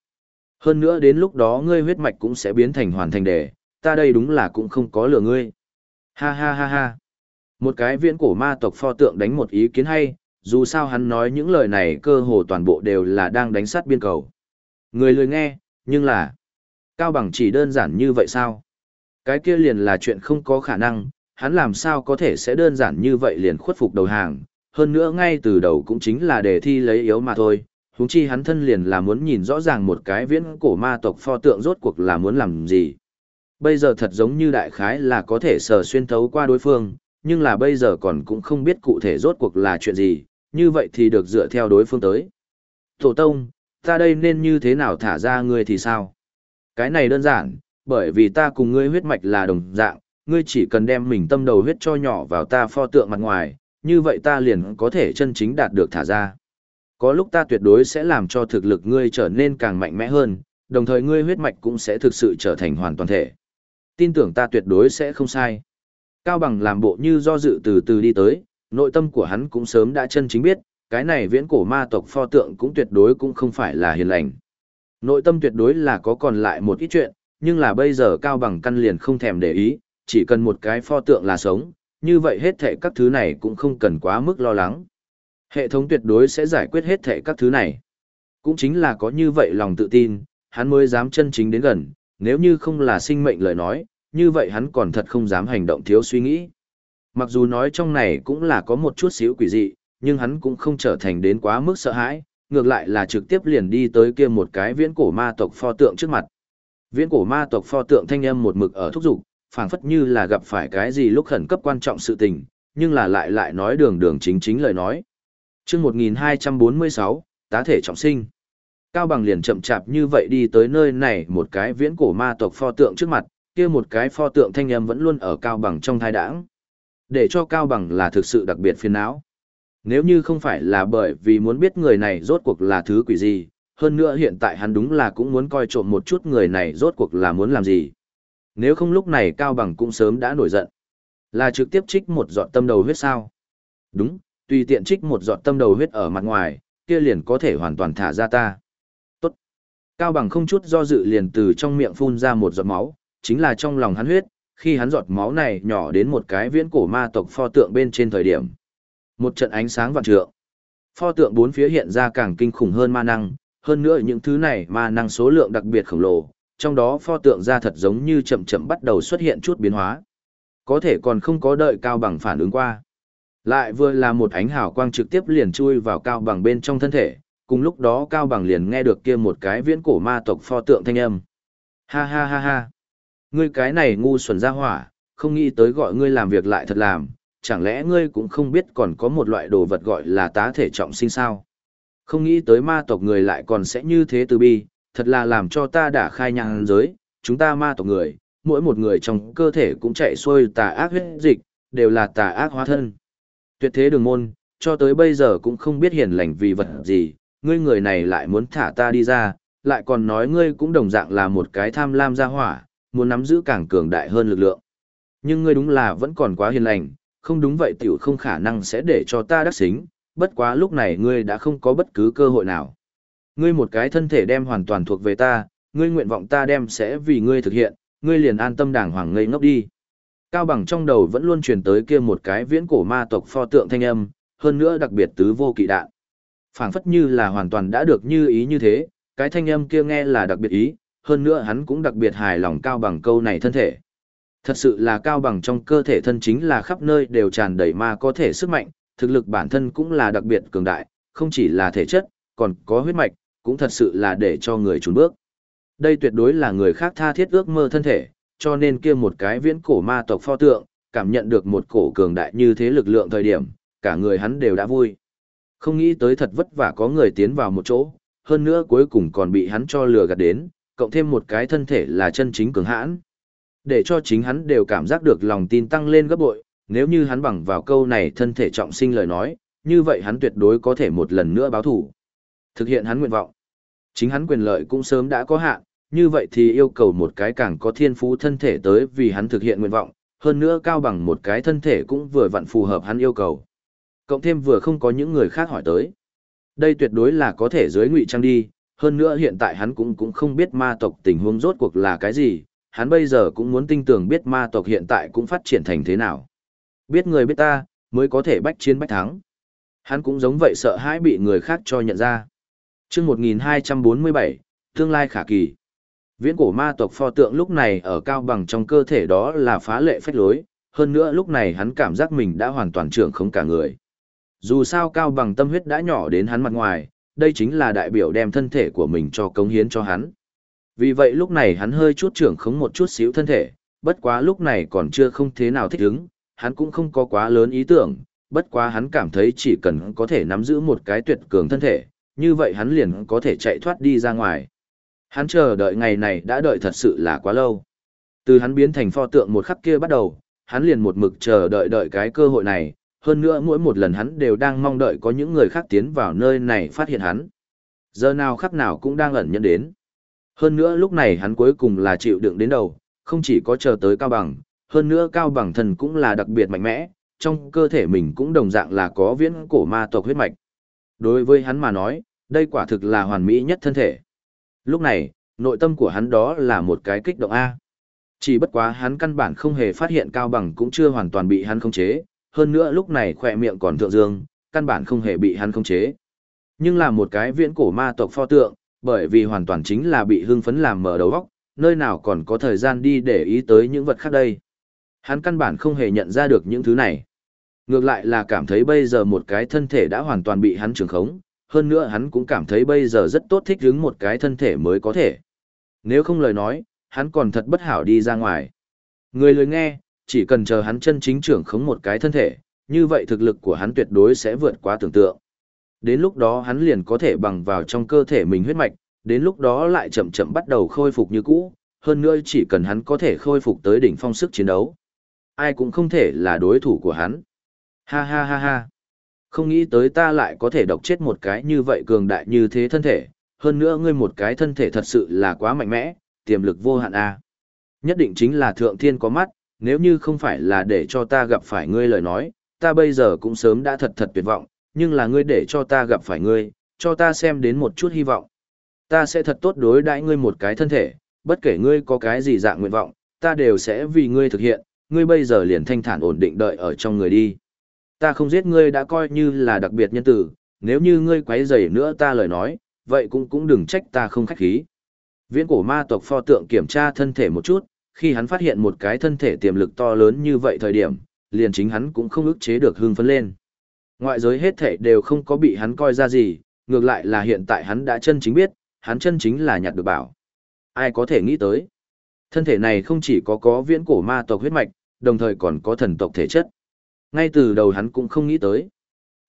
Hơn nữa đến lúc đó ngươi huyết mạch cũng sẽ biến thành hoàn thành đề, ta đây đúng là cũng không có lừa ngươi. Ha ha ha ha. Một cái viễn cổ ma tộc pho tượng đánh một ý kiến hay, dù sao hắn nói những lời này cơ hồ toàn bộ đều là đang đánh sát biên cầu. Người lười nghe, nhưng là... Cao bằng chỉ đơn giản như vậy sao? Cái kia liền là chuyện không có khả năng, hắn làm sao có thể sẽ đơn giản như vậy liền khuất phục đầu hàng, hơn nữa ngay từ đầu cũng chính là để thi lấy yếu mà thôi, huống chi hắn thân liền là muốn nhìn rõ ràng một cái viễn cổ ma tộc pho tượng rốt cuộc là muốn làm gì. Bây giờ thật giống như đại khái là có thể sờ xuyên thấu qua đối phương, nhưng là bây giờ còn cũng không biết cụ thể rốt cuộc là chuyện gì, như vậy thì được dựa theo đối phương tới. Tổ tông, ta đây nên như thế nào thả ra ngươi thì sao? Cái này đơn giản, bởi vì ta cùng ngươi huyết mạch là đồng dạng, ngươi chỉ cần đem mình tâm đầu huyết cho nhỏ vào ta pho tượng mặt ngoài, như vậy ta liền có thể chân chính đạt được thả ra. Có lúc ta tuyệt đối sẽ làm cho thực lực ngươi trở nên càng mạnh mẽ hơn, đồng thời ngươi huyết mạch cũng sẽ thực sự trở thành hoàn toàn thể. Tin tưởng ta tuyệt đối sẽ không sai. Cao bằng làm bộ như do dự từ từ đi tới, nội tâm của hắn cũng sớm đã chân chính biết, cái này viễn cổ ma tộc pho tượng cũng tuyệt đối cũng không phải là hiền lành. Nội tâm tuyệt đối là có còn lại một ít chuyện, nhưng là bây giờ Cao bằng căn liền không thèm để ý, chỉ cần một cái pho tượng là sống, như vậy hết thệ các thứ này cũng không cần quá mức lo lắng. Hệ thống tuyệt đối sẽ giải quyết hết thệ các thứ này. Cũng chính là có như vậy lòng tự tin, hắn mới dám chân chính đến gần, nếu như không là sinh mệnh lời nói, như vậy hắn còn thật không dám hành động thiếu suy nghĩ. Mặc dù nói trong này cũng là có một chút xíu quỷ dị, nhưng hắn cũng không trở thành đến quá mức sợ hãi, ngược lại là trực tiếp liền đi tới kia một cái viễn cổ ma tộc pho tượng trước mặt. Viễn cổ ma tộc pho tượng thanh âm một mực ở thúc dục, phảng phất như là gặp phải cái gì lúc khẩn cấp quan trọng sự tình, nhưng là lại lại nói đường đường chính chính lời nói. chương 1246, tá thể trọng sinh. Cao bằng liền chậm chạp như vậy đi tới nơi này một cái viễn cổ ma tộc pho tượng trước mặt, kia một cái pho tượng thanh âm vẫn luôn ở cao bằng trong thai đảng. Để cho cao bằng là thực sự đặc biệt phiền não. Nếu như không phải là bởi vì muốn biết người này rốt cuộc là thứ quỷ gì, hơn nữa hiện tại hắn đúng là cũng muốn coi trộm một chút người này rốt cuộc là muốn làm gì. Nếu không lúc này Cao Bằng cũng sớm đã nổi giận. Là trực tiếp trích một giọt tâm đầu huyết sao? Đúng, tùy tiện trích một giọt tâm đầu huyết ở mặt ngoài, kia liền có thể hoàn toàn thả ra ta. Tốt. Cao Bằng không chút do dự liền từ trong miệng phun ra một giọt máu, chính là trong lòng hắn huyết, khi hắn giọt máu này nhỏ đến một cái viễn cổ ma tộc pho tượng bên trên thời điểm. Một trận ánh sáng vạn trượng. Pho tượng bốn phía hiện ra càng kinh khủng hơn ma năng, hơn nữa những thứ này ma năng số lượng đặc biệt khổng lồ, trong đó pho tượng ra thật giống như chậm chậm bắt đầu xuất hiện chút biến hóa. Có thể còn không có đợi Cao Bằng phản ứng qua. Lại vừa là một ánh hào quang trực tiếp liền chui vào Cao Bằng bên trong thân thể, cùng lúc đó Cao Bằng liền nghe được kia một cái viễn cổ ma tộc pho tượng thanh âm. Ha ha ha ha. Ngươi cái này ngu xuẩn ra hỏa, không nghĩ tới gọi ngươi làm việc lại thật làm, chẳng lẽ ngươi cũng không biết còn có một loại đồ vật gọi là tá thể trọng sinh sao? Không nghĩ tới ma tộc người lại còn sẽ như thế từ bi, thật là làm cho ta đã khai nhang giới, chúng ta ma tộc người, mỗi một người trong cơ thể cũng chạy xuôi tà ác huyết dịch, đều là tà ác hóa thân. Tuyệt thế đường môn, cho tới bây giờ cũng không biết hiền lành vì vật gì, ngươi người này lại muốn thả ta đi ra, lại còn nói ngươi cũng đồng dạng là một cái tham lam gia hỏa, muốn nắm giữ càng cường đại hơn lực lượng. Nhưng ngươi đúng là vẫn còn quá hiền lành, không đúng vậy tiểu không khả năng sẽ để cho ta đắc xính, bất quá lúc này ngươi đã không có bất cứ cơ hội nào. Ngươi một cái thân thể đem hoàn toàn thuộc về ta, ngươi nguyện vọng ta đem sẽ vì ngươi thực hiện, ngươi liền an tâm đàng hoàng ngây ngốc đi. Cao bằng trong đầu vẫn luôn truyền tới kia một cái viễn cổ ma tộc pho tượng thanh âm, hơn nữa đặc biệt tứ vô kỵ đạn. phảng phất như là hoàn toàn đã được như ý như thế, cái thanh âm kia nghe là đặc biệt ý, hơn nữa hắn cũng đặc biệt hài lòng cao bằng câu này thân thể. Thật sự là cao bằng trong cơ thể thân chính là khắp nơi đều tràn đầy ma có thể sức mạnh, thực lực bản thân cũng là đặc biệt cường đại, không chỉ là thể chất, còn có huyết mạch, cũng thật sự là để cho người trốn bước. Đây tuyệt đối là người khác tha thiết ước mơ thân thể, cho nên kia một cái viễn cổ ma tộc pho tượng, cảm nhận được một cổ cường đại như thế lực lượng thời điểm, cả người hắn đều đã vui. Không nghĩ tới thật vất vả có người tiến vào một chỗ, hơn nữa cuối cùng còn bị hắn cho lừa gạt đến, cộng thêm một cái thân thể là chân chính cường hãn. Để cho chính hắn đều cảm giác được lòng tin tăng lên gấp bội, nếu như hắn bằng vào câu này thân thể trọng sinh lời nói, như vậy hắn tuyệt đối có thể một lần nữa báo thủ. Thực hiện hắn nguyện vọng. Chính hắn quyền lợi cũng sớm đã có hạn, như vậy thì yêu cầu một cái càng có thiên phú thân thể tới vì hắn thực hiện nguyện vọng, hơn nữa cao bằng một cái thân thể cũng vừa vặn phù hợp hắn yêu cầu. Cộng thêm vừa không có những người khác hỏi tới. Đây tuyệt đối là có thể dưới ngụy trang đi, hơn nữa hiện tại hắn cũng cũng không biết ma tộc tình huống rốt cuộc là cái gì, hắn bây giờ cũng muốn tin tưởng biết ma tộc hiện tại cũng phát triển thành thế nào. Biết người biết ta, mới có thể bách chiến bách thắng. Hắn cũng giống vậy sợ hãi bị người khác cho nhận ra. Trước 1247, tương lai khả kỳ. Viễn cổ ma tộc pho tượng lúc này ở cao bằng trong cơ thể đó là phá lệ phách lối, hơn nữa lúc này hắn cảm giác mình đã hoàn toàn trưởng không cả người. Dù sao cao bằng tâm huyết đã nhỏ đến hắn mặt ngoài, đây chính là đại biểu đem thân thể của mình cho cống hiến cho hắn. Vì vậy lúc này hắn hơi chút trưởng khống một chút xíu thân thể, bất quá lúc này còn chưa không thế nào thích ứng, hắn cũng không có quá lớn ý tưởng, bất quá hắn cảm thấy chỉ cần có thể nắm giữ một cái tuyệt cường thân thể, như vậy hắn liền có thể chạy thoát đi ra ngoài. Hắn chờ đợi ngày này đã đợi thật sự là quá lâu. Từ hắn biến thành pho tượng một khắc kia bắt đầu, hắn liền một mực chờ đợi đợi cái cơ hội này, hơn nữa mỗi một lần hắn đều đang mong đợi có những người khác tiến vào nơi này phát hiện hắn. Giờ nào khắc nào cũng đang ẩn nhận đến. Hơn nữa lúc này hắn cuối cùng là chịu đựng đến đầu, không chỉ có chờ tới cao bằng, hơn nữa cao bằng thần cũng là đặc biệt mạnh mẽ, trong cơ thể mình cũng đồng dạng là có viễn cổ ma tộc huyết mạch. Đối với hắn mà nói, đây quả thực là hoàn mỹ nhất thân thể. Lúc này, nội tâm của hắn đó là một cái kích động A. Chỉ bất quá hắn căn bản không hề phát hiện cao bằng cũng chưa hoàn toàn bị hắn khống chế, hơn nữa lúc này khỏe miệng còn thượng dương, căn bản không hề bị hắn khống chế. Nhưng là một cái viễn cổ ma tộc pho tượng, bởi vì hoàn toàn chính là bị hưng phấn làm mở đầu góc, nơi nào còn có thời gian đi để ý tới những vật khác đây. Hắn căn bản không hề nhận ra được những thứ này. Ngược lại là cảm thấy bây giờ một cái thân thể đã hoàn toàn bị hắn trường khống, hơn nữa hắn cũng cảm thấy bây giờ rất tốt thích hứng một cái thân thể mới có thể. Nếu không lời nói, hắn còn thật bất hảo đi ra ngoài. Người lười nghe, chỉ cần chờ hắn chân chính trưởng khống một cái thân thể, như vậy thực lực của hắn tuyệt đối sẽ vượt quá tưởng tượng. Đến lúc đó hắn liền có thể bằng vào trong cơ thể mình huyết mạch, đến lúc đó lại chậm chậm bắt đầu khôi phục như cũ, hơn nữa chỉ cần hắn có thể khôi phục tới đỉnh phong sức chiến đấu. Ai cũng không thể là đối thủ của hắn. Ha ha ha ha. Không nghĩ tới ta lại có thể độc chết một cái như vậy cường đại như thế thân thể, hơn nữa ngươi một cái thân thể thật sự là quá mạnh mẽ, tiềm lực vô hạn a. Nhất định chính là thượng thiên có mắt, nếu như không phải là để cho ta gặp phải ngươi lời nói, ta bây giờ cũng sớm đã thật thật tuyệt vọng, nhưng là ngươi để cho ta gặp phải ngươi, cho ta xem đến một chút hy vọng. Ta sẽ thật tốt đối đãi ngươi một cái thân thể, bất kể ngươi có cái gì dạng nguyện vọng, ta đều sẽ vì ngươi thực hiện, ngươi bây giờ liền thanh thản ổn định đợi ở trong người đi. Ta không giết ngươi đã coi như là đặc biệt nhân tử, nếu như ngươi quấy rầy nữa ta lời nói, vậy cũng cũng đừng trách ta không khách khí. Viễn cổ ma tộc pho tượng kiểm tra thân thể một chút, khi hắn phát hiện một cái thân thể tiềm lực to lớn như vậy thời điểm, liền chính hắn cũng không ức chế được hưng phấn lên. Ngoại giới hết thảy đều không có bị hắn coi ra gì, ngược lại là hiện tại hắn đã chân chính biết, hắn chân chính là nhặt được bảo. Ai có thể nghĩ tới? Thân thể này không chỉ có có viễn cổ ma tộc huyết mạch, đồng thời còn có thần tộc thể chất. Ngay từ đầu hắn cũng không nghĩ tới.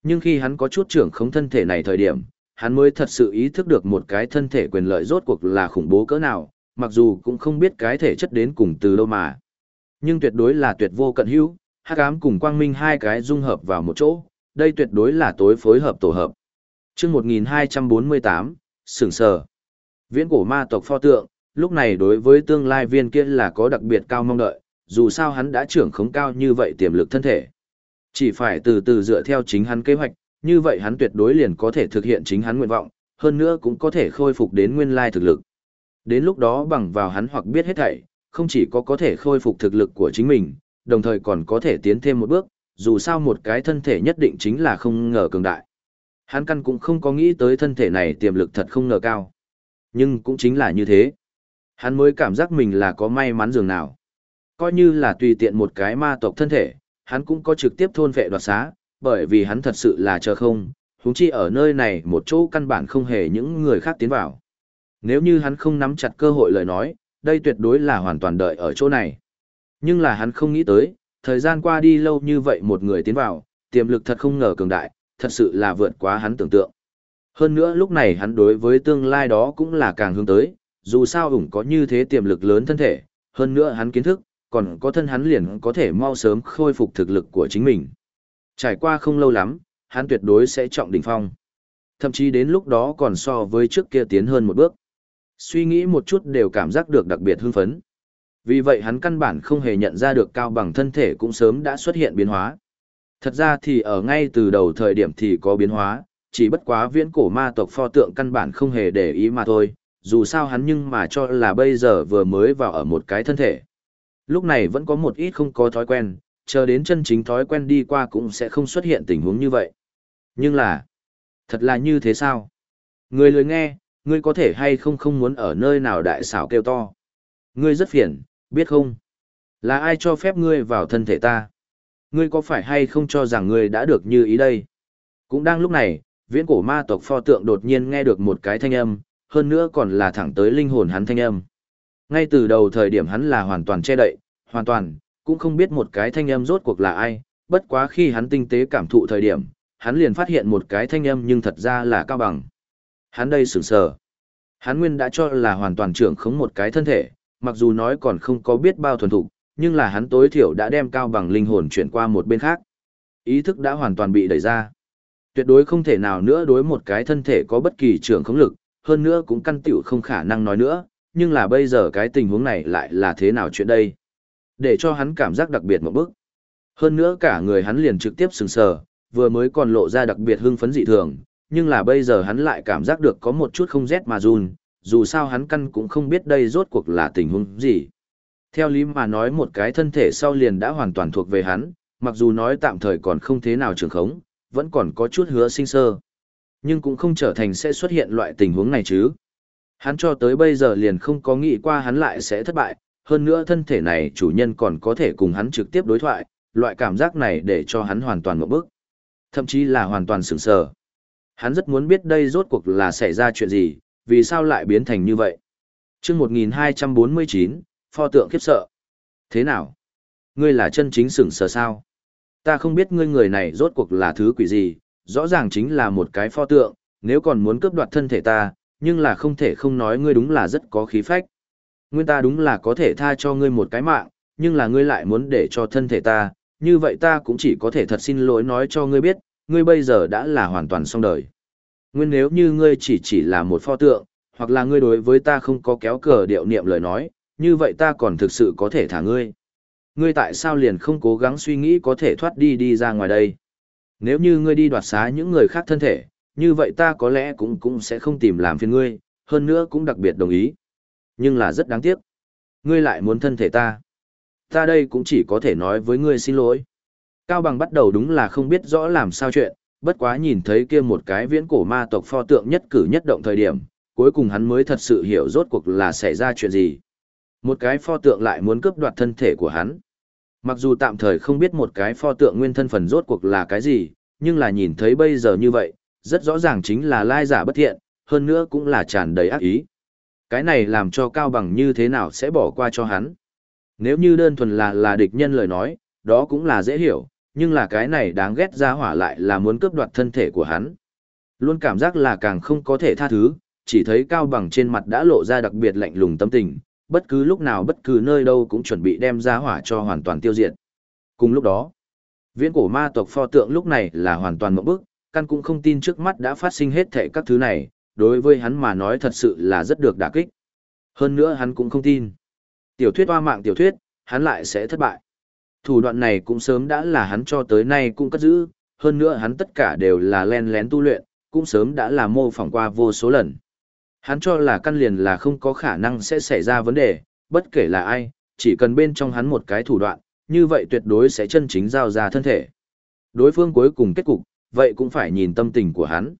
Nhưng khi hắn có chút trưởng không thân thể này thời điểm, hắn mới thật sự ý thức được một cái thân thể quyền lợi rốt cuộc là khủng bố cỡ nào, mặc dù cũng không biết cái thể chất đến cùng từ đâu mà. Nhưng tuyệt đối là tuyệt vô cận hữu, hắc ám cùng quang minh hai cái dung hợp vào một chỗ, đây tuyệt đối là tối phối hợp tổ hợp. chương 1248, sửng sờ. Viễn cổ ma tộc pho tượng, lúc này đối với tương lai viên kia là có đặc biệt cao mong đợi, dù sao hắn đã trưởng khống cao như vậy tiềm lực thân thể. Chỉ phải từ từ dựa theo chính hắn kế hoạch, như vậy hắn tuyệt đối liền có thể thực hiện chính hắn nguyện vọng, hơn nữa cũng có thể khôi phục đến nguyên lai thực lực. Đến lúc đó bằng vào hắn hoặc biết hết thảy, không chỉ có có thể khôi phục thực lực của chính mình, đồng thời còn có thể tiến thêm một bước, dù sao một cái thân thể nhất định chính là không ngờ cường đại. Hắn căn cũng không có nghĩ tới thân thể này tiềm lực thật không ngờ cao. Nhưng cũng chính là như thế. Hắn mới cảm giác mình là có may mắn dường nào. Coi như là tùy tiện một cái ma tộc thân thể, hắn cũng có trực tiếp thôn vệ đoạt xá, bởi vì hắn thật sự là chờ không, huống chi ở nơi này một chỗ căn bản không hề những người khác tiến vào. Nếu như hắn không nắm chặt cơ hội lời nói, đây tuyệt đối là hoàn toàn đợi ở chỗ này. Nhưng là hắn không nghĩ tới, thời gian qua đi lâu như vậy một người tiến vào, tiềm lực thật không ngờ cường đại, thật sự là vượt quá hắn tưởng tượng. Hơn nữa lúc này hắn đối với tương lai đó cũng là càng hướng tới, dù sao ủng có như thế tiềm lực lớn thân thể, hơn nữa hắn kiến thức, còn có thân hắn liền có thể mau sớm khôi phục thực lực của chính mình. Trải qua không lâu lắm, hắn tuyệt đối sẽ trọng đỉnh phong. Thậm chí đến lúc đó còn so với trước kia tiến hơn một bước. Suy nghĩ một chút đều cảm giác được đặc biệt hưng phấn. Vì vậy hắn căn bản không hề nhận ra được cao bằng thân thể cũng sớm đã xuất hiện biến hóa. Thật ra thì ở ngay từ đầu thời điểm thì có biến hóa, chỉ bất quá viễn cổ ma tộc pho tượng căn bản không hề để ý mà thôi, dù sao hắn nhưng mà cho là bây giờ vừa mới vào ở một cái thân thể. Lúc này vẫn có một ít không có thói quen, chờ đến chân chính thói quen đi qua cũng sẽ không xuất hiện tình huống như vậy. Nhưng là, thật là như thế sao? Người lười nghe, ngươi có thể hay không không muốn ở nơi nào đại xảo kêu to. Ngươi rất phiền, biết không? Là ai cho phép ngươi vào thân thể ta? Ngươi có phải hay không cho rằng ngươi đã được như ý đây? Cũng đang lúc này, viễn cổ ma tộc pho tượng đột nhiên nghe được một cái thanh âm, hơn nữa còn là thẳng tới linh hồn hắn thanh âm. Ngay từ đầu thời điểm hắn là hoàn toàn che đậy, hoàn toàn, cũng không biết một cái thanh âm rốt cuộc là ai, bất quá khi hắn tinh tế cảm thụ thời điểm, hắn liền phát hiện một cái thanh âm nhưng thật ra là cao bằng. Hắn đây sửng sờ. Hắn nguyên đã cho là hoàn toàn trưởng khống một cái thân thể, mặc dù nói còn không có biết bao thuần thục, nhưng là hắn tối thiểu đã đem cao bằng linh hồn chuyển qua một bên khác. Ý thức đã hoàn toàn bị đẩy ra. Tuyệt đối không thể nào nữa đối một cái thân thể có bất kỳ trưởng khống lực, hơn nữa cũng căn tiểu không khả năng nói nữa, nhưng là bây giờ cái tình huống này lại là thế nào chuyện đây? Để cho hắn cảm giác đặc biệt một bước. Hơn nữa cả người hắn liền trực tiếp sừng sờ, vừa mới còn lộ ra đặc biệt hưng phấn dị thường, nhưng là bây giờ hắn lại cảm giác được có một chút không rét mà run, dù sao hắn căn cũng không biết đây rốt cuộc là tình huống gì. Theo lý mà nói một cái thân thể sau liền đã hoàn toàn thuộc về hắn, mặc dù nói tạm thời còn không thế nào trường khống, vẫn còn có chút hứa sinh sơ. Nhưng cũng không trở thành sẽ xuất hiện loại tình huống này chứ. Hắn cho tới bây giờ liền không có nghĩ qua hắn lại sẽ thất bại, hơn nữa thân thể này chủ nhân còn có thể cùng hắn trực tiếp đối thoại, loại cảm giác này để cho hắn hoàn toàn một bức. Thậm chí là hoàn toàn sửng sờ. Hắn rất muốn biết đây rốt cuộc là xảy ra chuyện gì, vì sao lại biến thành như vậy. chương 1249, pho tượng khiếp sợ. Thế nào? Ngươi là chân chính sửng sờ sao? Ta không biết ngươi người này rốt cuộc là thứ quỷ gì, rõ ràng chính là một cái pho tượng, nếu còn muốn cướp đoạt thân thể ta, nhưng là không thể không nói ngươi đúng là rất có khí phách. Nguyên ta đúng là có thể tha cho ngươi một cái mạng, nhưng là ngươi lại muốn để cho thân thể ta, như vậy ta cũng chỉ có thể thật xin lỗi nói cho ngươi biết, ngươi bây giờ đã là hoàn toàn xong đời. Nguyên nếu như ngươi chỉ chỉ là một pho tượng, hoặc là ngươi đối với ta không có kéo cờ điệu niệm lời nói, như vậy ta còn thực sự có thể thả ngươi. Ngươi tại sao liền không cố gắng suy nghĩ có thể thoát đi đi ra ngoài đây? Nếu như ngươi đi đoạt xá những người khác thân thể, như vậy ta có lẽ cũng cũng sẽ không tìm làm phiền ngươi, hơn nữa cũng đặc biệt đồng ý. Nhưng là rất đáng tiếc. Ngươi lại muốn thân thể ta. Ta đây cũng chỉ có thể nói với ngươi xin lỗi. Cao Bằng bắt đầu đúng là không biết rõ làm sao chuyện, bất quá nhìn thấy kia một cái viễn cổ ma tộc pho tượng nhất cử nhất động thời điểm, cuối cùng hắn mới thật sự hiểu rốt cuộc là xảy ra chuyện gì. Một cái pho tượng lại muốn cướp đoạt thân thể của hắn. Mặc dù tạm thời không biết một cái pho tượng nguyên thân phần rốt cuộc là cái gì, nhưng là nhìn thấy bây giờ như vậy, rất rõ ràng chính là lai giả bất thiện, hơn nữa cũng là tràn đầy ác ý. Cái này làm cho Cao Bằng như thế nào sẽ bỏ qua cho hắn. Nếu như đơn thuần là là địch nhân lời nói, đó cũng là dễ hiểu, nhưng là cái này đáng ghét ra hỏa lại là muốn cướp đoạt thân thể của hắn. Luôn cảm giác là càng không có thể tha thứ, chỉ thấy Cao Bằng trên mặt đã lộ ra đặc biệt lạnh lùng tâm tình, bất cứ lúc nào bất cứ nơi đâu cũng chuẩn bị đem ra hỏa cho hoàn toàn tiêu diệt. Cùng lúc đó, Viễn cổ ma tộc pho tượng lúc này là hoàn toàn mộng bức, căn cũng không tin trước mắt đã phát sinh hết thệ các thứ này, đối với hắn mà nói thật sự là rất được đả kích. Hơn nữa hắn cũng không tin. Tiểu thuyết hoa mạng tiểu thuyết, hắn lại sẽ thất bại. Thủ đoạn này cũng sớm đã là hắn cho tới nay cũng cất giữ, hơn nữa hắn tất cả đều là len lén tu luyện, cũng sớm đã là mô phỏng qua vô số lần. Hắn cho là căn liền là không có khả năng sẽ xảy ra vấn đề, bất kể là ai, chỉ cần bên trong hắn một cái thủ đoạn, như vậy tuyệt đối sẽ chân chính giao ra thân thể. Đối phương cuối cùng kết cục, vậy cũng phải nhìn tâm tình của hắn.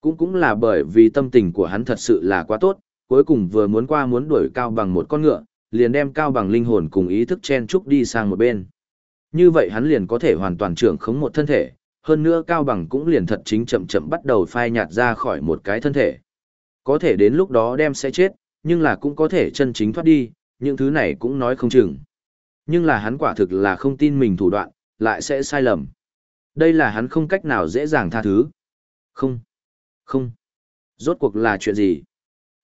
Cũng cũng là bởi vì tâm tình của hắn thật sự là quá tốt, cuối cùng vừa muốn qua muốn đuổi cao bằng một con ngựa, liền đem cao bằng linh hồn cùng ý thức chen trúc đi sang một bên. Như vậy hắn liền có thể hoàn toàn trưởng khống một thân thể, hơn nữa cao bằng cũng liền thật chính chậm chậm bắt đầu phai nhạt ra khỏi một cái thân thể. Có thể đến lúc đó đem sẽ chết, nhưng là cũng có thể chân chính thoát đi, những thứ này cũng nói không chừng. Nhưng là hắn quả thực là không tin mình thủ đoạn, lại sẽ sai lầm. Đây là hắn không cách nào dễ dàng tha thứ. Không. Không. Rốt cuộc là chuyện gì?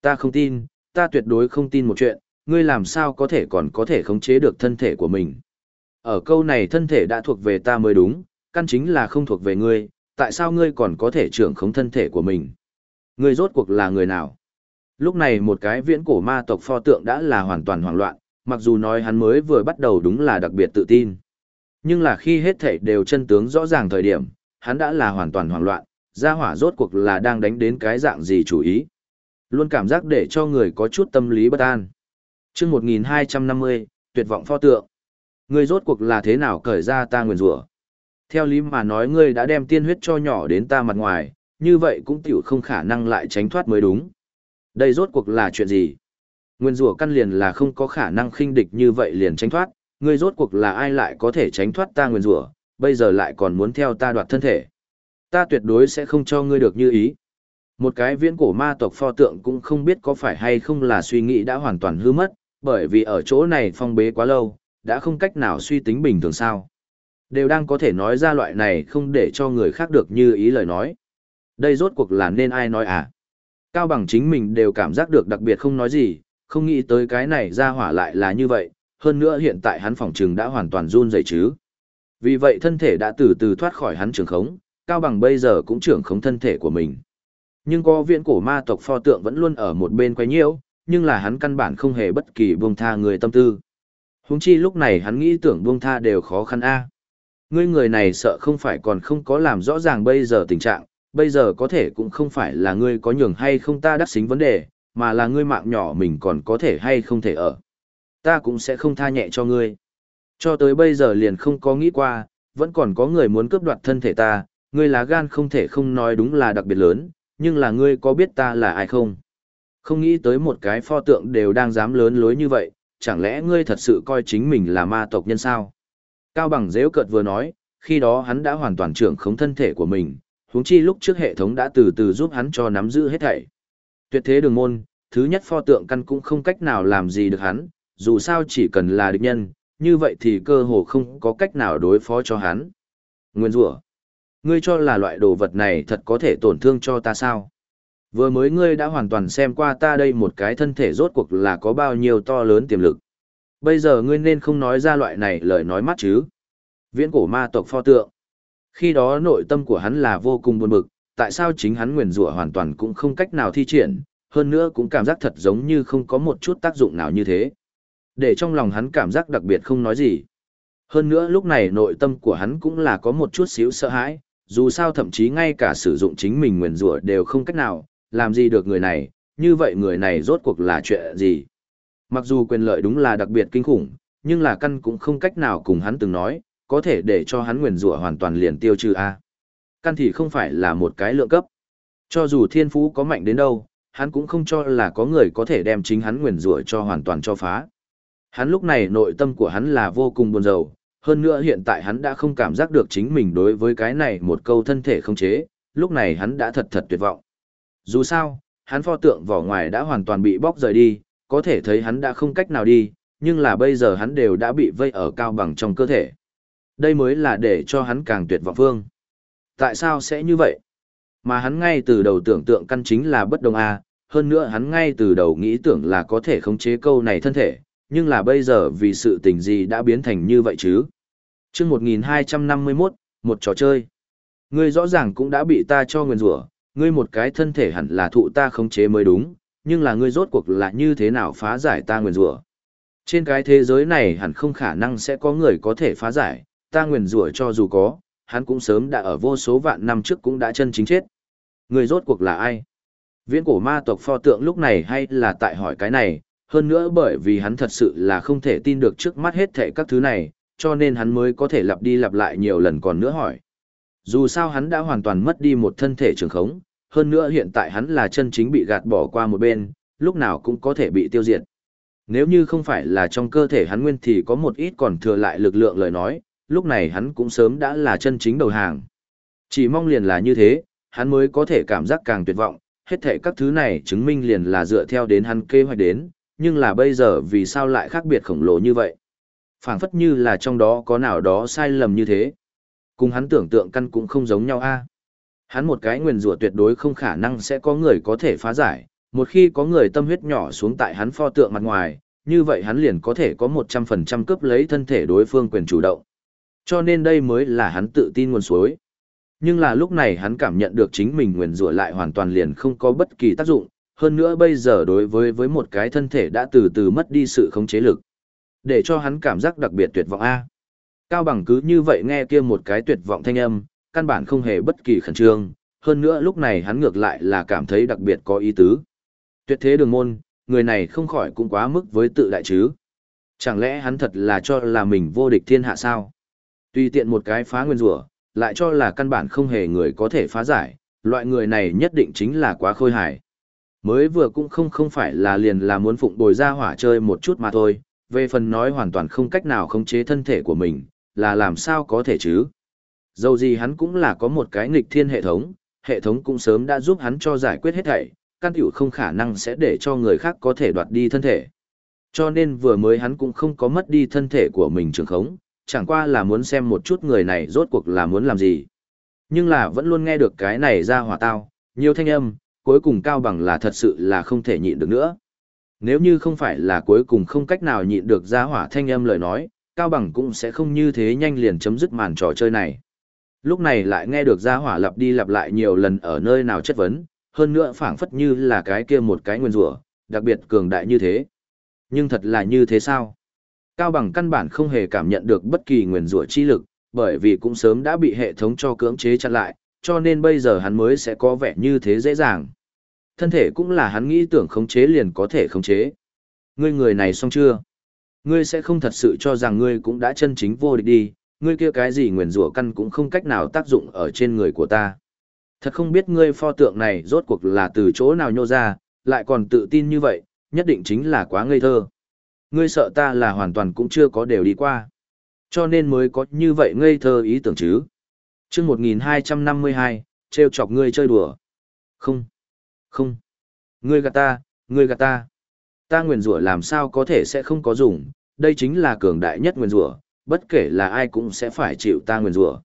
Ta không tin, ta tuyệt đối không tin một chuyện, ngươi làm sao có thể còn có thể khống chế được thân thể của mình. Ở câu này thân thể đã thuộc về ta mới đúng, căn chính là không thuộc về ngươi, tại sao ngươi còn có thể trưởng khống thân thể của mình? Ngươi rốt cuộc là người nào? Lúc này một cái viễn cổ ma tộc pho tượng đã là hoàn toàn hoảng loạn, mặc dù nói hắn mới vừa bắt đầu đúng là đặc biệt tự tin. Nhưng là khi hết thể đều chân tướng rõ ràng thời điểm, hắn đã là hoàn toàn hoảng loạn, gia hỏa rốt cuộc là đang đánh đến cái dạng gì chủ ý. Luôn cảm giác để cho người có chút tâm lý bất an. chương 1250, tuyệt vọng pho tượng. Ngươi rốt cuộc là thế nào cởi ra ta nguyền rủa Theo lý mà nói ngươi đã đem tiên huyết cho nhỏ đến ta mặt ngoài, như vậy cũng tiểu không khả năng lại tránh thoát mới đúng. Đây rốt cuộc là chuyện gì? Nguyên rủa căn liền là không có khả năng khinh địch như vậy liền tránh thoát, ngươi rốt cuộc là ai lại có thể tránh thoát ta nguyên rủa, bây giờ lại còn muốn theo ta đoạt thân thể. Ta tuyệt đối sẽ không cho ngươi được như ý. Một cái viễn cổ ma tộc pho tượng cũng không biết có phải hay không là suy nghĩ đã hoàn toàn hư mất, bởi vì ở chỗ này phong bế quá lâu, đã không cách nào suy tính bình thường sao. Đều đang có thể nói ra loại này không để cho người khác được như ý lời nói. Đây rốt cuộc là nên ai nói à? Cao bằng chính mình đều cảm giác được đặc biệt không nói gì, không nghĩ tới cái này ra hỏa lại là như vậy, hơn nữa hiện tại hắn phòng trừng đã hoàn toàn run rẩy chứ. Vì vậy thân thể đã từ từ thoát khỏi hắn trường khống, Cao bằng bây giờ cũng trưởng khống thân thể của mình. Nhưng có viện cổ ma tộc pho tượng vẫn luôn ở một bên quay nhiễu, nhưng là hắn căn bản không hề bất kỳ buông tha người tâm tư. Huống chi lúc này hắn nghĩ tưởng buông tha đều khó khăn a. Ngươi người này sợ không phải còn không có làm rõ ràng bây giờ tình trạng, bây giờ có thể cũng không phải là ngươi có nhường hay không ta đắc xính vấn đề, mà là ngươi mạng nhỏ mình còn có thể hay không thể ở. Ta cũng sẽ không tha nhẹ cho ngươi. Cho tới bây giờ liền không có nghĩ qua, vẫn còn có người muốn cướp đoạt thân thể ta, ngươi lá gan không thể không nói đúng là đặc biệt lớn, nhưng là ngươi có biết ta là ai không? Không nghĩ tới một cái pho tượng đều đang dám lớn lối như vậy, chẳng lẽ ngươi thật sự coi chính mình là ma tộc nhân sao? Cao bằng dễu cợt vừa nói, khi đó hắn đã hoàn toàn trưởng khống thân thể của mình, huống chi lúc trước hệ thống đã từ từ giúp hắn cho nắm giữ hết thảy. Tuyệt thế đường môn, thứ nhất pho tượng căn cũng không cách nào làm gì được hắn, dù sao chỉ cần là địch nhân, như vậy thì cơ hồ không có cách nào đối phó cho hắn. Nguyên rủa Ngươi cho là loại đồ vật này thật có thể tổn thương cho ta sao? Vừa mới ngươi đã hoàn toàn xem qua ta đây một cái thân thể rốt cuộc là có bao nhiêu to lớn tiềm lực. Bây giờ ngươi nên không nói ra loại này lời nói mắt chứ. Viễn cổ ma tộc pho tượng. Khi đó nội tâm của hắn là vô cùng buồn bực, tại sao chính hắn nguyền rủa hoàn toàn cũng không cách nào thi triển, hơn nữa cũng cảm giác thật giống như không có một chút tác dụng nào như thế. Để trong lòng hắn cảm giác đặc biệt không nói gì. Hơn nữa lúc này nội tâm của hắn cũng là có một chút xíu sợ hãi, dù sao thậm chí ngay cả sử dụng chính mình nguyền rủa đều không cách nào, làm gì được người này, như vậy người này rốt cuộc là chuyện gì. Mặc dù quyền lợi đúng là đặc biệt kinh khủng, nhưng là căn cũng không cách nào cùng hắn từng nói, có thể để cho hắn nguyền rủa hoàn toàn liền tiêu trừ a. Căn thì không phải là một cái lượng cấp. Cho dù thiên phú có mạnh đến đâu, hắn cũng không cho là có người có thể đem chính hắn nguyền rủa cho hoàn toàn cho phá. Hắn lúc này nội tâm của hắn là vô cùng buồn rầu, hơn nữa hiện tại hắn đã không cảm giác được chính mình đối với cái này một câu thân thể không chế, lúc này hắn đã thật thật tuyệt vọng. Dù sao, hắn pho tượng vỏ ngoài đã hoàn toàn bị bóc rời đi, có thể thấy hắn đã không cách nào đi, nhưng là bây giờ hắn đều đã bị vây ở cao bằng trong cơ thể. Đây mới là để cho hắn càng tuyệt vọng phương. Tại sao sẽ như vậy? Mà hắn ngay từ đầu tưởng tượng căn chính là bất đồng A, hơn nữa hắn ngay từ đầu nghĩ tưởng là có thể khống chế câu này thân thể, nhưng là bây giờ vì sự tình gì đã biến thành như vậy chứ? chương 1251, một trò chơi. Ngươi rõ ràng cũng đã bị ta cho nguyền rủa, ngươi một cái thân thể hẳn là thụ ta khống chế mới đúng, nhưng là ngươi rốt cuộc là như thế nào phá giải ta nguyền rủa. Trên cái thế giới này hẳn không khả năng sẽ có người có thể phá giải, ta nguyền rủa cho dù có, hắn cũng sớm đã ở vô số vạn năm trước cũng đã chân chính chết. Ngươi rốt cuộc là ai? Viễn cổ ma tộc pho tượng lúc này hay là tại hỏi cái này, hơn nữa bởi vì hắn thật sự là không thể tin được trước mắt hết thảy các thứ này, cho nên hắn mới có thể lặp đi lặp lại nhiều lần còn nữa hỏi. Dù sao hắn đã hoàn toàn mất đi một thân thể trường khống, hơn nữa hiện tại hắn là chân chính bị gạt bỏ qua một bên, lúc nào cũng có thể bị tiêu diệt. Nếu như không phải là trong cơ thể hắn nguyên thì có một ít còn thừa lại lực lượng lời nói, lúc này hắn cũng sớm đã là chân chính đầu hàng. Chỉ mong liền là như thế, hắn mới có thể cảm giác càng tuyệt vọng, hết thể các thứ này chứng minh liền là dựa theo đến hắn kế hoạch đến, nhưng là bây giờ vì sao lại khác biệt khổng lồ như vậy? phảng phất như là trong đó có nào đó sai lầm như thế. Cùng hắn tưởng tượng căn cũng không giống nhau a. Hắn một cái nguyền rủa tuyệt đối không khả năng sẽ có người có thể phá giải, một khi có người tâm huyết nhỏ xuống tại hắn pho tượng mặt ngoài, như vậy hắn liền có thể có 100% cướp lấy thân thể đối phương quyền chủ động. Cho nên đây mới là hắn tự tin nguồn suối. Nhưng là lúc này hắn cảm nhận được chính mình nguyền rủa lại hoàn toàn liền không có bất kỳ tác dụng, hơn nữa bây giờ đối với với một cái thân thể đã từ từ mất đi sự khống chế lực. Để cho hắn cảm giác đặc biệt tuyệt vọng A. Cao bằng cứ như vậy nghe kia một cái tuyệt vọng thanh âm, căn bản không hề bất kỳ khẩn trương, hơn nữa lúc này hắn ngược lại là cảm thấy đặc biệt có ý tứ. Tuyệt thế đường môn, người này không khỏi cũng quá mức với tự đại chứ. Chẳng lẽ hắn thật là cho là mình vô địch thiên hạ sao? tuy tiện một cái phá nguyên rủa, lại cho là căn bản không hề người có thể phá giải, loại người này nhất định chính là quá khôi hài. Mới vừa cũng không không phải là liền là muốn phụng bồi ra hỏa chơi một chút mà thôi, về phần nói hoàn toàn không cách nào khống chế thân thể của mình, là làm sao có thể chứ. Dầu gì hắn cũng là có một cái nghịch thiên hệ thống, hệ thống cũng sớm đã giúp hắn cho giải quyết hết thảy, căn tiểu không khả năng sẽ để cho người khác có thể đoạt đi thân thể. Cho nên vừa mới hắn cũng không có mất đi thân thể của mình trường khống, chẳng qua là muốn xem một chút người này rốt cuộc là muốn làm gì. Nhưng là vẫn luôn nghe được cái này ra hỏa tao, nhiều thanh âm, cuối cùng cao bằng là thật sự là không thể nhịn được nữa. Nếu như không phải là cuối cùng không cách nào nhịn được ra hỏa thanh âm lời nói, Cao Bằng cũng sẽ không như thế nhanh liền chấm dứt màn trò chơi này. Lúc này lại nghe được gia hỏa lặp đi lặp lại nhiều lần ở nơi nào chất vấn, hơn nữa phảng phất như là cái kia một cái nguyên rủa, đặc biệt cường đại như thế. Nhưng thật là như thế sao? Cao Bằng căn bản không hề cảm nhận được bất kỳ nguyên rủa chi lực, bởi vì cũng sớm đã bị hệ thống cho cưỡng chế chặn lại, cho nên bây giờ hắn mới sẽ có vẻ như thế dễ dàng thân thể cũng là hắn nghĩ tưởng khống chế liền có thể khống chế. Ngươi người này xong chưa? Ngươi sẽ không thật sự cho rằng ngươi cũng đã chân chính vô địch đi, ngươi kia cái gì nguyền rủa căn cũng không cách nào tác dụng ở trên người của ta. Thật không biết ngươi pho tượng này rốt cuộc là từ chỗ nào nhô ra, lại còn tự tin như vậy, nhất định chính là quá ngây thơ. Ngươi sợ ta là hoàn toàn cũng chưa có đều đi qua. Cho nên mới có như vậy ngây thơ ý tưởng chứ. chương 1252, trêu chọc ngươi chơi đùa. Không. Không. Ngươi gạt ta, ngươi gạt ta. Ta nguyền rủa làm sao có thể sẽ không có dùng, đây chính là cường đại nhất nguyền rủa, bất kể là ai cũng sẽ phải chịu ta nguyền rủa.